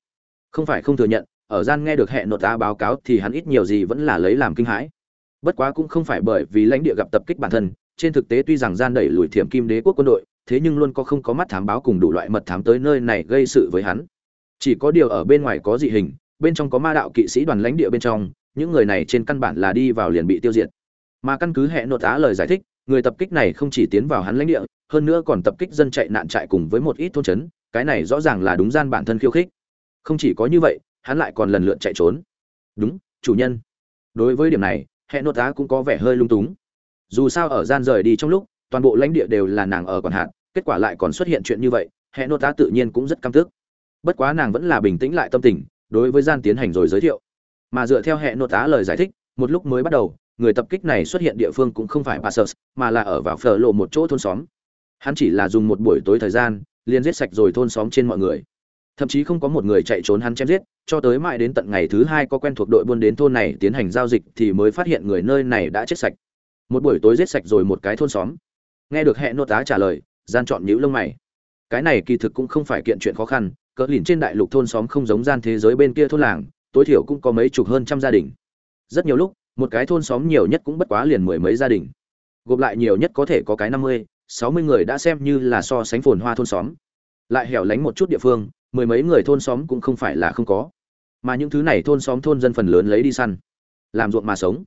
Không phải không thừa nhận, ở gian nghe được hẹn nội tá báo cáo thì hắn ít nhiều gì vẫn là lấy làm kinh hãi. Bất quá cũng không phải bởi vì lãnh địa gặp tập kích bản thân, trên thực tế tuy rằng gian đẩy lùi thiểm kim đế quốc quân đội, thế nhưng luôn có không có mắt thám báo cùng đủ loại mật thám tới nơi này gây sự với hắn. Chỉ có điều ở bên ngoài có dị hình bên trong có ma đạo kỵ sĩ đoàn lãnh địa bên trong, những người này trên căn bản là đi vào liền bị tiêu diệt. Mà căn cứ hệ nội tá lời giải thích, người tập kích này không chỉ tiến vào hắn lãnh địa, hơn nữa còn tập kích dân chạy nạn chạy cùng với một ít thôn trấn, cái này rõ ràng là đúng gian bản thân khiêu khích. Không chỉ có như vậy, hắn lại còn lần lượt chạy trốn. Đúng, chủ nhân. Đối với điểm này hệ nội tá cũng có vẻ hơi lung túng. Dù sao ở gian rời đi trong lúc, toàn bộ lãnh địa đều là nàng ở còn hạn kết quả lại còn xuất hiện chuyện như vậy hệ nội tá tự nhiên cũng rất căm tức. Bất quá nàng vẫn là bình tĩnh lại tâm tình đối với gian tiến hành rồi giới thiệu mà dựa theo hệ nội tá lời giải thích một lúc mới bắt đầu người tập kích này xuất hiện địa phương cũng không phải Passus, mà là ở vào phở lộ một chỗ thôn xóm. Hắn chỉ là dùng một buổi tối thời gian, liền giết sạch rồi thôn xóm trên mọi người. Thậm chí không có một người chạy trốn hắn chém giết, cho tới mãi đến tận ngày thứ hai có quen thuộc đội buôn đến thôn này tiến hành giao dịch thì mới phát hiện người nơi này đã chết sạch. Một buổi tối giết sạch rồi một cái thôn xóm. Nghe được hệ nô tá trả lời, gian chọn nhíu lông mày. Cái này kỳ thực cũng không phải kiện chuyện khó khăn, cỡ lìn trên đại lục thôn xóm không giống gian thế giới bên kia thôn làng, tối thiểu cũng có mấy chục hơn trăm gia đình. Rất nhiều lúc, một cái thôn xóm nhiều nhất cũng bất quá liền mười mấy gia đình. Gộp lại nhiều nhất có thể có cái năm mươi sáu mươi người đã xem như là so sánh phồn hoa thôn xóm. Lại hẻo lánh một chút địa phương mười mấy người thôn xóm cũng không phải là không có. Mà những thứ này thôn xóm thôn dân phần lớn lấy đi săn làm ruộng mà sống.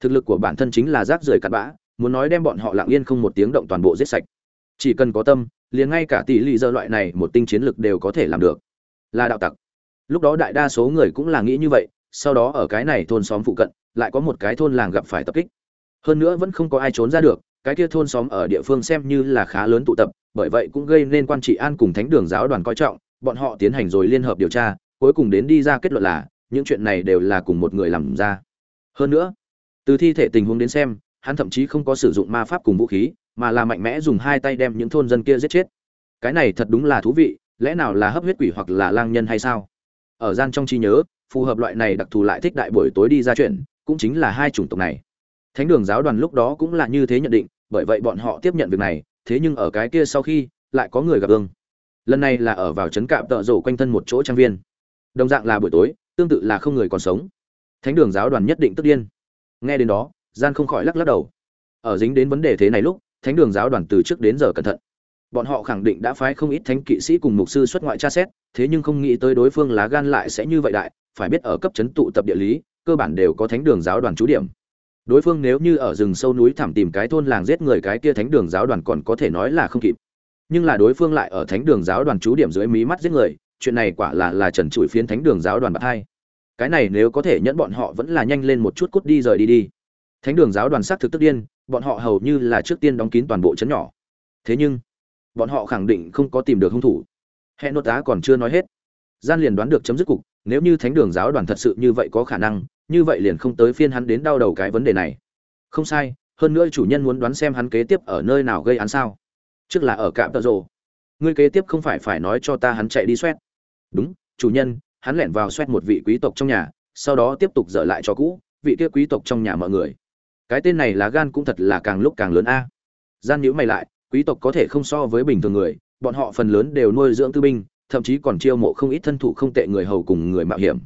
Thực lực của bản thân chính là rác rưởi cặn bã muốn nói đem bọn họ lặng yên không một tiếng động toàn bộ giết sạch. Chỉ cần có tâm liền ngay cả tỷ lệ dơ loại này một tinh chiến lực đều có thể làm được. Là đạo tặc. Lúc đó đại đa số người cũng là nghĩ như vậy, sau đó ở cái này thôn xóm phụ cận, lại có một cái thôn làng gặp phải tập kích. Hơn nữa vẫn không có ai trốn ra được, cái kia thôn xóm ở địa phương xem như là khá lớn tụ tập, bởi vậy cũng gây nên quan trị an cùng thánh đường giáo đoàn coi trọng, bọn họ tiến hành rồi liên hợp điều tra, cuối cùng đến đi ra kết luận là, những chuyện này đều là cùng một người làm ra. Hơn nữa, từ thi thể tình huống đến xem, hắn thậm chí không có sử dụng ma pháp cùng vũ khí mà là mạnh mẽ dùng hai tay đem những thôn dân kia giết chết. Cái này thật đúng là thú vị, lẽ nào là hấp huyết quỷ hoặc là lang nhân hay sao? Ở gian trong trí nhớ, phù hợp loại này đặc thù lại thích đại buổi tối đi ra chuyện, cũng chính là hai chủng tộc này. Thánh đường giáo đoàn lúc đó cũng là như thế nhận định, bởi vậy bọn họ tiếp nhận việc này, thế nhưng ở cái kia sau khi, lại có người gặp ương lần này là ở vào trấn cạm tợ rổ quanh thân một chỗ trang viên. Đồng dạng là buổi tối, tương tự là không người còn sống. Thánh đường giáo đoàn nhất định tức điên. Nghe đến đó, gian không khỏi lắc lắc đầu. Ở dính đến vấn đề thế này lúc thánh đường giáo đoàn từ trước đến giờ cẩn thận. Bọn họ khẳng định đã phái không ít thánh kỵ sĩ cùng mục sư xuất ngoại tra xét, thế nhưng không nghĩ tới đối phương lá gan lại sẽ như vậy đại, phải biết ở cấp chấn tụ tập địa lý, cơ bản đều có thánh đường giáo đoàn trú điểm. Đối phương nếu như ở rừng sâu núi thẳm tìm cái thôn làng giết người cái kia thánh đường giáo đoàn còn có thể nói là không kịp. Nhưng là đối phương lại ở thánh đường giáo đoàn trú điểm dưới mí mắt giết người, chuyện này quả là là trần trụi phiến thánh đường giáo đoàn bạc hai. Cái này nếu có thể nhẫn bọn họ vẫn là nhanh lên một chút cút đi rời đi đi. Thánh đường giáo đoàn xác thực tức điên bọn họ hầu như là trước tiên đóng kín toàn bộ chấn nhỏ. Thế nhưng, bọn họ khẳng định không có tìm được hung thủ. Hẹn nốt tá còn chưa nói hết. Gian liền đoán được chấm dứt cục, nếu như thánh đường giáo đoàn thật sự như vậy có khả năng, như vậy liền không tới phiên hắn đến đau đầu cái vấn đề này. Không sai, hơn nữa chủ nhân muốn đoán xem hắn kế tiếp ở nơi nào gây án sao. Trước là ở cạm tợ rồ. Ngươi kế tiếp không phải phải nói cho ta hắn chạy đi xoét đúng, chủ nhân, hắn lẻn vào xoét một vị quý tộc trong nhà, sau đó tiếp tục dở lại cho cũ, vị kia quý tộc trong nhà mọi người cái tên này là gan cũng thật là càng lúc càng lớn a. Gian nhữ mày lại, quý tộc có thể không so với bình thường người, bọn họ phần lớn đều nuôi dưỡng tư binh, thậm chí còn chiêu mộ không ít thân thủ không tệ người hầu cùng người mạo hiểm.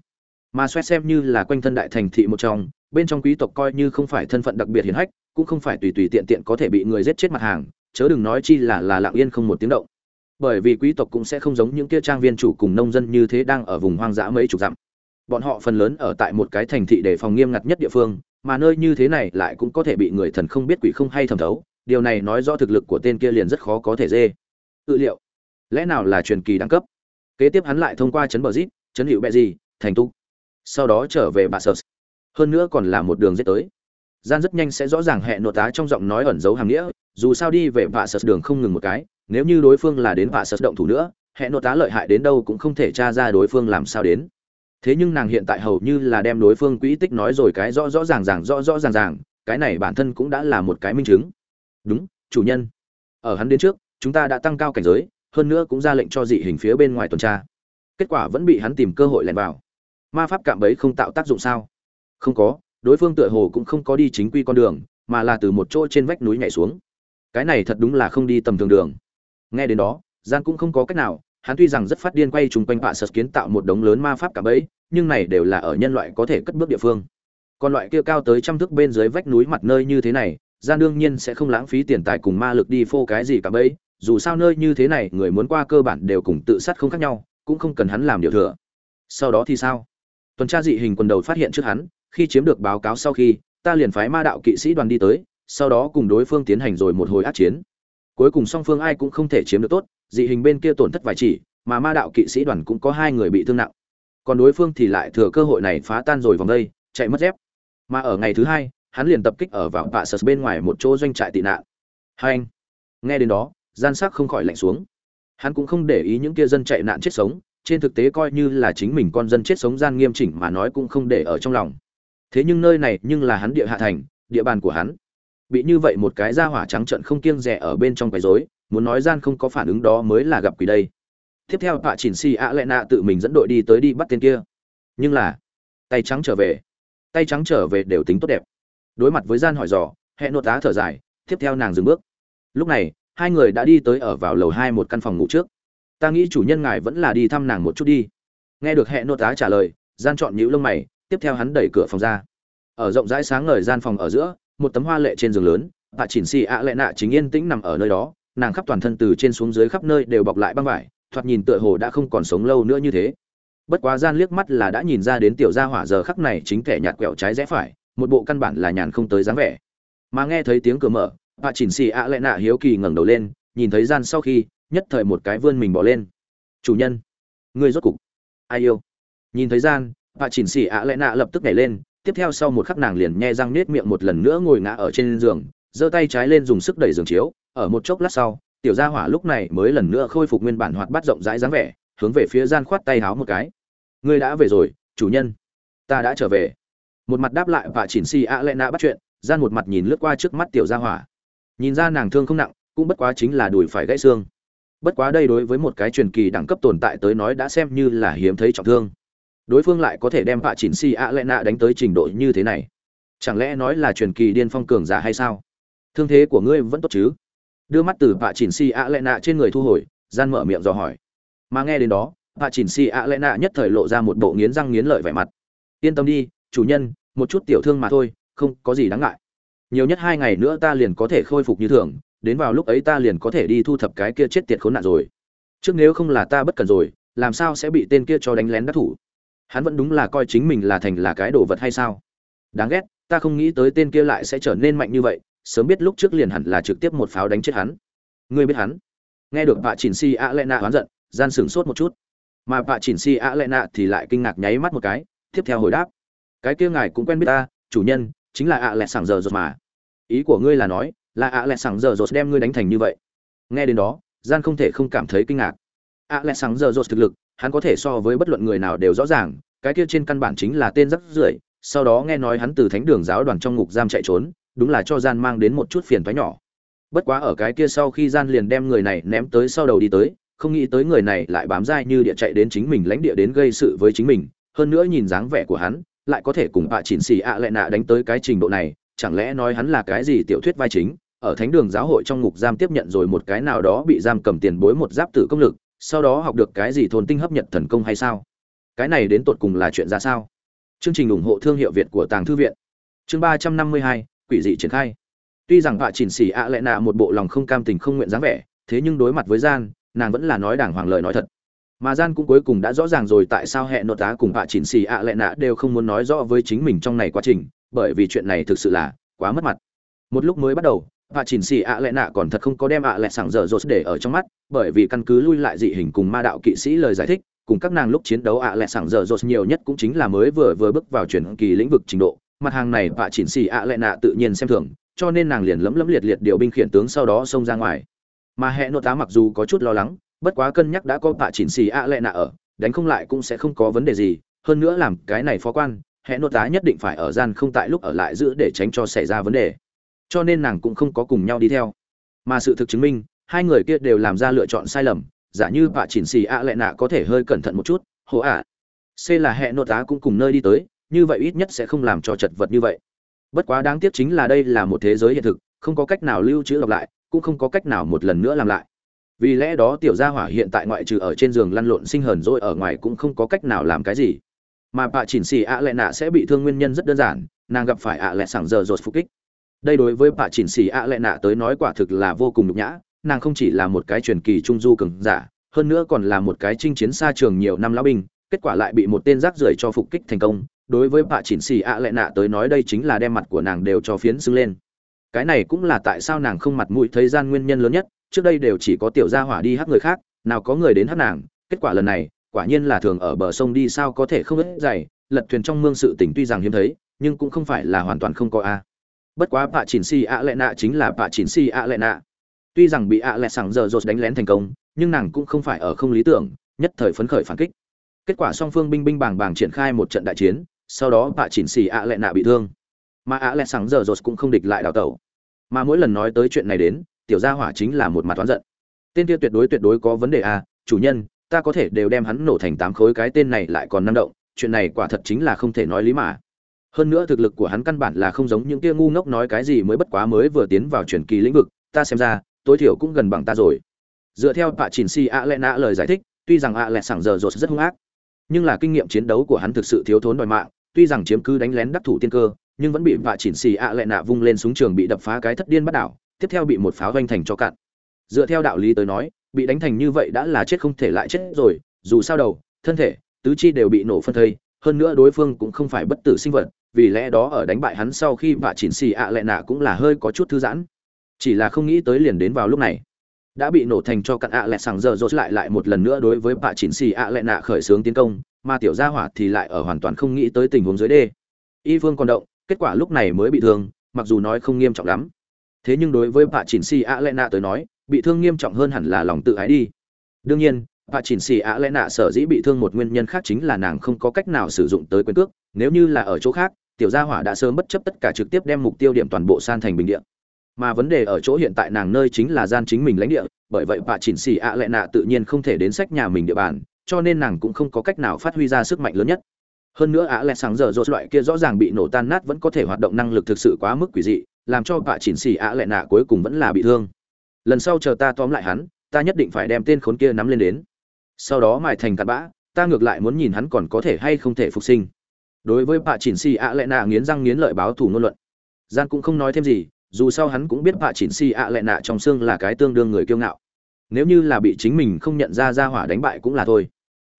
Mà xoét xem như là quanh thân đại thành thị một trong, bên trong quý tộc coi như không phải thân phận đặc biệt hiển hách, cũng không phải tùy tùy tiện tiện có thể bị người giết chết mặt hàng, chớ đừng nói chi là là lặng yên không một tiếng động. Bởi vì quý tộc cũng sẽ không giống những kia trang viên chủ cùng nông dân như thế đang ở vùng hoang dã mấy chục dặm. Bọn họ phần lớn ở tại một cái thành thị để phòng nghiêm ngặt nhất địa phương mà nơi như thế này lại cũng có thể bị người thần không biết quỷ không hay thẩm thấu, điều này nói rõ thực lực của tên kia liền rất khó có thể dê. Tự liệu, lẽ nào là truyền kỳ đẳng cấp? Kế tiếp hắn lại thông qua chấn bờ zip chấn hiệu bẹ gì, thành tu sau đó trở về bà sơ hơn nữa còn là một đường giết tới. Gian rất nhanh sẽ rõ ràng hẹn nội tá trong giọng nói ẩn giấu hàng nghĩa, dù sao đi về vạ sật đường không ngừng một cái, nếu như đối phương là đến vạ sật động thủ nữa hẹn nội tá lợi hại đến đâu cũng không thể tra ra đối phương làm sao đến thế nhưng nàng hiện tại hầu như là đem đối phương quỹ tích nói rồi cái rõ rõ ràng ràng, rõ rõ ràng ràng, cái này bản thân cũng đã là một cái minh chứng. Đúng, chủ nhân. Ở hắn đến trước, chúng ta đã tăng cao cảnh giới, hơn nữa cũng ra lệnh cho dị hình phía bên ngoài tuần tra. Kết quả vẫn bị hắn tìm cơ hội lẻn vào. Ma pháp cạm bẫy không tạo tác dụng sao? Không có, đối phương tựa hồ cũng không có đi chính quy con đường, mà là từ một chỗ trên vách núi nhảy xuống. Cái này thật đúng là không đi tầm thường đường. Nghe đến đó gian cũng không có cách nào hắn tuy rằng rất phát điên quay chung quanh bạ sật kiến tạo một đống lớn ma pháp cả bẫy, nhưng này đều là ở nhân loại có thể cất bước địa phương. Còn loại kia cao tới trăm thước bên dưới vách núi mặt nơi như thế này, gian đương nhiên sẽ không lãng phí tiền tài cùng ma lực đi phô cái gì cả bấy dù sao nơi như thế này người muốn qua cơ bản đều cùng tự sát không khác nhau, cũng không cần hắn làm điều thừa. Sau đó thì sao? Tuần tra dị hình quần đầu phát hiện trước hắn, khi chiếm được báo cáo sau khi, ta liền phái ma đạo kỵ sĩ đoàn đi tới, sau đó cùng đối phương tiến hành rồi một hồi át chiến. Cuối cùng song phương ai cũng không thể chiếm được tốt dị hình bên kia tổn thất vài chỉ, mà ma đạo kỵ sĩ đoàn cũng có hai người bị thương nặng. Còn đối phương thì lại thừa cơ hội này phá tan rồi vòng đây, chạy mất dép. Mà ở ngày thứ hai, hắn liền tập kích ở vào vạ sật bên ngoài một chỗ doanh trại tị nạn. Hai anh, nghe đến đó, gian sắc không khỏi lạnh xuống. Hắn cũng không để ý những kia dân chạy nạn chết sống, trên thực tế coi như là chính mình con dân chết sống gian nghiêm chỉnh mà nói cũng không để ở trong lòng. Thế nhưng nơi này nhưng là hắn địa hạ thành, địa bàn của hắn. Bị như vậy một cái ra hỏa trắng trận không kiêng rẻ ở bên trong quấy rối muốn nói gian không có phản ứng đó mới là gặp quỷ đây. Tiếp theo tạ chỉnh si ạ lệ nạ tự mình dẫn đội đi tới đi bắt tên kia. Nhưng là, tay trắng trở về. Tay trắng trở về đều tính tốt đẹp. Đối mặt với gian hỏi dò, hẹn nội tá thở dài, tiếp theo nàng dừng bước. Lúc này, hai người đã đi tới ở vào lầu hai một căn phòng ngủ trước. Ta nghĩ chủ nhân ngài vẫn là đi thăm nàng một chút đi. Nghe được hẹn nội tá trả lời, gian chọn nhíu lông mày, tiếp theo hắn đẩy cửa phòng ra. Ở rộng rãi sáng ngời gian phòng ở giữa, một tấm hoa lệ trên giường lớn, tạ chỉnh xì ạ lệ nạ chính yên tĩnh nằm ở nơi đó nàng khắp toàn thân từ trên xuống dưới khắp nơi đều bọc lại băng vải, thoạt nhìn tựa hồ đã không còn sống lâu nữa như thế. Bất quá gian liếc mắt là đã nhìn ra đến tiểu gia hỏa giờ khắc này chính kẻ nhạt quẹo trái rẽ phải, một bộ căn bản là nhàn không tới dáng vẻ. Mà nghe thấy tiếng cửa mở bà chỉnh xì ạ lệ nạ hiếu kỳ ngẩng đầu lên, nhìn thấy gian sau khi, nhất thời một cái vươn mình bỏ lên. Chủ nhân, ngươi rốt cục ai yêu? Nhìn thấy gian bà chỉnh xì ạ lệ nạ lập tức nhảy lên, tiếp theo sau một khắc nàng liền nhe răng nết miệng một lần nữa ngồi ngã ở trên giường, giơ tay trái lên dùng sức đẩy giường chiếu ở một chốc lát sau, tiểu gia hỏa lúc này mới lần nữa khôi phục nguyên bản hoạt bát rộng rãi dáng vẻ, hướng về phía gian khoát tay háo một cái. Ngươi đã về rồi, chủ nhân. Ta đã trở về. Một mặt đáp lại và chỉnh si a lẽ nạ bắt chuyện, gian một mặt nhìn lướt qua trước mắt tiểu gia hỏa. Nhìn ra nàng thương không nặng, cũng bất quá chính là đùi phải gãy xương. Bất quá đây đối với một cái truyền kỳ đẳng cấp tồn tại tới nói đã xem như là hiếm thấy trọng thương. Đối phương lại có thể đem vạ chỉnh si a lẽ nạ đánh tới trình độ như thế này. Chẳng lẽ nói là truyền kỳ điên phong cường giả hay sao? Thương thế của ngươi vẫn tốt chứ? Đưa mắt từ vạ chỉnh si a lệ nạ trên người thu hồi, gian mở miệng dò hỏi. Mà nghe đến đó, vạ chỉnh si a lệ nạ nhất thời lộ ra một bộ nghiến răng nghiến lợi vẻ mặt. Yên tâm đi, chủ nhân, một chút tiểu thương mà thôi, không có gì đáng ngại. Nhiều nhất hai ngày nữa ta liền có thể khôi phục như thường, đến vào lúc ấy ta liền có thể đi thu thập cái kia chết tiệt khốn nạn rồi. Trước nếu không là ta bất cần rồi, làm sao sẽ bị tên kia cho đánh lén đắc thủ? Hắn vẫn đúng là coi chính mình là thành là cái đồ vật hay sao? Đáng ghét, ta không nghĩ tới tên kia lại sẽ trở nên mạnh như vậy sớm biết lúc trước liền hẳn là trực tiếp một pháo đánh chết hắn. Ngươi biết hắn? Nghe được bà chỉnh si a lệ nạ oán giận, gian sửng sốt một chút. Mà bà chỉnh si a lệ nạ thì lại kinh ngạc nháy mắt một cái, tiếp theo hồi đáp. Cái kia ngài cũng quen biết ta, chủ nhân, chính là ạ lẹ sảng giờ rột mà. Ý của ngươi là nói, là ạ lẹ sảng giờ rột đem ngươi đánh thành như vậy. Nghe đến đó, gian không thể không cảm thấy kinh ngạc. Ạ lẹ sảng giờ rột thực lực, hắn có thể so với bất luận người nào đều rõ ràng, cái kia trên căn bản chính là tên rất rưởi, sau đó nghe nói hắn từ thánh đường giáo đoàn trong ngục giam chạy trốn đúng là cho gian mang đến một chút phiền toái nhỏ. Bất quá ở cái kia sau khi gian liền đem người này ném tới sau đầu đi tới, không nghĩ tới người này lại bám dai như địa chạy đến chính mình lãnh địa đến gây sự với chính mình, hơn nữa nhìn dáng vẻ của hắn, lại có thể cùng bạ chỉnh xì ạ lại nạ đánh tới cái trình độ này, chẳng lẽ nói hắn là cái gì tiểu thuyết vai chính, ở thánh đường giáo hội trong ngục giam tiếp nhận rồi một cái nào đó bị giam cầm tiền bối một giáp tử công lực, sau đó học được cái gì thôn tinh hấp nhận thần công hay sao? Cái này đến tột cùng là chuyện ra sao? Chương trình ủng hộ thương hiệu việt của tàng thư viện. Chương ba trăm năm mươi hai quỷ dị triển khai. Tuy rằng bạ chỉnh xì ạ lại nạ một bộ lòng không cam tình không nguyện dáng vẻ, thế nhưng đối mặt với gian, nàng vẫn là nói đàng hoàng lời nói thật. Mà gian cũng cuối cùng đã rõ ràng rồi tại sao hệ nội tá cùng hạ chỉnh xì ạ à lệ nạ đều không muốn nói rõ với chính mình trong này quá trình, bởi vì chuyện này thực sự là quá mất mặt. Một lúc mới bắt đầu và chỉnh xì ạ lệ nạ còn thật không có đem ạ lệ sảng dở dột để ở trong mắt, bởi vì căn cứ lui lại dị hình cùng ma đạo kỵ sĩ lời giải thích, cùng các nàng lúc chiến đấu ạ lệ sảng dở dột nhiều nhất cũng chính là mới vừa vừa bước vào chuyển kỳ lĩnh vực trình độ mặt hàng này vạ chỉnh xì ạ lệ nạ tự nhiên xem thường, cho nên nàng liền lấm lấm liệt liệt điều binh khiển tướng sau đó xông ra ngoài. Mà hệ nội tá mặc dù có chút lo lắng, bất quá cân nhắc đã có bạ chỉnh xì ạ lệ nạ ở, đánh không lại cũng sẽ không có vấn đề gì, hơn nữa làm cái này phó quan, hệ nội tá nhất định phải ở gian không tại lúc ở lại giữ để tránh cho xảy ra vấn đề. Cho nên nàng cũng không có cùng nhau đi theo. Mà sự thực chứng minh, hai người kia đều làm ra lựa chọn sai lầm, giả như bạ chỉnh xì ạ lệ nạ có thể hơi cẩn thận một chút, hổ ạ. C là hệ nội tá cũng cùng nơi đi tới như vậy ít nhất sẽ không làm cho chật vật như vậy. Bất quá đáng tiếc chính là đây là một thế giới hiện thực, không có cách nào lưu trữ lặp lại, cũng không có cách nào một lần nữa làm lại. Vì lẽ đó tiểu gia hỏa hiện tại ngoại trừ ở trên giường lăn lộn sinh hờn rồi ở ngoài cũng không có cách nào làm cái gì. Mà bà chỉnh xì ạ lệ nạ sẽ bị thương nguyên nhân rất đơn giản, nàng gặp phải ạ lệ sảng giờ rột phục kích. Đây đối với bà chỉnh xì ạ lệ nạ tới nói quả thực là vô cùng nhục nhã, nàng không chỉ là một cái truyền kỳ trung du cường giả, hơn nữa còn là một cái chinh chiến xa trường nhiều năm lão binh, kết quả lại bị một tên rác rưởi cho phục kích thành công đối với bà chỉnh xì ạ lệ nạ tới nói đây chính là đem mặt của nàng đều cho phiến xưng lên. Cái này cũng là tại sao nàng không mặt mũi thấy gian nguyên nhân lớn nhất, trước đây đều chỉ có tiểu gia hỏa đi hát người khác, nào có người đến hát nàng, kết quả lần này, quả nhiên là thường ở bờ sông đi sao có thể không ít dày, lật thuyền trong mương sự tỉnh tuy rằng hiếm thấy, nhưng cũng không phải là hoàn toàn không có a. Bất quá bà chỉnh xì ạ lệ nạ chính là bà chỉnh xì ạ lệ nạ. Tuy rằng bị ạ lệ sảng giờ rột đánh lén thành công, nhưng nàng cũng không phải ở không lý tưởng, nhất thời phấn khởi phản kích. Kết quả song phương binh binh bàng bàng triển khai một trận đại chiến sau đó bạ chỉnh xì ạ lệ nạ bị thương. Mà ạ lệ sáng giờ rột cũng không địch lại đào tẩu. Mà mỗi lần nói tới chuyện này đến, tiểu gia hỏa chính là một mặt toán giận. Tên kia tuyệt đối tuyệt đối có vấn đề à chủ nhân, ta có thể đều đem hắn nổ thành tám khối, cái tên này lại còn năng động, chuyện này quả thật chính là không thể nói lý mà. Hơn nữa thực lực của hắn căn bản là không giống những kia ngu ngốc nói cái gì mới bất quá mới vừa tiến vào truyền kỳ lĩnh vực, ta xem ra, tối thiểu cũng gần bằng ta rồi. Dựa theo bà chỉnh si ạ lẹ nạ lời giải thích, tuy rằng ạ lẹ sảng giờ rột rất hung ác, nhưng là kinh nghiệm chiến đấu của hắn thực sự thiếu thốn đòi mạng tuy rằng chiếm cứ đánh lén đắc thủ tiên cơ, nhưng vẫn bị vạ chỉnh xì ạ lệ nạ vung lên súng trường bị đập phá cái thất điên bắt đảo, tiếp theo bị một pháo doanh thành cho cạn. Dựa theo đạo lý tới nói, bị đánh thành như vậy đã là chết không thể lại chết rồi, dù sao đầu, thân thể, tứ chi đều bị nổ phân thây, hơn nữa đối phương cũng không phải bất tử sinh vật, vì lẽ đó ở đánh bại hắn sau khi vạ chỉnh xì ạ lệ nạ cũng là hơi có chút thư giãn. Chỉ là không nghĩ tới liền đến vào lúc này, đã bị nổ thành cho cặn ạ lệ sàng giờ rồi lại lại một lần nữa đối với vạ chỉnh xì ạ lệ nạ khởi xướng tiến công mà tiểu gia hỏa thì lại ở hoàn toàn không nghĩ tới tình huống dưới đê. Y phương còn động, kết quả lúc này mới bị thương, mặc dù nói không nghiêm trọng lắm. Thế nhưng đối với bà chỉnh xì ạ lẽ nạ tới nói, bị thương nghiêm trọng hơn hẳn là lòng tự ái đi. Đương nhiên bà chỉnh xì ạ lẽ nạ sở dĩ bị thương một nguyên nhân khác chính là nàng không có cách nào sử dụng tới quyền cước, nếu như là ở chỗ khác, tiểu gia hỏa đã sớm bất chấp tất cả trực tiếp đem mục tiêu điểm toàn bộ san thành bình địa. Mà vấn đề ở chỗ hiện tại nàng nơi chính là gian chính mình lãnh địa, bởi vậy bà chỉnh xì ạ lẽ nạ tự nhiên không thể đến sách nhà mình địa bàn cho nên nàng cũng không có cách nào phát huy ra sức mạnh lớn nhất. Hơn nữa ạ lẽ sáng giờ rột loại kia rõ ràng bị nổ tan nát vẫn có thể hoạt động năng lực thực sự quá mức quỷ dị, làm cho bạ chỉnh xì ạ lẽ nạ cuối cùng vẫn là bị thương. Lần sau chờ ta tóm lại hắn, ta nhất định phải đem tên khốn kia nắm lên đến. Sau đó mài thành cặn bã, ta ngược lại muốn nhìn hắn còn có thể hay không thể phục sinh. Đối với bạ chỉnh xì ạ lẽ nạ nghiến răng nghiến lợi báo thủ ngôn luận gian cũng không nói thêm gì, dù sao hắn cũng biết bạ chỉnh xì ạ lẽ nạ trong xương là cái tương đương người kiêu ngạo. Nếu như là bị chính mình không nhận ra ra hỏa đánh bại cũng là thôi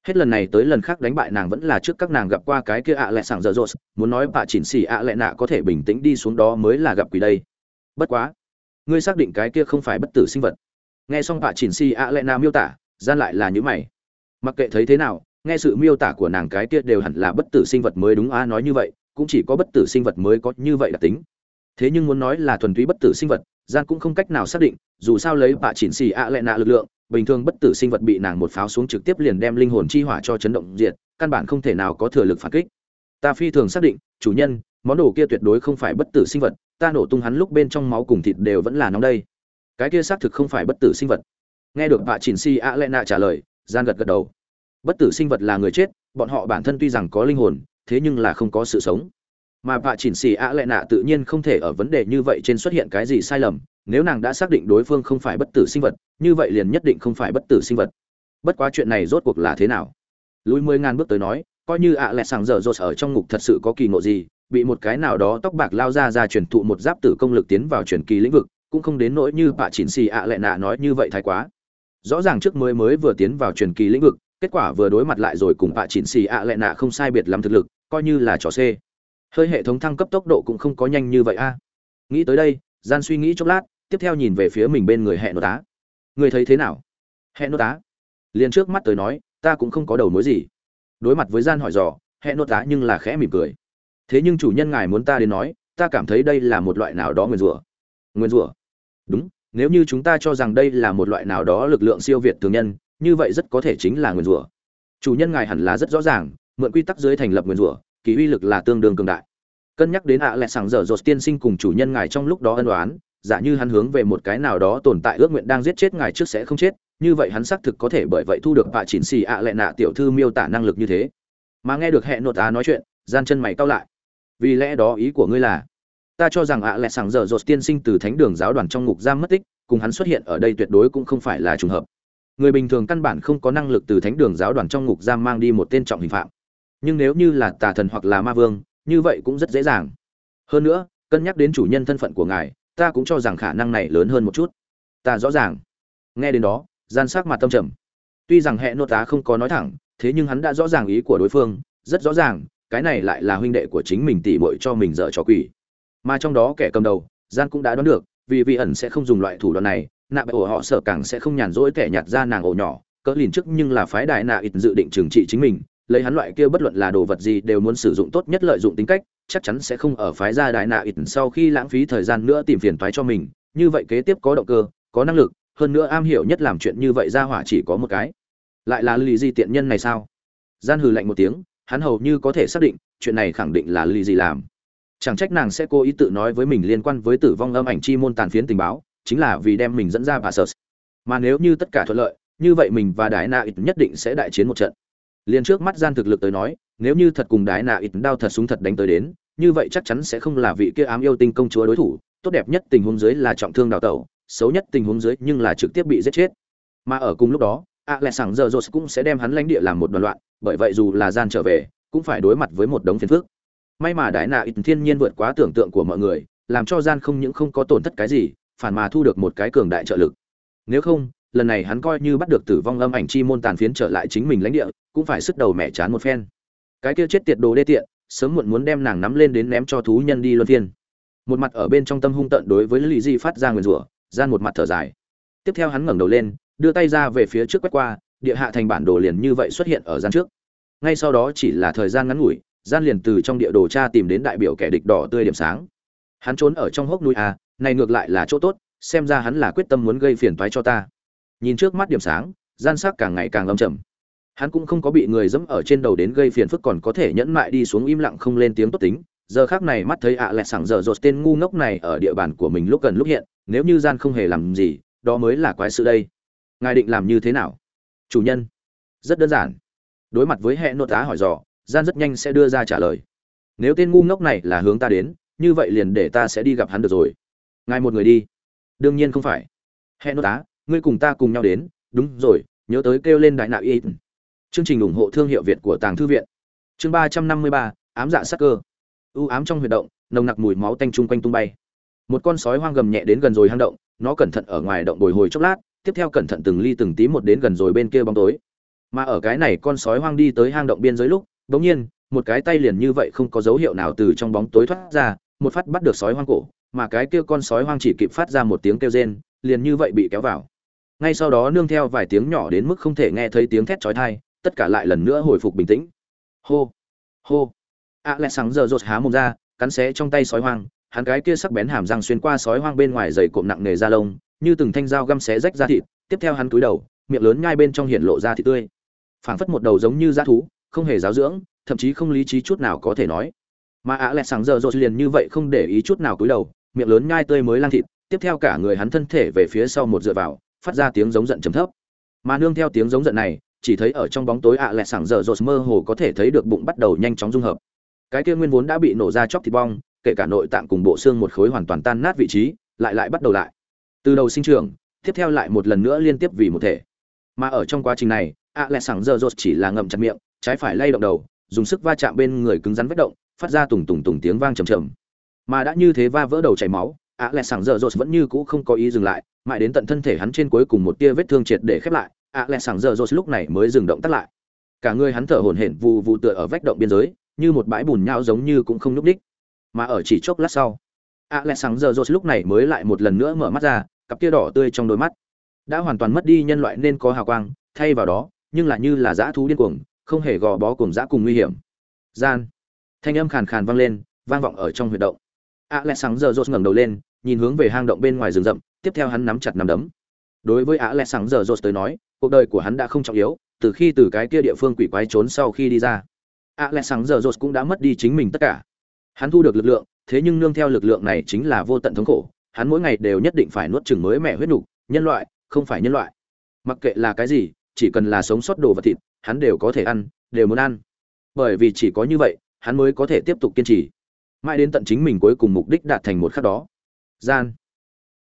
hết lần này tới lần khác đánh bại nàng vẫn là trước các nàng gặp qua cái kia ạ à lẹ sảng dở dột, muốn nói bà chỉnh xỉ ạ à lẹ nạ có thể bình tĩnh đi xuống đó mới là gặp quỷ đây. Bất quá, ngươi xác định cái kia không phải bất tử sinh vật. Nghe xong bà chỉnh xỉ ạ lại lẹ nạ miêu tả, gian lại là những mày. Mặc kệ thấy thế nào, nghe sự miêu tả của nàng cái kia đều hẳn là bất tử sinh vật mới đúng a nói như vậy, cũng chỉ có bất tử sinh vật mới có như vậy là tính. Thế nhưng muốn nói là thuần túy bất tử sinh vật, gian cũng không cách nào xác định, dù sao lấy bà chỉnh xỉ ạ lẹ nạ lực lượng bình thường bất tử sinh vật bị nàng một pháo xuống trực tiếp liền đem linh hồn chi hỏa cho chấn động diệt, căn bản không thể nào có thừa lực phản kích. Ta phi thường xác định, chủ nhân, món đồ kia tuyệt đối không phải bất tử sinh vật, ta nổ tung hắn lúc bên trong máu cùng thịt đều vẫn là nóng đây. Cái kia xác thực không phải bất tử sinh vật. Nghe được bà Chỉnh Si Alena trả lời, gian gật gật đầu. Bất tử sinh vật là người chết, bọn họ bản thân tuy rằng có linh hồn, thế nhưng là không có sự sống. Mà bà Chỉnh Si Alena tự nhiên không thể ở vấn đề như vậy trên xuất hiện cái gì sai lầm, nếu nàng đã xác định đối phương không phải bất tử sinh vật, như vậy liền nhất định không phải bất tử sinh vật. Bất quá chuyện này rốt cuộc là thế nào? Lùi mười ngàn bước tới nói, coi như ạ à lẹ sàng dở dột ở trong ngục thật sự có kỳ ngộ gì, bị một cái nào đó tóc bạc lao ra ra truyền thụ một giáp tử công lực tiến vào truyền kỳ lĩnh vực, cũng không đến nỗi như bà chỉnh xì ạ lẹ nạ nói như vậy thái quá. Rõ ràng trước mới mới vừa tiến vào truyền kỳ lĩnh vực, kết quả vừa đối mặt lại rồi cùng bà chỉnh xì ạ lẹ nạ không sai biệt lắm thực lực, coi như là trò c hơi hệ thống thăng cấp tốc độ cũng không có nhanh như vậy a. Nghĩ tới đây, gian suy nghĩ chốc lát tiếp theo nhìn về phía mình bên người hẹn nốt tá. Người thấy thế nào? Hẹn nốt tá. Liền trước mắt tới nói, ta cũng không có đầu mối gì. Đối mặt với gian hỏi dò hẹn nốt tá nhưng là khẽ mỉm cười. Thế nhưng chủ nhân ngài muốn ta đến nói, ta cảm thấy đây là một loại nào đó nguyên rủa. Nguyên rủa? Đúng, nếu như chúng ta cho rằng đây là một loại nào đó lực lượng siêu việt thường nhân, như vậy rất có thể chính là nguyên rủa. Chủ nhân ngài hẳn là rất rõ ràng, mượn quy tắc dưới thành lập nguyên rủa, kỳ uy lực là tương đương cường đại. Cân nhắc đến ạ à lẹ sảng dở dột tiên sinh cùng chủ nhân ngài trong lúc đó ân đoán giả như hắn hướng về một cái nào đó tồn tại ước nguyện đang giết chết ngài trước sẽ không chết, như vậy hắn xác thực có thể bởi vậy thu được bạ chỉnh xì ạ lệ nạ tiểu thư miêu tả năng lực như thế. Mà nghe được hẹn nột á nói chuyện, gian chân mày cau lại. Vì lẽ đó ý của ngươi là, ta cho rằng ạ à lẹ sảng dở dột tiên sinh từ thánh đường giáo đoàn trong ngục giam mất tích, cùng hắn xuất hiện ở đây tuyệt đối cũng không phải là trùng hợp. Người bình thường căn bản không có năng lực từ thánh đường giáo đoàn trong ngục giam mang đi một tên trọng hình phạm. Nhưng nếu như là tà thần hoặc là ma vương, như vậy cũng rất dễ dàng. Hơn nữa, cân nhắc đến chủ nhân thân phận của ngài ta cũng cho rằng khả năng này lớn hơn một chút. Ta rõ ràng. Nghe đến đó, gian sắc mặt tâm trầm. Tuy rằng hệ nốt tá không có nói thẳng, thế nhưng hắn đã rõ ràng ý của đối phương, rất rõ ràng, cái này lại là huynh đệ của chính mình tỉ bội cho mình dở trò quỷ. Mà trong đó kẻ cầm đầu, gian cũng đã đoán được, vì vị ẩn sẽ không dùng loại thủ đoạn này, nạ bệ ổ họ sợ càng sẽ không nhàn rỗi kẻ nhặt ra nàng ổ nhỏ, cỡ lìn trước nhưng là phái đại nạ ít dự định trừng trị chính mình, lấy hắn loại kia bất luận là đồ vật gì đều muốn sử dụng tốt nhất lợi dụng tính cách chắc chắn sẽ không ở phái gia đại nạ ít sau khi lãng phí thời gian nữa tìm phiền toái cho mình, như vậy kế tiếp có động cơ, có năng lực, hơn nữa am hiểu nhất làm chuyện như vậy ra hỏa chỉ có một cái. Lại là lì Di tiện nhân này sao? Gian hừ lạnh một tiếng, hắn hầu như có thể xác định, chuyện này khẳng định là lì Di làm. Chẳng trách nàng sẽ cố ý tự nói với mình liên quan với tử vong âm ảnh chi môn tàn phiến tình báo, chính là vì đem mình dẫn ra bà sợ mà nếu như tất cả thuận lợi, như vậy mình và đại na ít nhất định sẽ đại chiến một trận liền trước mắt gian thực lực tới nói, nếu như thật cùng đái nạ ít đao thật súng thật đánh tới đến, như vậy chắc chắn sẽ không là vị kia ám yêu tinh công chúa đối thủ, tốt đẹp nhất tình huống dưới là trọng thương đào tẩu, xấu nhất tình huống dưới nhưng là trực tiếp bị giết chết. Mà ở cùng lúc đó a lẽ sảng giờ rột cũng sẽ đem hắn lãnh địa làm một đoàn loạn, bởi vậy dù là gian trở về, cũng phải đối mặt với một đống phiền phức. May mà đái nạ ít thiên nhiên vượt quá tưởng tượng của mọi người, làm cho gian không những không có tổn thất cái gì, phản mà thu được một cái cường đại trợ lực. Nếu không lần này hắn coi như bắt được tử vong âm ảnh chi môn tàn phiến trở lại chính mình lãnh địa, cũng phải sức đầu mẹ chán một phen. Cái kia chết tiệt đồ đê tiện, sớm muộn muốn đem nàng nắm lên đến ném cho thú nhân đi luân phiên. Một mặt ở bên trong tâm hung tận đối với lý di phát ra nguyền rủa, gian một mặt thở dài. Tiếp theo hắn ngẩng đầu lên, đưa tay ra về phía trước quét qua, địa hạ thành bản đồ liền như vậy xuất hiện ở gian trước. Ngay sau đó chỉ là thời gian ngắn ngủi, gian liền từ trong địa đồ tra tìm đến đại biểu kẻ địch đỏ tươi điểm sáng. Hắn trốn ở trong hốc núi a này ngược lại là chỗ tốt, xem ra hắn là quyết tâm muốn gây phiền toái cho ta nhìn trước mắt điểm sáng, gian sắc càng ngày càng âm trầm. Hắn cũng không có bị người dẫm ở trên đầu đến gây phiền phức còn có thể nhẫn mại đi xuống im lặng không lên tiếng tốt tính. Giờ khác này mắt thấy ạ à lẹt sảng giờ rột tên ngu ngốc này ở địa bàn của mình lúc gần lúc hiện, nếu như gian không hề làm gì, đó mới là quái sự đây. Ngài định làm như thế nào? Chủ nhân. Rất đơn giản. Đối mặt với hệ nội tá hỏi dò, gian rất nhanh sẽ đưa ra trả lời. Nếu tên ngu ngốc này là hướng ta đến, như vậy liền để ta sẽ đi gặp hắn được rồi. Ngài một người đi. Đương nhiên không phải. Hệ nội tá ngươi cùng ta cùng nhau đến, đúng rồi, nhớ tới kêu lên đại nạo y. Chương trình ủng hộ thương hiệu việt của tàng thư viện. Chương ba trăm năm mươi ba, ám dạ sắc cơ. U ám trong huyệt động, nồng nặc mùi máu tanh chung quanh tung bay. Một con sói hoang gầm nhẹ đến gần rồi hang động, nó cẩn thận ở ngoài động bồi hồi chốc lát, tiếp theo cẩn thận từng ly từng tí một đến gần rồi bên kia bóng tối. Mà ở cái này con sói hoang đi tới hang động biên giới lúc bỗng nhiên, một cái tay liền như vậy không có dấu hiệu nào từ trong bóng tối thoát ra, một phát bắt được sói hoang cổ, mà cái kia con sói hoang chỉ kịp phát ra một tiếng kêu rên, liền như vậy bị kéo vào ngay sau đó nương theo vài tiếng nhỏ đến mức không thể nghe thấy tiếng thét chói tai, tất cả lại lần nữa hồi phục bình tĩnh. Hô hô. A lẽ sáng giờ rột há mồm ra, cắn xé trong tay sói hoang, hắn cái kia sắc bén hàm răng xuyên qua sói hoang bên ngoài dày cộm nặng nề da lông, như từng thanh dao găm xé rách da thịt, tiếp theo hắn cúi đầu, miệng lớn nhai bên trong hiện lộ ra thịt tươi. Phảng phất một đầu giống như da thú, không hề giáo dưỡng, thậm chí không lý trí chút nào có thể nói. Mà ạ lẹ sáng giờ rột liền như vậy không để ý chút nào cúi đầu, miệng lớn nhai tươi mới lang thịt, tiếp theo cả người hắn thân thể về phía sau một dựa vào phát ra tiếng giống giận trầm thấp. Mà nương theo tiếng giống giận này, chỉ thấy ở trong bóng tối ạ lẹ sảng giờ rột mơ hồ có thể thấy được bụng bắt đầu nhanh chóng dung hợp. Cái kia nguyên vốn đã bị nổ ra chóc thịt bong, kể cả nội tạng cùng bộ xương một khối hoàn toàn tan nát vị trí, lại lại bắt đầu lại. Từ đầu sinh trưởng, tiếp theo lại một lần nữa liên tiếp vì một thể. Mà ở trong quá trình này, ạ lẹ sảng giờ rột chỉ là ngậm chặt miệng, trái phải lay động đầu, dùng sức va chạm bên người cứng rắn vết động, phát ra tùng tùng tùng tiếng vang trầm trầm. Mà đã như thế va vỡ đầu chảy máu ạ lẹ sảng giờ dột vẫn như cũ không có ý dừng lại, mãi đến tận thân thể hắn trên cuối cùng một tia vết thương triệt để khép lại ạ lẹ sảng giờ dột lúc này mới dừng động tắt lại. Cả người hắn thở hổn hển vù vù tựa ở vách động biên giới, như một bãi bùn nhau giống như cũng không nhúc đích mà ở chỉ chốc lát sau ạ lẹ sáng giờ dột lúc này mới lại một lần nữa mở mắt ra, cặp tia đỏ tươi trong đôi mắt đã hoàn toàn mất đi nhân loại nên có hào quang, thay vào đó, nhưng lại như là dã thú điên cuồng, không hề gò bó cùng dã cùng nguy hiểm. Gian, thanh âm khàn khàn vang lên, vang vọng ở trong huyệt động. A lẽ sáng giờ rột ngẩng đầu lên nhìn hướng về hang động bên ngoài rừng rậm, tiếp theo hắn nắm chặt nắm đấm. Đối với Á lẽ sáng giờ rột tới nói, cuộc đời của hắn đã không trọng yếu, từ khi từ cái kia địa phương quỷ quái trốn sau khi đi ra, Á lẽ sáng giờ rột cũng đã mất đi chính mình tất cả. Hắn thu được lực lượng, thế nhưng nương theo lực lượng này chính là vô tận thống khổ, hắn mỗi ngày đều nhất định phải nuốt chừng mới mẻ huyết nục, nhân loại, không phải nhân loại. Mặc kệ là cái gì, chỉ cần là sống sót đồ vật thịt, hắn đều có thể ăn, đều muốn ăn. Bởi vì chỉ có như vậy, hắn mới có thể tiếp tục kiên trì. Mãi đến tận chính mình cuối cùng mục đích đạt thành một khắc đó gian.